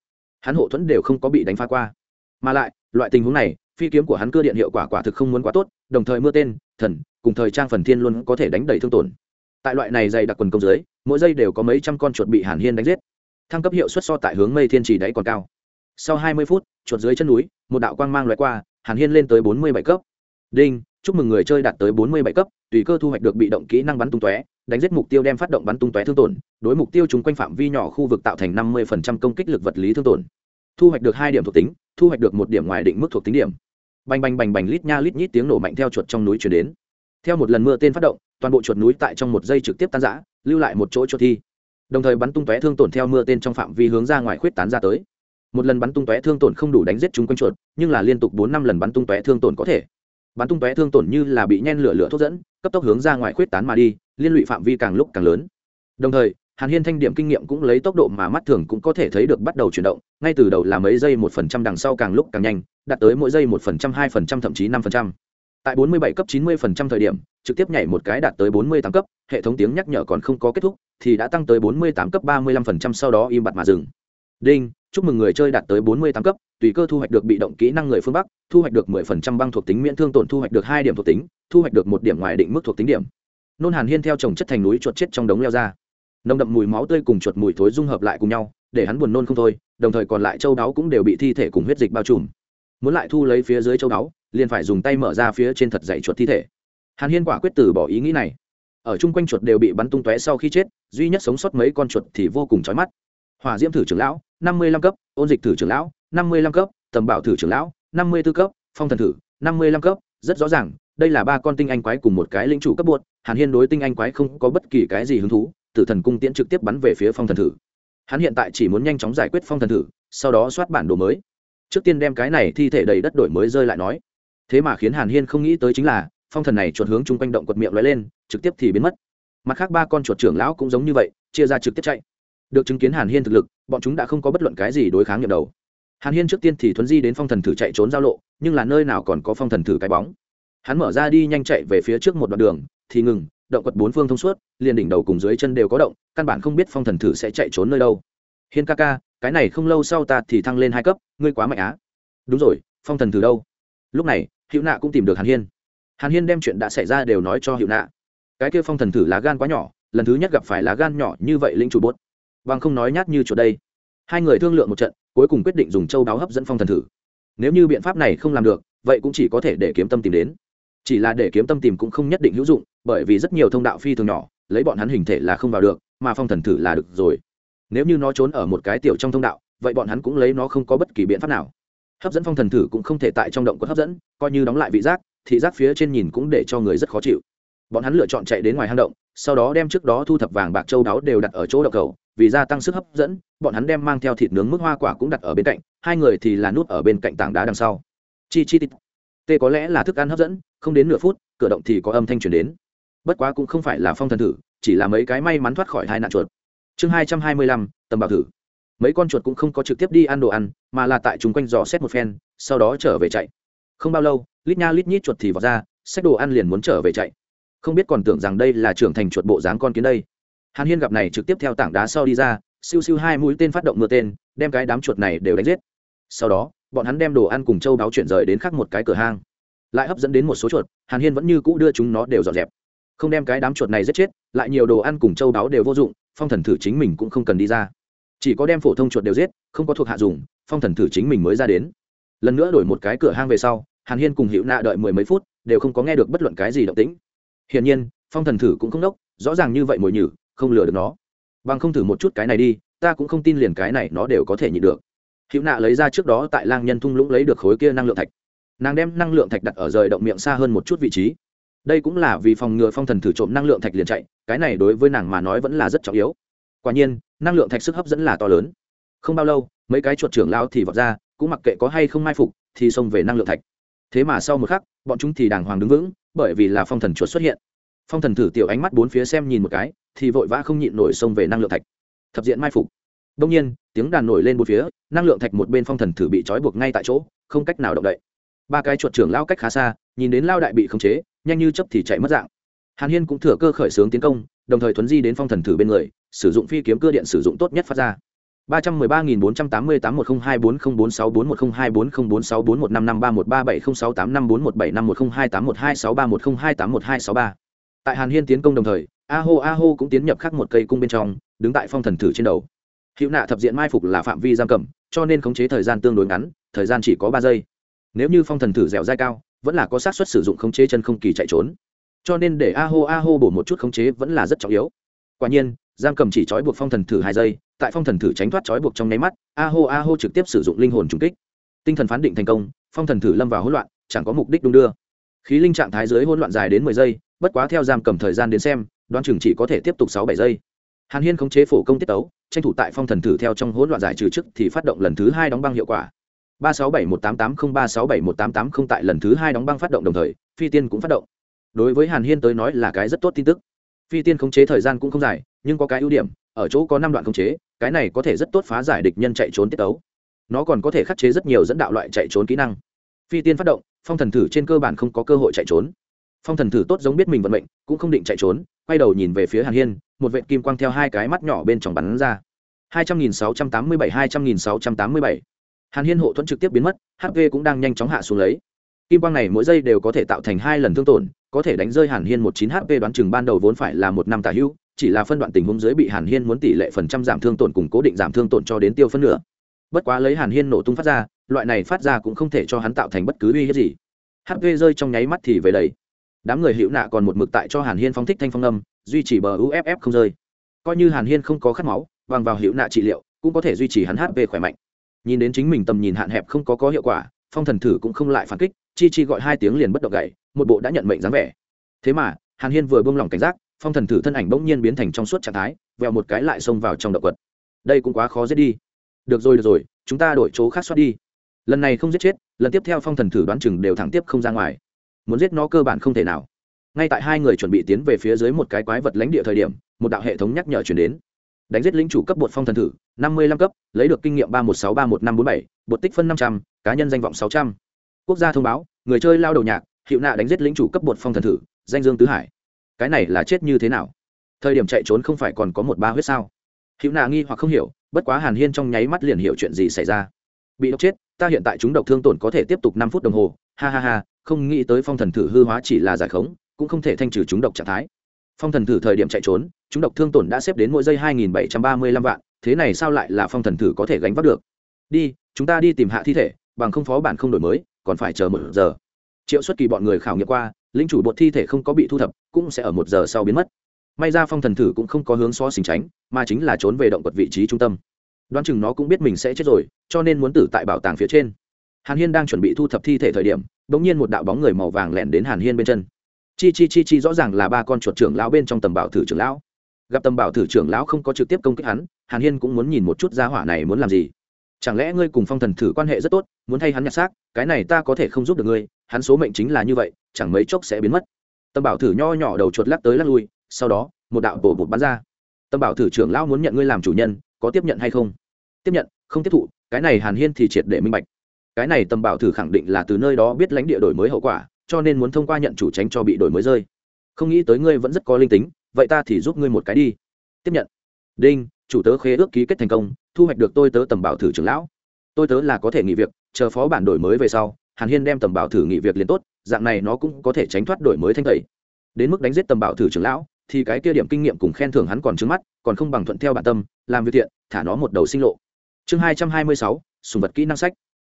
Hắn hộ thuẫn đều không có bị đánh phá qua. Mà lại, loại tình huống này, phi kiếm của hắn cơ điện hiệu quả quả thực không muốn quá tốt, đồng thời mưa tên, thần, cùng thời trang phần thiên luôn có thể đánh đầy thương tổn. Tại loại này dày đặc quần công dưới, mỗi giây đều có mấy trăm con chuột bị hàn hiên đánh giết. Thăng cấp hiệu suất so tại hướng mây thiên trì đáy còn cao sau hai mươi phút, chuột dưới chân núi, một đạo quang mang loại qua, hàn hiên lên tới bốn mươi bảy cấp. Đinh, chúc mừng người chơi đạt tới bốn mươi bảy cấp, tùy cơ thu hoạch được bị động kỹ năng bắn tung tóe, đánh giết mục tiêu đem phát động bắn tung tóe thương tổn, đối mục tiêu chúng quanh phạm vi nhỏ khu vực tạo thành năm mươi công kích lực vật lý thương tổn. Thu hoạch được hai điểm thuộc tính, thu hoạch được một điểm ngoài định mức thuộc tính điểm. Bành bành bành bành lít nha lít nhít tiếng nổ mạnh theo chuột trong núi chuyển đến. Theo một lần mưa tên phát động, toàn bộ chuột núi tại trong một giây trực tiếp tan rã, lưu lại một chỗ cho thi. Đồng thời bắn tung tóe thương tổn theo mưa tên trong phạm vi hướng ra ngoài khuyết tán ra tới một lần bắn tung tóe thương tổn không đủ đánh giết chúng quanh chuột, nhưng là liên tục bốn năm lần bắn tung tóe thương tổn có thể. Bắn tung tóe thương tổn như là bị nhen lửa lửa thốt dẫn, cấp tốc hướng ra ngoài khuyết tán mà đi, liên lụy phạm vi càng lúc càng lớn. Đồng thời, hàn hiên thanh điểm kinh nghiệm cũng lấy tốc độ mà mắt thường cũng có thể thấy được bắt đầu chuyển động, ngay từ đầu là mấy giây một phần trăm đằng sau càng lúc càng nhanh, đạt tới mỗi giây một phần trăm, hai phần trăm, thậm chí năm phần trăm. Tại 47 cấp 90% thời điểm, trực tiếp nhảy một cái đạt tới 48 cấp, hệ thống tiếng nhắc nhở còn không có kết thúc, thì đã tăng tới 48 cấp 35% sau đó im bặt mà dừng. Đinh chúc mừng người chơi đạt tới 48 cấp, tùy cơ thu hoạch được bị động kỹ năng người phương bắc, thu hoạch được 10% băng thuộc tính miễn thương tổn thu hoạch được hai điểm thuộc tính, thu hoạch được một điểm ngoài định mức thuộc tính điểm. Nôn hàn hiên theo chồng chất thành núi chuột chết trong đống leo ra. Nồng đậm mùi máu tươi cùng chuột mùi thối dung hợp lại cùng nhau, để hắn buồn nôn không thôi, đồng thời còn lại châu đáo cũng đều bị thi thể cùng huyết dịch bao trùm. Muốn lại thu lấy phía dưới châu đáo, liền phải dùng tay mở ra phía trên thật dày chuột thi thể. Hàn hiên quả quyết từ bỏ ý nghĩ này. Ở chung quanh chuột đều bị bắn tung tóe sau khi chết, duy nhất sống sót mấy con chuột thì vô cùng chói mắt. Hỏa diễm thử trưởng lão năm mươi lăm cấp, ôn dịch thử trưởng lão, năm mươi lăm cấp, tầm bảo thử trưởng lão, năm mươi b ố cấp, phong thần thử, năm mươi lăm cấp. Rất rõ ràng, đây là ba con tinh anh quái cùng một cái lĩnh chủ cấp buốt hàn hiên đối tinh anh quái không có bất kỳ cái gì hứng thú, tử thần cung tiễn trực tiếp bắn về phía phong thần thử. Hắn hiện tại chỉ muốn nhanh chóng giải quyết phong thần thử, sau đó soát bản đồ mới. Trước tiên đem cái này thi thể đầy đất đổi mới rơi lại nói. Thế mà khiến hàn hiên không nghĩ tới chính là, phong thần này chuột hướng chung quanh động quật miệng lóe lên, trực tiếp thì biến mất. Mặt khác ba con chuột trưởng lão cũng giống như vậy, chia ra trực tiếp chạy. Được chứng kiến hàn hiên thực lực bọn chúng đã không có bất luận cái gì đối kháng nhậm đầu. Hàn hiên trước tiên thì thuấn di đến phong thần thử chạy trốn giao lộ, nhưng là nơi nào còn có phong thần thử cái bóng. Hắn mở ra đi nhanh chạy về phía trước một đoạn đường, thì ngừng, động quật bốn phương thông suốt, liền đỉnh đầu cùng dưới chân đều có động, căn bản không biết phong thần thử sẽ chạy trốn nơi đâu. Hiên ca ca, cái này không lâu sau ta thì thăng lên hai cấp, ngươi quá mạnh á. Đúng rồi, phong thần thử đâu? Lúc này, hữu nạ cũng tìm được hàn hiên. Hàn hiên đem chuyện đã xảy ra đều nói cho hữu nạ. Cái kia phong thần thử lá gan quá nhỏ, lần thứ nhất gặp phải lá gan nhỏ như vậy linh chủ bốt bằng không nói nhát như chỗ đây. Hai người thương lượng một trận, cuối cùng quyết định dùng châu đáo hấp dẫn phong thần thử. Nếu như biện pháp này không làm được, vậy cũng chỉ có thể để kiếm tâm tìm đến. Chỉ là để kiếm tâm tìm cũng không nhất định hữu dụng, bởi vì rất nhiều thông đạo phi thường nhỏ, lấy bọn hắn hình thể là không vào được, mà phong thần thử là được rồi. Nếu như nó trốn ở một cái tiểu trong thông đạo, vậy bọn hắn cũng lấy nó không có bất kỳ biện pháp nào. Hấp dẫn phong thần thử cũng không thể tại trong động quật hấp dẫn, coi như đóng lại vị giác thị giác phía trên nhìn cũng để cho người rất khó chịu. Bọn hắn lựa chọn chạy đến ngoài hang động sau đó đem trước đó thu thập vàng bạc châu đáo đều đặt ở chỗ đậu cầu, vì gia tăng sức hấp dẫn, bọn hắn đem mang theo thịt nướng mức hoa quả cũng đặt ở bên cạnh, hai người thì là nút ở bên cạnh tảng đá đằng sau. Chi chi tít. Tê có lẽ là thức ăn hấp dẫn, không đến nửa phút, cửa động thì có âm thanh truyền đến. Bất quá cũng không phải là phong thần thử, chỉ là mấy cái may mắn thoát khỏi hai nạn chuột. Chương hai trăm hai mươi lăm, tầm bảo thử. Mấy con chuột cũng không có trực tiếp đi ăn đồ ăn, mà là tại chúng quanh dò xét một phen, sau đó trở về chạy. Không bao lâu, lít nha lít nhít chuột thì vào ra, xách đồ ăn liền muốn trở về chạy không biết còn tưởng rằng đây là trưởng thành chuột bộ dáng con kiến đây. Hàn hiên gặp này trực tiếp theo tảng đá sau đi ra, siêu siêu hai mũi tên phát động mưa tên, đem cái đám chuột này đều đánh giết. Sau đó, bọn hắn đem đồ ăn cùng châu đáo chuyển rời đến khác một cái cửa hang. Lại hấp dẫn đến một số chuột, hàn hiên vẫn như cũ đưa chúng nó đều dọn dẹp. Không đem cái đám chuột này giết chết, lại nhiều đồ ăn cùng châu đáo đều vô dụng, phong thần thử chính mình cũng không cần đi ra. Chỉ có đem phổ thông chuột đều giết, không có thuộc hạ dùng, phong thần thử chính mình mới ra đến. Lần nữa đổi một cái cửa hang về sau, hàn hiên cùng hữu nạ đợi mười mấy phút, đều không có nghe được bất luận cái gì động tĩnh hiển nhiên, phong thần thử cũng không đốc, rõ ràng như vậy mồi nhử, không lừa được nó. Bằng không thử một chút cái này đi, ta cũng không tin liền cái này nó đều có thể nhịn được. Hữu nạ lấy ra trước đó tại lang nhân thung lũng lấy được khối kia năng lượng thạch. Nàng đem năng lượng thạch đặt ở rời động miệng xa hơn một chút vị trí. Đây cũng là vì phòng ngừa phong thần thử trộm năng lượng thạch liền chạy, cái này đối với nàng mà nói vẫn là rất trọng yếu. Quả nhiên, năng lượng thạch sức hấp dẫn là to lớn. Không bao lâu, mấy cái chuột trưởng lao thì vọt ra, cũng mặc kệ có hay không mai phục, thì xông về năng lượng thạch. Thế mà sau một khắc, bọn chúng thì đàng hoàng đứng vững bởi vì là phong thần chuột xuất hiện. Phong thần thử tiểu ánh mắt bốn phía xem nhìn một cái, thì vội vã không nhịn nổi xông về năng lượng thạch. Thập diện mai phục. Đông nhiên, tiếng đàn nổi lên một phía, năng lượng thạch một bên phong thần thử bị trói buộc ngay tại chỗ, không cách nào động đậy. Ba cái chuột trưởng lao cách khá xa, nhìn đến lao đại bị khống chế, nhanh như chấp thì chạy mất dạng. Hàn hiên cũng thừa cơ khởi xướng tiến công, đồng thời thuấn di đến phong thần thử bên người, sử dụng phi kiếm cơ điện sử dụng tốt nhất phát ra ba trăm mười ba nghìn bốn trăm tám mươi tám một không hai bốn không bốn sáu bốn một không hai bốn không bốn sáu bốn một năm năm ba một ba bảy không sáu tám năm bốn một bảy năm một không hai tám một hai sáu ba một không hai tám một hai sáu ba. Tại hàn hiên tiến công đồng thời, a hô a hô cũng tiến nhập khắc một cây cung bên trong, đứng tại phong thần thử trên đầu. Hữu nạ thập diện mai phục là phạm vi giam cầm, cho nên khống chế thời gian tương đối ngắn, thời gian chỉ có ba giây. Nếu như phong thần thử dẻo dai cao, vẫn là có xác suất sử dụng khống chế chân không kỳ chạy trốn. Cho nên để a hô a hô bổ một chút khống chế vẫn là rất trọng yếu. Quả nhiên giam cầm chỉ trói buộc phong thần thử hai giây, tại phong thần thử tránh thoát trói buộc trong nháy mắt, a hô a hô trực tiếp sử dụng linh hồn trùng kích. Tinh thần phán định thành công, phong thần thử lâm vào hỗn loạn, chẳng có mục đích đung đưa. Khí linh trạng thái dưới hỗn loạn dài đến mười giây, bất quá theo giam cầm thời gian đến xem, đoán chừng chỉ có thể tiếp tục sáu bảy giây. Hàn hiên khống chế phổ công tiết tấu, tranh thủ tại phong thần thử theo trong hỗn loạn giải trừ trước thì phát động lần thứ hai đóng băng hiệu quả. Ba sáu bảy một tám tám không, ba sáu bảy một tám tám không tại lần thứ hai đóng băng phát động đồng thời, phi tiên cũng phát động. Đối với hàn hiên tới nói là cái rất tốt tin tức. Phi tiên khống chế thời gian cũng không dài nhưng có cái ưu điểm, ở chỗ có năm đoạn khống chế, cái này có thể rất tốt phá giải địch nhân chạy trốn tiết tấu. Nó còn có thể khắc chế rất nhiều dẫn đạo loại chạy trốn kỹ năng. Phi tiên phát động, phong thần thử trên cơ bản không có cơ hội chạy trốn. Phong thần thử tốt giống biết mình vận mệnh, cũng không định chạy trốn, quay đầu nhìn về phía hàn hiên, một vệ kim quang theo hai cái mắt nhỏ bên trong bắn ra. hai trăm nghìn sáu trăm tám mươi bảy, hai trăm nghìn sáu trăm tám mươi bảy. Hàn hiên hộ thuẫn trực tiếp biến mất hp cũng đang nhanh chóng hạ xuống lấy. Kim quang này mỗi giây đều có thể tạo thành hai lần thương tổn, có thể đánh rơi hàn hiên một chín hp đoán chừng ban đầu vốn phải là một năm tả hữu chỉ là phân đoạn tình huống dưới bị hàn hiên muốn tỷ lệ phần trăm giảm thương tổn cùng cố định giảm thương tổn cho đến tiêu phân nửa. Bất quá lấy hàn hiên nổ tung phát ra, loại này phát ra cũng không thể cho hắn tạo thành bất cứ uy hiếp gì. Hp rơi trong nháy mắt thì về đầy. Đám người hữu nạ còn một mực tại cho hàn hiên phóng thích thanh phong âm, duy trì bờ uff không rơi. Coi như hàn hiên không có khát máu, bằng vào hữu nạ trị liệu, cũng có thể duy trì hắn hp khỏe mạnh. Nhìn đến chính mình tầm nhìn hạn hẹp không có có hiệu quả, phong thần thử cũng không lại phản kích, chi chi gọi hai tiếng liền bất động gậy, một bộ đã nhận mệnh dáng vẻ. Thế mà, hàn hiên vừa buông lỏng cảnh giác phong thần thử thân ảnh bỗng nhiên biến thành trong suốt trạng thái vẹo một cái lại xông vào trong động quật. Đây cũng quá khó giết đi. Được rồi được rồi, chúng ta đổi chỗ khác xoát đi. Lần này không giết chết, lần tiếp theo phong thần thử đoán chừng đều thẳng tiếp không ra ngoài. Muốn giết nó cơ bản không thể nào. Ngay tại hai người chuẩn bị tiến về phía dưới một cái quái vật lãnh địa thời điểm, một đạo hệ thống nhắc nhở chuyển đến. Đánh giết lính chủ cấp bột phong thần thử, năm mươi lăm cấp, lấy được kinh nghiệm ba một sáu ba một năm bốn bảy, bột tích phân năm trăm, cá nhân danh vọng sáu trăm. Quốc gia thông báo, người chơi lao đầu nhạc hiệu nạ đánh giết lính chủ cấp bột phong thần thử, danh dương tứ hải cái này là chết như thế nào? Thời điểm chạy trốn không phải còn có một ba huyết sao? Hữu nạ nghi hoặc không hiểu, bất quá hàn hiên trong nháy mắt liền hiểu chuyện gì xảy ra. Bị độc chết, ta hiện tại chúng độc thương tổn có thể tiếp tục năm phút đồng hồ. Ha ha ha, không nghĩ tới phong thần thử hư hóa chỉ là giải khống, cũng không thể thanh trừ chúng độc trạng thái. Phong thần thử thời điểm chạy trốn, chúng độc thương tổn đã xếp đến mỗi giây hai nghìn bảy trăm ba mươi lăm vạn, thế này sao lại là phong thần thử có thể gánh vác được? Đi, chúng ta đi tìm hạ thi thể, bằng không phó bản không đổi mới, còn phải chờ một giờ. Triệu xuất kỳ bọn người khảo nghiệm qua linh chủ bột thi thể không có bị thu thập, cũng sẽ ở một giờ sau biến mất. May ra phong thần thử cũng không có hướng so xình tránh, mà chính là trốn về động vật vị trí trung tâm. Đoán chừng nó cũng biết mình sẽ chết rồi, cho nên muốn tử tại bảo tàng phía trên. Hàn hiên đang chuẩn bị thu thập thi thể thời điểm đ ỗ n g nhiên một đạo bóng người màu vàng lẻn đến hàn hiên bên chân. Chi chi chi chi, rõ ràng là ba con chuột trưởng lão bên trong tầm bảo thử trưởng lão. Gặp tầm bảo thử trưởng lão không có trực tiếp công kích hắn, hàn hiên cũng muốn nhìn một chút gia hỏa này muốn làm gì chẳng lẽ ngươi cùng phong thần thử quan hệ rất tốt, muốn thay hắn nhặt xác, cái này ta có thể không giúp được ngươi, hắn số mệnh chính là như vậy, chẳng mấy chốc sẽ biến mất. Tâm bảo thử nho nhỏ đầu chuột lắc tới lắc lui, sau đó, một đạo bổ bột bắn ra. Tâm bảo thử trưởng lão muốn nhận ngươi làm chủ nhân, có tiếp nhận hay không? Tiếp nhận, không tiếp thụ, cái này hàn hiên thì triệt để minh bạch. Cái này tâm bảo thử khẳng định là từ nơi đó biết lãnh địa đổi mới hậu quả, cho nên muốn thông qua nhận chủ tránh cho bị đổi mới rơi. Không nghĩ tới ngươi vẫn rất có linh tính, vậy ta thì giúp ngươi một cái đi. Tiếp nhận. Đinh, chủ tớ khế ước ký kết thành công thu hoạch được tôi tớ tầm bảo thử trưởng lão. Tôi tớ là có thể nghỉ việc, chờ phó bản đổi mới về sau, hàn hiên đem tầm bảo thử nghỉ việc liền tốt, dạng này nó cũng có thể tránh thoát đổi mới thanh tẩy. Đến mức đánh giết tầm bảo thử trưởng lão, thì cái kia điểm kinh nghiệm cùng khen thưởng hắn còn trứng mắt, còn không bằng thuận theo bản tâm, làm việc thiện, thả nó một đầu sinh lộ. Chương hai trăm hai mươi sáu, sùng vật kỹ năng sách.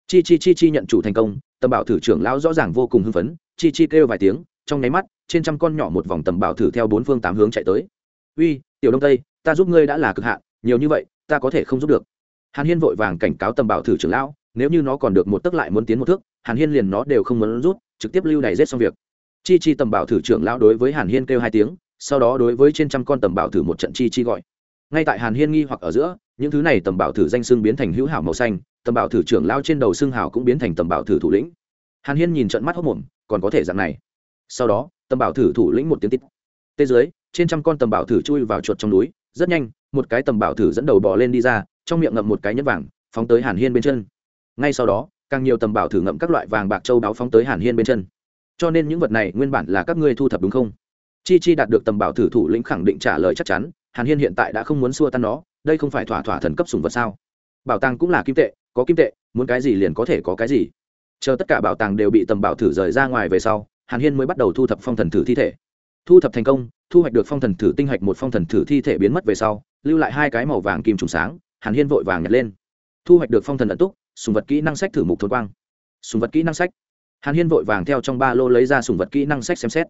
Chi chi chi chi nhận chủ thành công, tầm bảo thử trưởng lão rõ ràng vô cùng hưng phấn, chi chi kêu vài tiếng, trong nháy mắt, trên trăm con nhỏ một vòng tầm bảo thử theo bốn phương tám hướng chạy tới. Uy, tiểu đông tây, ta giúp ngươi đã là cực hạn, nhiều như vậy ta có thể không giúp được. Hàn hiên vội vàng cảnh cáo tầm bảo thử trưởng lão, nếu như nó còn được một tấc lại muốn tiến một thước, hàn hiên liền nó đều không muốn rút, trực tiếp lưu này rết xong việc. Chi chi tầm bảo thử trưởng lão đối với hàn hiên kêu hai tiếng, sau đó đối với trên trăm con tầm bảo thử một trận chi chi gọi. Ngay tại hàn hiên nghi hoặc ở giữa, những thứ này tầm bảo thử danh xưng biến thành hữu hảo màu xanh, tầm bảo thử trưởng lao trên đầu xưng hảo cũng biến thành tầm bảo thử thủ lĩnh. Hàn hiên nhìn trận mắt hốc mồm còn có thể dạng này. Sau đó, tầm bảo thử thủ lĩnh một tiếng tít. Tê dưới, trên trăm con tầm bảo thử chui vào chuột trong núi rất nhanh, một cái tầm bảo thử dẫn đầu bò lên đi ra, trong miệng ngậm một cái nhẫn vàng, phóng tới hàn hiên bên chân. Ngay sau đó, càng nhiều tầm bảo thử ngậm các loại vàng bạc châu đáo phóng tới hàn hiên bên chân. Cho nên những vật này nguyên bản là các ngươi thu thập đúng không? Chi chi đạt được tầm bảo thử thủ lĩnh khẳng định trả lời chắc chắn, hàn hiên hiện tại đã không muốn xua tan nó, đây không phải thỏa thỏa thần cấp sùng vật sao? Bảo tàng cũng là kim tệ, có kim tệ, muốn cái gì liền có thể có cái gì. Chờ tất cả bảo tàng đều bị tầm bảo thử rời ra ngoài về sau, hàn hiên mới bắt đầu thu thập phong thần thử thi thể thu thập thành công, thu hoạch được phong thần thử tinh hạch một phong thần thử thi thể biến mất về sau, lưu lại hai cái màu vàng kim trùng sáng, hàn hiên vội vàng nhặt lên. Thu hoạch được phong thần ẩn túc, sùng vật kỹ năng sách thử mục thôn quang. Sùng vật kỹ năng sách. Hàn hiên vội vàng theo trong ba lô lấy ra sùng vật kỹ năng sách xem xét.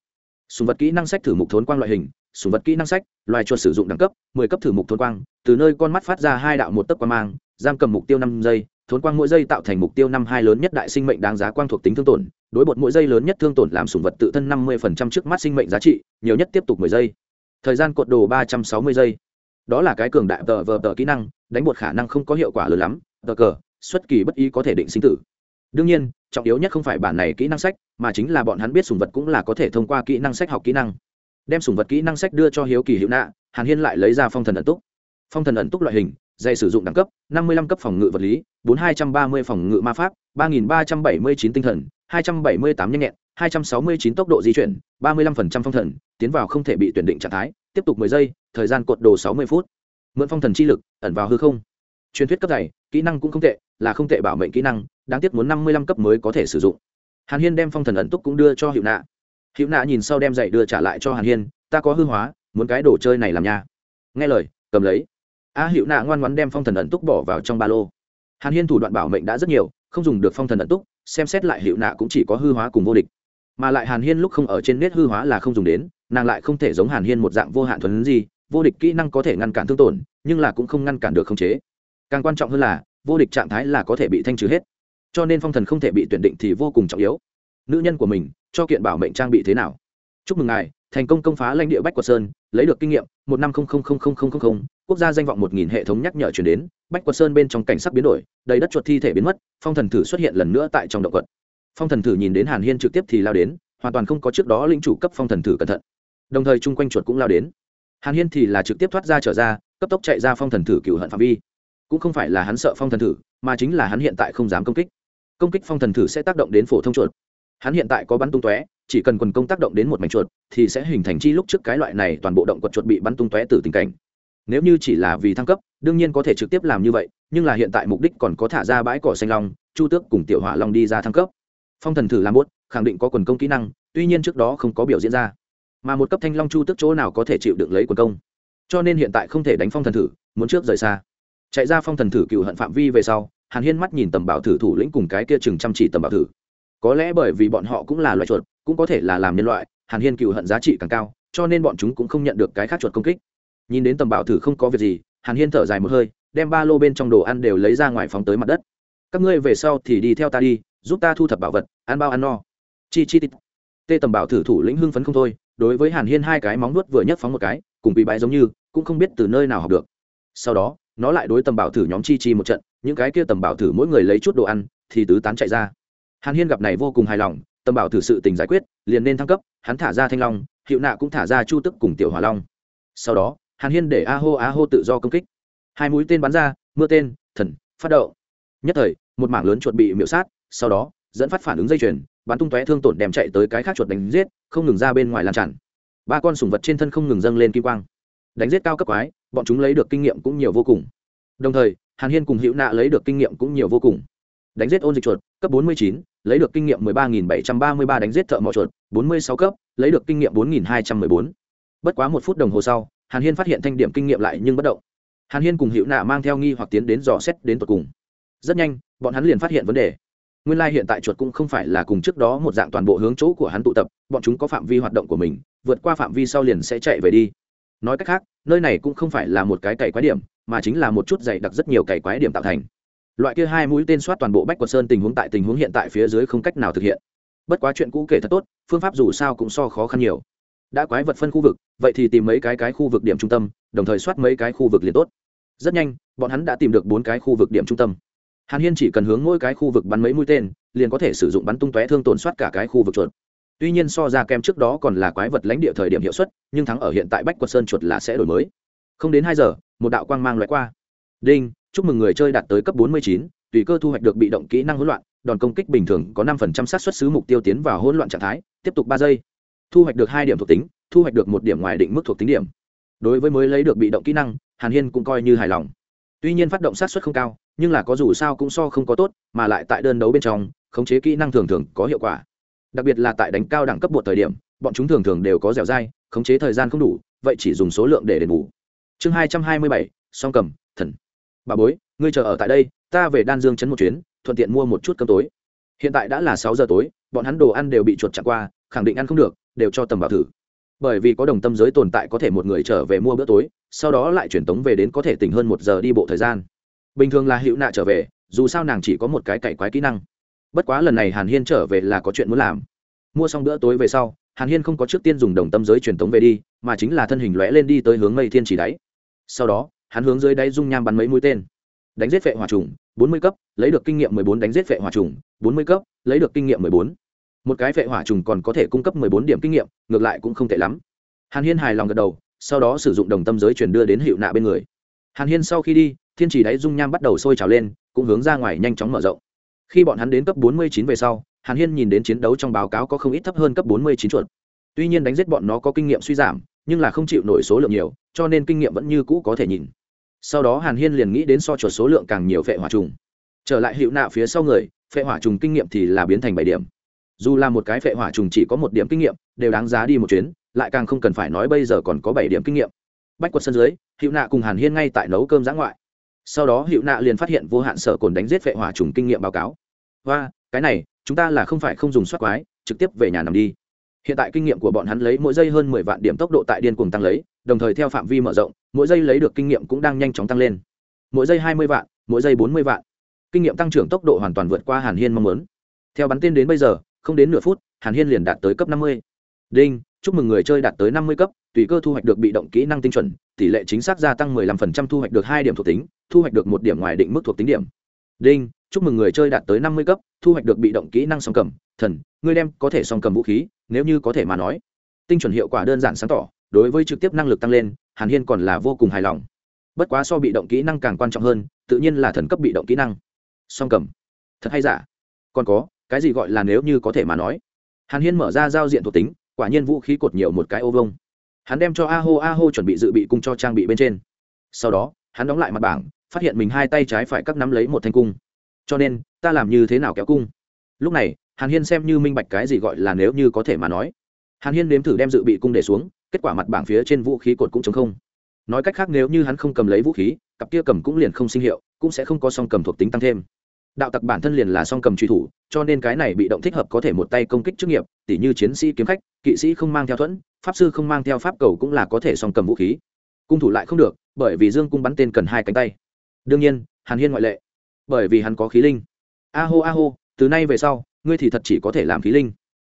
Sùng vật kỹ năng sách thử mục thốn quang loại hình, sùng vật kỹ năng sách, loài chuột sử dụng đẳng cấp, mười cấp thử mục thốn quang, từ nơi con mắt phát ra hai đạo một tấc quang mang, giam cầm mục tiêu năm giây thốn quang mỗi giây tạo thành mục tiêu năm hai lớn nhất đại sinh mệnh đáng giá quang thuộc tính thương tổn đối bột mỗi giây lớn nhất thương tổn làm sủng vật tự thân năm mươi phần trăm trước mắt sinh mệnh giá trị, nhiều nhất tiếp tục mười giây. Thời gian cột đồ ba trăm sáu mươi giây. Đó là cái cường đại tờ vờ tờ kỹ năng, đánh bột khả năng không có hiệu quả lớn lắm, tờ cờ, xuất kỳ bất ý có thể định sinh tử. Đương nhiên, trọng yếu nhất không phải bản này kỹ năng sách, mà chính là bọn hắn biết sùng vật cũng là có thể thông qua kỹ năng sách học kỹ năng. Đem sùng vật kỹ năng sách đưa cho hiếu kỳ hiệu nạ, hàn hiên lại lấy ra phong thần ẩn túc. Phong thần ẩn túc loại hình dây sử dụng đẳng cấp, năm mươi lăm cấp phòng ngự vật lý, bốn hai trăm ba mươi phòng ngự ma pháp, ba nghìn ba trăm bảy mươi chín tinh thần hai trăm bảy mươi tám nhanh nhẹn, hai trăm sáu mươi chín tốc độ di chuyển, ba mươi lăm phần trăm phong thần, tiến vào không thể bị tuyển định trạng thái, tiếp tục mười giây, thời gian cột đồ sáu mươi phút. Mượn phong thần chi lực, ẩn vào hư không. Truyền thuyết cấp dày, kỹ năng cũng không tệ, là không tệ bảo mệnh kỹ năng, đáng tiếc muốn năm mươi lăm cấp mới có thể sử dụng. Hàn hiên đem phong thần ẩn túc cũng đưa cho Hữu nạ. Hữu nạ nhìn sau đem giày đưa trả lại cho hàn hiên, ta có hư hóa, muốn cái đồ chơi này làm nha. Nghe lời, cầm lấy. A Hữu nạ ngoan ngoãn đem phong thần ẩn túc bỏ vào trong ba lô. Hàn hiên thủ đoạn bảo mệnh đã rất nhiều không dùng được phong thần ẩn túc, xem xét lại hiệu nạ cũng chỉ có hư hóa cùng vô địch. Mà lại hàn hiên lúc không ở trên nét hư hóa là không dùng đến, nàng lại không thể giống hàn hiên một dạng vô hạn thuần gì vô địch kỹ năng có thể ngăn cản thương tổn, nhưng là cũng không ngăn cản được khống chế. Càng quan trọng hơn là, vô địch trạng thái là có thể bị thanh trừ hết. Cho nên phong thần không thể bị tuyển định thì vô cùng trọng yếu. Nữ nhân của mình, cho kiện bảo mệnh trang bị thế nào? Chúc mừng ngài, thành công công phá lãnh địa bách quật sơn, lấy được kinh nghiệm, một năm quốc gia danh vọng một nghìn hệ thống nhắc nhở chuyển đến, bách quật sơn bên trong cảnh sắc biến đổi, đầy đất chuột thi thể biến mất, phong thần thử xuất hiện lần nữa tại trong động quật. Phong thần thử nhìn đến hàn hiên trực tiếp thì lao đến, hoàn toàn không có trước đó linh chủ cấp phong thần thử cẩn thận. Đồng thời chung quanh chuột cũng lao đến. Hàn hiên thì là trực tiếp thoát ra trở ra, cấp tốc chạy ra phong thần thử cựu hận phạm vi. Cũng không phải là hắn sợ phong thần thử, mà chính là hắn hiện tại không dám công kích. Công kích phong thần thử sẽ tác động đến phổ thông chuột. Hắn hiện tại có bắn tung tóe, chỉ cần quần công tác động đến một mảnh chuột, thì sẽ hình thành chi lúc trước cái loại này toàn bộ động quật chuột bị bắn tung tóe từ tình cảnh nếu như chỉ là vì thăng cấp, đương nhiên có thể trực tiếp làm như vậy, nhưng là hiện tại mục đích còn có thả ra bãi cỏ xanh long, chu tước cùng tiểu hỏa long đi ra thăng cấp. Phong thần thử làm bốt khẳng định có quần công kỹ năng, tuy nhiên trước đó không có biểu diễn ra. Mà một cấp thanh long chu tước chỗ nào có thể chịu được lấy quần công? Cho nên hiện tại không thể đánh phong thần thử, muốn trước rời xa. Chạy ra phong thần thử cựu hận phạm vi về sau, hàn hiên mắt nhìn tầm bảo thử thủ lĩnh cùng cái kia chừng chăm chỉ tầm bảo thử. Có lẽ bởi vì bọn họ cũng là loại chuột, cũng có thể là làm nhân loại, hàn hiên cựu hận giá trị càng cao, cho nên bọn chúng cũng không nhận được cái khác chuột công kích nhìn đến tầm bảo thử không có việc gì, hàn hiên thở dài một hơi, đem ba lô bên trong đồ ăn đều lấy ra ngoài phóng tới mặt đất. Các ngươi về sau thì đi theo ta đi, giúp ta thu thập bảo vật, ăn bao ăn no. Chi chi tít. Tê tầm bảo thử thủ lĩnh hưng phấn không thôi, đối với hàn hiên hai cái móng nuốt vừa nhất phóng một cái, cùng bị bãi giống như, cũng không biết từ nơi nào học được. Sau đó, nó lại đối tầm bảo thử nhóm chi chi một trận, những cái kia tầm bảo thử mỗi người lấy chút đồ ăn, thì tứ tán chạy ra. Hàn hiên gặp này vô cùng hài lòng, tầm bảo thử sự tình giải quyết, liền nên thăng cấp, hắn thả ra thanh long, hiệu nạ cũng thả ra chu tức cùng tiểu hỏa long. Sau đó hàn hiên để a hô a hô tự do công kích. Hai mũi tên bắn ra mưa tên thần phát đậu nhất thời một mảng lớn chuột bị miễu sát sau đó dẫn phát phản ứng dây chuyền bắn tung tóe thương tổn đem chạy tới cái khác chuột đánh giết không ngừng ra bên ngoài lan tràn. Ba con sùng vật trên thân không ngừng dâng lên kim quang. Đánh giết cao cấp quái bọn chúng lấy được kinh nghiệm cũng nhiều vô cùng. Đồng thời hàn hiên cùng hữu nạ lấy được kinh nghiệm cũng nhiều vô cùng. Đánh giết ôn dịch chuột cấp 49, lấy được kinh nghiệm 13.733 đánh giết thợ mỏ chuột 46 cấp lấy được kinh nghiệm 4.214. bất quá một phút đồng hồ sau hàn hiên phát hiện thanh điểm kinh nghiệm lại nhưng bất động. Hàn hiên cùng hữu nạ mang theo nghi hoặc tiến đến dò xét đến tột cùng. Rất nhanh, bọn hắn liền phát hiện vấn đề. Nguyên lai、like、hiện tại chuột cũng không phải là cùng trước đó một dạng toàn bộ hướng chỗ của hắn tụ tập, bọn chúng có phạm vi hoạt động của mình, vượt qua phạm vi sau liền sẽ chạy về đi. Nói cách khác, nơi này cũng không phải là một cái cày quái điểm, mà chính là một chút dày đặc rất nhiều cày quái điểm tạo thành. Loại kia hai mũi tên soát toàn bộ bách quật sơn tình huống tại tình huống hiện tại phía dưới không cách nào thực hiện. Bất quá chuyện cũ kể thật tốt, phương pháp dù sao cũng so khó khăn nhiều đã quái vật phân khu vực, vậy thì tìm mấy cái cái khu vực điểm trung tâm, đồng thời soát mấy cái khu vực liền tốt. Rất nhanh, bọn hắn đã tìm được bốn cái khu vực điểm trung tâm. Hàn hiên chỉ cần hướng mỗi cái khu vực bắn mấy mũi tên, liền có thể sử dụng bắn tung tóe thương tổn soát cả cái khu vực chuột. Tuy nhiên so ra kem trước đó còn là quái vật lãnh địa thời điểm hiệu suất, nhưng thắng ở hiện tại bách quật sơn chuột là sẽ đổi mới. Không đến hai giờ, một đạo quang mang loại qua. Đinh, chúc mừng người chơi đạt tới cấp bốn mươi chín, tùy cơ thu hoạch được bị động kỹ năng hỗn loạn, đòn công kích bình thường có năm phần trăm xác suất xứ mục tiêu tiến vào hỗn loạn trạng thái, tiếp tục ba giây thu hoạch được hai điểm thuộc tính, thu hoạch được một điểm ngoài định mức thuộc tính điểm. Đối với mới lấy được bị động kỹ năng, hàn hiên cũng coi như hài lòng. Tuy nhiên phát động sát xuất không cao, nhưng là có dù sao cũng so không có tốt, mà lại tại đơn đấu bên trong, khống chế kỹ năng thường thường có hiệu quả. Đặc biệt là tại đánh cao đẳng cấp một thời điểm, bọn chúng thường thường đều có dẻo dai, khống chế thời gian không đủ, vậy chỉ dùng số lượng để đền bù. Chương hai trăm hai mươi bảy, song cầm, thần. Bà bối, ngươi chờ ở tại đây, ta về đan dương chấn một chuyến, thuận tiện mua một chút cơm tối. Hiện tại đã là sáu giờ tối, bọn hắn đồ ăn đều bị chuột chặt qua, khẳng định ăn không được đều cho tầm bảo thử. Bởi vì có đồng tâm giới tồn tại có thể một người trở về mua bữa tối, sau đó lại chuyển tống về đến có thể tỉnh hơn một giờ đi bộ thời gian. Bình thường là hữu nạ trở về, dù sao nàng chỉ có một cái cày quái kỹ năng. Bất quá lần này hàn hiên trở về là có chuyện muốn làm. Mua xong bữa tối về sau, hàn hiên không có trước tiên dùng đồng tâm giới truyền tống về đi, mà chính là thân hình lõe lên đi tới hướng mây thiên chỉ đáy. Sau đó, hắn hướng dưới đáy dung nham bắn mấy mũi tên. Đánh giết vệ hỏa trùng, bốn mươi cấp, lấy được kinh nghiệm mười bốn, đánh giết vệ hỏa trùng, bốn mươi cấp, lấy được kinh nghiệm mười bốn một cái vệ hỏa trùng còn có thể cung cấp mười bốn điểm kinh nghiệm, ngược lại cũng không tệ lắm. Hàn hiên hài lòng gật đầu, sau đó sử dụng đồng tâm giới truyền đưa đến hiệu nạ bên người. Hàn hiên sau khi đi, thiên chỉ đáy dung nham bắt đầu sôi trào lên, cũng hướng ra ngoài nhanh chóng mở rộng. Khi bọn hắn đến cấp 49 về sau, hàn hiên nhìn đến chiến đấu trong báo cáo có không ít thấp hơn cấp 49 chuột. Tuy nhiên đánh giết bọn nó có kinh nghiệm suy giảm, nhưng là không chịu nổi số lượng nhiều, cho nên kinh nghiệm vẫn như cũ có thể nhìn. Sau đó hàn hiên liền nghĩ đến so chuột số lượng càng nhiều phệ hỏa trùng. Trở lại hiệu nạ phía sau người, phệ hỏa trùng kinh nghiệm thì là biến thành bảy điểm dù là một cái phệ hỏa trùng chỉ có một điểm kinh nghiệm, đều đáng giá đi một chuyến, lại càng không cần phải nói bây giờ còn có bảy điểm kinh nghiệm. Bách quật sân dưới hiệu nạ cùng hàn hiên ngay tại nấu cơm giã ngoại. Sau đó hiệu nạ liền phát hiện vô hạn sở cồn đánh giết phệ hỏa trùng kinh nghiệm báo cáo. Và cái này, chúng ta là không phải không dùng soát quái, trực tiếp về nhà nằm đi. Hiện tại kinh nghiệm của bọn hắn lấy mỗi giây hơn mười vạn điểm tốc độ tại điên cuồng tăng lấy, đồng thời theo phạm vi mở rộng, mỗi giây lấy được kinh nghiệm cũng đang nhanh chóng tăng lên. Mỗi giây hai mươi vạn, mỗi giây bốn mươi vạn. Kinh nghiệm tăng trưởng tốc độ hoàn toàn vượt qua hàn hiên mong muốn. Theo bắn tên đến bây giờ không đến nửa phút, hàn hiên liền đạt tới cấp năm mươi. Đinh, chúc mừng người chơi đạt tới năm mươi cấp, tùy cơ thu hoạch được bị động kỹ năng tinh chuẩn, tỷ lệ chính xác gia tăng 15% thu hoạch được hai điểm thuộc tính, thu hoạch được một điểm ngoài định mức thuộc tính điểm. Đinh, chúc mừng người chơi đạt tới năm mươi cấp, thu hoạch được bị động kỹ năng song cầm, thần, ngươi đem có thể song cầm vũ khí, nếu như có thể mà nói. Tinh chuẩn hiệu quả đơn giản sáng tỏ, đối với trực tiếp năng lực tăng lên, hàn hiên còn là vô cùng hài lòng. Bất quá so bị động kỹ năng càng quan trọng hơn, tự nhiên là thần cấp bị động kỹ năng. Song cầm. Thật hay giả? Còn có cái gì gọi là nếu như có thể mà nói. Hàn hiên mở ra giao diện thuộc tính, quả nhiên vũ khí cột nhiều một cái ô vông hắn đem cho a hô a hô chuẩn bị dự bị cung cho trang bị bên trên. Sau đó, hắn đóng lại mặt bảng, phát hiện mình hai tay trái phải cắt nắm lấy một thanh cung. Cho nên, ta làm như thế nào kéo cung? Lúc này, hàn hiên xem như minh bạch cái gì gọi là nếu như có thể mà nói. Hàn hiên nếm thử đem dự bị cung để xuống, kết quả mặt bảng phía trên vũ khí cột cũng chống không. Nói cách khác, nếu như hắn không cầm lấy vũ khí, cặp kia cầm cũng liền không sinh hiệu, cũng sẽ không có song cầm thuộc tính tăng thêm đạo tặc bản thân liền là song cầm truy thủ, cho nên cái này bị động thích hợp có thể một tay công kích chức nghiệp, tỉ như chiến sĩ kiếm khách, kỵ sĩ không mang theo thuẫn, pháp sư không mang theo pháp cầu cũng là có thể song cầm vũ khí. Cung thủ lại không được, bởi vì dương cung bắn tên cần hai cánh tay. Đương nhiên, hàn hiên ngoại lệ. Bởi vì hắn có khí linh. A hô a hô, từ nay về sau, ngươi thì thật chỉ có thể làm khí linh.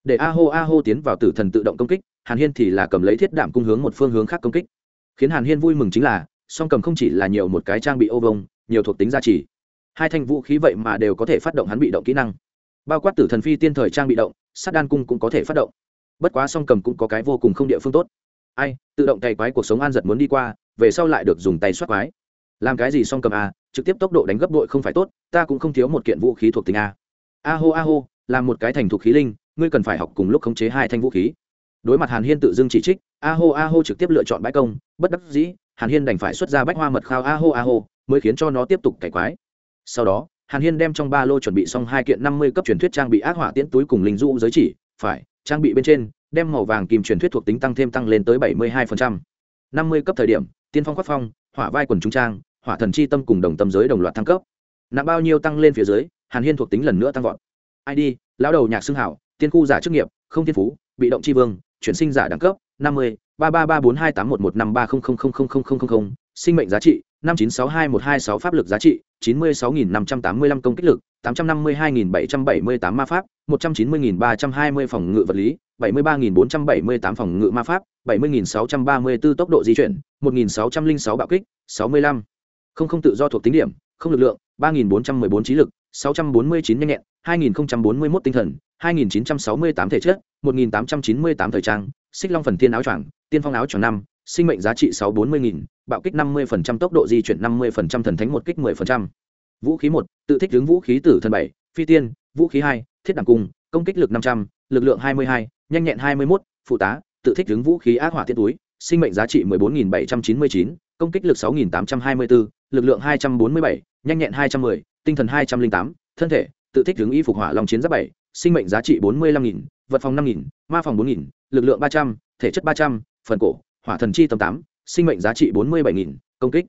Để a hô a hô tiến vào tử thần tự động công kích, hàn hiên thì là cầm lấy thiết đạm cung hướng một phương hướng khác công kích. Khiến hàn hiên vui mừng chính là, song cầm không chỉ là nhiều một cái trang bị ô vông nhiều thuộc tính gia trì hai thanh vũ khí vậy mà đều có thể phát động hắn bị động kỹ năng. Bao quát tử thần phi tiên thời trang bị động, sát đan cung cũng có thể phát động. Bất quá song cầm cũng có cái vô cùng không địa phương tốt. Ai, tự động tay quái cuộc sống an giật muốn đi qua, về sau lại được dùng tay xoát quái. Làm cái gì song cầm a trực tiếp tốc độ đánh gấp đội không phải tốt, ta cũng không thiếu một kiện vũ khí thuộc tính à. a a hô a hô làm một cái thành thuộc khí linh, ngươi cần phải học cùng lúc khống chế hai thanh vũ khí. Đối mặt hàn hiên tự dưng chỉ trích a hô a hô trực tiếp lựa chọn bãi công, bất đắc dĩ, hàn hiên đành phải xuất ra bách hoa mật khao a hô a hô mới khiến cho nó tiếp tục cày quái sau đó, hàn hiên đem trong ba lô chuẩn bị xong hai kiện năm mươi cấp truyền thuyết trang bị ác hỏa tiễn túi cùng linh du giới chỉ, phải, trang bị bên trên, đem màu vàng kìm truyền thuyết thuộc tính tăng thêm tăng lên tới bảy mươi hai năm mươi cấp thời điểm, tiên phong quát phong, hỏa vai quần trung trang, hỏa thần chi tâm cùng đồng tâm giới đồng loạt thăng cấp. Nặng bao nhiêu tăng lên phía dưới, hàn hiên thuộc tính lần nữa tăng vọt. Id lão đầu nhạc xưng hảo, tiên khu giả chức nghiệp, không thiên phú, bị động tri vương, chuyển sinh giả đẳng cấp, năm mươi, ba ba ba bốn hai tám một một năm ba không không không không không không không, sinh mệnh giá trị năm chín sáu hai một hai sáu pháp lực giá trị, chín mươi sáu nghìn năm trăm tám mươi lăm công kích lực, tám trăm năm mươi hai nghìn bảy trăm bảy mươi tám ma pháp, một trăm chín mươi nghìn ba trăm hai mươi phòng ngự vật lý, bảy mươi ba nghìn bốn trăm bảy mươi tám phòng ngự ma pháp, bảy mươi nghìn sáu trăm ba mươi b ố tốc độ di chuyển, một nghìn sáu trăm linh sáu bạo kích, sáu mươi lăm. Không không tự do thuộc tính điểm, không lực lượng, ba nghìn bốn trăm mười bốn trí lực, sáu trăm bốn mươi chín nhanh nhẹn, hai nghìn bốn mươi mốt tinh thần, hai nghìn chín trăm sáu mươi tám thể chất, một nghìn tám trăm chín mươi tám thời trang, xích long phần thiên áo choàng, tiên phong áo choàng năm sinh mệnh giá trị sáu bốn mươi nghìn, bạo kích năm mươi phần trăm, tốc độ di chuyển năm mươi phần trăm, thần thánh một kích mười phần trăm. Vũ khí một, tự thích hướng vũ khí tử thần bảy, phi tiên, vũ khí hai, thiết đẳng cung, công kích lực năm trăm, lực lượng hai mươi hai, nhanh nhẹn hai mươi mốt, phụ tá, tự thích hướng vũ khí ác hỏa tiết túi, sinh mệnh giá trị mười bốn nghìn bảy trăm chín mươi chín, công kích lực sáu nghìn tám trăm hai mươi bốn, lực lượng hai trăm bốn mươi bảy, nhanh nhẹn hai trăm mười, tinh thần hai trăm linh tám, thân thể, tự thích hướng y phục hỏa long chiến giáp bảy, sinh mệnh giá trị bốn mươi lăm nghìn, vật phòng năm nghìn, ma phòng bốn nghìn, lực lượng ba trăm, thể chất ba trăm, phần cổ hỏa thần chi tầm tám, sinh mệnh giá trị bốn mươi bảy nghìn, công kích.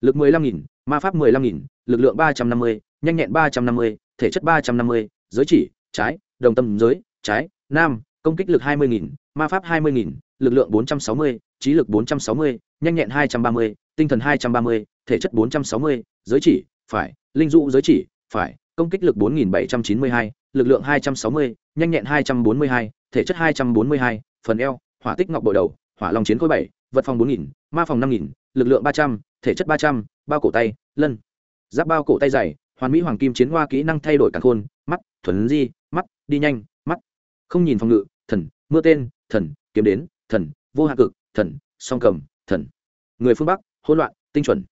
Lực mười lăm nghìn, ma pháp mười lăm nghìn, lực lượng ba trăm năm mươi, nhanh nhẹn ba trăm năm mươi, thể chất ba trăm năm mươi, giới chỉ, trái, đồng tâm giới, trái, nam, công kích lực hai mươi nghìn, ma pháp hai mươi nghìn, lực lượng bốn trăm sáu mươi, trí lực bốn trăm sáu mươi, nhanh nhẹn hai trăm ba mươi, tinh thần hai trăm ba mươi, thể chất bốn trăm sáu mươi, giới chỉ, phải, linh dụ giới chỉ, phải, công kích lực bốn nghìn bảy trăm chín mươi hai, lực lượng hai trăm sáu mươi, nhanh nhẹn hai trăm bốn mươi hai, thể chất hai trăm bốn mươi hai, phần eo, hỏa tích ngọc bội đầu hỏa long chiến khối bảy, vật phòng bốn nghìn, ma phòng năm nghìn, lực lượng ba trăm, thể chất ba trăm, bao cổ tay, lân. Giáp bao cổ tay dày, hoàn mỹ hoàng kim chiến hoa kỹ năng thay đổi cả khôn, mắt, thuần di, mắt, đi nhanh, mắt. Không nhìn phòng ngự, thần, mưa tên, thần, kiếm đến, thần, vô hạ cực, thần, song cầm, thần. Người phương bắc, hỗn loạn, tinh chuẩn.